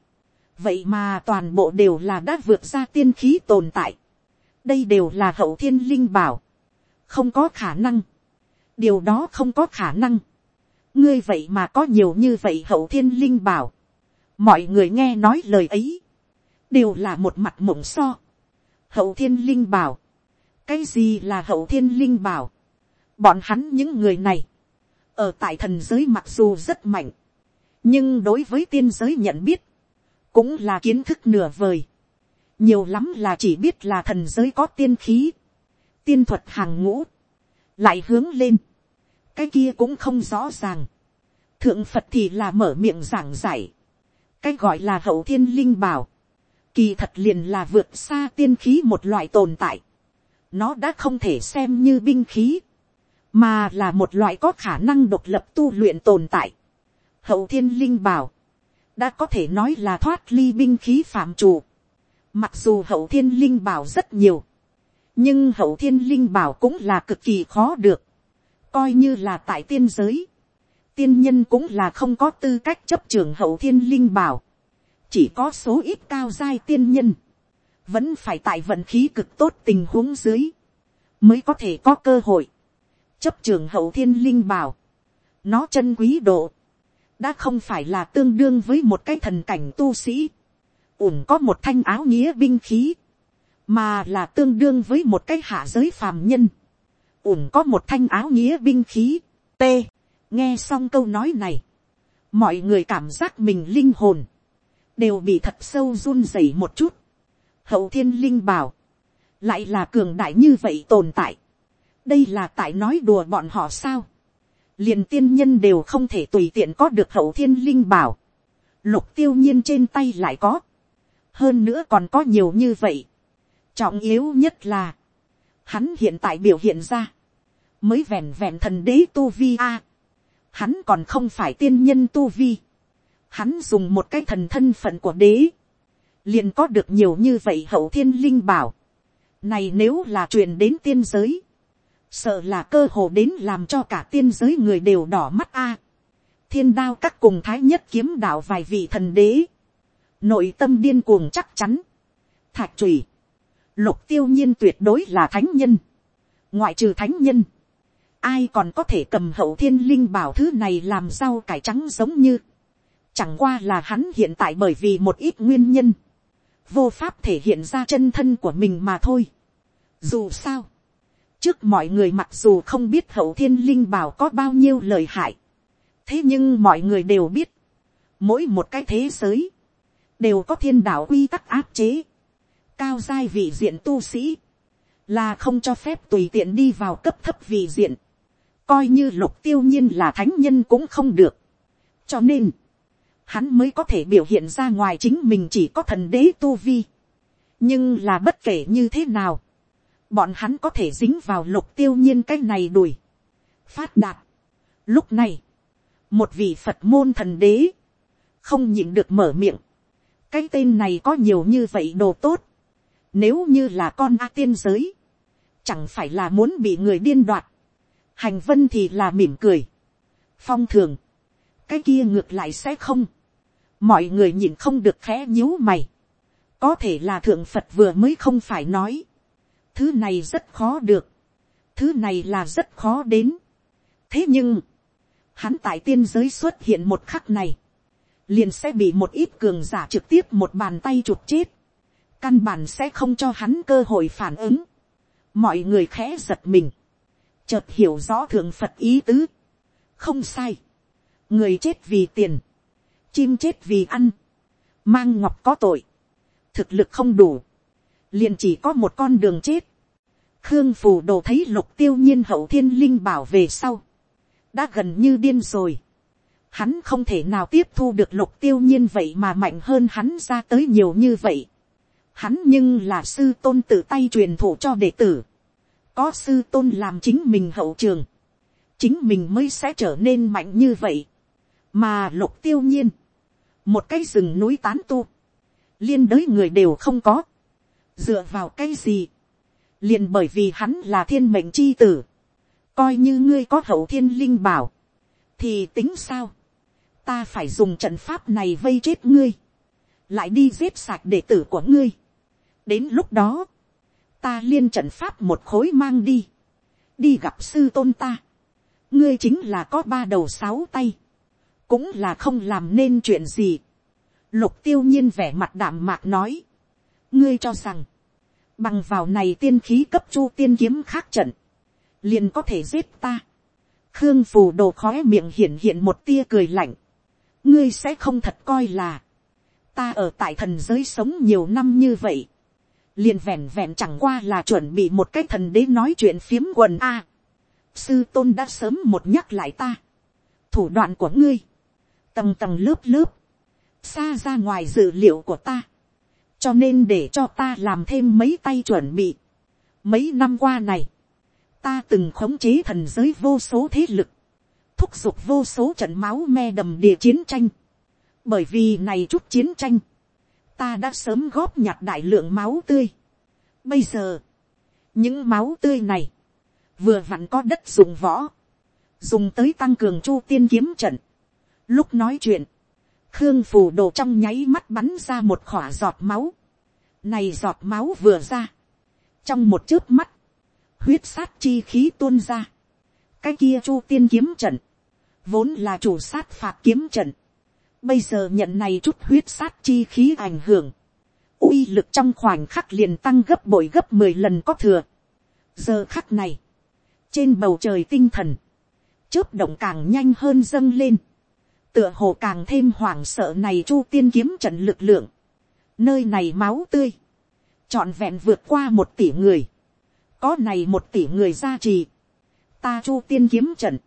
A: vậy mà toàn bộ đều là đã vượt ra tiên khí tồn tại, đây đều là hậu thiên linh bảo, không có khả năng, điều đó không có khả năng, ngươi vậy mà có nhiều như vậy hậu thiên linh bảo, mọi người nghe nói lời ấy, đều là một mặt mộng so, hậu thiên linh bảo, cái gì là hậu thiên linh bảo, bọn hắn những người này, ở tại thần giới mặc dù rất mạnh, nhưng đối với tiên giới nhận biết, cũng là kiến thức nửa vời, nhiều lắm là chỉ biết là thần giới có tiên khí, tiên thuật hàng ngũ, lại hướng lên, cái kia cũng không rõ ràng, thượng phật thì là mở miệng giảng giải, cái gọi là hậu thiên linh bảo, kỳ thật liền là vượt xa tiên khí một loại tồn tại. nó đã không thể xem như binh khí, mà là một loại có khả năng độc lập tu luyện tồn tại. hậu thiên linh bảo, đã có thể nói là thoát ly binh khí phạm trù. mặc dù hậu thiên linh bảo rất nhiều, nhưng hậu thiên linh bảo cũng là cực kỳ khó được, coi như là tại tiên giới. Tiên nhân cũng là không có tư cách chấp trường hậu thiên linh bảo chỉ có số ít cao giai tiên nhân, vẫn phải tại vận khí cực tốt tình huống dưới, mới có thể có cơ hội, chấp trường hậu thiên linh bảo, nó chân quý độ, đã không phải là tương đương với một cái thần cảnh tu sĩ, ủng có một thanh áo nghĩa binh khí, mà là tương đương với một cái hạ giới phàm nhân, ủng có một thanh áo nghĩa binh khí, t, nghe xong câu nói này, mọi người cảm giác mình linh hồn, đều bị thật sâu run rẩy một chút. Hậu thiên linh bảo, lại là cường đại như vậy tồn tại. đây là tại nói đùa bọn họ sao. liền tiên nhân đều không thể tùy tiện có được hậu thiên linh bảo. lục tiêu nhiên trên tay lại có. hơn nữa còn có nhiều như vậy. trọng yếu nhất là, hắn hiện tại biểu hiện ra, mới vẹn vẹn thần đế tu vi a. hắn còn không phải tiên nhân tu vi hắn dùng một cái thần thân phận của đế, liền có được nhiều như vậy hậu thiên linh bảo. Này nếu là truyền đến tiên giới, sợ là cơ hồ đến làm cho cả tiên giới người đều đỏ mắt a. Thiên đao các cùng thái nhất kiếm đạo vài vị thần đế. Nội tâm điên cuồng chắc chắn. Thạch trùy. Lục tiêu nhiên tuyệt đối là thánh nhân. Ngoại trừ thánh nhân. Ai còn có thể cầm hậu thiên linh bảo thứ này làm rau cải trắng giống như Chẳng qua là hắn hiện tại bởi vì một ít nguyên nhân. Vô pháp thể hiện ra chân thân của mình mà thôi. Dù sao. Trước mọi người mặc dù không biết hậu thiên linh bảo có bao nhiêu lời hại. Thế nhưng mọi người đều biết. Mỗi một cái thế giới. Đều có thiên đạo quy tắc áp chế. Cao giai vị diện tu sĩ. Là không cho phép tùy tiện đi vào cấp thấp vị diện coi như lục tiêu nhiên là thánh nhân cũng không được. cho nên, hắn mới có thể biểu hiện ra ngoài chính mình chỉ có thần đế tu vi. nhưng là bất kể như thế nào, bọn hắn có thể dính vào lục tiêu nhiên cái này đuổi. phát đạt. lúc này, một vị phật môn thần đế, không nhịn được mở miệng. cái tên này có nhiều như vậy đồ tốt. nếu như là con a tiên giới, chẳng phải là muốn bị người điên đoạt. hành vân thì là mỉm cười. phong thường, cái kia ngược lại sẽ không mọi người nhìn không được khẽ nhíu mày. có thể là thượng phật vừa mới không phải nói. thứ này rất khó được. thứ này là rất khó đến. thế nhưng, hắn tại tiên giới xuất hiện một khắc này, liền sẽ bị một ít cường giả trực tiếp một bàn tay chụp chết, căn bản sẽ không cho hắn cơ hội phản ứng, mọi người khẽ giật mình, chợt hiểu rõ thượng phật ý tứ, không sai, người chết vì tiền, chim chết vì ăn, mang ngọc có tội, thực lực không đủ, liền chỉ có một con đường chết. Khương phù đồ thấy lục tiêu nhiên hậu thiên linh bảo về sau, đã gần như điên rồi. Hắn không thể nào tiếp thu được lục tiêu nhiên vậy mà mạnh hơn hắn ra tới nhiều như vậy. Hắn nhưng là sư tôn tự tay truyền thụ cho đệ tử. Có sư tôn làm chính mình hậu trường. Chính mình mới sẽ trở nên mạnh như vậy. Mà lục tiêu nhiên một cái rừng núi tán tu, liên đới người đều không có, dựa vào cái gì, liền bởi vì hắn là thiên mệnh c h i tử, coi như ngươi có hậu thiên linh bảo, thì tính sao, ta phải dùng trận pháp này vây chết ngươi, lại đi giết sạc đệ tử của ngươi. đến lúc đó, ta liên trận pháp một khối mang đi, đi gặp sư tôn ta, ngươi chính là có ba đầu sáu tay, cũng là không làm nên chuyện gì. Lục tiêu nhiên vẻ mặt đảm mạc nói. Ngươi cho rằng, bằng vào này tiên khí cấp chu tiên kiếm khác trận, liền có thể giết ta. Khương phù đồ khóe miệng hiện hiện một tia cười lạnh. Ngươi sẽ không thật coi là, ta ở tại thần giới sống nhiều năm như vậy. Liền vẹn vẹn chẳng qua là chuẩn bị một cách thần đế nói chuyện phiếm quần A. sư tôn đã sớm một nhắc lại ta. Thủ đoạn của ngươi tầng tầng lớp lớp, xa ra ngoài dự liệu của ta, cho nên để cho ta làm thêm mấy tay chuẩn bị. Mấy năm qua này, ta từng khống chế thần giới vô số thế lực, thúc giục vô số trận máu me đầm địa chiến tranh, bởi vì này chút chiến tranh, ta đã sớm góp nhặt đại lượng máu tươi. Bây giờ, những máu tươi này, vừa vặn có đất dùng võ, dùng tới tăng cường chu tiên kiếm trận, Lúc nói chuyện, Khương phù đồ trong nháy mắt bắn ra một khỏa giọt máu. Này giọt máu vừa ra. Trong một chớp mắt, huyết sát chi khí tuôn ra. Cái kia chu tiên kiếm trận, vốn là chủ sát phạt kiếm trận. Bây giờ nhận này chút huyết sát chi khí ảnh hưởng. uy lực trong khoảnh khắc liền tăng gấp bội gấp 10 lần có thừa. Giờ khắc này, trên bầu trời tinh thần, chớp động càng nhanh hơn dâng lên tựa hồ càng thêm hoảng sợ này chu tiên kiếm trận lực lượng, nơi này máu tươi, chọn vẹn vượt qua một tỷ người, có này một tỷ người ra trì, ta chu tiên kiếm trận,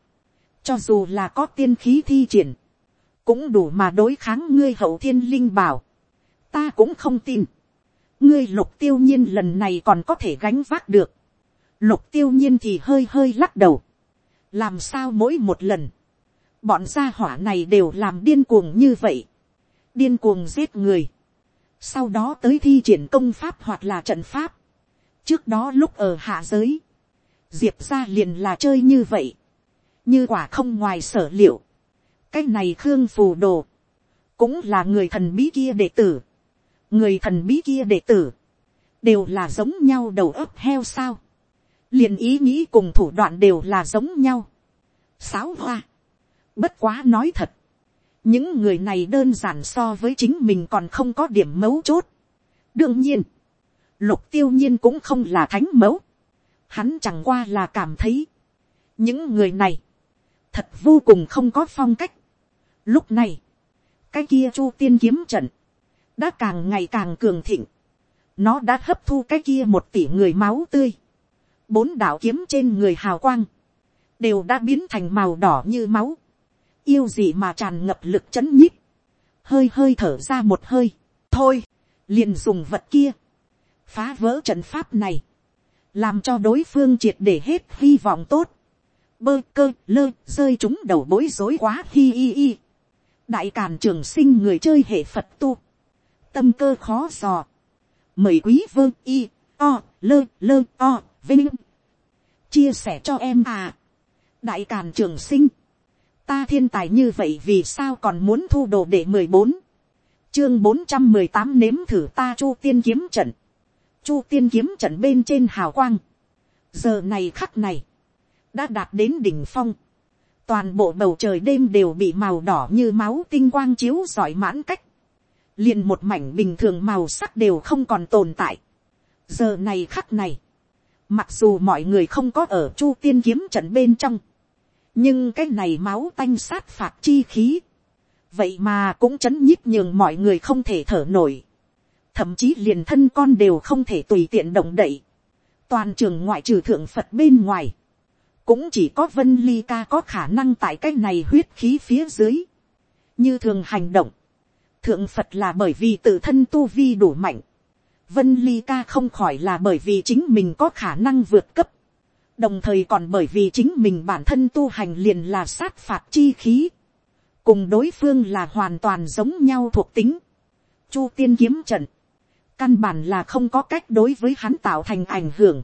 A: cho dù là có tiên khí thi triển, cũng đủ mà đối kháng ngươi hậu thiên linh bảo, ta cũng không tin, ngươi lục tiêu nhiên lần này còn có thể gánh vác được, lục tiêu nhiên thì hơi hơi lắc đầu, làm sao mỗi một lần, Bọn gia hỏa này đều làm điên cuồng như vậy. Điên cuồng giết người. Sau đó tới thi triển công pháp hoặc là trận pháp. Trước đó lúc ở hạ giới. Diệp ra liền là chơi như vậy. Như quả không ngoài sở liệu. Cái này Khương Phù Đồ. Cũng là người thần bí kia đệ tử. Người thần bí kia đệ tử. Đều là giống nhau đầu ấp heo sao liền ý nghĩ cùng thủ đoạn đều là giống nhau. sáu hoa. Bất quá nói thật. Những người này đơn giản so với chính mình còn không có điểm mấu chốt. Đương nhiên. Lục tiêu nhiên cũng không là thánh mẫu. Hắn chẳng qua là cảm thấy. Những người này. Thật vô cùng không có phong cách. Lúc này. Cái kia chu tiên kiếm trận. Đã càng ngày càng cường thịnh. Nó đã hấp thu cái kia một tỷ người máu tươi. Bốn đảo kiếm trên người hào quang đều đã biến thành màu đỏ như máu yêu gì mà tràn ngập lực c h ấ n nhíp, hơi hơi thở ra một hơi, thôi, liền dùng vật kia, phá vỡ trận pháp này, làm cho đối phương triệt để hết hy vọng tốt, bơ cơ lơ rơi chúng đầu bối rối quá hi y hi, đại càn trường sinh người chơi hệ phật tu, tâm cơ khó dò, mời quý vơ y o lơ lơ o vinh chia sẻ cho em à, đại càn trường sinh ta thiên tài như vậy vì sao còn muốn thu đồ để mười bốn chương bốn trăm mười tám nếm thử ta chu tiên kiếm trận chu tiên kiếm trận bên trên hào quang giờ này khắc này đã đạt đến đỉnh phong toàn bộ bầu trời đêm đều bị màu đỏ như máu tinh quang chiếu giỏi mãn cách liền một mảnh bình thường màu sắc đều không còn tồn tại giờ này khắc này mặc dù mọi người không có ở chu tiên kiếm trận bên trong nhưng cái này máu tanh sát phạt chi khí, vậy mà cũng chấn nhíp nhường mọi người không thể thở nổi, thậm chí liền thân con đều không thể tùy tiện động đậy, toàn trường ngoại trừ thượng phật bên ngoài, cũng chỉ có vân ly ca có khả năng tại cái này huyết khí phía dưới, như thường hành động, thượng phật là bởi vì tự thân tu vi đủ mạnh, vân ly ca không khỏi là bởi vì chính mình có khả năng vượt cấp, đồng thời còn bởi vì chính mình bản thân tu hành liền là sát phạt chi khí, cùng đối phương là hoàn toàn giống nhau thuộc tính. Chu tiên kiếm trận, căn bản là không có cách đối với hắn tạo thành ảnh hưởng.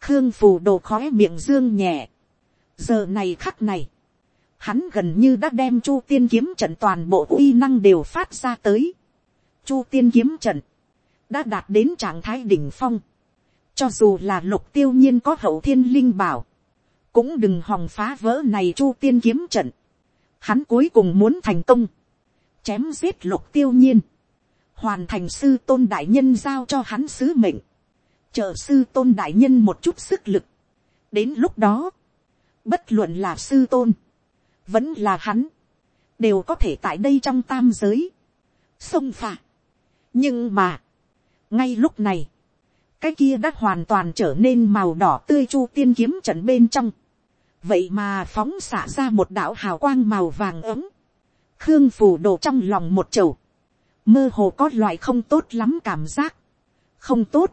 A: Khương phù đồ khói miệng dương nhẹ. giờ này khắc này, hắn gần như đã đem chu tiên kiếm trận toàn bộ uy năng đều phát ra tới. chu tiên kiếm trận, đã đạt đến trạng thái đỉnh phong cho dù là lục tiêu nhiên có hậu thiên linh bảo. Cũng đừng hòng phá vỡ này chu tiên kiếm trận. Hắn cuối cùng muốn thành công. Chém giết lục tiêu nhiên. Hoàn thành sư tôn đại nhân giao cho hắn sứ mệnh. Chờ sư tôn đại nhân một chút sức lực. Đến lúc đó. Bất luận là sư tôn. Vẫn là hắn. Đều có thể tại đây trong tam giới. Sông phạt. Nhưng mà. Ngay lúc này cái kia đã hoàn toàn trở nên màu đỏ tươi chu tiên kiếm trận bên trong. vậy mà phóng xả ra một đạo hào quang màu vàng ấm. khương phủ đổ trong lòng một chầu. mơ hồ có loại không tốt lắm cảm giác. không tốt.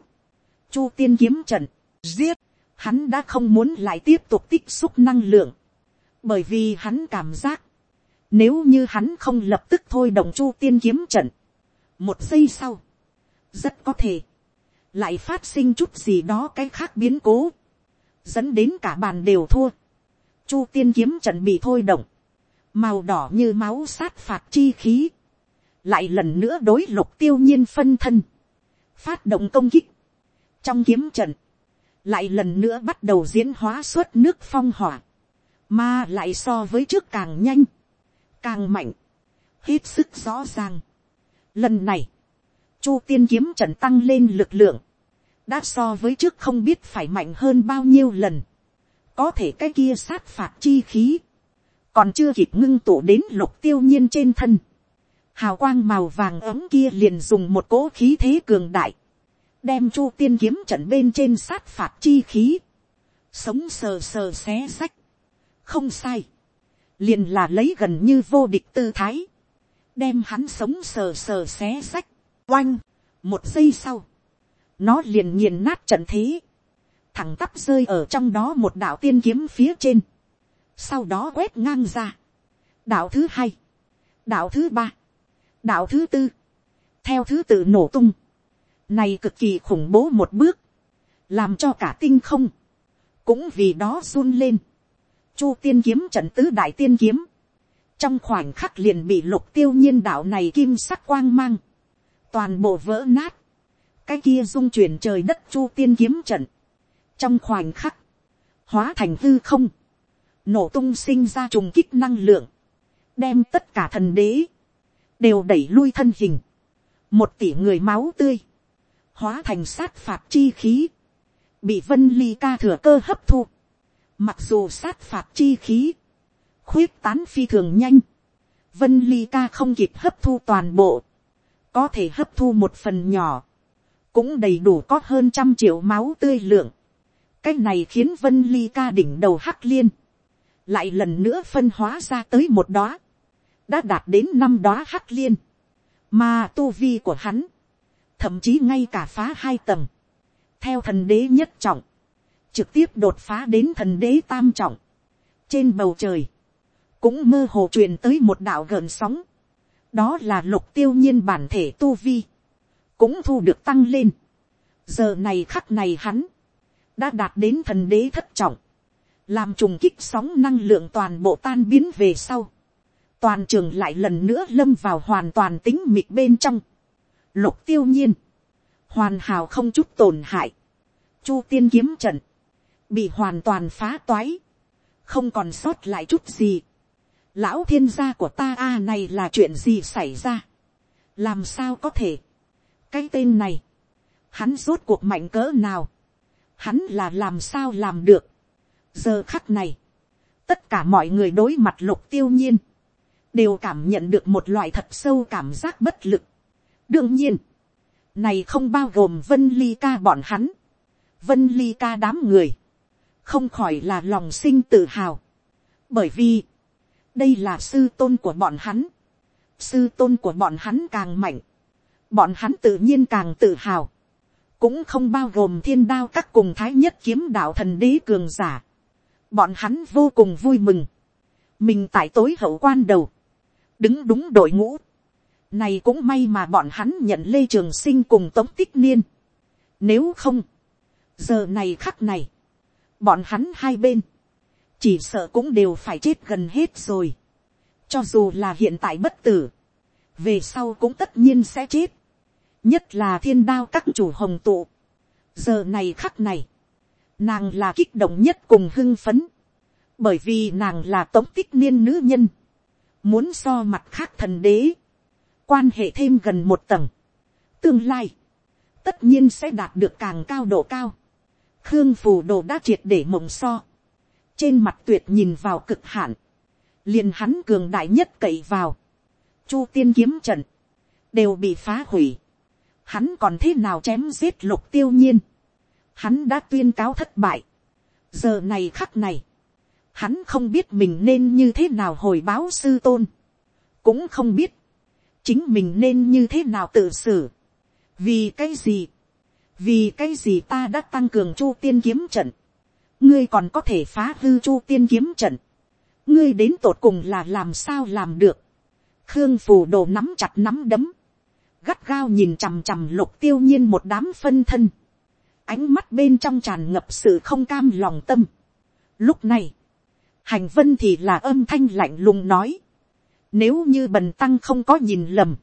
A: chu tiên kiếm trận. giết. hắn đã không muốn lại tiếp tục tích xúc năng lượng. bởi vì hắn cảm giác. nếu như hắn không lập tức thôi đồng chu tiên kiếm trận. một giây sau. rất có thể lại phát sinh chút gì đó cái khác biến cố, dẫn đến cả bàn đều thua. Chu tiên kiếm trận bị thôi động, màu đỏ như máu sát phạt chi khí, lại lần nữa đối lục tiêu nhiên phân thân, phát động công kích. Trong kiếm trận, lại lần nữa bắt đầu diễn hóa suốt nước phong hỏa, mà lại so với trước càng nhanh, càng mạnh, hết sức rõ ràng. Lần này, chu tiên kiếm trận tăng lên lực lượng, đã so với trước không biết phải mạnh hơn bao nhiêu lần, có thể cái kia sát phạt chi khí, còn chưa kịp ngưng tụ đến lục tiêu nhiên trên thân, hào quang màu vàng ấm kia liền dùng một cỗ khí thế cường đại, đem chu tiên kiếm trận bên trên sát phạt chi khí, sống sờ sờ xé sách, không sai, liền là lấy gần như vô địch tư thái, đem hắn sống sờ sờ xé sách, Oanh, một giây sau, nó liền nghiền nát trận thế, thẳng tắp rơi ở trong đó một đạo tiên kiếm phía trên, sau đó quét ngang ra, đạo thứ hai, đạo thứ ba, đạo thứ tư, theo thứ tự nổ tung, này cực kỳ khủng bố một bước, làm cho cả tinh không, cũng vì đó run lên, chu tiên kiếm trận tứ đại tiên kiếm, trong khoảnh khắc liền bị lục tiêu nhiên đạo này kim sắc quang mang, toàn bộ vỡ nát, cái kia dung chuyển trời đất chu tiên kiếm trận, trong khoảnh khắc, hóa thành hư không, nổ tung sinh ra trùng kích năng lượng, đem tất cả thần đế, đều đẩy lui thân hình, một tỷ người máu tươi, hóa thành sát phạt chi khí, bị vân ly ca thừa cơ hấp thu, mặc dù sát phạt chi khí, khuyết tán phi thường nhanh, vân ly ca không kịp hấp thu toàn bộ, có thể hấp thu một phần nhỏ, cũng đầy đủ có hơn trăm triệu máu tươi lượng. cái này khiến vân ly ca đỉnh đầu hắc liên, lại lần nữa phân hóa ra tới một đóa, đã đạt đến năm đóa hắc liên, mà tu vi của hắn, thậm chí ngay cả phá hai tầng, theo thần đế nhất trọng, trực tiếp đột phá đến thần đế tam trọng, trên bầu trời, cũng mơ hồ truyền tới một đạo gợn sóng, đó là lục tiêu nhiên bản thể tu vi, cũng thu được tăng lên. giờ này khắc này hắn, đã đạt đến thần đế thất trọng, làm trùng kích sóng năng lượng toàn bộ tan biến về sau, toàn trường lại lần nữa lâm vào hoàn toàn tính mịt bên trong, lục tiêu nhiên, hoàn hảo không chút tổn hại, chu tiên kiếm trận, bị hoàn toàn phá toái, không còn sót lại chút gì, lão thiên gia của ta a này là chuyện gì xảy ra, làm sao có thể, cái tên này, hắn rốt cuộc mạnh cỡ nào, hắn là làm sao làm được, giờ khắc này, tất cả mọi người đối mặt lục tiêu nhiên, đều cảm nhận được một loại thật sâu cảm giác bất lực. đương nhiên, này không bao gồm vân ly ca bọn hắn, vân ly ca đám người, không khỏi là lòng sinh tự hào, bởi vì, đây là sư tôn của bọn hắn, sư tôn của bọn hắn càng mạnh, bọn hắn tự nhiên càng tự hào, cũng không bao gồm thiên đao các cùng thái nhất kiếm đạo thần đế cường giả, bọn hắn vô cùng vui mừng, mình tại tối hậu quan đầu, đứng đúng đội ngũ, này cũng may mà bọn hắn nhận lê trường sinh cùng tống tích niên, nếu không, giờ này khắc này, bọn hắn hai bên, chỉ sợ cũng đều phải chết gần hết rồi. cho dù là hiện tại bất tử, về sau cũng tất nhiên sẽ chết. nhất là thiên đao các chủ hồng tụ. giờ này khắc này, nàng là kích động nhất cùng hưng phấn, bởi vì nàng là tống tích niên nữ nhân, muốn so mặt khác thần đế, quan hệ thêm gần một tầng, tương lai, tất nhiên sẽ đạt được càng cao độ cao, khương phù đồ đã triệt để mộng so, trên mặt tuyệt nhìn vào cực hạn. Liền hắn cường đại nhất cậy vào. Chu tiên kiếm trận. Đều bị phá hủy. Hắn còn thế nào chém giết lục tiêu nhiên. Hắn đã tuyên cáo thất bại. Giờ này khắc này. Hắn không biết mình nên như thế nào hồi báo sư tôn. Cũng không biết. Chính mình nên như thế nào tự xử. Vì cái gì? Vì cái gì ta đã tăng cường chu tiên kiếm trận? ngươi còn có thể phá hư chu tiên kiếm trận, ngươi đến tột cùng là làm sao làm được, khương phù đồ nắm chặt nắm đấm, gắt gao nhìn chằm chằm lục tiêu nhiên một đám phân thân, ánh mắt bên trong tràn ngập sự không cam lòng tâm. Lúc này, hành vân thì là âm thanh lạnh lùng nói, nếu như bần tăng không có nhìn lầm,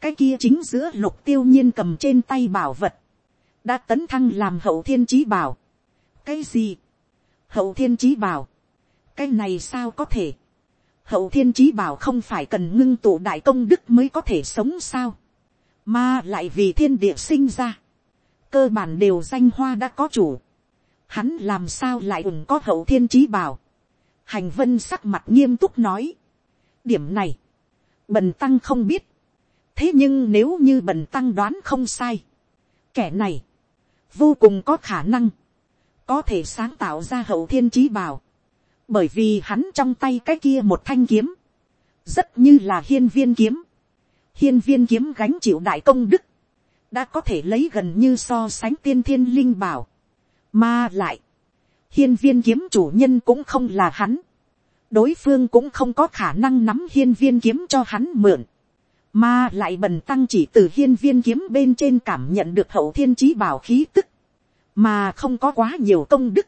A: cái kia chính giữa lục tiêu nhiên cầm trên tay bảo vật, đã tấn thăng làm hậu thiên trí bảo. cái gì, hậu thiên Chí bảo, cái này sao có thể, hậu thiên Chí bảo không phải cần ngưng tụ đại công đức mới có thể sống sao, mà lại vì thiên địa sinh ra, cơ bản đều danh hoa đã có chủ, hắn làm sao lại ủng có hậu thiên Chí bảo, hành vân sắc mặt nghiêm túc nói, điểm này, bần tăng không biết, thế nhưng nếu như bần tăng đoán không sai, kẻ này, vô cùng có khả năng, có thể sáng tạo ra hậu thiên trí bảo, bởi vì hắn trong tay cái kia một thanh kiếm, rất như là hiên viên kiếm, hiên viên kiếm gánh chịu đại công đức, đã có thể lấy gần như so sánh tiên thiên linh bảo, mà lại, hiên viên kiếm chủ nhân cũng không là hắn, đối phương cũng không có khả năng nắm hiên viên kiếm cho hắn mượn, mà lại bần tăng chỉ từ hiên viên kiếm bên trên cảm nhận được hậu thiên trí bảo khí tức, mà không có quá nhiều công đức,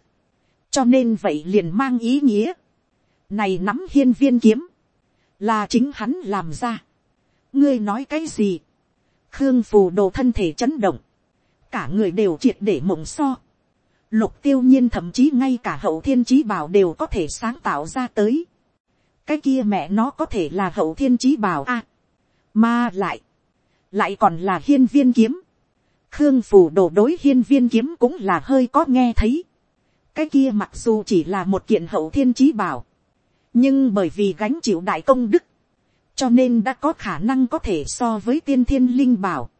A: cho nên vậy liền mang ý nghĩa, này nắm hiên viên kiếm, là chính hắn làm ra, ngươi nói cái gì, khương phù đồ thân thể chấn động, cả người đều triệt để mộng so, lục tiêu nhiên thậm chí ngay cả hậu thiên chí bảo đều có thể sáng tạo ra tới, cái kia mẹ nó có thể là hậu thiên chí bảo a, à, mà lại, lại còn là hiên viên kiếm, khương phủ đổ đối hiên viên kiếm cũng là hơi có nghe thấy. cái kia mặc dù chỉ là một kiện hậu thiên chí bảo, nhưng bởi vì gánh chịu đại công đức, cho nên đã có khả năng có thể so với tiên thiên linh bảo.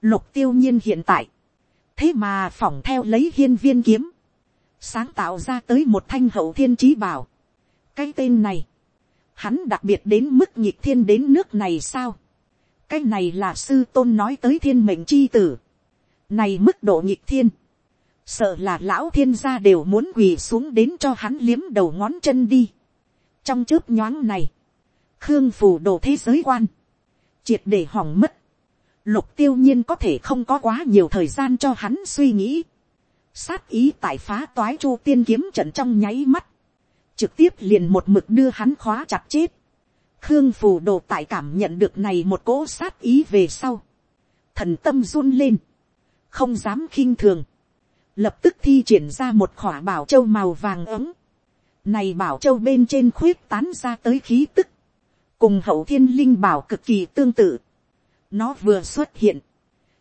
A: lục tiêu nhiên hiện tại, thế mà phỏng theo lấy hiên viên kiếm, sáng tạo ra tới một thanh hậu thiên chí bảo. cái tên này, hắn đặc biệt đến mức nhịp thiên đến nước này sao. cái này là sư tôn nói tới thiên mệnh chi tử. Này mức độ nghịch thiên. Sợ là lão thiên gia đều muốn quỳ xuống đến cho hắn liếm đầu ngón chân đi. Trong chớp nhoáng này. Khương phù đồ thế giới quan. Triệt để hỏng mất. Lục tiêu nhiên có thể không có quá nhiều thời gian cho hắn suy nghĩ. Sát ý tại phá toái chu tiên kiếm trận trong nháy mắt. Trực tiếp liền một mực đưa hắn khóa chặt chết. Khương phù đồ tại cảm nhận được này một cỗ sát ý về sau. Thần tâm run lên không dám khinh thường, lập tức thi triển ra một khỏa bảo châu màu vàng ấm, này bảo châu bên trên khuyết tán ra tới khí tức, cùng hậu thiên linh bảo cực kỳ tương tự, nó vừa xuất hiện,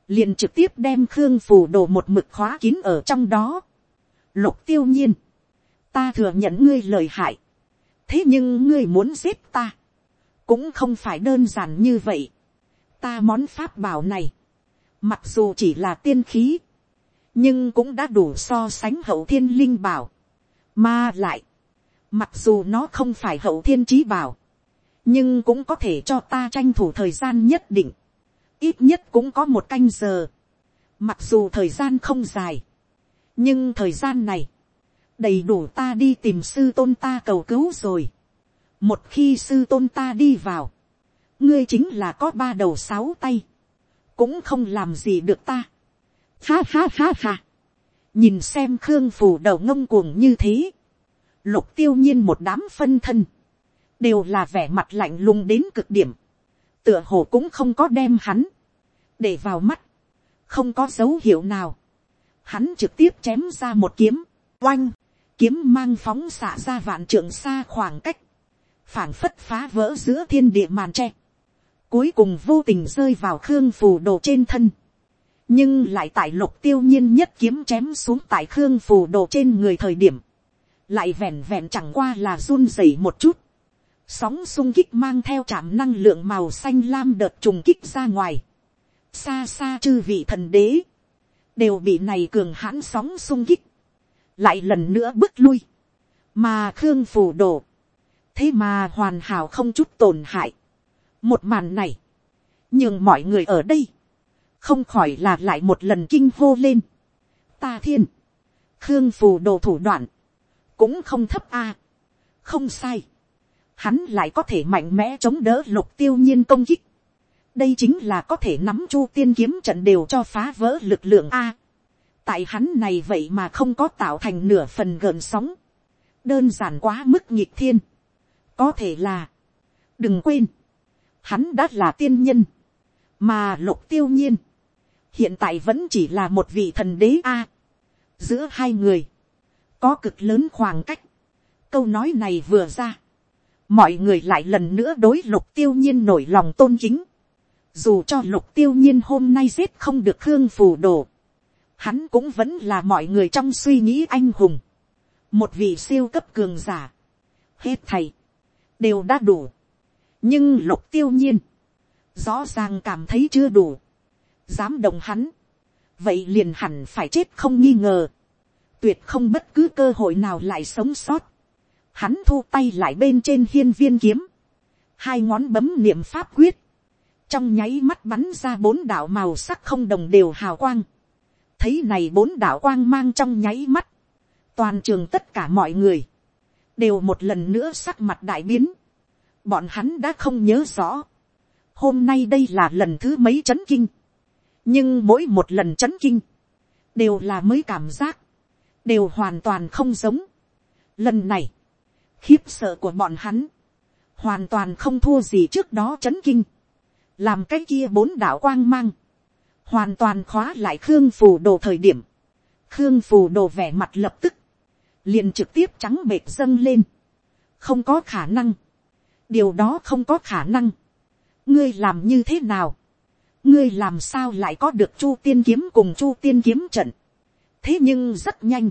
A: liền trực tiếp đem khương phù đồ một mực khóa kín ở trong đó. Lục tiêu nhiên, ta thừa nhận ngươi lời hại, thế nhưng ngươi muốn giết ta, cũng không phải đơn giản như vậy. ta món pháp bảo này, Mặc dù chỉ là tiên khí. Nhưng cũng đã đủ so sánh hậu thiên linh bảo. Mà lại. Mặc dù nó không phải hậu thiên trí bảo. Nhưng cũng có thể cho ta tranh thủ thời gian nhất định. Ít nhất cũng có một canh giờ. Mặc dù thời gian không dài. Nhưng thời gian này. Đầy đủ ta đi tìm sư tôn ta cầu cứu rồi. Một khi sư tôn ta đi vào. Ngươi chính là có ba đầu sáu tay cũng không làm gì được ta. Ha ha ha ha. Nhìn xem Khương Phủ đầu ngông cuồng như thế. Lục tiêu nhiên một đám phân thân. Đều là vẻ mặt lạnh lùng đến cực điểm. Tựa hồ cũng không có đem hắn. Để vào mắt. Không có dấu hiệu nào. Hắn trực tiếp chém ra một kiếm. Oanh. Kiếm mang phóng xạ ra vạn trượng xa khoảng cách. Phản phất phá vỡ giữa thiên địa màn tre cuối cùng vô tình rơi vào khương phù đồ trên thân, nhưng lại tại lục tiêu nhiên nhất kiếm chém xuống tại khương phù đồ trên người thời điểm, lại vẹn vẹn chẳng qua là run rẩy một chút, sóng sung kích mang theo chạm năng lượng màu xanh lam đợt trùng kích ra ngoài, xa xa chư vị thần đế, đều bị này cường hãn sóng sung kích, lại lần nữa bước lui, mà khương phù đồ, thế mà hoàn hảo không chút tổn hại, một màn này, nhưng mọi người ở đây, không khỏi là lại một lần kinh hô lên. ta thiên, khương phù đồ thủ đoạn, cũng không thấp a, không sai, hắn lại có thể mạnh mẽ chống đỡ lục tiêu nhiên công kích. đây chính là có thể nắm chu tiên kiếm trận đều cho phá vỡ lực lượng a. tại hắn này vậy mà không có tạo thành nửa phần gợn sóng, đơn giản quá mức nhịp thiên, có thể là, đừng quên, hắn đã là tiên nhân, mà lục tiêu nhiên, hiện tại vẫn chỉ là một vị thần đế a. giữa hai người, có cực lớn khoảng cách, câu nói này vừa ra, mọi người lại lần nữa đối lục tiêu nhiên nổi lòng tôn kính, dù cho lục tiêu nhiên hôm nay giết không được khương phù đồ, hắn cũng vẫn là mọi người trong suy nghĩ anh hùng, một vị siêu cấp cường giả, hết thầy, đều đã đủ, nhưng lục tiêu nhiên, rõ ràng cảm thấy chưa đủ, dám đồng hắn, vậy liền hẳn phải chết không nghi ngờ, tuyệt không bất cứ cơ hội nào lại sống sót, hắn thu tay lại bên trên hiên viên kiếm, hai ngón bấm niệm pháp quyết, trong nháy mắt bắn ra bốn đạo màu sắc không đồng đều hào quang, thấy này bốn đạo quang mang trong nháy mắt, toàn trường tất cả mọi người, đều một lần nữa sắc mặt đại biến, bọn hắn đã không nhớ rõ. Hôm nay đây là lần thứ mấy chấn kinh. Nhưng mỗi một lần chấn kinh, đều là mới cảm giác, đều hoàn toàn không giống. Lần này, khiếp sợ của bọn hắn, hoàn toàn không thua gì trước đó chấn kinh. Làm cái kia bốn đạo quang mang, hoàn toàn khóa lại Khương Phù Đồ thời điểm. Khương Phù Đồ vẻ mặt lập tức, liền trực tiếp trắng bệt dâng lên. Không có khả năng điều đó không có khả năng. ngươi làm như thế nào, ngươi làm sao lại có được chu tiên kiếm cùng chu tiên kiếm trận. thế nhưng rất nhanh,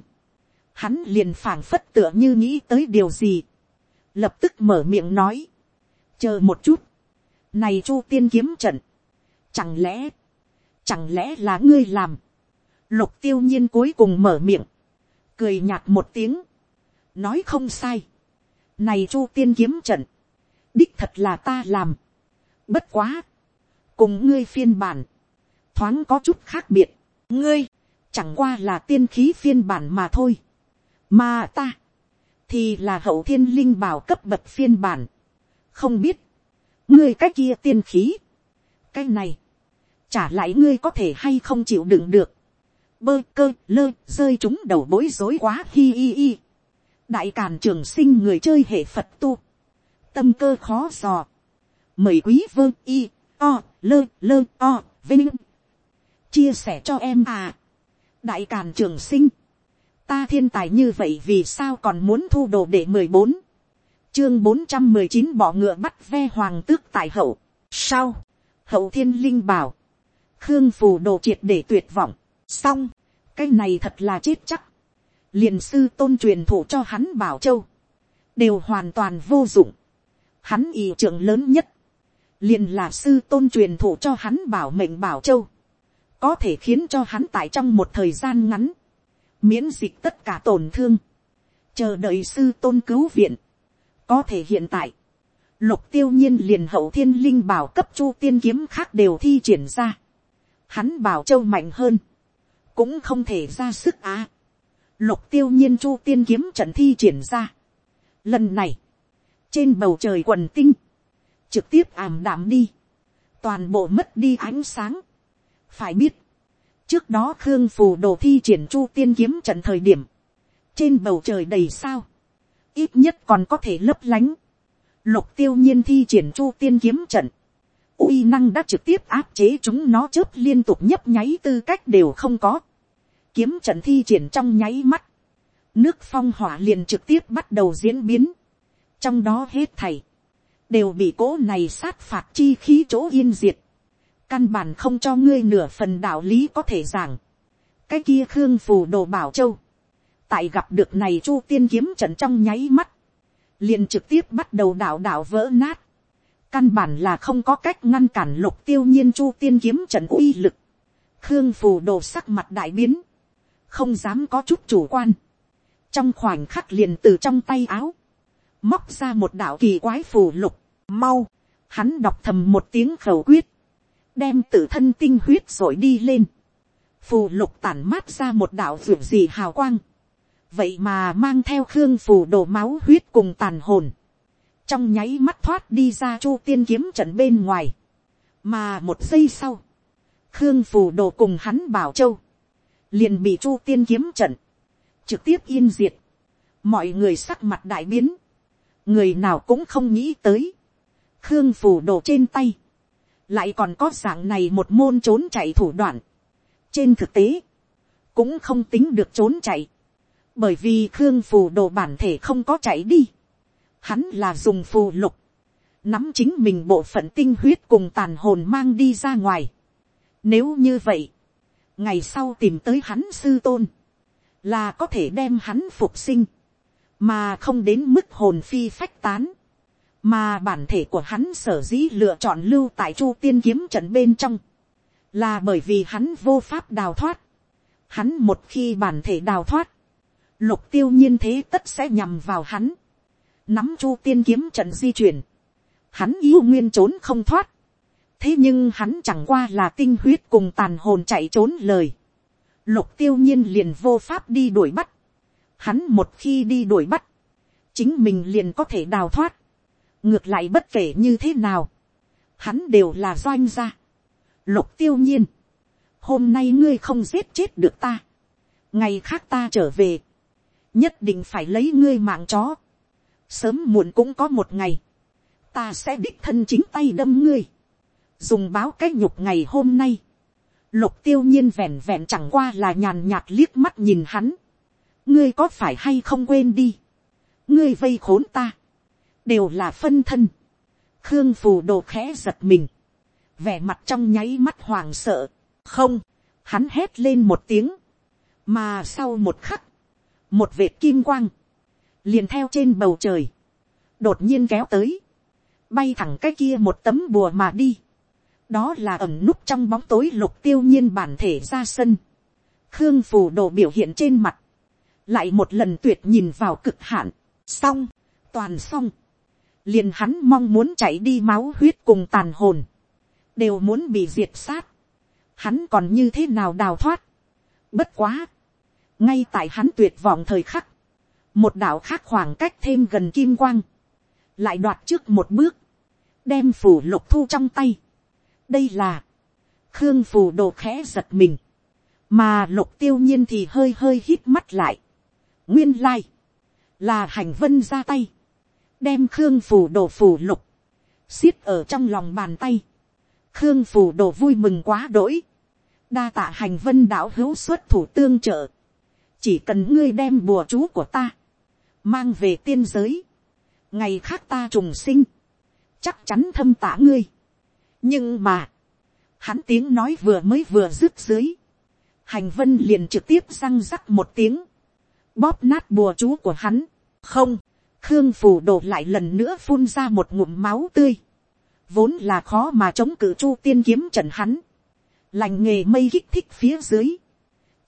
A: hắn liền phảng phất tựa như nghĩ tới điều gì, lập tức mở miệng nói, chờ một chút, này chu tiên kiếm trận, chẳng lẽ, chẳng lẽ là ngươi làm, lục tiêu nhiên cuối cùng mở miệng, cười nhạt một tiếng, nói không sai, này chu tiên kiếm trận, đích thật là ta làm. Bất quá. Cùng ngươi phiên bản. Thoáng có chút khác biệt. Ngươi. Chẳng qua là tiên khí phiên bản mà thôi. Mà ta. Thì là hậu thiên linh bảo cấp bậc phiên bản. Không biết. Ngươi cách kia tiên khí. Cái này. Trả lại ngươi có thể hay không chịu đựng được. Bơ cơ lơ rơi chúng đầu bối rối quá hi hi hi. Đại càn trường sinh người chơi hệ Phật tu tâm cơ khó dò. Mời quý vương y, o, lơ, lơ, o, vinh. Chia sẻ cho em à. Đại Càn Trường Sinh. Ta thiên tài như vậy vì sao còn muốn thu đồ để mười bốn Chương bốn trăm mười chín bỏ ngựa bắt ve hoàng tước tại hậu. Sau. Hậu thiên linh bảo. Khương phù đồ triệt để tuyệt vọng. Xong. Cái này thật là chết chắc. Liền sư tôn truyền thủ cho hắn bảo châu. Đều hoàn toàn vô dụng hắn ý trưởng lớn nhất, liền là sư tôn truyền thụ cho hắn bảo mệnh bảo châu, có thể khiến cho hắn tại trong một thời gian ngắn, miễn dịch tất cả tổn thương, chờ đợi sư tôn cứu viện, có thể hiện tại, lục tiêu nhiên liền hậu thiên linh bảo cấp chu tiên kiếm khác đều thi triển ra, hắn bảo châu mạnh hơn, cũng không thể ra sức á. Lục tiêu nhiên chu tiên kiếm trận thi triển ra. Lần này, trên bầu trời quần tinh, trực tiếp ảm đạm đi, toàn bộ mất đi ánh sáng. phải biết, trước đó khương phù đồ thi triển chu tiên kiếm trận thời điểm, trên bầu trời đầy sao, ít nhất còn có thể lấp lánh, lục tiêu nhiên thi triển chu tiên kiếm trận, uy năng đã trực tiếp áp chế chúng nó chớp liên tục nhấp nháy tư cách đều không có, kiếm trận thi triển trong nháy mắt, nước phong hỏa liền trực tiếp bắt đầu diễn biến, trong đó hết thầy, đều bị cố này sát phạt chi khí chỗ yên diệt, căn bản không cho ngươi nửa phần đạo lý có thể giảng, cái kia khương phù đồ bảo châu, tại gặp được này chu tiên kiếm trận trong nháy mắt, liền trực tiếp bắt đầu đạo đạo vỡ nát, căn bản là không có cách ngăn cản lục tiêu nhiên chu tiên kiếm trận uy lực, khương phù đồ sắc mặt đại biến, không dám có chút chủ quan, trong khoảnh khắc liền từ trong tay áo, móc ra một đạo kỳ quái phù lục, mau, hắn đọc thầm một tiếng khẩu quyết, đem tự thân tinh huyết rồi đi lên, phù lục tản mát ra một đạo ruộng gì hào quang, vậy mà mang theo khương phù đổ máu huyết cùng tàn hồn, trong nháy mắt thoát đi ra chu tiên kiếm trận bên ngoài, mà một giây sau, khương phù đồ cùng hắn bảo châu, liền bị chu tiên kiếm trận, trực tiếp yên diệt, mọi người sắc mặt đại biến, người nào cũng không nghĩ tới, khương phủ đổ trên tay, lại còn có dạng này một môn trốn chạy thủ đoạn. trên thực tế, cũng không tính được trốn chạy, bởi vì khương phủ đồ bản thể không có chạy đi. Hắn là dùng phù lục, nắm chính mình bộ phận tinh huyết cùng tàn hồn mang đi ra ngoài. Nếu như vậy, ngày sau tìm tới hắn sư tôn, là có thể đem hắn phục sinh mà không đến mức hồn phi phách tán, mà bản thể của hắn sở dĩ lựa chọn lưu tại chu tiên kiếm trận bên trong, là bởi vì hắn vô pháp đào thoát, hắn một khi bản thể đào thoát, lục tiêu nhiên thế tất sẽ nhằm vào hắn, nắm chu tiên kiếm trận di chuyển, hắn yêu nguyên trốn không thoát, thế nhưng hắn chẳng qua là tinh huyết cùng tàn hồn chạy trốn lời, lục tiêu nhiên liền vô pháp đi đuổi bắt, hắn một khi đi đuổi bắt, chính mình liền có thể đào thoát, ngược lại bất kể như thế nào, hắn đều là doanh gia. Lục tiêu nhiên, hôm nay ngươi không giết chết được ta, ngày khác ta trở về, nhất định phải lấy ngươi mạng chó, sớm muộn cũng có một ngày, ta sẽ đích thân chính tay đâm ngươi, dùng báo cái nhục ngày hôm nay, lục tiêu nhiên vẹn vẹn chẳng qua là nhàn nhạt liếc mắt nhìn hắn, ngươi có phải hay không quên đi, ngươi vây khốn ta, đều là phân thân, khương phù đồ khẽ giật mình, vẻ mặt trong nháy mắt hoàng sợ, không, hắn hét lên một tiếng, mà sau một khắc, một vệt kim quang, liền theo trên bầu trời, đột nhiên kéo tới, bay thẳng cái kia một tấm bùa mà đi, đó là ẩm núp trong bóng tối lục tiêu nhiên bản thể ra sân, khương phù đồ biểu hiện trên mặt, lại một lần tuyệt nhìn vào cực hạn, xong, toàn xong, liền hắn mong muốn chạy đi máu huyết cùng tàn hồn, đều muốn bị diệt sát, hắn còn như thế nào đào thoát, bất quá, ngay tại hắn tuyệt vọng thời khắc, một đạo khác khoảng cách thêm gần kim quang, lại đoạt trước một bước, đem phủ lục thu trong tay. đây là, khương phù đồ khẽ giật mình, mà lục tiêu nhiên thì hơi hơi hít mắt lại, nguyên lai, là hành vân ra tay, đem khương phủ đồ phủ lục, xiết ở trong lòng bàn tay, khương phủ đồ vui mừng quá đỗi, đa tạ hành vân đạo hữu xuất thủ tương trợ, chỉ cần ngươi đem bùa chú của ta, mang về tiên giới, ngày khác ta trùng sinh, chắc chắn thâm tả ngươi. nhưng mà, hắn tiếng nói vừa mới vừa dứt dưới, hành vân liền trực tiếp răng rắc một tiếng, bóp nát bùa chú của hắn. Không, khương phủ đổ lại lần nữa phun ra một ngụm máu tươi. Vốn là khó mà chống cự chu tiên kiếm trận hắn. Lành nghề mây kích thích phía dưới.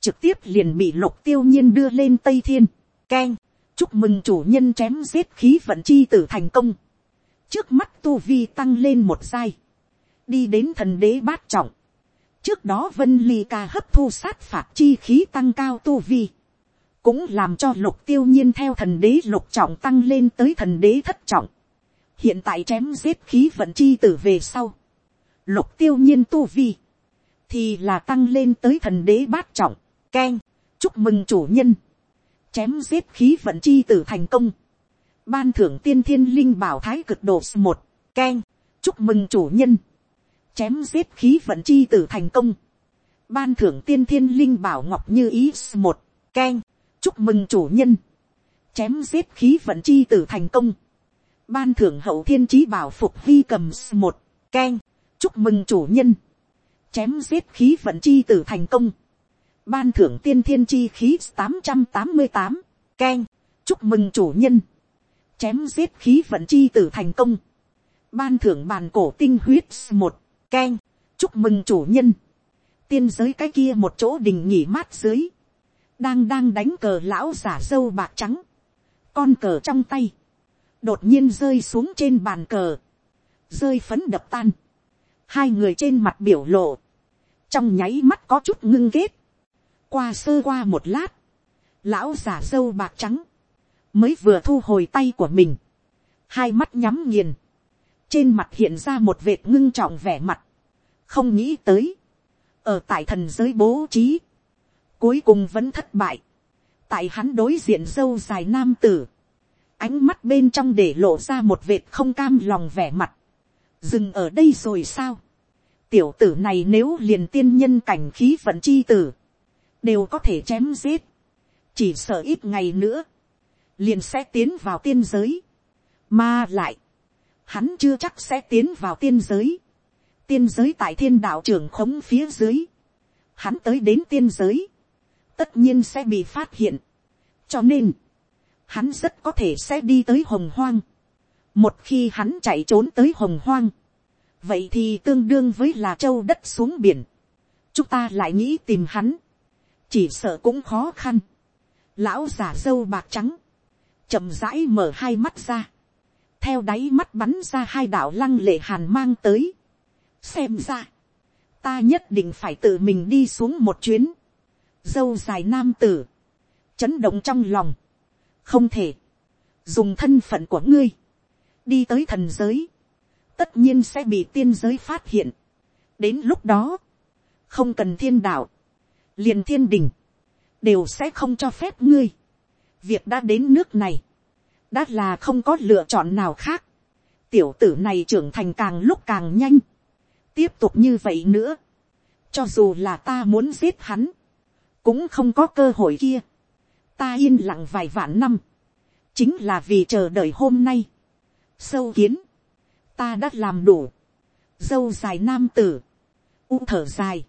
A: Trực tiếp liền bị lục tiêu nhiên đưa lên Tây Thiên. Keng, chúc mừng chủ nhân chém giết khí vận chi tử thành công. Trước mắt tu vi tăng lên một giai. Đi đến thần đế bát trọng. Trước đó Vân Ly ca hấp thu sát phạt chi khí tăng cao tu vi cũng làm cho lục tiêu nhiên theo thần đế lục trọng tăng lên tới thần đế thất trọng. hiện tại chém giết khí vận chi tử về sau. lục tiêu nhiên tu vi, thì là tăng lên tới thần đế bát trọng. k chúc mừng chủ nhân. chém giết khí vận chi tử thành công. ban thưởng tiên thiên linh bảo thái cực độ một. k e chúc mừng chủ nhân. chém giết khí vận chi tử thành công ban thưởng tiên thiên linh bảo ngọc như ý s một keng chúc mừng chủ nhân, chém giết khí vận chi tử thành công, ban thưởng hậu thiên trí bảo phục vi cầm s một, k e n chúc mừng chủ nhân, chém giết khí vận chi tử thành công, ban thưởng tiên thiên chi khí tám trăm tám mươi tám, k e n chúc mừng chủ nhân, chém giết khí vận chi tử thành công, ban thưởng bàn cổ tinh huyết một, k e n chúc mừng chủ nhân, tiên giới cái kia một chỗ đình nghỉ mát dưới, đang đang đánh cờ lão giả dâu bạc trắng, con cờ trong tay, đột nhiên rơi xuống trên bàn cờ, rơi phấn đập tan, hai người trên mặt biểu lộ, trong nháy mắt có chút ngưng ghét, qua sơ qua một lát, lão giả dâu bạc trắng, mới vừa thu hồi tay của mình, hai mắt nhắm nghiền, trên mặt hiện ra một vệt ngưng trọng vẻ mặt, không nghĩ tới, ở tại thần giới bố trí, cuối cùng vẫn thất bại, tại hắn đối diện dâu dài nam tử, ánh mắt bên trong để lộ ra một vệt không cam lòng vẻ mặt, dừng ở đây rồi sao, tiểu tử này nếu liền tiên nhân cảnh khí vận chi tử, đều có thể chém giết, chỉ sợ ít ngày nữa, liền sẽ tiến vào tiên giới, mà lại, hắn chưa chắc sẽ tiến vào tiên giới, tiên giới tại thiên đạo trưởng khống phía dưới, hắn tới đến tiên giới, tất nhiên sẽ bị phát hiện. cho nên, hắn rất có thể sẽ đi tới hồng hoang. một khi hắn chạy trốn tới hồng hoang, vậy thì tương đương với là châu đất xuống biển. chúng ta lại nghĩ tìm hắn, chỉ sợ cũng khó khăn. lão giả dâu bạc trắng, chậm rãi mở hai mắt ra, theo đáy mắt bắn ra hai đạo lăng lệ hàn mang tới. xem ra, ta nhất định phải tự mình đi xuống một chuyến dâu dài nam tử, chấn động trong lòng, không thể, dùng thân phận của ngươi, đi tới thần giới, tất nhiên sẽ bị tiên giới phát hiện, đến lúc đó, không cần thiên đạo, liền thiên đình, đều sẽ không cho phép ngươi, việc đã đến nước này, đã là không có lựa chọn nào khác, tiểu tử này trưởng thành càng lúc càng nhanh, tiếp tục như vậy nữa, cho dù là ta muốn giết hắn, cũng không có cơ hội kia. ta yên lặng vài vạn năm, chính là vì chờ đợi hôm nay. sâu kiến, ta đã làm đủ, dâu dài nam tử, u thở dài,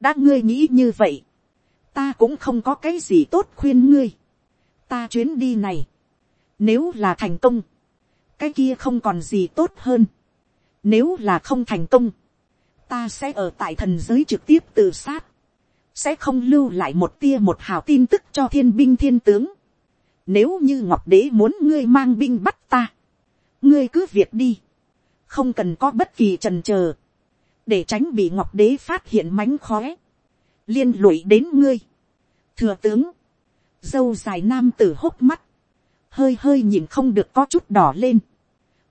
A: đã ngươi nghĩ như vậy, ta cũng không có cái gì tốt khuyên ngươi. ta chuyến đi này, nếu là thành công, cái kia không còn gì tốt hơn. Nếu là không thành công, ta sẽ ở tại thần giới trực tiếp tự sát sẽ không lưu lại một tia một hào tin tức cho thiên binh thiên tướng. Nếu như ngọc đế muốn ngươi mang binh bắt ta, ngươi cứ việc đi, không cần có bất kỳ trần chờ, để tránh bị ngọc đế phát hiện mánh khóe, liên lụy đến ngươi. Thừa tướng, dâu dài nam tử hốc mắt, hơi hơi nhìn không được có chút đỏ lên,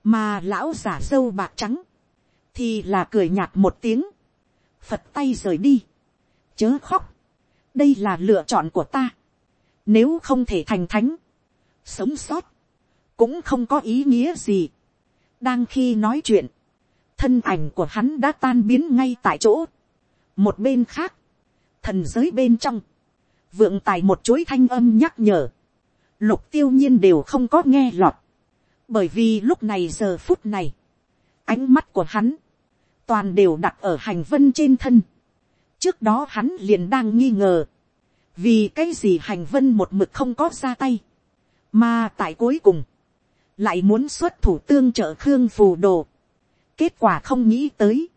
A: mà lão giả dâu bạc trắng, thì là cười nhạt một tiếng, phật tay rời đi chớ khóc, đây là lựa chọn của ta, nếu không thể thành thánh, sống sót, cũng không có ý nghĩa gì. đang khi nói chuyện, thân ảnh của hắn đã tan biến ngay tại chỗ. một bên khác, thần giới bên trong, vượng tài một chuỗi thanh âm nhắc nhở, lục tiêu nhiên đều không có nghe lọt, bởi vì lúc này giờ phút này, ánh mắt của hắn, toàn đều đặt ở hành vân trên thân, trước đó hắn liền đang nghi ngờ, vì cái gì hành vân một mực không có ra tay, mà tại cuối cùng, lại muốn xuất thủ tương trợ khương phù đồ, kết quả không nghĩ tới,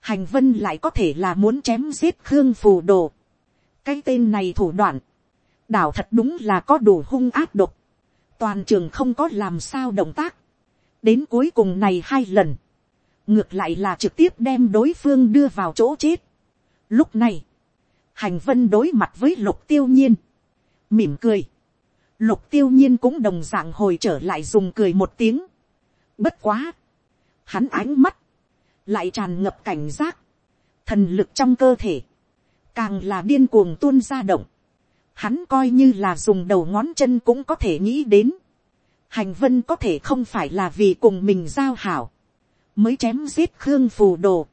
A: hành vân lại có thể là muốn chém giết khương phù đồ, cái tên này thủ đoạn, đảo thật đúng là có đủ hung áp độc, toàn trường không có làm sao động tác, đến cuối cùng này hai lần, ngược lại là trực tiếp đem đối phương đưa vào chỗ chết, Lúc này, hành vân đối mặt với lục tiêu nhiên. Mỉm cười. Lục tiêu nhiên cũng đồng dạng hồi trở lại dùng cười một tiếng. Bất quá. Hắn ánh mắt. Lại tràn ngập cảnh giác. Thần lực trong cơ thể. Càng là điên cuồng tuôn ra động. Hắn coi như là dùng đầu ngón chân cũng có thể nghĩ đến. Hành vân có thể không phải là vì cùng mình giao hảo. Mới chém giết Khương Phù Đồ.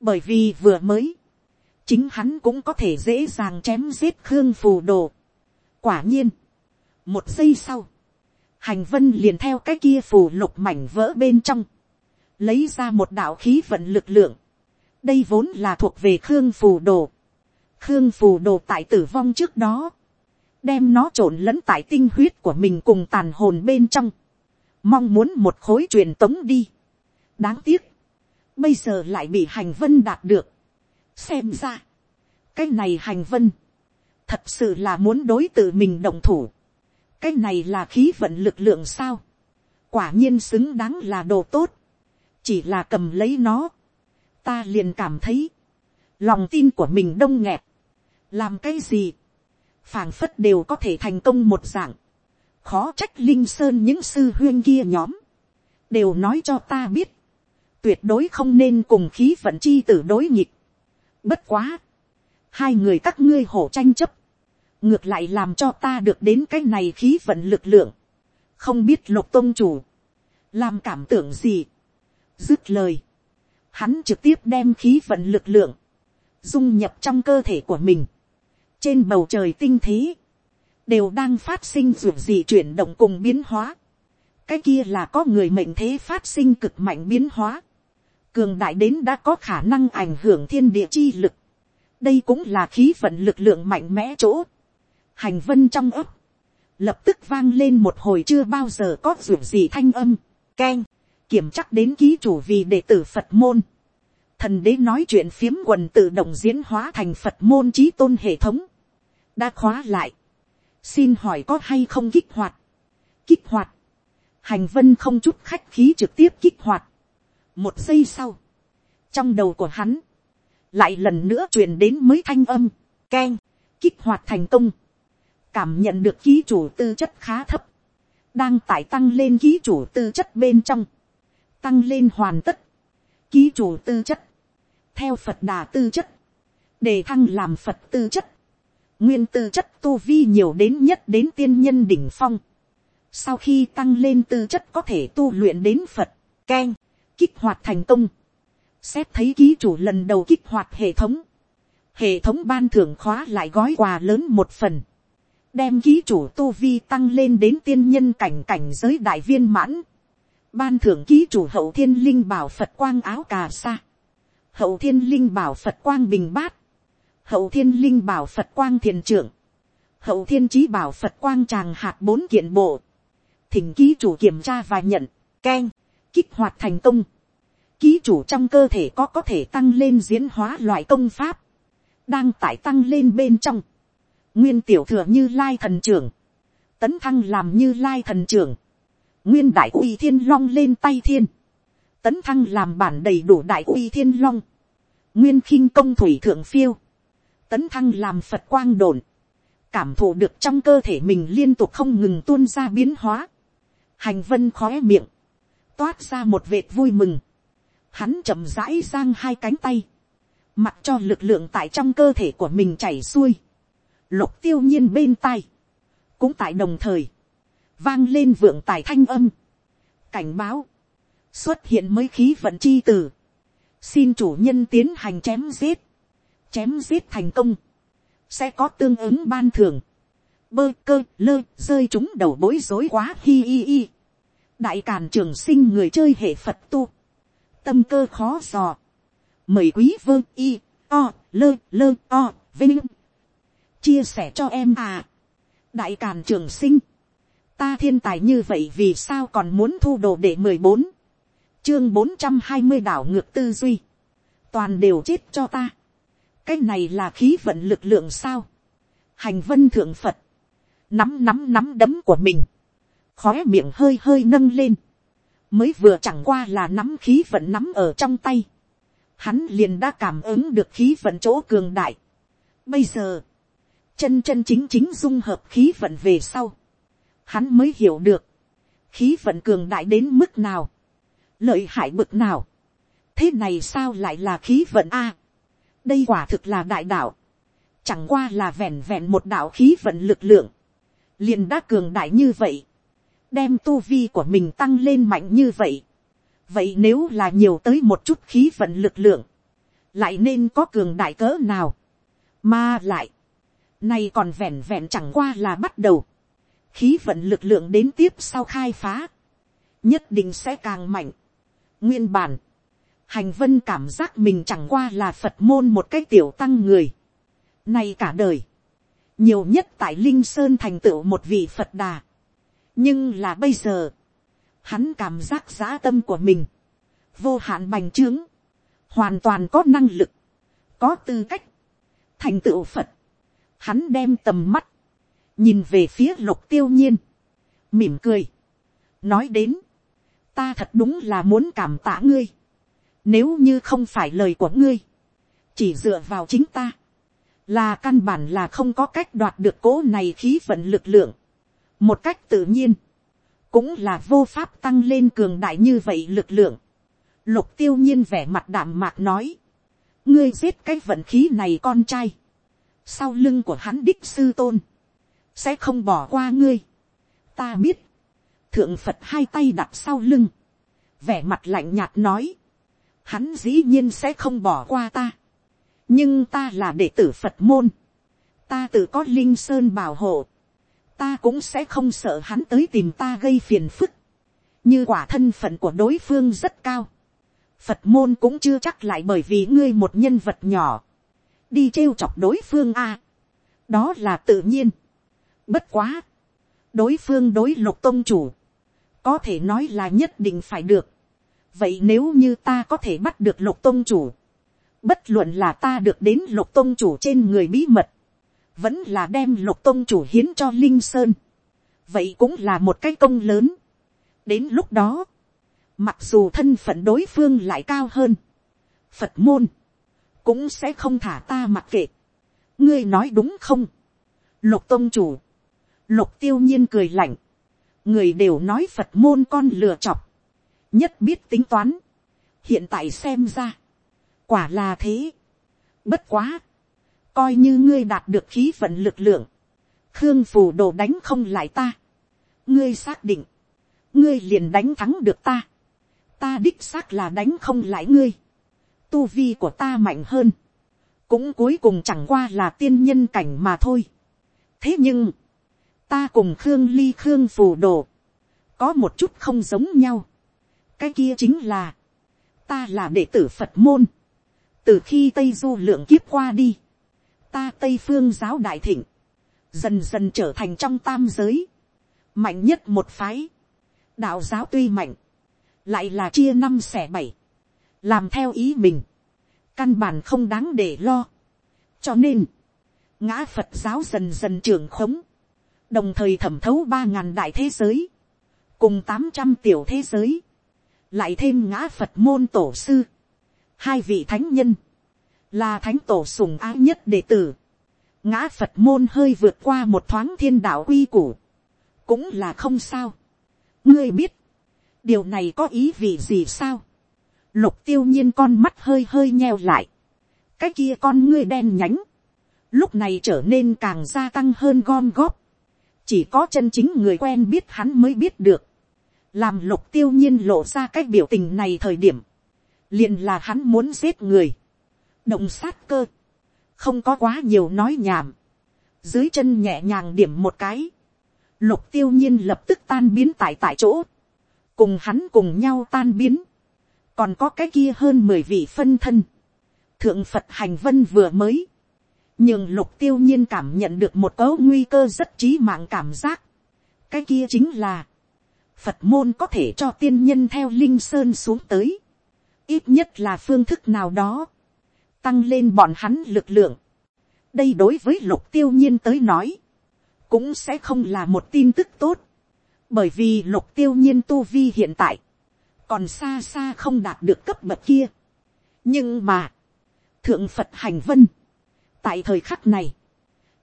A: Bởi vì vừa mới chính hắn cũng có thể dễ dàng chém giết khương phù đồ. quả nhiên, một giây sau, hành vân liền theo cái kia phù lục mảnh vỡ bên trong, lấy ra một đạo khí vận lực lượng, đây vốn là thuộc về khương phù đồ. khương phù đồ tại tử vong trước đó, đem nó trộn lẫn tại tinh huyết của mình cùng tàn hồn bên trong, mong muốn một khối truyền tống đi. đáng tiếc, bây giờ lại bị hành vân đạt được, xem ra, cái này hành vân, thật sự là muốn đối t mình động thủ, cái này là khí vận lực lượng sao, quả nhiên xứng đáng là đồ tốt, chỉ là cầm lấy nó, ta liền cảm thấy, lòng tin của mình đông nghẹt, làm cái gì, phảng phất đều có thể thành công một dạng, khó trách linh sơn những sư huyên kia nhóm, đều nói cho ta biết, tuyệt đối không nên cùng khí vận chi tử đối nghịch, Bất quá. Hai người các ngươi hổ tranh chấp. Ngược lại làm cho ta được đến cái này khí vận lực lượng. Không biết lục tôn chủ. Làm cảm tưởng gì. Dứt lời. Hắn trực tiếp đem khí vận lực lượng. Dung nhập trong cơ thể của mình. Trên bầu trời tinh thế. Đều đang phát sinh dù gì chuyển động cùng biến hóa cái kia là có người mệnh thế phát sinh cực mạnh biến hóa cường đại đến đã có khả năng ảnh hưởng thiên địa chi lực. đây cũng là khí vận lực lượng mạnh mẽ chỗ. hành vân trong ấp, lập tức vang lên một hồi chưa bao giờ có ruộng gì thanh âm, keng, kiểm chắc đến ký chủ vì đệ tử phật môn. thần đế nói chuyện phiếm quần tự động diễn hóa thành phật môn trí tôn hệ thống, đã khóa lại. xin hỏi có hay không kích hoạt, kích hoạt, hành vân không chút khách khí trực tiếp kích hoạt một giây sau, trong đầu của hắn, lại lần nữa truyền đến mới thanh âm, k e n kích hoạt thành công, cảm nhận được ký chủ tư chất khá thấp, đang tải tăng lên ký chủ tư chất bên trong, tăng lên hoàn tất, ký chủ tư chất, theo phật đà tư chất, đề thăng làm phật tư chất, nguyên tư chất tu vi nhiều đến nhất đến tiên nhân đỉnh phong, sau khi tăng lên tư chất có thể tu luyện đến phật, k e n kích hoạt thành công. Xét thấy ký chủ lần đầu kích hoạt hệ thống. Hệ thống ban thưởng khóa lại gói quà lớn một phần. Đem ký chủ tu vi tăng lên đến tiên nhân cảnh cảnh giới đại viên mãn. Ban thưởng ký chủ hậu thiên linh bảo Phật quang áo cà sa. Hậu thiên linh bảo Phật quang bình bát. Hậu thiên linh bảo Phật quang thiền trưởng. Hậu thiên trí bảo Phật quang tràng hạt bốn kiện bộ. Thỉnh ký chủ kiểm tra và nhận. Keng kích hoạt thành công, ký chủ trong cơ thể có có thể tăng lên diễn hóa loại công pháp, đang tải tăng lên bên trong, nguyên tiểu thừa như lai thần trưởng, tấn thăng làm như lai thần trưởng, nguyên đại uy thiên long lên tay thiên, tấn thăng làm bản đầy đủ đại uy thiên long, nguyên khinh công thủy thượng phiêu, tấn thăng làm phật quang đồn, cảm thụ được trong cơ thể mình liên tục không ngừng tuôn ra biến hóa, hành vân khóe miệng, toát ra một vệt vui mừng. Hắn chậm rãi giang hai cánh tay. Mặc cho lực lượng tại trong cơ thể của mình chảy xuôi. Lục tiêu nhiên bên tay, Cũng tại đồng thời. Vang lên vượng tài thanh âm. Cảnh báo. Xuất hiện mới khí vận chi tử. Xin chủ nhân tiến hành chém giết. Chém giết thành công. Sẽ có tương ứng ban thưởng bơ cơ lơ rơi chúng đầu bối rối quá hi hi hi đại càn trường sinh người chơi hệ phật tu, tâm cơ khó dò, mời quý vương y, o, lơ, lơ, o, vinh, chia sẻ cho em à, đại càn trường sinh, ta thiên tài như vậy vì sao còn muốn thu đồ để mười bốn, chương bốn trăm hai mươi đảo ngược tư duy, toàn đều chết cho ta, cái này là khí vận lực lượng sao, hành vân thượng phật, nắm nắm nắm đấm của mình, khói miệng hơi hơi nâng lên, mới vừa chẳng qua là nắm khí vận nắm ở trong tay, hắn liền đã cảm ứng được khí vận chỗ cường đại. Bây giờ, chân chân chính chính dung hợp khí vận về sau, hắn mới hiểu được, khí vận cường đại đến mức nào, lợi hại bực nào, thế này sao lại là khí vận a, đây quả thực là đại đạo, chẳng qua là vẹn vẹn một đạo khí vận lực lượng, liền đã cường đại như vậy, đem tu vi của mình tăng lên mạnh như vậy. vậy nếu là nhiều tới một chút khí vận lực lượng, lại nên có cường đại cỡ nào. mà lại, nay còn vẹn vẹn chẳng qua là bắt đầu. khí vận lực lượng đến tiếp sau khai phá, nhất định sẽ càng mạnh. nguyên bản, hành vân cảm giác mình chẳng qua là phật môn một cái tiểu tăng người. nay cả đời, nhiều nhất tại linh sơn thành tựu một vị phật đà nhưng là bây giờ, hắn cảm giác giã tâm của mình, vô hạn bành trướng, hoàn toàn có năng lực, có tư cách, thành tựu phật, hắn đem tầm mắt, nhìn về phía lục tiêu nhiên, mỉm cười, nói đến, ta thật đúng là muốn cảm tạ ngươi, nếu như không phải lời của ngươi, chỉ dựa vào chính ta, là căn bản là không có cách đoạt được cố này khí vận lực lượng, một cách tự nhiên, cũng là vô pháp tăng lên cường đại như vậy lực lượng. Lục tiêu nhiên vẻ mặt đảm mạc nói, ngươi giết cái vận khí này con trai, sau lưng của hắn đích sư tôn, sẽ không bỏ qua ngươi. Ta biết, thượng Phật hai tay đặt sau lưng, vẻ mặt lạnh nhạt nói, hắn dĩ nhiên sẽ không bỏ qua ta, nhưng ta là đệ tử Phật môn, ta tự có linh sơn bảo hộ, ta cũng sẽ không sợ hắn tới tìm ta gây phiền phức, như quả thân phận của đối phương rất cao, phật môn cũng chưa chắc lại bởi vì ngươi một nhân vật nhỏ, đi trêu chọc đối phương a, à. đó là tự nhiên, bất quá, đối phương đối lục tôn chủ, có thể nói là nhất định phải được, vậy nếu như ta có thể bắt được lục tôn chủ, bất luận là ta được đến lục tôn chủ trên người bí mật, vẫn là đem lục tôn chủ hiến cho linh sơn, vậy cũng là một cái công lớn. đến lúc đó, mặc dù thân phận đối phương lại cao hơn, phật môn, cũng sẽ không thả ta mặc kệ. ngươi nói đúng không, lục tôn chủ, lục tiêu nhiên cười lạnh, người đều nói phật môn con lừa chọc, nhất biết tính toán, hiện tại xem ra, quả là thế, bất quá, coi như ngươi đạt được khí vận lực lượng, khương phù đồ đánh không lại ta. ngươi xác định, ngươi liền đánh thắng được ta. ta đích xác là đánh không lại ngươi. tu vi của ta mạnh hơn. cũng cuối cùng chẳng qua là tiên nhân cảnh mà thôi. thế nhưng, ta cùng khương ly khương phù đồ, có một chút không giống nhau. cái kia chính là, ta là đệ tử phật môn. từ khi tây du lượng kiếp qua đi, ta tây phương giáo đại thịnh, dần dần trở thành trong tam giới, mạnh nhất một phái, đạo giáo tuy mạnh, lại là chia năm xẻ bảy, làm theo ý mình, căn bản không đáng để lo. cho nên, ngã phật giáo dần dần trưởng khống, đồng thời thẩm thấu ba ngàn đại thế giới, cùng tám trăm tiểu thế giới, lại thêm ngã phật môn tổ sư, hai vị thánh nhân, là thánh tổ sùng ái nhất đệ tử, ngã phật môn hơi vượt qua một thoáng thiên đạo quy củ, cũng là không sao. ngươi biết, điều này có ý vị gì sao. lục tiêu nhiên con mắt hơi hơi nheo lại, cái kia con ngươi đen nhánh, lúc này trở nên càng gia tăng hơn gom góp, chỉ có chân chính người quen biết hắn mới biết được, làm lục tiêu nhiên lộ ra cái biểu tình này thời điểm, liền là hắn muốn giết người, động sát cơ, không có quá nhiều nói nhảm, dưới chân nhẹ nhàng điểm một cái, lục tiêu nhiên lập tức tan biến tại tại chỗ, cùng hắn cùng nhau tan biến, còn có cái kia hơn mười vị phân thân, thượng phật hành vân vừa mới, nhưng lục tiêu nhiên cảm nhận được một cấu nguy cơ rất trí mạng cảm giác, cái kia chính là, phật môn có thể cho tiên nhân theo linh sơn xuống tới, ít nhất là phương thức nào đó, tăng lên bọn hắn lực lượng. đây đối với lục tiêu nhiên tới nói, cũng sẽ không là một tin tức tốt, bởi vì lục tiêu nhiên tu vi hiện tại, còn xa xa không đạt được cấp bậc kia. nhưng mà, thượng phật hành vân, tại thời khắc này,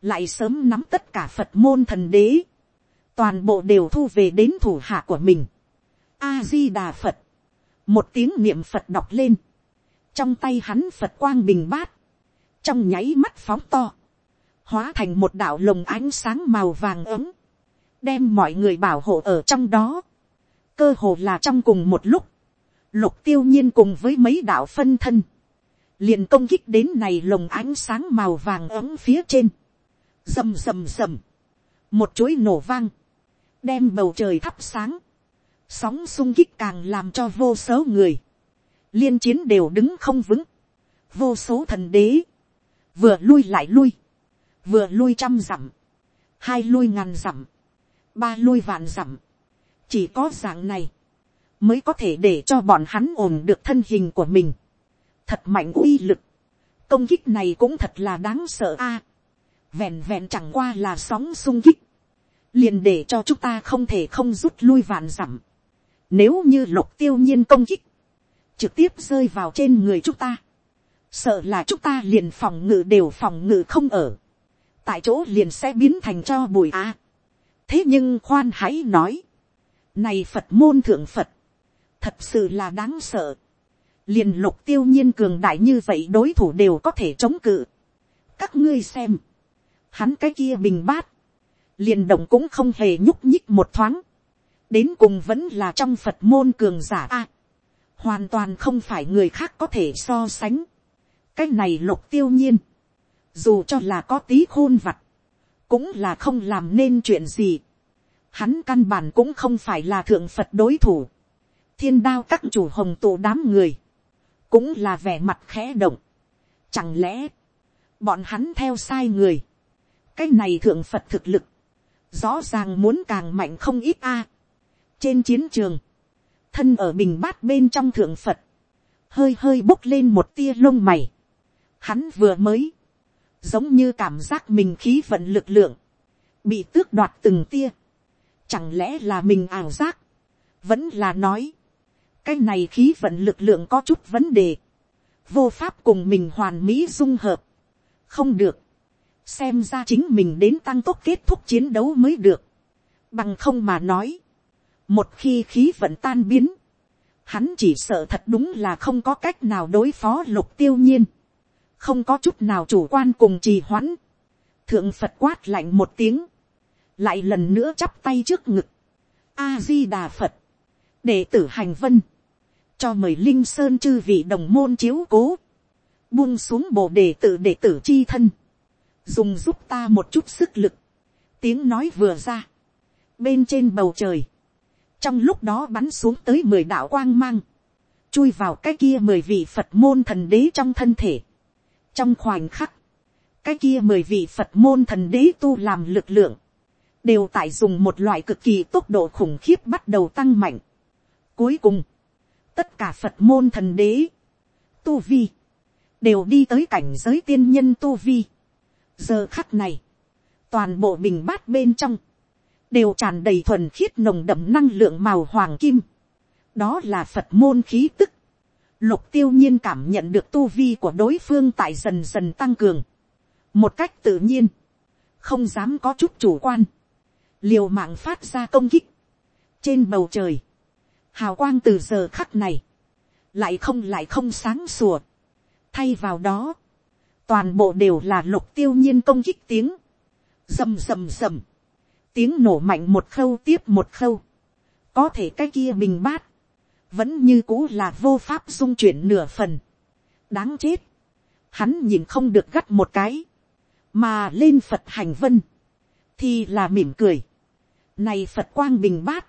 A: lại sớm nắm tất cả phật môn thần đế, toàn bộ đều thu về đến thủ hạ của mình. A di đà phật, một tiếng niệm phật đọc lên, trong tay hắn phật quang bình bát, trong nháy mắt phóng to, hóa thành một đạo lồng ánh sáng màu vàng ấm, đem mọi người bảo hộ ở trong đó, cơ hồ là trong cùng một lúc, lục tiêu nhiên cùng với mấy đạo phân thân, liền công kích đến này lồng ánh sáng màu vàng ấm phía trên, rầm rầm rầm, một chuỗi nổ vang, đem bầu trời thắp sáng, sóng sung kích càng làm cho vô số người, liên chiến đều đứng không vững, vô số thần đế, vừa lui lại lui, vừa lui trăm dặm, hai lui ngàn dặm, ba lui vạn dặm, chỉ có dạng này, mới có thể để cho bọn hắn ổn được thân hình của mình, thật mạnh uy lực, công kích này cũng thật là đáng sợ a, à, vẹn vẹn chẳng qua là sóng sung kích, liền để cho chúng ta không thể không rút lui vạn dặm, nếu như lục tiêu nhiên công kích, trực tiếp rơi vào trên người chúng ta. Sợ là chúng ta liền phòng ngự đều phòng ngự không ở. Tại chỗ liền sẽ biến thành cho bùi á. thế nhưng khoan hãy nói. Này Phật môn thượng Phật. Thật sự là đáng sợ. Liền lục tiêu nhiên cường đại như vậy đối thủ đều có thể chống cự. Các ngươi xem. Hắn cái kia bình bát. Liền động cũng không hề nhúc nhích một thoáng đến cùng vẫn là trong phật môn cường giả a hoàn toàn không phải người khác có thể so sánh. cái này lục tiêu nhiên, dù cho là có tí khôn vặt, cũng là không làm nên chuyện gì. Hắn căn bản cũng không phải là thượng Phật đối thủ. Thiên đao các chủ hồng tụ đám người, cũng là vẻ mặt khẽ động. Chẳng lẽ, bọn hắn theo sai người. Cái này thượng Phật thực lực, rõ ràng muốn càng mạnh không ít a. Trên chiến trường, thân ở bình bát bên trong thượng phật, hơi hơi bốc lên một tia lông mày. Hắn vừa mới, giống như cảm giác mình khí vận lực lượng, bị tước đoạt từng tia. Chẳng lẽ là mình ảo giác, vẫn là nói, cái này khí vận lực lượng có chút vấn đề, vô pháp cùng mình hoàn mỹ dung hợp, không được, xem ra chính mình đến tăng tốc kết thúc chiến đấu mới được, bằng không mà nói, một khi khí vận tan biến, hắn chỉ sợ thật đúng là không có cách nào đối phó lục tiêu nhiên. Không có chút nào chủ quan cùng trì hoãn. Thượng Phật quát lạnh một tiếng. Lại lần nữa chắp tay trước ngực. A-di-đà Phật. Đệ tử hành vân. Cho mời Linh Sơn chư vị đồng môn chiếu cố. Buông xuống bộ đệ tử đệ tử chi thân. Dùng giúp ta một chút sức lực. Tiếng nói vừa ra. Bên trên bầu trời trong lúc đó bắn xuống tới mười đạo quang mang, chui vào cái kia mười vị phật môn thần đế trong thân thể. trong khoảnh khắc, cái kia mười vị phật môn thần đế tu làm lực lượng, đều tại dùng một loại cực kỳ tốc độ khủng khiếp bắt đầu tăng mạnh. cuối cùng, tất cả phật môn thần đế, tu vi, đều đi tới cảnh giới tiên nhân tu vi. giờ khắc này, toàn bộ bình bát bên trong, đều tràn đầy thuần khiết nồng đậm năng lượng màu hoàng kim. đó là phật môn khí tức. lục tiêu nhiên cảm nhận được tu vi của đối phương tại dần dần tăng cường. một cách tự nhiên, không dám có chút chủ quan. liều mạng phát ra công kích. trên bầu trời, hào quang từ giờ khắc này, lại không lại không sáng sủa. thay vào đó, toàn bộ đều là lục tiêu nhiên công kích tiếng. rầm rầm rầm tiếng nổ mạnh một khâu tiếp một khâu, có thể cái kia bình bát, vẫn như cũ là vô pháp dung chuyển nửa phần, đáng chết, hắn nhìn không được gắt một cái, mà lên phật hành vân, thì là mỉm cười, này phật quang bình bát,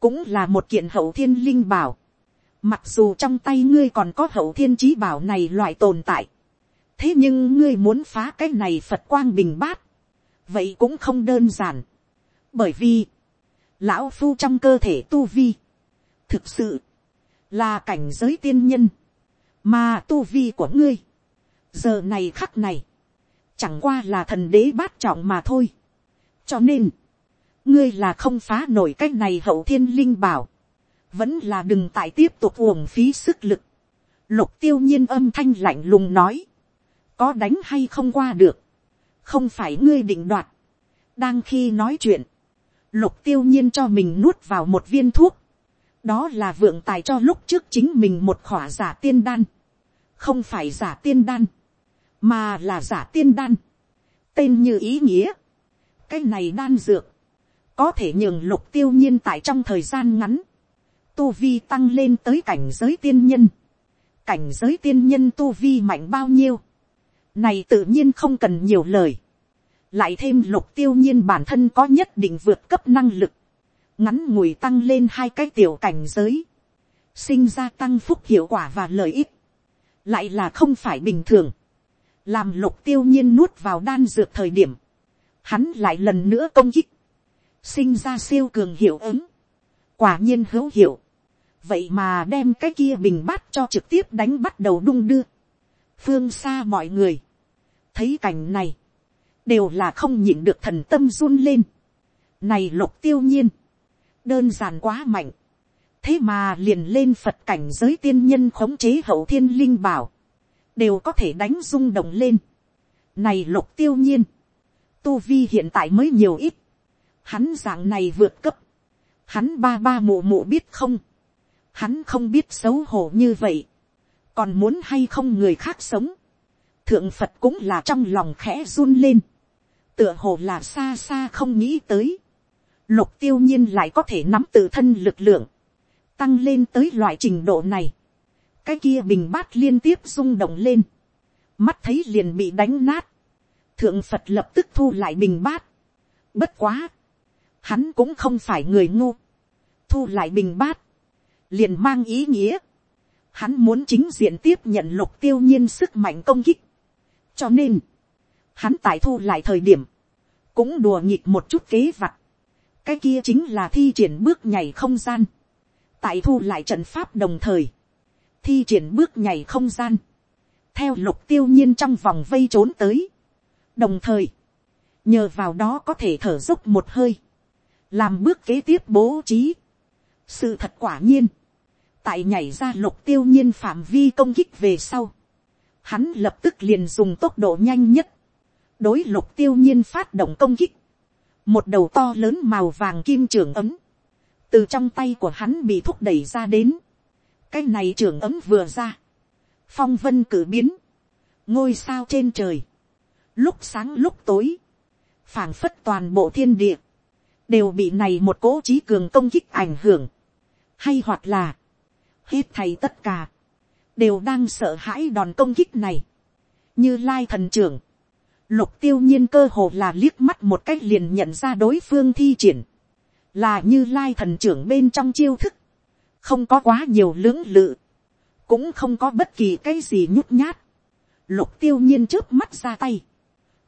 A: cũng là một kiện hậu thiên linh bảo, mặc dù trong tay ngươi còn có hậu thiên trí bảo này loại tồn tại, thế nhưng ngươi muốn phá cái này phật quang bình bát, vậy cũng không đơn giản bởi vì, lão phu trong cơ thể tu vi, thực sự, là cảnh giới tiên nhân, mà tu vi của ngươi, giờ này khắc này, chẳng qua là thần đế bát trọng mà thôi. cho nên, ngươi là không phá nổi cái này hậu thiên linh bảo, vẫn là đừng tại tiếp tục uổng phí sức lực. Lục tiêu nhiên âm thanh lạnh lùng nói, có đánh hay không qua được, không phải ngươi định đoạt. đang khi nói chuyện, lục tiêu nhiên cho mình nuốt vào một viên thuốc. đó là vượng tài cho lúc trước chính mình một khỏa giả tiên đan. không phải giả tiên đan, mà là giả tiên đan. tên như ý nghĩa. cái này đan dược, có thể nhường lục tiêu nhiên tại trong thời gian ngắn, tu vi tăng lên tới cảnh giới tiên nhân. cảnh giới tiên nhân tu vi mạnh bao nhiêu. này tự nhiên không cần nhiều lời lại thêm lục tiêu nhiên bản thân có nhất định vượt cấp năng lực, ngắn ngủi tăng lên hai cái tiểu cảnh giới, sinh ra tăng phúc hiệu quả và lợi ích, lại là không phải bình thường, làm lục tiêu nhiên nuốt vào đan dược thời điểm, hắn lại lần nữa công kích, sinh ra siêu cường hiệu ứng, quả nhiên hữu hiệu, vậy mà đem cái kia bình bát cho trực tiếp đánh bắt đầu đung đưa, phương xa mọi người, thấy cảnh này, đều là không nhịn được thần tâm run lên. Này lục tiêu nhiên, đơn giản quá mạnh. Thế mà liền lên Phật cảnh giới tiên nhân khống chế hậu thiên linh bảo, đều có thể đánh rung động lên. Này lục tiêu nhiên, tu vi hiện tại mới nhiều ít. Hắn dạng này vượt cấp. Hắn ba ba mụ mụ biết không. Hắn không biết xấu hổ như vậy. Còn muốn hay không người khác sống. Thượng Phật cũng là trong lòng khẽ run lên tựa hồ là xa xa không nghĩ tới. Lục tiêu nhiên lại có thể nắm tự thân lực lượng. Tăng lên tới loại trình độ này. Cái kia bình bát liên tiếp rung động lên. Mắt thấy liền bị đánh nát. Thượng Phật lập tức thu lại bình bát. Bất quá. Hắn cũng không phải người ngu. Thu lại bình bát. Liền mang ý nghĩa. Hắn muốn chính diện tiếp nhận lục tiêu nhiên sức mạnh công kích. Cho nên hắn tại thu lại thời điểm, cũng đùa nhịp một chút kế vặt. cái kia chính là thi triển bước nhảy không gian. tại thu lại trận pháp đồng thời, thi triển bước nhảy không gian, theo lục tiêu nhiên trong vòng vây trốn tới. đồng thời, nhờ vào đó có thể thở dốc một hơi, làm bước kế tiếp bố trí. sự thật quả nhiên, tại nhảy ra lục tiêu nhiên phạm vi công kích về sau, hắn lập tức liền dùng tốc độ nhanh nhất, đối lục tiêu nhiên phát động công kích, một đầu to lớn màu vàng kim trường ấm, từ trong tay của hắn bị thúc đẩy ra đến, cái này trường ấm vừa ra, phong vân cử biến, ngôi sao trên trời, lúc sáng lúc tối, phảng phất toàn bộ thiên địa, đều bị này một cố trí cường công kích ảnh hưởng, hay hoặc là, hết thầy tất cả, đều đang sợ hãi đòn công kích này, như lai thần trưởng, Lục tiêu nhiên cơ hồ là liếc mắt một cách liền nhận ra đối phương thi triển. Là như lai thần trưởng bên trong chiêu thức. Không có quá nhiều lưỡng lự. Cũng không có bất kỳ cái gì nhút nhát. Lục tiêu nhiên trước mắt ra tay.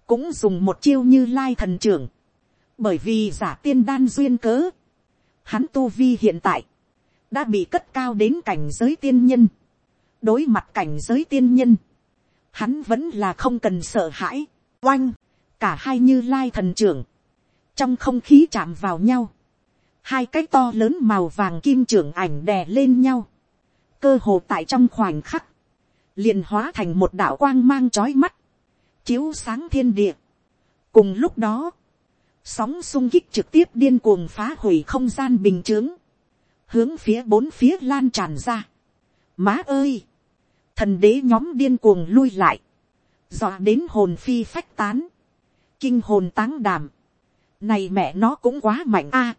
A: Cũng dùng một chiêu như lai thần trưởng. Bởi vì giả tiên đan duyên cớ. Hắn tu vi hiện tại. Đã bị cất cao đến cảnh giới tiên nhân. Đối mặt cảnh giới tiên nhân. Hắn vẫn là không cần sợ hãi Oanh, cả hai như lai thần trưởng. Trong không khí chạm vào nhau. Hai cái to lớn màu vàng kim trưởng ảnh đè lên nhau. Cơ hồ tại trong khoảnh khắc. liền hóa thành một đạo quang mang chói mắt. Chiếu sáng thiên địa. Cùng lúc đó. Sóng sung kích trực tiếp điên cuồng phá hủy không gian bình chướng. Hướng phía bốn phía lan tràn ra. Má ơi! Thần đế nhóm điên cuồng lui lại dọa đến hồn phi phách tán, kinh hồn táng đảm, này mẹ nó cũng quá mạnh a,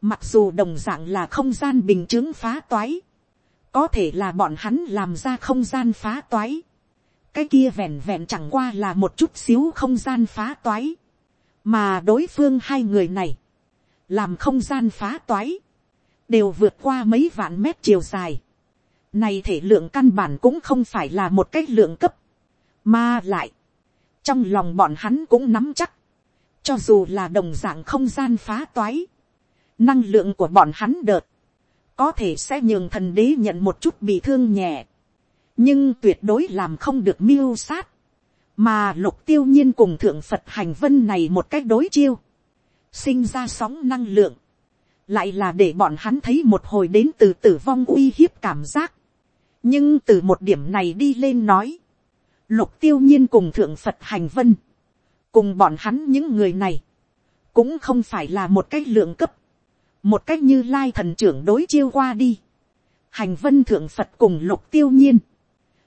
A: mặc dù đồng d ạ n g là không gian bình chứng phá toái, có thể là bọn hắn làm ra không gian phá toái, cái kia vẹn vẹn chẳng qua là một chút xíu không gian phá toái, mà đối phương hai người này, làm không gian phá toái, đều vượt qua mấy vạn mét chiều dài. Này thể lượng căn bản cũng không phải là một cái lượng cấp, mà lại, trong lòng bọn hắn cũng nắm chắc, cho dù là đồng dạng không gian phá toái, năng lượng của bọn hắn đợt, có thể sẽ nhường thần đế nhận một chút bị thương nhẹ, nhưng tuyệt đối làm không được miêu sát, mà lục tiêu nhiên cùng thượng phật hành vân này một cách đối chiêu, sinh ra sóng năng lượng, lại là để bọn hắn thấy một hồi đến từ tử vong uy hiếp cảm giác, nhưng từ một điểm này đi lên nói, Lục tiêu nhiên cùng thượng Phật hành vân. Cùng bọn hắn những người này. Cũng không phải là một cách lượng cấp. Một cách như lai thần trưởng đối chiêu qua đi. Hành vân thượng Phật cùng lục tiêu nhiên.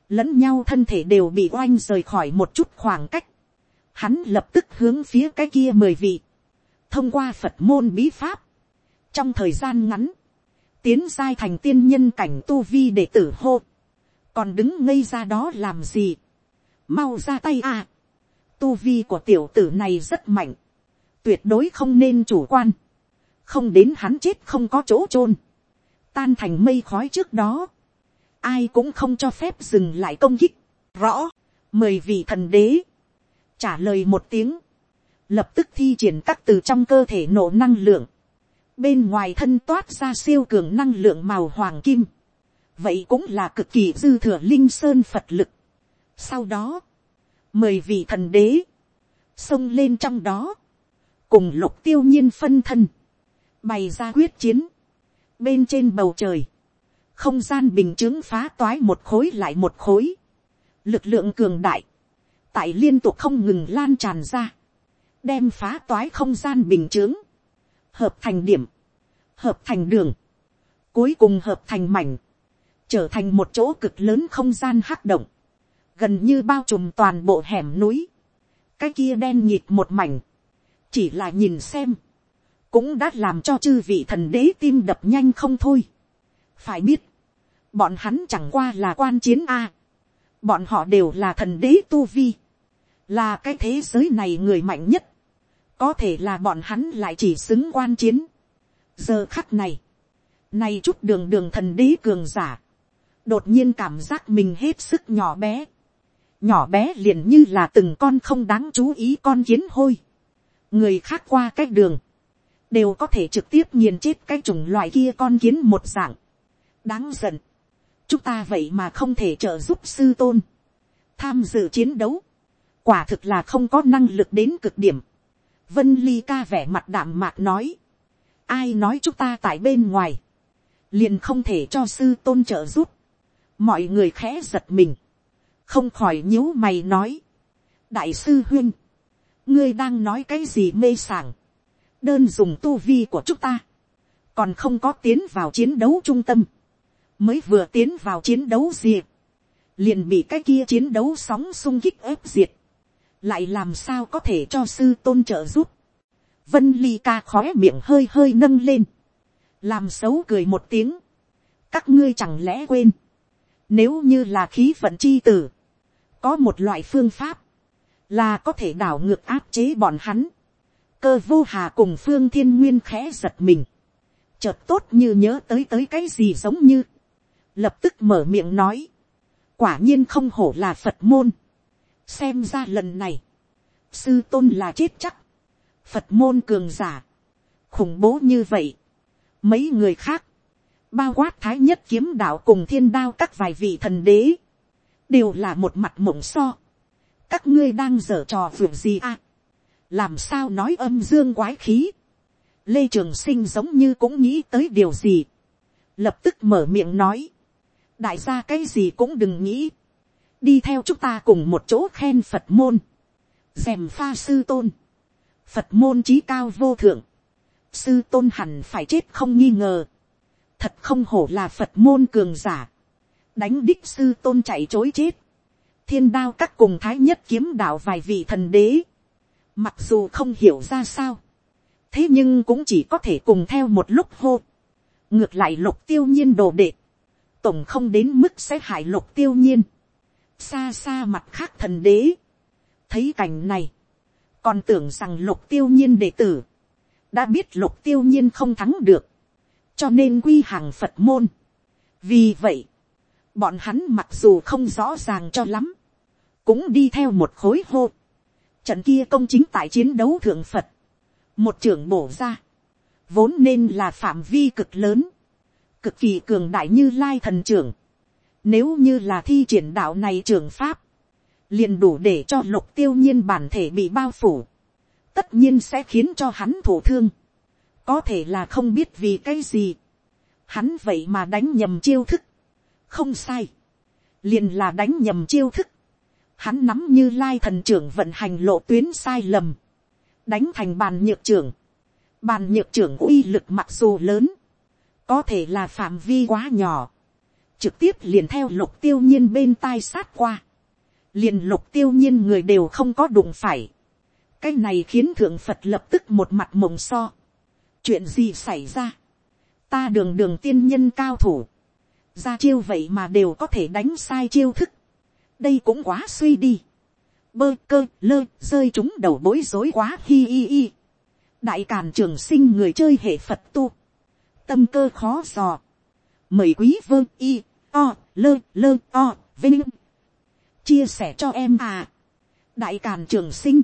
A: Lẫn nhau thân thể đều bị oanh rời khỏi một chút khoảng cách. Hắn lập tức hướng phía cái kia mười vị. Thông qua Phật môn bí pháp. Trong thời gian ngắn. Tiến giai thành tiên nhân cảnh tu vi để tử hô. Còn đứng ngây ra đó làm gì? mau ra tay à. tu vi của tiểu tử này rất mạnh, tuyệt đối không nên chủ quan, không đến hắn chết không có chỗ chôn, tan thành mây khói trước đó, ai cũng không cho phép dừng lại công kích, rõ, Mời vị thần đế, trả lời một tiếng, lập tức thi triển các từ trong cơ thể nổ năng lượng, bên ngoài thân toát ra siêu cường năng lượng màu hoàng kim, vậy cũng là cực kỳ dư thừa linh sơn phật lực, sau đó, mời vị thần đế, xông lên trong đó, cùng lục tiêu nhiên phân thân, bày ra quyết chiến, bên trên bầu trời, không gian bình chứng phá toái một khối lại một khối, lực lượng cường đại, tại liên tục không ngừng lan tràn ra, đem phá toái không gian bình chứng, hợp thành điểm, hợp thành đường, cuối cùng hợp thành mảnh, trở thành một chỗ cực lớn không gian hắc động, gần như bao trùm toàn bộ hẻm núi, cái kia đen nhịt một mảnh, chỉ là nhìn xem, cũng đã làm cho chư vị thần đế tim đập nhanh không thôi. phải biết, bọn hắn chẳng qua là quan chiến a, bọn họ đều là thần đế tu vi, là cái thế giới này người mạnh nhất, có thể là bọn hắn lại chỉ xứng quan chiến. giờ khắc này, nay chút đường đường thần đế cường giả, đột nhiên cảm giác mình hết sức nhỏ bé, nhỏ bé liền như là từng con không đáng chú ý con kiến hôi, người khác qua cái đường, đều có thể trực tiếp nghiền chết cái chủng loại kia con kiến một dạng, đáng giận, chúng ta vậy mà không thể trợ giúp sư tôn, tham dự chiến đấu, quả thực là không có năng lực đến cực điểm, vân ly ca vẻ mặt đạm mạc nói, ai nói chúng ta tại bên ngoài, liền không thể cho sư tôn trợ giúp, mọi người khẽ giật mình, không khỏi nhíu mày nói, đại sư huyên, ngươi đang nói cái gì mê sảng, đơn dùng tu vi của chúng ta, còn không có tiến vào chiến đấu trung tâm, mới vừa tiến vào chiến đấu diệt, liền bị cái kia chiến đấu sóng sung kích ép diệt, lại làm sao có thể cho sư tôn trợ giúp, vân ly ca khó miệng hơi hơi nâng lên, làm xấu cười một tiếng, các ngươi chẳng lẽ quên, nếu như là khí vận chi tử, có một loại phương pháp, là có thể đảo ngược áp chế bọn hắn. cơ vô hà cùng phương thiên nguyên khẽ giật mình, chợt tốt như nhớ tới tới cái gì giống như, lập tức mở miệng nói, quả nhiên không hổ là phật môn, xem ra lần này, sư tôn là chết chắc, phật môn cường giả, khủng bố như vậy, mấy người khác, bao quát thái nhất kiếm đạo cùng thiên đao các vài vị thần đế, đều là một mặt mộng so. các ngươi đang dở trò phượng gì à. làm sao nói âm dương quái khí. lê trường sinh giống như cũng nghĩ tới điều gì. lập tức mở miệng nói. đại gia cái gì cũng đừng nghĩ. đi theo chúng ta cùng một chỗ khen phật môn. dèm pha sư tôn. phật môn trí cao vô thượng. sư tôn hẳn phải chết không nghi ngờ. thật không hổ là phật môn cường giả đánh đích sư tôn chạy chối chết, thiên đao các cùng thái nhất kiếm đạo vài vị thần đế, mặc dù không hiểu ra sao, thế nhưng cũng chỉ có thể cùng theo một lúc hô, ngược lại lục tiêu nhiên đồ đệ, tổng không đến mức sẽ hại lục tiêu nhiên, xa xa mặt khác thần đế, thấy cảnh này, còn tưởng rằng lục tiêu nhiên đệ tử, đã biết lục tiêu nhiên không thắng được, cho nên quy hàng phật môn. vì vậy, bọn hắn mặc dù không rõ ràng cho lắm, cũng đi theo một khối hô. Trận kia công chính tại chiến đấu thượng Phật, một trưởng bổ ra, vốn nên là phạm vi cực lớn, cực kỳ cường đại như lai thần trưởng. Nếu như là thi triển đạo này trường pháp, liền đủ để cho lục tiêu nhiên bản thể bị bao phủ, tất nhiên sẽ khiến cho hắn thổ thương, có thể là không biết vì cái gì. Hắn vậy mà đánh nhầm chiêu thức, không sai, liền là đánh nhầm chiêu thức, hắn nắm như lai thần trưởng vận hành lộ tuyến sai lầm, đánh thành bàn nhược trưởng, bàn nhược trưởng uy lực mặc dù lớn, có thể là phạm vi quá nhỏ, trực tiếp liền theo lục tiêu nhiên bên tai sát qua, liền lục tiêu nhiên người đều không có đụng phải, cái này khiến thượng phật lập tức một mặt mộng so, chuyện gì xảy ra, ta đường đường tiên nhân cao thủ, ra chiêu vậy mà đều có thể đánh sai chiêu thức, đây cũng quá suy đi, bơ cơ lơ rơi chúng đầu bối rối quá hi hi hi, đại càn trường sinh người chơi hệ phật tu, tâm cơ khó dò, mời quý vương y, o, lơ lơ o, vinh, chia sẻ cho em à, đại càn trường sinh